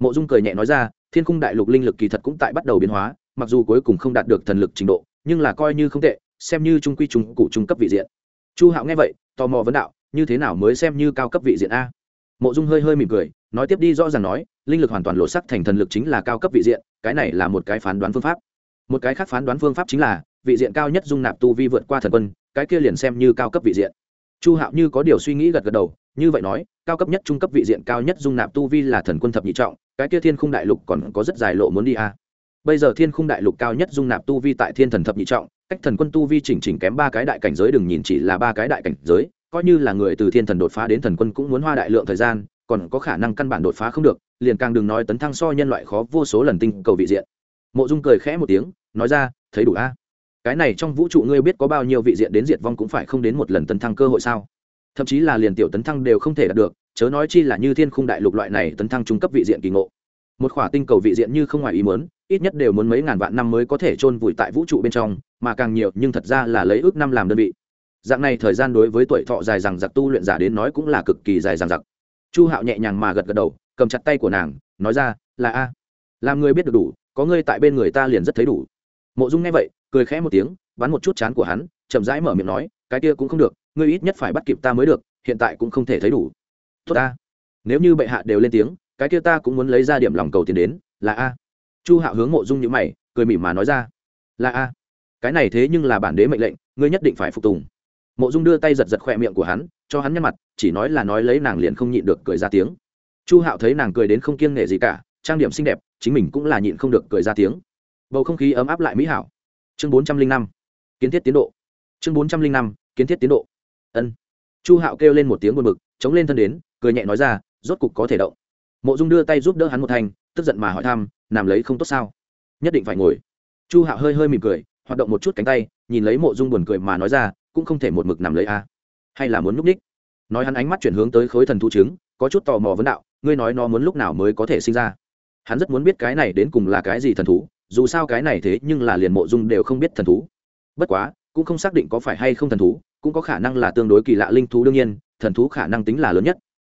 Mộ dung cười nhẹ nói ra, thiên khung đại lục linh lực kỳ thật cũng tại bắt đầu biến hóa, mặc dù cuối cùng không đạt được thần lực trình độ, nhưng là coi như không tệ, xem như trung quy trung cụ trung cấp vị diện. Chu hạo nghe vậy, tò mò vấn đạo, như thế nào mới xem như cao cấp vị diện a? Mộ dung hơi hơi mỉm cười nói tiếp đi, rõ ràng nói, linh lực hoàn toàn lộ sắc thành thần lực chính là cao cấp vị diện, cái này là một cái phán đoán phương pháp. Một cái khác phán đoán phương pháp chính là, vị diện cao nhất dung nạp tu vi vượt qua thần quân, cái kia liền xem như cao cấp vị diện. Chu hạo như có điều suy nghĩ gật gật đầu, như vậy nói, cao cấp nhất trung cấp vị diện cao nhất dung nạp tu vi là thần quân thập nhị trọng, cái kia thiên khung đại lục còn có rất dài lộ muốn đi a bây giờ thiên khung đại lục cao nhất dung nạp tu vi tại thiên thần thập nhị trọng, cách thần quân tu vi chỉnh chỉnh kém ba cái đại cảnh giới, đừng nhìn chỉ là ba cái đại cảnh giới, coi như là người từ thiên thần đột phá đến thần quân cũng muốn hoa đại lượng thời gian còn có khả năng căn bản đột phá không được, liền càng đừng nói tấn thăng so nhân loại khó vô số lần tinh cầu vị diện. Mộ dung cười khẽ một tiếng, nói ra, thấy đủ a. Cái này trong vũ trụ ngươi biết có bao nhiêu vị diện đến diệt vong cũng phải không đến một lần tấn thăng cơ hội sao? Thậm chí là liền tiểu tấn thăng đều không thể đạt được, chớ nói chi là như thiên khung đại lục loại này tấn thăng trung cấp vị diện kỳ ngộ. Một khỏa tinh cầu vị diện như không ngoài ý muốn, ít nhất đều muốn mấy ngàn vạn năm mới có thể chôn vùi tại vũ trụ bên trong, mà càng nhiều, nhưng thật ra là lấy ước năm làm đơn vị. Dạng này thời gian đối với tuổi thọ dài rằng giặc tu luyện giả đến nói cũng là cực kỳ dài rằng giặc chu hạo nhẹ nhàng mà gật gật đầu, cầm chặt tay của nàng, nói ra, là a. Làm người biết được đủ, có ngươi tại bên người ta liền rất thấy đủ. Mộ dung nghe vậy, cười khẽ một tiếng bắn một chút chán của hắn, chậm rãi mở miệng nói, cái kia cũng không được, ngươi ít nhất phải bắt kịp ta mới được, hiện tại cũng không thể thấy đủ. Tốt ta nếu như bệ hạ đều lên tiếng, cái kia ta cũng muốn lấy ra điểm lòng cầu tiền đến, là a. Chu hạo hướng mộ dung nhữ mày, cười mỉm mà nói ra, là a. Cái này thế nhưng là bản đế mệnh lệnh, ngươi nhất định phải phục tùng mộ dung đưa tay giật giật khỏe miệng của hắn, cho hắn nhăn mặt, chỉ nói là nói lấy nàng liền không nhịn được cười ra tiếng. Chu hạo thấy nàng cười đến không kiêng nghệ gì cả, trang điểm xinh đẹp, chính mình cũng là nhịn không được cười ra tiếng. Bầu không khí ấm áp lại mỹ hảo. Chương bốn trăm linh năm, kiến thiết tiến độ. Chương bốn trăm linh năm, kiến thiết tiến độ. Ân. Chu hạo kêu lên một tiếng buồn bực, chống lên thân đến, cười nhẹ nói ra, rốt cục có thể động. Mộ dung đưa tay giúp đỡ hắn một thành, tức giận mà hỏi thăm làm lấy không tốt sao? Nhất định phải ngồi. Chu hạo hơi hơi mỉm cười, hoạt động một chút cánh tay, nhìn lấy mộ dung buồn cười mà nói ra cũng không thể một mực nằm lấy a. Hay là muốn núp ních nói hắn ánh mắt chuyển hướng tới khối thần thú trứng, có chút tò mò vấn đạo, ngươi nói nó muốn lúc nào mới có thể sinh ra? Hắn rất muốn biết cái này đến cùng là cái gì thần thú, dù sao cái này thế nhưng là liền mộ dung đều không biết thần thú. Bất quá, cũng không xác định có phải hay không thần thú, cũng có khả năng là tương đối kỳ lạ linh thú đương nhiên, thần thú khả năng tính là lớn nhất.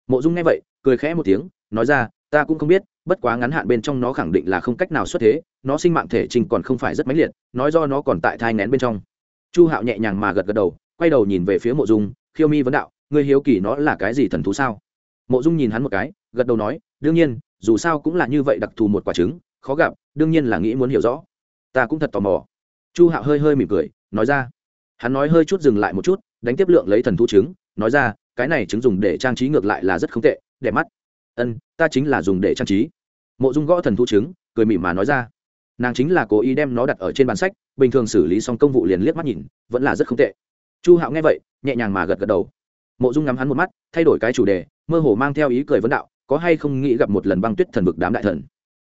Mộ dung nghe vậy, cười khẽ một tiếng, nói ra, ta cũng không biết, bất quá ngắn hạn bên trong nó khẳng định là không cách nào xuất thế, nó sinh mạng thể trình còn không phải rất mãnh liệt, nói do nó còn tại thai ngén bên trong chu hạo nhẹ nhàng mà gật gật đầu, quay đầu nhìn về phía mộ dung, khiêu mi vấn đạo, ngươi hiếu kỳ nó là cái gì thần thú sao? Mộ dung nhìn hắn một cái, gật đầu nói, đương nhiên, dù sao cũng là như vậy đặc thù một quả trứng, khó gặp, đương nhiên là nghĩ muốn hiểu rõ. Ta cũng thật tò mò. Chu hạo hơi hơi mỉm cười, nói ra. Hắn nói hơi chút dừng lại một chút, đánh tiếp lượng lấy thần thú trứng, nói ra, cái này trứng dùng để trang trí ngược lại là rất không tệ, đẹp mắt. Ân, ta chính là dùng để trang trí. Mộ dung gõ thần thú trứng, cười mỉm mà nói ra nàng chính là cố ý đem nó đặt ở trên bàn sách, bình thường xử lý xong công vụ liền liếc mắt nhìn, vẫn là rất không tệ. Chu hạo nghe vậy, nhẹ nhàng mà gật gật đầu. Mộ dung ngắm hắn một mắt, thay đổi cái chủ đề, mơ hồ mang theo ý cười vấn đạo, có hay không nghĩ gặp một lần băng tuyết thần vực đám đại thần?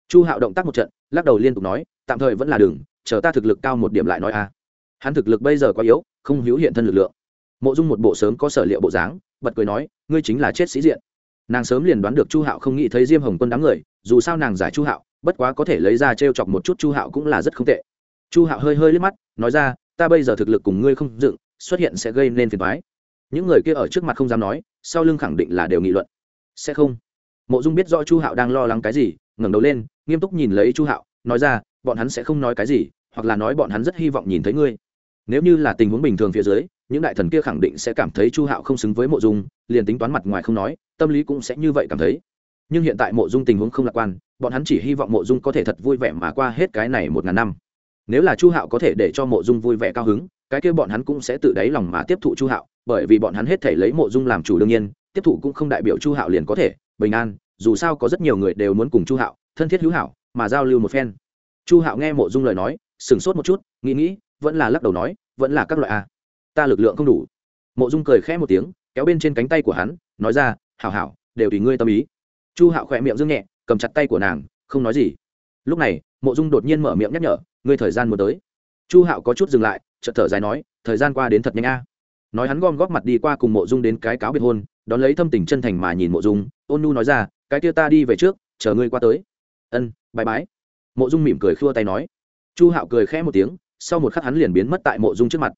Chu hạo động tác một trận, lắc đầu liên tục nói, tạm thời vẫn là đường chờ ta thực lực cao một điểm lại nói a. Hắn thực lực bây giờ quá yếu, không hữu hiện thân lực lượng. Mộ dung một bộ sớm có sở liệu bộ dáng, bật cười nói, ngươi chính là chết sĩ diện. Nàng sớm liền đoán được chu hạo không nghĩ thấy diêm hồng quân đám người, dù sao nàng giải chu hạo bất quá có thể lấy ra t r e o chọc một chút chu hạo cũng là rất không tệ. Chu hạo hơi hơi liếc mắt, nói ra, ta bây giờ thực lực cùng ngươi không dựng, xuất hiện sẽ gây nên phiền thoái những người kia ở trước mặt không dám nói, sau lưng khẳng định là đều nghị luận. Sẽ không. Mộ dung biết rõ chu hạo đang lo lắng cái gì, ngẩng đầu lên, nghiêm túc nhìn lấy chu hạo, nói ra, bọn hắn sẽ không nói cái gì, hoặc là nói bọn hắn rất hy vọng nhìn thấy ngươi. Nếu như là tình huống bình thường phía dưới, những đại thần kia khẳng định sẽ cảm thấy chu hạo không xứng với mộ dung, liền tính toán mặt ngoài không nói, tâm lý cũng sẽ như vậy cảm thấy. Nhưng hiện tại mộ dung tình huống không lạc quan bọn hắn chỉ hy vọng mộ dung có thể thật vui vẻ mà qua hết cái này một ngàn năm. Nếu là chu hạo có thể để cho mộ dung vui vẻ cao hứng, cái kia bọn hắn cũng sẽ tự đáy lòng mà tiếp thụ chu hạo, bởi vì bọn hắn hết thể lấy mộ dung làm chủ đương nhiên, tiếp thụ cũng không đại biểu chu hạo liền có thể, bình an, dù sao có rất nhiều người đều muốn cùng chu hạo, thân thiết hữu hảo, mà giao lưu một phen. Chu hạo nghe mộ dung lời nói, sửng sốt một chút, nghĩ nghĩ, vẫn là lắc đầu nói, vẫn là các loại a. Ta lực lượng không đủ. Mộ dung cười khẽ một tiếng, kéo bên trên cánh tay của hắn, nói ra, hảo hảo, đều tùy ngươi tâm ý. Chu hạo khỏe miệng dương nhẹ cầm chặt tay của nàng, không nói gì. Lúc này, mộ dung đột nhiên mở miệng nhắc nhở, ngươi thời gian muốn tới. Chu hạo có chút dừng lại, chợt thở dài nói, thời gian qua đến thật nhanh a. Nói hắn gom góp mặt đi qua cùng mộ dung đến cái cáo biệt hôn, đón lấy thâm tình chân thành mà nhìn mộ dung, ôn nu nói ra, cái kia ta đi về trước, chờ ngươi qua tới. Ân bãi bái. Mộ dung mỉm cười khua tay nói. Chu hạo cười khẽ một tiếng, sau một khắc hắn liền biến mất tại mộ dung trước mặt.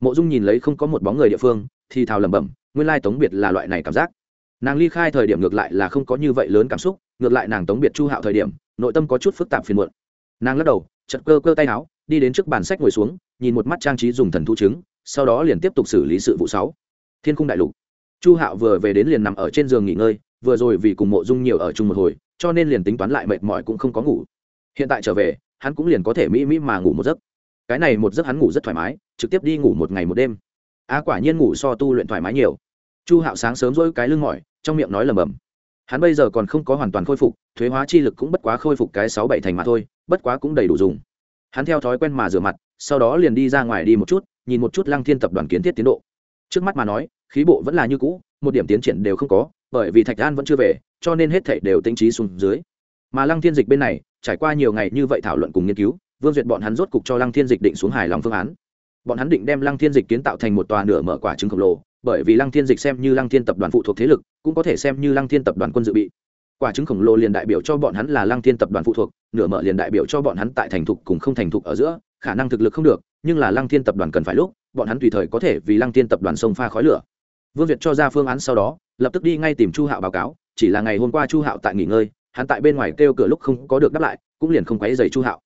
Mộ dung nhìn lấy không có một bóng người địa phương, thì thào lẩm bẩm, nguyên lai tống biệt là loại này cảm giác. Nàng ly khai thời điểm ngược lại là không có như vậy lớn cảm xúc ngược lại nàng tống biệt chu hạo thời điểm, nội tâm có chút phức tạp phiền muộn. Nàng lắc đầu chật cơ cơ tay áo, đi đến trước bàn sách ngồi xuống, nhìn một mắt trang trí dùng thần thu chứng, sau đó liền tiếp tục xử lý sự vụ sáu. Thiên cung đại lục. Chu hạo vừa về đến liền nằm ở trên giường nghỉ ngơi, vừa rồi vì cùng mộ dung nhiều ở chung một hồi, cho nên liền tính toán lại mệt mỏi cũng không có ngủ. Hiện tại trở về, hắn cũng liền có thể mỹ mỹ mà ngủ một giấc. Cái này một giấc hắn ngủ rất thoải mái, trực tiếp đi ngủ một ngày một đêm. A quả nhiên ngủ so tu luyện thoải mái nhiều. Chu hạo sáng sớm dỗi cái lưng mỏi, trong miệng nói lầm bầm hắn bây giờ còn không có hoàn toàn khôi phục, thuế hóa chi lực cũng bất quá khôi phục cái sáu bảy thành mà thôi, bất quá cũng đầy đủ dùng. Hắn theo thói quen mà rửa mặt, sau đó liền đi ra ngoài đi một chút, nhìn một chút lăng thiên tập đoàn kiến thiết tiến độ. Trước mắt mà nói, khí bộ vẫn là như cũ, một điểm tiến triển đều không có, bởi vì thạch an vẫn chưa về, cho nên hết thảy đều tính trí xuống dưới. Mà lăng thiên dịch bên này, trải qua nhiều ngày như vậy thảo luận cùng nghiên cứu, vương duyệt bọn hắn rốt cục cho lăng thiên dịch định xuống hài lòng phương án. Bọn hắn định đem lăng thiên dịch kiến tạo thành một tòa nửa mở quả trứng khổng lồ, bởi vì lăng thiên dịch xem như lăng thiên tập đoàn phụ thuộc thế lực cũng có thể xem như lăng thiên tập đoàn quân dự bị. Quả trứng khổng lồ liền đại biểu cho bọn hắn là lăng thiên tập đoàn phụ thuộc, nửa mở liền đại biểu cho bọn hắn tại thành thục cùng không thành thục ở giữa, khả năng thực lực không được, nhưng là lăng thiên tập đoàn cần phải lúc, bọn hắn tùy thời có thể vì lăng thiên tập đoàn sông pha khói lửa. Vương việt cho ra phương án sau đó, lập tức đi ngay tìm chu hạo báo cáo, chỉ là ngày hôm qua chu hạo tại nghỉ ngơi, hắn tại bên ngoài kêu cửa lúc không có được đáp lại, cũng liền không quấy dày chu hạo.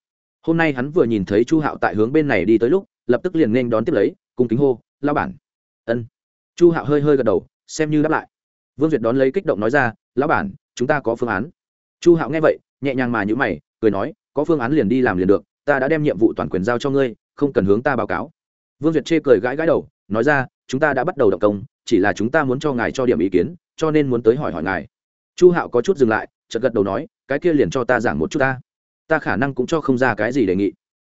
Hôm nay hắn vừa nhìn thấy chu hạo tại hướng bên này đi tới lúc, lập tức liền nên đón tiếp lấy cùng kính hô lao bản. Ân. Chu hạo hơi hơi gật đầu, xem như đáp lại vương duyệt đón lấy kích động nói ra, lão bản, chúng ta có phương án. Chu hạo nghe vậy, nhẹ nhàng mà nhữ mày, cười nói, có phương án liền đi làm liền được, ta đã đem nhiệm vụ toàn quyền giao cho ngươi, không cần hướng ta báo cáo. Vương duyệt chê cười gãi gãi đầu, nói ra, chúng ta đã bắt đầu động công, chỉ là chúng ta muốn cho ngài cho điểm ý kiến, cho nên muốn tới hỏi hỏi ngài. Chu hạo có chút dừng lại, chợt gật đầu nói, cái kia liền cho ta giảng một chút ta. Ta khả năng cũng cho không ra cái gì đề nghị.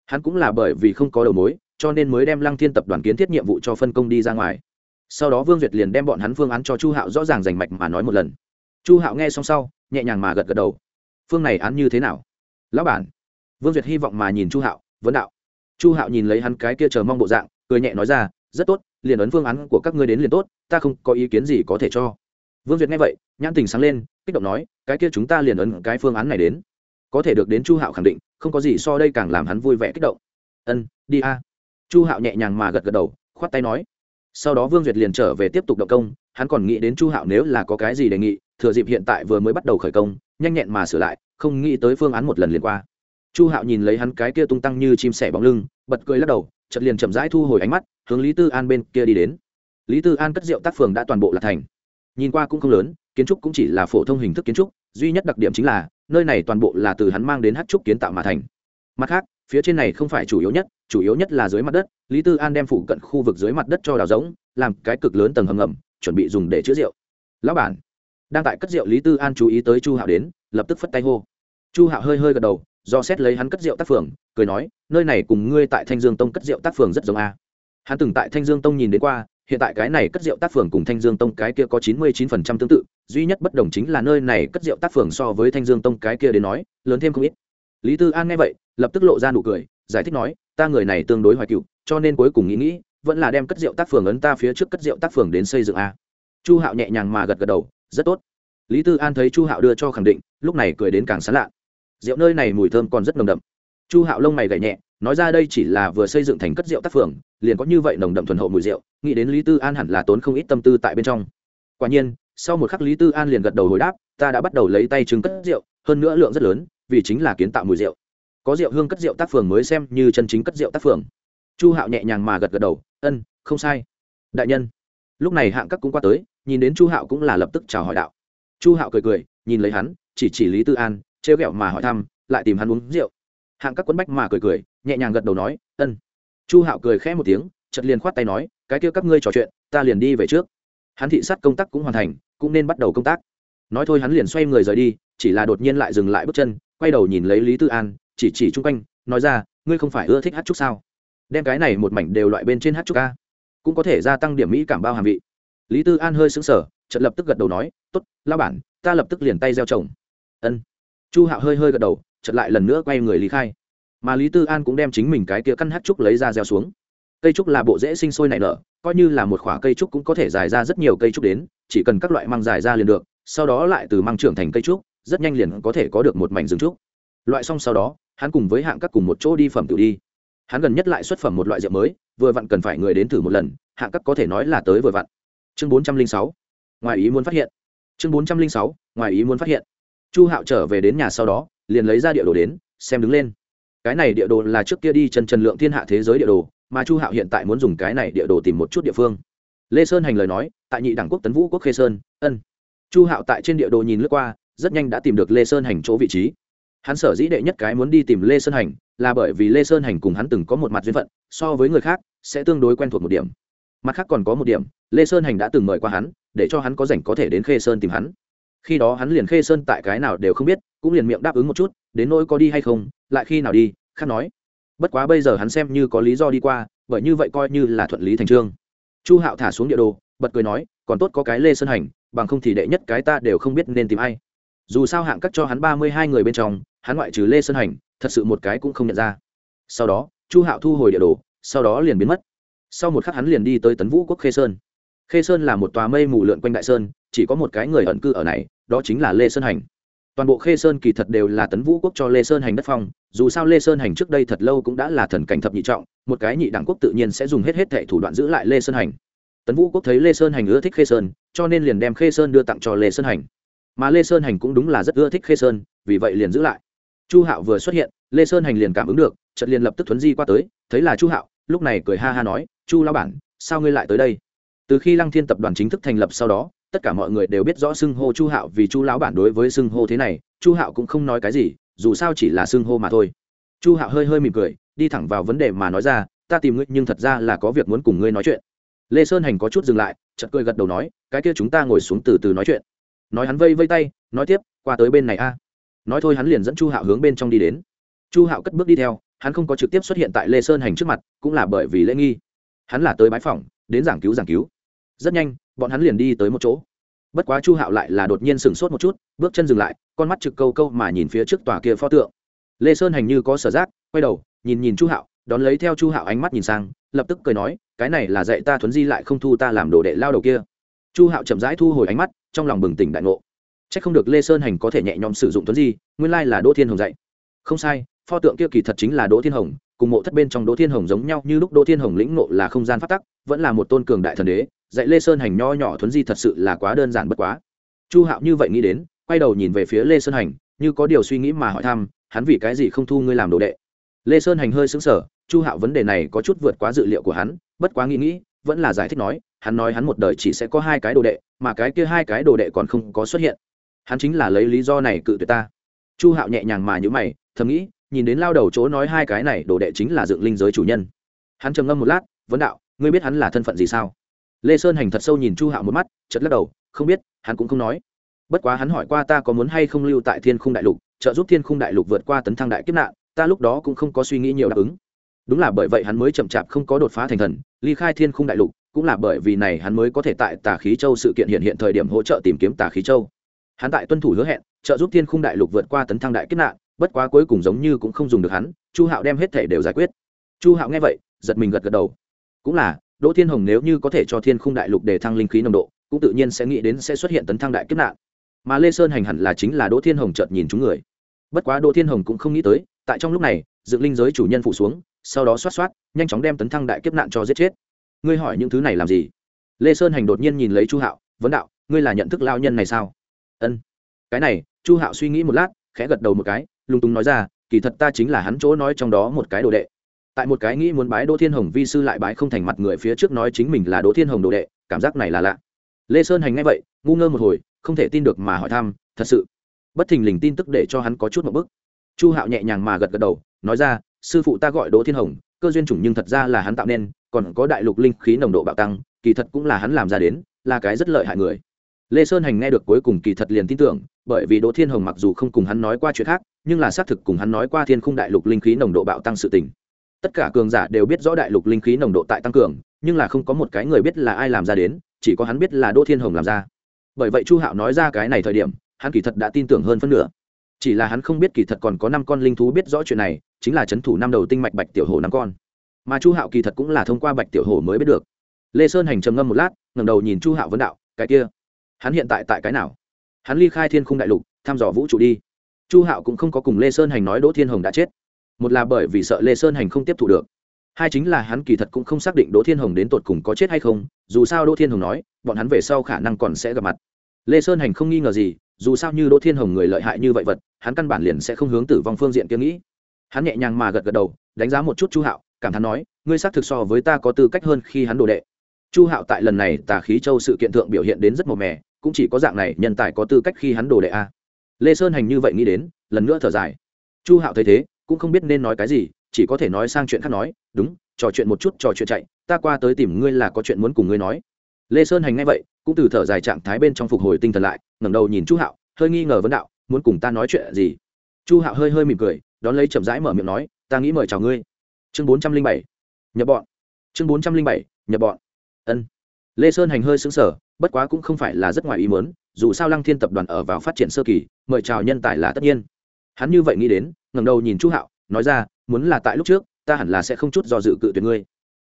Hắn cũng là bởi vì không có đầu mối, cho nên mới đem lăng thiên tập đoàn kiến thiết nhiệm vụ cho phân công đi ra ngoài sau đó vương duyệt liền đem bọn hắn phương án cho chu hạo rõ ràng rành mạch mà nói một lần. Chu hạo nghe xong sau, nhẹ nhàng mà gật gật đầu. Phương này án như thế nào? Lão bản. Vương duyệt hy vọng mà nhìn chu hạo, vấn đạo. Chu hạo nhìn lấy hắn cái kia chờ mong bộ dạng, cười nhẹ nói ra, rất tốt, liền ấn phương án của các ngươi đến liền tốt, ta không có ý kiến gì có thể cho. Vương duyệt nghe vậy, nhãn tình sáng lên, kích động nói, cái kia chúng ta liền ấn cái phương án này đến. Có thể được đến chu hạo khẳng định, không có gì so đây càng làm hắn vui vẻ kích động. Ân, đi a. Chu hạo nhẹ nhàng mà gật gật đầu, khoát tay nói sau đó vương duyệt liền trở về tiếp tục động công, hắn còn nghĩ đến chu hạo nếu là có cái gì đề nghị, thừa dịp hiện tại vừa mới bắt đầu khởi công, nhanh nhẹn mà sửa lại, không nghĩ tới phương án một lần liền qua. Chu hạo nhìn lấy hắn cái kia tung tăng như chim sẻ bóng lưng, bật cười lắc đầu chật liền chậm rãi thu hồi ánh mắt, hướng lý tư an bên kia đi đến. Lý tư an cất rượu tác phường đã toàn bộ là thành. Nhìn qua cũng không lớn, kiến trúc cũng chỉ là phổ thông hình thức kiến trúc, duy nhất đặc điểm chính là, nơi này toàn bộ là từ hắn mang đến hát trúc kiến tạo mà thành mặt khác, phía trên này không phải chủ yếu nhất, chủ yếu nhất là dưới mặt đất, lý tư an đem phụ cận khu vực dưới mặt đất cho đào rỗng, làm cái cực lớn tầng hầm ngầm, chuẩn bị dùng để chữa rượu. Lão bản, đang tại cất rượu lý tư an chú ý tới chu hạo đến, lập tức phất tay hô. Chu hạo hơi hơi gật đầu, do xét lấy hắn cất rượu tác phường, cười nói, nơi này cùng ngươi tại thanh dương tông cất rượu tác phường rất giống a. Hắn từng tại thanh dương tông nhìn đến qua, hiện tại cái này cất rượu tác phường cùng thanh dương tông cái kia có chín mươi chín phần trăm tương tự, duy nhất bất đồng chính là nơi này cất rượu tác phường so với thanh dương tông cái kia đến nói, lớn thêm không ít lý tư an nghe vậy, lập tức lộ ra nụ cười, giải thích nói, ta người này tương đối hoài cựu cho nên cuối cùng nghĩ nghĩ, vẫn là đem cất rượu tác phường ấn ta phía trước cất rượu tác phường đến xây dựng a. Chu hạo nhẹ nhàng mà gật gật đầu, rất tốt. Lý tư an thấy chu hạo đưa cho khẳng định, lúc này cười đến càng sán lạ. Rượu nơi này mùi thơm còn rất nồng đậm. Chu hạo lông mày gảy nhẹ, nói ra đây chỉ là vừa xây dựng thành cất rượu tác phường, liền có như vậy nồng đậm thuần hậu mùi rượu, nghĩ đến lý tư an hẳn là tốn không ít tâm tư tại bên trong. Quả nhiên, sau một khắc lý tư an liền gật đầu hồi đáp, ta đã bắt đầu lấy tay trứng cất rượu, hơn nữa lượng rất lớn vì chính là kiến tạo mùi rượu. Có rượu hương cất rượu tác phường mới xem như chân chính cất rượu tác phường. Chu hạo nhẹ nhàng mà gật gật đầu, ân, không sai. Đại nhân. Lúc này hạng các cũng qua tới, nhìn đến chu hạo cũng là lập tức chào hỏi đạo. Chu hạo cười cười, nhìn lấy hắn, chỉ chỉ lý tư an, trêu ghẹo mà hỏi thăm, lại tìm hắn uống rượu. Hạng các quấn bách mà cười cười, nhẹ nhàng gật đầu nói, ân. Chu hạo cười khẽ một tiếng chật liền khoát tay nói, cái kia các ngươi trò chuyện, ta liền đi về trước. Hắn thị sát công tác cũng hoàn thành, cũng nên bắt đầu công tác. Nói thôi hắn liền xoay người rời đi, chỉ là đột nhiên lại dừng lại bước chân quay đầu nhìn lấy lý tư an, chỉ chỉ chung quanh, nói ra, ngươi không phải ưa thích hát trúc sao? Đem cái này một mảnh đều loại bên trên hát trúc ca cũng có thể gia tăng điểm mỹ cảm bao hàm vị. Lý tư an hơi xứng sở chợt lập tức gật đầu nói t ố t lao bản, ta lập tức liền tay gieo trồng. Ân. Chu hạo hơi hơi gật đầu, chợt lại lần nữa quay người lý khai. Mà lý tư an cũng đem chính mình cái kia căn hát trúc lấy ra gieo xuống. Cây trúc là bộ dễ sinh sôi nảy nở, coi như là một khoả cây trúc cũng có thể dài ra rất nhiều cây trúc đến, chỉ cần các loại măng dài ra liền được, sau đó lại từ măng trưởng thành cây trúc rất nhanh liền có thể có được một mảnh rừng trúc. Loại xong sau đó, hắn cùng với hạng các cùng một chỗ đi phẩm tự đi. Hắn gần nhất lại xuất phẩm một loại rượu mới, vừa vặn cần phải người đến thử một lần, hạng các có thể nói là tới vừa vặn. Chương bốn trăm linh sáu, ngoài ý muốn phát hiện. Chương bốn trăm linh sáu, ngoài ý muốn phát hiện. Chu hạo trở về đến nhà sau đó, liền lấy ra địa đồ đến, xem đứng lên. Cái này địa đồ là trước kia đi chân trần lượng thiên hạ thế giới địa đồ, mà chu hạo hiện tại muốn dùng cái này địa đồ tìm một chút địa phương. Lê sơn hành lời nói, tại nhị đẳng quốc tấn vũ quốc khê sơn, ân. Chu hạo tại trên địa đồ nhìn lướt qua rất nhanh đã tìm được lê sơn hành chỗ vị trí. Hắn sở dĩ đệ nhất cái muốn đi tìm lê sơn hành là bởi vì lê sơn hành cùng hắn từng có một mặt duyên phận, so với người khác, sẽ tương đối quen thuộc một điểm. Mặt khác còn có một điểm, lê sơn hành đã từng mời qua hắn, để cho hắn có rảnh có thể đến khê sơn tìm hắn. Khi đó hắn liền khê sơn tại cái nào đều không biết, cũng liền miệng đáp ứng một chút, đến nỗi có đi hay không, lại khi nào đi, khác nói. Bất quá bây giờ hắn xem như có lý do đi qua, bởi như vậy coi như là thuận lý thành trương. Chu hạo thả xuống địa đồ, bật cười nói, còn tốt có cái lê sơn hành, bằng không thì đệ nhất cái ta đều không biết nên tìm ai dù sao hạng cắt cho hắn ba mươi hai người bên trong, hắn ngoại trừ lê sơn hành, thật sự một cái cũng không nhận ra. Sau đó, chu hạo thu hồi địa đồ, sau đó liền biến mất. Sau một khắc hắn liền đi tới tấn vũ quốc khê sơn. Khê sơn là một tòa mây mù lượn quanh đại sơn, chỉ có một cái người ẩn cư ở này, đó chính là lê sơn hành. Toàn bộ khê sơn kỳ thật đều là tấn vũ quốc cho lê sơn hành đất phong, dù sao lê sơn hành trước đây thật lâu cũng đã là thần cảnh thập nhị trọng, một cái nhị đẳng quốc tự nhiên sẽ dùng hết hết thệ thủ đoạn giữ lại lê sơn hành. Tấn vũ quốc thấy lê sơn hành ưa thích khê sơn, cho nên liền đem khê sơn đưa tặng cho lê sơn hành mà lê sơn hành cũng đúng là rất ưa thích khê sơn vì vậy liền giữ lại chu hạo vừa xuất hiện lê sơn hành liền cảm ứng được trận liền lập tức thuấn di qua tới thấy là chu hạo lúc này cười ha ha nói chu lao bản sao ngươi lại tới đây từ khi lăng thiên tập đoàn chính thức thành lập sau đó tất cả mọi người đều biết rõ xưng hô chu hạo vì chu lão bản đối với xưng hô thế này chu hạo cũng không nói cái gì dù sao chỉ là xưng hô mà thôi chu hạo hơi hơi mỉm cười đi thẳng vào vấn đề mà nói ra ta tìm ngươi nhưng thật ra là có việc muốn cùng ngươi nói chuyện lê sơn hành có chút dừng lại chợt cười gật đầu nói cái kia chúng ta ngồi xuống từ từ nói chuyện nói hắn vây vây tay, nói tiếp, qua tới bên này a. Nói thôi hắn liền dẫn chu hạo hướng bên trong đi đến. Chu hạo cất bước đi theo, hắn không có trực tiếp xuất hiện tại lê sơn hành trước mặt, cũng là bởi vì lễ nghi. Hắn là tới bái phỏng, đến giảng cứu giảng cứu. Rất nhanh, bọn hắn liền đi tới một chỗ. Bất quá chu hạo lại là đột nhiên sửng sốt một chút, bước chân dừng lại, con mắt trực câu câu mà nhìn phía trước tòa kia pho tượng. Lê sơn hành như có sở giác, quay đầu, nhìn nhìn chu hạo, đón lấy theo chu hạo ánh mắt nhìn sang, lập tức cười nói, cái này là dạy ta thuấn di lại không thu ta làm đồ đệ lao đầu kia. Chu hạo chậm rãi thu hồi ánh mắt trong lòng bừng tỉnh đại ngộ. C h ắ c không được lê sơn hành có thể nhẹ nhõm sử dụng tuấn di, nguyên lai là đỗ thiên hồng dạy. Không sai, pho tượng kia kỳ thật chính là đỗ thiên hồng, cùng mộ thất bên trong đỗ thiên hồng giống nhau như lúc đỗ thiên hồng lĩnh nộ là không gian phát tắc, vẫn là một tôn cường đại thần đế, dạy lê sơn hành nho nhỏ thuấn di thật sự là quá đơn giản bất quá. Chu hạo như vậy nghĩ đến, quay đầu nhìn về phía lê sơn hành, như có điều suy nghĩ mà hỏi thăm, hắn vì cái gì không thu ngươi làm đồ đệ? Lê sơn hành hơi xứng sở chu hạo vấn đề này có chút vượt quá dự liệu của hắn, bất quá nghĩ nghĩ, vẫn là giải thích nói hắn nói hắn một đời chỉ sẽ có hai cái đồ đệ, mà cái kia hai cái đồ đệ còn không có xuất hiện. Hắn chính là lấy lý do này cự tuyệt ta. Chu hạo nhẹ nhàng mà nhữ mày, thầm nghĩ, nhìn đến lao đầu chỗ nói hai cái này đồ đệ chính là dựng linh giới chủ nhân. Hắn trầm ngâm một lát, vấn đạo, ngươi biết hắn là thân phận gì sao? Lê sơn hành thật sâu nhìn chu hạo một mắt chật lắc đầu, không biết, hắn cũng không nói. Bất quá hắn hỏi qua ta có muốn hay không lưu tại thiên khung đại lục, trợ giúp thiên khung đại lục vượt qua tấn thăng đại kiếp nạn, ta lúc đó cũng không có suy nghĩ nhiều đáp ứng. Đúng là bởi vậy hắn mới chậm chạp không có đột phá thành thần, ly khai thiên khung đại lục cũng là bởi vì này hắn mới có thể tại tà khí châu sự kiện hiện hiện thời điểm hỗ trợ tìm kiếm tà khí châu. Hắn tại tuân thủ hứa hẹn, trợ giúp thiên khung đại lục vượt qua tấn thăng đại kiếp nạn, bất quá cuối cùng giống như cũng không dùng được hắn, chu hạo đem hết thể đều giải quyết. Chu hạo nghe vậy, giật mình gật gật đầu. Cũng là, đỗ thiên hồng nếu như có thể cho thiên khung đại lục để thăng linh khí nồng độ, cũng tự nhiên sẽ nghĩ đến sẽ xuất hiện tấn thăng đại kiếp nạn. Mà lê sơn hành hẳn là chính là đỗ thiên hồng chợt nhìn chúng người. Bất quá đỗ thiên hồng cũng không nghĩ tới, tại trong lúc này, dựng linh giới chủ nhân phụ xuống, sau đó xoát xoát, nhanh chóng đem tấn thăng đại kiếp nạn cho giết chết ngươi hỏi những thứ này làm gì? Lê sơn hành đột nhiên nhìn lấy chu hạo, vấn đạo, ngươi là nhận thức lao nhân này sao? Ân. Cái này, chu hạo suy nghĩ một lát, khẽ gật đầu một cái lung túng nói ra, kỳ thật ta chính là hắn chỗ nói trong đó một cái đồ đệ. Tại một cái nghĩ muốn bái đỗ thiên hồng vi sư lại bái không thành mặt người phía trước nói chính mình là đỗ thiên hồng đồ đệ, cảm giác này là lạ. Lê sơn hành ngay vậy, ngu ngơ một hồi, không thể tin được mà hỏi thăm, thật sự? Bất thình lình tin tức để cho hắn có chút một bức. Chu hạo nhẹ nhàng mà gật gật đầu, nói ra, sư phụ ta gọi đỗ thiên hồng, cơ duyên chủng nhưng thật ra là hắn tạo nên còn có đại lục linh khí nồng độ bạo tăng, kỳ thật cũng là hắn làm ra đến, là cái rất lợi hại người. Lê sơn hành nghe được cuối cùng kỳ thật liền tin tưởng, bởi vì đỗ thiên hồng mặc dù không cùng hắn nói qua chuyện khác, nhưng là xác thực cùng hắn nói qua thiên khung đại lục linh khí nồng độ bạo tăng sự tình. Tất cả cường giả đều biết rõ đại lục linh khí nồng độ tại tăng cường, nhưng là không có một cái người biết là ai làm ra đến, chỉ có hắn biết là đỗ thiên hồng làm ra. Bởi vậy chu hạo nói ra cái này thời điểm, hắn kỳ thật đã tin tưởng hơn phân nửa. Chỉ là hắn không biết kỳ thật còn có năm con linh thú biết rõ chuyện này, chính là c h ấ n thủ năm đầu tinh mạch bạch tiểu hồ năm con mà chu hạo kỳ thật cũng là thông qua bạch tiểu hổ mới biết được lê sơn hành trầm ngâm một lát ngầm đầu nhìn chu hạo vấn đạo cái kia hắn hiện tại tại cái nào hắn ly khai thiên khung đại lục thăm dò vũ trụ đi chu hạo cũng không có cùng lê sơn hành nói đỗ thiên hồng đã chết một là bởi vì sợ lê sơn hành không tiếp thu được hai chính là hắn kỳ thật cũng không xác định đỗ thiên hồng đến tột cùng có chết hay không dù sao đỗ thiên hồng nói bọn hắn về sau khả năng còn sẽ gặp mặt lê sơn hành không nghi ngờ gì dù sao như đỗ thiên hồng người lợi hại như vậy vật hắn căn bản liền sẽ không hướng tử vong phương diện kiếm nghĩ hắn nhẹ nhàng mà gật gật đầu đánh giá một chút chu hạo cảm thán nói, ngươi xác thực so với ta có tư cách hơn khi hắn đồ đệ. Chu hạo tại lần này tà khí châu sự kiện thượng biểu hiện đến rất màu mè, cũng chỉ có dạng này nhân tài có tư cách khi hắn đồ đệ a. Lê sơn hành như vậy nghĩ đến, lần nữa thở dài. Chu hạo thấy thế, cũng không biết nên nói cái gì, chỉ có thể nói sang chuyện khác nói, đúng, trò chuyện một chút, trò chuyện chạy, ta qua tới tìm ngươi là có chuyện muốn cùng ngươi nói. Lê sơn hành ngay vậy, cũng từ thở dài trạng thái bên trong phục hồi tinh thần lại, ngẩng đầu nhìn chu hạo, hơi nghi ngờ vấn đạo, muốn cùng ta nói chuyện gì? Chu hạo hơi hơi mỉm cười, đón lấy chậm rãi mở miệng nói, ta nghĩ mời chào ngươi chương bốn trăm linh bảy. Nhập bọn. Chương bốn trăm linh bảy, nhập bọn. Ân. Lê sơn hành hơi xứng sở bất quá cũng không phải là rất ngoài ý muốn, dù sao lăng thiên tập đoàn ở vào phát triển sơ kỳ, mời chào nhân tài là tất nhiên. Hắn như vậy nghĩ đến, ngẩng đầu nhìn chu hạo, nói ra, muốn là tại lúc trước, ta hẳn là sẽ không chút do dự cự tuyệt ngươi.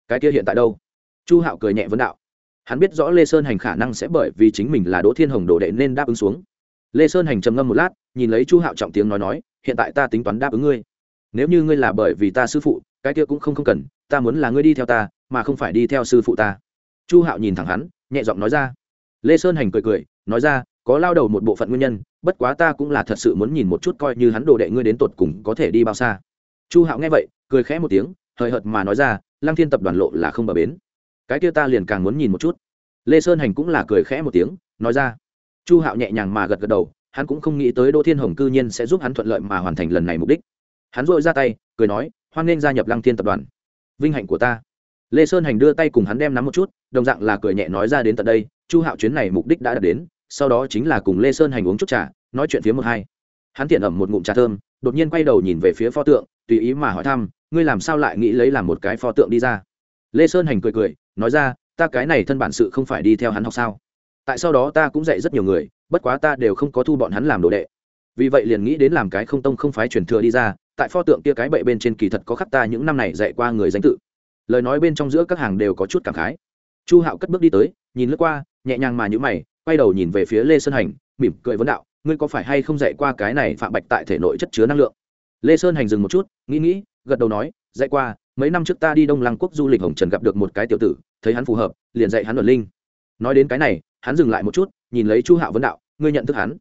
Cái kia hiện tại đâu? Chu hạo cười nhẹ vấn đạo. Hắn biết rõ lê sơn hành khả năng sẽ bởi vì chính mình là đỗ thiên hồng đồ đệ nên đáp ứng xuống. Lê sơn hành trầm ngâm một lát, nhìn lấy chu hạo trọng tiếng nói nói, hiện tại ta tính toán đáp ứng ngươi. Nếu như ngươi là bởi vì ta sư phụ cái kia cũng không không cần, ta muốn là ngươi đi theo ta, mà không phải đi theo sư phụ ta. Chu hạo nhìn thẳng hắn, nhẹ giọng nói ra. Lê sơn hành cười cười, nói ra, có lao đầu một bộ phận nguyên nhân, bất quá ta cũng là thật sự muốn nhìn một chút coi như hắn đồ đệ ngươi đến tột cùng có thể đi bao xa. Chu hạo nghe vậy, cười khẽ một tiếng, hời hợt mà nói ra, lăng thiên tập đoàn lộ là không bờ bến. Cái kia ta liền càng muốn nhìn một chút. Lê sơn hành cũng là cười khẽ một tiếng, nói ra. Chu hạo nhẹ nhàng mà gật gật đầu, hắn cũng không nghĩ tới đỗ thiên hồng cư nhiên sẽ giúp hắn thuận lợi mà hoàn thành lần này mục đích. Hắn dội ra tay, cười nói hoan nghênh gia nhập lăng thiên tập đoàn. Vinh hạnh của ta. Lê sơn hành đưa tay cùng hắn đem nắm một chút, đồng dạng là cười nhẹ nói ra đến tận đây, chu hạo chuyến này mục đích đã đạt đến, sau đó chính là cùng lê sơn hành uống chút trà, nói chuyện phía một hai. Hắn tiện ẩm một ngụm trà thơm, đột nhiên quay đầu nhìn về phía pho tượng, tùy ý mà hỏi thăm, ngươi làm sao lại nghĩ lấy làm một cái pho tượng đi ra? Lê sơn hành cười cười, nói ra, ta cái này thân bản sự không phải đi theo hắn học sao? Tại sau đó ta cũng dạy rất nhiều người, bất quá ta đều không có thu bọn hắn làm đồ đệ. Vì vậy liền nghĩ đến làm cái không tông không phái truyền thừa đi ra tại pho tượng kia cái bệ bên trên kỳ thật có khắc ta những năm này dạy qua người danh tự. Lời nói bên trong giữa các hàng đều có chút cảm khái. Chu hạo cất bước đi tới, nhìn lướt qua, nhẹ nhàng mà nhữ mày, quay đầu nhìn về phía lê sơn hành, mỉm cười vấn đạo, ngươi có phải hay không dạy qua cái này phạm bạch tại thể nội chất chứa năng lượng? Lê sơn hành dừng một chút, nghĩ nghĩ, gật đầu nói, dạy qua, mấy năm trước ta đi đông lăng quốc du lịch hồng trần gặp được một cái tiểu tử, thấy hắn phù hợp, liền dạy hắn luận linh. Nói đến cái này, hắn dừng lại một chút, nhìn lấy chu hạo vấn đạo, ngươi nhận thức hắn?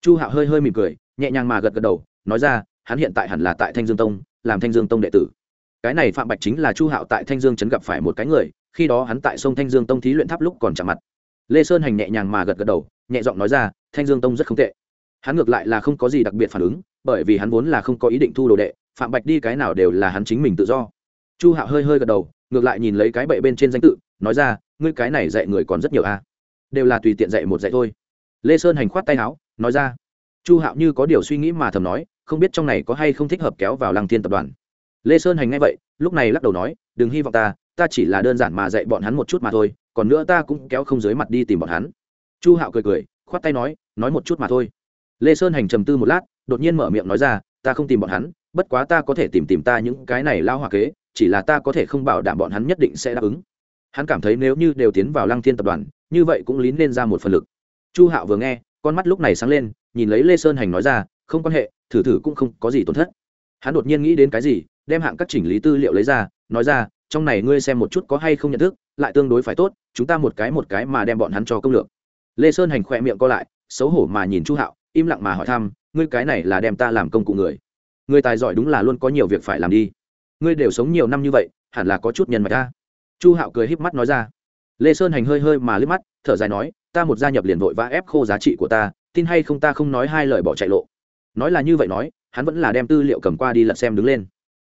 Chu hạo hơi hơi mỉm cười, nhẹ nhàng mà gật gật đầu, nói ra hắn hiện tại hẳn là tại thanh dương tông, làm thanh dương tông đệ tử. Cái này phạm bạch chính là chu hạo tại thanh dương trấn gặp phải một cái người, khi đó hắn tại sông thanh dương tông thí luyện tháp lúc còn chạm mặt. Lê sơn hành nhẹ nhàng mà gật gật đầu, nhẹ giọng nói ra, thanh dương tông rất không tệ. Hắn ngược lại là không có gì đặc biệt phản ứng, bởi vì hắn vốn là không có ý định thu đồ đệ, phạm bạch đi cái nào đều là hắn chính mình tự do. Chu hạo hơi hơi gật đầu, ngược lại nhìn lấy cái bậy bên trên danh tự, nói ra, ngươi cái này dạy người còn rất nhiều a à. đều là tùy tiện dạy một dạy thôi. Lê sơn hành khoát tay áo, nói ra, chu hạo như có điều suy nghĩ mà thầm nói không biết trong này có hay không thích hợp kéo vào lăng thiên tập đoàn. Lê sơn hành nghe vậy, lúc này lắc đầu nói, đừng hy vọng ta ta chỉ là đơn giản mà dạy bọn hắn một chút mà thôi, còn nữa ta cũng kéo không dưới mặt đi tìm bọn hắn. Chu hạo cười cười, khoát tay nói nói một chút mà thôi. Lê sơn hành trầm tư một lát, đột nhiên mở miệng nói ra, ta không tìm bọn hắn, bất quá ta có thể tìm tìm ta những cái này lao hòa kế, chỉ là ta có thể không bảo đảm bọn hắn nhất định sẽ đáp ứng. Hắn cảm thấy nếu như đều tiến vào lăng thiên tập đoàn, như vậy cũng lín lên ra một phần lực. Chu hạo vừa nghe, con mắt lúc này sáng lên, nhìn lấy lê sơn hành nói ra, không quan hệ thử thử cũng không có gì tổn thất. Hắn đột nhiên nghĩ đến cái gì, đem hạng các chỉnh lý tư liệu lấy ra, nói ra, trong này ngươi xem một chút có hay không nhận thức, lại tương đối phải tốt, chúng ta một cái một cái mà đem bọn hắn cho công lược. Lê sơn hành khỏe miệng co lại, xấu hổ mà nhìn chu hạo, im lặng mà hỏi thăm, ngươi cái này là đem ta làm công cụ người? Người tài giỏi đúng là luôn có nhiều việc phải làm đi. Ngươi đều sống nhiều năm như vậy, hẳn là có chút nhân mạch ta chu hạo cười híp mắt nói ra. Lê sơn hành hơi hơi mà liếc mắt, thở dài nói, ta một gia nhập liền vội vã ép khô giá trị của ta, tin hay không ta không nói hai lời bỏ chạy lộ nói là như vậy nói, hắn vẫn là đem tư liệu cầm qua đi lật xem đứng lên.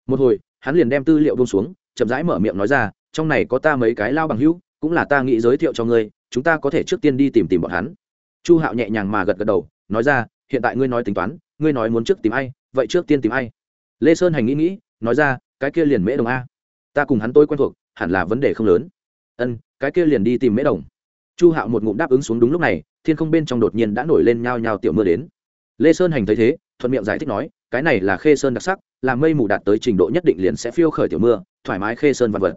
Một hồi, hắn liền đem tư liệu bông xuống, chậm rãi mở miệng nói ra, trong này có ta mấy cái lao bằng hữu, cũng là ta nghĩ giới thiệu cho ngươi, chúng ta có thể trước tiên đi tìm tìm bọn hắn. Chu hạo nhẹ nhàng mà gật gật đầu, nói ra, hiện tại ngươi nói tính toán, ngươi nói muốn trước tìm ai, vậy trước tiên tìm ai? Lê sơn hành nghĩ nghĩ, nói ra, cái kia liền mễ đồng a. Ta cùng hắn tôi quen thuộc, hẳn là vấn đề không lớn. Ân, cái kia liền đi tìm mễ đồng. Chu hạo một ngụm đáp ứng xuống đúng lúc này, thiên không bên trong đột nhiên đã nổi lên nhao nhao tiểu mưa đến lê sơn hành thấy thế, thuận miệng giải thích nói, cái này là khê sơn đặc sắc, là mây mù đạt tới trình độ nhất định liền sẽ phiêu khởi tiểu mưa, thoải mái khê sơn vật vật.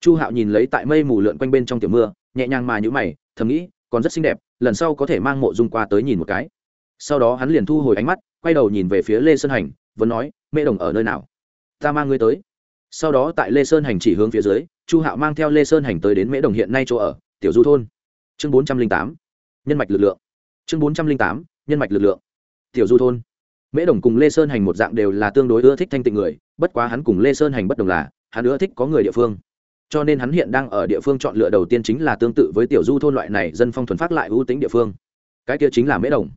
Chu hạo nhìn lấy tại mây mù lượn quanh bên trong tiểu mưa, nhẹ nhàng mà nhữ mày, thầm nghĩ, còn rất xinh đẹp, lần sau có thể mang mộ dung qua tới nhìn một cái. Sau đó hắn liền thu hồi ánh mắt, quay đầu nhìn về phía lê sơn hành, vẫn nói mê đồng ở nơi nào? Ta mang ngươi tới. Sau đó tại lê sơn hành chỉ hướng phía dưới, chu hạo mang theo lê sơn hành tới đến mễ đồng hiện nay chỗ ở, tiểu du thôn. Chương bốn trăm linh tám, nhân mạch lực lượng. Chương bốn trăm linh tám, nhân mạch lực lượng tiểu du thôn. Mễ đồng cùng lê sơn hành một dạng đều là tương đối ưa thích thanh tịnh người, bất quá hắn cùng lê sơn hành bất đồng là, hắn ưa thích có người địa phương. Cho nên hắn hiện đang ở địa phương chọn lựa đầu tiên chính là tương tự với tiểu du thôn loại này dân phong thuần phát lại ưu tính địa phương. Cái kia chính là mễ đồng.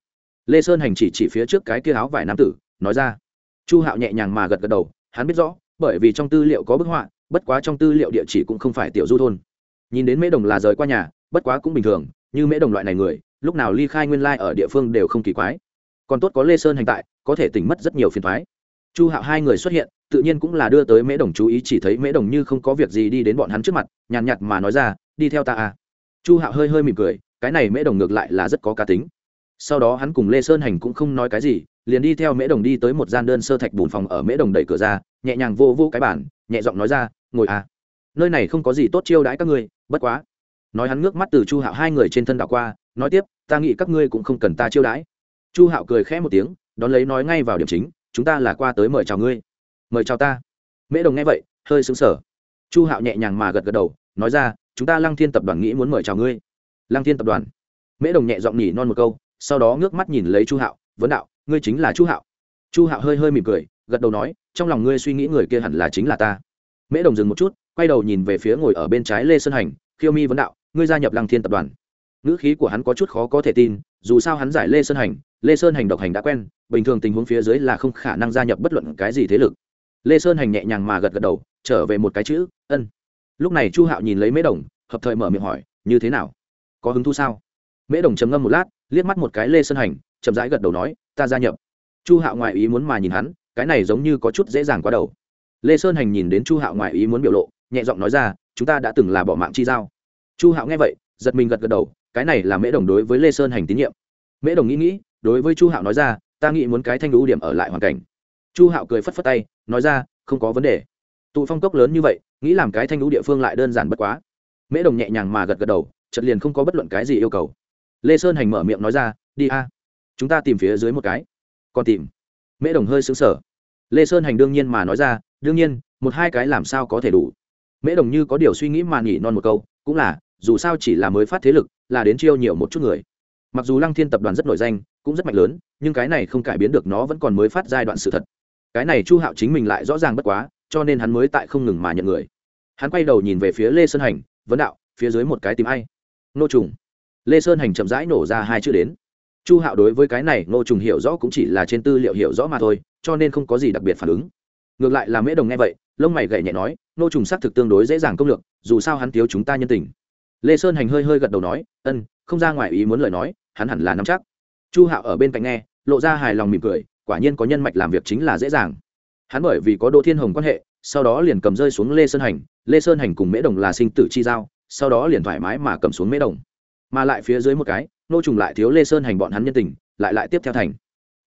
Lê sơn hành chỉ chỉ phía trước cái kia áo vải nam tử, nói ra. Chu hạo nhẹ nhàng mà gật gật đầu, hắn biết rõ, bởi vì trong tư liệu có bức họa, bất quá trong tư liệu địa chỉ cũng không phải tiểu du thôn. Nhìn đến mễ đồng là rời qua nhà, bất quá cũng bình thường, như mễ đồng loại này người, lúc nào ly khai nguyên lai ở địa phương đều không kỳ quái còn tốt có lê sơn hành tại, có thể tỉnh mất rất nhiều phiền thoái chu hạo hai người xuất hiện, tự nhiên cũng là đưa tới mễ đồng chú ý, chỉ thấy mễ đồng như không có việc gì đi đến bọn hắn trước mặt, nhàn nhạt mà nói ra, đi theo ta à. Chu hạo hơi hơi mỉm cười, cái này mễ đồng ngược lại là rất có cá tính. Sau đó hắn cùng lê sơn hành cũng không nói cái gì, liền đi theo mễ đồng đi tới một gian đơn sơ thạch bùn phòng ở mễ đồng đẩy cửa ra, nhẹ nhàng vô vô cái bản nhẹ giọng nói ra, ngồi à. Nơi này không có gì tốt chiêu đãi các ngươi, bất quá. Nói hắn ngước mắt từ chu hạo hai người trên thân đảo qua, nói tiếp, ta nghĩ các ngươi cũng không cần ta chiêu đãi chu hạo cười khẽ một tiếng, đón lấy nói ngay vào điểm chính, chúng ta là qua tới mời chào ngươi. Mời chào ta. Mễ đồng nghe vậy, hơi xứng sở chu hạo nhẹ nhàng mà gật gật đầu, nói ra, chúng ta lăng thiên tập đoàn nghĩ muốn mời chào ngươi. Lăng thiên tập đoàn? Mễ đồng nhẹ giọng nhỉ non một câu, sau đó ngước mắt nhìn lấy chu hạo, vấn đạo, ngươi chính là chu hạo. Chu hạo hơi hơi mỉm cười, gật đầu nói, trong lòng ngươi suy nghĩ người kia hẳn là chính là ta. Mễ đồng dừng một chút, quay đầu nhìn về phía ngồi ở bên trái lê sơn hành, khiêu mi vấn đạo, ngươi gia nhập lăng thiên tập đoàn ngữ khí của hắn có chút khó có thể tin, dù sao hắn giải lê sơn hành, lê sơn hành độc hành đã quen, bình thường tình huống phía dưới là không khả năng gia nhập bất luận cái gì thế lực. Lê sơn hành nhẹ nhàng mà gật gật đầu, trở về một cái chữ, ân. Lúc này chu hạo nhìn lấy mễ đồng, hợp thời mở miệng hỏi, như thế nào? Có hứng thú sao? Mễ đồng trầm ngâm một lát, liếc mắt một cái lê sơn hành, chậm rãi gật đầu nói, ta gia nhập. Chu hạo ngoại ý muốn mà nhìn hắn, cái này giống như có chút dễ dàng quá đầu. Lê sơn hành nhìn đến chu hạo ngoại ý muốn biểu lộ, nhẹ giọng nói ra, chúng ta đã từng là bỏ mạng chi giao. Chu hạo nghe vậy, giật mình gật gật đầu cái này là mễ đồng đối với lê sơn hành tín nhiệm mễ đồng nghĩ nghĩ đối với chu hạo nói ra ta nghĩ muốn cái thanh ưu điểm ở lại hoàn cảnh chu hạo cười phất phất tay nói ra không có vấn đề tụ phong cốc lớn như vậy nghĩ làm cái thanh ưu địa phương lại đơn giản bất quá mễ đồng nhẹ nhàng mà gật gật đầu chật liền không có bất luận cái gì yêu cầu lê sơn hành mở miệng nói ra đi a chúng ta tìm phía dưới một cái còn tìm mễ đồng hơi xứng sở lê sơn hành đương nhiên mà nói ra đương nhiên một hai cái làm sao có thể đủ mễ đồng như có điều suy nghĩ mà nghỉ non một câu cũng là dù sao chỉ là mới phát thế lực, là đến chiêu nhiều một chút người. Mặc dù lăng thiên tập đoàn rất nổi danh, cũng rất mạnh lớn, nhưng cái này không cải biến được nó vẫn còn mới phát giai đoạn sự thật. Cái này chu hạo chính mình lại rõ ràng bất quá, cho nên hắn mới tại không ngừng mà nhận người. Hắn quay đầu nhìn về phía lê sơn hành, vấn đạo, phía dưới một cái tìm ai? Nô trùng. Lê sơn hành chậm rãi nổ ra hai chữ đến. Chu hạo đối với cái này nô trùng hiểu rõ cũng chỉ là trên tư liệu hiểu rõ mà thôi, cho nên không có gì đặc biệt phản ứng. Ngược lại là mễ đồng nghe vậy, lông mày gậy nhẹ nói nô trùng xác thực tương đối dễ dàng công lược, dù sao hắn thiếu chúng ta nhân tình lê sơn hành hơi hơi gật đầu nói, ân, không ra ngoài ý muốn lời nói, hắn hẳn là nắm chắc. Chu hạo ở bên cạnh nghe, lộ ra hài lòng mỉm cười, quả nhiên có nhân mạch làm việc chính là dễ dàng. Hắn bởi vì có đỗ thiên hồng quan hệ, sau đó liền cầm rơi xuống lê sơn hành, lê sơn hành cùng mễ đồng là sinh tử chi giao, sau đó liền thoải mái mà cầm xuống mễ đồng. Mà lại phía dưới một cái, nô trùng lại thiếu lê sơn hành bọn hắn nhân tình, lại lại tiếp theo thành.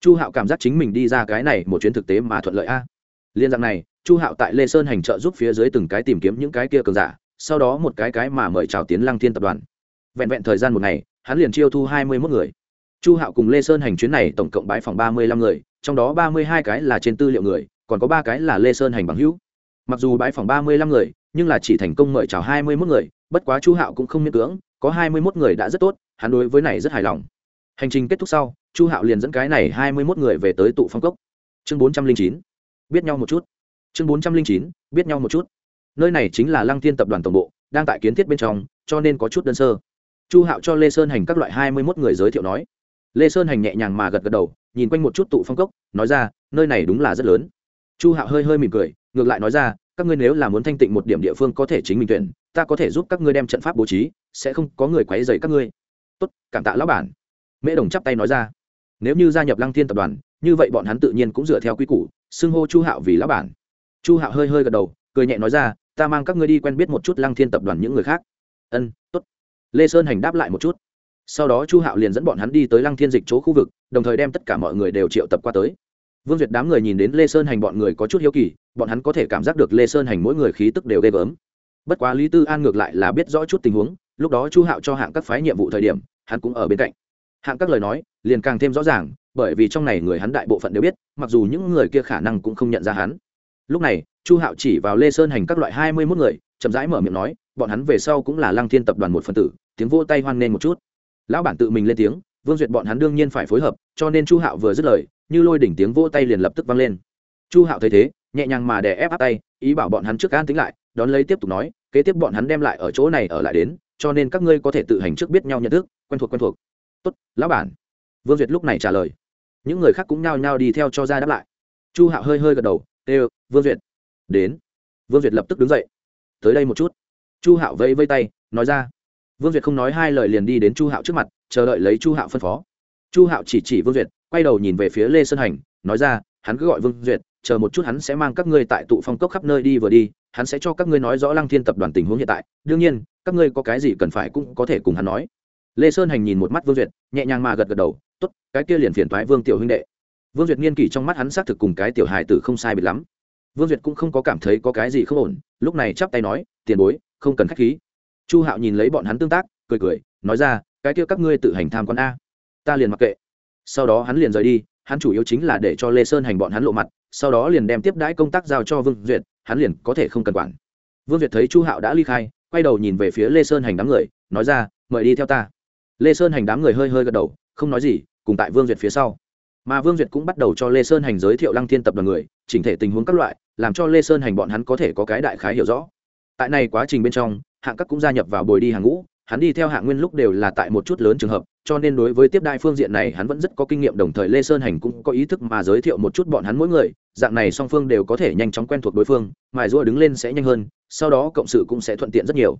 Chu hạo cảm giác chính mình đi ra cái này một chuyến thực tế mà thuận lợi a. Liên dạng này, chu hạo tại lê sơn hành trợ giúp phía dưới từng cái tìm kiếm những cái kia cường giả sau đó một cái cái mà mời chào tiến lăng thiên tập đoàn. Vẹn vẹn thời gian một ngày, hắn liền chiêu thu hai mươi mốt người. Chu hạo cùng lê sơn hành chuyến này tổng cộng bãi phòng ba mươi lăm người, trong đó ba mươi hai cái là trên tư liệu người, còn có ba cái là lê sơn hành bằng hữu. Mặc dù bãi phòng ba mươi lăm người, nhưng là chỉ thành công mời chào hai mươi mốt người, bất quá chu hạo cũng không miễn cưỡng, có hai mươi mốt người đã rất tốt, hắn đối với này rất hài lòng. Hành trình kết thúc sau, chu hạo liền dẫn cái này hai mươi mốt người về tới tụ phong cốc. Chương bốn trăm linh chín, biết nhau một chút. Chương bốn trăm linh chín, biết nhau một chút nơi này chính là lăng thiên tập đoàn tổng bộ, đang tại kiến thiết bên trong, cho nên có chút đơn sơ. Chu hạo cho lê sơn hành các loại hai mươi mốt người giới thiệu nói. Lê sơn hành nhẹ nhàng mà gật gật đầu, nhìn quanh một chút tụ phong cốc, nói ra, nơi này đúng là rất lớn. Chu hạo hơi hơi mỉm cười, ngược lại nói ra, các ngươi nếu là muốn thanh tịnh một điểm địa phương có thể chính mình tuyển, ta có thể giúp các ngươi đem trận pháp bố trí, sẽ không có người quấy dày các ngươi. Tốt, cảm tạ lão bản. Mễ đồng chắp tay nói ra. Nếu như gia nhập lăng thiên tập đoàn, như vậy bọn hắn tự nhiên cũng dựa theo quy củ, xưng hô chu hạo vì lão bản. Chu hạo hơi hơi gật đầu, cười nhẹ nói ra ta mang các ngươi đi quen biết một chút lăng thiên tập đoàn những người khác. Ân t ố t lê sơn hành đáp lại một chút. Sau đó chu hạo liền dẫn bọn hắn đi tới lăng thiên dịch chỗ khu vực, đồng thời đem tất cả mọi người đều triệu tập qua tới. Vương duyệt đám người nhìn đến lê sơn hành bọn người có chút hiếu kỳ, bọn hắn có thể cảm giác được lê sơn hành mỗi người khí tức đều ghê gớm. Bất quá lý tư an ngược lại là biết rõ chút tình huống, lúc đó chu hạo cho hạng các phái nhiệm vụ thời điểm, hắn cũng ở bên cạnh. Hạng các lời nói, liền càng thêm rõ ràng, bởi vì trong này người hắn đại bộ phận đều biết, mặc dù những người kia khả năng cũng không nhận ra hắn. Lúc này chu hạo chỉ vào lê sơn hành các loại hai mươi mốt người, chậm rãi mở miệng nói, bọn hắn về sau cũng là lăng thiên tập đoàn một phần tử, tiếng vô tay hoan nghênh một chút. Lão bản tự mình lên tiếng, vương duyệt bọn hắn đương nhiên phải phối hợp, cho nên chu hạo vừa dứt lời, như lôi đỉnh tiếng vô tay liền lập tức vang lên. Chu hạo thấy thế, nhẹ nhàng mà đè ép áp tay, ý bảo bọn hắn trước an tính lại, đón lấy tiếp tục nói, kế tiếp bọn hắn đem lại ở chỗ này ở lại đến, cho nên các ngươi có thể tự hành trước biết nhau nhận thức, quen thuộc quen thuộc. Tốt, lão bản. Vương duyệt lúc này trả lời. Những người khác cũng nhao nhao đi theo cho ra đáp lại. Chu hạo hơi hơi gật đầu ê vương duyệt đến. Vương duyệt lập tức đứng dậy. Tới đây một chút. Chu hạo vây vây tay, nói ra. Vương duyệt không nói hai lời liền đi đến chu hạo trước mặt, chờ đợi lấy chu hạo phân phó. Chu hạo chỉ chỉ vương duyệt quay đầu nhìn về phía lê sơn hành, nói ra, hắn cứ gọi vương duyệt chờ một chút hắn sẽ mang các ngươi tại tụ phong cốc khắp nơi đi vừa đi, hắn sẽ cho các ngươi nói rõ lăng thiên tập đoàn tình huống hiện tại. Đương nhiên, các ngươi có cái gì cần phải cũng có thể cùng hắn nói. Lê sơn hành nhìn một mắt vương duyệt nhẹ nhàng mà gật gật đầu t ố t cái kia liền phiền thoái vương tiểu huynh đệ. Vương duyệt nghiên kỷ trong mắt hắn xác thực cùng cái tiểu hài tử không sai biệt lắm vương duyệt cũng không có cảm thấy có cái gì không ổn, lúc này chắp tay nói, tiền bối, không cần k h á c h khí. Chu hạo nhìn lấy bọn hắn tương tác, cười cười, nói ra, cái kia các ngươi tự hành tham quan a. Ta liền mặc kệ. Sau đó hắn liền rời đi, hắn chủ yếu chính là để cho lê sơn hành bọn hắn lộ mặt, sau đó liền đem tiếp đãi công tác giao cho vương duyệt, hắn liền có thể không cần quản. Vương duyệt thấy chu hạo đã ly khai, quay đầu nhìn về phía lê sơn hành đám người, nói ra, mời đi theo ta. Lê sơn hành đám người hơi hơi gật đầu, không nói gì, cùng tại vương duyệt phía sau mà vương duyệt cũng bắt đầu cho lê sơn hành giới thiệu lăng thiên tập đoàn người, chỉnh thể tình huống các loại, làm cho lê sơn hành bọn hắn có thể có cái đại khái hiểu rõ. Tại này quá trình bên trong, hạng các cũng gia nhập vào bồi đi hàng ngũ, hắn đi theo hạng nguyên lúc đều là tại một chút lớn trường hợp, cho nên đối với tiếp đại phương diện này hắn vẫn rất có kinh nghiệm, đồng thời lê sơn hành cũng có ý thức mà giới thiệu một chút bọn hắn mỗi người, dạng này song phương đều có thể nhanh chóng quen thuộc đối phương, mài rua đứng lên sẽ nhanh hơn, sau đó cộng sự cũng sẽ thuận tiện rất nhiều.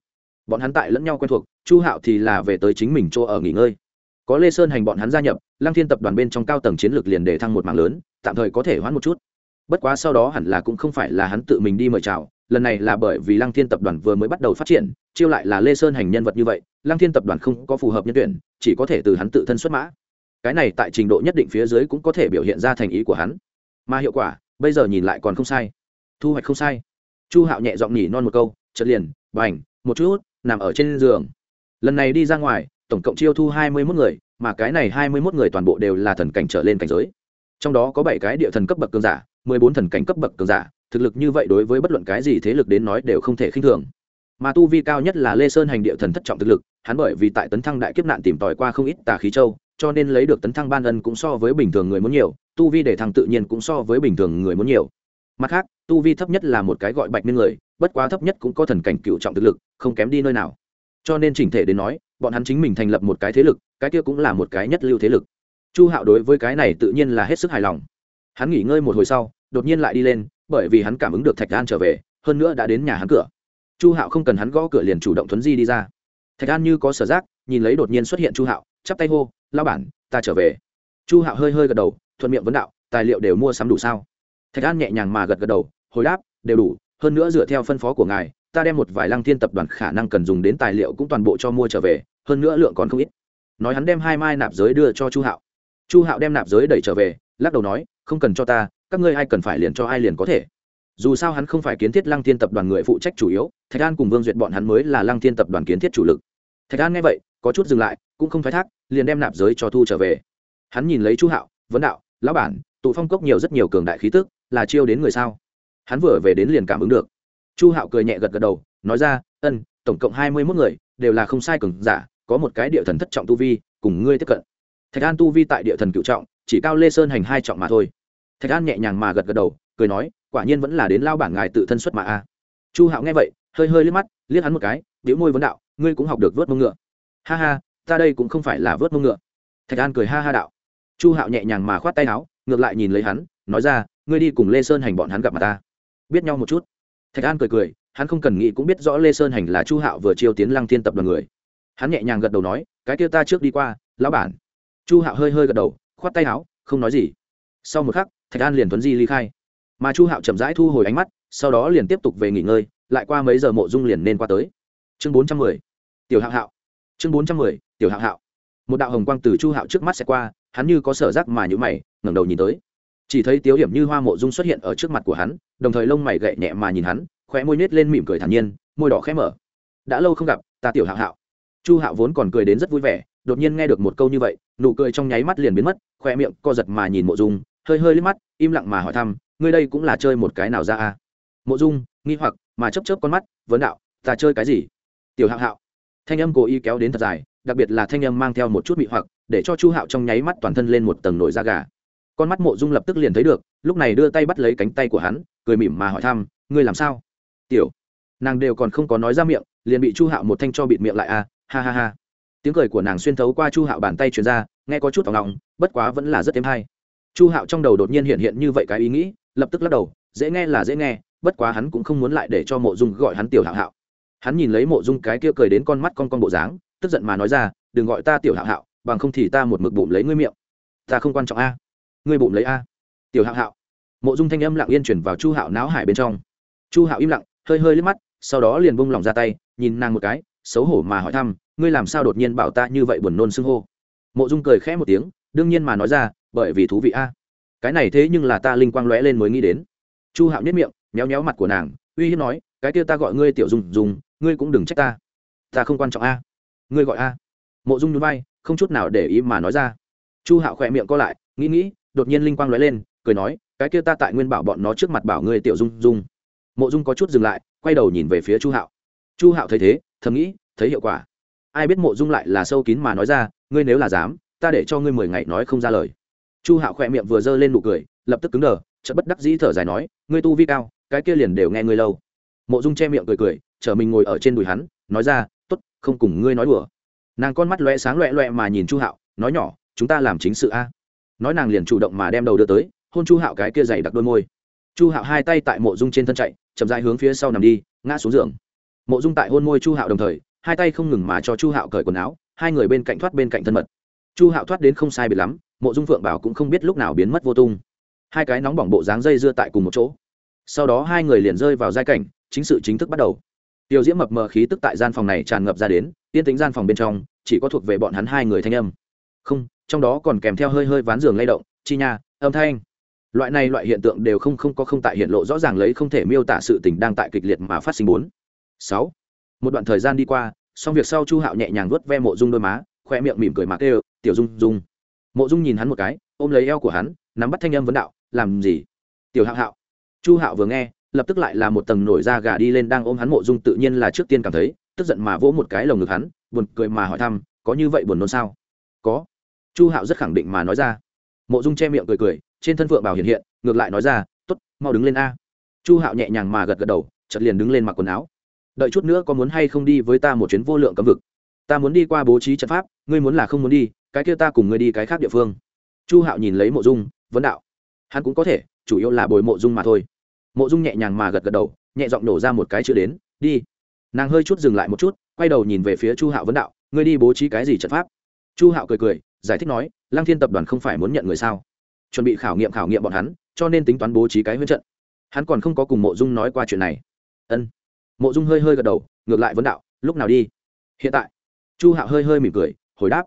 Bọn hắn tại lẫn nhau quen thuộc, chu hạo thì là về tới chính mình chỗ ở nghỉ ngơi có lê sơn hành bọn hắn gia nhập, lăng thiên tập đoàn bên trong cao tầng chiến lược liền để thăng một mạng lớn, tạm thời có thể hoãn một chút. Bất quá sau đó hẳn là cũng không phải là hắn tự mình đi mời chào, lần này là bởi vì lăng thiên tập đoàn vừa mới bắt đầu phát triển, chiêu lại là lê sơn hành nhân vật như vậy, lăng thiên tập đoàn không có phù hợp nhân tuyển, chỉ có thể từ hắn tự thân xuất mã. Cái này tại trình độ nhất định phía dưới cũng có thể biểu hiện ra thành ý của hắn. Mà hiệu quả, bây giờ nhìn lại còn không sai. Thu hoạch không sai. Chu hạo nhẹ giọng nhỉ non một câu chật liền b à n h một chút, nằm ở trên giường. Lần này đi ra ngoài tổng cộng chiêu thu hai mươi mốt người, mà cái này hai mươi mốt người toàn bộ đều là thần cảnh trở lên cảnh giới. Trong đó có bảy cái địa thần cấp bậc cường giả, mười bốn thần cảnh cấp bậc cường giả, thực lực như vậy đối với bất luận cái gì thế lực đến nói đều không thể khinh thường. Mà tu vi cao nhất là lê sơn hành địa thần thất trọng thực lực, hắn bởi vì tại tấn thăng đại kiếp nạn tìm tòi qua không ít tà khí châu, cho nên lấy được tấn thăng ban ân cũng so với bình thường người muốn nhiều, tu vi để thăng tự nhiên cũng so với bình thường người muốn nhiều. Mặt khác, tu vi thấp nhất là một cái gọi bạch Miên người, bất quá thấp nhất cũng có thần cảnh cựu trọng thực lực, không kém đi nơi nào. Cho nên chỉnh thể đến nói bọn hắn chính mình thành lập một cái thế lực, cái kia cũng là một cái nhất lưu thế lực. Chu hạo đối với cái này tự nhiên là hết sức hài lòng. Hắn nghỉ ngơi một hồi sau, đột nhiên lại đi lên, bởi vì hắn cảm ứng được thạch an trở về, hơn nữa đã đến nhà hắn cửa. Chu hạo không cần hắn gõ cửa liền chủ động thuấn di đi ra. Thạch an như có sở giác, nhìn lấy đột nhiên xuất hiện chu hạo, chắp tay hô lao bản, ta trở về. Chu hạo hơi hơi gật đầu, thuận miệng vấn đạo, tài liệu đều mua sắm đủ sao? Thạch an nhẹ nhàng mà gật gật đầu, hồi đáp, đều đủ, hơn nữa dựa theo phân phó của ngài, ta đem một vài lăng thiên tập đoàn khả năng cần dùng đến tài liệu cũng toàn bộ cho mua trở về hơn nữa lượng còn không ít. Nói hắn đem hai mai nạp giới đưa cho chu hạo. Chu hạo đem nạp giới đẩy trở về, lắc đầu nói, không cần cho ta, các ngươi ai cần phải liền cho ai liền có thể. Dù sao hắn không phải kiến thiết lăng thiên tập đoàn người phụ trách chủ yếu, thạch an cùng vương duyệt bọn hắn mới là lăng thiên tập đoàn kiến thiết chủ lực. Thạch an nghe vậy, có chút dừng lại, cũng không phải thác, liền đem nạp giới cho thu trở về. Hắn nhìn lấy chu hạo, vấn đạo, lão bản, tụ phong cốc nhiều rất nhiều cường đại khí tức, là chiêu đến người sao? Hắn vừa về đến liền cảm ứng được. Chu hạo cười nhẹ gật gật đầu, nói ra, ân, tổng cộng hai mươi mốt người, đều là không sai cường giả có một cái địa thần thất trọng tu vi, cùng ngươi tiếp cận. Thạch an tu vi tại địa thần cựu trọng, chỉ cao lê sơn hành hai trọng mà thôi. Thạch an nhẹ nhàng mà gật gật đầu, cười nói, quả nhiên vẫn là đến lao bản ngài tự thân xuất mà a. Chu hạo nghe vậy, hơi hơi liếc mắt, liếc hắn một cái, biểu môi vấn đạo, ngươi cũng học được vớt mông ngựa. Ha ha, ta đây cũng không phải là vớt mông ngựa. Thạch an cười ha ha đạo. Chu hạo nhẹ nhàng mà khoát tay áo, ngược lại nhìn lấy hắn, nói ra, ngươi đi cùng lê sơn hành bọn hắn gặp mặt ta. Biết nhau một chút. Thạch an cười cười, hắn không cần nghĩ cũng biết rõ lê sơn hành là chu hạo vừa chiêu tiến lăng thiên tập đoàn người hắn nhẹ nhàng gật đầu nói, cái kia ta trước đi qua, lão bản. Chu hạo hơi hơi gật đầu, khoát tay áo, không nói gì. Sau một khắc, thạch an liền tuấn di ly khai. Mà chu hạo chậm rãi thu hồi ánh mắt, sau đó liền tiếp tục về nghỉ ngơi, lại qua mấy giờ mộ dung liền nên qua tới. Chương bốn trăm mười, tiểu hạo hạo. Chương bốn trăm mười, tiểu hạo hạo. Một đạo hồng quang từ chu hạo trước mắt sẽ qua, hắn như có sở giác mà nhữ mày, ngẩng đầu nhìn tới. Chỉ thấy tiếu điểm như hoa mộ dung xuất hiện ở trước mặt của hắn, đồng thời lông mày gậy nhẹ mà nhìn hắn, khóe môi nết lên mỉm cười thản nhiên, môi đỏ khẽ mở. Đã lâu không gặp, ta tiểu hạo hạo chu hạo vốn còn cười đến rất vui vẻ, đột nhiên nghe được một câu như vậy, nụ cười trong nháy mắt liền biến mất khoe miệng co giật mà nhìn mộ dung, hơi hơi liếc mắt, im lặng mà hỏi thăm, ngươi đây cũng là chơi một cái nào ra à? Mộ dung, nghi hoặc, mà chấp chớp con mắt, vấn đạo, ta chơi cái gì? Tiểu hạo hạo. Thanh âm cố ý kéo đến thật dài, đặc biệt là thanh âm mang theo một chút mị hoặc, để cho chu hạo trong nháy mắt toàn thân lên một tầng nổi da gà. Con mắt mộ dung lập tức liền thấy được, lúc này đưa tay bắt lấy cánh tay của hắn, cười mỉm mà hỏi thăm, ngươi làm sao? Tiểu. Nàng đều còn không có nói ra miệng, liền bị chu hạo một thanh cho bịt miệng lại à ha ha ha. Tiếng cười của nàng xuyên thấu qua chu hạo bàn tay truyền ra, nghe có chút vòng lòng bất quá vẫn là rất êm hay. Chu hạo trong đầu đột nhiên hiện hiện như vậy cái ý nghĩ, lập tức lắc đầu, dễ nghe là dễ nghe, bất quá hắn cũng không muốn lại để cho mộ dung gọi hắn tiểu hạo hạo. Hắn nhìn lấy mộ dung cái kia cười đến con mắt con con bộ dáng, tức giận mà nói ra, đừng gọi ta tiểu hạo hạo, bằng không thì ta một mực bụng lấy ngươi miệng. Ta không quan trọng a. Ngươi bụng lấy a. Tiểu hạo hạo. Mộ dung thanh âm lặng yên chuyển vào chu hạo náo hải bên trong. Chu hạo im lặng, hơi hơi liếc mắt, sau đó liền bông lỏng ra tay, nhìn nàng một cái xấu hổ mà hỏi thăm, ngươi làm sao đột nhiên bảo ta như vậy buồn nôn xưng hô? Mộ dung cười khẽ một tiếng, đương nhiên mà nói ra, bởi vì thú vị a. Cái này thế nhưng là ta linh quang lóe lên mới nghĩ đến. Chu hạo nhất miệng, méo méo mặt của nàng, uy hiếp nói, cái kia ta gọi ngươi tiểu dùng dùng ngươi cũng đừng trách ta. Ta không quan trọng a. Ngươi gọi a. Mộ dung núi bay không chút nào để ý mà nói ra. Chu hạo khỏe miệng co lại, nghĩ nghĩ, đột nhiên linh quang lóe lên, cười nói, cái kia ta tại nguyên bảo bọn nó trước mặt bảo ngươi tiểu dung dung. Mộ dung có chút dừng lại, quay đầu nhìn về phía chu hạo. Chu hạo thấy thế thầm nghĩ, thấy hiệu quả. Ai biết mộ dung lại là sâu kín mà nói ra, ngươi nếu là dám, ta để cho ngươi mười ngày nói không ra lời. Chu hạo khỏe miệng vừa giơ lên nụ cười, lập tức cứng đờ, chợt bất đắc dĩ thở dài nói, ngươi tu vi cao, cái kia liền đều nghe ngươi lâu. Mộ dung che miệng cười cười, chở mình ngồi ở trên đùi hắn, nói ra t ố t không cùng ngươi nói đùa. Nàng con mắt loe sáng loẹ loẹ mà nhìn chu hạo, nói, nhỏ, chúng ta làm chính sự a. Nói nàng liền chủ động mà đem đầu đưa tới, hôn chu hạo cái kia dày đặc đôi môi. Chu hạo hai tay tại mộ dung trên thân chạy, chậm dài hướng phía sau nằm đi, ngã xuống giường mộ dung tại hôn môi chu hạo đồng thời, hai tay không ngừng mà cho chu hạo cởi quần áo, hai người bên cạnh thoát bên cạnh thân mật. Chu hạo thoát đến không sai biệt lắm, mộ dung phượng bảo cũng không biết lúc nào biến mất vô tung. Hai cái nóng bỏng bộ dáng dây dưa tại cùng một chỗ. Sau đó hai người liền rơi vào giai cảnh, chính sự chính thức bắt đầu. Tiểu diễm mập mờ khí tức tại gian phòng này tràn ngập ra đến tiên tính gian phòng bên trong, chỉ có thuộc về bọn hắn hai người thanh âm. Không, trong đó còn kèm theo hơi hơi ván giường lay động, chi nha, âm thanh. Loại này loại hiện tượng đều không không có, không tại hiện lộ rõ ràng lấy không thể miêu tả sự tình đang tại kịch liệt mà phát sinh bốn sáu. Một đoạn thời gian đi qua, xong việc sau chu hạo nhẹ nhàng vuốt ve mộ dung đôi má, khoe miệng mỉm cười mà kêu, tiểu dung dung. Mộ dung nhìn hắn một cái, ôm lấy eo của hắn, nắm bắt thanh âm vấn đạo, làm gì? Tiểu hạo hạo. Chu hạo vừa nghe, lập tức lại là một tầng nổi da gà đi lên đang ôm hắn mộ dung tự nhiên là trước tiên cảm thấy, tức giận mà vỗ một cái lồng ngực hắn, buồn cười mà hỏi thăm, có như vậy buồn nôn sao? Có. Chu hạo rất khẳng định mà nói ra. Mộ dung che miệng cười cười, trên thân phượng bảo hiện hiện, ngược lại nói ra t ố t mau đứng lên a. Chu hạo nhẹ nhàng mà gật gật đầu chật liền đứng lên mặc quần áo đợi chút nữa có muốn hay không đi với ta một chuyến vô lượng cấm vực? Ta muốn đi qua bố trí trận pháp, ngươi muốn là không muốn đi, cái kia ta cùng ngươi đi cái khác địa phương. Chu hạo nhìn lấy mộ dung, vấn đạo. Hắn cũng có thể, chủ yếu là bồi mộ dung mà thôi. Mộ dung nhẹ nhàng mà gật gật đầu, nhẹ giọng nổ ra một cái chữ đến, đi. Nàng hơi chút dừng lại một chút, quay đầu nhìn về phía chu hạo vấn đạo, ngươi đi bố trí cái gì trận pháp? Chu hạo cười cười, giải thích nói, lăng thiên tập đoàn không phải muốn nhận người sao? Chuẩn bị khảo nghiệm khảo nghiệm bọn hắn, cho nên tính toán bố trí cái huyết trận. Hắn còn không có cùng mộ dung nói qua chuyện này. Ân mộ dung hơi hơi gật đầu, ngược lại vấn đạo, lúc nào đi? Hiện tại. Chu hạo hơi hơi mỉm cười, hồi đáp.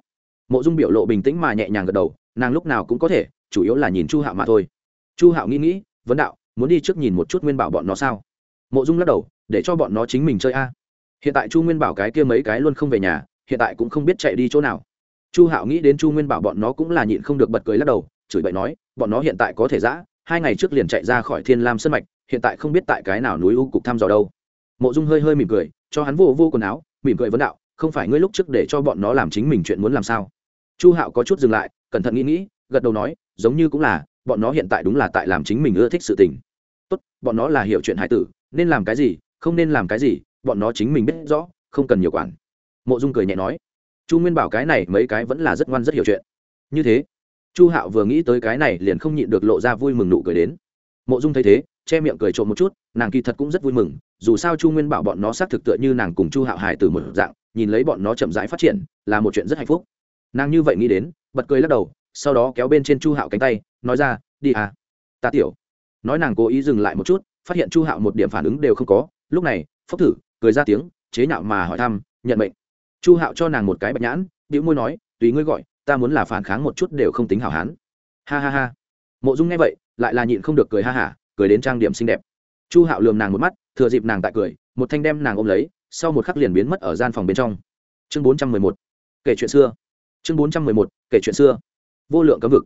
Mộ dung biểu lộ bình tĩnh mà nhẹ nhàng gật đầu, nàng lúc nào cũng có thể, chủ yếu là nhìn chu hạo mà thôi. Chu hạo nghĩ nghĩ, vấn đạo, muốn đi trước nhìn một chút nguyên bảo bọn nó sao? Mộ dung lắc đầu, để cho bọn nó chính mình chơi a. Hiện tại chu nguyên bảo cái kia mấy cái luôn không về nhà, hiện tại cũng không biết chạy đi chỗ nào. Chu hạo nghĩ đến chu nguyên bảo bọn nó cũng là nhịn không được bật cười lắc đầu, chửi bậy nói, bọn nó hiện tại có thể giã hai ngày trước liền chạy ra khỏi thiên lam sân mạch, hiện tại không biết tại cái nào núi u cục thăm dò đâu mộ dung hơi hơi mỉm cười, cho hắn vô vô quần áo, mỉm cười vấn đạo, không phải ngươi lúc trước để cho bọn nó làm chính mình chuyện muốn làm sao? Chu hạo có chút dừng lại, cẩn thận nghĩ nghĩ, gật đầu nói, giống như cũng là, bọn nó hiện tại đúng là tại làm chính mình ưa thích sự tình. Tốt, bọn nó là hiểu chuyện hải tử, nên làm cái gì, không nên làm cái gì, bọn nó chính mình biết rõ, không cần nhiều quản. Mộ dung cười nhẹ nói. Chu nguyên bảo cái này mấy cái vẫn là rất ngoan rất hiểu chuyện. Như thế, chu hạo vừa nghĩ tới cái này liền không nhịn được lộ ra vui mừng nụ cười đến. Mộ dung thấy thế che miệng cười trộm một chút, nàng kỳ thật cũng rất vui mừng, dù sao chu nguyên bảo bọn nó xác thực tựa như nàng cùng chu hạo hải từ một dạng, nhìn lấy bọn nó chậm rãi phát triển, là một chuyện rất hạnh phúc. Nàng như vậy nghĩ đến, bật cười lắc đầu, sau đó kéo bên trên chu hạo cánh tay, nói ra, đi à ta tiểu. Nói nàng cố ý dừng lại một chút, phát hiện chu hạo một điểm phản ứng đều không có, lúc này, phốc thử, cười ra tiếng, chế nhạo mà hỏi thăm, nhận mệnh. Chu hạo cho nàng một cái bạch nhãn đĩu môi nói, tùy ngươi gọi, ta muốn là phản kháng một chút đều không tính hảo hán. Ha ha ha. Mộ dung nghe vậy, lại là nhịn không được cười ha hả cười đến trang điểm xinh đẹp. Chu hạo lườm nàng một mắt, thừa dịp nàng tại cười, một thanh đem nàng ôm lấy, sau một khắc liền biến mất ở gian phòng bên trong. Chương bốn trăm mười một, kể chuyện xưa. Chương bốn trăm mười một, kể chuyện xưa. Vô lượng cấm vực.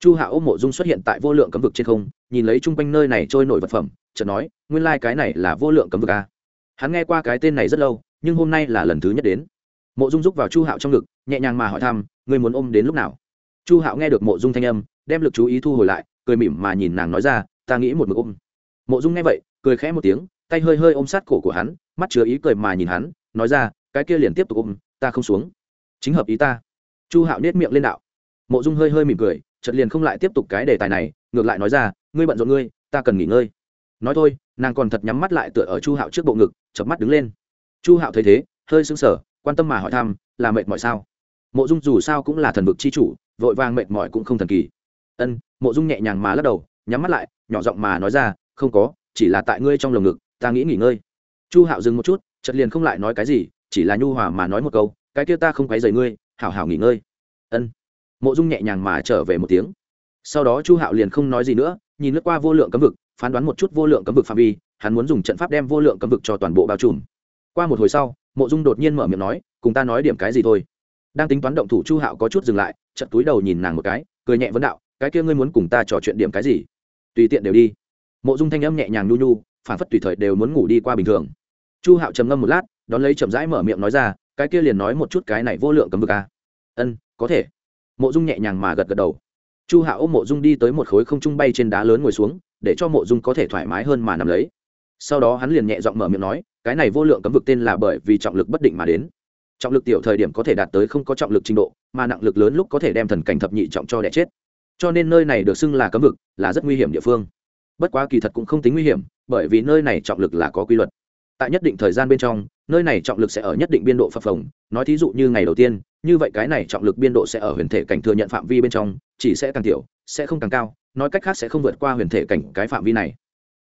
Chu hạo ôm mộ dung xuất hiện tại vô lượng cấm vực trên không, nhìn lấy chung quanh nơi này trôi nổi vật phẩm, chợt nói, nguyên lai、like、cái này là vô lượng cấm vực à. hắn nghe qua cái tên này rất lâu, nhưng hôm nay là lần thứ nhất đến. Mộ dung rúc vào chu hạo trong ngực, nhẹ nhàng mà hỏi thăm người muốn ôm đến lúc nào? Chu hạo nghe được mộ dung thanh âm, đem l ự c chú ý thu hồi lại, cười mỉm mà nhìn nàng nói ra ta nghĩ một mực ôm. Mộ dung nghe vậy, cười khẽ một tiếng, tay hơi hơi ôm sát cổ của hắn, mắt chứa ý cười mà nhìn hắn, nói ra, cái kia liền tiếp tục ôm, ta không xuống. Chính hợp ý ta. Chu hạo nết miệng lên đạo. Mộ dung hơi hơi mỉm cười chật liền không lại tiếp tục cái đề tài này, ngược lại nói ra, ngươi bận rộn ngươi, ta cần nghỉ ngơi. Nói thôi, nàng còn thật nhắm mắt lại tựa ở chu hạo trước bộ ngực chập mắt đứng lên. Chu hạo thấy thế, hơi sững sờ, quan tâm mà hỏi thăm, là mệt mỏi sao? Mộ dung dù sao cũng là thần vực c h i chủ, vội vàng mệt mỏi cũng không thần kỳ. Ân. Mộ dung nhẹ nhàng mà lắc đầu nhắm mắt lại, nhỏ giọng mà nói ra, không có, chỉ là tại ngươi trong lồng ngực, ta nghĩ nghỉ ngơi. Chu hạo dừng một chút chật liền không lại nói cái gì, chỉ là nhu hòa mà nói một câu, cái kia ta không quấy dày ngươi, hảo hảo nghỉ ngơi. Ân. Mộ dung nhẹ nhàng mà trở về một tiếng. Sau đó chu hạo liền không nói gì nữa, nhìn lướt qua vô lượng cấm vực, phán đoán một chút vô lượng cấm vực phạm vi, hắn muốn dùng trận pháp đem vô lượng cấm vực cho toàn bộ bao trùm. Qua một hồi sau, mộ dung đột nhiên mở miệng nói, cùng ta nói điểm cái gì thôi. Đang tính toán động thủ, chu hạo có chút dừng lại chật túi đầu nhìn nàng một cái, cười nhẹ vấn đạo, cái kia ngươi muốn cùng ta trò chuyện điểm cái gì? Tùy tiện đều đi. Mộ dung thanh âm nhẹ nhàng nhu nhu, phản phất tùy thời đều muốn ngủ đi qua bình thường. Chu hạo trầm ngâm một lát, đón lấy chậm rãi mở miệng nói ra, cái kia liền nói một chút cái này vô lượng cấm vực à. ân, có thể. Mộ dung nhẹ nhàng mà gật gật đầu. Chu hạo ôm mộ dung đi tới một khối không trung bay trên đá lớn ngồi xuống, để cho mộ dung có thể thoải mái hơn mà nằm lấy. Sau đó hắn liền nhẹ giọng mở miệng nói, cái này vô lượng cấm vực tên là bởi vì trọng lực bất định mà đến. Trọng lực tiểu thời điểm có thể đạt tới không có trọng lực trình độ, mà nặng lực lớn lúc có thể đem thần cảnh thập nhị trọng cho đẻ chết cho nên nơi này được xưng là cấm vực, là rất nguy hiểm địa phương. Bất quá kỳ thật cũng không tính nguy hiểm, bởi vì nơi này trọng lực là có quy luật. Tại nhất định thời gian bên trong, nơi này trọng lực sẽ ở nhất định biên độ phập phồng, nói thí dụ như ngày đầu tiên, như vậy cái này trọng lực biên độ sẽ ở huyền thể cảnh thừa nhận phạm vi bên trong, chỉ sẽ càng tiểu, sẽ không càng cao, nói cách khác sẽ không vượt qua huyền thể cảnh cái phạm vi này.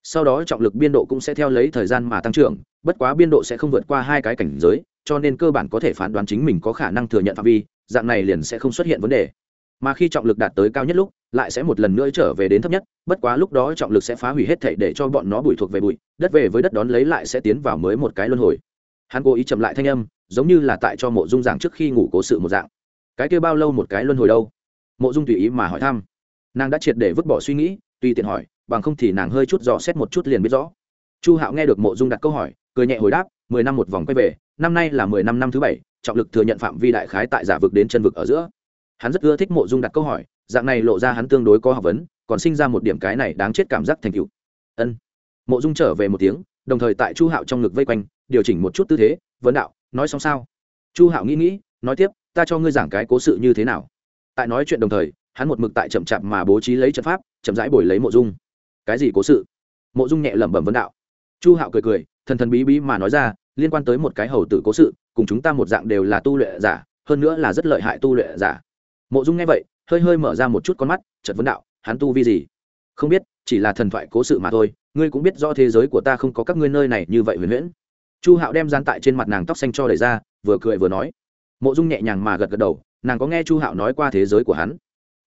Sau đó trọng lực biên độ cũng sẽ theo lấy thời gian mà tăng trưởng, bất quá biên độ sẽ không vượt qua hai cái cảnh giới, cho nên cơ bản có thể phán đoán chính mình có khả năng thừa nhận phạm vi, dạng này liền sẽ không xuất hiện vấn đề mà khi trọng lực đạt tới cao nhất lúc, lại sẽ một lần nữa trở về đến thấp nhất, bất quá lúc đó trọng lực sẽ phá hủy hết thể để cho bọn nó bụi thuộc về bụi, đất về với đất đón lấy lại sẽ tiến vào mới một cái luân hồi. Hắn cố ý chậm lại thanh âm, giống như là tại cho mộ dung giảng trước khi ngủ cố sự một dạng. Cái kia bao lâu một cái luân hồi đâu? Mộ dung tùy ý mà hỏi thăm. Nàng đã triệt để vứt bỏ suy nghĩ, tùy tiện hỏi, bằng không thì nàng hơi chút dò xét một chút liền biết rõ. Chu hạo nghe được mộ dung đặt câu hỏi, cười nhẹ hồi đáp, mười năm một vòng quay về, năm nay là mười năm năm thứ bảy, trọng lực thừa nhận phạm vi đại khái tại giả vực đến chân vực ở giữa hắn rất ưa thích mộ dung đặt câu hỏi, dạng này lộ ra hắn tương đối có học vấn, còn sinh ra một điểm cái này đáng chết cảm giác thành cựu ân. Mộ dung trở về một tiếng, đồng thời tại chu hạo trong ngực vây quanh, điều chỉnh một chút tư thế, vấn đạo, nói xong sao? Chu hạo nghĩ nghĩ, nói tiếp, ta cho ngươi giảng cái cố sự như thế nào? Tại nói chuyện đồng thời, hắn một mực tại chậm chạp mà bố trí lấy trận pháp, chậm rãi bồi lấy mộ dung. Cái gì cố sự? Mộ dung nhẹ lẩm bẩm vấn đạo. Chu hạo cười cười, thần thần bí bí mà nói ra, liên quan tới một cái hầu tử cố sự, cùng chúng ta một dạng đều là tu luyện giả, hơn nữa là rất lợi hại tu luyện giả mộ dung nghe vậy, hơi hơi mở ra một chút con mắt, chợt vấn đạo, hắn tu vi gì? Không biết, chỉ là thần thoại cố sự mà thôi, ngươi cũng biết do thế giới của ta không có các ngươi nơi này như vậy huyền huyễn. Chu hạo đem gian tại trên mặt nàng tóc xanh cho đẩy ra, vừa cười vừa nói. Mộ dung nhẹ nhàng mà gật gật đầu, nàng có nghe chu hạo nói qua thế giới của hắn.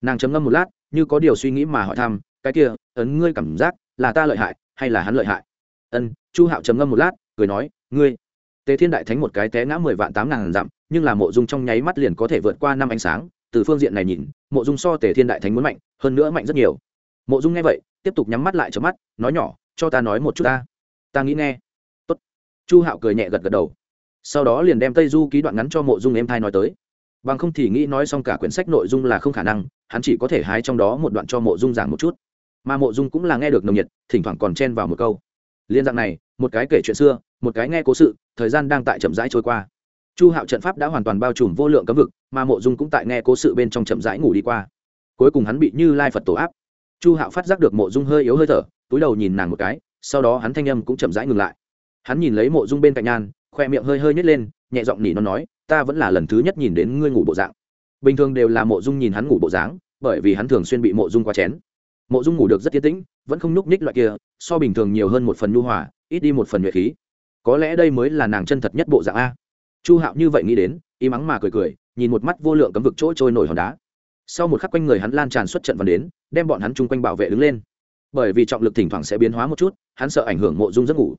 Nàng chấm ngâm một lát, như có điều suy nghĩ mà hỏi thăm, cái kia, ấn ngươi cảm giác là ta lợi hại hay là hắn lợi hại? Ân. Chu hạo chấm ngâm một lát, cười nói, ngươi. Tề thiên đại thánh một cái té ngã mười vạn tám ngàn dặm, nhưng là mộ dung trong nháy mắt liền có thể vượt qua năm ánh sáng từ phương diện này nhìn, mộ dung so tề thiên đại thánh muốn mạnh, hơn nữa mạnh rất nhiều. Mộ dung nghe vậy, tiếp tục nhắm mắt lại cho mắt, nói nhỏ, cho ta nói một chút ta. Ta nghĩ nghe. Tốt. chu hạo cười nhẹ gật gật đầu. Sau đó liền đem tây du ký đoạn ngắn cho mộ dung em thai nói tới. Bằng không thì nghĩ nói xong cả quyển sách nội dung là không khả năng, hắn chỉ có thể hái trong đó một đoạn cho mộ dung giảng một chút. Mà mộ dung cũng là nghe được nồng nhiệt, thỉnh thoảng còn chen vào một câu. Liên dạng này, một cái kể chuyện xưa, một cái nghe cố sự, thời gian đang tại chậm rãi trôi qua chu hạo trận pháp đã hoàn toàn bao trùm vô lượng cấm vực, mà mộ dung cũng tại nghe cố sự bên trong chậm rãi ngủ đi qua. Cuối cùng hắn bị như lai phật tổ áp. Chu hạo phát giác được mộ dung hơi yếu hơi thở, túi đầu nhìn nàng một cái, sau đó hắn thanh âm cũng chậm rãi ngừng lại. Hắn nhìn lấy mộ dung bên cạnh nhan, khoe miệng hơi hơi nhét lên, nhẹ giọng nỉ nó nói, ta vẫn là lần thứ nhất nhìn đến ngươi ngủ bộ dạng. Bình thường đều là mộ dung nhìn hắn ngủ bộ dáng, bởi vì hắn thường xuyên bị mộ dung qua chén. Mộ dung ngủ được rất tiến tĩnh, vẫn không nhúc nhích loại kia, so bình thường nhiều hơn một phần nhu hòa, ít đi một phần nhuệ khí. Có lẽ đây mới là nàng chân thật nhất bộ dạng a chu hạo như vậy nghĩ đến im ắng mà cười cười, nhìn một mắt vô lượng cấm vực chỗ trôi nổi hòn đá. Sau một khắc quanh người hắn lan tràn xuất trận văn đến, đem bọn hắn chung quanh bảo vệ đứng lên. Bởi vì trọng lực thỉnh thoảng sẽ biến hóa một chút, hắn sợ ảnh hưởng mộ dung giấc ngủ.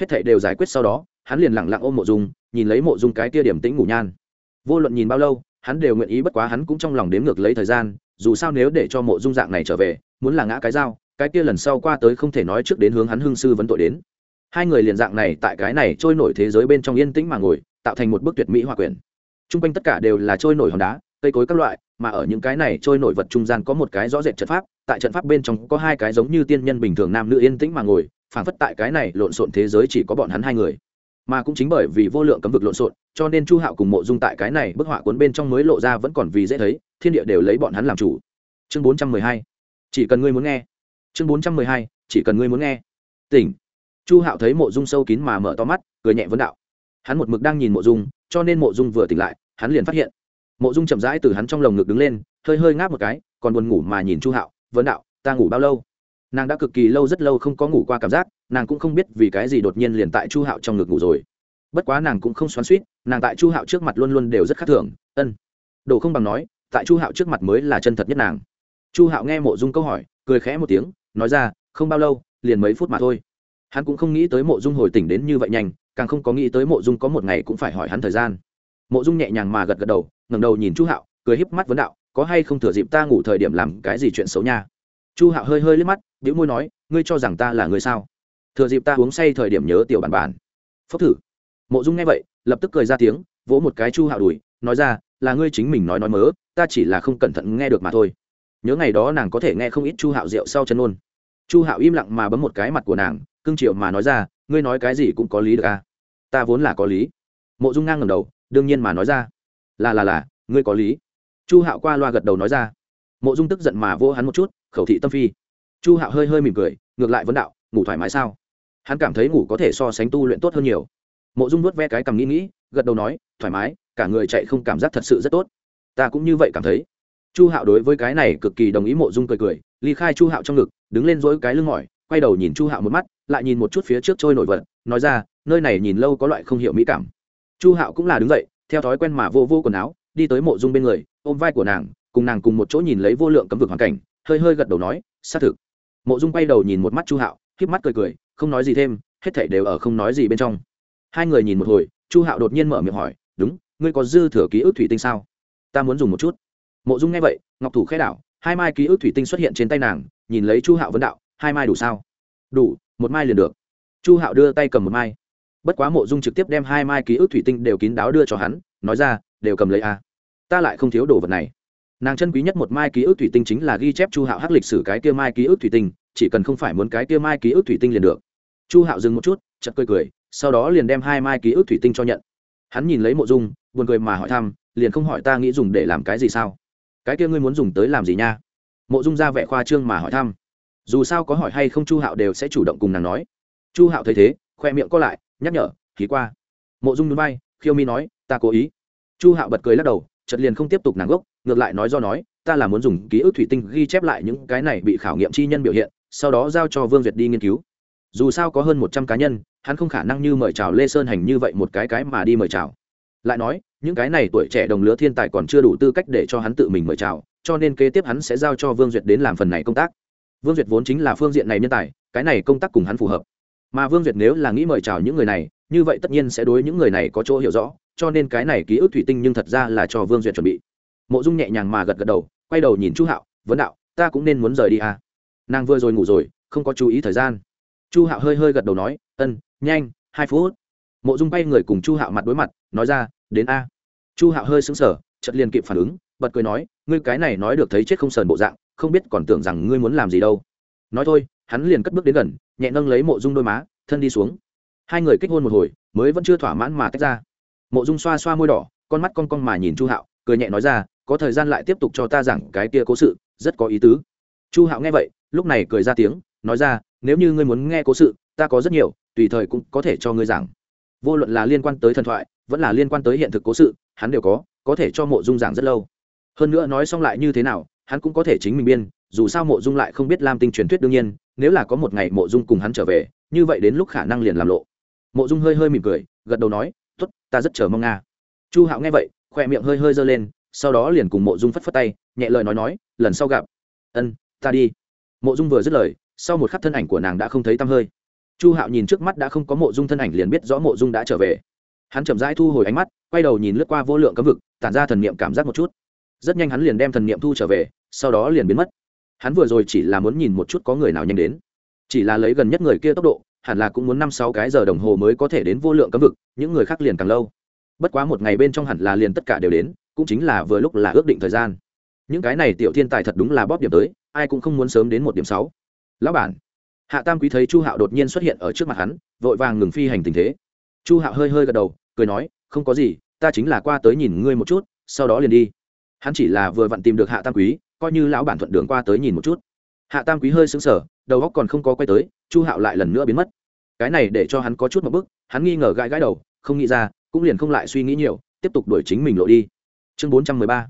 Hết thảy đều giải quyết sau đó, hắn liền lặng lặng ôm mộ dung, nhìn lấy mộ dung cái tia điểm tĩnh ngủ nhan. Vô luận nhìn bao lâu, hắn đều nguyện ý bất quá hắn cũng trong lòng đếm ngược lấy thời gian, dù sao nếu để cho mộ dung dạng này trở về, muốn là ngã cái dao, cái kia lần sau qua tới không thể nói trước đến hướng hắn hương sư vấn tội đến. Hai người liền dạng này tại cái này trôi nổi thế giới bên trong yên tĩnh mà ngồi tạo thành một bức tuyệt mỹ hòa quyển. T r u n g quanh tất cả đều là trôi nổi hòn đá, cây cối các loại, mà ở những cái này trôi nổi vật trung gian có một cái rõ rệt trận pháp, tại trận pháp bên trong có hai cái giống như tiên nhân bình thường nam nữ yên tĩnh mà ngồi, phảng phất tại cái này lộn xộn thế giới chỉ có bọn hắn hai người. Mà cũng chính bởi vì vô lượng cấm vực lộn xộn, cho nên chu hạo cùng mộ dung tại cái này bức họa cuốn bên trong mới lộ ra vẫn còn vì dễ thấy, thiên địa đều lấy bọn hắn làm chủ. Chương bốn trăm mười hai. Chỉ cần ngươi muốn nghe. Chương bốn trăm mười hai. Chỉ cần ngươi muốn nghe. Tỉnh. Chu hạo thấy mộ dung sâu kín mà mở to mắt, cười nhẹ vấn đạo hắn một mực đang nhìn mộ dung, cho nên mộ dung vừa tỉnh lại, hắn liền phát hiện. Mộ dung chậm rãi từ hắn trong lồng ngực đứng lên, hơi hơi ngáp một cái, còn buồn ngủ mà nhìn chu hạo vấn đạo, ta ngủ bao lâu? Nàng đã cực kỳ lâu rất lâu không có ngủ qua cảm giác, nàng cũng không biết vì cái gì đột nhiên liền tại chu hạo trong ngực ngủ rồi. Bất quá nàng cũng không xoắn suýt nàng tại chu hạo trước mặt luôn luôn đều rất khác thường, ân. Đồ không bằng nói, tại chu hạo trước mặt mới là chân thật nhất nàng. Chu hạo nghe mộ dung câu hỏi, cười khẽ một tiếng, nói ra, không bao lâu, liền mấy phút mà thôi hắn cũng không nghĩ tới mộ dung hồi tỉnh đến như vậy nhanh, càng không có nghĩ tới mộ dung có một ngày cũng phải hỏi hắn thời gian. Mộ dung nhẹ nhàng mà gật gật đầu, ngẩng đầu nhìn chu hạo, cười híp mắt vấn đạo, có hay không thừa dịp ta ngủ thời điểm làm cái gì chuyện xấu nha? Chu hạo hơi hơi liếc mắt, bĩu môi nói, ngươi cho rằng ta là người sao? Thừa dịp ta uống say thời điểm nhớ tiểu bản bản. Phốc thử. Mộ dung nghe vậy, lập tức cười ra tiếng, vỗ một cái chu hạo đùi, nói ra, là ngươi chính mình nói nói mớ, ta chỉ là không cẩn thận nghe được mà thôi. Nhớ ngày đó nàng có thể nghe không ít chu hạo rượu sau chân ôn chu hạo im lặng mà bấm một cái mặt của nàng, cưng triệu mà nói ra, ngươi nói cái gì cũng có lý được à? Ta vốn là có lý. Mộ dung ngang ngầm đầu, đương nhiên mà nói ra, là là là, ngươi có lý. Chu hạo qua loa gật đầu nói ra. Mộ dung tức giận mà vô hắn một chút, khẩu thị tâm phi. Chu hạo hơi hơi mỉm cười, ngược lại vấn đạo, ngủ thoải mái sao? Hắn cảm thấy ngủ có thể so sánh tu luyện tốt hơn nhiều. Mộ dung nuốt ve cái cằm nghĩ nghĩ, gật đầu nói, thoải mái, cả người chạy không cảm giác thật sự rất tốt. Ta cũng như vậy cảm thấy. Chu hạo đối với cái này cực kỳ đồng ý, mộ dung cười cười, ly khai chu hạo trong ngực đứng lên dỗi cái lưng mỏi, quay đầu nhìn chu hạo một mắt, lại nhìn một chút phía trước trôi nổi vật, nói ra, nơi này nhìn lâu có loại không hiểu mỹ cảm. Chu hạo cũng là đứng dậy, theo thói quen mà vô vô quần áo, đi tới mộ dung bên người, ôm vai của nàng, cùng nàng cùng một chỗ nhìn lấy vô lượng cấm vực hoàn cảnh, hơi hơi gật đầu nói, xác thực. Mộ dung quay đầu nhìn một mắt chu hạo, híp mắt cười cười, không nói gì thêm, hết thảy đều ở không nói gì bên trong. Hai người nhìn một hồi, chu hạo đột nhiên mở miệng hỏi, đúng, ngươi có dư thừa ký ức thủy tinh sao? Ta muốn dùng một chút. Mộ dung nghe vậy, ngọc thủ khẽ đảo, hai mai ký ức thủy tinh xuất hiện trên tay nàng nhìn lấy chu hạo vấn đạo, hai mai đủ sao? Đủ, một mai liền được. Chu hạo đưa tay cầm một mai. Bất quá mộ dung trực tiếp đem hai mai ký ức thủy tinh đều kín đáo đưa cho hắn, nói ra, đều cầm lấy a ta lại không thiếu đồ vật này. Nàng chân quý nhất một mai ký ức thủy tinh chính là ghi chép chu hạo hắc lịch sử cái kia mai ký ức thủy tinh, chỉ cần không phải muốn cái kia mai ký ức thủy tinh liền được. Chu hạo dừng một chút chật cười cười, sau đó liền đem hai mai ký ức thủy tinh cho nhận. Hắn nhìn lấy mộ dung, buồn cười mà hỏi thăm, liền không hỏi ta nghĩ dùng để làm cái gì sao? Cái kia ngươi muốn dùng tới làm gì nha? Mộ dung ra vẻ khoa trương mà hỏi thăm. Dù sao có hỏi hay không chu hạo đều sẽ chủ động cùng nàng nói. Chu hạo thấy thế, khoe miệng co lại, nhắc nhở, khí qua. Mộ dung núi bay khiêu mi nói, ta cố ý. Chu hạo bật cười lắc đầu chật liền không tiếp tục nàng gốc, ngược lại nói do nói, ta là muốn dùng ký ức thủy tinh ghi chép lại những cái này bị khảo nghiệm chi nhân biểu hiện, sau đó giao cho vương duyệt đi nghiên cứu. Dù sao có hơn một trăm cá nhân, hắn không khả năng như mời chào lê sơn hành như vậy một cái cái mà đi mời chào. Lại nói, những cái này tuổi trẻ đồng lứa thiên tài còn chưa đủ tư cách để cho hắn tự mình mời chào cho nên kế tiếp hắn sẽ giao cho vương duyệt đến làm phần này công tác. Vương duyệt vốn chính là phương diện này nhân tài cái này công tác cùng hắn phù hợp. Mà vương duyệt nếu là nghĩ mời chào những người này như vậy tất nhiên sẽ đối những người này có chỗ hiểu rõ cho nên cái này ký ức thủy tinh nhưng thật ra là cho vương duyệt chuẩn bị. Mộ dung nhẹ nhàng mà gật gật đầu quay đầu nhìn chu hạo vấn đạo ta cũng nên muốn rời đi à? Nàng vừa rồi ngủ rồi không có chú ý thời gian. Chu hạo hơi hơi gật đầu nói ân nhanh hai phút. Mộ dung bay người cùng chu hạo mặt đối mặt nói ra đến a. Chu hạo hơi sững sờ, chợt liền kịp phản ứng bật cười nói, ngươi cái này nói được thấy chết không sờn bộ dạng, không biết còn tưởng rằng ngươi muốn làm gì đâu. Nói thôi, hắn liền cất bước đến gần, nhẹ nâng lấy mộ dung đôi má, thân đi xuống. Hai người kết hôn một hồi, mới vẫn chưa thỏa mãn mà tách ra. Mộ dung xoa xoa môi đỏ, con mắt con con mà nhìn chu hạo, cười nhẹ nói ra, có thời gian lại tiếp tục cho ta giảng cái kia cố sự, rất có ý tứ. Chu hạo nghe vậy, lúc này cười ra tiếng, nói ra, nếu như ngươi muốn nghe cố sự, ta có rất nhiều, tùy thời cũng có thể cho ngươi giảng. Vô luận là liên quan tới thần thoại, vẫn là liên quan tới hiện thực cố sự, hắn đều có có thể cho mộ dung giảng rất lâu hơn nữa nói xong lại như thế nào, hắn cũng có thể chính mình biên, dù sao mộ dung lại không biết lam tinh truyền thuyết đương nhiên, nếu là có một ngày mộ dung cùng hắn trở về, như vậy đến lúc khả năng liền làm lộ. Mộ dung hơi hơi mỉm cười, gật đầu nói t ố t ta rất chờ mong nga chu hạo nghe vậy khoe miệng hơi hơi giơ lên, sau đó liền cùng mộ dung phất phất tay, nhẹ lời nói nói, lần sau gặp. Ân, ta đi. Mộ dung vừa dứt lời, sau một khắc thân ảnh của nàng đã không thấy tăm hơi. Chu hạo nhìn trước mắt đã không có mộ dung thân ảnh liền biết rõ mộ dung đã trở về. Hắn chậm rãi thu hồi ánh mắt, quay đầu nhìn lướt qua vô lượng cấm vực, tản ra thần niệm cảm giác một chút rất nhanh hắn liền đem thần niệm thu trở về, sau đó liền biến mất. Hắn vừa rồi chỉ là muốn nhìn một chút có người nào nhanh đến. Chỉ là lấy gần nhất người kia tốc độ, hẳn là cũng muốn năm sáu cái giờ đồng hồ mới có thể đến vô lượng cấm vực, những người khác liền càng lâu. Bất quá một ngày bên trong hẳn là liền tất cả đều đến, cũng chính là vừa lúc là ước định thời gian. Những cái này tiểu thiên tài thật đúng là bóp điểm tới, ai cũng không muốn sớm đến một điểm sáu. Lão bản. Hạ tam quý thấy chu hạo đột nhiên xuất hiện ở trước mặt hắn, vội vàng ngừng phi hành tình thế. Chu hạo hơi hơi gật đầu, cười nói, không có gì, ta chính là qua tới nhìn ngươi một chút, sau đó liền đi hắn chỉ là vừa vặn tìm được hạ tam quý, coi như lão bản thuận đường qua tới nhìn một chút. Hạ tam quý hơi xứng sở đầu góc còn không có quay tới, chu hạo lại lần nữa biến mất. Cái này để cho hắn có chút một bức, hắn nghi ngờ gãi gãi đầu, không nghĩ ra, cũng liền không lại suy nghĩ nhiều, tiếp tục đuổi chính mình lộ đi. Chương bốn trăm mười ba,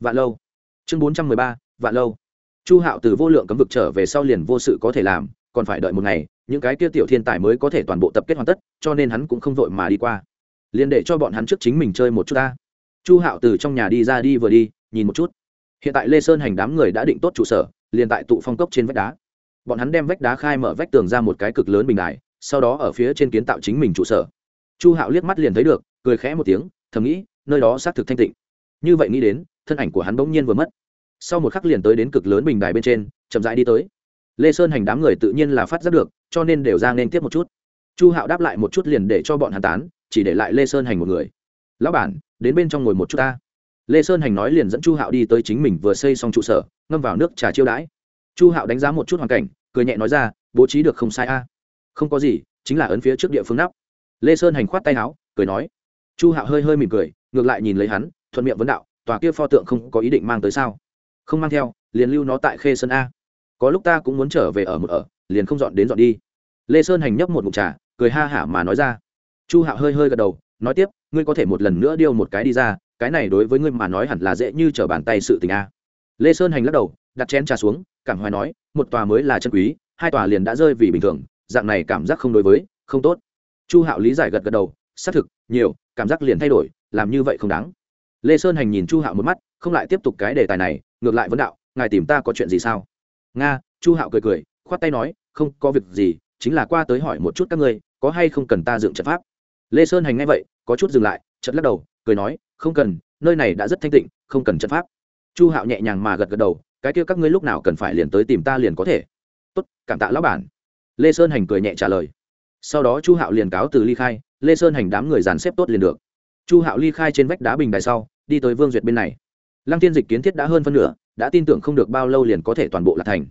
vạn lâu. Chương bốn trăm mười ba, vạn lâu. Chu hạo từ vô lượng cấm vực trở về sau liền vô sự có thể làm, còn phải đợi một ngày, những cái kia tiểu thiên tài mới có thể toàn bộ tập kết hoàn tất, cho nên hắn cũng không vội mà đi qua. Liền để cho bọn hắn trước chính mình chơi một chút ta. Chu hạo từ trong nhà đi ra đi vừa đi nhìn một chút. Hiện tại lê sơn hành đám người đã định tốt trụ sở, liền tại tụ phong cốc trên vách đá. Bọn hắn đem vách đá khai mở vách tường ra một cái cực lớn bình đài, sau đó ở phía trên kiến tạo chính mình trụ sở. Chu hạo liếc mắt liền thấy được, cười khẽ một tiếng, thầm nghĩ, nơi đó xác thực thanh tịnh. Như vậy nghĩ đến, thân ảnh của hắn bỗng nhiên vừa mất. Sau một khắc liền tới đến cực lớn bình đài bên trên, chậm rãi đi tới. Lê sơn hành đám người tự nhiên là phát giác được, cho nên đều ra nên tiếp một chút. Chu hạo đáp lại một chút liền để cho bọn hắn tán, chỉ để lại lê sơn hành một người. Lão bản, đến bên trong ngồi một chút ta lê sơn hành nói liền dẫn chu hạo đi tới chính mình vừa xây xong trụ sở, ngâm vào nước trà chiêu đãi. Chu hạo đánh giá một chút hoàn cảnh, cười nhẹ nói ra, bố trí được không sai a. Không có gì, chính là ấn phía trước địa phương nắp. Lê sơn hành khoát tay áo, cười nói. Chu hạo hơi hơi mỉm cười, ngược lại nhìn lấy hắn, thuận miệng vấn đạo, tòa kia pho tượng không có ý định mang tới sao? Không mang theo, liền lưu nó tại khê sơn a. Có lúc ta cũng muốn trở về ở một ở, liền không dọn đến dọn đi. Lê sơn hành nhấp một mục trà, cười ha hả mà nói ra. Chu hạo hơi hơi gật đầu, nói tiếp, ngươi có thể một lần nữa điêu một cái đi ra cái này đối với ngươi mà nói hẳn là dễ như trở bàn tay sự tình a. Lê sơn hành lắc đầu, đặt chén trà xuống, cảm hoài nói, một tòa mới là chân quý, hai tòa liền đã rơi vì bình thường, dạng này cảm giác không đối với, không tốt. Chu hạo lý giải gật gật đầu, xác thực, nhiều, cảm giác liền thay đổi, làm như vậy không đáng. Lê sơn hành nhìn chu hạo một mắt, không lại tiếp tục cái đề tài này, ngược lại vấn đạo, ngài tìm ta có chuyện gì sao? Nga, chu hạo cười cười, khoát tay nói, không có việc gì, chính là qua tới hỏi một chút các ngươi, có hay không cần ta dựng trận pháp? Lê sơn hành ngay vậy, có chút dừng lại chật lắc đầu cười nói, không cần, nơi này đã rất thanh tịnh, không cần trận pháp. Chu hạo nhẹ nhàng mà gật gật đầu, cái kia các ngươi lúc nào cần phải liền tới tìm ta liền có thể. Tốt, cảm tạ lão bản. Lê sơn hành cười nhẹ trả lời. Sau đó chu hạo liền cáo từ ly khai, lê sơn hành đám người dàn xếp tốt liền được. Chu hạo ly khai trên vách đá bình đài sau, đi tới vương duyệt bên này. Lăng tiên dịch kiến thiết đã hơn phân nửa, đã tin tưởng không được bao lâu liền có thể toàn bộ là thành.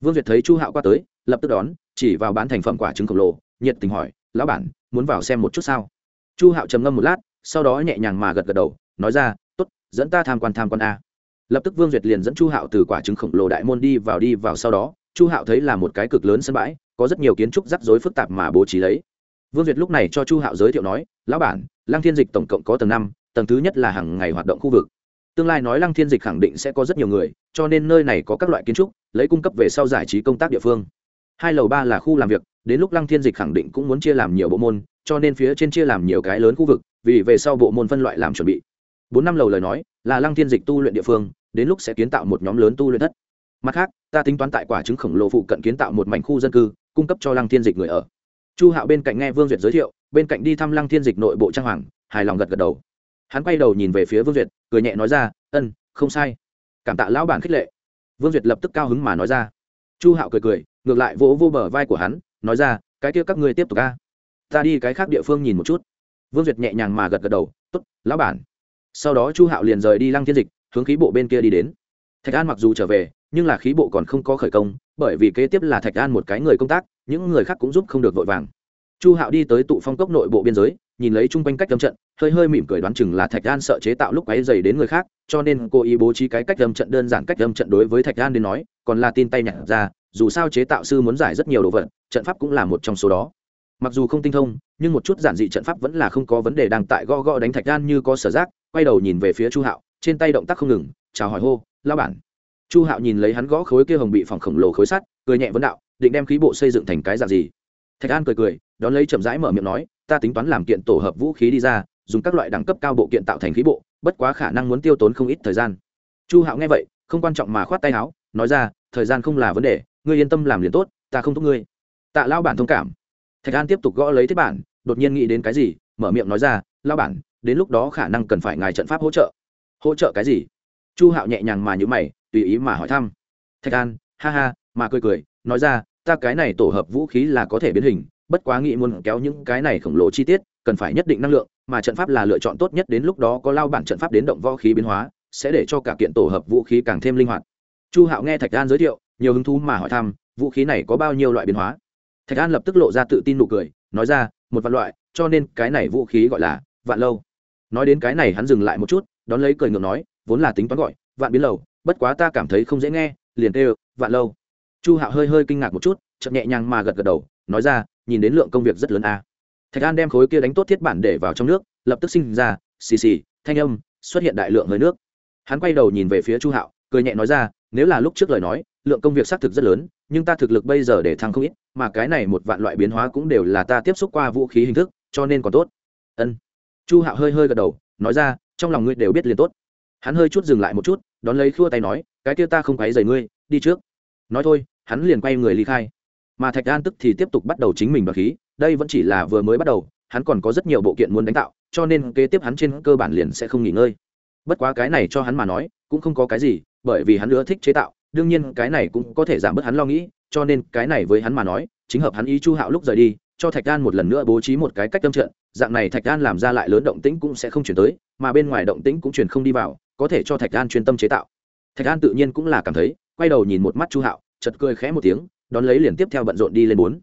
Vương duyệt thấy chu hạo qua tới, lập tức đón, chỉ vào bán thành phẩm quả trứng khổng lồ, nhiệt tình hỏi, lão bản, muốn vào xem một chút sao? Chu hạo trầm ngâm một lát sau đó nhẹ nhàng mà gật gật đầu, nói ra t ố t dẫn ta tham quan tham quan a. Lập tức vương duyệt liền dẫn chu hạo từ quả trứng khổng lồ đại môn đi vào đi vào sau đó, chu hạo thấy là một cái cực lớn sân bãi, có rất nhiều kiến trúc rắc rối phức tạp mà bố trí lấy. Vương duyệt lúc này cho chu hạo giới thiệu nói, lão bản, lăng thiên dịch tổng cộng có tầng năm, tầng thứ nhất là hàng ngày hoạt động khu vực. Tương lai nói lăng thiên dịch khẳng định sẽ có rất nhiều người, cho nên nơi này có các loại kiến trúc, lấy cung cấp về sau giải trí công tác địa phương. Hai lầu ba là khu làm việc, đến lúc lăng thiên dịch khẳng định cũng muốn chia làm nhiều bộ môn, cho nên phía trên chia làm nhiều cái lớn khu vực vì về sau bộ môn phân loại làm chuẩn bị. Bốn năm lầu lời nói, là lăng thiên dịch tu luyện địa phương, đến lúc sẽ kiến tạo một nhóm lớn tu luyện thất. Mặt khác, ta tính toán tại quả trứng khổng lồ phụ cận kiến tạo một mảnh khu dân cư, cung cấp cho lăng thiên dịch người ở. Chu hạo bên cạnh nghe vương duyệt giới thiệu, bên cạnh đi thăm lăng thiên dịch nội bộ trang hoàng, hài lòng gật gật đầu. Hắn quay đầu nhìn về phía vương duyệt, cười nhẹ nói ra, ân, không sai. Cảm tạ lão bản khích lệ. Vương duyệt lập tức cao hứng mà nói ra. Chu hạo cười cười, ngược lại vỗ vô bờ vai của hắn, nói ra, cái kia các ngươi tiếp tục ca ta đi cái khác địa phương nhìn một chút vương duyệt nhẹ nhàng mà gật gật đầu t ố t lão bản. Sau đó chu hạo liền rời đi lăng thiên dịch, hướng khí bộ bên kia đi đến. Thạch an mặc dù trở về, nhưng là khí bộ còn không có khởi công, bởi vì kế tiếp là thạch an một cái người công tác, những người khác cũng giúp không được vội vàng. Chu hạo đi tới tụ phong cốc nội bộ biên giới, nhìn lấy chung quanh cách lâm trận, hơi hơi mỉm cười đoán chừng là thạch an sợ chế tạo lúc ấy dày đến người khác, cho nên cô ý bố trí cái cách lâm trận đơn giản cách lâm trận đối với thạch an đến nói, còn là tin tay nhặt ra, dù sao chế tạo sư muốn giải rất nhiều đồ vật, trận pháp cũng là một trong số đó mặc dù không tinh thông, nhưng một chút giản dị trận pháp vẫn là không có vấn đề đang tại go go đánh thạch gan như có sở giác, quay đầu nhìn về phía chu hạo, trên tay động tác không ngừng, chào hỏi hô lao bản. Chu hạo nhìn lấy hắn gõ khối kia hồng bị phòng khổng lồ khối sắt, cười nhẹ vấn đạo, định đem khí bộ xây dựng thành cái dạng gì? Thạch an cười cười, đón lấy chậm rãi mở miệng nói, ta tính toán làm kiện tổ hợp vũ khí đi ra, dùng các loại đẳng cấp cao bộ kiện tạo thành khí bộ, bất quá khả năng muốn tiêu tốn không ít thời gian. Chu hạo nghe vậy, không quan trọng mà khoát tay áo, nói ra, thời gian không là vấn đề, ngươi yên tâm làm liền tốt, ta không thúc ngươi. Tạ lao bản thông cảm thạch an tiếp tục gõ lấy thiết bản, đột nhiên nghĩ đến cái gì, mở miệng nói ra lao bản, đến lúc đó khả năng cần phải ngài trận pháp hỗ trợ. Hỗ trợ cái gì? Chu hạo nhẹ nhàng mà nhữ mày, tùy ý mà hỏi thăm. Thạch an, ha ha, mà cười cười, nói ra, ta cái này tổ hợp vũ khí là có thể biến hình, bất quá nghĩ muốn kéo những cái này khổng lồ chi tiết, cần phải nhất định năng lượng, mà trận pháp là lựa chọn tốt nhất đến lúc đó có lao bản trận pháp đến động võ khí biến hóa, sẽ để cho cả kiện tổ hợp vũ khí càng thêm linh hoạt. Chu hạo nghe thạch an giới thiệu, nhiều hứng thú mà hỏi thăm, vũ khí này có bao nhiêu loại biến hóa? Thạch an lập tức lộ ra tự tin nụ cười, nói ra, một vạn loại, cho nên cái này vũ khí gọi là vạn lâu. Nói đến cái này hắn dừng lại một chút, đón lấy cười ngược nói, vốn là tính toán gọi, vạn biến lầu, bất quá ta cảm thấy không dễ nghe, liền tê vạn lâu. Chu hạo hơi hơi kinh ngạc một chút chậm nhẹ nhàng mà gật gật đầu, nói ra, nhìn đến lượng công việc rất lớn a à. thạch an đem khối kia đánh tốt thiết bản để vào trong nước, lập tức sinh ra, xì xì, thanh âm, xuất hiện đại lượng hơi nước. Hắn quay đầu nhìn về phía chu hạo, cười nhẹ nói ra, nếu là lúc trước lời nói, lượng công việc xác thực rất lớn nhưng ta thực lực bây giờ để thăng không ít, mà cái này một vạn loại biến hóa cũng đều là ta tiếp xúc qua vũ khí hình thức, cho nên còn tốt. Ân. Chu hạo hơi hơi gật đầu, nói ra, trong lòng ngươi đều biết liền tốt. Hắn hơi chút dừng lại một chút, đón lấy khua tay nói, cái kia ta không quấy dày ngươi, đi trước. Nói thôi, hắn liền quay người ly khai. Mà thạch an tức thì tiếp tục bắt đầu chính mình đoạt khí, đây vẫn chỉ là vừa mới bắt đầu, hắn còn có rất nhiều bộ kiện muốn đánh tạo, cho nên kế tiếp hắn trên cơ bản liền sẽ không nghỉ ngơi. Bất quá cái này cho hắn mà nói, cũng không có cái gì, bởi vì hắn ưa thích chế tạo đương nhiên cái này cũng có thể giảm bớt hắn lo nghĩ, cho nên cái này với hắn mà nói, chính hợp hắn ý chu hạo lúc rời đi, cho thạch an một lần nữa bố trí một cái cách tâm trận, dạng này thạch an làm ra lại lớn động tĩnh cũng sẽ không chuyển tới, mà bên ngoài động tĩnh cũng chuyển không đi vào, có thể cho thạch an chuyên tâm chế tạo. Thạch an tự nhiên cũng là cảm thấy, quay đầu nhìn một mắt chu hạo chật cười khẽ một tiếng, đón lấy liền tiếp theo bận rộn đi lên bốn.